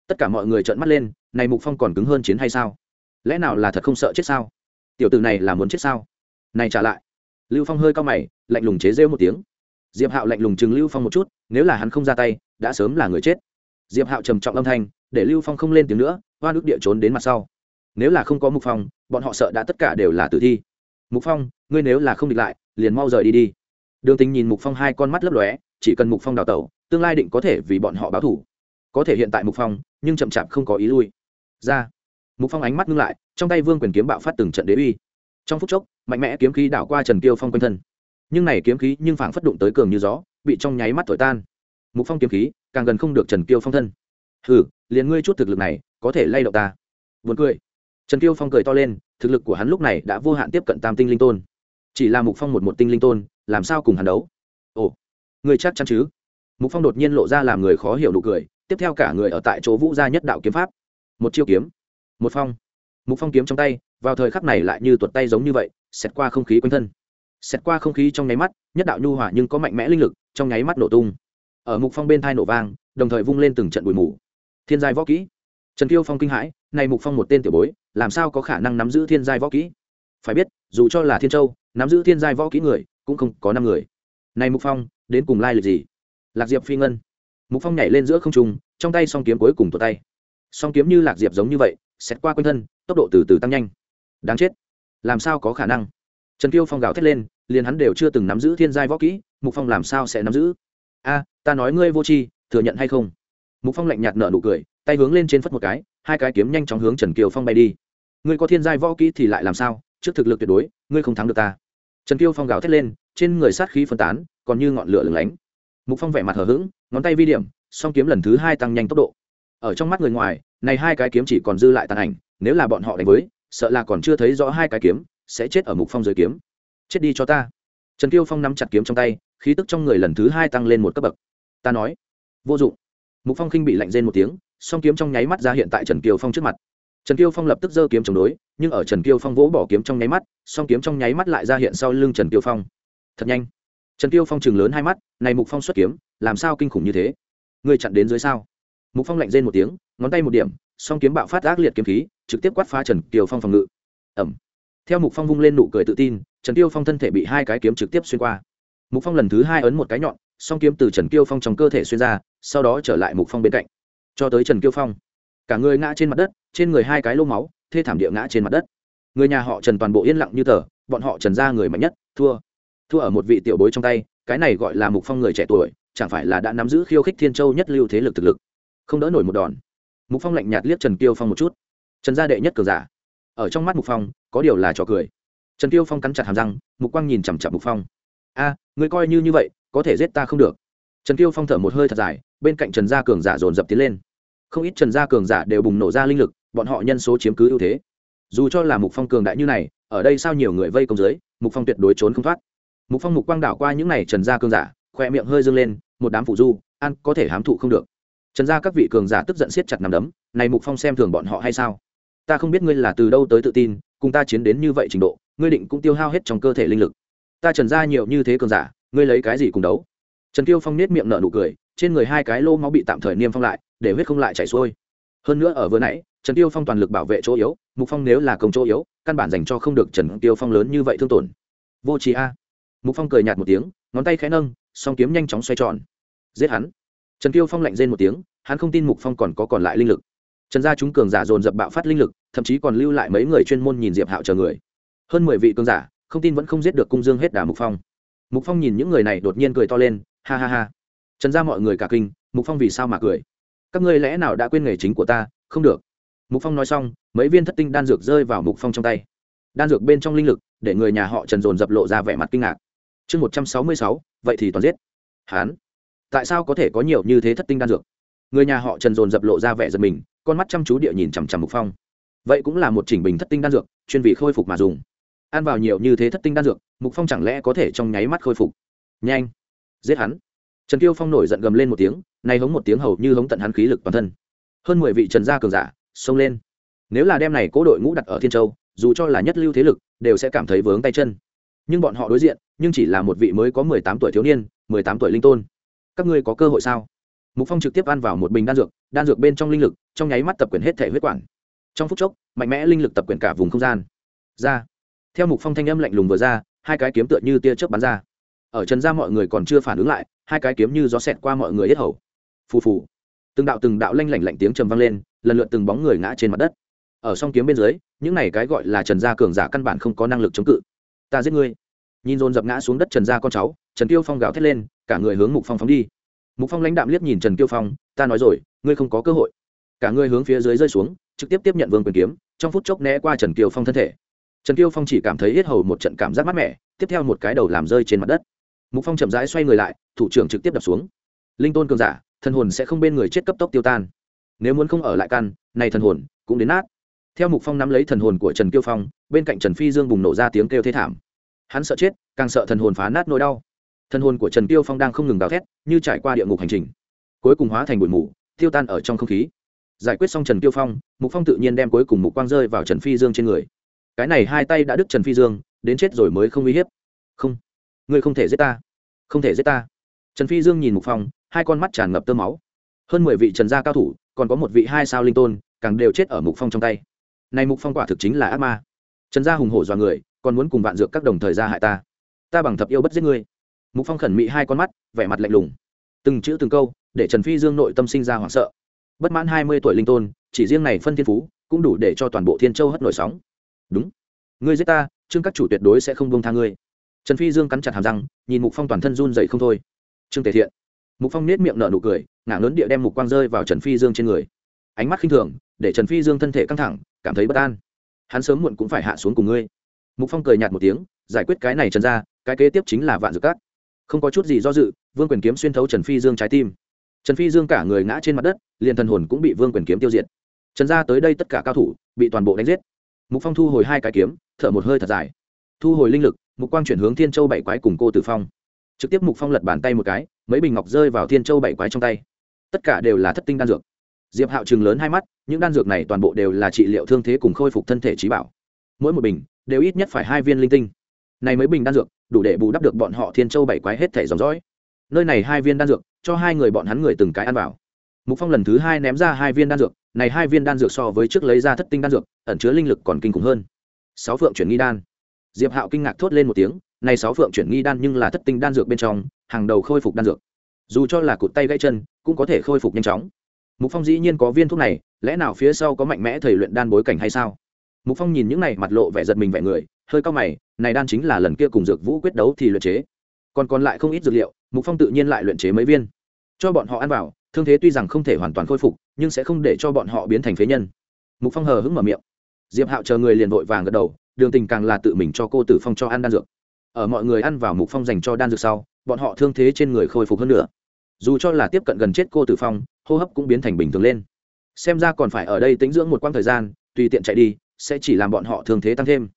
Tất cả mọi người trợn mắt lên, này mục phong còn cứng hơn chiến hay sao? Lẽ nào là thật không sợ chết sao? Tiểu tử này là muốn chết sao? Này trả lại lưu phong hơi cao mày, lạnh lùng chế rêu một tiếng. Diệp hạo lạnh lùng chừng lưu phong một chút, nếu là hắn không ra tay, đã sớm là người chết. Diệp hạo trầm trọng âm thanh, để lưu phong không lên tiếng nữa, hoa nước địa trốn đến mặt sau. Nếu là không có mục phong, bọn họ sợ đã tất cả đều là tử thi. Mục phong, ngươi nếu là không địch lại, liền mau rời đi đi. Đường tình nhìn mục phong hai con mắt lấp lóe, chỉ cần mục phong đào tẩu, tương lai định có thể vì bọn họ báo thủ có thể hiện tại mục phong, nhưng chậm chạp không có ý lui. Ra. Mục phong ánh mắt ngưng lại, trong tay vương quyền kiếm bạo phát từng trận đế uy trong phút chốc, mạnh mẽ kiếm khí đảo qua trần kiêu phong quanh thân. Nhưng này kiếm khí nhưng phảng phất đụng tới cường như gió, bị trong nháy mắt thổi tan. Mục phong kiếm khí càng gần không được trần kiêu phong thân. Hừ, liền ngươi chút thực lực này, có thể lay động ta. Buồn cười. Trần kiêu phong cười to lên, thực lực của hắn lúc này đã vô hạn tiếp cận tam tinh linh tôn. Chỉ là mục phong một một tinh linh tôn, làm sao cùng hắn đấu? Ồ, ngươi chắc chắn chứ? Mục phong đột nhiên lộ ra làm người khó hiểu nụ cười, tiếp theo cả người ở tại chỗ vũ gia nhất đạo kiếm pháp. Một chiêu kiếm. Một phong. Mục phong kiếm trong tay vào thời khắc này lại như tuột tay giống như vậy, xẹt qua không khí quanh thân. Xẹt qua không khí trong nháy mắt, nhất đạo nhu hỏa nhưng có mạnh mẽ linh lực trong nháy mắt nổ tung. Ở mục phong bên thai nổ vang, đồng thời vung lên từng trận bụi mù. Thiên giai võ kỹ. Trần kiêu phong kinh hãi, này mục phong một tên tiểu bối, làm sao có khả năng nắm giữ thiên giai võ kỹ? Phải biết, dù cho là thiên châu, nắm giữ thiên giai võ kỹ người, cũng không có năm người. Này mục phong, đến cùng lai lịch gì? Lạc diệp phi ngân. Mục phong nhảy lên giữa không trung, trong tay song kiếm cuối cùng tuột tay. Song kiếm như lạc diệp giống như vậy xét qua quanh thân, tốc độ từ từ tăng nhanh đáng chết. Làm sao có khả năng? Trần kiêu phong gào thét lên, liền hắn đều chưa từng nắm giữ thiên giai võ kỹ, mục phong làm sao sẽ nắm giữ? A, ta nói ngươi vô tri, thừa nhận hay không? Mục phong lạnh nhạt nở nụ cười, tay hướng lên trên phất một cái, hai cái kiếm nhanh chóng hướng trần kiều phong bay đi. Ngươi có thiên giai võ kỹ thì lại làm sao? Trước thực lực tuyệt đối, ngươi không thắng được ta. Trần kiêu phong gào thét lên, trên người sát khí phân tán, còn như ngọn lửa lửng lánh. Mục phong vẻ mặt hờ hững, ngón tay vi điểm, song kiếm lần thứ hai tăng nhanh tốc độ. Ở trong mắt người ngoài, này hai cái kiếm chỉ còn dư lại tàn ảnh, nếu là bọn họ đánh với sợ là còn chưa thấy rõ hai cái kiếm, sẽ chết ở mục phong dưới kiếm. Chết đi cho ta. Trần kiêu phong nắm chặt kiếm trong tay, khí tức trong người lần thứ hai tăng lên một cấp bậc. Ta nói, vô dụng. Mục phong khinh bị lạnh rên một tiếng, song kiếm trong nháy mắt ra hiện tại trần kiều phong trước mặt. Trần kiêu phong lập tức giơ kiếm chống đối, nhưng ở trần kiêu phong vỗ bỏ kiếm trong nháy mắt, song kiếm trong nháy mắt lại ra hiện sau lưng trần kiêu phong. Thật nhanh. Trần kiêu phong chừng lớn hai mắt, này mục phong xuất kiếm, làm sao kinh khủng như thế? Người chặn đến dưới sao? Mục phong lạnh rên một tiếng, ngón tay một điểm song kiếm bạo phát ác liệt kiếm khí, trực tiếp quát phá trần kiều phong phòng ngự. Ẩm. Theo mục phong vung lên nụ cười tự tin, trần kiều phong thân thể bị hai cái kiếm trực tiếp xuyên qua. Mục phong lần thứ hai ấn một cái nhọn, song kiếm từ trần kiều phong trong cơ thể xuyên ra, sau đó trở lại mục phong bên cạnh. Cho tới trần kiều phong, cả người ngã trên mặt đất, trên người hai cái lô máu, thê thảm địa ngã trên mặt đất. Người nhà họ trần toàn bộ yên lặng như tờ, bọn họ trần ra người mạnh nhất, thua. Thua ở một vị tiểu bối trong tay, cái này gọi là mục phong người trẻ tuổi, chẳng phải là đã nắm giữ khiêu khích thiên châu nhất lưu thế lực thực lực. Không đỡ nổi một đòn mục phong lạnh nhạt liếc trần kiêu phong một chút trần gia đệ nhất cường giả ở trong mắt mục phong có điều là trò cười trần kiêu phong cắn chặt hàm răng mục quang nhìn chằm chặp mục phong a à, người coi như như vậy có thể giết ta không được trần kiêu phong thở một hơi thật dài bên cạnh trần gia cường giả dồn dập tiến lên không ít trần gia cường giả đều bùng nổ ra linh lực bọn họ nhân số chiếm cứ ưu thế dù cho là mục phong cường đại như này ở đây sao nhiều người vây công dưới mục phong tuyệt đối trốn không thoát mục phong mục quang đảo qua những n à y trần gia cường giả khoe miệng hơi dâng lên một đám phụ du ăn có thể hám thụ không được trần gia các vị cường giả tức giận siết chặt nằm đấm, này mục phong xem thường bọn họ hay sao? Ta không biết ngươi là từ đâu tới tự tin, cùng ta chiến đến như vậy trình độ, ngươi định cũng tiêu hao hết trong cơ thể linh lực. Ta trần gia nhiều như thế cường giả, ngươi lấy cái gì cùng đấu? Trần tiêu phong nết miệng nở nụ cười, trên người hai cái lô máu bị tạm thời niêm phong lại, để huyết không lại chảy xuôi. Hơn nữa ở vừa nãy, trần tiêu phong toàn lực bảo vệ chỗ yếu, mục phong nếu là công chỗ yếu, căn bản dành cho không được trần tiêu phong lớn như vậy thương tổn. Vô trí a. Mục phong cười nhạt một tiếng, ngón tay khẽ nâng, song kiếm nhanh chóng xoay tròn. Giết hắn trần tiêu phong lạnh rên một tiếng, hắn không tin mục phong còn có còn lại linh lực. Trần gia chúng cường giả dồn dập bạo phát linh lực, thậm chí còn lưu lại mấy người chuyên môn nhìn diệp hạo chờ người. Hơn mười vị cường giả, không tin vẫn không giết được cung dương hết đà mục phong. Mục phong nhìn những người này đột nhiên cười to lên, ha ha ha. Trần gia mọi người cả kinh, mục phong vì sao mà cười? Các ngươi lẽ nào đã quên nghề chính của ta? Không được. Mục phong nói xong, mấy viên thất tinh đan dược rơi vào mục phong trong tay. Đan dược bên trong linh lực, để người nhà họ trần dồn dập lộ ra vẻ mặt kinh ngạc. Chương một trăm sáu mươi sáu, vậy thì toàn giết. Hán tại sao có thể có nhiều như thế thất tinh đan dược? Người nhà họ trần dồn dập lộ ra vẻ giật mình, con mắt chăm chú địa nhìn chằm chằm mục phong. Vậy cũng là một chỉnh bình thất tinh đan dược, chuyên vị khôi phục mà dùng. Ăn vào nhiều như thế thất tinh đan dược, mục phong chẳng lẽ có thể trong nháy mắt khôi phục? Nhanh, giết hắn. Trần Tiêu phong nổi giận gầm lên một tiếng nay hống một tiếng hầu như hống tận hắn khí lực toàn thân. Hơn mười vị trần gia cường giả, xông lên. Nếu là đem này cố đội ngũ đặt ở thiên châu, dù cho là nhất lưu thế lực, đều sẽ cảm thấy vướng tay chân. Nhưng bọn họ đối diện, nhưng chỉ là một vị mới có mười tám tuổi thiếu niên, mười tám tuổi linh tôn các ngươi có cơ hội sao? Mục phong trực tiếp ăn vào một bình đan dược đan dược bên trong linh lực, trong nháy mắt tập quyền hết thể huyết quản. Trong phút chốc, mạnh mẽ linh lực tập quyền cả vùng không gian. Ra. Theo mục phong thanh âm lạnh lùng vừa ra, hai cái kiếm tựa như tia chớp bắn ra. Ở trần ra mọi người còn chưa phản ứng lại, hai cái kiếm như gió xẹt qua mọi người hết hầu. Phù phù. Từng đạo từng đạo lanh lảnh lạnh tiếng trầm vang lên, lần lượt từng bóng người ngã trên mặt đất. Ở song kiếm bên dưới, những này cái gọi là trần gia cường giả căn bản không có năng lực chống cự. Ta giết ngươi nhìn dồn dập ngã xuống đất trần gia con cháu, trần tiêu phong gào thét lên, cả người hướng mục phong phóng đi. Mục phong lãnh đạm liếc nhìn trần tiêu phong, ta nói rồi, ngươi không có cơ hội. Cả người hướng phía dưới rơi xuống, trực tiếp tiếp nhận vương quyền kiếm, trong phút chốc né qua trần tiêu phong thân thể. Trần tiêu phong chỉ cảm thấy hết hầu một trận cảm giác mát mẻ, tiếp theo một cái đầu làm rơi trên mặt đất. Mục phong chậm rãi xoay người lại, thủ trưởng trực tiếp đập xuống. Linh tôn cường giả, thần hồn sẽ không bên người chết cấp tốc tiêu tan. Nếu muốn không ở lại căn, này thần hồn cũng đến nát. Theo mục phong nắm lấy thần hồn của trần tiêu phong, bên cạnh trần phi dương bùng nổ ra tiếng kêu thế thảm hắn sợ chết, càng sợ thần hồn phá nát nỗi đau. Thần hồn của trần Tiêu phong đang không ngừng gào thét, như trải qua địa ngục hành trình. Cuối cùng hóa thành bụi mù, tiêu tan ở trong không khí. Giải quyết xong trần Tiêu phong, mục phong tự nhiên đem cuối cùng mục quang rơi vào trần phi dương trên người. Cái này hai tay đã đứt trần phi dương, đến chết rồi mới không uy hiếp. Không, ngươi không thể giết ta. Không thể giết ta. Trần phi dương nhìn mục phong, hai con mắt tràn ngập tơ máu. Hơn mười vị trần gia cao thủ, còn có một vị hai sao linh tôn, càng đều chết ở mục phong trong tay. Này mục phong quả thực chính là ác ma. Trần gia hùng hổ dọa người còn muốn cùng vạn dược các đồng thời ra hại ta. Ta bằng thập yêu bất giết ngươi. Mục phong khẩn mị hai con mắt, vẻ mặt lạnh lùng. Từng chữ từng câu, để trần phi dương nội tâm sinh ra hoảng sợ. Bất mãn hai mươi tuổi linh tôn, chỉ riêng này phân thiên phú, cũng đủ để cho toàn bộ thiên châu hất nổi sóng. Đúng. Ngươi giết ta, trương các chủ tuyệt đối sẽ không buông tha ngươi. Trần phi dương cắn chặt hàm răng, nhìn mục phong toàn thân run dậy không thôi. Trương tề thiện. Mục phong nết miệng nở nụ cười, ngả lớn địa đem mục quang rơi vào trần phi dương trên người. Ánh mắt khinh thường, để trần phi dương thân thể căng thẳng, cảm thấy bất an. Hắn sớm muộn cũng phải hạ xuống cùng ngươi mục phong cười nhạt một tiếng, giải quyết cái này trần ra, cái kế tiếp chính là vạn dược cát không có chút gì do dự, vương quyền kiếm xuyên thấu trần phi dương trái tim. Trần phi dương cả người ngã trên mặt đất, liền thần hồn cũng bị vương quyền kiếm tiêu diệt. Trần ra tới đây tất cả cao thủ, bị toàn bộ đánh giết. Mục phong thu hồi hai cái kiếm, thở một hơi thật dài. Thu hồi linh lực, mục quang chuyển hướng thiên châu bảy quái cùng cô tử phong. Trực tiếp mục phong lật bàn tay một cái, mấy bình ngọc rơi vào thiên châu bảy quái trong tay. Tất cả đều là thất tinh đan dược. Diệp hạo chừng lớn hai mắt, những đan dược này toàn bộ đều là trị liệu thương thế cùng khôi phục thân thể trí bảo mỗi một bình đều ít nhất phải hai viên linh tinh. Này mấy bình đan dược, đủ để bù đắp được bọn họ thiên châu bảy quái hết thể dòng dõi. Nơi này hai viên đan dược, cho hai người bọn hắn người từng cái ăn vào. Mục phong lần thứ hai ném ra hai viên đan dược, này hai viên đan dược so với trước lấy ra thất tinh đan dược, ẩn chứa linh lực còn kinh khủng hơn. Sáu phượng chuyển nghi đan. Diệp hạo kinh ngạc thốt lên một tiếng, này sáu phượng chuyển nghi đan nhưng là thất tinh đan dược bên trong, hàng đầu khôi phục đan dược. Dù cho là cụt tay gãy chân, cũng có thể khôi phục nhanh chóng. Mục phong dĩ nhiên có viên thuốc này, lẽ nào phía sau có mạnh mẽ thầy luyện đan bối cảnh hay sao? Mục phong nhìn những này mặt lộ vẻ giật mình vẻ người, hơi cao mày, này đan chính là lần kia cùng dược vũ quyết đấu thì luyện chế. Còn còn lại không ít dược liệu, mục phong tự nhiên lại luyện chế mấy viên. Cho bọn họ ăn vào, thương thế tuy rằng không thể hoàn toàn khôi phục, nhưng sẽ không để cho bọn họ biến thành phế nhân. Mục phong hờ hững mở miệng. Diệp hạo chờ người liền vội vàng gật đầu, đường tình càng là tự mình cho cô tử phong cho ăn đan dược. Ở mọi người ăn vào mục phong dành cho đan dược sau, bọn họ thương thế trên người khôi phục hơn nữa. Dù cho là tiếp cận gần chết cô tử phong, hô hấp cũng biến thành bình thường lên. Xem ra còn phải ở đây tính dưỡng một quãng thời gian, tùy tiện chạy đi sẽ chỉ làm bọn họ thường thế tăng thêm.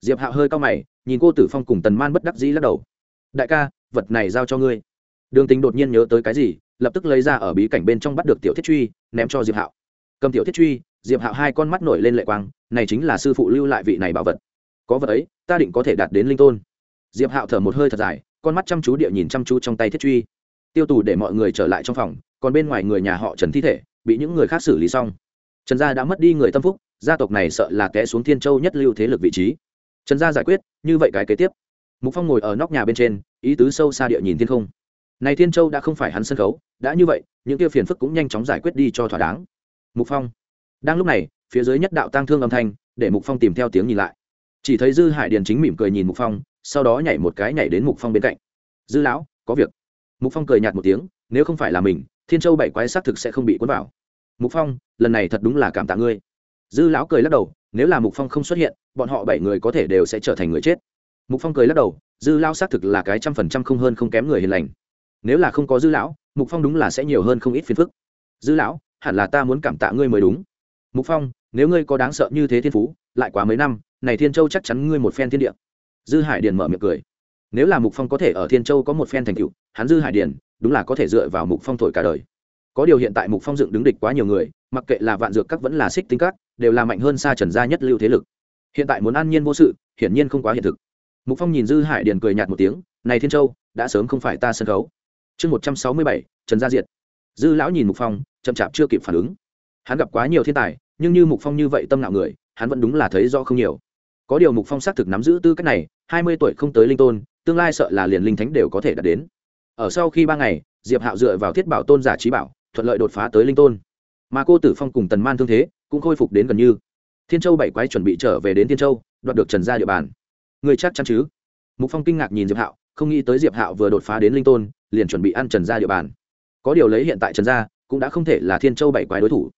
Diệp hạo hơi cao mày, nhìn cô tử phong cùng tần man bất đắc dĩ lắc đầu. Đại ca, vật này giao cho ngươi. Đường tính đột nhiên nhớ tới cái gì, lập tức lấy ra ở bí cảnh bên trong bắt được tiểu thiết truy, ném cho diệp hạo. Cầm tiểu thiết truy, diệp hạo hai con mắt nổi lên lệ quang, này chính là sư phụ lưu lại vị này bảo vật. Có vật ấy, ta định có thể đạt đến linh tôn. Diệp hạo thở một hơi thật dài, con mắt chăm chú địa nhìn chăm chú trong tay thiết truy. Tiêu tù để mọi người trở lại trong phòng, còn bên ngoài người nhà họ trần thi thể, bị những người khác xử lý xong. Trần gia đã mất đi người tâm phúc gia tộc này sợ là té xuống thiên châu nhất lưu thế lực vị trí. Trần gia giải quyết, như vậy cái kế tiếp. Mục phong ngồi ở nóc nhà bên trên, ý tứ sâu xa địa nhìn thiên không. Này thiên châu đã không phải hắn sân khấu, đã như vậy, những kia phiền phức cũng nhanh chóng giải quyết đi cho thỏa đáng. Mục phong. Đang lúc này, phía dưới nhất đạo tang thương âm thanh, để mục phong tìm theo tiếng nhìn lại. Chỉ thấy dư hải điền chính mỉm cười nhìn mục phong, sau đó nhảy một cái nhảy đến mục phong bên cạnh. Dư lão, có việc. Mục phong cười nhạt một tiếng, nếu không phải là mình, thiên châu bảy quái xác thực sẽ không bị cuốn vào. Mục phong, lần này thật đúng là cảm tạ ngươi dư lão cười lắc đầu, nếu là mục phong không xuất hiện, bọn họ bảy người có thể đều sẽ trở thành người chết. Mục phong cười lắc đầu, dư lão xác thực là cái trăm phần trăm không hơn không kém người hiền lành. Nếu là không có dư lão, mục phong đúng là sẽ nhiều hơn không ít phiền phức. Dư lão, hẳn là ta muốn cảm tạ ngươi mới đúng. Mục phong, nếu ngươi có đáng sợ như thế thiên phú, lại quá mấy năm, này thiên châu chắc chắn ngươi một phen thiên địa. Dư hải điền mở miệng cười. Nếu là mục phong có thể ở thiên châu có một phen thành tựu, hắn dư hải điền đúng là có thể dựa vào mục phong thổi cả đời có điều hiện tại mục phong dựng đứng địch quá nhiều người, mặc kệ là vạn dược các vẫn là xích tinh các, đều là mạnh hơn xa trần gia nhất lưu thế lực. Hiện tại muốn an nhiên vô sự, hiển nhiên không quá hiện thực. Mục phong nhìn dư hải điền cười nhạt một tiếng, này thiên châu, đã sớm không phải ta sân khấu. Chương một trăm sáu mươi bảy, trần gia diệt. Dư lão nhìn mục phong, chậm chạp chưa kịp phản ứng. Hắn gặp quá nhiều thiên tài, nhưng như mục phong như vậy tâm nạo người, hắn vẫn đúng là thấy do không nhiều. Có điều mục phong xác thực nắm giữ tư cách này, hai mươi tuổi không tới linh tôn, tương lai sợ là liền linh thánh đều có thể đạt đến. Ở sau khi ba ngày, diệp hạo dựa vào thiết bảo tôn giả trí bảo thuận lợi đột phá tới linh tôn. Mà cô tử phong cùng tần man thương thế cũng khôi phục đến gần như. Thiên châu bảy quái chuẩn bị trở về đến thiên châu, đoạt được trần gia địa bàn. Người chắc chắn chứ? Mục phong kinh ngạc nhìn diệp hạo, không nghĩ tới diệp hạo vừa đột phá đến linh tôn, liền chuẩn bị ăn trần gia địa bàn. Có điều lấy hiện tại trần gia, cũng đã không thể là thiên châu bảy quái đối thủ.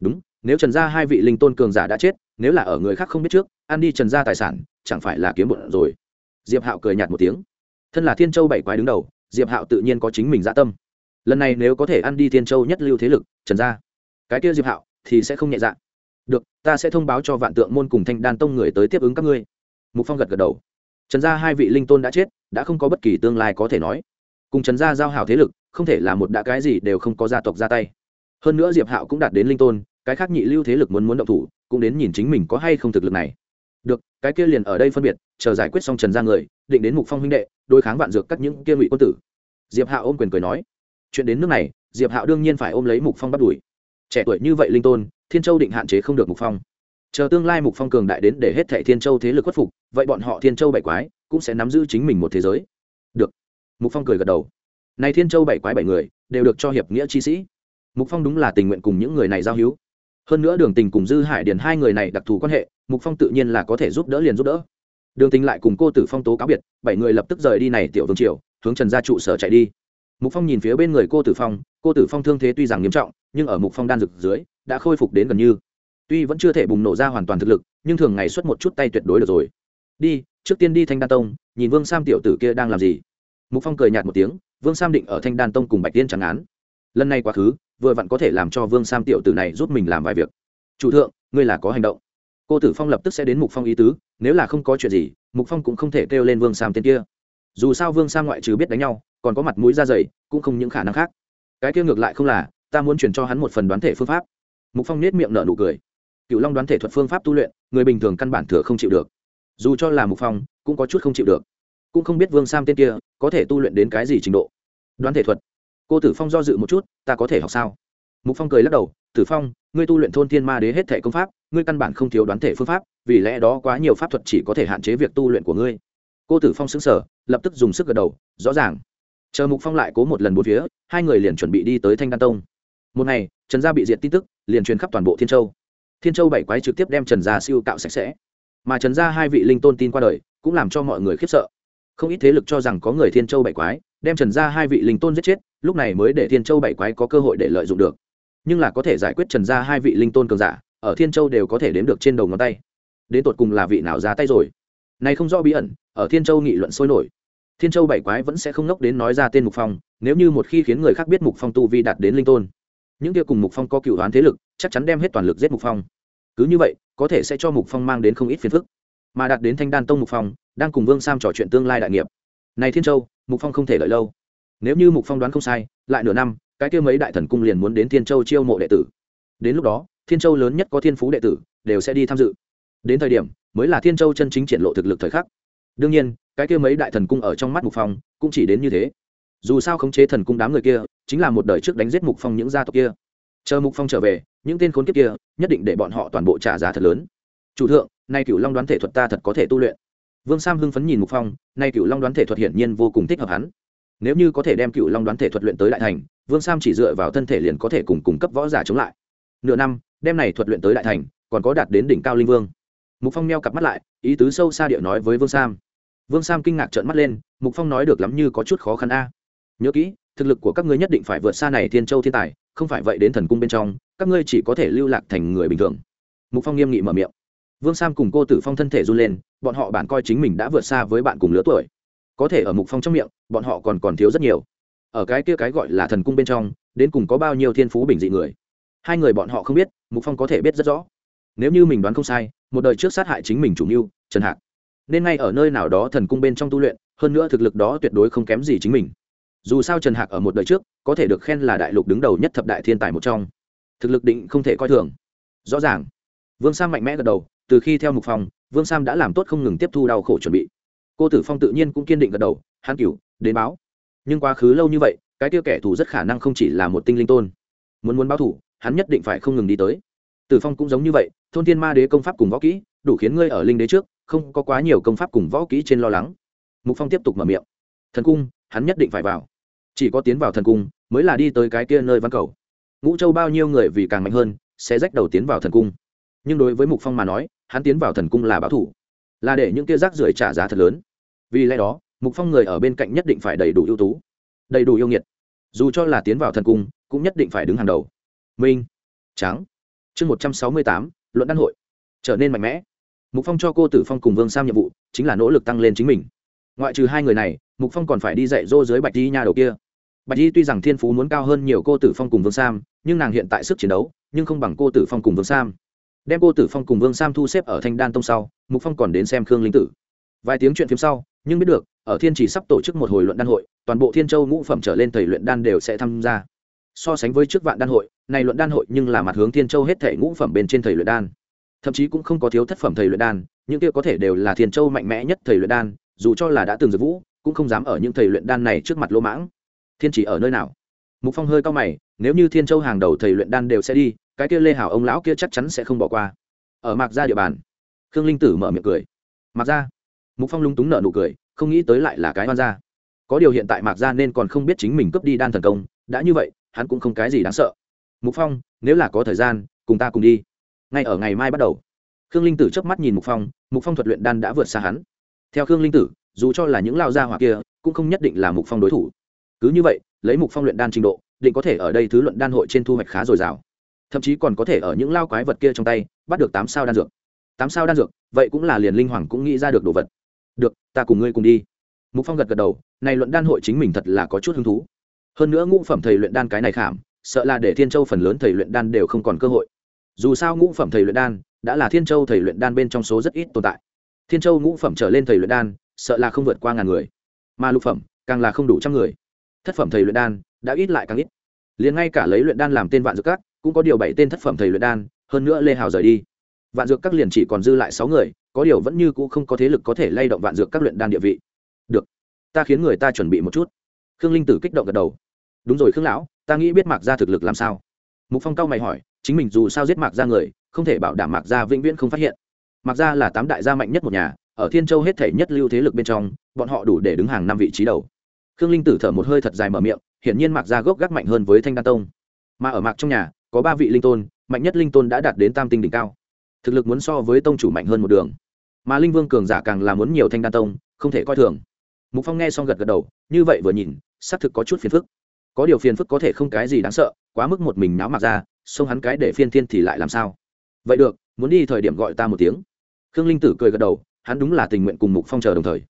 Đúng, nếu trần gia hai vị linh tôn cường giả đã chết, nếu là ở người khác không biết trước, ăn đi trần gia tài sản, chẳng phải là kiếm bụng rồi? Diệp hạo cười nhạt một tiếng. Thân là thiên châu bảy quái đứng đầu, diệp hạo tự nhiên có chính mình dạ tâm lần này nếu có thể ăn đi thiên châu nhất lưu thế lực trần gia cái kia diệp hạo thì sẽ không nhẹ dạ được ta sẽ thông báo cho vạn tượng môn cùng thanh đan tông người tới tiếp ứng các ngươi mục phong gật gật đầu trần gia hai vị linh tôn đã chết đã không có bất kỳ tương lai có thể nói cùng trần gia giao hảo thế lực không thể là một đã cái gì đều không có gia tộc ra tay hơn nữa diệp hạo cũng đạt đến linh tôn cái khác nhị lưu thế lực muốn muốn động thủ cũng đến nhìn chính mình có hay không thực lực này được cái kia liền ở đây phân biệt chờ giải quyết xong trần gia người định đến mục phong huynh đệ đối kháng vạn dược các những kia ngụy quân tử diệp hạo ôm quyền cười nói chuyện đến nước này, diệp hạo đương nhiên phải ôm lấy mục phong bắt đuổi. Trẻ tuổi như vậy linh tôn, thiên châu định hạn chế không được mục phong. Chờ tương lai mục phong cường đại đến để hết thệ thiên châu thế lực khuất phục, vậy bọn họ thiên châu bảy quái cũng sẽ nắm giữ chính mình một thế giới. Được. Mục phong cười gật đầu. Này thiên châu bảy quái bảy người, đều được cho hiệp nghĩa chi sĩ. Mục phong đúng là tình nguyện cùng những người này giao hữu. Hơn nữa đường tình cùng dư hải điền hai người này đặc thù quan hệ, mục phong tự nhiên là có thể giúp đỡ liền giúp đỡ. Đường tình lại cùng cô tử phong tố cáo biệt, bảy người lập tức rời đi này tiểu vương triều, hướng trần gia trụ sở chạy đi mục phong nhìn phía bên người cô tử phong, cô tử phong thương thế tuy rằng nghiêm trọng, nhưng ở mục phong đan rực dưới, đã khôi phục đến gần như. Tuy vẫn chưa thể bùng nổ ra hoàn toàn thực lực, nhưng thường ngày xuất một chút tay tuyệt đối được rồi. Đi, trước tiên đi thanh đan tông, nhìn vương sam tiểu tử kia đang làm gì. Mục phong cười nhạt một tiếng, vương sam định ở thanh đan tông cùng bạch tiên chẳng án. Lần này quá khứ, vừa vặn có thể làm cho vương sam tiểu tử này giúp mình làm vài việc. Chủ thượng, ngươi là có hành động. Cô tử phong lập tức sẽ đến mục phong ý tứ, nếu là không có chuyện gì, mục phong cũng không thể kêu lên vương sam tên kia. Dù sao vương sam ngoại trừ biết đánh nhau còn có mặt mũi da dày, cũng không những khả năng khác. Cái kia ngược lại không là, ta muốn chuyển cho hắn một phần đoán thể phương pháp. Mục phong nết miệng nở nụ cười. Cựu long đoán thể thuật phương pháp tu luyện, người bình thường căn bản thừa không chịu được. Dù cho là mục phong, cũng có chút không chịu được. Cũng không biết vương sam tên kia, có thể tu luyện đến cái gì trình độ. Đoán thể thuật. Cô tử phong do dự một chút, ta có thể học sao? Mục phong cười lắc đầu, tử phong, ngươi tu luyện thôn thiên ma đế hết thể công pháp, ngươi căn bản không thiếu đoán thể phương pháp, vì lẽ đó quá nhiều pháp thuật chỉ có thể hạn chế việc tu luyện của ngươi. Cô tử phong xứng sở lập tức dùng sức gật đầu, rõ ràng chờ mục phong lại cố một lần bốn phía, hai người liền chuẩn bị đi tới thanh đan tông. Một ngày, trần gia bị diệt tin tức, liền truyền khắp toàn bộ thiên châu. Thiên châu bảy quái trực tiếp đem trần gia siêu cạo sạch sẽ. Mà trần gia hai vị linh tôn tin qua đời, cũng làm cho mọi người khiếp sợ. Không ít thế lực cho rằng có người thiên châu bảy quái, đem trần gia hai vị linh tôn giết chết, lúc này mới để thiên châu bảy quái có cơ hội để lợi dụng được. Nhưng là có thể giải quyết trần gia hai vị linh tôn cường giả, ở thiên châu đều có thể đếm được trên đầu ngón tay. Đến tột cùng là vị nào ra tay rồi? Này không rõ bí ẩn, ở thiên châu nghị luận sôi nổi thiên châu bảy quái vẫn sẽ không ngốc đến nói ra tên mục phong, nếu như một khi khiến người khác biết mục phong tu vi đạt đến linh tôn. Những kia cùng mục phong có cựu đoán thế lực, chắc chắn đem hết toàn lực giết mục phong. Cứ như vậy, có thể sẽ cho mục phong mang đến không ít phiền phức. Mà đạt đến thanh đan tông mục phong, đang cùng vương sam trò chuyện tương lai đại nghiệp. Này thiên châu, mục phong không thể lợi lâu. Nếu như mục phong đoán không sai, lại nửa năm, cái kia mấy đại thần cung liền muốn đến thiên châu chiêu mộ đệ tử. Đến lúc đó, thiên châu lớn nhất có thiên phú đệ tử, đều sẽ đi tham dự. Đến thời điểm, mới là thiên châu chân chính triển lộ thực lực thời khắc đương nhiên, cái kia mấy đại thần cung ở trong mắt mục phong cũng chỉ đến như thế. Dù sao khống chế thần cung đám người kia chính là một đời trước đánh giết mục phong những gia tộc kia. Chờ mục phong trở về, những tên khốn kiếp kia nhất định để bọn họ toàn bộ trả giá thật lớn. Chủ thượng, nay cửu long đoán thể thuật ta thật có thể tu luyện. Vương sam hưng phấn nhìn mục phong, nay cửu long đoán thể thuật hiển nhiên vô cùng thích hợp hắn. Nếu như có thể đem cửu long đoán thể thuật luyện tới đại thành, vương sam chỉ dựa vào thân thể liền có thể cùng cung cấp võ giả chống lại. Nửa năm, đem này thuật luyện tới đại thành, còn có đạt đến đỉnh cao linh vương. Mục phong meo cặp mắt lại, ý tứ sâu xa điệu nói với vương sam vương sam kinh ngạc trợn mắt lên, mục phong nói được lắm như có chút khó khăn a. Nhớ kỹ, thực lực của các ngươi nhất định phải vượt xa này thiên châu thiên tài, không phải vậy đến thần cung bên trong, các ngươi chỉ có thể lưu lạc thành người bình thường. Mục phong nghiêm nghị mở miệng. Vương sam cùng cô tử phong thân thể run lên, bọn họ bản coi chính mình đã vượt xa với bạn cùng lứa tuổi. Có thể ở mục phong trong miệng, bọn họ còn còn thiếu rất nhiều. Ở cái kia cái gọi là thần cung bên trong, đến cùng có bao nhiêu thiên phú bình dị người? Hai người bọn họ không biết, mục phong có thể biết rất rõ. Nếu như mình đoán không sai, một đời trước sát hại chính mình chủ mưu trần hạc nên ngay ở nơi nào đó thần cung bên trong tu luyện, hơn nữa thực lực đó tuyệt đối không kém gì chính mình. Dù sao trần hạc ở một đời trước, có thể được khen là đại lục đứng đầu nhất thập đại thiên tài một trong. Thực lực định không thể coi thường. Rõ ràng. Vương sam mạnh mẽ gật đầu, từ khi theo mục phong, vương sam đã làm tốt không ngừng tiếp thu đau khổ chuẩn bị. Cô tử phong tự nhiên cũng kiên định gật đầu hán cửu, đến báo. Nhưng quá khứ lâu như vậy, cái tiêu kẻ thù rất khả năng không chỉ là một tinh linh tôn. Muốn muốn báo thủ, hắn nhất định phải không ngừng đi tới. Tử phong cũng giống như vậy, thôn thiên ma đế công pháp cùng võ kỹ, đủ khiến ngươi ở linh đế trước không có quá nhiều công pháp cùng võ kỹ trên lo lắng. Mục phong tiếp tục mở miệng. Thần cung, hắn nhất định phải vào. Chỉ có tiến vào thần cung mới là đi tới cái kia nơi văn cầu. Ngũ châu bao nhiêu người vì càng mạnh hơn, sẽ rách đầu tiến vào thần cung. Nhưng đối với mục phong mà nói, hắn tiến vào thần cung là báo thủ là để những kia rác rưởi trả giá thật lớn. Vì lẽ đó, mục phong người ở bên cạnh nhất định phải đầy đủ ưu tú, đầy đủ yêu nghiệt. Dù cho là tiến vào thần cung, cũng nhất định phải đứng hàng đầu. Minh, trắng. Chương một trăm sáu mươi tám, luận đan hội. Trở nên mạnh mẽ mục phong cho cô tử phong cùng vương sam nhiệm vụ, chính là nỗ lực tăng lên chính mình. Ngoại trừ hai người này, mục phong còn phải đi dạy dỗ dưới bạch di nhà đầu kia. Bạch di tuy rằng thiên phú muốn cao hơn nhiều cô tử phong cùng vương sam, nhưng nàng hiện tại sức chiến đấu, nhưng không bằng cô tử phong cùng vương sam. Đem cô tử phong cùng vương sam thu xếp ở thanh đan tông sau, mục phong còn đến xem khương linh tử. Vài tiếng chuyện phim sau, nhưng biết được, ở thiên chỉ sắp tổ chức một hồi luận đan hội, toàn bộ thiên châu ngũ phẩm trở lên thầy luyện đan đều sẽ tham gia. So sánh với trước vạn đan hội, này luận đan hội nhưng là mặt hướng thiên châu hết thể ngũ phẩm bên trên thầy luyện đan thậm chí cũng không có thiếu thất phẩm thầy luyện đan, những kia có thể đều là thiên châu mạnh mẽ nhất thầy luyện đan, dù cho là đã từng dược vũ, cũng không dám ở những thầy luyện đan này trước mặt lỗ mãng. Thiên chỉ ở nơi nào? Mục phong hơi cao mày, nếu như thiên châu hàng đầu thầy luyện đan đều sẽ đi, cái kia lê hảo ông lão kia chắc chắn sẽ không bỏ qua. Ở mạc gia địa bàn, khương linh tử mở miệng cười. Mạc gia? Mục phong lúng túng nợ nụ cười, không nghĩ tới lại là cái hoan gia. Có điều hiện tại mạc gia nên còn không biết chính mình cướp đi đan thần công, đã như vậy, hắn cũng không cái gì đáng sợ. Mục phong, nếu là có thời gian, cùng ta cùng đi ngay ở ngày mai bắt đầu. Khương linh tử chớp mắt nhìn mục phong mục phong thuật luyện đan đã vượt xa hắn. Theo khương linh tử, dù cho là những lao gia hỏa kia, cũng không nhất định là mục phong đối thủ. Cứ như vậy, lấy mục phong luyện đan trình độ, định có thể ở đây thứ luận đan hội trên thu hoạch khá dồi dào. Thậm chí còn có thể ở những lao quái vật kia trong tay, bắt được tám sao đan dược. Tám sao đan dược, vậy cũng là liền linh hoàng cũng nghĩ ra được đồ vật. Được, ta cùng ngươi cùng đi. Mục phong gật gật đầu, này luận đan hội chính mình thật là có chút hứng thú. Hơn nữa ngũ phẩm thầy luyện đan cái này khảm, sợ là để thiên châu phần lớn thầy luyện đan đều không còn cơ hội dù sao ngũ phẩm thầy luyện đan đã là thiên châu thầy luyện đan bên trong số rất ít tồn tại. Thiên châu ngũ phẩm trở lên thầy luyện đan, sợ là không vượt qua ngàn người. Mà lục phẩm, càng là không đủ trăm người. Thất phẩm thầy luyện đan đã ít lại càng ít. Liền ngay cả lấy luyện đan làm tên vạn dược các, cũng có điều bảy tên thất phẩm thầy luyện đan, hơn nữa lê hào rời đi. Vạn dược các liền chỉ còn dư lại sáu người, có điều vẫn như cũ không có thế lực có thể lay động vạn dược các luyện đan địa vị. Được, ta khiến người ta chuẩn bị một chút. Khương linh tử kích động gật đầu. Đúng rồi khương lão, ta nghĩ biết mạc ra thực lực làm sao? Mục phong cao mày hỏi chính mình dù sao giết mạc ra người, không thể bảo đảm mạc gia vĩnh viễn không phát hiện. Mạc gia là tám đại gia mạnh nhất một nhà, ở thiên châu hết thể nhất lưu thế lực bên trong, bọn họ đủ để đứng hàng năm vị trí đầu. Khương linh tử thở một hơi thật dài mở miệng, hiển nhiên mạc gia gốc gác mạnh hơn với thanh đan tông. Mà ở mạc trong nhà, có ba vị linh tôn, mạnh nhất linh tôn đã đạt đến tam tinh đỉnh cao. Thực lực muốn so với tông chủ mạnh hơn một đường. Mà linh vương cường giả càng là muốn nhiều thanh đan tông, không thể coi thường. Mục phong nghe xong gật gật đầu, như vậy vừa nhìn, xác thực có chút phiền phức. Có điều phiền phức có thể không cái gì đáng sợ, quá mức một mình náo mặc ra xông hắn cái để phiên thiên thì lại làm sao? Vậy được, muốn đi thời điểm gọi ta một tiếng. Khương linh tử cười gật đầu, hắn đúng là tình nguyện cùng mục phong chờ đồng thời.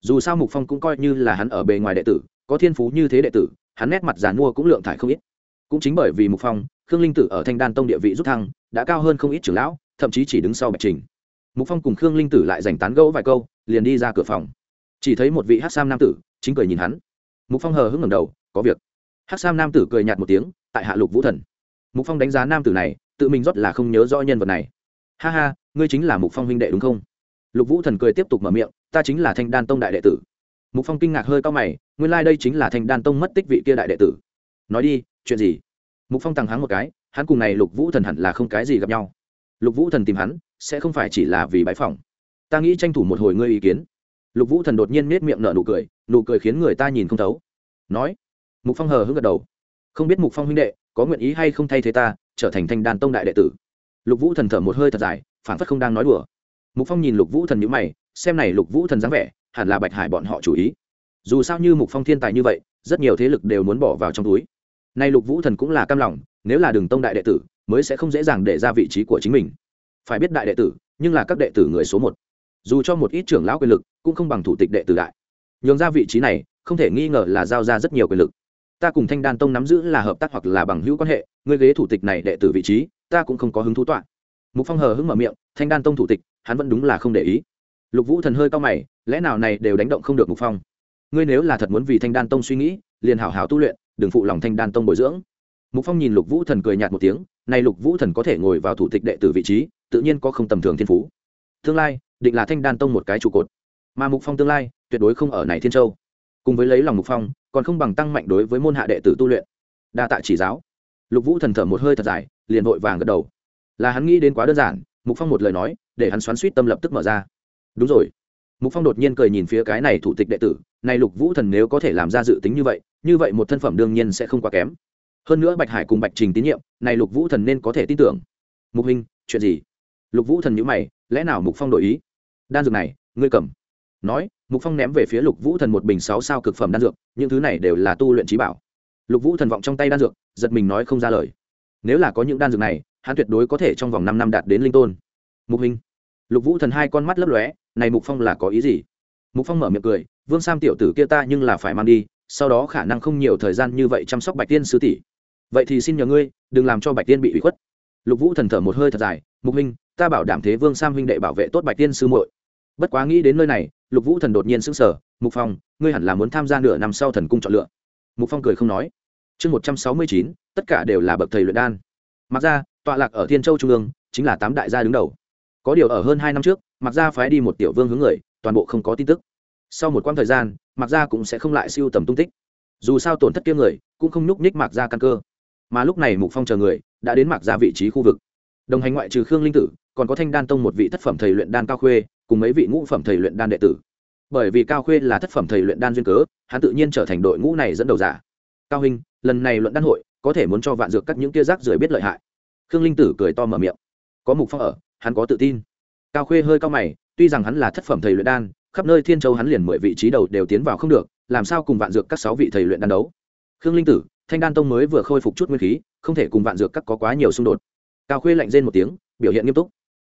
Dù sao mục phong cũng coi như là hắn ở bề ngoài đệ tử, có thiên phú như thế đệ tử, hắn nét mặt giàn mua cũng lượng thải không ít. Cũng chính bởi vì mục phong, khương linh tử ở thanh đan tông địa vị rút thăng, đã cao hơn không ít trưởng lão, thậm chí chỉ đứng sau bạch trình. Mục phong cùng khương linh tử lại dành tán gẫu vài câu, liền đi ra cửa phòng. Chỉ thấy một vị hát sam nam tử, chính cười nhìn hắn. Mục phong hờ hững ngẩng đầu, có việc. Hát sam nam tử cười nhạt một tiếng, tại hạ lục vũ thần mục phong đánh giá nam tử này, tự mình rót là không nhớ rõ nhân vật này. Ha ha, ngươi chính là mục phong huynh đệ đúng không? Lục vũ thần cười tiếp tục mở miệng, ta chính là thanh đan tông đại đệ tử. Mục phong kinh ngạc hơi cao mày, nguyên lai、like、đây chính là thanh đan tông mất tích vị kia đại đệ tử. Nói đi, chuyện gì? Mục phong tăng háng một cái, hắn cùng này lục vũ thần hẳn là không cái gì gặp nhau. Lục vũ thần tìm hắn, sẽ không phải chỉ là vì bãi phòng ta nghĩ tranh thủ một hồi ngươi ý kiến. Lục vũ thần đột nhiên nết miệng nở nụ cười nụ cười khiến người ta nhìn không thấu. Nói, mục phong hờ hững gật đầu. Không biết mục phong huynh đệ có nguyện ý hay không thay thế ta, trở thành thanh đàn tông đại đệ tử. Lục vũ thần thở một hơi thật dài phản phất không đang nói đùa. Mục phong nhìn lục vũ thần nhữ mày, xem này lục vũ thần dáng vẻ, hẳn là bạch hải bọn họ chủ ý. Dù sao như mục phong thiên tài như vậy, rất nhiều thế lực đều muốn bỏ vào trong túi. Nay lục vũ thần cũng là cam lòng, nếu là đường tông đại đệ tử, mới sẽ không dễ dàng để ra vị trí của chính mình. Phải biết đại đệ tử, nhưng là các đệ tử người số một. Dù cho một ít trưởng lão quyền lực, cũng không bằng thủ tịch đệ tử đại. Nhường ra vị trí này, không thể nghi ngờ là giao ra rất nhiều quyền lực ta cùng thanh đan tông nắm giữ là hợp tác hoặc là bằng hữu quan hệ người ghế thủ tịch này đệ tử vị trí, ta cũng không có hứng thú tọa. Mục phong hờ hững mở miệng, thanh đan tông thủ tịch, hắn vẫn đúng là không để ý. Lục vũ thần hơi cao mày, lẽ nào này đều đánh động không được mục phong? Ngươi nếu là thật muốn vì thanh đan tông suy nghĩ, liền hảo hảo tu luyện, đừng phụ lòng thanh đan tông bồi dưỡng. Mục phong nhìn lục vũ thần cười nhạt một tiếng, này lục vũ thần có thể ngồi vào thủ tịch đệ tử vị trí, tự nhiên có không tầm thường thiên phú. Tương lai, định là thanh đan tông một cái trụ cột. Mà mục phong tương lai, tuyệt đối không ở này thiên châu. Cùng với lấy lòng mục phong còn không bằng tăng mạnh đối với môn hạ đệ tử tu luyện. Đa tạ chỉ giáo. Lục vũ thần thở một hơi thật dài, liền vội vàng gật đầu. Là hắn nghĩ đến quá đơn giản, mục phong một lời nói, để hắn xoắn suýt tâm lập tức mở ra. Đúng rồi. Mục phong đột nhiên cười nhìn phía cái này thủ tịch đệ tử, này lục vũ thần nếu có thể làm ra dự tính như vậy như vậy một thân phẩm đương nhiên sẽ không quá kém. Hơn nữa bạch hải cùng bạch trình tín nhiệm, này lục vũ thần nên có thể tin tưởng. Mục hình chuyện gì? Lục vũ thần nhữ mày, lẽ nào mục phong đổi ý? Đan dược này, ngươi cầm. Nói mục phong ném về phía lục vũ thần một bình sáu sao cực phẩm đan dược, những thứ này đều là tu luyện trí bảo. Lục vũ thần vọng trong tay đan dược, giật mình nói không ra lời. Nếu là có những đan dược này, hắn tuyệt đối có thể trong vòng năm năm đạt đến linh tôn. Mục hình lục vũ thần hai con mắt lấp lóe, này mục phong là có ý gì? Mục phong mở miệng cười, vương sam tiểu tử kia ta nhưng là phải mang đi, sau đó khả năng không nhiều thời gian như vậy chăm sóc bạch tiên sứ tỷ. Vậy thì xin nhờ ngươi, đừng làm cho bạch tiên bị ủy khuất. Lục vũ thần thở một hơi thật dài, mục huynh, ta bảo đảm thế vương sam huynh đệ bảo vệ tốt bạch tiên sư muội bất quá nghĩ đến nơi này, lục vũ thần đột nhiên sững sờ, mục phong, ngươi hẳn là muốn tham gia nửa năm sau thần cung chọn lựa. Mục phong cười không nói. Chương một trăm sáu mươi chín, tất cả đều là bậc thầy luyện đan. Mặc ra, tọa lạc ở thiên châu trung ương, chính là tám đại gia đứng đầu. Có điều ở hơn hai năm trước, mặc ra phái đi một tiểu vương hướng người, toàn bộ không có tin tức. Sau một quãng thời gian, mặc ra cũng sẽ không lại siêu tầm tung tích. Dù sao tổn thất kia người, cũng không nhúc nhích mặc ra căn cơ. Mà lúc này mục phong chờ người, đã đến mặc ra vị trí khu vực. Đồng hành ngoại trừ khương linh tử, còn có thanh đan tông một vị thất phẩm thầy luyện đan cao khuê cùng mấy vị ngũ phẩm thầy luyện đan đệ tử. Bởi vì cao khuê là thất phẩm thầy luyện đan duyên cớ, hắn tự nhiên trở thành đội ngũ này dẫn đầu giả. Cao hình lần này luận đan hội, có thể muốn cho vạn dược các những kia rác rưởi biết lợi hại. Khương linh tử cười to mở miệng. Có mục phong ở, hắn có tự tin. Cao khuê hơi cao mày, tuy rằng hắn là thất phẩm thầy luyện đan, khắp nơi thiên châu hắn liền mười vị trí đầu đều tiến vào không được, làm sao cùng vạn dược các sáu vị thầy luyện đan đấu? Khương linh tử, thanh đan tông mới vừa khôi phục chút nguyên khí, không thể cùng vạn dược các có quá nhiều xung đột. Cao khuê lạnh rên một tiếng, biểu hiện nghiêm túc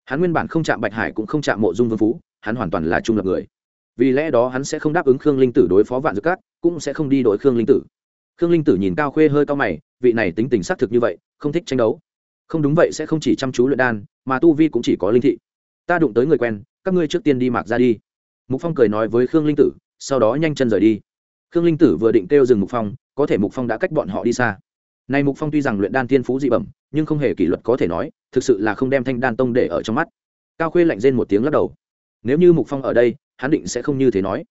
hắn nguyên bản không chạm bạch hải cũng không chạm mộ dung vương phú hắn hoàn toàn là trung lập người. Vì lẽ đó hắn sẽ không đáp ứng khương linh tử đối phó vạn dược Cát, cũng sẽ không đi đội khương linh tử. Khương linh tử nhìn cao khuê hơi cao mày vị này tính tình xác thực như vậy không thích tranh đấu. Không đúng vậy sẽ không chỉ chăm chú luyện đan mà tu vi cũng chỉ có linh thị. Ta đụng tới người quen các ngươi trước tiên đi mạc ra đi. Mục phong cười nói với khương linh tử sau đó nhanh chân rời đi. Khương linh tử vừa định kêu dừng mục phong có thể mục phong đã cách bọn họ đi xa. Nay mục phong tuy rằng luyện đan tiên phú dị bẩm nhưng không hề kỷ luật có thể nói, thực sự là không đem thanh đan tông để ở trong mắt. Cao khuê lạnh rên một tiếng lắc đầu. Nếu như mục phong ở đây, hắn định sẽ không như thế nói.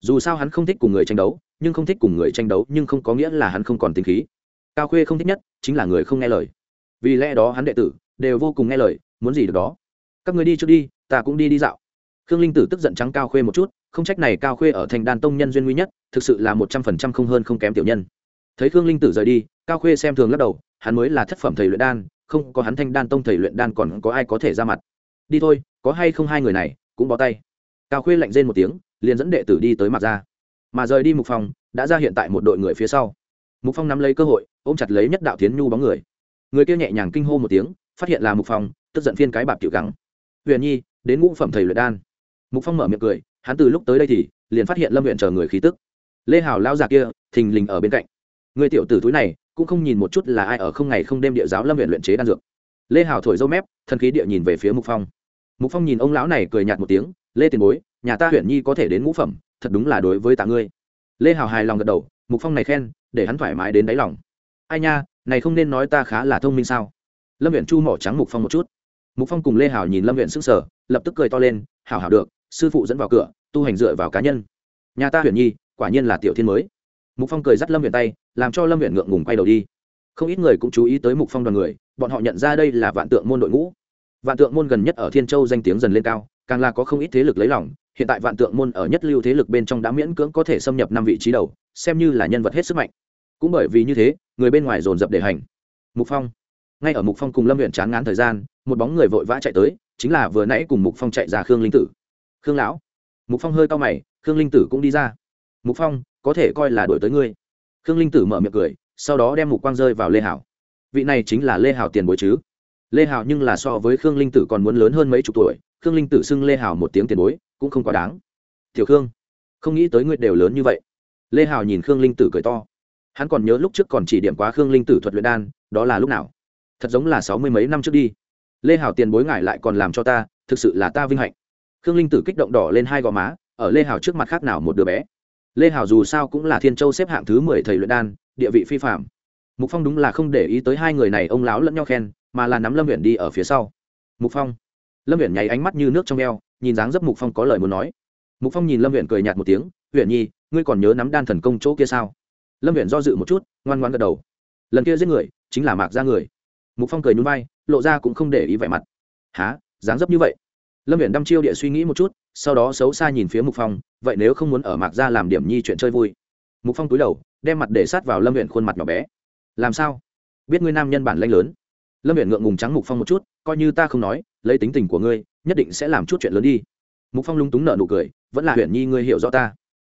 Dù sao hắn không thích cùng người tranh đấu, nhưng không thích cùng người tranh đấu nhưng không có nghĩa là hắn không còn tính khí. Cao khuê không thích nhất chính là người không nghe lời. Vì lẽ đó hắn đệ tử đều vô cùng nghe lời, muốn gì được đó. Các người đi trước đi, ta cũng đi đi dạo. Khương linh tử tức giận trắng cao khuê một chút, không trách này cao khuê ở thành đàn tông nhân duyên nguy nhất, thực sự là một trăm phần trăm không hơn không kém tiểu nhân. Thấy khương linh tử rời đi cao khuê xem thường lắc đầu, hắn mới là thất phẩm thầy luyện đan, không có hắn thanh đan tông thầy luyện đan còn có ai có thể ra mặt. Đi thôi, có hay không hai người này, cũng bó tay. Cao khuê lạnh rên một tiếng, liền dẫn đệ tử đi tới mặt ra. Mà rời đi mục phong, đã ra hiện tại một đội người phía sau. Mục phong nắm lấy cơ hội, ôm chặt lấy nhất đạo tiến nhu bóng người. Người kia nhẹ nhàng kinh hô một tiếng, phát hiện là mục phong, tức giận phiên cái bạp tiểu gắng huyền nhi, đến ngũ phẩm thầy luyện đan. Mục phong mở miệng cười, hắn từ lúc tới đây thì, liền phát hiện lâm huyện chờ người khí tức. Lê hào lao già kia, thình lình ở bên cạnh. Người tiểu tử túi này cũng không nhìn một chút là ai ở không ngày không đêm địa giáo lâm huyện luyện chế đan dược. Lê hào thổi dâu mép, thần khí địa nhìn về phía mục phong. Mục phong nhìn ông lão này cười nhạt một tiếng, lê tiền bối, nhà ta huyện nhi có thể đến ngũ phẩm, thật đúng là đối với tạ ngươi. Lê hào hài lòng gật đầu, mục phong này khen, để hắn thoải mái đến đáy lòng. Ai nha, này không nên nói ta khá là thông minh sao? Lâm huyện chu mỏ trắng mục phong một chút. Mục phong cùng lê hảo nhìn lâm huyện g sở lập tức cười to lên, hảo hảo được, sư phụ dẫn vào cửa, tu hành dựa vào cá nhân. Nhà ta huyện nhi, quả nhiên là tiểu thiên mới mục phong cười dắt lâm viện tay làm cho lâm viện ngượng ngùng quay đầu đi không ít người cũng chú ý tới mục phong đoàn người bọn họ nhận ra đây là vạn tượng môn đội ngũ vạn tượng môn gần nhất ở thiên châu danh tiếng dần lên cao càng là có không ít thế lực lấy lòng hiện tại vạn tượng môn ở nhất lưu thế lực bên trong đã miễn cưỡng có thể xâm nhập năm vị trí đầu xem như là nhân vật hết sức mạnh cũng bởi vì như thế người bên ngoài dồn dập để hành mục phong ngay ở mục phong cùng lâm huyện chán ngán thời gian một bóng người vội vã chạy tới chính là vừa nãy cùng mục phong chạy ra khương linh tử khương lão mục phong hơi cao mày khương linh tử cũng đi ra mục phong có thể coi là đổi tới ngươi. Khương linh tử mở miệng cười, sau đó đem mục quang rơi vào lê hảo. Vị này chính là lê hảo tiền bối chứ? Lê Hảo nhưng là so với khương linh tử còn muốn lớn hơn mấy chục tuổi, khương linh tử xưng lê Hảo một tiếng tiền bối, cũng không quá đáng. Tiểu khương, không nghĩ tới ngươi đều lớn như vậy. Lê Hảo nhìn khương linh tử cười to. Hắn còn nhớ lúc trước còn chỉ điểm quá khương linh tử thuật luyện đan, đó là lúc nào? Thật giống là sáu mươi mấy năm trước đi. Lê Hảo tiền bối ngại lại còn làm cho ta, thực sự là ta vinh hạnh. Khương linh tử kích động đỏ lên hai gò má, ở lê Hảo trước mặt khác nào một đứa bé? Lê hào dù sao cũng là thiên châu xếp hạng thứ mười thầy luyện đan, địa vị phi phạm mục phong đúng là không để ý tới hai người này, ông lão lẫn nhau khen, mà là nắm lâm huyện đi ở phía sau. Mục phong. Lâm huyện nháy ánh mắt như nước trong eo, nhìn dáng dấp mục phong có lời muốn nói. Mục phong nhìn lâm huyện cười nhạt một tiếng huyện nhi, ngươi còn nhớ nắm đan thần công chỗ kia sao? Lâm huyện do dự một chút, ngoan ngoan gật đầu. Lần kia giết người, chính là mạc ra người. Mục phong cười nhún vai, lộ ra cũng không để ý vẻ mặt. Há dáng dấp như vậy? Lâm huyện đăm chiêu địa suy nghĩ một chút, sau đó xấu xa nhìn phía mục phong vậy nếu không muốn ở mạc ra làm điểm nhi chuyện chơi vui. Mục phong túi đầu, đem mặt để sát vào lâm huyện khuôn mặt nhỏ bé. Làm sao? Biết ngươi nam nhân bản lanh lớn. Lâm huyện ngượng ngùng trắng mục phong một chút, coi như ta không nói, lấy tính tình của ngươi, nhất định sẽ làm chút chuyện lớn đi. Mục phong lung túng nợ nụ cười, vẫn là huyện nhi ngươi hiểu rõ ta.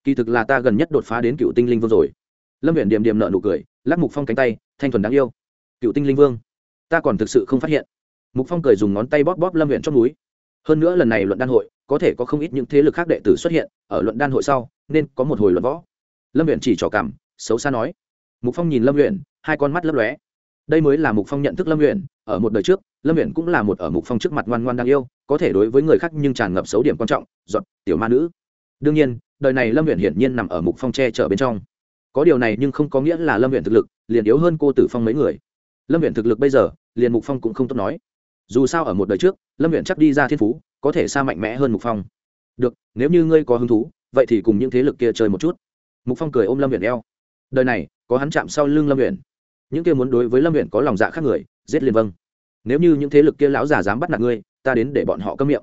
Kỳ thực là ta gần nhất đột phá đến cựu tinh linh vương rồi. Lâm huyện điềm điềm nợ nụ cười, lắc mục phong cánh tay, thanh thuần đáng yêu. Cựu tinh linh vương, ta còn thực sự không phát hiện. Mục phong cười dùng ngón tay bóp bóp lâm huyện trong núi hơn nữa lần này luận đan hội, có thể có không ít những thế lực khác đệ tử xuất hiện, ở luận đan hội sau, nên có một hồi luận võ. Lâm huyện chỉ trò cảm, xấu xa nói. Mục phong nhìn lâm huyện hai con mắt lấp lóe. Đây mới là mục phong nhận thức lâm huyện ở một đời trước, lâm huyện cũng là một ở mục phong trước mặt ngoan ngoan đang yêu, có thể đối với người khác nhưng tràn ngập xấu điểm quan trọng, giọt, tiểu ma nữ. Đương nhiên, đời này lâm huyện hiển nhiên nằm ở mục phong che chở bên trong. Có điều này nhưng không có nghĩa là lâm huyện thực lực liền yếu hơn cô tử phong mấy người. Lâm huyện thực lực bây giờ, liền mục phong cũng không tốt nói dù sao ở một đời trước, lâm huyện chắc đi ra thiên phú, có thể xa mạnh mẽ hơn mục phong. Được, nếu như ngươi có hứng thú, vậy thì cùng những thế lực kia chơi một chút. Mục phong cười ôm lâm huyện eo. Đời này, có hắn chạm sau lưng lâm huyện những kia muốn đối với lâm huyện có lòng dạ khác người, giết liền vâng. Nếu như những thế lực kia lão già dám bắt nạt ngươi, ta đến để bọn họ câm miệng.